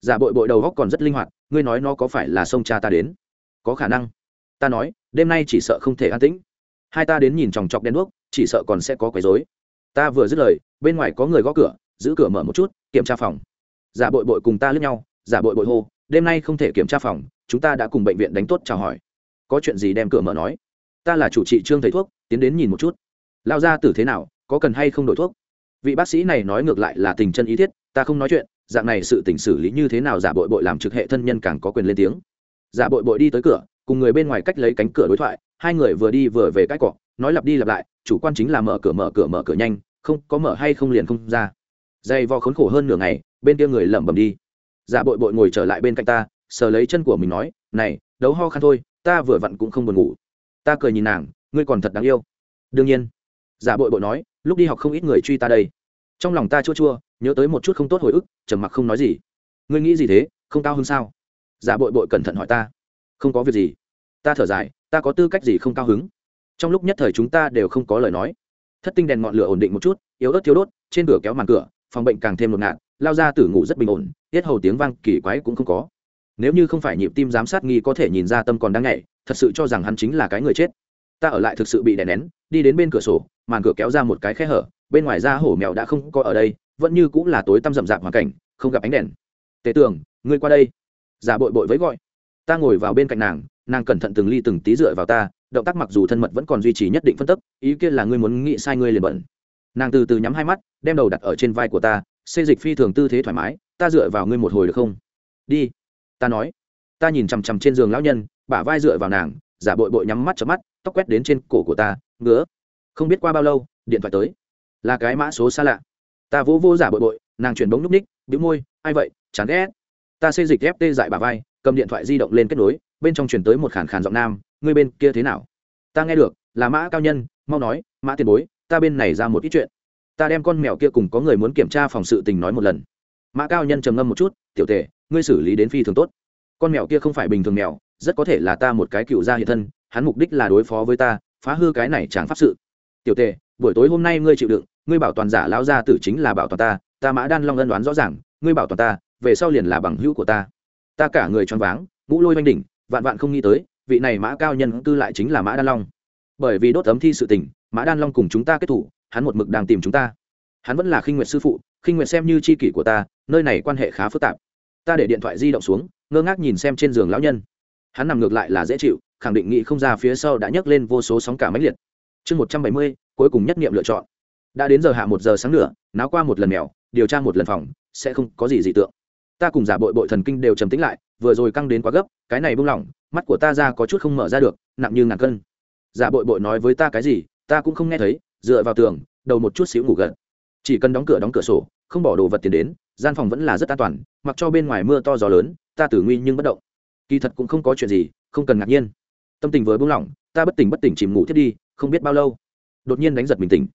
Giả bội bội đầu góc còn rất linh hoạt, ngươi nói nó có phải là sông cha ta đến? Có khả năng. Ta nói, đêm nay chỉ sợ không thể an tĩnh. Hai ta đến nhìn chòng chọc đen đuốc chỉ sợ còn sẽ có quấy rối. Ta vừa dứt lời, bên ngoài có người gõ cửa, giữ cửa mở một chút, kiểm tra phòng. Giả bội bội cùng ta lướt nhau, giả bội bội hô, đêm nay không thể kiểm tra phòng, chúng ta đã cùng bệnh viện đánh tốt chào hỏi. Có chuyện gì đem cửa mở nói. Ta là chủ trị trương thầy thuốc, tiến đến nhìn một chút. Lao ra tử thế nào, có cần hay không đổi thuốc? Vị bác sĩ này nói ngược lại là tình chân ý thiết, ta không nói chuyện, dạng này sự tình xử lý như thế nào giả bội bội làm trực hệ thân nhân càng có quyền lên tiếng. Giả bội bội đi tới cửa, cùng người bên ngoài cách lấy cánh cửa đối thoại, hai người vừa đi vừa về cái cọ nói lặp đi lặp lại, chủ quan chính là mở cửa mở cửa mở cửa nhanh, không, có mở hay không liền không ra. Dày vò khốn khổ hơn nửa ngày, bên kia người lẩm bẩm đi. Giả bội bội ngồi trở lại bên cạnh ta, sờ lấy chân của mình nói, này, đấu ho khăn thôi, ta vừa vặn cũng không buồn ngủ. Ta cười nhìn nàng, ngươi còn thật đáng yêu. Đương nhiên. Giả bội bội nói, lúc đi học không ít người truy ta đây. Trong lòng ta chua chua, nhớ tới một chút không tốt hồi ức, trầm mặc không nói gì. Ngươi nghĩ gì thế, không cao hơn sao? Giả bội bội cẩn thận hỏi ta. Không có việc gì. Ta thở dài, ta có tư cách gì không cao hứng? Trong lúc nhất thời chúng ta đều không có lời nói. Thất tinh đèn ngọn lửa ổn định một chút, yếu ớt thiếu đốt, trên cửa kéo màn cửa, phòng bệnh càng thêm một ngạt lao ra tử ngủ rất bình ổn, tiết hầu tiếng vang kỳ quái cũng không có. Nếu như không phải nhịp tim giám sát nghi có thể nhìn ra tâm còn đang nhảy, thật sự cho rằng hắn chính là cái người chết. Ta ở lại thực sự bị đè nén, đi đến bên cửa sổ, màn cửa kéo ra một cái khe hở, bên ngoài ra hổ mèo đã không có ở đây, vẫn như cũng là tối tăm rậm rạp hoàn cảnh, không gặp ánh đèn. Tế tưởng ngươi qua đây. Giả bội bội với gọi. Ta ngồi vào bên cạnh nàng nàng cẩn thận từng ly từng tí dựa vào ta động tác mặc dù thân mật vẫn còn duy trì nhất định phân tức, ý kia là ngươi muốn nghĩ sai ngươi liền bận. Nàng từ từ nhắm hai mắt, đem đầu đặt ở trên vai của ta, xê dịch phi thường tư thế thoải mái, ta dựa vào ngươi một hồi được không? Đi. Ta nói. Ta nhìn chằm chằm trên giường lão nhân, bả vai dựa vào nàng, giả bội bội nhắm mắt chớp mắt, tóc quét đến trên cổ của ta, ngứa. Không biết qua bao lâu, điện thoại tới. Là cái mã số xa lạ. Ta vỗ vô giả bội bội, nàng chuyển bóng núp ních, bĩu môi, ai vậy, chán ghét. Ta xây dịch ép tê dại bà vai cầm điện thoại di động lên kết nối, bên trong chuyển tới một khàn khàn giọng nam, ngươi bên kia thế nào? Ta nghe được, là mã cao nhân, mau nói, mã tiền bối, ta bên này ra một ít chuyện. Ta đem con mèo kia cùng có người muốn kiểm tra phòng sự tình nói một lần. Mã cao nhân trầm ngâm một chút, tiểu tệ ngươi xử lý đến phi thường tốt. Con mèo kia không phải bình thường mèo, rất có thể là ta một cái cựu gia hiện thân, hắn mục đích là đối phó với ta, phá hư cái này chẳng pháp sự. Tiểu tề buổi tối hôm nay ngươi chịu đựng, ngươi bảo toàn giả lão gia tử chính là bảo toàn ta ta mã đan long ân đoán rõ ràng, ngươi bảo toàn ta, về sau liền là bằng hữu của ta ta cả người choáng váng, ngũ lôi oanh đỉnh, vạn vạn không nghĩ tới, vị này mã cao nhân cư lại chính là mã đan long. Bởi vì đốt ấm thi sự tình, mã đan long cùng chúng ta kết thủ, hắn một mực đang tìm chúng ta. Hắn vẫn là khinh Nguyệt sư phụ, khinh Nguyệt xem như c h i kỷ của ta, nơi này quan hệ khá phức tạp. Ta để điện thoại di động xuống, ngơ ngác nhìn xem trên giường lão nhân. Hắn nằm ngược lại là dễ chịu, khẳng định nghĩ không ra phía sau đã nhấc lên vô số sóng cả máy liệt. Chương một trăm bảy mươi, cuối cùng nhất nghiệm lựa chọn. Đã đến giờ hạ một giờ sáng nữa, náo qua một lần mèo, điều tra một lần phòng, sẽ không có gì dị tượng ta cùng giả bội bội thần kinh đều trầm tĩnh lại, vừa rồi căng đến quá gấp, cái này buông lỏng, mắt của ta ra có chút không mở ra được, nặng như ngàn cân. Giả bội bội nói với ta cái gì, ta cũng không nghe thấy, dựa vào tường, đầu một chút xíu ngủ gật. Chỉ cần đóng cửa đóng cửa sổ, không bỏ đồ vật tiền đến, gian phòng vẫn là rất an toàn, mặc cho bên ngoài mưa to gió lớn, ta tử nguy nhưng bất động. Kỳ thật cũng không có chuyện gì, không cần ngạc nhiên. Tâm tình vừa buông lỏng, ta bất tỉnh bất tỉnh chìm ngủ thiết đi, không biết bao lâu. Đột nhiên đánh giật mình tỉnh.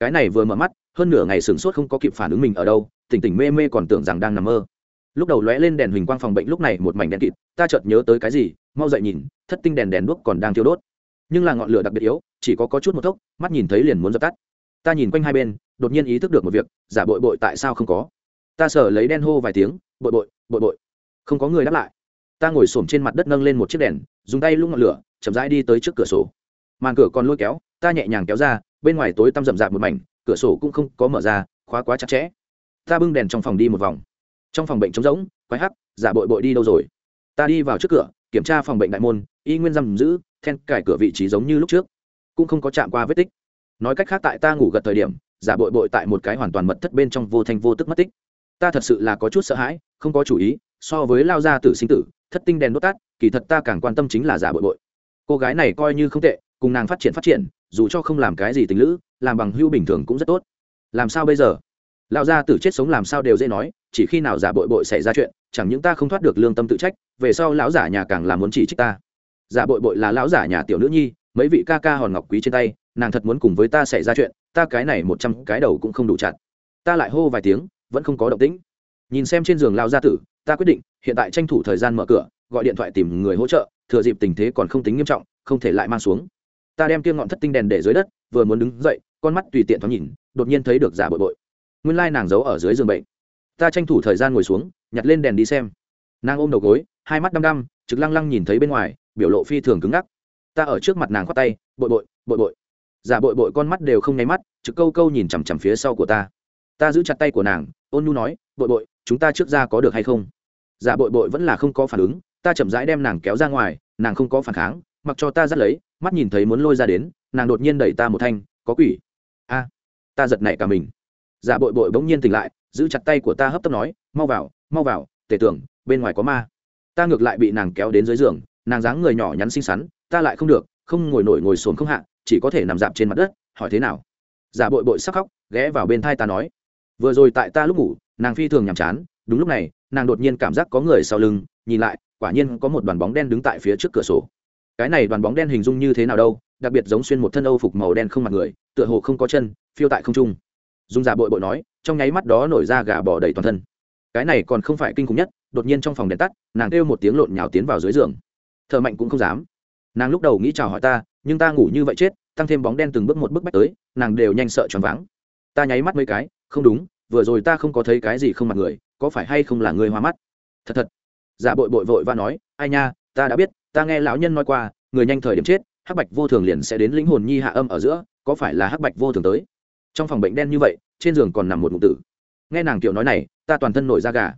Cái này vừa mở mắt, hơn nửa ngày sửng sốt không có kịp phản ứng mình ở đâu, tỉnh tỉnh mê mê còn tưởng rằng đang nằm mơ lúc đầu lóe lên đèn huỳnh quang phòng bệnh lúc này một mảnh đèn kịt ta chợt nhớ tới cái gì mau dậy nhìn thất tinh đèn đèn đuốc còn đang thiêu đốt. Nhưng là ngọn lửa đặc biệt yếu chỉ có, có chút một thốc mắt nhìn thấy liền muốn dập tắt. Ta nhìn quanh hai bên đột nhiên ý thức được một việc giả bội bội tại sao không có? Ta sở lấy đen hô vài tiếng bội bội bội bội. Không có người đáp lại. Ta ngồi s trên mặt đất nâng lên một chiếc đèn dùng tay lung ngọn lửa chậm rãi đi tới trước cửa sổ. Màn cửa còn lôi kéo ta nhẹ nhàng kéo ra bên ngoài tối tăm rậm rạp một mảnh cửa sổ cũng không có mở ra khóa quá chặt chẽ. Ta bưng đèn trong phòng đi một vòng trong phòng bệnh trống rỗng, quái hắc, giả bội bội đi đâu rồi? Ta đi vào trước cửa, kiểm tra phòng bệnh đại môn, y nguyên giam giữ, then cải cửa vị trí giống như lúc trước. Cũng không có chạm qua vết tích. Nói cách khác tại ta ngủ gật thời điểm, giả bội bội tại một cái hoàn toàn mật thất bên trong vô thanh vô tức mất tích. Ta thật sự là có chút sợ hãi, không có chủ ý, so với lao ra tử sinh tử, thất tinh đèn đốt tắt, kỳ thật ta càng quan tâm chính là giả bội bội. Cô gái này coi như không tệ, cùng nàng phát triển phát triển, dù cho không làm cái gì tình lữ, làm bằng hưu bình thường cũng rất tốt. Làm sao bây giờ? Lao gia tử chết sống làm sao đều dễ nói chỉ khi nào giả bội bội xảy ra chuyện, chẳng những ta không thoát được lương tâm tự trách, về sau lão giả nhà càng làm muốn chỉ trích ta. Giả bội bội là lão giả nhà tiểu nữ nhi, mấy vị ca ca hòn ngọc quý trên tay, nàng thật muốn cùng với ta xảy ra chuyện, ta cái này một trăm cái đầu cũng không đủ chặt. Ta lại hô vài tiếng, vẫn không có động tĩnh. Nhìn xem trên giường lao gia tử, ta quyết định, hiện tại tranh thủ thời gian mở cửa, gọi điện thoại tìm người hỗ trợ, thừa dịp tình thế còn không tính nghiêm trọng, không thể lại mang xuống. Ta đem kia ngọn thất tinh đèn để dưới đất, vừa muốn đứng dậy, con mắt tùy tiện thoáng nhìn, đột nhiên thấy được giả bội bội. Nguyên lai nàng giấu ở dưới giường bệnh ta tranh thủ thời gian ngồi xuống, nhặt lên đèn đi xem. Nàng ôm đầu gối, hai mắt đăm đăm, trực lăng lăng nhìn thấy bên ngoài, biểu lộ phi thường cứng ngắc. Ta ở trước mặt nàng khoát tay, bội bội bội bội. Giả bội bội con mắt đều không nháy mắt, trực câu câu nhìn chằm chằm phía sau của ta. Ta giữ chặt tay của nàng, ôn nu nói, bội bội, chúng ta trước ra có được hay không? Giả bội bội vẫn là không có phản ứng, ta chậm rãi đem nàng kéo ra ngoài, nàng không có phản kháng, mặc cho ta dắt lấy, mắt nhìn thấy muốn lôi ra đến, nàng đột nhiên đẩy ta một thanh, có quỷ. A, ta giật nảy cả mình. Giả bội bội bỗng nhiên tỉnh lại giữ chặt tay của ta hấp tấp nói, mau vào mau vào, tể tưởng bên ngoài có ma. Ta ngược lại bị nàng kéo đến dưới giường, nàng dáng người nhỏ nhắn xinh xắn, ta lại không được, không ngồi nổi ngồi xổm không hạ, chỉ có thể nằm dạp trên mặt đất, hỏi thế nào. Giả bội bội sắc khóc, ghé vào bên thai ta nói. Vừa rồi tại ta lúc ngủ, nàng phi thường nhàm chán, đúng lúc này, nàng đột nhiên cảm giác có người sau lưng, nhìn lại, quả nhiên có một đoàn bóng đen đứng tại phía trước cửa sổ. Cái này đoàn bóng đen hình dung như thế nào đâu, đặc biệt giống xuyên một thân âu phục màu đen không mặt người, tựa hồ không có chân, phiêu tại không trung dung giả bội bội nói, trong nháy mắt đó nổi ra gà bỏ đầy toàn thân. Cái này còn không phải kinh khủng nhất, đột nhiên trong phòng đèn tắt, nàng kêu một tiếng lộn nhào tiến vào dưới giường. Thợ mạnh cũng không dám. Nàng lúc đầu nghĩ chào hỏi ta, nhưng ta ngủ như vậy chết, tăng thêm bóng đen từng bước một bước bách tới, nàng đều nhanh sợ choáng váng. Ta nháy mắt mấy cái, không đúng, vừa rồi ta không có thấy cái gì không mặt người, có phải hay không là người hoa mắt? Thật thật. Giả bội bội vội và nói, ai nha, ta đã biết, ta nghe lão nhân nói qua, người nhanh thời điểm chết, hắc bạch vô thường liền sẽ đến lĩnh hồn nhi hạ âm ở giữa, có phải là hắc bạch vô thường tới? Trong phòng bệnh đen như vậy, trên giường còn nằm một ngụ tử. Nghe nàng kiểu nói này, ta toàn thân nổi da gà.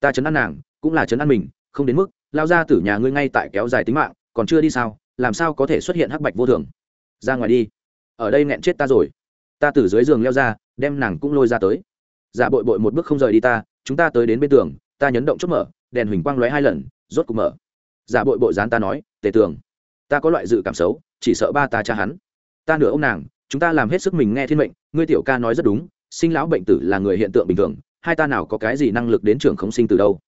Ta chấn an nàng, cũng là chấn an mình, không đến mức, lao ra tử nhà ngươi ngay tại kéo dài tính mạng, còn chưa đi sao, làm sao có thể xuất hiện hắc bạch vô thường? Ra ngoài đi. Ở đây nghẹn chết ta rồi. Ta từ dưới giường leo ra, đem nàng cũng lôi ra tới. Giả bội bội một bước không rời đi ta, chúng ta tới đến bên tường, ta nhấn động chốt mở, đèn huỳnh quang lóe hai lần, rốt cục mở. Giả bội bội dán ta nói, tề tường, ta có loại dự cảm xấu, chỉ sợ ba ta cha hắn. Ta nửa ông nàng chúng ta làm hết sức mình nghe thiên mệnh, ngươi tiểu ca nói rất đúng, sinh lão bệnh tử là người hiện tượng bình thường, hai ta nào có cái gì năng lực đến trường khống sinh từ đâu.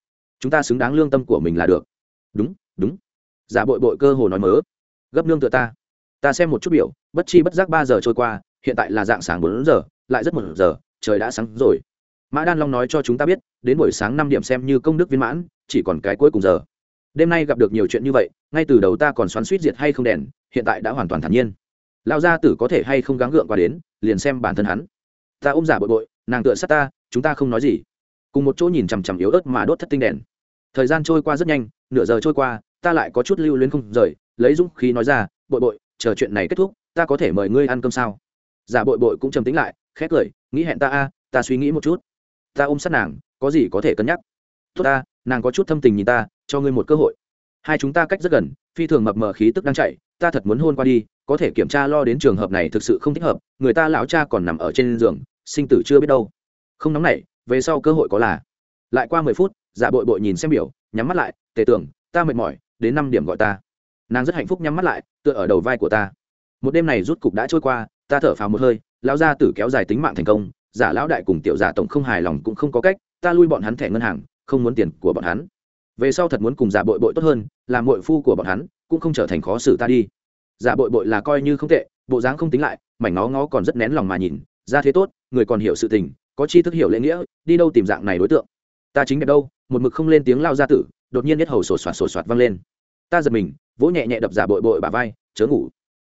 Chúng ta xứng đáng lương tâm của mình là được. Đúng đúng. Giả bội bội cơ hồ nói mớ. Gấp nương tựa ta. Ta xem một chút biểu, bất chi bất giác ba giờ trôi qua, hiện tại là dạng sáng bốn giờ, lại rất một giờ, trời đã sáng rồi. Mã đan long nói cho chúng ta biết, đến buổi sáng năm điểm xem như công đức viên mãn, chỉ còn cái cuối cùng giờ. Đêm nay gặp được nhiều chuyện như vậy, ngay từ đầu ta còn xoắn suýt diệt hay không đèn, hiện tại đã hoàn toàn thản nhiên lao gia tử có thể hay không gắng gượng qua đến, liền xem bản thân hắn. Ta ôm giả bội bội, nàng tựa sát ta, chúng ta không nói gì. Cùng một chỗ nhìn chằm chằm yếu ớt mà đốt thất tinh đèn. Thời gian trôi qua rất nhanh, nửa giờ trôi qua, ta lại có chút lưu luyến không rời, lấy dũng khí nói ra, bội bội, chờ chuyện này kết thúc, ta có thể mời ngươi ăn cơm sao? Giả bội bội cũng trầm tính lại khét cười, nghĩ hẹn ta a, ta suy nghĩ một chút. Ta ôm sát nàng, có gì có thể cân nhắc? Tốt ta, nàng có chút thâm tình nhìn ta, cho ngươi một cơ hội. Hai chúng ta cách rất gần, phi thường mập mờ khí tức đang chạy, ta thật muốn hôn qua đi có thể kiểm tra lo đến trường hợp này thực sự không thích hợp, người ta lão cha còn nằm ở trên giường, sinh tử chưa biết đâu. Không nóng nảy, về sau cơ hội có là. Lại qua mười phút dạ bội bội nhìn xem biểu, nhắm mắt lại, tề tưởng, ta mệt mỏi, đến năm điểm gọi ta. Nàng rất hạnh phúc nhắm mắt lại, tựa ở đầu vai của ta. Một đêm này rút cục đã trôi qua, ta thở phào một hơi, lão gia tử kéo dài tính mạng thành công, giả lão đại cùng tiểu giả tổng không hài lòng cũng không có cách, ta lui bọn hắn thẻ ngân hàng, không muốn tiền của bọn hắn. Về sau thật muốn cùng giả bội bội tốt hơn, làm bội phu của bọn hắn, cũng không trở thành khó xử ta đi giả bội bội là coi như không tệ, bộ dáng không tính lại, mảnh ngó ngó còn rất nén lòng mà nhìn. Ra thế tốt, người còn hiểu sự tình, có chi thức hiểu lễ nghĩa, đi đâu tìm dạng này đối tượng? Ta chính đẹp đâu, một mực không lên tiếng lao ra tử, đột nhiên nhất hầu sổ soạt sổ soạt vang lên. Ta giật mình, vỗ nhẹ nhẹ đập giả bội bội bà vai, chớ ngủ.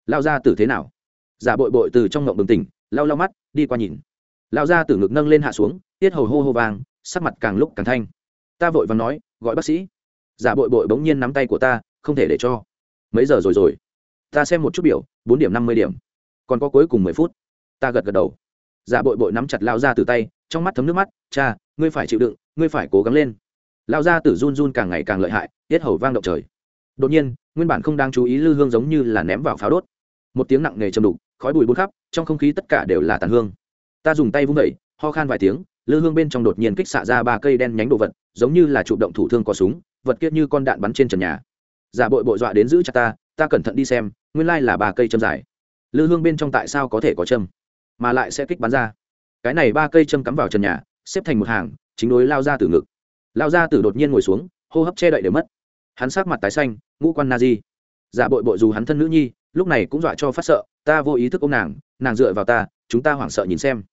Lao ra tử thế nào? Giả bội bội từ trong ngộng bừng tỉnh lao lao mắt, đi qua nhìn. Lao ra tử ngực nâng lên hạ xuống, tiết hầu hô hô vàng sắc mặt càng lúc càng thanh. Ta vội và nói, gọi bác sĩ. Giả bội bội bỗng nhiên nắm tay của ta, không thể để cho. Mấy giờ rồi rồi? Ta xem một chút biểu, bốn điểm năm mươi điểm. Còn có cuối cùng mười phút. Ta gật gật đầu. Giả bội bội nắm chặt lao ra từ tay, trong mắt thấm nước mắt, cha, ngươi phải chịu đựng, ngươi phải cố gắng lên. Lao ra từ run run càng ngày càng lợi hại, tiết hầu vang động trời. Đột nhiên, nguyên bản không đang chú ý lư hương giống như là ném vào pháo đốt. Một tiếng nặng nề chầm đục, khói bụi bút khắp, trong không khí tất cả đều là tàn hương. Ta dùng tay vung vẩy ho khan vài tiếng, lư hương bên trong đột nhiên kích xạ ra ba cây đen nhánh đồ vật, giống như là chụp động thủ thương có súng, vật kiết như con đạn bắn trên trần nhà. Giả bội bội dọa đến giữ cha ta ta cẩn thận đi xem nguyên lai là ba cây châm dài. Lư hương bên trong tại sao có thể có châm, mà lại sẽ kích bắn ra? Cái này ba cây châm cắm vào trần nhà, xếp thành một hàng, chính đối lao ra từ ngực. Lao ra từ đột nhiên ngồi xuống, hô hấp che đậy đều mất. Hắn sát mặt tái xanh, ngũ quan na di. Giả bội bội dù hắn thân nữ nhi, lúc này cũng dọa cho phát sợ, ta vô ý thức ô m nàng nàng dựa vào ta, chúng ta hoảng sợ nhìn xem.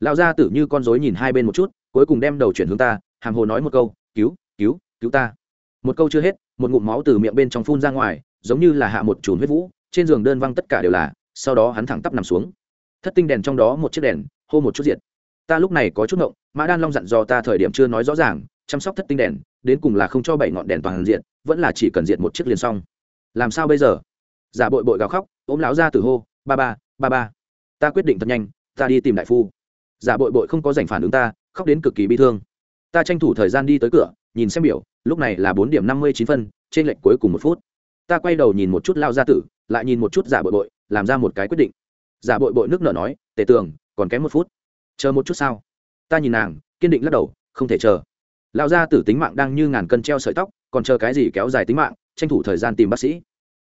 Lao ra tử như con dối nhìn hai bên một chút, cuối cùng đem đầu chuyển hướng ta hàng hồ nói một câu, cứu cứu cứu ta. Một câu chưa hết, một ngụm máu từ miệng bên trong phun ra ngoài, giống như là hạ một chùm huyết vũ trên giường đơn văng tất cả đều là, sau đó hắn thẳng tắp nằm xuống. Thất tinh đèn trong đó một chiếc đèn, hô một chút diệt. Ta lúc này có chút ngộng, mã đan long dặn dò ta thời điểm chưa nói rõ ràng, chăm sóc thất tinh đèn, đến cùng là không cho bảy ngọn đèn toàn diện vẫn là chỉ cần diệt một chiếc liền xong. Làm sao bây giờ? Giả bội bội gào khóc, ôm lão ra từ hô, ba ba ba ba, ta quyết định thật nhanh, ta đi tìm đại phu. Giả bội bội không có giành phản ứng ta, khóc đến cực kỳ bi thương. Ta tranh thủ thời gian đi tới cửa, nhìn xem biểu, lúc này là bốn điểm năm mươi chín phân, trên lệnh cuối cùng một phút ta quay đầu nhìn một chút lao gia tử, lại nhìn một chút giả bội bội, làm ra một cái quyết định. Giả bội bội nước nở nói, tề tường, còn kém một phút. Chờ một chút sao? Ta nhìn nàng, kiên định lắc đầu, không thể chờ. Lao gia tử tính mạng đang như ngàn cân treo sợi tóc, còn chờ cái gì kéo dài tính mạng, tranh thủ thời gian tìm bác sĩ.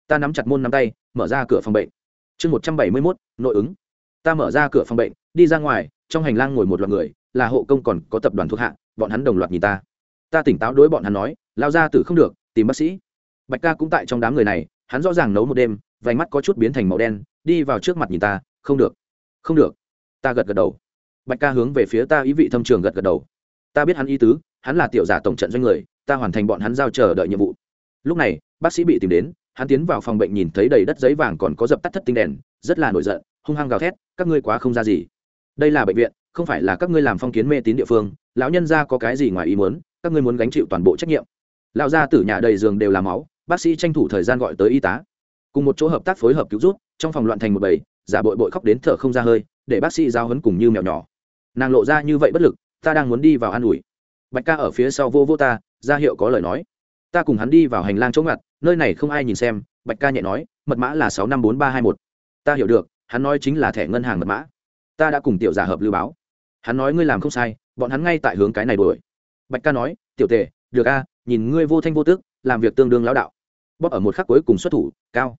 Ta nắm chặt môn nắm tay, mở ra cửa phòng bệnh. Chương một trăm bảy mươi mốt, nội ứng. Ta mở ra cửa phòng bệnh, đi ra ngoài, trong hành lang ngồi một loạt người, là hộ công còn có tập đoàn thuộc hạ, bọn hắn đồng loạt nhìn ta. Ta tỉnh táo đối bọn hắn nói lao ra tử không được, tìm bác sĩ bạch ca cũng tại trong đám người này, hắn rõ ràng nấu một đêm, vành mắt có chút biến thành màu đen, đi vào trước mặt nhìn ta, không được không được. Ta gật gật đầu. Bạch ca hướng về phía ta ý vị thâm trường gật gật đầu. Ta biết hắn ý tứ, hắn là tiểu giả tổng trận doanh người, ta hoàn thành bọn hắn giao chờ đợi nhiệm vụ. Lúc này, bác sĩ bị tìm đến, hắn tiến vào phòng bệnh nhìn thấy đầy đất giấy vàng còn có dập tắt thất tinh đèn, rất là nổi giận, hung hăng gào thét, các ngươi quá không ra gì. Đây là bệnh viện, không phải là các ngươi làm phong kiến mê tín địa phương, lão nhân ra có cái gì ngoài ý muốn, các ngươi muốn gánh chịu toàn bộ trách nhiệm. Lão gia tử nhà đầy giường đều là máu bác sĩ tranh thủ thời gian gọi tới y tá. Cùng một chỗ hợp tác phối hợp cứu rút trong phòng loạn thành một bầy, giả bội bội khóc đến thở không ra hơi, để bác sĩ giao hấn cùng như mèo nhỏ. Nàng lộ ra như vậy bất lực, ta đang muốn đi vào an ủi. Bạch ca ở phía sau vô vô ta, ra hiệu có lời nói. Ta cùng hắn đi vào hành lang chỗ ngặt, nơi này không ai nhìn xem, bạch ca nhẹ nói, mật mã là sáu năm bốn ba hai một. Ta hiểu được, hắn nói chính là thẻ ngân hàng mật mã. Ta đã cùng tiểu giả hợp lưu báo. Hắn nói ngươi làm không sai, bọn hắn ngay tại hướng cái này đuổi. Bạch ca nói, tiểu tề, được a, nhìn ngươi vô thanh vô tức, làm việc tương đương lão đạo bóp ở một khắc cuối cùng xuất thủ, cao.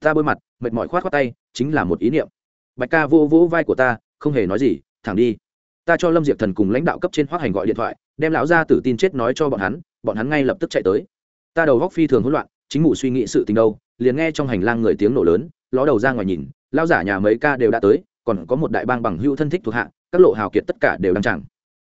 Ta bôi mặt, mệt mỏi khoát khoát tay, chính là một ý niệm. Bạch ca vô vỗ vai của ta, không hề nói gì, thẳng đi. Ta cho lâm diệp thần cùng lãnh đạo cấp trên hoác hành gọi điện thoại, đem lão ra tử tin chết nói cho bọn hắn bọn hắn ngay lập tức chạy tới. Ta đầu góc phi thường hỗn loạn, chính ngủ suy nghĩ sự tình đâu, liền nghe trong hành lang người tiếng nổ lớn, ló đầu ra ngoài nhìn lao giả nhà mấy ca đều đã tới, còn có một đại bang bằng hữu thân thích thuộc hạ, các lộ hào kiệt tất cả đều đang chẳng.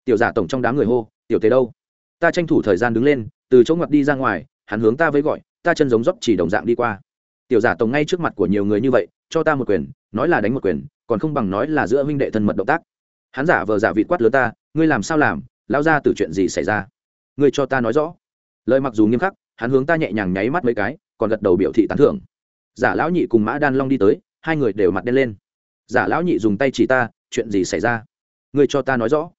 Tiểu giả tổng trong đám người hô, tiểu tế đâu? Ta tranh thủ thời gian đứng lên, từ chỗ ngoặt đi ra ngoài, hắn hướng ta với gọi ta chân giống dốc chỉ đồng dạng đi qua. Tiểu giả tổng ngay trước mặt của nhiều người như vậy, cho ta một quyền, nói là đánh một quyền, còn không bằng nói là giữa huynh đệ thân mật động tác. Hắn giả vờ giả vị quát lớn ta, ngươi làm sao làm lao ra từ chuyện gì xảy ra? Ngươi cho ta nói rõ. Lời mặc dù nghiêm khắc, hắn hướng ta nhẹ nhàng nháy mắt mấy cái, còn gật đầu biểu thị tán thưởng. Giả lão nhị cùng mã đan long đi tới, hai người đều mặt đen lên. Giả lão nhị dùng tay chỉ ta, chuyện gì xảy ra? Ngươi cho ta nói rõ.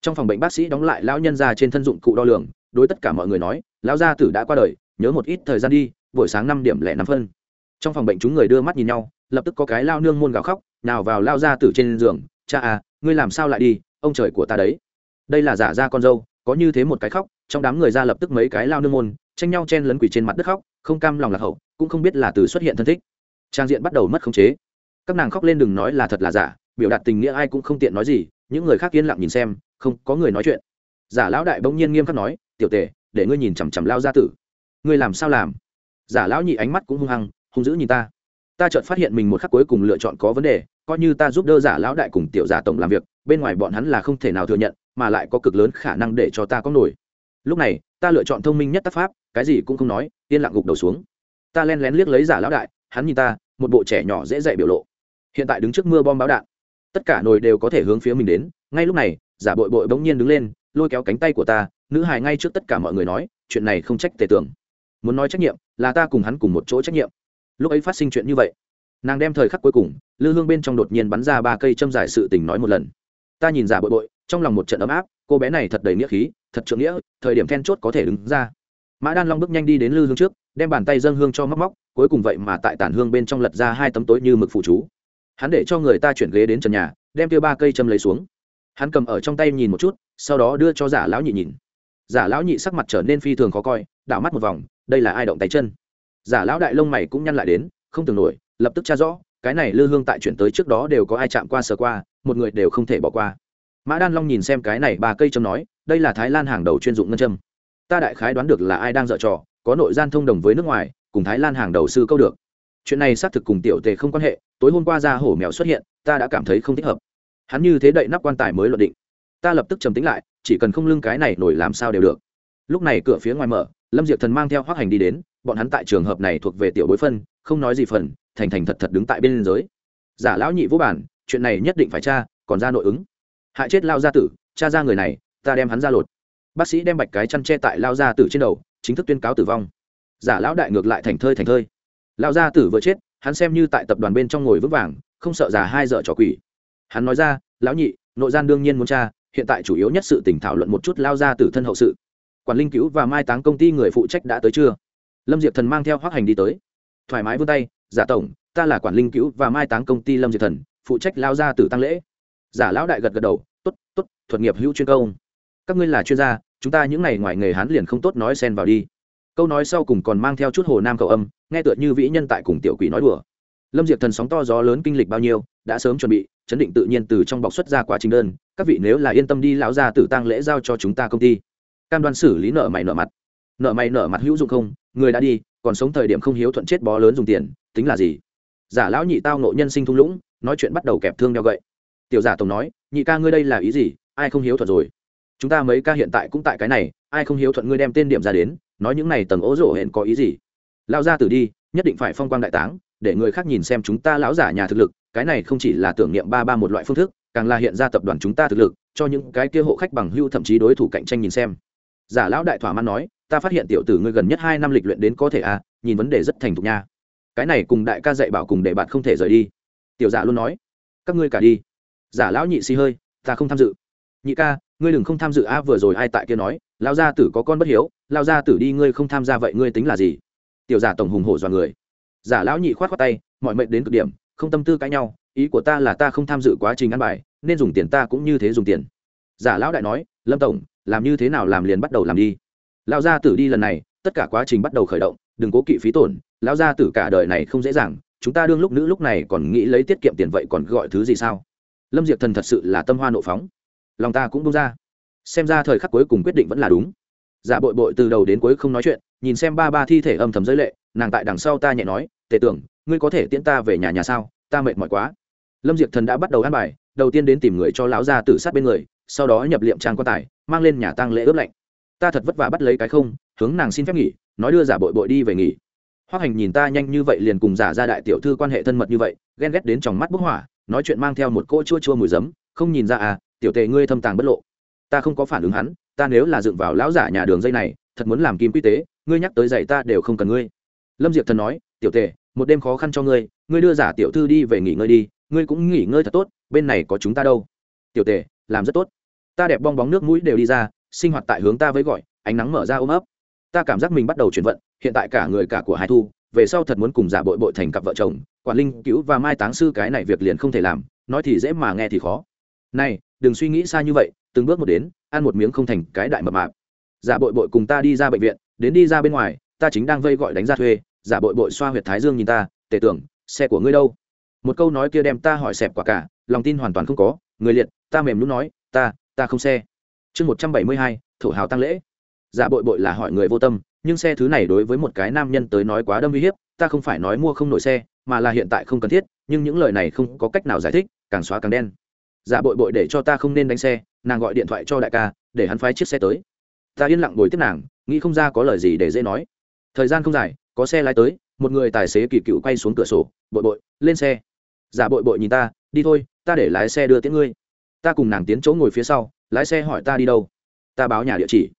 Trong phòng bệnh bác sĩ đóng lại lão nhân ra trên thân dụng cụ đo lường, đối tất cả mọi người nói, lão gia tử đã qua đời nhớ một ít thời gian đi, buổi sáng năm điểm lẻ năm phân. Trong phòng bệnh chúng người đưa mắt nhìn nhau, lập tức có cái lao nương môn gào khóc, nào vào lao ra tử trên giường, cha à ngươi làm sao lại đi, ông trời của ta đấy. Đây là giả ra con dâu, có như thế một cái khóc, trong đám người ra lập tức mấy cái lao nương môn, tranh nhau chen lấn quỷ trên mặt đất khóc, không cam lòng lạc hậu, cũng không biết là từ xuất hiện thân thích. Trang diện bắt đầu mất khống chế. Các nàng khóc lên đừng nói là thật là giả, biểu đạt tình nghĩa ai cũng không tiện nói gì, những người khác yên lặng nhìn xem, không có người nói chuyện. Giả lão đại bỗng nhiên nghiêm khắc nói, tiểu tề để ngươi nhìn chằm chằm lao gia tử ngươi làm sao làm? Giả lão nhị ánh mắt cũng hung hăng, hung dữ nhìn ta. Ta chợt phát hiện mình một khắc cuối cùng lựa chọn có vấn đề, coi như ta giúp đỡ giả lão đại cùng tiểu giả tổng làm việc, bên ngoài bọn hắn là không thể nào thừa nhận, mà lại có cực lớn khả năng để cho ta có nổi. Lúc này, ta lựa chọn thông minh nhất tác pháp, cái gì cũng không nói, yên lặng gục đầu xuống. Ta len lén liếc lấy giả lão đại, hắn nhìn ta, một bộ trẻ nhỏ dễ dạy biểu lộ. Hiện tại đứng trước mưa bom báo đạn. Tất cả nồi đều có thể hướng phía mình đến. Ngay lúc này, giả bội bội bỗng nhiên đứng lên, lôi kéo cánh tay của ta, nữ hài ngay trước tất cả mọi người nói, chuyện này không trách tề tưởng muốn nói trách nhiệm, là ta cùng hắn cùng một chỗ trách nhiệm. Lúc ấy phát sinh chuyện như vậy, nàng đem thời khắc cuối cùng, lư hương bên trong đột nhiên bắn ra ba cây châm giải sự tình nói một lần. Ta nhìn giả bội bội, trong lòng một trận ấm áp, cô bé này thật đầy nghĩa khí, thật trượng nghĩa, thời điểm then chốt có thể đứng ra. Mã đan long bước nhanh đi đến lư hương trước, đem bàn tay dâng hương cho móc móc, cuối cùng vậy mà tại tản hương bên trong lật ra hai tấm tối như mực phụ chú. Hắn để cho người ta chuyển ghế đến trần nhà, đem tiêu ba cây châm lấy xuống. Hắn cầm ở trong tay nhìn một chút, sau đó đưa cho giả lão nhị nhìn giả lão nhị sắc mặt trở nên phi thường khó coi, đảo mắt một vòng, đây là ai động tay chân? Giả lão đại lông mày cũng nhăn lại đến, không tưởng nổi, lập tức tra rõ, cái này lư hương tại chuyển tới trước đó đều có ai chạm qua sờ qua, một người đều không thể bỏ qua. Mã đan long nhìn xem cái này ba cây châm nói, đây là thái lan hàng đầu chuyên dụng ngân châm. Ta đại khái đoán được là ai đang dở trò, có nội gian thông đồng với nước ngoài, cùng thái lan hàng đầu sư câu được. Chuyện này xác thực cùng tiểu tề không quan hệ, tối hôm qua ra hổ mèo xuất hiện, ta đã cảm thấy không thích hợp. Hắn như thế đậy nắp quan tài mới luận định ta lập tức trầm tính lại, chỉ cần không lưng cái này nổi làm sao đều được. Lúc này cửa phía ngoài mở, lâm diệp thần mang theo hoác hành đi đến, bọn hắn tại trường hợp này thuộc về tiểu bối phân, không nói gì phần, thành thành thật thật đứng tại bên giới. Giả lão nhị vũ bản, chuyện này nhất định phải tra, còn ra nội ứng. Hại chết lao gia tử cha ra người này, ta đem hắn ra lột. Bác sĩ đem bạch cái chăn che tại lao gia tử trên đầu, chính thức tuyên cáo tử vong. Giả lão đại ngược lại thành thơi thành thơi. Lao gia tử vừa chết, hắn xem như tại tập đoàn bên trong ngồi vững vàng, không sợ già hai dợ trò quỷ. Hắn nói ra, lão nhị, nội gian đương nhiên muốn cha hiện tại chủ yếu nhất sự tỉnh thảo luận một chút lao ra từ thân hậu sự. Quản linh cứu và mai táng công ty người phụ trách đã tới chưa? Lâm diệp thần mang theo hoác hành đi tới. Thoải mái vươn tay, giả tổng, ta là quản linh cứu và mai táng công ty lâm diệp thần, phụ trách lao ra tử tăng lễ. Giả lão đại gật gật đầu t ố t t ố t thuật nghiệp hữu chuyên công. Các ngươi là chuyên gia, chúng ta những n à y ngoài nghề hán liền không tốt nói xen vào đi. Câu nói sau cùng còn mang theo chút hồ nam cầu âm, nghe tựa như vĩ nhân tại cùng tiểu quỷ nói đùa. Lâm diệp thần sóng to gió lớn kinh lịch bao nhiêu, đã sớm chuẩn bị, chấn định tự nhiên từ trong bọc xuất ra quá trình đơn các vị nếu là yên tâm đi, lão gia tử tăng lễ giao cho chúng ta công ty. Cam đoan xử lý nợ mày nợ mặt. Nợ mày nợ mặt hữu dụng không? Người đã đi, còn sống thời điểm không hiếu thuận chết bó lớn dùng tiền, tính là gì? Giả lão nhị tao nộ nhân sinh thung lũng, nói chuyện bắt đầu kẹp thương đeo gậy. Tiểu giả tổng nói, nhị ca ngươi đây là ý gì? Ai không hiếu thuận rồi? Chúng ta mấy ca hiện tại cũng tại cái này, ai không hiếu thuận ngươi đem tên điểm ra đến, nói những này tầng ố rổ hẹn có ý gì? Lão gia tử đi, nhất định phải phong quang đại táng, để người khác nhìn xem chúng ta lão giả nhà thực lực, cái này không chỉ là tưởng niệm ba ba một loại phương thức càng là hiện ra tập đoàn chúng ta thực lực, cho những cái kia hộ khách bằng hưu thậm chí đối thủ cạnh tranh nhìn xem. Giả lão đại thỏa mãn nói, ta phát hiện tiểu tử ngươi gần nhất hai năm lịch luyện đến có thể à nhìn vấn đề rất thành thục nha. Cái này cùng đại ca dạy bảo cùng để bạn không thể rời đi. Tiểu giả luôn nói, các ngươi cả đi. Giả lão nhị xì hơi, ta không tham dự. Nhị ca, ngươi đừng không tham dự a, vừa rồi ai tại kia nói lao gia tử có con bất hiếu lao gia tử đi ngươi không tham gia vậy ngươi tính là gì? Tiểu giả tổng hùng hổ dọa người. Giả lão nhị khoát khoát tay, mọi mệnh đến cực điểm, không tâm tư cãi nhau ý của ta là ta không tham dự quá trình ăn bài, nên dùng tiền ta cũng như thế dùng tiền. Giả lão đại nói, lâm tổng, làm như thế nào làm liền bắt đầu làm đi. Lão gia tử đi lần này, tất cả quá trình bắt đầu khởi động, đừng cố kỵ phí tổn, lão gia tử cả đời này không dễ dàng, chúng ta đương lúc nữ lúc này còn nghĩ lấy tiết kiệm tiền vậy còn gọi thứ gì sao? Lâm diệp thần thật sự là tâm hoa nộ phóng. Lòng ta cũng bông ra. Xem ra thời khắc cuối cùng quyết định vẫn là đúng. Giả bội bội từ đầu đến cuối không nói chuyện, nhìn xem ba ba thi thể âm thầm giới lệ, nàng tại đằng sau ta nhẹ nói, tề tưởng, ngươi có thể tiễn ta về nhà nhà sao? Ta mệt mỏi quá lâm diệp thần đã bắt đầu ăn bài, đầu tiên đến tìm người cho lão gia tử sát bên người, sau đó nhập liệm trang quan tài, mang lên nhà tăng lễ ướp lạnh ta thật vất vả bắt lấy cái không, hướng nàng xin phép nghỉ, nói đưa giả bội bội đi về nghỉ. Hoác hành nhìn ta nhanh như vậy liền cùng giả ra đại tiểu thư quan hệ thân mật như vậy, ghen ghét đến trong mắt bức hỏa, nói chuyện mang theo một cỗ chua chua mùi giấm, không nhìn ra à tiểu tề ngươi thâm tàng bất lộ. Ta không có phản ứng hắn, ta nếu là dựng vào lão giả nhà đường dây này, thật muốn làm kim quy tế, ngươi nhắc tới dạy ta đều không cần ngươi. Lâm diệp thần nói, tiểu tề, một đêm khó khăn cho ngươi ngươi đưa giả tiểu thư đi về nghỉ ngơi đi ngươi cũng nghỉ ngơi thật tốt, bên này có chúng ta đâu. Tiểu tề, làm rất tốt. Ta đẹp bong bóng nước mũi đều đi ra, sinh hoạt tại hướng ta với gọi, ánh nắng mở ra ôm ấp. Ta cảm giác mình bắt đầu chuyển vận, hiện tại cả người cả của hai thu, về sau thật muốn cùng giả bội bội thành cặp vợ chồng, quản linh, cứu và mai táng sư cái này việc liền không thể làm, nói thì dễ mà nghe thì khó. Này, đừng suy nghĩ xa như vậy, từng bước một đến, ăn một miếng không thành cái đại mập mạp. Giả bội bội cùng ta đi ra bệnh viện, đến đi ra bên ngoài, ta chính đang vây gọi đánh ra thuê, giả bội bội xoa huyệt thái dương nhìn ta, tề tưởng, xe của ngươi đâu? Một câu nói kia đem ta hỏi xẹp quả cả, lòng tin hoàn toàn không có, người liệt, ta mềm lúc nói, ta ta không xe. Chương một trăm bảy mươi hai, thổ hào tăng lễ. Giả bội bội là hỏi người vô tâm, nhưng xe thứ này đối với một cái nam nhân tới nói quá đâm uy hiếp, ta không phải nói mua không nổi xe, mà là hiện tại không cần thiết, nhưng những lời này không có cách nào giải thích, càng xóa càng đen. Giả bội bội để cho ta không nên đánh xe, nàng gọi điện thoại cho đại ca, để hắn phái chiếc xe tới. Ta yên lặng ngồi tiếp nàng, nghĩ không ra có lời gì để dễ nói. Thời gian không dài, có xe lái tới, một người tài xế kỳ cựu quay xuống cửa sổ, bội bội, lên xe giả bội bội nhìn ta, đi thôi, ta để lái xe đưa tiễn ngươi. Ta cùng nàng tiến chỗ ngồi phía sau, lái xe hỏi ta đi đâu. Ta báo nhà địa chỉ.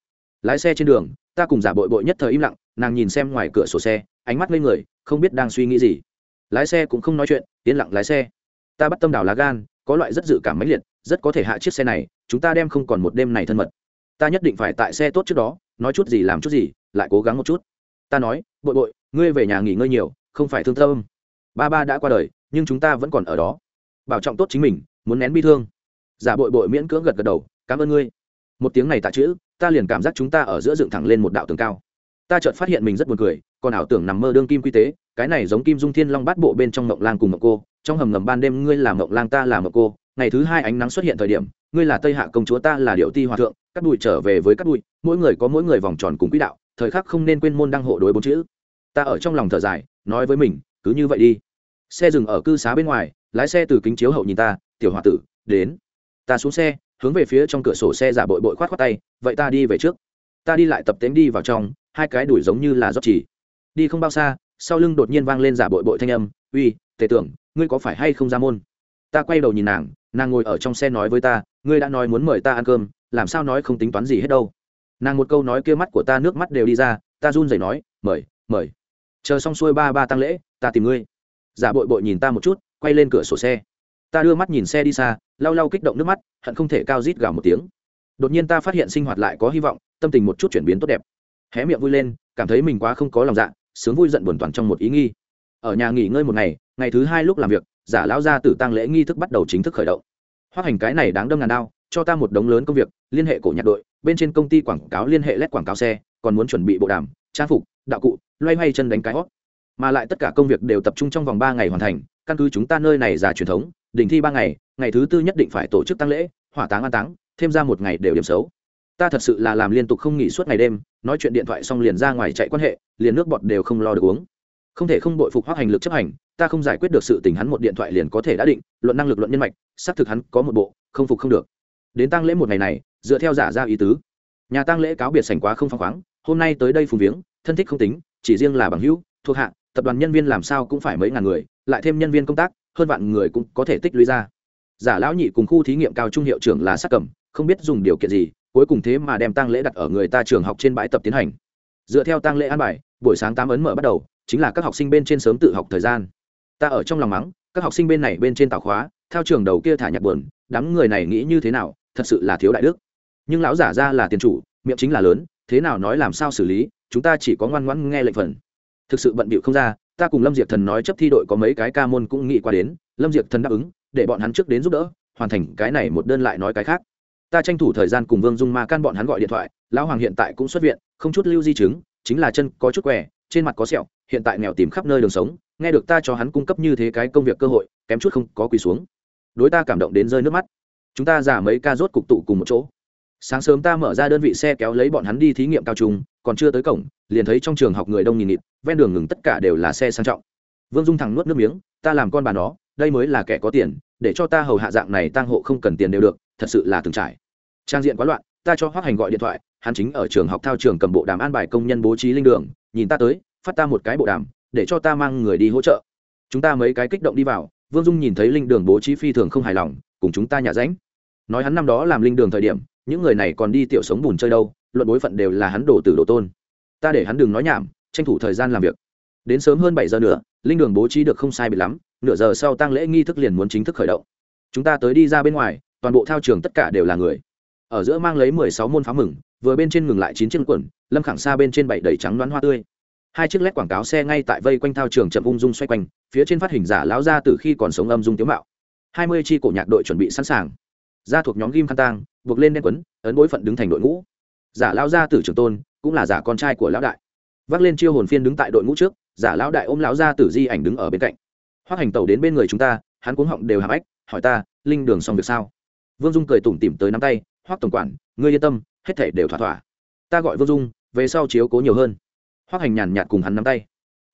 Lái xe trên đường, ta cùng giả bội bội nhất thời im lặng, nàng nhìn xem ngoài cửa sổ xe, ánh mắt lên người, không biết đang suy nghĩ gì. Lái xe cũng không nói chuyện, yên lặng lái xe. Ta bắt tâm đào lá gan, có loại rất dự cảm mãnh liệt, rất có thể hạ chiếc xe này, chúng ta đem không còn một đêm này thân mật. Ta nhất định phải tại xe tốt trước đó, nói chút gì làm chút gì, lại cố gắng một chút. Ta nói, bội bội, ngươi về nhà nghỉ ngơi nhiều, không phải thương tâm. Ba ba đã qua đời nhưng chúng ta vẫn còn ở đó. Bảo trọng tốt chính mình, muốn nén bi thương. Giả bội bội miễn cưỡng gật gật đầu, cảm ơn ngươi. Một tiếng này tạ chữ, ta liền cảm giác chúng ta ở giữa dựng thẳng lên một đạo tường cao. Ta chợt phát hiện mình rất buồn cười, còn ảo tưởng nằm mơ đương kim quy tế, cái này giống kim dung thiên long bát bộ bên trong mộng lang cùng mộng cô, trong hầm ngầm ban đêm ngươi là mộng lang, ta là mộng cô, ngày thứ hai ánh nắng xuất hiện thời điểm, ngươi là tây hạ công chúa, ta là điệu ti hòa thượng, cắt bụi trở về với cắt bụi, mỗi người có mỗi người vòng tròn cùng quỹ đạo, thời khắc không nên quên môn đăng hộ đối bốn chữ. Ta ở trong lòng thở dài, nói với mình, cứ như vậy đi xe dừng ở cư xá bên ngoài, lái xe từ kính chiếu hậu nhìn ta, tiểu h o a tử, đến. Ta xuống xe, hướng về phía trong cửa sổ xe giả bội bội khoát khoát tay, vậy ta đi về trước. Ta đi lại tập tém đi vào trong, hai cái đuổi giống như là rót chỉ. Đi không bao xa, sau lưng đột nhiên vang lên giả bội bội thanh âm, uy, tề tưởng, ngươi có phải hay không ra môn? Ta quay đầu nhìn nàng nàng ngồi ở trong xe nói với ta, ngươi đã nói muốn mời ta ăn cơm, làm sao nói không tính toán gì hết đâu. Nàng một câu nói kia mắt của ta nước mắt đều đi ra, ta run rẩy nói, mời mời. Chờ xong xuôi ba ba tăng lễ, ta tìm ngươi giả bội bội nhìn ta một chút, quay lên cửa sổ xe. Ta đưa mắt nhìn xe đi xa, lau lau kích động nước mắt, hận không thể cao rít gào một tiếng. Đột nhiên ta phát hiện sinh hoạt lại có hy vọng, tâm tình một chút chuyển biến tốt đẹp. Hé miệng vui lên, cảm thấy mình quá không có lòng dạ sướng vui giận buồn toàn trong một ý nghi. Ở nhà nghỉ ngơi một ngày ngày thứ hai lúc làm việc, giả lão gia tử tăng lễ nghi thức bắt đầu chính thức khởi động. Hoác hành cái này đáng đâm ngàn đao cho ta một đống lớn công việc, liên hệ cổ nhạc đội, bên trên công ty quảng cáo liên hệ lét quảng cáo xe, còn muốn chuẩn bị bộ đàm, trang phục, đạo cụ, loay hoay chân đánh cái hót mà lại tất cả công việc đều tập trung trong vòng ba ngày hoàn thành, căn cứ chúng ta nơi này giả truyền thống, đình thi ba ngày ngày thứ tư nhất định phải tổ chức tăng lễ, hỏa táng an táng, thêm ra một ngày đều điểm xấu. Ta thật sự là làm liên tục không nghỉ suốt ngày đêm, nói chuyện điện thoại xong liền ra ngoài chạy quan hệ, liền nước bọt đều không lo được uống. Không thể không bội phục hoác hành lực chấp hành, ta không giải quyết được sự tình hắn một điện thoại liền có thể đã định, luận năng lực luận nhân mạch, xác thực hắn có một bộ, không phục không được. Đến tăng lễ một ngày này, dựa theo giả ra ý tứ. Nhà tăng lễ cáo biệt sành quá không phăng khoáng, hôm nay tới đây phùng viếng, thân thích không tính, chỉ riêng là bằng hữu, thuộc hạ tập đoàn nhân viên làm sao cũng phải mấy ngàn người, lại thêm nhân viên công tác, hơn vạn người cũng có thể tích lũy ra. Giả lão nhị cùng khu thí nghiệm cao trung hiệu trưởng là sắc cẩm không biết dùng điều kiện gì, cuối cùng thế mà đem tăng lễ đặt ở người ta trường học trên bãi tập tiến hành. Dựa theo tăng lễ an bài, buổi sáng tám ấn mở bắt đầu, chính là các học sinh bên trên sớm tự học thời gian. Ta ở trong lòng mắng, các học sinh bên này bên trên tàu khóa theo trường đầu kia thả nhạc buồn, đám người này nghĩ như thế nào, thật sự là thiếu đại đức. Nhưng lão giả ra là tiền chủ, miệng chính là lớn, thế nào nói làm sao xử lý, chúng ta chỉ có ngoan ngoãn nghe lệnh phần thực sự bận bịu không ra, ta cùng lâm diệp thần nói chấp thi đội có mấy cái ca môn cũng nghĩ qua đến, lâm diệp thần đáp ứng, để bọn hắn trước đến giúp đỡ, hoàn thành cái này một đơn lại nói cái khác. Ta tranh thủ thời gian cùng vương dung ma can bọn hắn gọi điện thoại, lão hoàng hiện tại cũng xuất viện, không chút lưu di chứng, chính là chân có chút quẻ trên mặt có sẹo, hiện tại nghèo tìm khắp nơi đường sống, nghe được ta cho hắn cung cấp như thế cái công việc cơ hội, kém chút không có quỳ xuống. Đối ta cảm động đến rơi nước mắt. Chúng ta giả mấy ca rốt cục tụ cùng một chỗ sáng sớm ta mở ra đơn vị xe kéo lấy bọn hắn đi thí nghiệm cao trung, còn chưa tới cổng, liền thấy trong trường học người đông nghìn nghịt, ven đường ngừng tất cả đều là xe sang trọng. Vương dung thẳng nuốt nước miếng, ta làm con bà nó, đây mới là kẻ có tiền, để cho ta hầu hạ dạng này tang hộ không cần tiền đều được, thật sự là từng trải. Trang diện quá loạn, ta cho hoác hành gọi điện thoại, hắn chính ở trường học thao trường cầm bộ đàm an bài công nhân bố trí linh đường, nhìn ta tới, phát ta một cái bộ đàm, để cho ta mang người đi hỗ trợ. Chúng ta mấy cái kích động đi vào, vương dung nhìn thấy linh đường bố trí phi thường không hài lòng, cùng chúng ta nhả ránh. Nói hắn năm đó làm linh đường thời điểm những người này còn đi tiểu sống bùn chơi đâu, luận bối phận đều là hắn đổ từ đồ tôn. Ta để hắn đừng nói nhảm, tranh thủ thời gian làm việc. Đến sớm hơn bảy giờ nữa, linh đường bố trí được không sai bị lắm, nửa giờ sau tăng lễ nghi thức liền muốn chính thức khởi động. Chúng ta tới đi ra bên ngoài, toàn bộ thao trường tất cả đều là người. Ở giữa mang lấy mười sáu môn pháo mừng, vừa bên trên ngừng lại chín chiếc quần, lâm khẳng xa bên trên bảy đầy trắng đoán hoa tươi. Hai chiếc lét quảng cáo xe ngay tại vây quanh thao trường chậm ung dung xoay quanh, phía trên phát hình giả lão ra từ khi còn sống âm dung tiếu mạo. Hai mươi chi cổ nhạc đội chuẩn bị sẵn sàng. Gia thuộc nhóm ghim khăn tang buộc lên đen quấn, ấn bối phận đứng thành đội ngũ. Giả lão gia tử trưởng tôn, cũng là giả con trai của lão đại. Vác lên chiêu hồn phiên đứng tại đội ngũ trước, giả lão đại ôm lão gia tử di ảnh đứng ở bên cạnh. Hoác hành tẩu đến bên người chúng ta, hắn cuống họng đều hàm ếch, hỏi ta, linh đường xong việc sao? Vương dung cười tủm tỉm tới nắm tay hoác tổng quản, ngươi yên tâm, hết thể đều thỏa thỏa. Ta gọi vương dung, về sau chiếu cố nhiều hơn. Hoác hành nhàn nhạt cùng hắn nắm tay.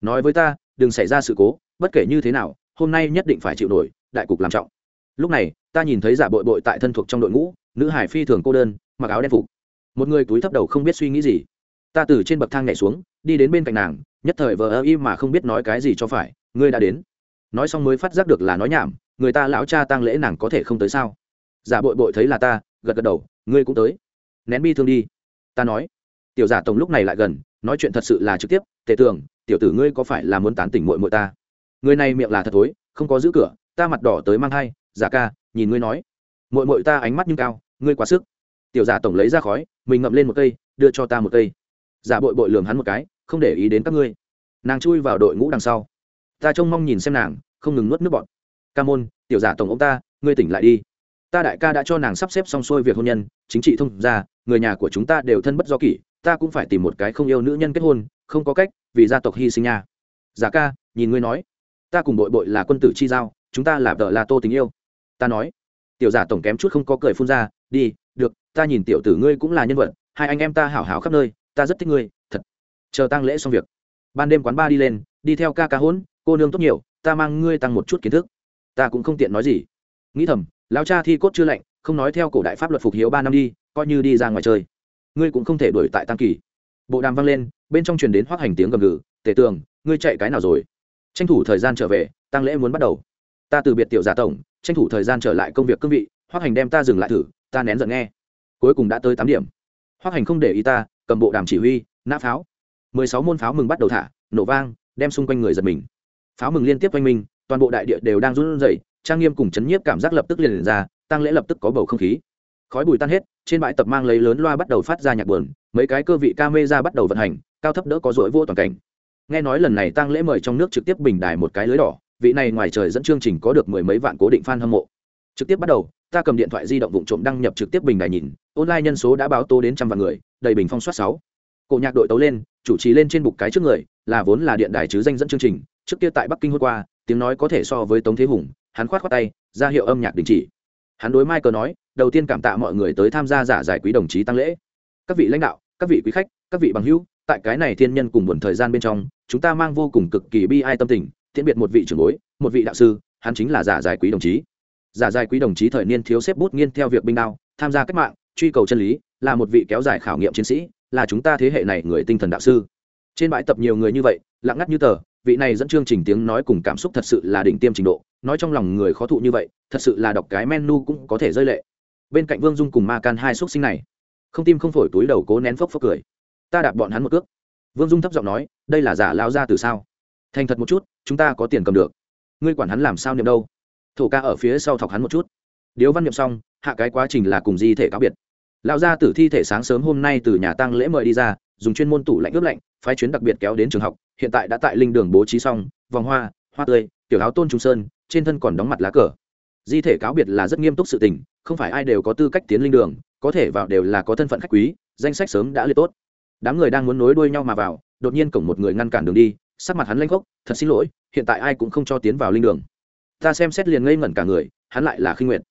Nói với ta, đừng xảy ra sự cố, bất kể như thế nào, hôm nay nhất định phải chịu nổi, đại cục làm trọng lúc này, ta nhìn thấy giả bội bội tại thân thuộc trong đội ngũ, nữ hải phi thường cô đơn, mặc áo đen phục. Một người túi thấp đầu không biết suy nghĩ gì. Ta từ trên bậc thang nhảy xuống, đi đến bên cạnh nàng, nhất thời vờ ơ y mà không biết nói cái gì cho phải, ngươi đã đến. Nói xong mới phát giác được là nói nhảm, người ta lão cha tang lễ nàng có thể không tới sao? Giả bội bội thấy là ta, gật gật đầu, ngươi cũng tới. Nén bi thương đi. Ta nói. Tiểu giả tổng lúc này lại gần, nói chuyện thật sự là trực tiếp, tề tưởng tiểu tử ngươi có phải là muốn tán tỉnh mội mội ta? Người này miệng là thật thối, không có giữ cửa, ta mặt đỏ tới mang thai giả ca, nhìn ngươi nói. Mội mội ta ánh mắt nhưng cao, ngươi quá sức. Tiểu giả tổng lấy ra khói, mình ngậm lên một cây, đưa cho ta một cây. Giả bội bội lường hắn một cái, không để ý đến các ngươi. Nàng chui vào đội ngũ đằng sau. Ta trông mong nhìn xem nàng, không ngừng nuốt nước bọn ca môn, tiểu giả tổng ông ta, ngươi tỉnh lại đi. Ta đại ca đã cho nàng sắp xếp xong xuôi việc hôn nhân, chính trị thông ra người nhà của chúng ta đều thân bất do kỷ, ta cũng phải tìm một cái không yêu nữ nhân kết hôn, không có cách, vì gia tộc hy sinh nha. Giả ca, nhìn ngươi nói, ta cùng bội bội là quân tử chi giao, chúng ta là vợ là tô tình yêu ta nói. Tiểu giả tổng kém chút không có cười phun ra, đi, được, ta nhìn tiểu tử ngươi cũng là nhân vật, hai anh em ta hảo hảo khắp nơi, ta rất thích ngươi, thật. Chờ tăng lễ xong việc. Ban đêm quán ba đi lên, đi theo ca ca hỗn cô nương tốt nhiều, ta mang ngươi tăng một chút kiến thức. Ta cũng không tiện nói gì. Nghĩ thầm lao cha thi cốt chưa lạnh, không nói theo cổ đại pháp luật phục hiếu ba năm đi, coi như đi ra ngoài chơi. Ngươi cũng không thể đuổi tại tăng kỳ. Bộ đàm vang lên, bên trong truyền đến hoác hành tiếng gầm gừ, tề tường, ngươi chạy cái nào rồi? Tranh thủ thời gian trở về tăng lễ muốn bắt đầu. Ta từ biệt tiểu giả tổng tranh thủ thời gian trở lại công việc cương vị hoác hành đem ta dừng lại thử, ta nén giận nghe. Cuối cùng đã tới tám điểm. Hoác hành không để ý ta, cầm bộ đàm chỉ huy, nã pháo. Mười sáu môn pháo mừng bắt đầu thả, nổ vang, đem xung quanh người giật mình. Pháo mừng liên tiếp quanh mình, toàn bộ đại địa đều đang run rẩy, trang nghiêm cùng chấn nhiếp cảm giác lập tức liền ra tăng lễ lập tức có bầu không khí. Khói bụi tan hết, trên bãi tập mang lấy lớn loa bắt đầu phát ra nhạc buồn, mấy cái cơ vị ca mê ra bắt đầu vận hành, cao thấp đỡ có rỗi vô toàn cảnh. Nghe nói lần này tăng lễ mời trong nước trực tiếp bình đài một cái lưới đỏ vị này ngoài trời dẫn chương trình có được mười mấy vạn cố định fan hâm mộ. Trực tiếp bắt đầu, ta cầm điện thoại di động vụng trộm đăng nhập trực tiếp bình đài nhìn, online nhân số đã báo tố đến trăm vạn người, đầy bình phong soát sáu. Cổ nhạc đội tấu lên, chủ trì lên trên bục cái trước người, là vốn là điện đài chứ danh dẫn chương trình, trước kia tại bắc kinh hôm qua, tiếng nói có thể so với tống thế hùng, hắn khoát khoát tay, ra hiệu âm nhạc đình chỉ. Hắn đối mai nói, đầu tiên cảm tạ mọi người tới tham gia giả giải quý đồng chí tăng lễ. Các vị lãnh đạo, các vị quý khách, các vị bằng hữu, tại cái này thiên nhân cùng buồn thời gian bên trong, chúng ta mang vô cùng cực kỳ bi ai tâm tình tiễn biệt một vị trưởng bối, một vị đạo sư, hắn chính là giả giải quý đồng chí. Giả giải quý đồng chí thời niên thiếu xếp bút nghiên theo việc binh đao, tham gia cách mạng, truy cầu chân lý, là một vị kéo dài khảo nghiệm chiến sĩ, là chúng ta thế hệ này người tinh thần đạo sư. Trên bãi tập nhiều người như vậy, lặng ngắt như tờ, vị này dẫn chương trình tiếng nói cùng cảm xúc thật sự là đỉnh tiêm trình độ, nói trong lòng người khó thụ như vậy, thật sự là đọc cái menu cũng có thể rơi lệ. Bên cạnh vương dung cùng ma can hai xúc sinh này, không tim không phổi túi đầu cố nén phốc phốc cười. Ta đạp bọn hắn một cước. Vương dung thấp giọng nói, đây là giả lao ra từ sao? Thành thật một chút, chúng ta có tiền cầm được. Ngươi quản hắn làm sao niệm đâu? Thổ ca ở phía sau thọc hắn một chút. Điếu văn niệm xong, hạ cái quá trình là cùng di thể cáo biệt. Lao ra tử thi thể sáng sớm hôm nay từ nhà tăng lễ mời đi ra, dùng chuyên môn tủ lạnh ướp lạnh, phái chuyến đặc biệt kéo đến trường học, hiện tại đã tại linh đường bố trí xong, vòng hoa hoa tươi, tiểu áo tôn trung sơn, trên thân còn đóng mặt lá cờ. Di thể cáo biệt là rất nghiêm túc sự tình, không phải ai đều có tư cách tiến linh đường, có thể vào đều là có thân phận khách quý, danh sách sớm đã liệt tốt. Đám người đang muốn nối đuôi nhau mà vào, đột nhiên cổng một người ngăn cản đường đi sắc mặt hắn lanh khốc, thật xin lỗi, hiện tại ai cũng không cho tiến vào linh đường. Ta xem xét liền ngây ngẩn cả người, hắn lại là khinh nguyệt.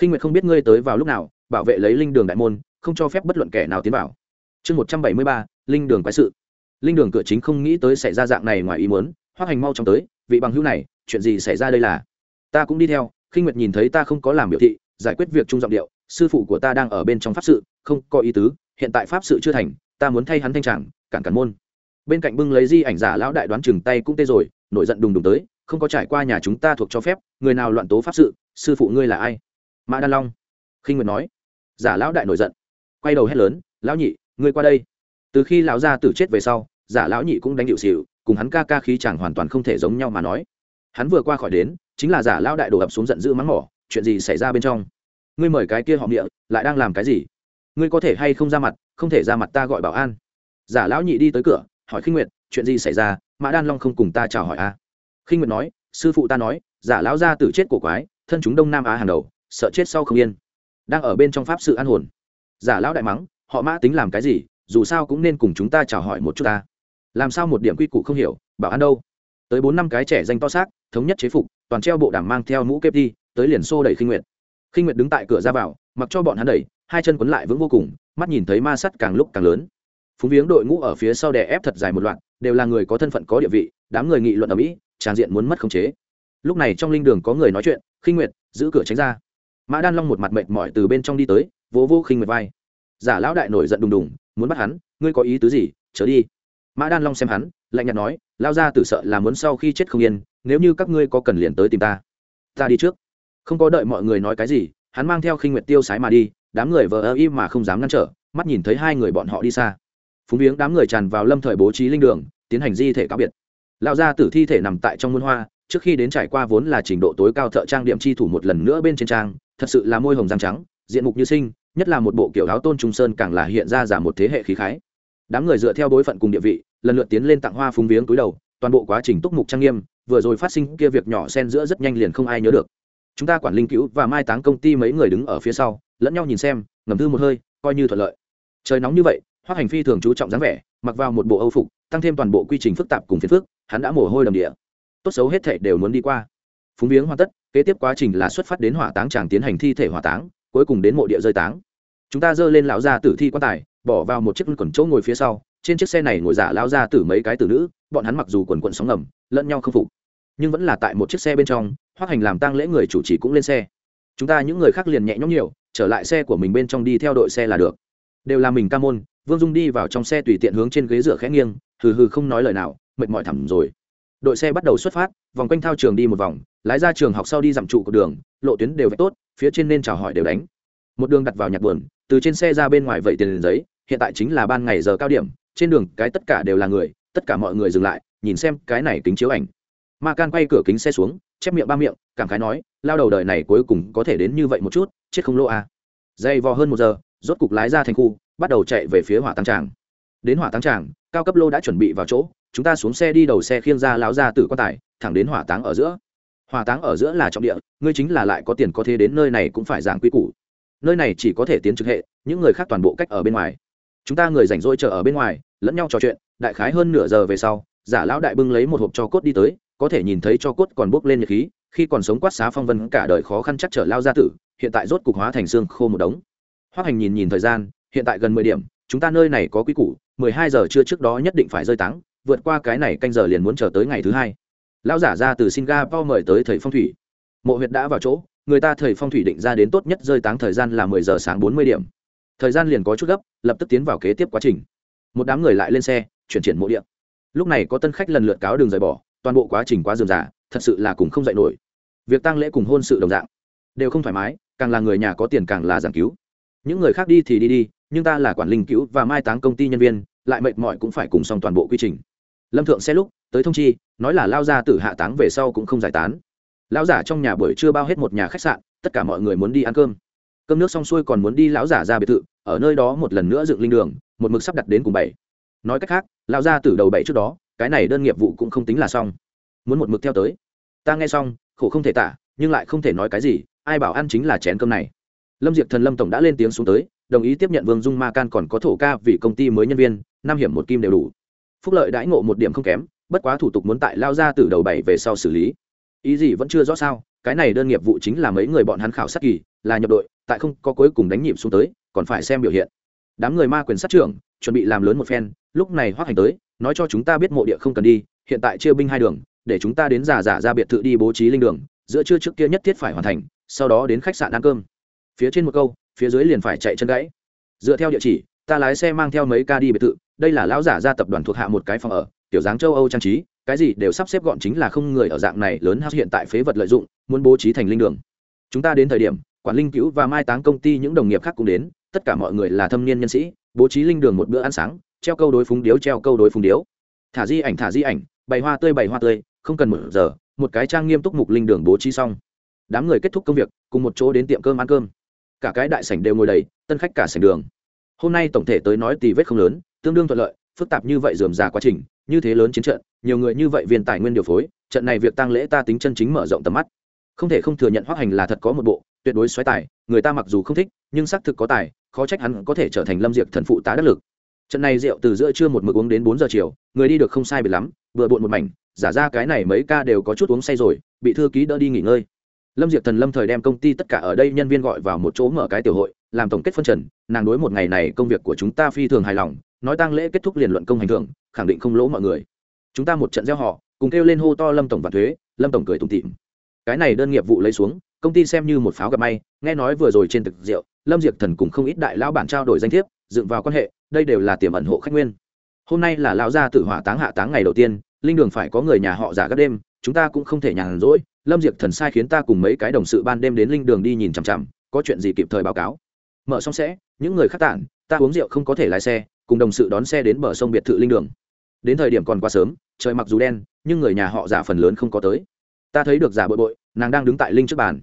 Khinh nguyệt không biết ngươi tới vào lúc nào, bảo vệ lấy linh đường đại môn, không cho phép bất luận kẻ nào tiến vào. Chương một trăm bảy mươi ba, linh đường quái sự. Linh đường cửa chính không nghĩ tới xảy ra dạng này ngoài ý muốn hoác hành mau chóng tới, vị bằng hữu này, chuyện gì xảy ra đây là? Ta cũng đi theo. Khinh nguyệt nhìn thấy ta không có làm biểu thị, giải quyết việc trung giọng điệu, sư phụ của ta đang ở bên trong pháp sự, không có ý tứ, hiện tại pháp sự chưa thành, ta muốn thay hắn thanh tràng, cản cản môn bên cạnh bưng lấy di ảnh giả lão đại đoán chừng tay cũng tê rồi, nổi giận đùng đùng tới, không có trải qua nhà chúng ta thuộc cho phép, người nào loạn tố pháp sự, sư phụ ngươi là ai? Mã đan long. Khinh nguyệt nói. Giả lão đại nổi giận. Quay đầu hét lớn, lão nhị, ngươi qua đây. Từ khi lão gia tử chết về sau, giả lão nhị cũng đánh điệu xịu cùng hắn ca ca khí chẳng hoàn toàn không thể giống nhau mà nói. Hắn vừa qua khỏi đến, chính là giả lão đại đổ ập xuống giận dữ mắng mỏ, chuyện gì xảy ra bên trong? Ngươi mời cái kia họ miệng, lại đang làm cái gì? Ngươi có thể hay không ra mặt, không thể ra mặt ta gọi bảo an. Giả lão nhị đi tới cửa hỏi khinh nguyệt, chuyện gì xảy ra, mã đan long không cùng ta chào hỏi a à? khinh nguyệt nói, sư phụ ta nói, giả lão gia tử chết cổ quái, thân chúng đông nam á hàng đầu, sợ chết sau không yên. Đang ở bên trong pháp sự an hồn. Giả lão đại mắng, họ mã tính làm cái gì, dù sao cũng nên cùng chúng ta chào hỏi một chút ta. Làm sao một điểm quy củ không hiểu, bảo an đâu. Tới bốn năm cái trẻ danh to xác, thống nhất chế phục, toàn treo bộ đảm mang theo mũ kép đi, tới liền xô đẩy khinh nguyệt. Khinh nguyệt đứng tại cửa ra vào, mặc cho bọn hắn đẩy, hai chân quấn lại vững vô cùng, mắt nhìn thấy ma sắt càng lúc càng lớn phúng viếng đội ngũ ở phía sau đè ép thật dài một loạt, đều là người có thân phận có địa vị, đám người nghị luận ở mỹ tràng diện muốn mất khống chế. Lúc này trong linh đường có người nói chuyện, khinh nguyệt, giữ cửa tránh ra. Mã đan long một mặt mệt mỏi từ bên trong đi tới, vỗ vô khinh nguyệt vai. Giả lão đại nổi giận đùng đùng, muốn bắt hắn, ngươi có ý tứ gì, trở đi. Mã đan long xem hắn, lạnh nhạt nói lao ra tử sợ là muốn sau khi chết không yên, nếu như các ngươi có cần liền tới tìm ta. Ta đi trước. Không có đợi mọi người nói cái gì, hắn mang theo khinh nguyệt tiêu sái mà đi, đám người vờ ơ y mà không dám ngăn trở, mắt nhìn thấy hai người bọn họ đi xa phúng viếng đám người tràn vào lâm thời bố trí linh đường, tiến hành di thể cáo biệt. Lão gia tử thi thể nằm tại trong muôn hoa, trước khi đến trải qua vốn là trình độ tối cao thợ trang điểm chi thủ một lần nữa bên trên trang, thật sự là môi hồng răng trắng, diện mục như sinh, nhất là một bộ kiểu áo tôn trung sơn càng là hiện ra giả một thế hệ khí khái. Đám người dựa theo bối phận cùng địa vị, lần lượt tiến lên tặng hoa phúng viếng túi đầu, toàn bộ quá trình túc mục trang nghiêm, vừa rồi phát sinh kia việc nhỏ xen giữa rất nhanh liền không ai nhớ được. Chúng ta quản linh cứu và mai táng công ty mấy người đứng ở phía sau, lẫn nhau nhìn xem, ngầm thư một hơi, coi như thuận lợi. Trời nóng như vậy hoác hành phi thường chú trọng dáng vẻ, mặc vào một bộ âu phục, tăng thêm toàn bộ quy trình phức tạp cùng phiền phức, hắn đã mồ hôi đầm địa. Tốt xấu hết thể đều muốn đi qua. Phúng viếng hoàn tất, kế tiếp quá trình là xuất phát đến hỏa táng tràng tiến hành thi thể hỏa táng, cuối cùng đến mộ địa rơi táng. Chúng ta dơ lên lão gia tử thi quan tài, bỏ vào một chiếc quần chỗ ngồi phía sau, trên chiếc xe này ngồi giả lão gia tử mấy cái tử nữ, bọn hắn mặc dù quần quần sóng ngầm, lẫn nhau không phục, nhưng vẫn là tại một chiếc xe bên trong hoác hành làm tang lễ người chủ trì cũng lên xe. Chúng ta những người khác liền nhẹ nhõm nhiều, trở lại xe của mình bên trong đi theo đội xe là được. Đều là mình ca môn vương dung đi vào trong xe tùy tiện hướng trên ghế dựa khẽ nghiêng, hừ hừ không nói lời nào, mệt mỏi thẳm rồi. Đội xe bắt đầu xuất phát, vòng quanh thao trường đi một vòng, lái ra trường học sau đi dặm trụ của đường, lộ tuyến đều vẽ tốt, phía trên nên chào hỏi đều đánh. Một đường đặt vào nhạc buồn, từ trên xe ra bên ngoài vậy tiền giấy, hiện tại chính là ban ngày giờ cao điểm, trên đường cái tất cả đều là người, tất cả mọi người dừng lại, nhìn xem cái này kính chiếu ảnh. Ma can quay cửa kính xe xuống, chép miệng ba miệng, cảm khái nói, lao đầu đời này cuối cùng có thể đến như vậy một chút, chết không lỗ à. dày vò hơn một giờ, rốt cục lái ra thành khu bắt đầu chạy về phía hỏa tăng tràng. Đến hỏa tăng tràng, cao cấp lô đã chuẩn bị vào chỗ, chúng ta xuống xe đi đầu xe khiêng ra láo ra từ quan tài, thẳng đến hỏa táng ở giữa. Hỏa táng ở giữa là trọng địa, ngươi chính là lại có tiền có thế đến nơi này cũng phải giảng quy củ. Nơi này chỉ có thể tiến trực hệ, những người khác toàn bộ cách ở bên ngoài. Chúng ta người rảnh rỗi chờ ở bên ngoài, lẫn nhau trò chuyện, đại khái hơn nửa giờ về sau, giả lão đại bưng lấy một hộp cho cốt đi tới, có thể nhìn thấy cho cốt còn bốc lên nhiệt khí, khi còn sống quát xá phong vân cả đời khó khăn chắc trở lao gia tử, hiện tại rốt cục hóa thành xương khô một đống. Hoác hành nhìn nhìn thời gian hiện tại gần mười điểm, chúng ta nơi này có quy củ, mười hai giờ trưa trước đó nhất định phải rơi táng, vượt qua cái này canh giờ liền muốn chờ tới ngày thứ hai. Lão giả ra từ singapore mời tới thầy phong thủy. Mộ huyệt đã vào chỗ, người ta thầy phong thủy định ra đến tốt nhất rơi táng thời gian là mười giờ sáng bốn mươi điểm. Thời gian liền có chút gấp, lập tức tiến vào kế tiếp quá trình. Một đám người lại lên xe, chuyển triển mộ điện lúc này có tân khách lần lượt cáo đường rời bỏ, toàn bộ quá trình quá dườm giả thật sự là cùng không dạy nổi. Việc tăng lễ cùng hôn sự đồng dạng, đều không thoải mái, càng là người nhà có tiền càng là giảng cứu. Những người khác đi thì đi đi nhưng ta là quản linh cứu và mai táng công ty nhân viên, lại mệt mỏi cũng phải cùng xong toàn bộ quy trình. Lâm thượng xe lúc, tới thông chi, nói là lao ra từ hạ táng về sau cũng không giải tán. Lão giả trong nhà buổi trưa bao hết một nhà khách sạn, tất cả mọi người muốn đi ăn cơm. Cơm nước xong xuôi còn muốn đi lão giả ra biệt thự, ở nơi đó một lần nữa dựng linh đường, một mực sắp đặt đến cùng bảy. Nói cách khác, lão ra từ đầu bảy trước đó, cái này đơn nghiệp vụ cũng không tính là xong. Muốn một mực theo tới. Ta nghe xong, khổ không thể tả, nhưng lại không thể nói cái gì, ai bảo ăn chính là chén cơm này. Lâm diệp thần lâm tổng đã lên tiếng xuống tới đồng ý tiếp nhận vương dung ma can còn có thổ ca vì công ty mới nhân viên, năm hiểm một kim đều đủ. Phúc lợi đãi ngộ một điểm không kém, bất quá thủ tục muốn tại lao ra từ đầu bảy về sau xử lý. Ý gì vẫn chưa rõ sao, cái này đơn nghiệp vụ chính là mấy người bọn hắn khảo sát kỳ, là nhập đội, tại không có cuối cùng đánh nhịp xuống tới, còn phải xem biểu hiện. Đám người ma quyền sát trưởng, chuẩn bị làm lớn một phen, lúc này hoác hành tới, nói cho chúng ta biết mộ địa không cần đi, hiện tại chia binh hai đường, để chúng ta đến giả giả ra biệt thự đi bố trí linh đường, giữa trưa trước kia nhất thiết phải hoàn thành, sau đó đến khách sạn ăn cơm. Phía trên một câu phía dưới liền phải chạy chân gãy. Dựa theo địa chỉ, ta lái xe mang theo mấy ca đi biệt thự, đây là lão giả gia tập đoàn thuộc hạ một cái phòng ở, tiểu dáng châu âu trang trí, cái gì đều sắp xếp gọn chính là không người ở dạng này lớn hát hiện tại phế vật lợi dụng, muốn bố trí thành linh đường. Chúng ta đến thời điểm, quản linh cứu và mai táng công ty những đồng nghiệp khác cũng đến, tất cả mọi người là thâm niên nhân sĩ, bố trí linh đường một bữa ăn sáng, treo câu đối phúng điếu, treo câu đối phúng điếu. Thả di ảnh, thả di ảnh, bày hoa tươi, bày hoa tươi, không cần một giờ, một cái trang nghiêm túc mục linh đường bố trí xong. Đám người kết thúc công việc, cùng một chỗ đến tiệm cơm ăn cơm cả cái đại sảnh đều ngồi đầy, tân khách cả sảnh đường. Hôm nay tổng thể tới nói tì vết không lớn, tương đương thuận lợi, phức tạp như vậy dườm già quá trình, như thế lớn chiến trận, nhiều người như vậy viên tài nguyên điều phối, trận này việc tăng lễ ta tính chân chính mở rộng tầm mắt. Không thể không thừa nhận hoác hành là thật có một bộ, tuyệt đối xoáy tài, người ta mặc dù không thích, nhưng xác thực có tài, khó trách hắn có thể trở thành lâm diệt thần phụ tá đắc lực. Trận này rượu từ giữa trưa một mực uống đến bốn giờ chiều, người đi được không sai biệt lắm, vừa bộn một mảnh, giả ra cái này mấy ca đều có chút uống say rồi, bị thư ký đỡ đi nghỉ ngơi lâm diệp thần lâm thời đem công ty tất cả ở đây nhân viên gọi vào một chỗ mở cái tiểu hội, làm tổng kết phân trần, nàng đối một ngày này công việc của chúng ta phi thường hài lòng, nói tăng lễ kết thúc liền luận công hành thưởng, khẳng định không lỗ mọi người. Chúng ta một trận gieo họ, cùng kêu lên hô to lâm tổng và thuế, lâm tổng cười tủm tịm cái này đơn nghiệp vụ lấy xuống, công ty xem như một pháo gặp may, nghe nói vừa rồi trên thực rượu, lâm diệp thần cùng không ít đại lão bản trao đổi danh thiếp, dựng vào quan hệ, đây đều là tiềm ẩn hộ khách nguyên. Hôm nay là lão gia tử hỏa táng hạ táng ngày đầu tiên, linh đường phải có người nhà họ giả các đêm, chúng ta cũng không thể nhàn rỗi lâm diệp thần sai khiến ta cùng mấy cái đồng sự ban đêm đến linh đường đi nhìn chằm chằm, có chuyện gì kịp thời báo cáo. Mở xong sẽ, những người khác tản, ta uống rượu không có thể lái xe, cùng đồng sự đón xe đến bờ sông biệt thự linh đường. Đến thời điểm còn quá sớm, trời mặc dù đen, nhưng người nhà họ giả phần lớn không có tới. Ta thấy được giả bội bội, nàng đang đứng tại linh trước bàn.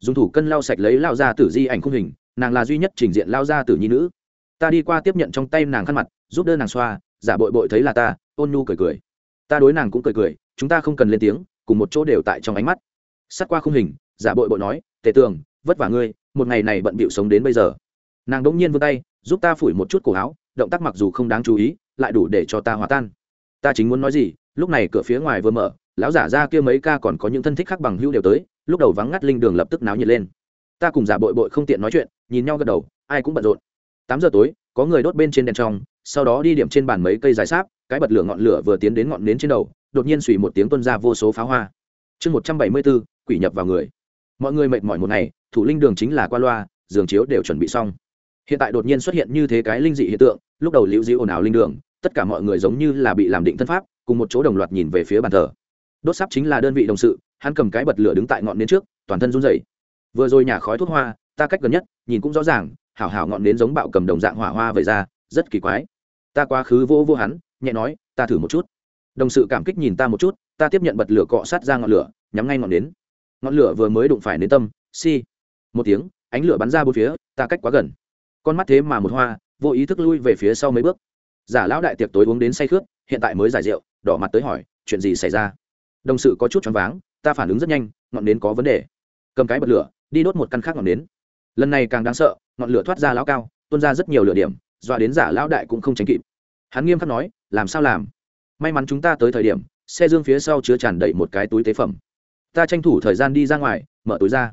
Dùng thủ cân lau sạch lấy lao ra tử di ảnh khung hình, nàng là duy nhất trình diện lao ra tử nhi nữ. Ta đi qua tiếp nhận trong tay nàng khăn mặt, giúp đỡ nàng xoa, giả bội bội thấy là ta, ôn nhu cười cười. Ta đối nàng cũng cười cười, chúng ta không cần lên tiếng cùng một chỗ đều tại trong ánh mắt. Sát qua khung hình, giả bội bội nói, tề tường, vất vả ngươi, một ngày này bận bịu sống đến bây giờ. Nàng đỗng nhiên vươn tay, giúp ta phủi một chút cổ áo, động tác mặc dù không đáng chú ý, lại đủ để cho ta hòa tan. Ta chính muốn nói gì, lúc này cửa phía ngoài vừa mở, lão giả ra kia mấy ca còn có những thân thích khác bằng hữu đều tới, lúc đầu vắng ngắt linh đường lập tức náo nhiệt lên. Ta cùng giả bội bội không tiện nói chuyện, nhìn nhau gật đầu, ai cũng bận rộn. Tám giờ tối, có người đốt bên trên đèn trong, sau đó đi điểm trên bàn mấy cây dài sáp, cái bật lửa ngọn lửa vừa tiến đến ngọn nến trên đầu đột nhiên xùy một tiếng tuân ra vô số pháo hoa. Chương một trăm bảy mươi bốn, quỷ nhập vào người. Mọi người mệt mỏi một ngày, thủ linh đường chính là qua loa, giường chiếu đều chuẩn bị xong. Hiện tại đột nhiên xuất hiện như thế cái linh dị hiện tượng, lúc đầu liễu diễu ồn ào linh đường, tất cả mọi người giống như là bị làm định thân pháp, cùng một chỗ đồng loạt nhìn về phía bàn thờ. Đốt sắp chính là đơn vị đồng sự, hắn cầm cái bật lửa đứng tại ngọn nến trước, toàn thân run rẩy. Vừa rồi nhà khói thuốc hoa, ta cách gần nhất, nhìn cũng rõ ràng, hảo hảo ngọn nến giống bạo cầm đồng dạng hỏa hoa vậy ra, rất kỳ quái. Ta quá khứ vô vô hắn, nhẹ nói, ta thử một chút đồng sự cảm kích nhìn ta một chút, ta tiếp nhận bật lửa cọ sát ra ngọn lửa, nhắm ngay ngọn nến. Ngọn lửa vừa mới đụng phải nến tâm si một tiếng, ánh lửa bắn ra bốn phía, ta cách quá gần. Con mắt thế mà một hoa, vô ý thức lui về phía sau mấy bước. Giả lão đại tiệc tối uống đến say khướt, hiện tại mới giải rượu, đỏ mặt tới hỏi, chuyện gì xảy ra? Đồng sự có chút choáng váng, ta phản ứng rất nhanh, ngọn nến có vấn đề. Cầm cái bật lửa, đi đốt một căn khác ngọn nến. Lần này càng đáng sợ, ngọn lửa thoát ra lão cao, tuôn ra rất nhiều lửa điểm, dọa đến giả lão đại cũng không tránh kịp. Hắn nghiêm khắc nói, làm sao làm? May mắn chúng ta tới thời điểm, xe dương phía sau chứa tràn đầy một cái túi tế phẩm. Ta tranh thủ thời gian đi ra ngoài, mở túi ra.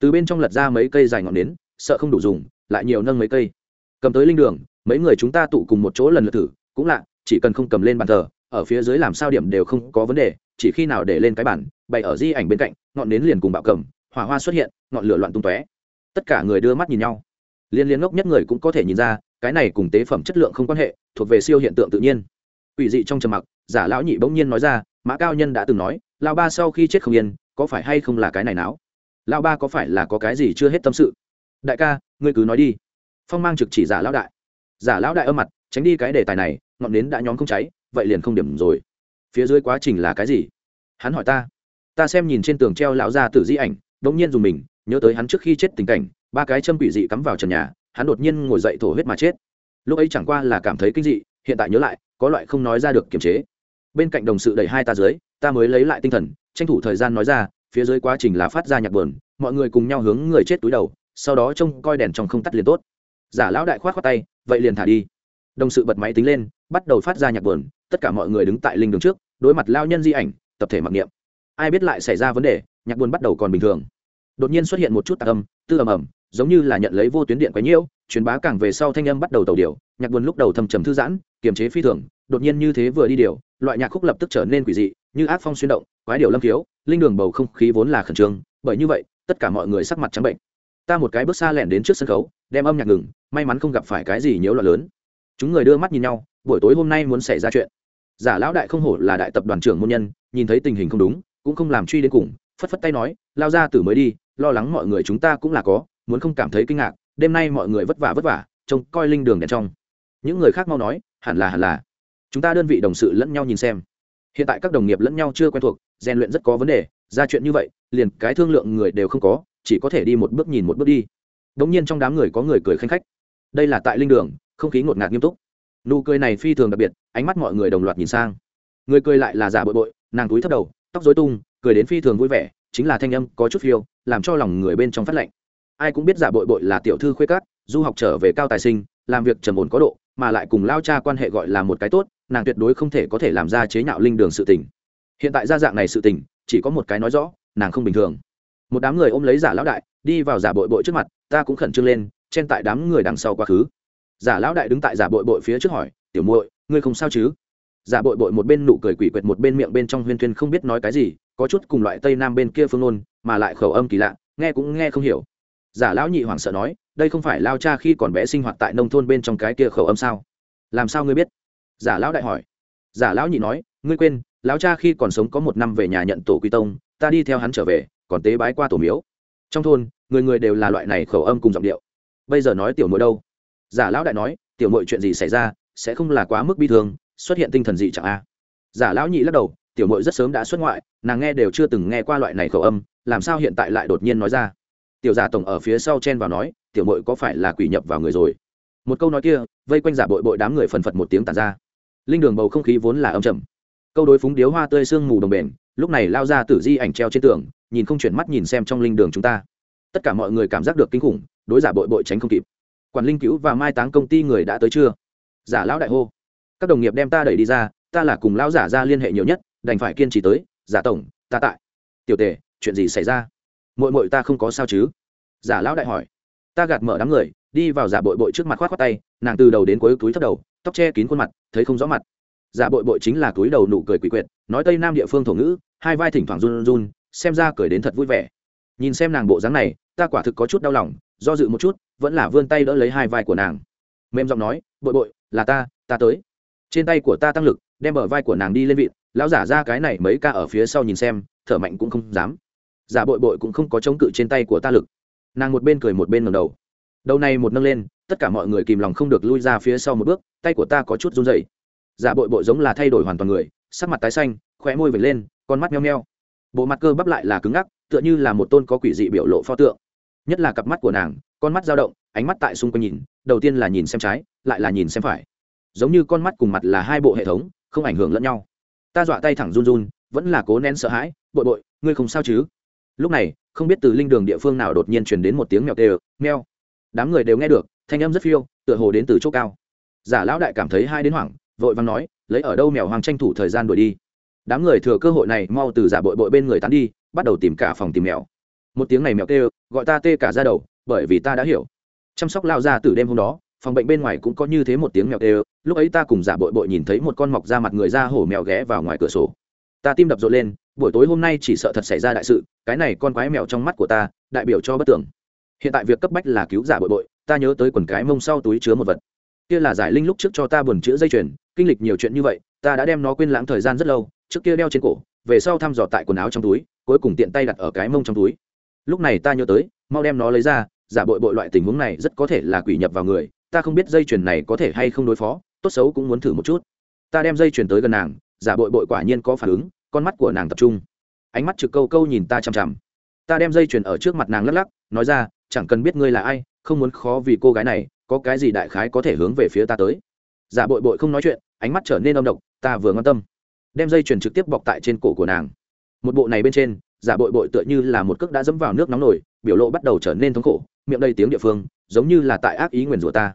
Từ bên trong lật ra mấy cây dài ngọn nến, sợ không đủ dùng, lại nhiều nâng mấy cây. Cầm tới linh đường, mấy người chúng ta tụ cùng một chỗ lần lượt thử, cũng lạ, chỉ cần không cầm lên bàn thờ, ở phía dưới làm sao điểm đều không có vấn đề, chỉ khi nào để lên cái bản bày ở di ảnh bên cạnh, ngọn nến liền cùng bạo cầm, hỏa hoa xuất hiện, ngọn lửa loạn tung tóe. Tất cả người đưa mắt nhìn nhau. Liên liên ngốc nhất người cũng có thể nhìn ra, cái này cùng tế phẩm chất lượng không quan hệ, thuộc về siêu hiện tượng tự nhiên quỷ dị trong trầm mặc, giả lão nhị bỗng nhiên nói ra, mã cao nhân đã từng nói lao ba sau khi chết không yên, có phải hay không là cái này não lao ba có phải là có cái gì chưa hết tâm sự? Đại ca, ngươi cứ nói đi. Phong mang trực chỉ giả lão đại. Giả lão đại âm mặt, tránh đi cái đề tài này, ngọn nến đã nhóm không cháy, vậy liền không điểm rồi. Phía dưới quá trình là cái gì? Hắn hỏi ta. Ta xem nhìn trên tường treo lão ra tử di ảnh đ ỗ n g nhiên dùng mình, nhớ tới hắn trước khi chết tình cảnh, ba cái châm quỷ dị cắm vào trần nhà, hắn đột nhiên ngồi dậy thổ huyết mà chết. Lúc ấy chẳng qua là cảm thấy kinh dị, hiện tại nhớ lại có loại không nói ra được kiềm chế. Bên cạnh đồng sự đẩy hai ta dưới, ta mới lấy lại tinh thần, tranh thủ thời gian nói ra, phía dưới quá trình là phát ra nhạc bờn mọi người cùng nhau hướng người chết túi đầu, sau đó trông coi đèn trong không tắt liền tốt. Giả lão đại khoát khoát tay, vậy liền thả đi. Đồng sự bật máy tính lên, bắt đầu phát ra nhạc buồn, tất cả mọi người đứng tại linh đường trước, đối mặt lao nhân di ảnh, tập thể mặc niệm. Ai biết lại xảy ra vấn đề, nhạc buồn bắt đầu còn bình thường. Đột nhiên xuất hiện một chút tạc âm, tư ầm ầm, giống như là nhận lấy vô tuyến điện quấy nhiễu, truyền bá càng về sau thanh âm bắt đầu tàu điều nhạc buồn lúc đầu thầm trầm thư giãn kiềm chế phi thường, đột nhiên như thế vừa đi điều, loại nhạc khúc lập tức trở nên quỷ dị, như ác phong xuyên động, quái điều lâm khiếu, linh đường bầu không khí vốn là khẩn trương, bởi như vậy, tất cả mọi người sắc mặt trắng bệnh. Ta một cái bước xa lẻn đến trước sân khấu, đem âm nhạc ngừng, may mắn không gặp phải cái gì nhiễu loạn lớn. Chúng người đưa mắt nhìn nhau, buổi tối hôm nay muốn xảy ra chuyện. Giả lão đại không hổ là đại tập đoàn trưởng môn nhân, nhìn thấy tình hình không đúng, cũng không làm truy đến cùng, phất phất tay nói, lao ra tử mới đi, lo lắng mọi người chúng ta cũng là có, muốn không cảm thấy kinh ngạc, đêm nay mọi người vất vả vất vả, trông coi linh đường đèn trong. Những người khác mau nói hẳn là hẳn là. Chúng ta đơn vị đồng sự lẫn nhau nhìn xem. Hiện tại các đồng nghiệp lẫn nhau chưa quen thuộc, rèn luyện rất có vấn đề, ra chuyện như vậy, liền cái thương lượng người đều không có, chỉ có thể đi một bước nhìn một bước đi. Đống nhiên trong đám người có người cười khanh khách. Đây là tại linh đường, không khí ngột ngạt nghiêm túc. Nụ cười này phi thường đặc biệt, ánh mắt mọi người đồng loạt nhìn sang. Người cười lại là giả bội bội, nàng túi thấp đầu, tóc dối tung, cười đến phi thường vui vẻ, chính là thanh âm có chút phiêu, làm cho lòng người bên trong phát lệnh ai cũng biết giả bội bội là tiểu thư khuê cát du học trở về cao tài sinh, làm việc trầm ổn có độ mà lại cùng lao cha quan hệ gọi là một cái tốt nàng tuyệt đối không thể có thể làm ra chế nhạo linh đường sự tình. Hiện tại gia dạng này sự tình chỉ có một cái nói rõ nàng không bình thường. Một đám người ôm lấy giả lão đại đi vào giả bội bội trước mặt ta cũng khẩn trương lên chen tại đám người đằng sau quá khứ. Giả lão đại đứng tại giả bội bội phía trước hỏi tiểu muội ngươi không sao chứ? Giả bội bội một bên nụ cười quỷ quyệt một bên miệng bên trong huyên thuyên không biết nói cái gì có chút cùng loại tây nam bên kia phương ngôn, mà lại khẩu âm kỳ lạ nghe cũng nghe không hiểu. Giả lão nhị hoảng sợ nói đây không phải lao cha khi còn bé sinh hoạt tại nông thôn bên trong cái kia khẩu âm sao? Làm sao ngươi biết? Giả lão đại hỏi. Giả lão nhị nói, ngươi quên, lão cha khi còn sống có một năm về nhà nhận tổ quy tông, ta đi theo hắn trở về, còn tế bái qua tổ miếu. Trong thôn, người người đều là loại này khẩu âm cùng giọng điệu. Bây giờ nói tiểu mội đâu? Giả lão đại nói, tiểu mội chuyện gì xảy ra, sẽ không là quá mức bi thương, xuất hiện tinh thần gì chẳng a giả lão nhị lắc đầu, tiểu mội rất sớm đã xuất ngoại, nàng nghe đều chưa từng nghe qua loại này khẩu âm, làm sao hiện tại lại đột nhiên nói ra? Tiểu giả tổng ở phía sau chen vào nói tiểu mội có phải là quỷ nhập vào người rồi? Một câu nói kia, vây quanh giả bội bội đám người phần phật một tiếng tàn ra. Linh đường bầu không khí vốn là âm trầm. Câu đối phúng điếu hoa tươi sương mù đồng bền, lúc này lao ra tử di ảnh treo trên tường, nhìn không chuyển mắt nhìn xem trong linh đường chúng ta. Tất cả mọi người cảm giác được kinh khủng, đối giả bội bội tránh không kịp. Quản linh cứu và mai táng công ty người đã tới chưa? Giả lão đại hô. Các đồng nghiệp đem ta đẩy đi ra, ta là cùng lão giả ra liên hệ nhiều nhất, đành phải kiên trì tới, giả tổng, ta tại. Tiểu tề, chuyện gì xảy ra? Mội mội ta không có sao chứ? Giả lão đại hỏi ta gạt mở đám người, đi vào giả bội bội trước mặt khoát khoát tay, nàng từ đầu đến cuối túi thấp đầu, tóc che kín khuôn mặt, thấy không rõ mặt. Giả bội bội chính là túi đầu nụ cười quỷ quyệt, nói tây nam địa phương thổ ngữ, hai vai thỉnh thoảng run run, xem ra cười đến thật vui vẻ. Nhìn xem nàng bộ dáng này, ta quả thực có chút đau lòng, do dự một chút, vẫn là vươn tay đỡ lấy hai vai của nàng. Mềm giọng nói, bội bội, là ta ta tới. Trên tay của ta tăng lực, đem bờ vai của nàng đi lên vịn, lão giả ra cái này mấy ca ở phía sau nhìn xem, thở mạnh cũng không dám. Giả bội bội cũng không có chống cự trên tay của ta lực nàng một bên cười một bên ngầm đầu. Đầu này một nâng lên, tất cả mọi người kìm lòng không được lui ra phía sau một bước, tay của ta có chút run dày giả bội bội giống là thay đổi hoàn toàn người, sắc mặt tái xanh, khóe môi vệt lên, con mắt nheo nheo bộ mặt cơ bắp lại là cứng ngắc, tựa như là một tôn có quỷ dị biểu lộ pho tượng. Nhất là cặp mắt của nàng, con mắt dao động, ánh mắt tại xung quanh nhìn, đầu tiên là nhìn xem trái, lại là nhìn xem phải. Giống như con mắt cùng mặt là hai bộ hệ thống, không ảnh hưởng lẫn nhau. Ta dọa tay thẳng run run, vẫn là cố nén sợ hãi, bội bội, ngươi không sao chứ? Lúc này, không biết từ linh đường địa phương nào đột nhiên truyền đến một tiếng mèo tê meo đám người đều nghe được, thanh âm rất phiêu, tựa hồ đến từ chỗ cao. Giả lão đại cảm thấy hai đến hoảng, vội vàng nói, lấy ở đâu mèo hoàng tranh thủ thời gian đuổi đi? Đám người thừa cơ hội này mau từ giả bội bội bên người tán đi, bắt đầu tìm cả phòng tìm mèo. Một tiếng này mèo tê gọi ta tê cả ra đầu, bởi vì ta đã hiểu. Chăm sóc lao ra từ đêm hôm đó, phòng bệnh bên ngoài cũng có như thế một tiếng mèo tê lúc ấy ta cùng giả bội bội nhìn thấy một con mọc ra mặt người ra hổ mèo ghé vào ngoài cửa sổ. Ta tim đập rộn lên buổi tối hôm nay chỉ sợ thật xảy ra đại sự, cái này con quái mèo trong mắt của ta, đại biểu cho bất tưởng hiện tại việc cấp bách là cứu giả bội bội, ta nhớ tới quần cái mông sau túi chứa một vật. Kia là giải linh lúc trước cho ta buồn chữa dây chuyền, kinh lịch nhiều chuyện như vậy, ta đã đem nó quên lãng thời gian rất lâu, trước kia đeo trên cổ, về sau thăm dò tại quần áo trong túi, cuối cùng tiện tay đặt ở cái mông trong túi. Lúc này ta nhớ tới, mau đem nó lấy ra, giả bội bội loại tình huống này rất có thể là quỷ nhập vào người, ta không biết dây chuyền này có thể hay không đối phó, tốt xấu cũng muốn thử một chút. Ta đem dây chuyền tới gần nàng, giả bội bội quả nhiên có phản ứng con mắt của nàng tập trung. Ánh mắt trực câu câu nhìn ta chằm chằm. Ta đem dây chuyền ở trước mặt nàng lắc lắc, nói ra, chẳng cần biết ngươi là ai, không muốn khó vì cô gái này, có cái gì đại khái có thể hướng về phía ta tới. Giả bội bội không nói chuyện, ánh mắt trở nên âm độc, ta vừa ngon tâm, đem dây chuyền trực tiếp bọc tại trên cổ của nàng. Một bộ này bên trên, giả bội bội tựa như là một cước đã dẫm vào nước nóng nổi, biểu lộ bắt đầu trở nên thống khổ, miệng đầy tiếng địa phương, giống như là tại ác ý nguyền rủa ta.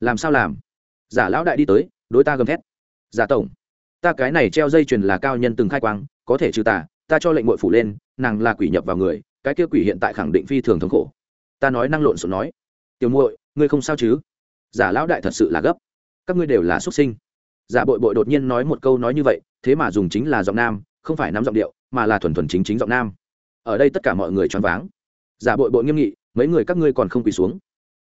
Làm sao làm? Giả lão đại đi tới, đối ta gầm thét. Giả tổng ta cái này treo dây chuyền là cao nhân từng khai quang, có thể trừ tà, ta cho lệnh ngội phủ lên, nàng là quỷ nhập vào người, cái kia quỷ hiện tại khẳng định phi thường thống khổ. Ta nói năng lộn xộn nói, tiểu muội, ngươi không sao chứ? Giả lão đại thật sự là gấp. Các ngươi đều là xuất sinh. Giả bội bội đột nhiên nói một câu nói như vậy, thế mà dùng chính là giọng nam, không phải nắm giọng điệu, mà là thuần thuần chính chính giọng nam. Ở đây tất cả mọi người choáng váng. Giả bội bội nghiêm nghị, mấy người các ngươi còn không quỳ xuống?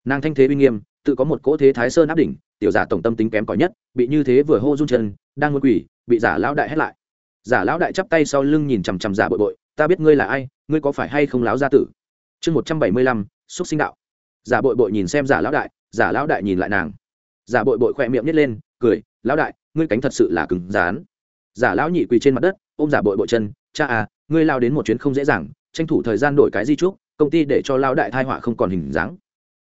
Nàng thanh thế uy nghiêm, tự có một cỗ thế thái sơn áp đỉnh, tiểu giả tổng tâm tính kém cỏi nhất, bị như thế vừa hô run chân, đang muốn quỳ, bị giả lão đại hét lại. Giả lão đại chắp tay sau lưng nhìn chằm chằm giả bội bội, ta biết ngươi là ai, ngươi có phải hay không láo gia tử? Chương một trăm bảy mươi lăm, xúc sinh đạo. Giả bội bội nhìn xem giả lão đại, giả lão đại nhìn lại nàng. Giả bội bội khỏe miệng nhét lên, cười, lão đại, ngươi cánh thật sự là cứng rán giả lão nhị quỳ trên mặt đất, ôm giả bội bội chân, cha à ngươi lao đến một chuyến không dễ dàng, tranh thủ thời gian đổi cái di trúc, công ty để cho lao đại thai họa không còn hình dáng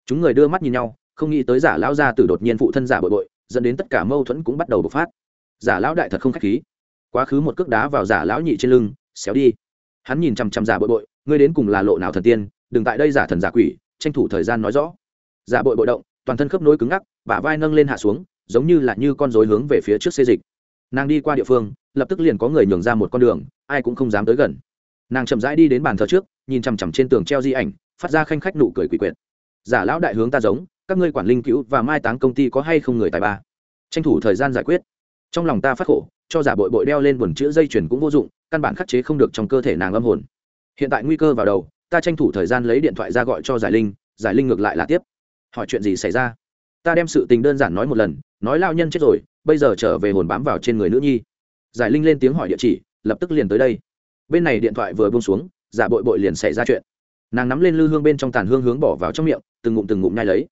chúng người đưa mắt nhìn nhau, không nghĩ tới giả lão gia tử đột nhiên phụ thân giả bội bội, dẫn đến tất cả mâu thuẫn cũng bắt đầu bộc phát. Giả lão đại thật không khách khí. Quá khứ một cước đá vào giả lão nhị trên lưng, xéo đi. Hắn nhìn chằm chằm giả bội bội, ngươi đến cùng là lộ nào thần tiên, đừng tại đây giả thần giả quỷ, tranh thủ thời gian nói rõ. Giả bội bội động, toàn thân khớp nối cứng ngắc, bả vai nâng lên hạ xuống, giống như là như con rối hướng về phía trước xê dịch. Nàng đi qua địa phương, lập tức liền có người nhường ra một con đường, ai cũng không dám tới gần. Nàng chậm rãi đi đến bàn thờ trước, nhìn chằm chằm trên tường treo di ảnh, phát ra khanh khách nụ cười quỷ quyệt giả lão đại hướng ta giống, các ngươi quản linh cứu và mai táng công ty có hay không người tài ba? Tranh thủ thời gian giải quyết. Trong lòng ta phát khổ, cho giả bội bội đeo lên buồn chữ dây chuyền cũng vô dụng, căn bản khắc chế không được trong cơ thể nàng âm hồn. Hiện tại nguy cơ vào đầu, ta tranh thủ thời gian lấy điện thoại ra gọi cho giải linh giải linh ngược lại là tiếp. Hỏi chuyện gì xảy ra? Ta đem sự tình đơn giản nói một lần, nói lao nhân chết rồi, bây giờ trở về hồn bám vào trên người nữ nhi. Giải linh lên tiếng hỏi địa chỉ, lập tức liền tới đây. Bên này điện thoại vừa buông xuống, giả bội bội liền xảy ra chuyện. Nàng nắm lên lư hương bên trong tàn hương hướng bỏ vào trong miệng từng ngụm từng ngụm nhai lấy.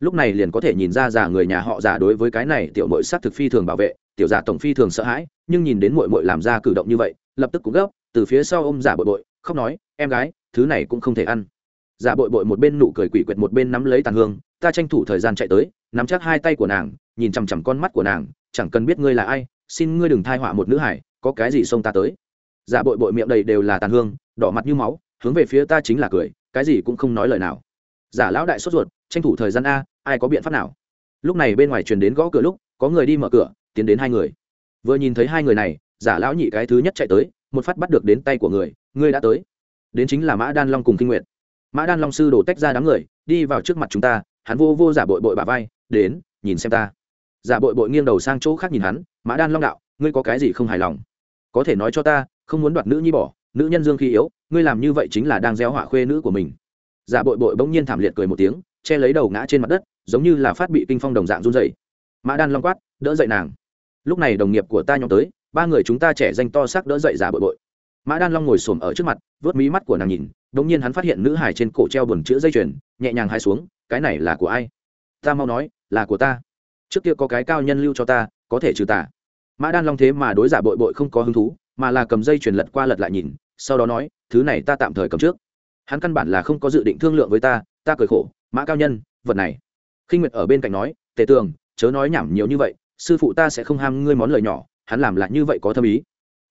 Lúc này liền có thể nhìn ra giả người nhà họ giả đối với cái này tiểu mội s á t thực phi thường bảo vệ, tiểu giả tổng phi thường sợ hãi, nhưng nhìn đến mội mội làm ra cử động như vậy, lập tức cũng gấp, từ phía sau ô m giả bội bội, khóc nói, em gái, thứ này cũng không thể ăn. Giả bội bội một bên nụ cười quỷ quyệt một bên nắm lấy tàn hương, ta tranh thủ thời gian chạy tới, nắm chắc hai tay của nàng, nhìn chằm chằm con mắt của nàng, chẳng cần biết ngươi là ai, xin ngươi đừng thai họa một nữ hải, có cái gì xông ta tới? Giả bội bội miệng đầy đều là tàn hương, đỏ mặt như máu, hướng về phía ta chính là cười, cái gì cũng không nói lời nào giả lão đại sốt ruột, tranh thủ thời gian a, ai có biện pháp nào? Lúc này bên ngoài truyền đến gõ cửa lúc, có người đi mở cửa, tiến đến hai người. Vừa nhìn thấy hai người này, giả lão nhị cái thứ nhất chạy tới, một phát bắt được đến tay của người, ngươi đã tới. Đến chính là mã đan long cùng kinh nguyện mã đan long sư đổ tách ra đám người, đi vào trước mặt chúng ta, hắn vô vô giả bội bội bà vai, đến, nhìn xem ta. Giả bội bội nghiêng đầu sang chỗ khác nhìn hắn, mã đan long đạo, ngươi có cái gì không hài lòng? Có thể nói cho ta, không muốn đoạt nữ nhi bỏ, nữ nhân dương khi yếu, ngươi làm như vậy chính là đang gieo họa khuê nữ của mình giả bội bội bỗng nhiên thảm liệt cười một tiếng, che lấy đầu ngã trên mặt đất, giống như là phát bị kinh phong đồng dạng run dày mã đan long quát, đỡ dậy nàng. Lúc này đồng nghiệp của ta nhóm tới, ba người chúng ta trẻ danh to xác đỡ dậy giả bội bội. Mã đan long ngồi xổm ở trước mặt vớt mí mắt của nàng nhìn đ ỗ n g nhiên hắn phát hiện nữ hải trên cổ treo buồn chữ dây chuyền, nhẹ nhàng hai xuống, cái này là của ai? Ta mau nói, là của ta. Trước kia có cái cao nhân lưu cho ta, có thể trừ tà. Mã đan long thế mà đối giả bội bội không có hứng thú, mà là cầm dây chuyền lật qua lật lại nhìn, sau đó nói, thứ này ta tạm thời cầm trước hắn căn bản là không có dự định thương lượng với ta ta cười khổ, mã cao nhân, vật này. Khinh nguyệt ở bên cạnh nói, tề tường, chớ nói nhảm nhiều như vậy, sư phụ ta sẽ không ham ngươi món lời nhỏ, hắn làm lại như vậy có thâm ý.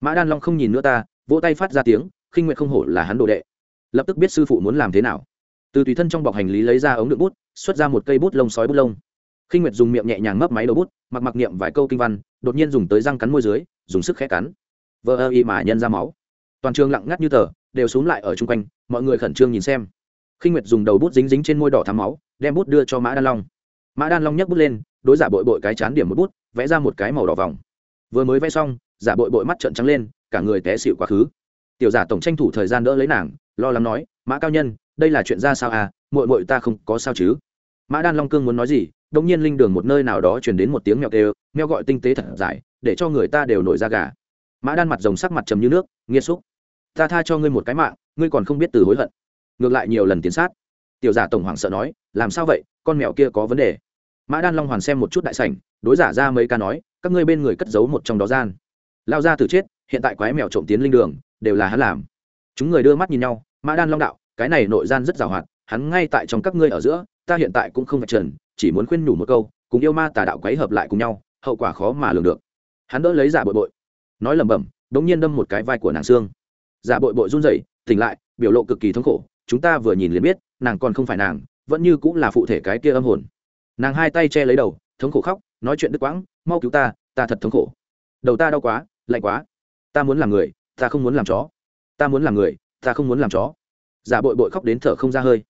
Mã đan long không nhìn nữa ta, vỗ tay phát ra tiếng, khinh nguyệt không hổ là hắn đồ đệ. Lập tức biết sư phụ muốn làm thế nào. Từ tùy thân trong bọc hành lý lấy ra ống đựng bút, xuất ra một cây bút lông sói bút lông. Khinh nguyệt dùng miệng nhẹ nhàng mấp máy đầu bút, mặc mặc niệm vài câu kinh văn, đột nhiên dùng tới răng cắn môi dưới, dùng sức khẽ cắn. Vỡ ơ y mà nhân ra máu. Toàn trường lặng ngắt như tờ, đều xuống lại ở chung quanh mọi người khẩn trương nhìn xem. Khinh nguyệt dùng đầu bút dính dính trên môi đỏ thắm máu, đem bút đưa cho mã đan long. Mã đan long nhấc bút lên, đối giả bội bội cái chán điểm một bút, vẽ ra một cái màu đỏ vòng. Vừa mới vẽ xong, giả bội bội mắt trợn trắng lên, cả người té xịu quá khứ. Tiểu giả tổng tranh thủ thời gian đỡ lấy nàng, lo lắng nói, mã cao nhân, đây là chuyện ra sao à? Mội mội ta không có sao chứ? Mã đan long cương muốn nói gì đông nhiên linh đường một nơi nào đó truyền đến một tiếng mèo kêu, mèo gọi tinh tế thật dài, để cho người ta đều nổi ra gà. Mã đan mặt rồng sắc mặt trầm như nước nghiêm xúc, ta tha cho ngươi một cái mạng ngươi còn không biết từ hối hận. Ngược lại nhiều lần tiến sát. Tiểu giả tổng hoàng sợ nói, làm sao vậy? Con mèo kia có vấn đề. Mã đan long hoàn xem một chút đại sảnh, đối giả ra mấy ca nói, các ngươi bên người cất giấu một trong đó gian. Lao ra từ chết, hiện tại quái mèo trộm tiến linh đường, đều là hắn làm. Chúng người đưa mắt nhìn nhau, mã đan long đạo, cái này nội gian rất giàu hoạt, hắn ngay tại trong các ngươi ở giữa, ta hiện tại cũng không vạch trần, chỉ muốn khuyên nhủ một câu, cùng yêu ma tà đạo quấy hợp lại cùng nhau, hậu quả khó mà lường được. Hắn đỡ lấy giả bội bội. Nói lẩm bẩm, đống nhiên đâm một cái vai của nàng xương. Giả bội bội run rẩy tỉnh lại, biểu lộ cực kỳ thống khổ, chúng ta vừa nhìn liền biết, nàng còn không phải nàng, vẫn như cũng là phụ thể cái kia âm hồn. Nàng hai tay che lấy đầu, thống khổ khóc, nói chuyện đứt quãng, mau cứu ta ta thật thống khổ. Đầu ta đau quá, lạnh quá. Ta muốn làm người, ta không muốn làm chó. Ta muốn làm người, ta không muốn làm chó. Giả bội bội khóc đến thở không ra hơi.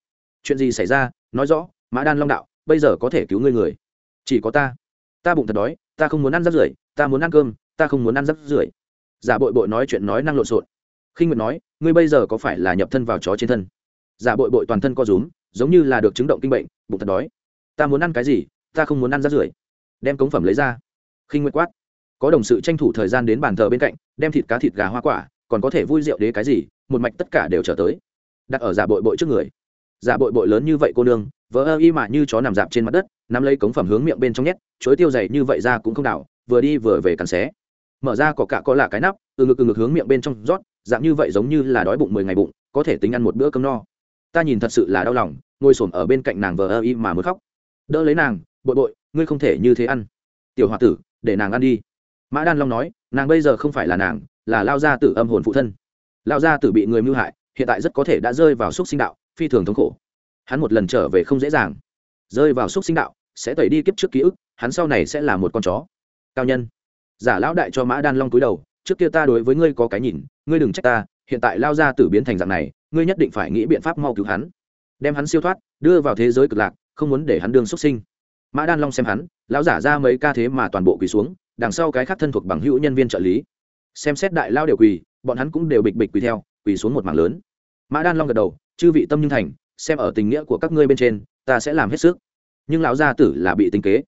Chuyện gì xảy ra? Nói rõ, mã đan long đạo, bây giờ có thể cứu ngươi người. Chỉ có ta. Ta bụng thật đói, ta không muốn ăn rắc rưởi, ta muốn ăn cơm, ta không muốn ăn rắc rưởi. Giả bội bội nói chuyện nói năng lộn xộn. Khinh nguyệt nói ngươi bây giờ có phải là nhập thân vào chó trên thân? Giả bội bội toàn thân co rúm, giống như là được chứng động kinh bệnh, bụng thật đói. Ta muốn ăn cái gì, ta không muốn ăn rác rưởi. Đem cống phẩm lấy ra. Khinh nguyệt quát. Có đồng sự tranh thủ thời gian đến bàn thờ bên cạnh, đem thịt cá thịt gà hoa quả, còn có thể vui rượu đế cái gì, một mạch tất cả đều trở tới. Đặt ở giả bội bội trước người. Giả bội bội lớn như vậy cô nương, vỡ ơ y mà như chó nằm dạp trên mặt đất, nắm lấy cống phẩm hướng miệng bên trong nhét, chối tiêu dày như vậy ra cũng không đảo, vừa đi vừa về cắn xé. Mở ra có cả có là cái nắp, từ ngực từ ngực hướng miệng bên trong rót dạng như vậy giống như là đói bụng mười ngày bụng, có thể tính ăn một bữa cơm no. Ta nhìn thật sự là đau lòng, ngồi s ở bên cạnh nàng vờ ơ y mà mới khóc. Đỡ lấy nàng, bội bội, ngươi không thể như thế ăn. Tiểu h o a tử, để nàng ăn đi. Mã đan long nói, nàng bây giờ không phải là nàng, là lao gia tử âm hồn phụ thân. Lao gia tử bị người mưu hại, hiện tại rất có thể đã rơi vào xúc sinh đạo, phi thường thống khổ. Hắn một lần trở về không dễ dàng. Rơi vào xúc sinh đạo, sẽ tẩy đi kiếp trước ký ức, hắn sau này sẽ là một con chó. Cao nhân. Giả lão đại cho mã đan long cúi đầu, trước kia ta đối với ngươi có cái nhìn ngươi đừng trách ta, hiện tại lao ra tử biến thành dạng này, ngươi nhất định phải nghĩ biện pháp mau cứu hắn. Đem hắn siêu thoát, đưa vào thế giới cực lạc, không muốn để hắn đương xuất sinh. Mã đan long xem hắn, lão giả ra mấy ca thế mà toàn bộ quỳ xuống, đằng sau cái khác thân thuộc bằng hữu nhân viên trợ lý. Xem xét đại lao đều quỳ, bọn hắn cũng đều bịch bịch quỳ theo, quỳ xuống một mảng lớn. Mã đan long gật đầu, chư vị tâm nhưng thành, xem ở tình nghĩa của các ngươi bên trên, ta sẽ làm hết sức. Nhưng lão gia tử là bị tính kế.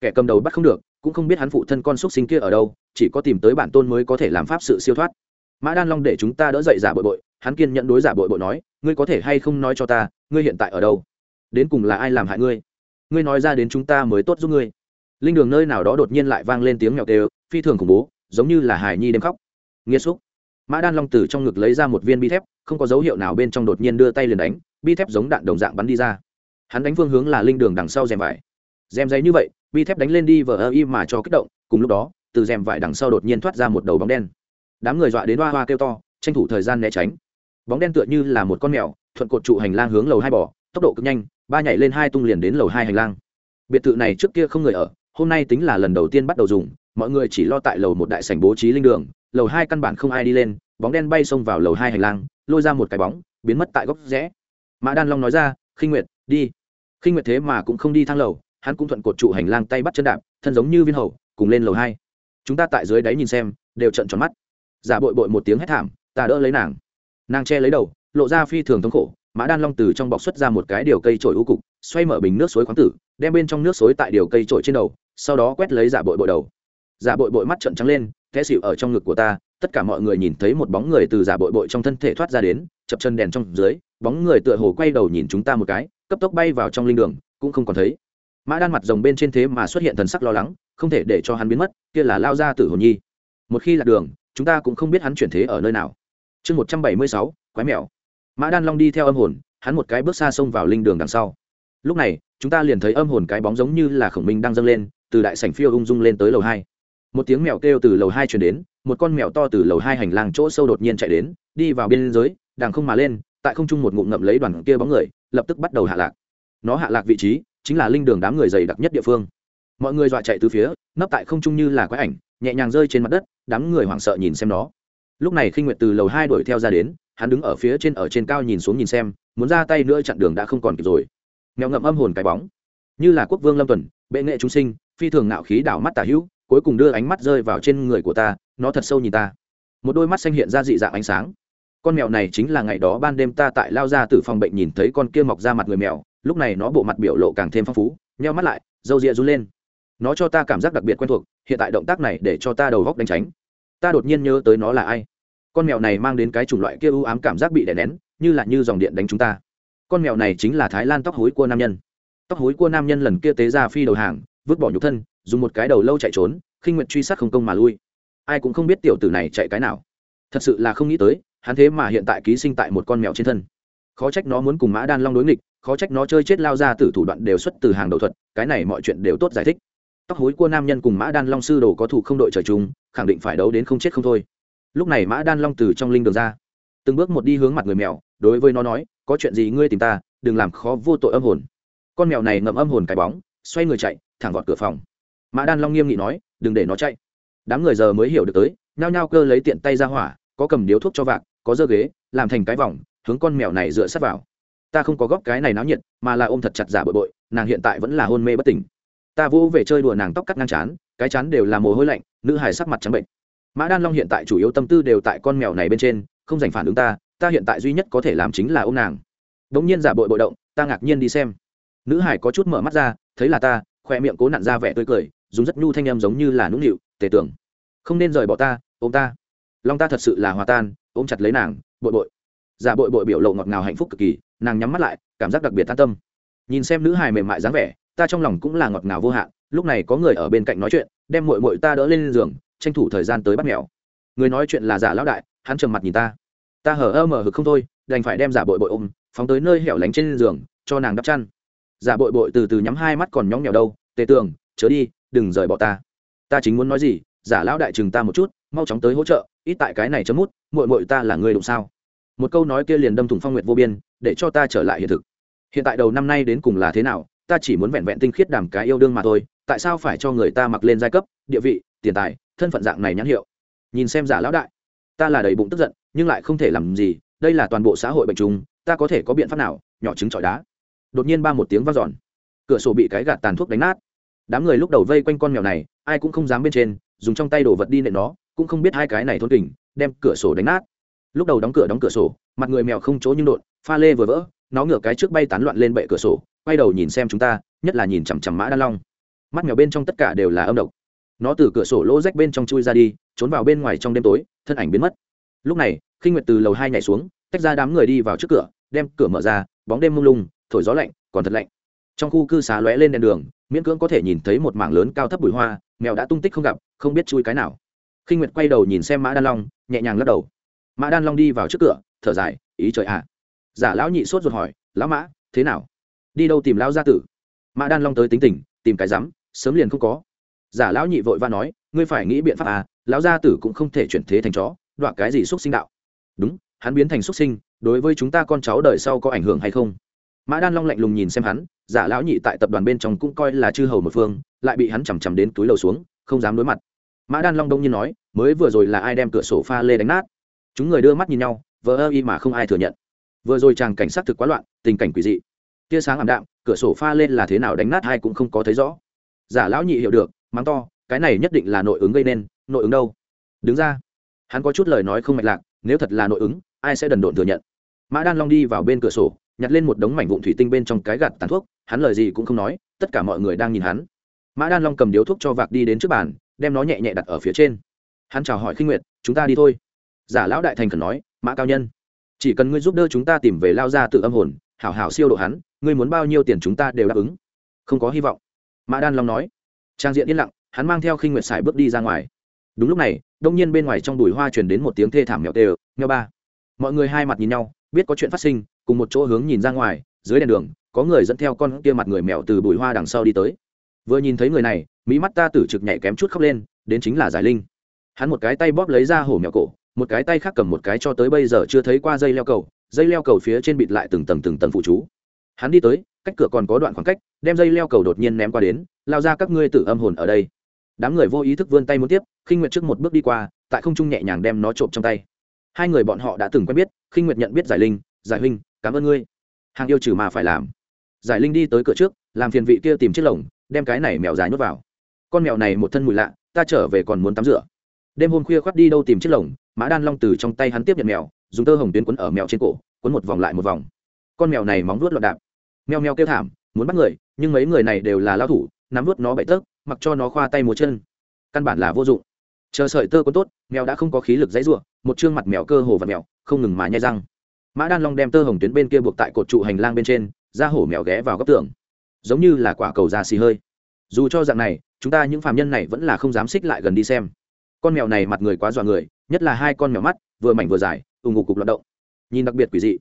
Kẻ cầm đầu bắt không được, cũng không biết hắn phụ thân con xúc sinh kia ở đâu, chỉ có tìm tới bản tôn mới có thể làm pháp sự siêu thoát mã đan long để chúng ta đỡ dậy giả bội bội, hắn kiên nhận đối giả bội bội nói, ngươi có thể hay không nói cho ta, ngươi hiện tại ở đâu? Đến cùng là ai làm hại ngươi? Ngươi nói ra đến chúng ta mới tốt giúp ngươi. Linh đường nơi nào đó đột nhiên lại vang lên tiếng mèo tê phi thường khủng bố, giống như là hải nhi đêm khóc. Nghiêm xúc. Mã đan long từ trong ngực lấy ra một viên bi thép, không có dấu hiệu nào bên trong đột nhiên đưa tay liền đánh, bi thép giống đạn đồng dạng bắn đi ra. Hắn đánh phương hướng là linh đường đằng sau rèm vải. Rèm giấy như vậy, bi thép đánh lên đi vờ ơ y mà cho kích động, cùng lúc đó, từ rèm vải đằng sau đột nhiên thoát ra một đầu bóng đen đám người dọa đến hoa hoa kêu to, tranh thủ thời gian né tránh. Bóng đen tựa như là một con mèo, thuận cột trụ hành lang hướng lầu hai bỏ, tốc độ cực nhanh, ba nhảy lên hai tung liền đến lầu hai hành lang. Biệt thự này trước kia không người ở, hôm nay tính là lần đầu tiên bắt đầu dùng, mọi người chỉ lo tại lầu một đại sảnh bố trí linh đường, lầu hai căn bản không ai đi lên, bóng đen bay xông vào lầu hai hành lang, lôi ra một cái bóng, biến mất tại góc rẽ. Mã đan long nói ra, khinh nguyệt, đi. Khinh nguyệt thế mà cũng không đi thang lầu, hắn cũng thuận cột trụ hành lang tay bắt chân đạp, thân giống như viên hầu, cùng lên lầu hai. Chúng ta tại dưới đáy nhìn xem, đều trận tròn mắt giả bội bội một tiếng hét thảm, ta đỡ lấy nàng. Nàng che lấy đầu, lộ ra phi thường thống khổ, mã đan long từ trong bọc xuất ra một cái điều cây trổi u cục, xoay mở bình nước suối khoáng tử, đem bên trong nước suối tại điều cây trổi trên đầu, sau đó quét lấy giả bội bội đầu. Giả bội bội mắt trợn trắng lên, té xịu ở trong ngực của ta, tất cả mọi người nhìn thấy một bóng người từ giả bội bội trong thân thể thoát ra đến, chập chân đèn trong dưới, bóng người tựa hồ quay đầu nhìn chúng ta một cái, cấp tốc bay vào trong linh đường, cũng không còn thấy. Mã đan mặt rồng bên trên thế mà xuất hiện thần sắc lo lắng, không thể để cho hắn biến mất, kia là lao ra tử hồn nhi. Một khi lạc đường chúng ta cũng không biết hắn chuyển thế ở nơi nào. Chương một trăm bảy mươi sáu, quái mèo. Mã đan long đi theo âm hồn, hắn một cái bước xa xông vào linh đường đằng sau. Lúc này, chúng ta liền thấy âm hồn cái bóng giống như là khổng minh đang dâng lên, từ đại sảnh phiêu ung dung lên tới lầu hai. Một tiếng mèo kêu từ lầu hai chuyển đến, một con mèo to từ lầu hai hành lang chỗ sâu đột nhiên chạy đến, đi vào biên giới đàng không mà lên, tại không trung một ngụm ngậm lấy đoàn kia bóng người, lập tức bắt đầu hạ lạc. Nó hạ lạc vị trí, chính là linh đường đám người dày đặc nhất địa phương. Mọi người dọa chạy từ phía, nấp tại không trung như là quái ảnh, nhẹ nhàng rơi trên mặt đất đám người hoảng sợ nhìn xem nó. Lúc này khinh nguyệt từ lầu hai đuổi theo ra đến, hắn đứng ở phía trên ở trên cao nhìn xuống nhìn xem, muốn ra tay nữa chặn đường đã không còn kịp rồi. Mèo ngậm âm hồn cái bóng. Như là quốc vương lâm tuần, bệ nghệ chúng sinh, phi thường ngạo khí đảo mắt tả hữu, cuối cùng đưa ánh mắt rơi vào trên người của ta, nó thật sâu nhìn ta. Một đôi mắt xanh hiện ra dị dạng ánh sáng. Con mèo này chính là ngày đó ban đêm ta tại lao ra từ phòng bệnh nhìn thấy con kia mọc ra mặt người mèo, lúc này nó bộ mặt biểu lộ càng thêm phong phú, nheo mắt lại, râu rịa run lên nó cho ta cảm giác đặc biệt quen thuộc, hiện tại động tác này để cho ta đầu góc đánh tránh. Ta đột nhiên nhớ tới nó là ai. Con mèo này mang đến cái chủng loại kia ưu ám cảm giác bị đè nén, như là như dòng điện đánh chúng ta. Con mèo này chính là thái lan tóc hối của nam nhân. Tóc hối của nam nhân lần kia tế ra phi đầu hàng, vứt bỏ nhục thân, dùng một cái đầu lâu chạy trốn, khinh nguyện truy sát không công mà lui. Ai cũng không biết tiểu tử này chạy cái nào. Thật sự là không nghĩ tới, hắn thế mà hiện tại ký sinh tại một con mèo trên thân. Khó trách nó muốn cùng mã đan long đối nghịch, khó trách nó chơi chết lao ra từ thủ đoạn đều xuất từ hàng đầu thuật, cái này mọi chuyện đều tốt giải thích tóc hối của nam nhân cùng mã đan long sư đồ có thủ không đội trời chúng khẳng định phải đấu đến không chết không thôi. Lúc này mã đan long từ trong linh đường ra, từng bước một đi hướng mặt người mèo, đối với nó nói, có chuyện gì ngươi tìm ta, đừng làm khó vô tội âm hồn. Con mèo này ngậm âm hồn cái bóng, xoay người chạy, thẳng vọt cửa phòng. Mã đan long nghiêm nghị nói, đừng để nó chạy. Đám người giờ mới hiểu được tới, nhao nhao cơ lấy tiện tay ra hỏa, có cầm điếu thuốc cho vạc, có dơ ghế, làm thành cái vòng, hướng con mèo này dựa sát vào. Ta không có góp cái này náo nhiệt, mà là ôm thật chặt giả bội bội, nàng hiện tại vẫn là hôn mê bất tỉnh ta vô về chơi đùa nàng tóc cắt ngang chán, cái chán đều là mồ hôi lạnh, nữ hài sắc mặt trắng bệnh. Mã đan long hiện tại chủ yếu tâm tư đều tại con mèo này bên trên, không dành phản ứng ta ta hiện tại duy nhất có thể làm chính là ô m nàng. Đ ỗ n g nhiên giả bội bội động, ta ngạc nhiên đi xem. Nữ hải có chút mở mắt ra, thấy là ta, khoe miệng cố nặn ra vẻ tươi cười, dùng rất nhu thanh em giống như là nũng nịu, tề tưởng, không nên rời bỏ ta, ôm ta. Long ta thật sự là hòa tan, ôm chặt lấy nàng, bội bội. Giả bội bội biểu lộ ngọt ngào hạnh phúc cực kỳ, nàng nhắm mắt lại, cảm giác đặc biệt tan tâm. Nhìn xem nữ hài mềm mại dáng vẻ ta trong lòng cũng là ngọt ngào vô hạn, lúc này có người ở bên cạnh nói chuyện, đem mội mội ta đỡ lên giường, tranh thủ thời gian tới bắt mèo. Người nói chuyện là giả lão đại, hắn trầm mặt nhìn ta. Ta hở ơ mở hực không thôi, đành phải đem giả bội bội ôm, phóng tới nơi hẻo lánh trên giường, cho nàng đắp chăn. Giả bội bội từ từ nhắm hai mắt còn nhóng nhẽo đâu, tề tường, chớ đi, đừng rời bỏ ta. Ta chính muốn nói gì, giả lão đại chừng ta một chút, mau chóng tới hỗ trợ, ít tại cái này chấm mút mội mội ta là người đụng sao? Một câu nói kia liền đâm thủng phong nguyện vô biên, để cho ta trở lại hiện thực. Hiện tại đầu năm nay đến cùng là thế nào ta chỉ muốn vẹn vẹn tinh khiết đàm cái yêu đương mà thôi tại sao phải cho người ta mặc lên giai cấp địa vị tiền tài thân phận dạng này nhãn hiệu? Nhìn xem giả lão đại. Ta là đầy bụng tức giận nhưng lại không thể làm gì đây là toàn bộ xã hội bệnh trùng ta có thể có biện pháp nào? Nhỏ trứng trọi đá. Đột nhiên ba một tiếng v a giòn cửa sổ bị cái gạt tàn thuốc đánh nát. Đám người lúc đầu vây quanh con mèo này ai cũng không dám bên trên dùng trong tay đồ vật đi nện nó cũng không biết hai cái này thôn tỉnh, đem cửa sổ đánh nát. Lúc đầu đóng cửa đóng cửa sổ mặt người mèo không chỗ nhưng đột pha lê vừa vỡ nó ngửa cái trước bay tán loạn lên bệ cửa sổ quay đầu nhìn xem chúng ta, nhất là nhìn chằm chằm mã đan long. Mắt mèo bên trong tất cả đều là âm độc. Nó từ cửa sổ lỗ rách bên trong chui ra đi, trốn vào bên ngoài trong đêm tối, thân ảnh biến mất. Lúc này, khinh nguyệt từ lầu hai nhảy xuống, tách ra đám người đi vào trước cửa, đem cửa mở ra, bóng đêm mông lung, thổi gió lạnh, còn thật lạnh. Trong khu cư xá lóe lên đèn đường, miễn cưỡng có thể nhìn thấy một mảng lớn cao thấp bụi hoa, mèo đã tung tích không gặp, không biết chui cái nào. Khinh nguyệt quay đầu nhìn xem mã đan long, nhẹ nhàng lắc đầu. Mã đan long đi vào trước cửa, thở dài, ý trời ạ. À. giả lão nhị sốt ruột hỏi, lão mã, thế nào? Đi đâu tìm lão gia tử? Mã đan long tới tính tình, tìm cái rắm, sớm liền không có. Giả lão nhị vội và nói, ngươi phải nghĩ biện pháp à lão gia tử cũng không thể chuyển thế thành chó đoạn cái gì xúc sinh đạo? Đúng, hắn biến thành xúc sinh, đối với chúng ta con cháu đời sau có ảnh hưởng hay không? Mã đan long lạnh lùng nhìn xem hắn, giả lão nhị tại tập đoàn bên trong cũng coi là chư hầu một phương, lại bị hắn chằm chằm đến túi lầu xuống, không dám đối mặt. Mã đan long đông nhiên nói, mới vừa rồi là ai đem cửa sổ pha lê đánh nát? Chúng người đưa mắt nhìn nhau, vờ ơ y mà không ai thừa nhận. Vừa rồi chàng cảnh sát thực quá loạn, tình cảnh quỷ dị tia sáng ảm đạm, cửa sổ pha lên là thế nào đánh nát hai cũng không có thấy rõ. Giả lão nhị hiểu được, mắng to, cái này nhất định là nội ứng gây nên, nội ứng đâu? Đứng ra. Hắn có chút lời nói không mạch lạc, nếu thật là nội ứng, ai sẽ đần độn thừa nhận? Mã đan long đi vào bên cửa sổ, nhặt lên một đống mảnh vụn thủy tinh bên trong cái gạt tàn thuốc, hắn lời gì cũng không nói, tất cả mọi người đang nhìn hắn. Mã đan long cầm điếu thuốc cho vạc đi đến trước bàn, đem nó nhẹ nhẹ đặt ở phía trên. Hắn chào hỏi khinh nguyệt, chúng ta đi thôi. Giả lão đại thành khẩn nói, mã cao nhân, chỉ cần ngươi giúp đỡ chúng ta tìm về lao ra tự âm hồn hảo hảo siêu độ hắn, ngươi muốn bao nhiêu tiền chúng ta đều đáp ứng. Không có hy vọng. Mã đan long nói. Trang diện yên lặng, hắn mang theo khinh nguyệt sải bước đi ra ngoài. Đúng lúc này, đông nhiên bên ngoài trong bụi hoa truyền đến một tiếng thê thảm mèo tê, mèo ba. Mọi người hai mặt nhìn nhau, biết có chuyện phát sinh, cùng một chỗ hướng nhìn ra ngoài, dưới đèn đường, có người dẫn theo con kia mặt người mèo từ bụi hoa đằng sau đi tới. Vừa nhìn thấy người này mỹ mắt ta tử trực nhảy kém chút khóc lên, đến chính là giải linh. Hắn một cái tay bóp lấy ra hổ mèo cổ, một cái tay khác cầm một cái cho tới bây giờ chưa thấy qua dây leo cầu dây leo cầu phía trên bịt lại từng tầng từng tầng phụ chú. Hắn đi tới, cách cửa còn có đoạn khoảng cách, đem dây leo cầu đột nhiên ném qua đến, lao ra các ngươi tử âm hồn ở đây. Đám người vô ý thức vươn tay muốn tiếp, khinh nguyệt trước một bước đi qua, tại không trung nhẹ nhàng đem nó trộm trong tay. Hai người bọn họ đã từng quen biết, khinh nguyệt nhận biết giải linh, giải huynh, cảm ơn ngươi. Hàng yêu trừ mà phải làm. Giải linh đi tới cửa trước, làm phiền vị kia tìm chiếc lồng, đem cái này mèo dài nhốt vào. Con mèo này một thân mùi lạ, ta trở về còn muốn tắm rửa. Đêm hôm khuya khoác đi đâu tìm chiếc lồng, mã đan long từ trong tay hắn tiếp nhận mèo dùng tơ hồng tuyến quấn ở mèo trên cổ quấn một vòng lại một vòng. Con mèo này móng vuốt loạn đạp. Mèo mèo kêu thảm muốn bắt người nhưng mấy người này đều là lao thủ nắm vuốt nó bậy tớp mặc cho nó khoa tay múa chân. Căn bản là vô dụng. Chờ sợi tơ quấn tốt mèo đã không có khí lực dãy rủa, một chương mặt mèo cơ hồ và mèo không ngừng mà nhai răng. Mã đan long đem tơ hồng tuyến bên kia buộc tại cột trụ hành lang bên trên ra hổ mèo ghé vào góc tường. Giống như là quả cầu da xì hơi. Dù cho dạng này chúng ta những phạm nhân này vẫn là không dám xích lại gần đi xem. Con mèo này mặt người quá dọa người nhất là hai con mèo mắt vừa mảnh vừa dài ủng ngục cục loạt động. Nhìn đặc biệt quỷ dị.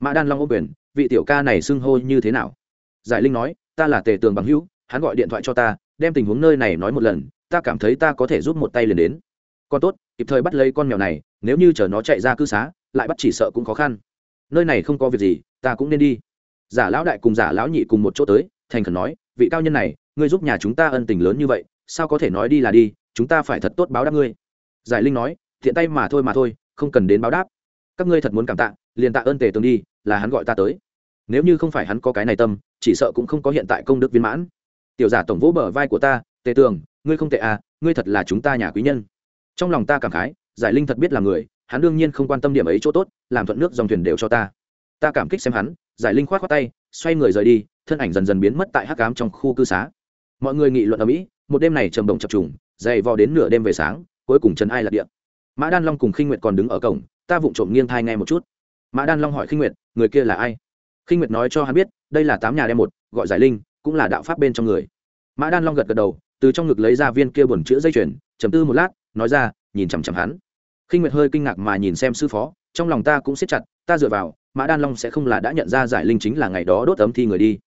Mã đan long ô quyền, vị tiểu ca này xưng hô như thế nào? Giải linh nói, ta là tề tường bằng hữu, hắn gọi điện thoại cho ta, đem tình huống nơi này nói một lần, ta cảm thấy ta có thể giúp một tay liền đến. Con tốt, kịp thời bắt lấy con mèo này, nếu như chờ nó chạy ra cư xá, lại bắt chỉ sợ cũng khó khăn. Nơi này không có việc gì, ta cũng nên đi. Giả lão đại cùng giả lão nhị cùng một chỗ tới, thành khẩn nói, vị cao nhân này, ngươi giúp nhà chúng ta ân tình lớn như vậy, sao có thể nói đi là đi, chúng ta phải thật tốt báo đáp ngươi. Giải linh nói, thiện tay mà thôi mà thôi, không cần đến báo đáp các ngươi thật muốn cảm tạ, liền tạ ơn tề tường đi, là hắn gọi ta tới. Nếu như không phải hắn có cái này tâm, chỉ sợ cũng không có hiện tại công đức viên mãn. Tiểu giả tổng vỗ bờ vai của ta, tề tường, ngươi không tệ à ngươi thật là chúng ta nhà quý nhân. Trong lòng ta cảm khái, giải linh thật biết là người, hắn đương nhiên không quan tâm điểm ấy chỗ tốt, làm thuận nước dòng thuyền đều cho ta. Ta cảm kích xem hắn, giải linh khoát khoát tay, xoay người rời đi, thân ảnh dần dần biến mất tại hắc cám trong khu cư xá. Mọi người nghị luận ở mỹ, một đêm này trầm đồng chập trùng, dày vò đến nửa đêm về sáng, cuối cùng trần ai lạc điện mã đan long cùng khinh nguyệt còn đứng ở cổng ta vụng trộm nghiêng thai nghe một chút. Mã đan long hỏi khinh nguyệt, người kia là ai? Khinh nguyệt nói cho hắn biết, đây là tám nhà đem một, gọi giải linh, cũng là đạo pháp bên trong người. Mã đan long gật gật đầu, từ trong ngực lấy ra viên kia buồn chữa dây chuyền chầm tư một lát, nói ra, nhìn chằm chằm hắn. Khinh nguyệt hơi kinh ngạc mà nhìn xem sư phó, trong lòng ta cũng siết chặt, ta dựa vào, mã đan long sẽ không là đã nhận ra giải linh chính là ngày đó đốt ấm thi người đi.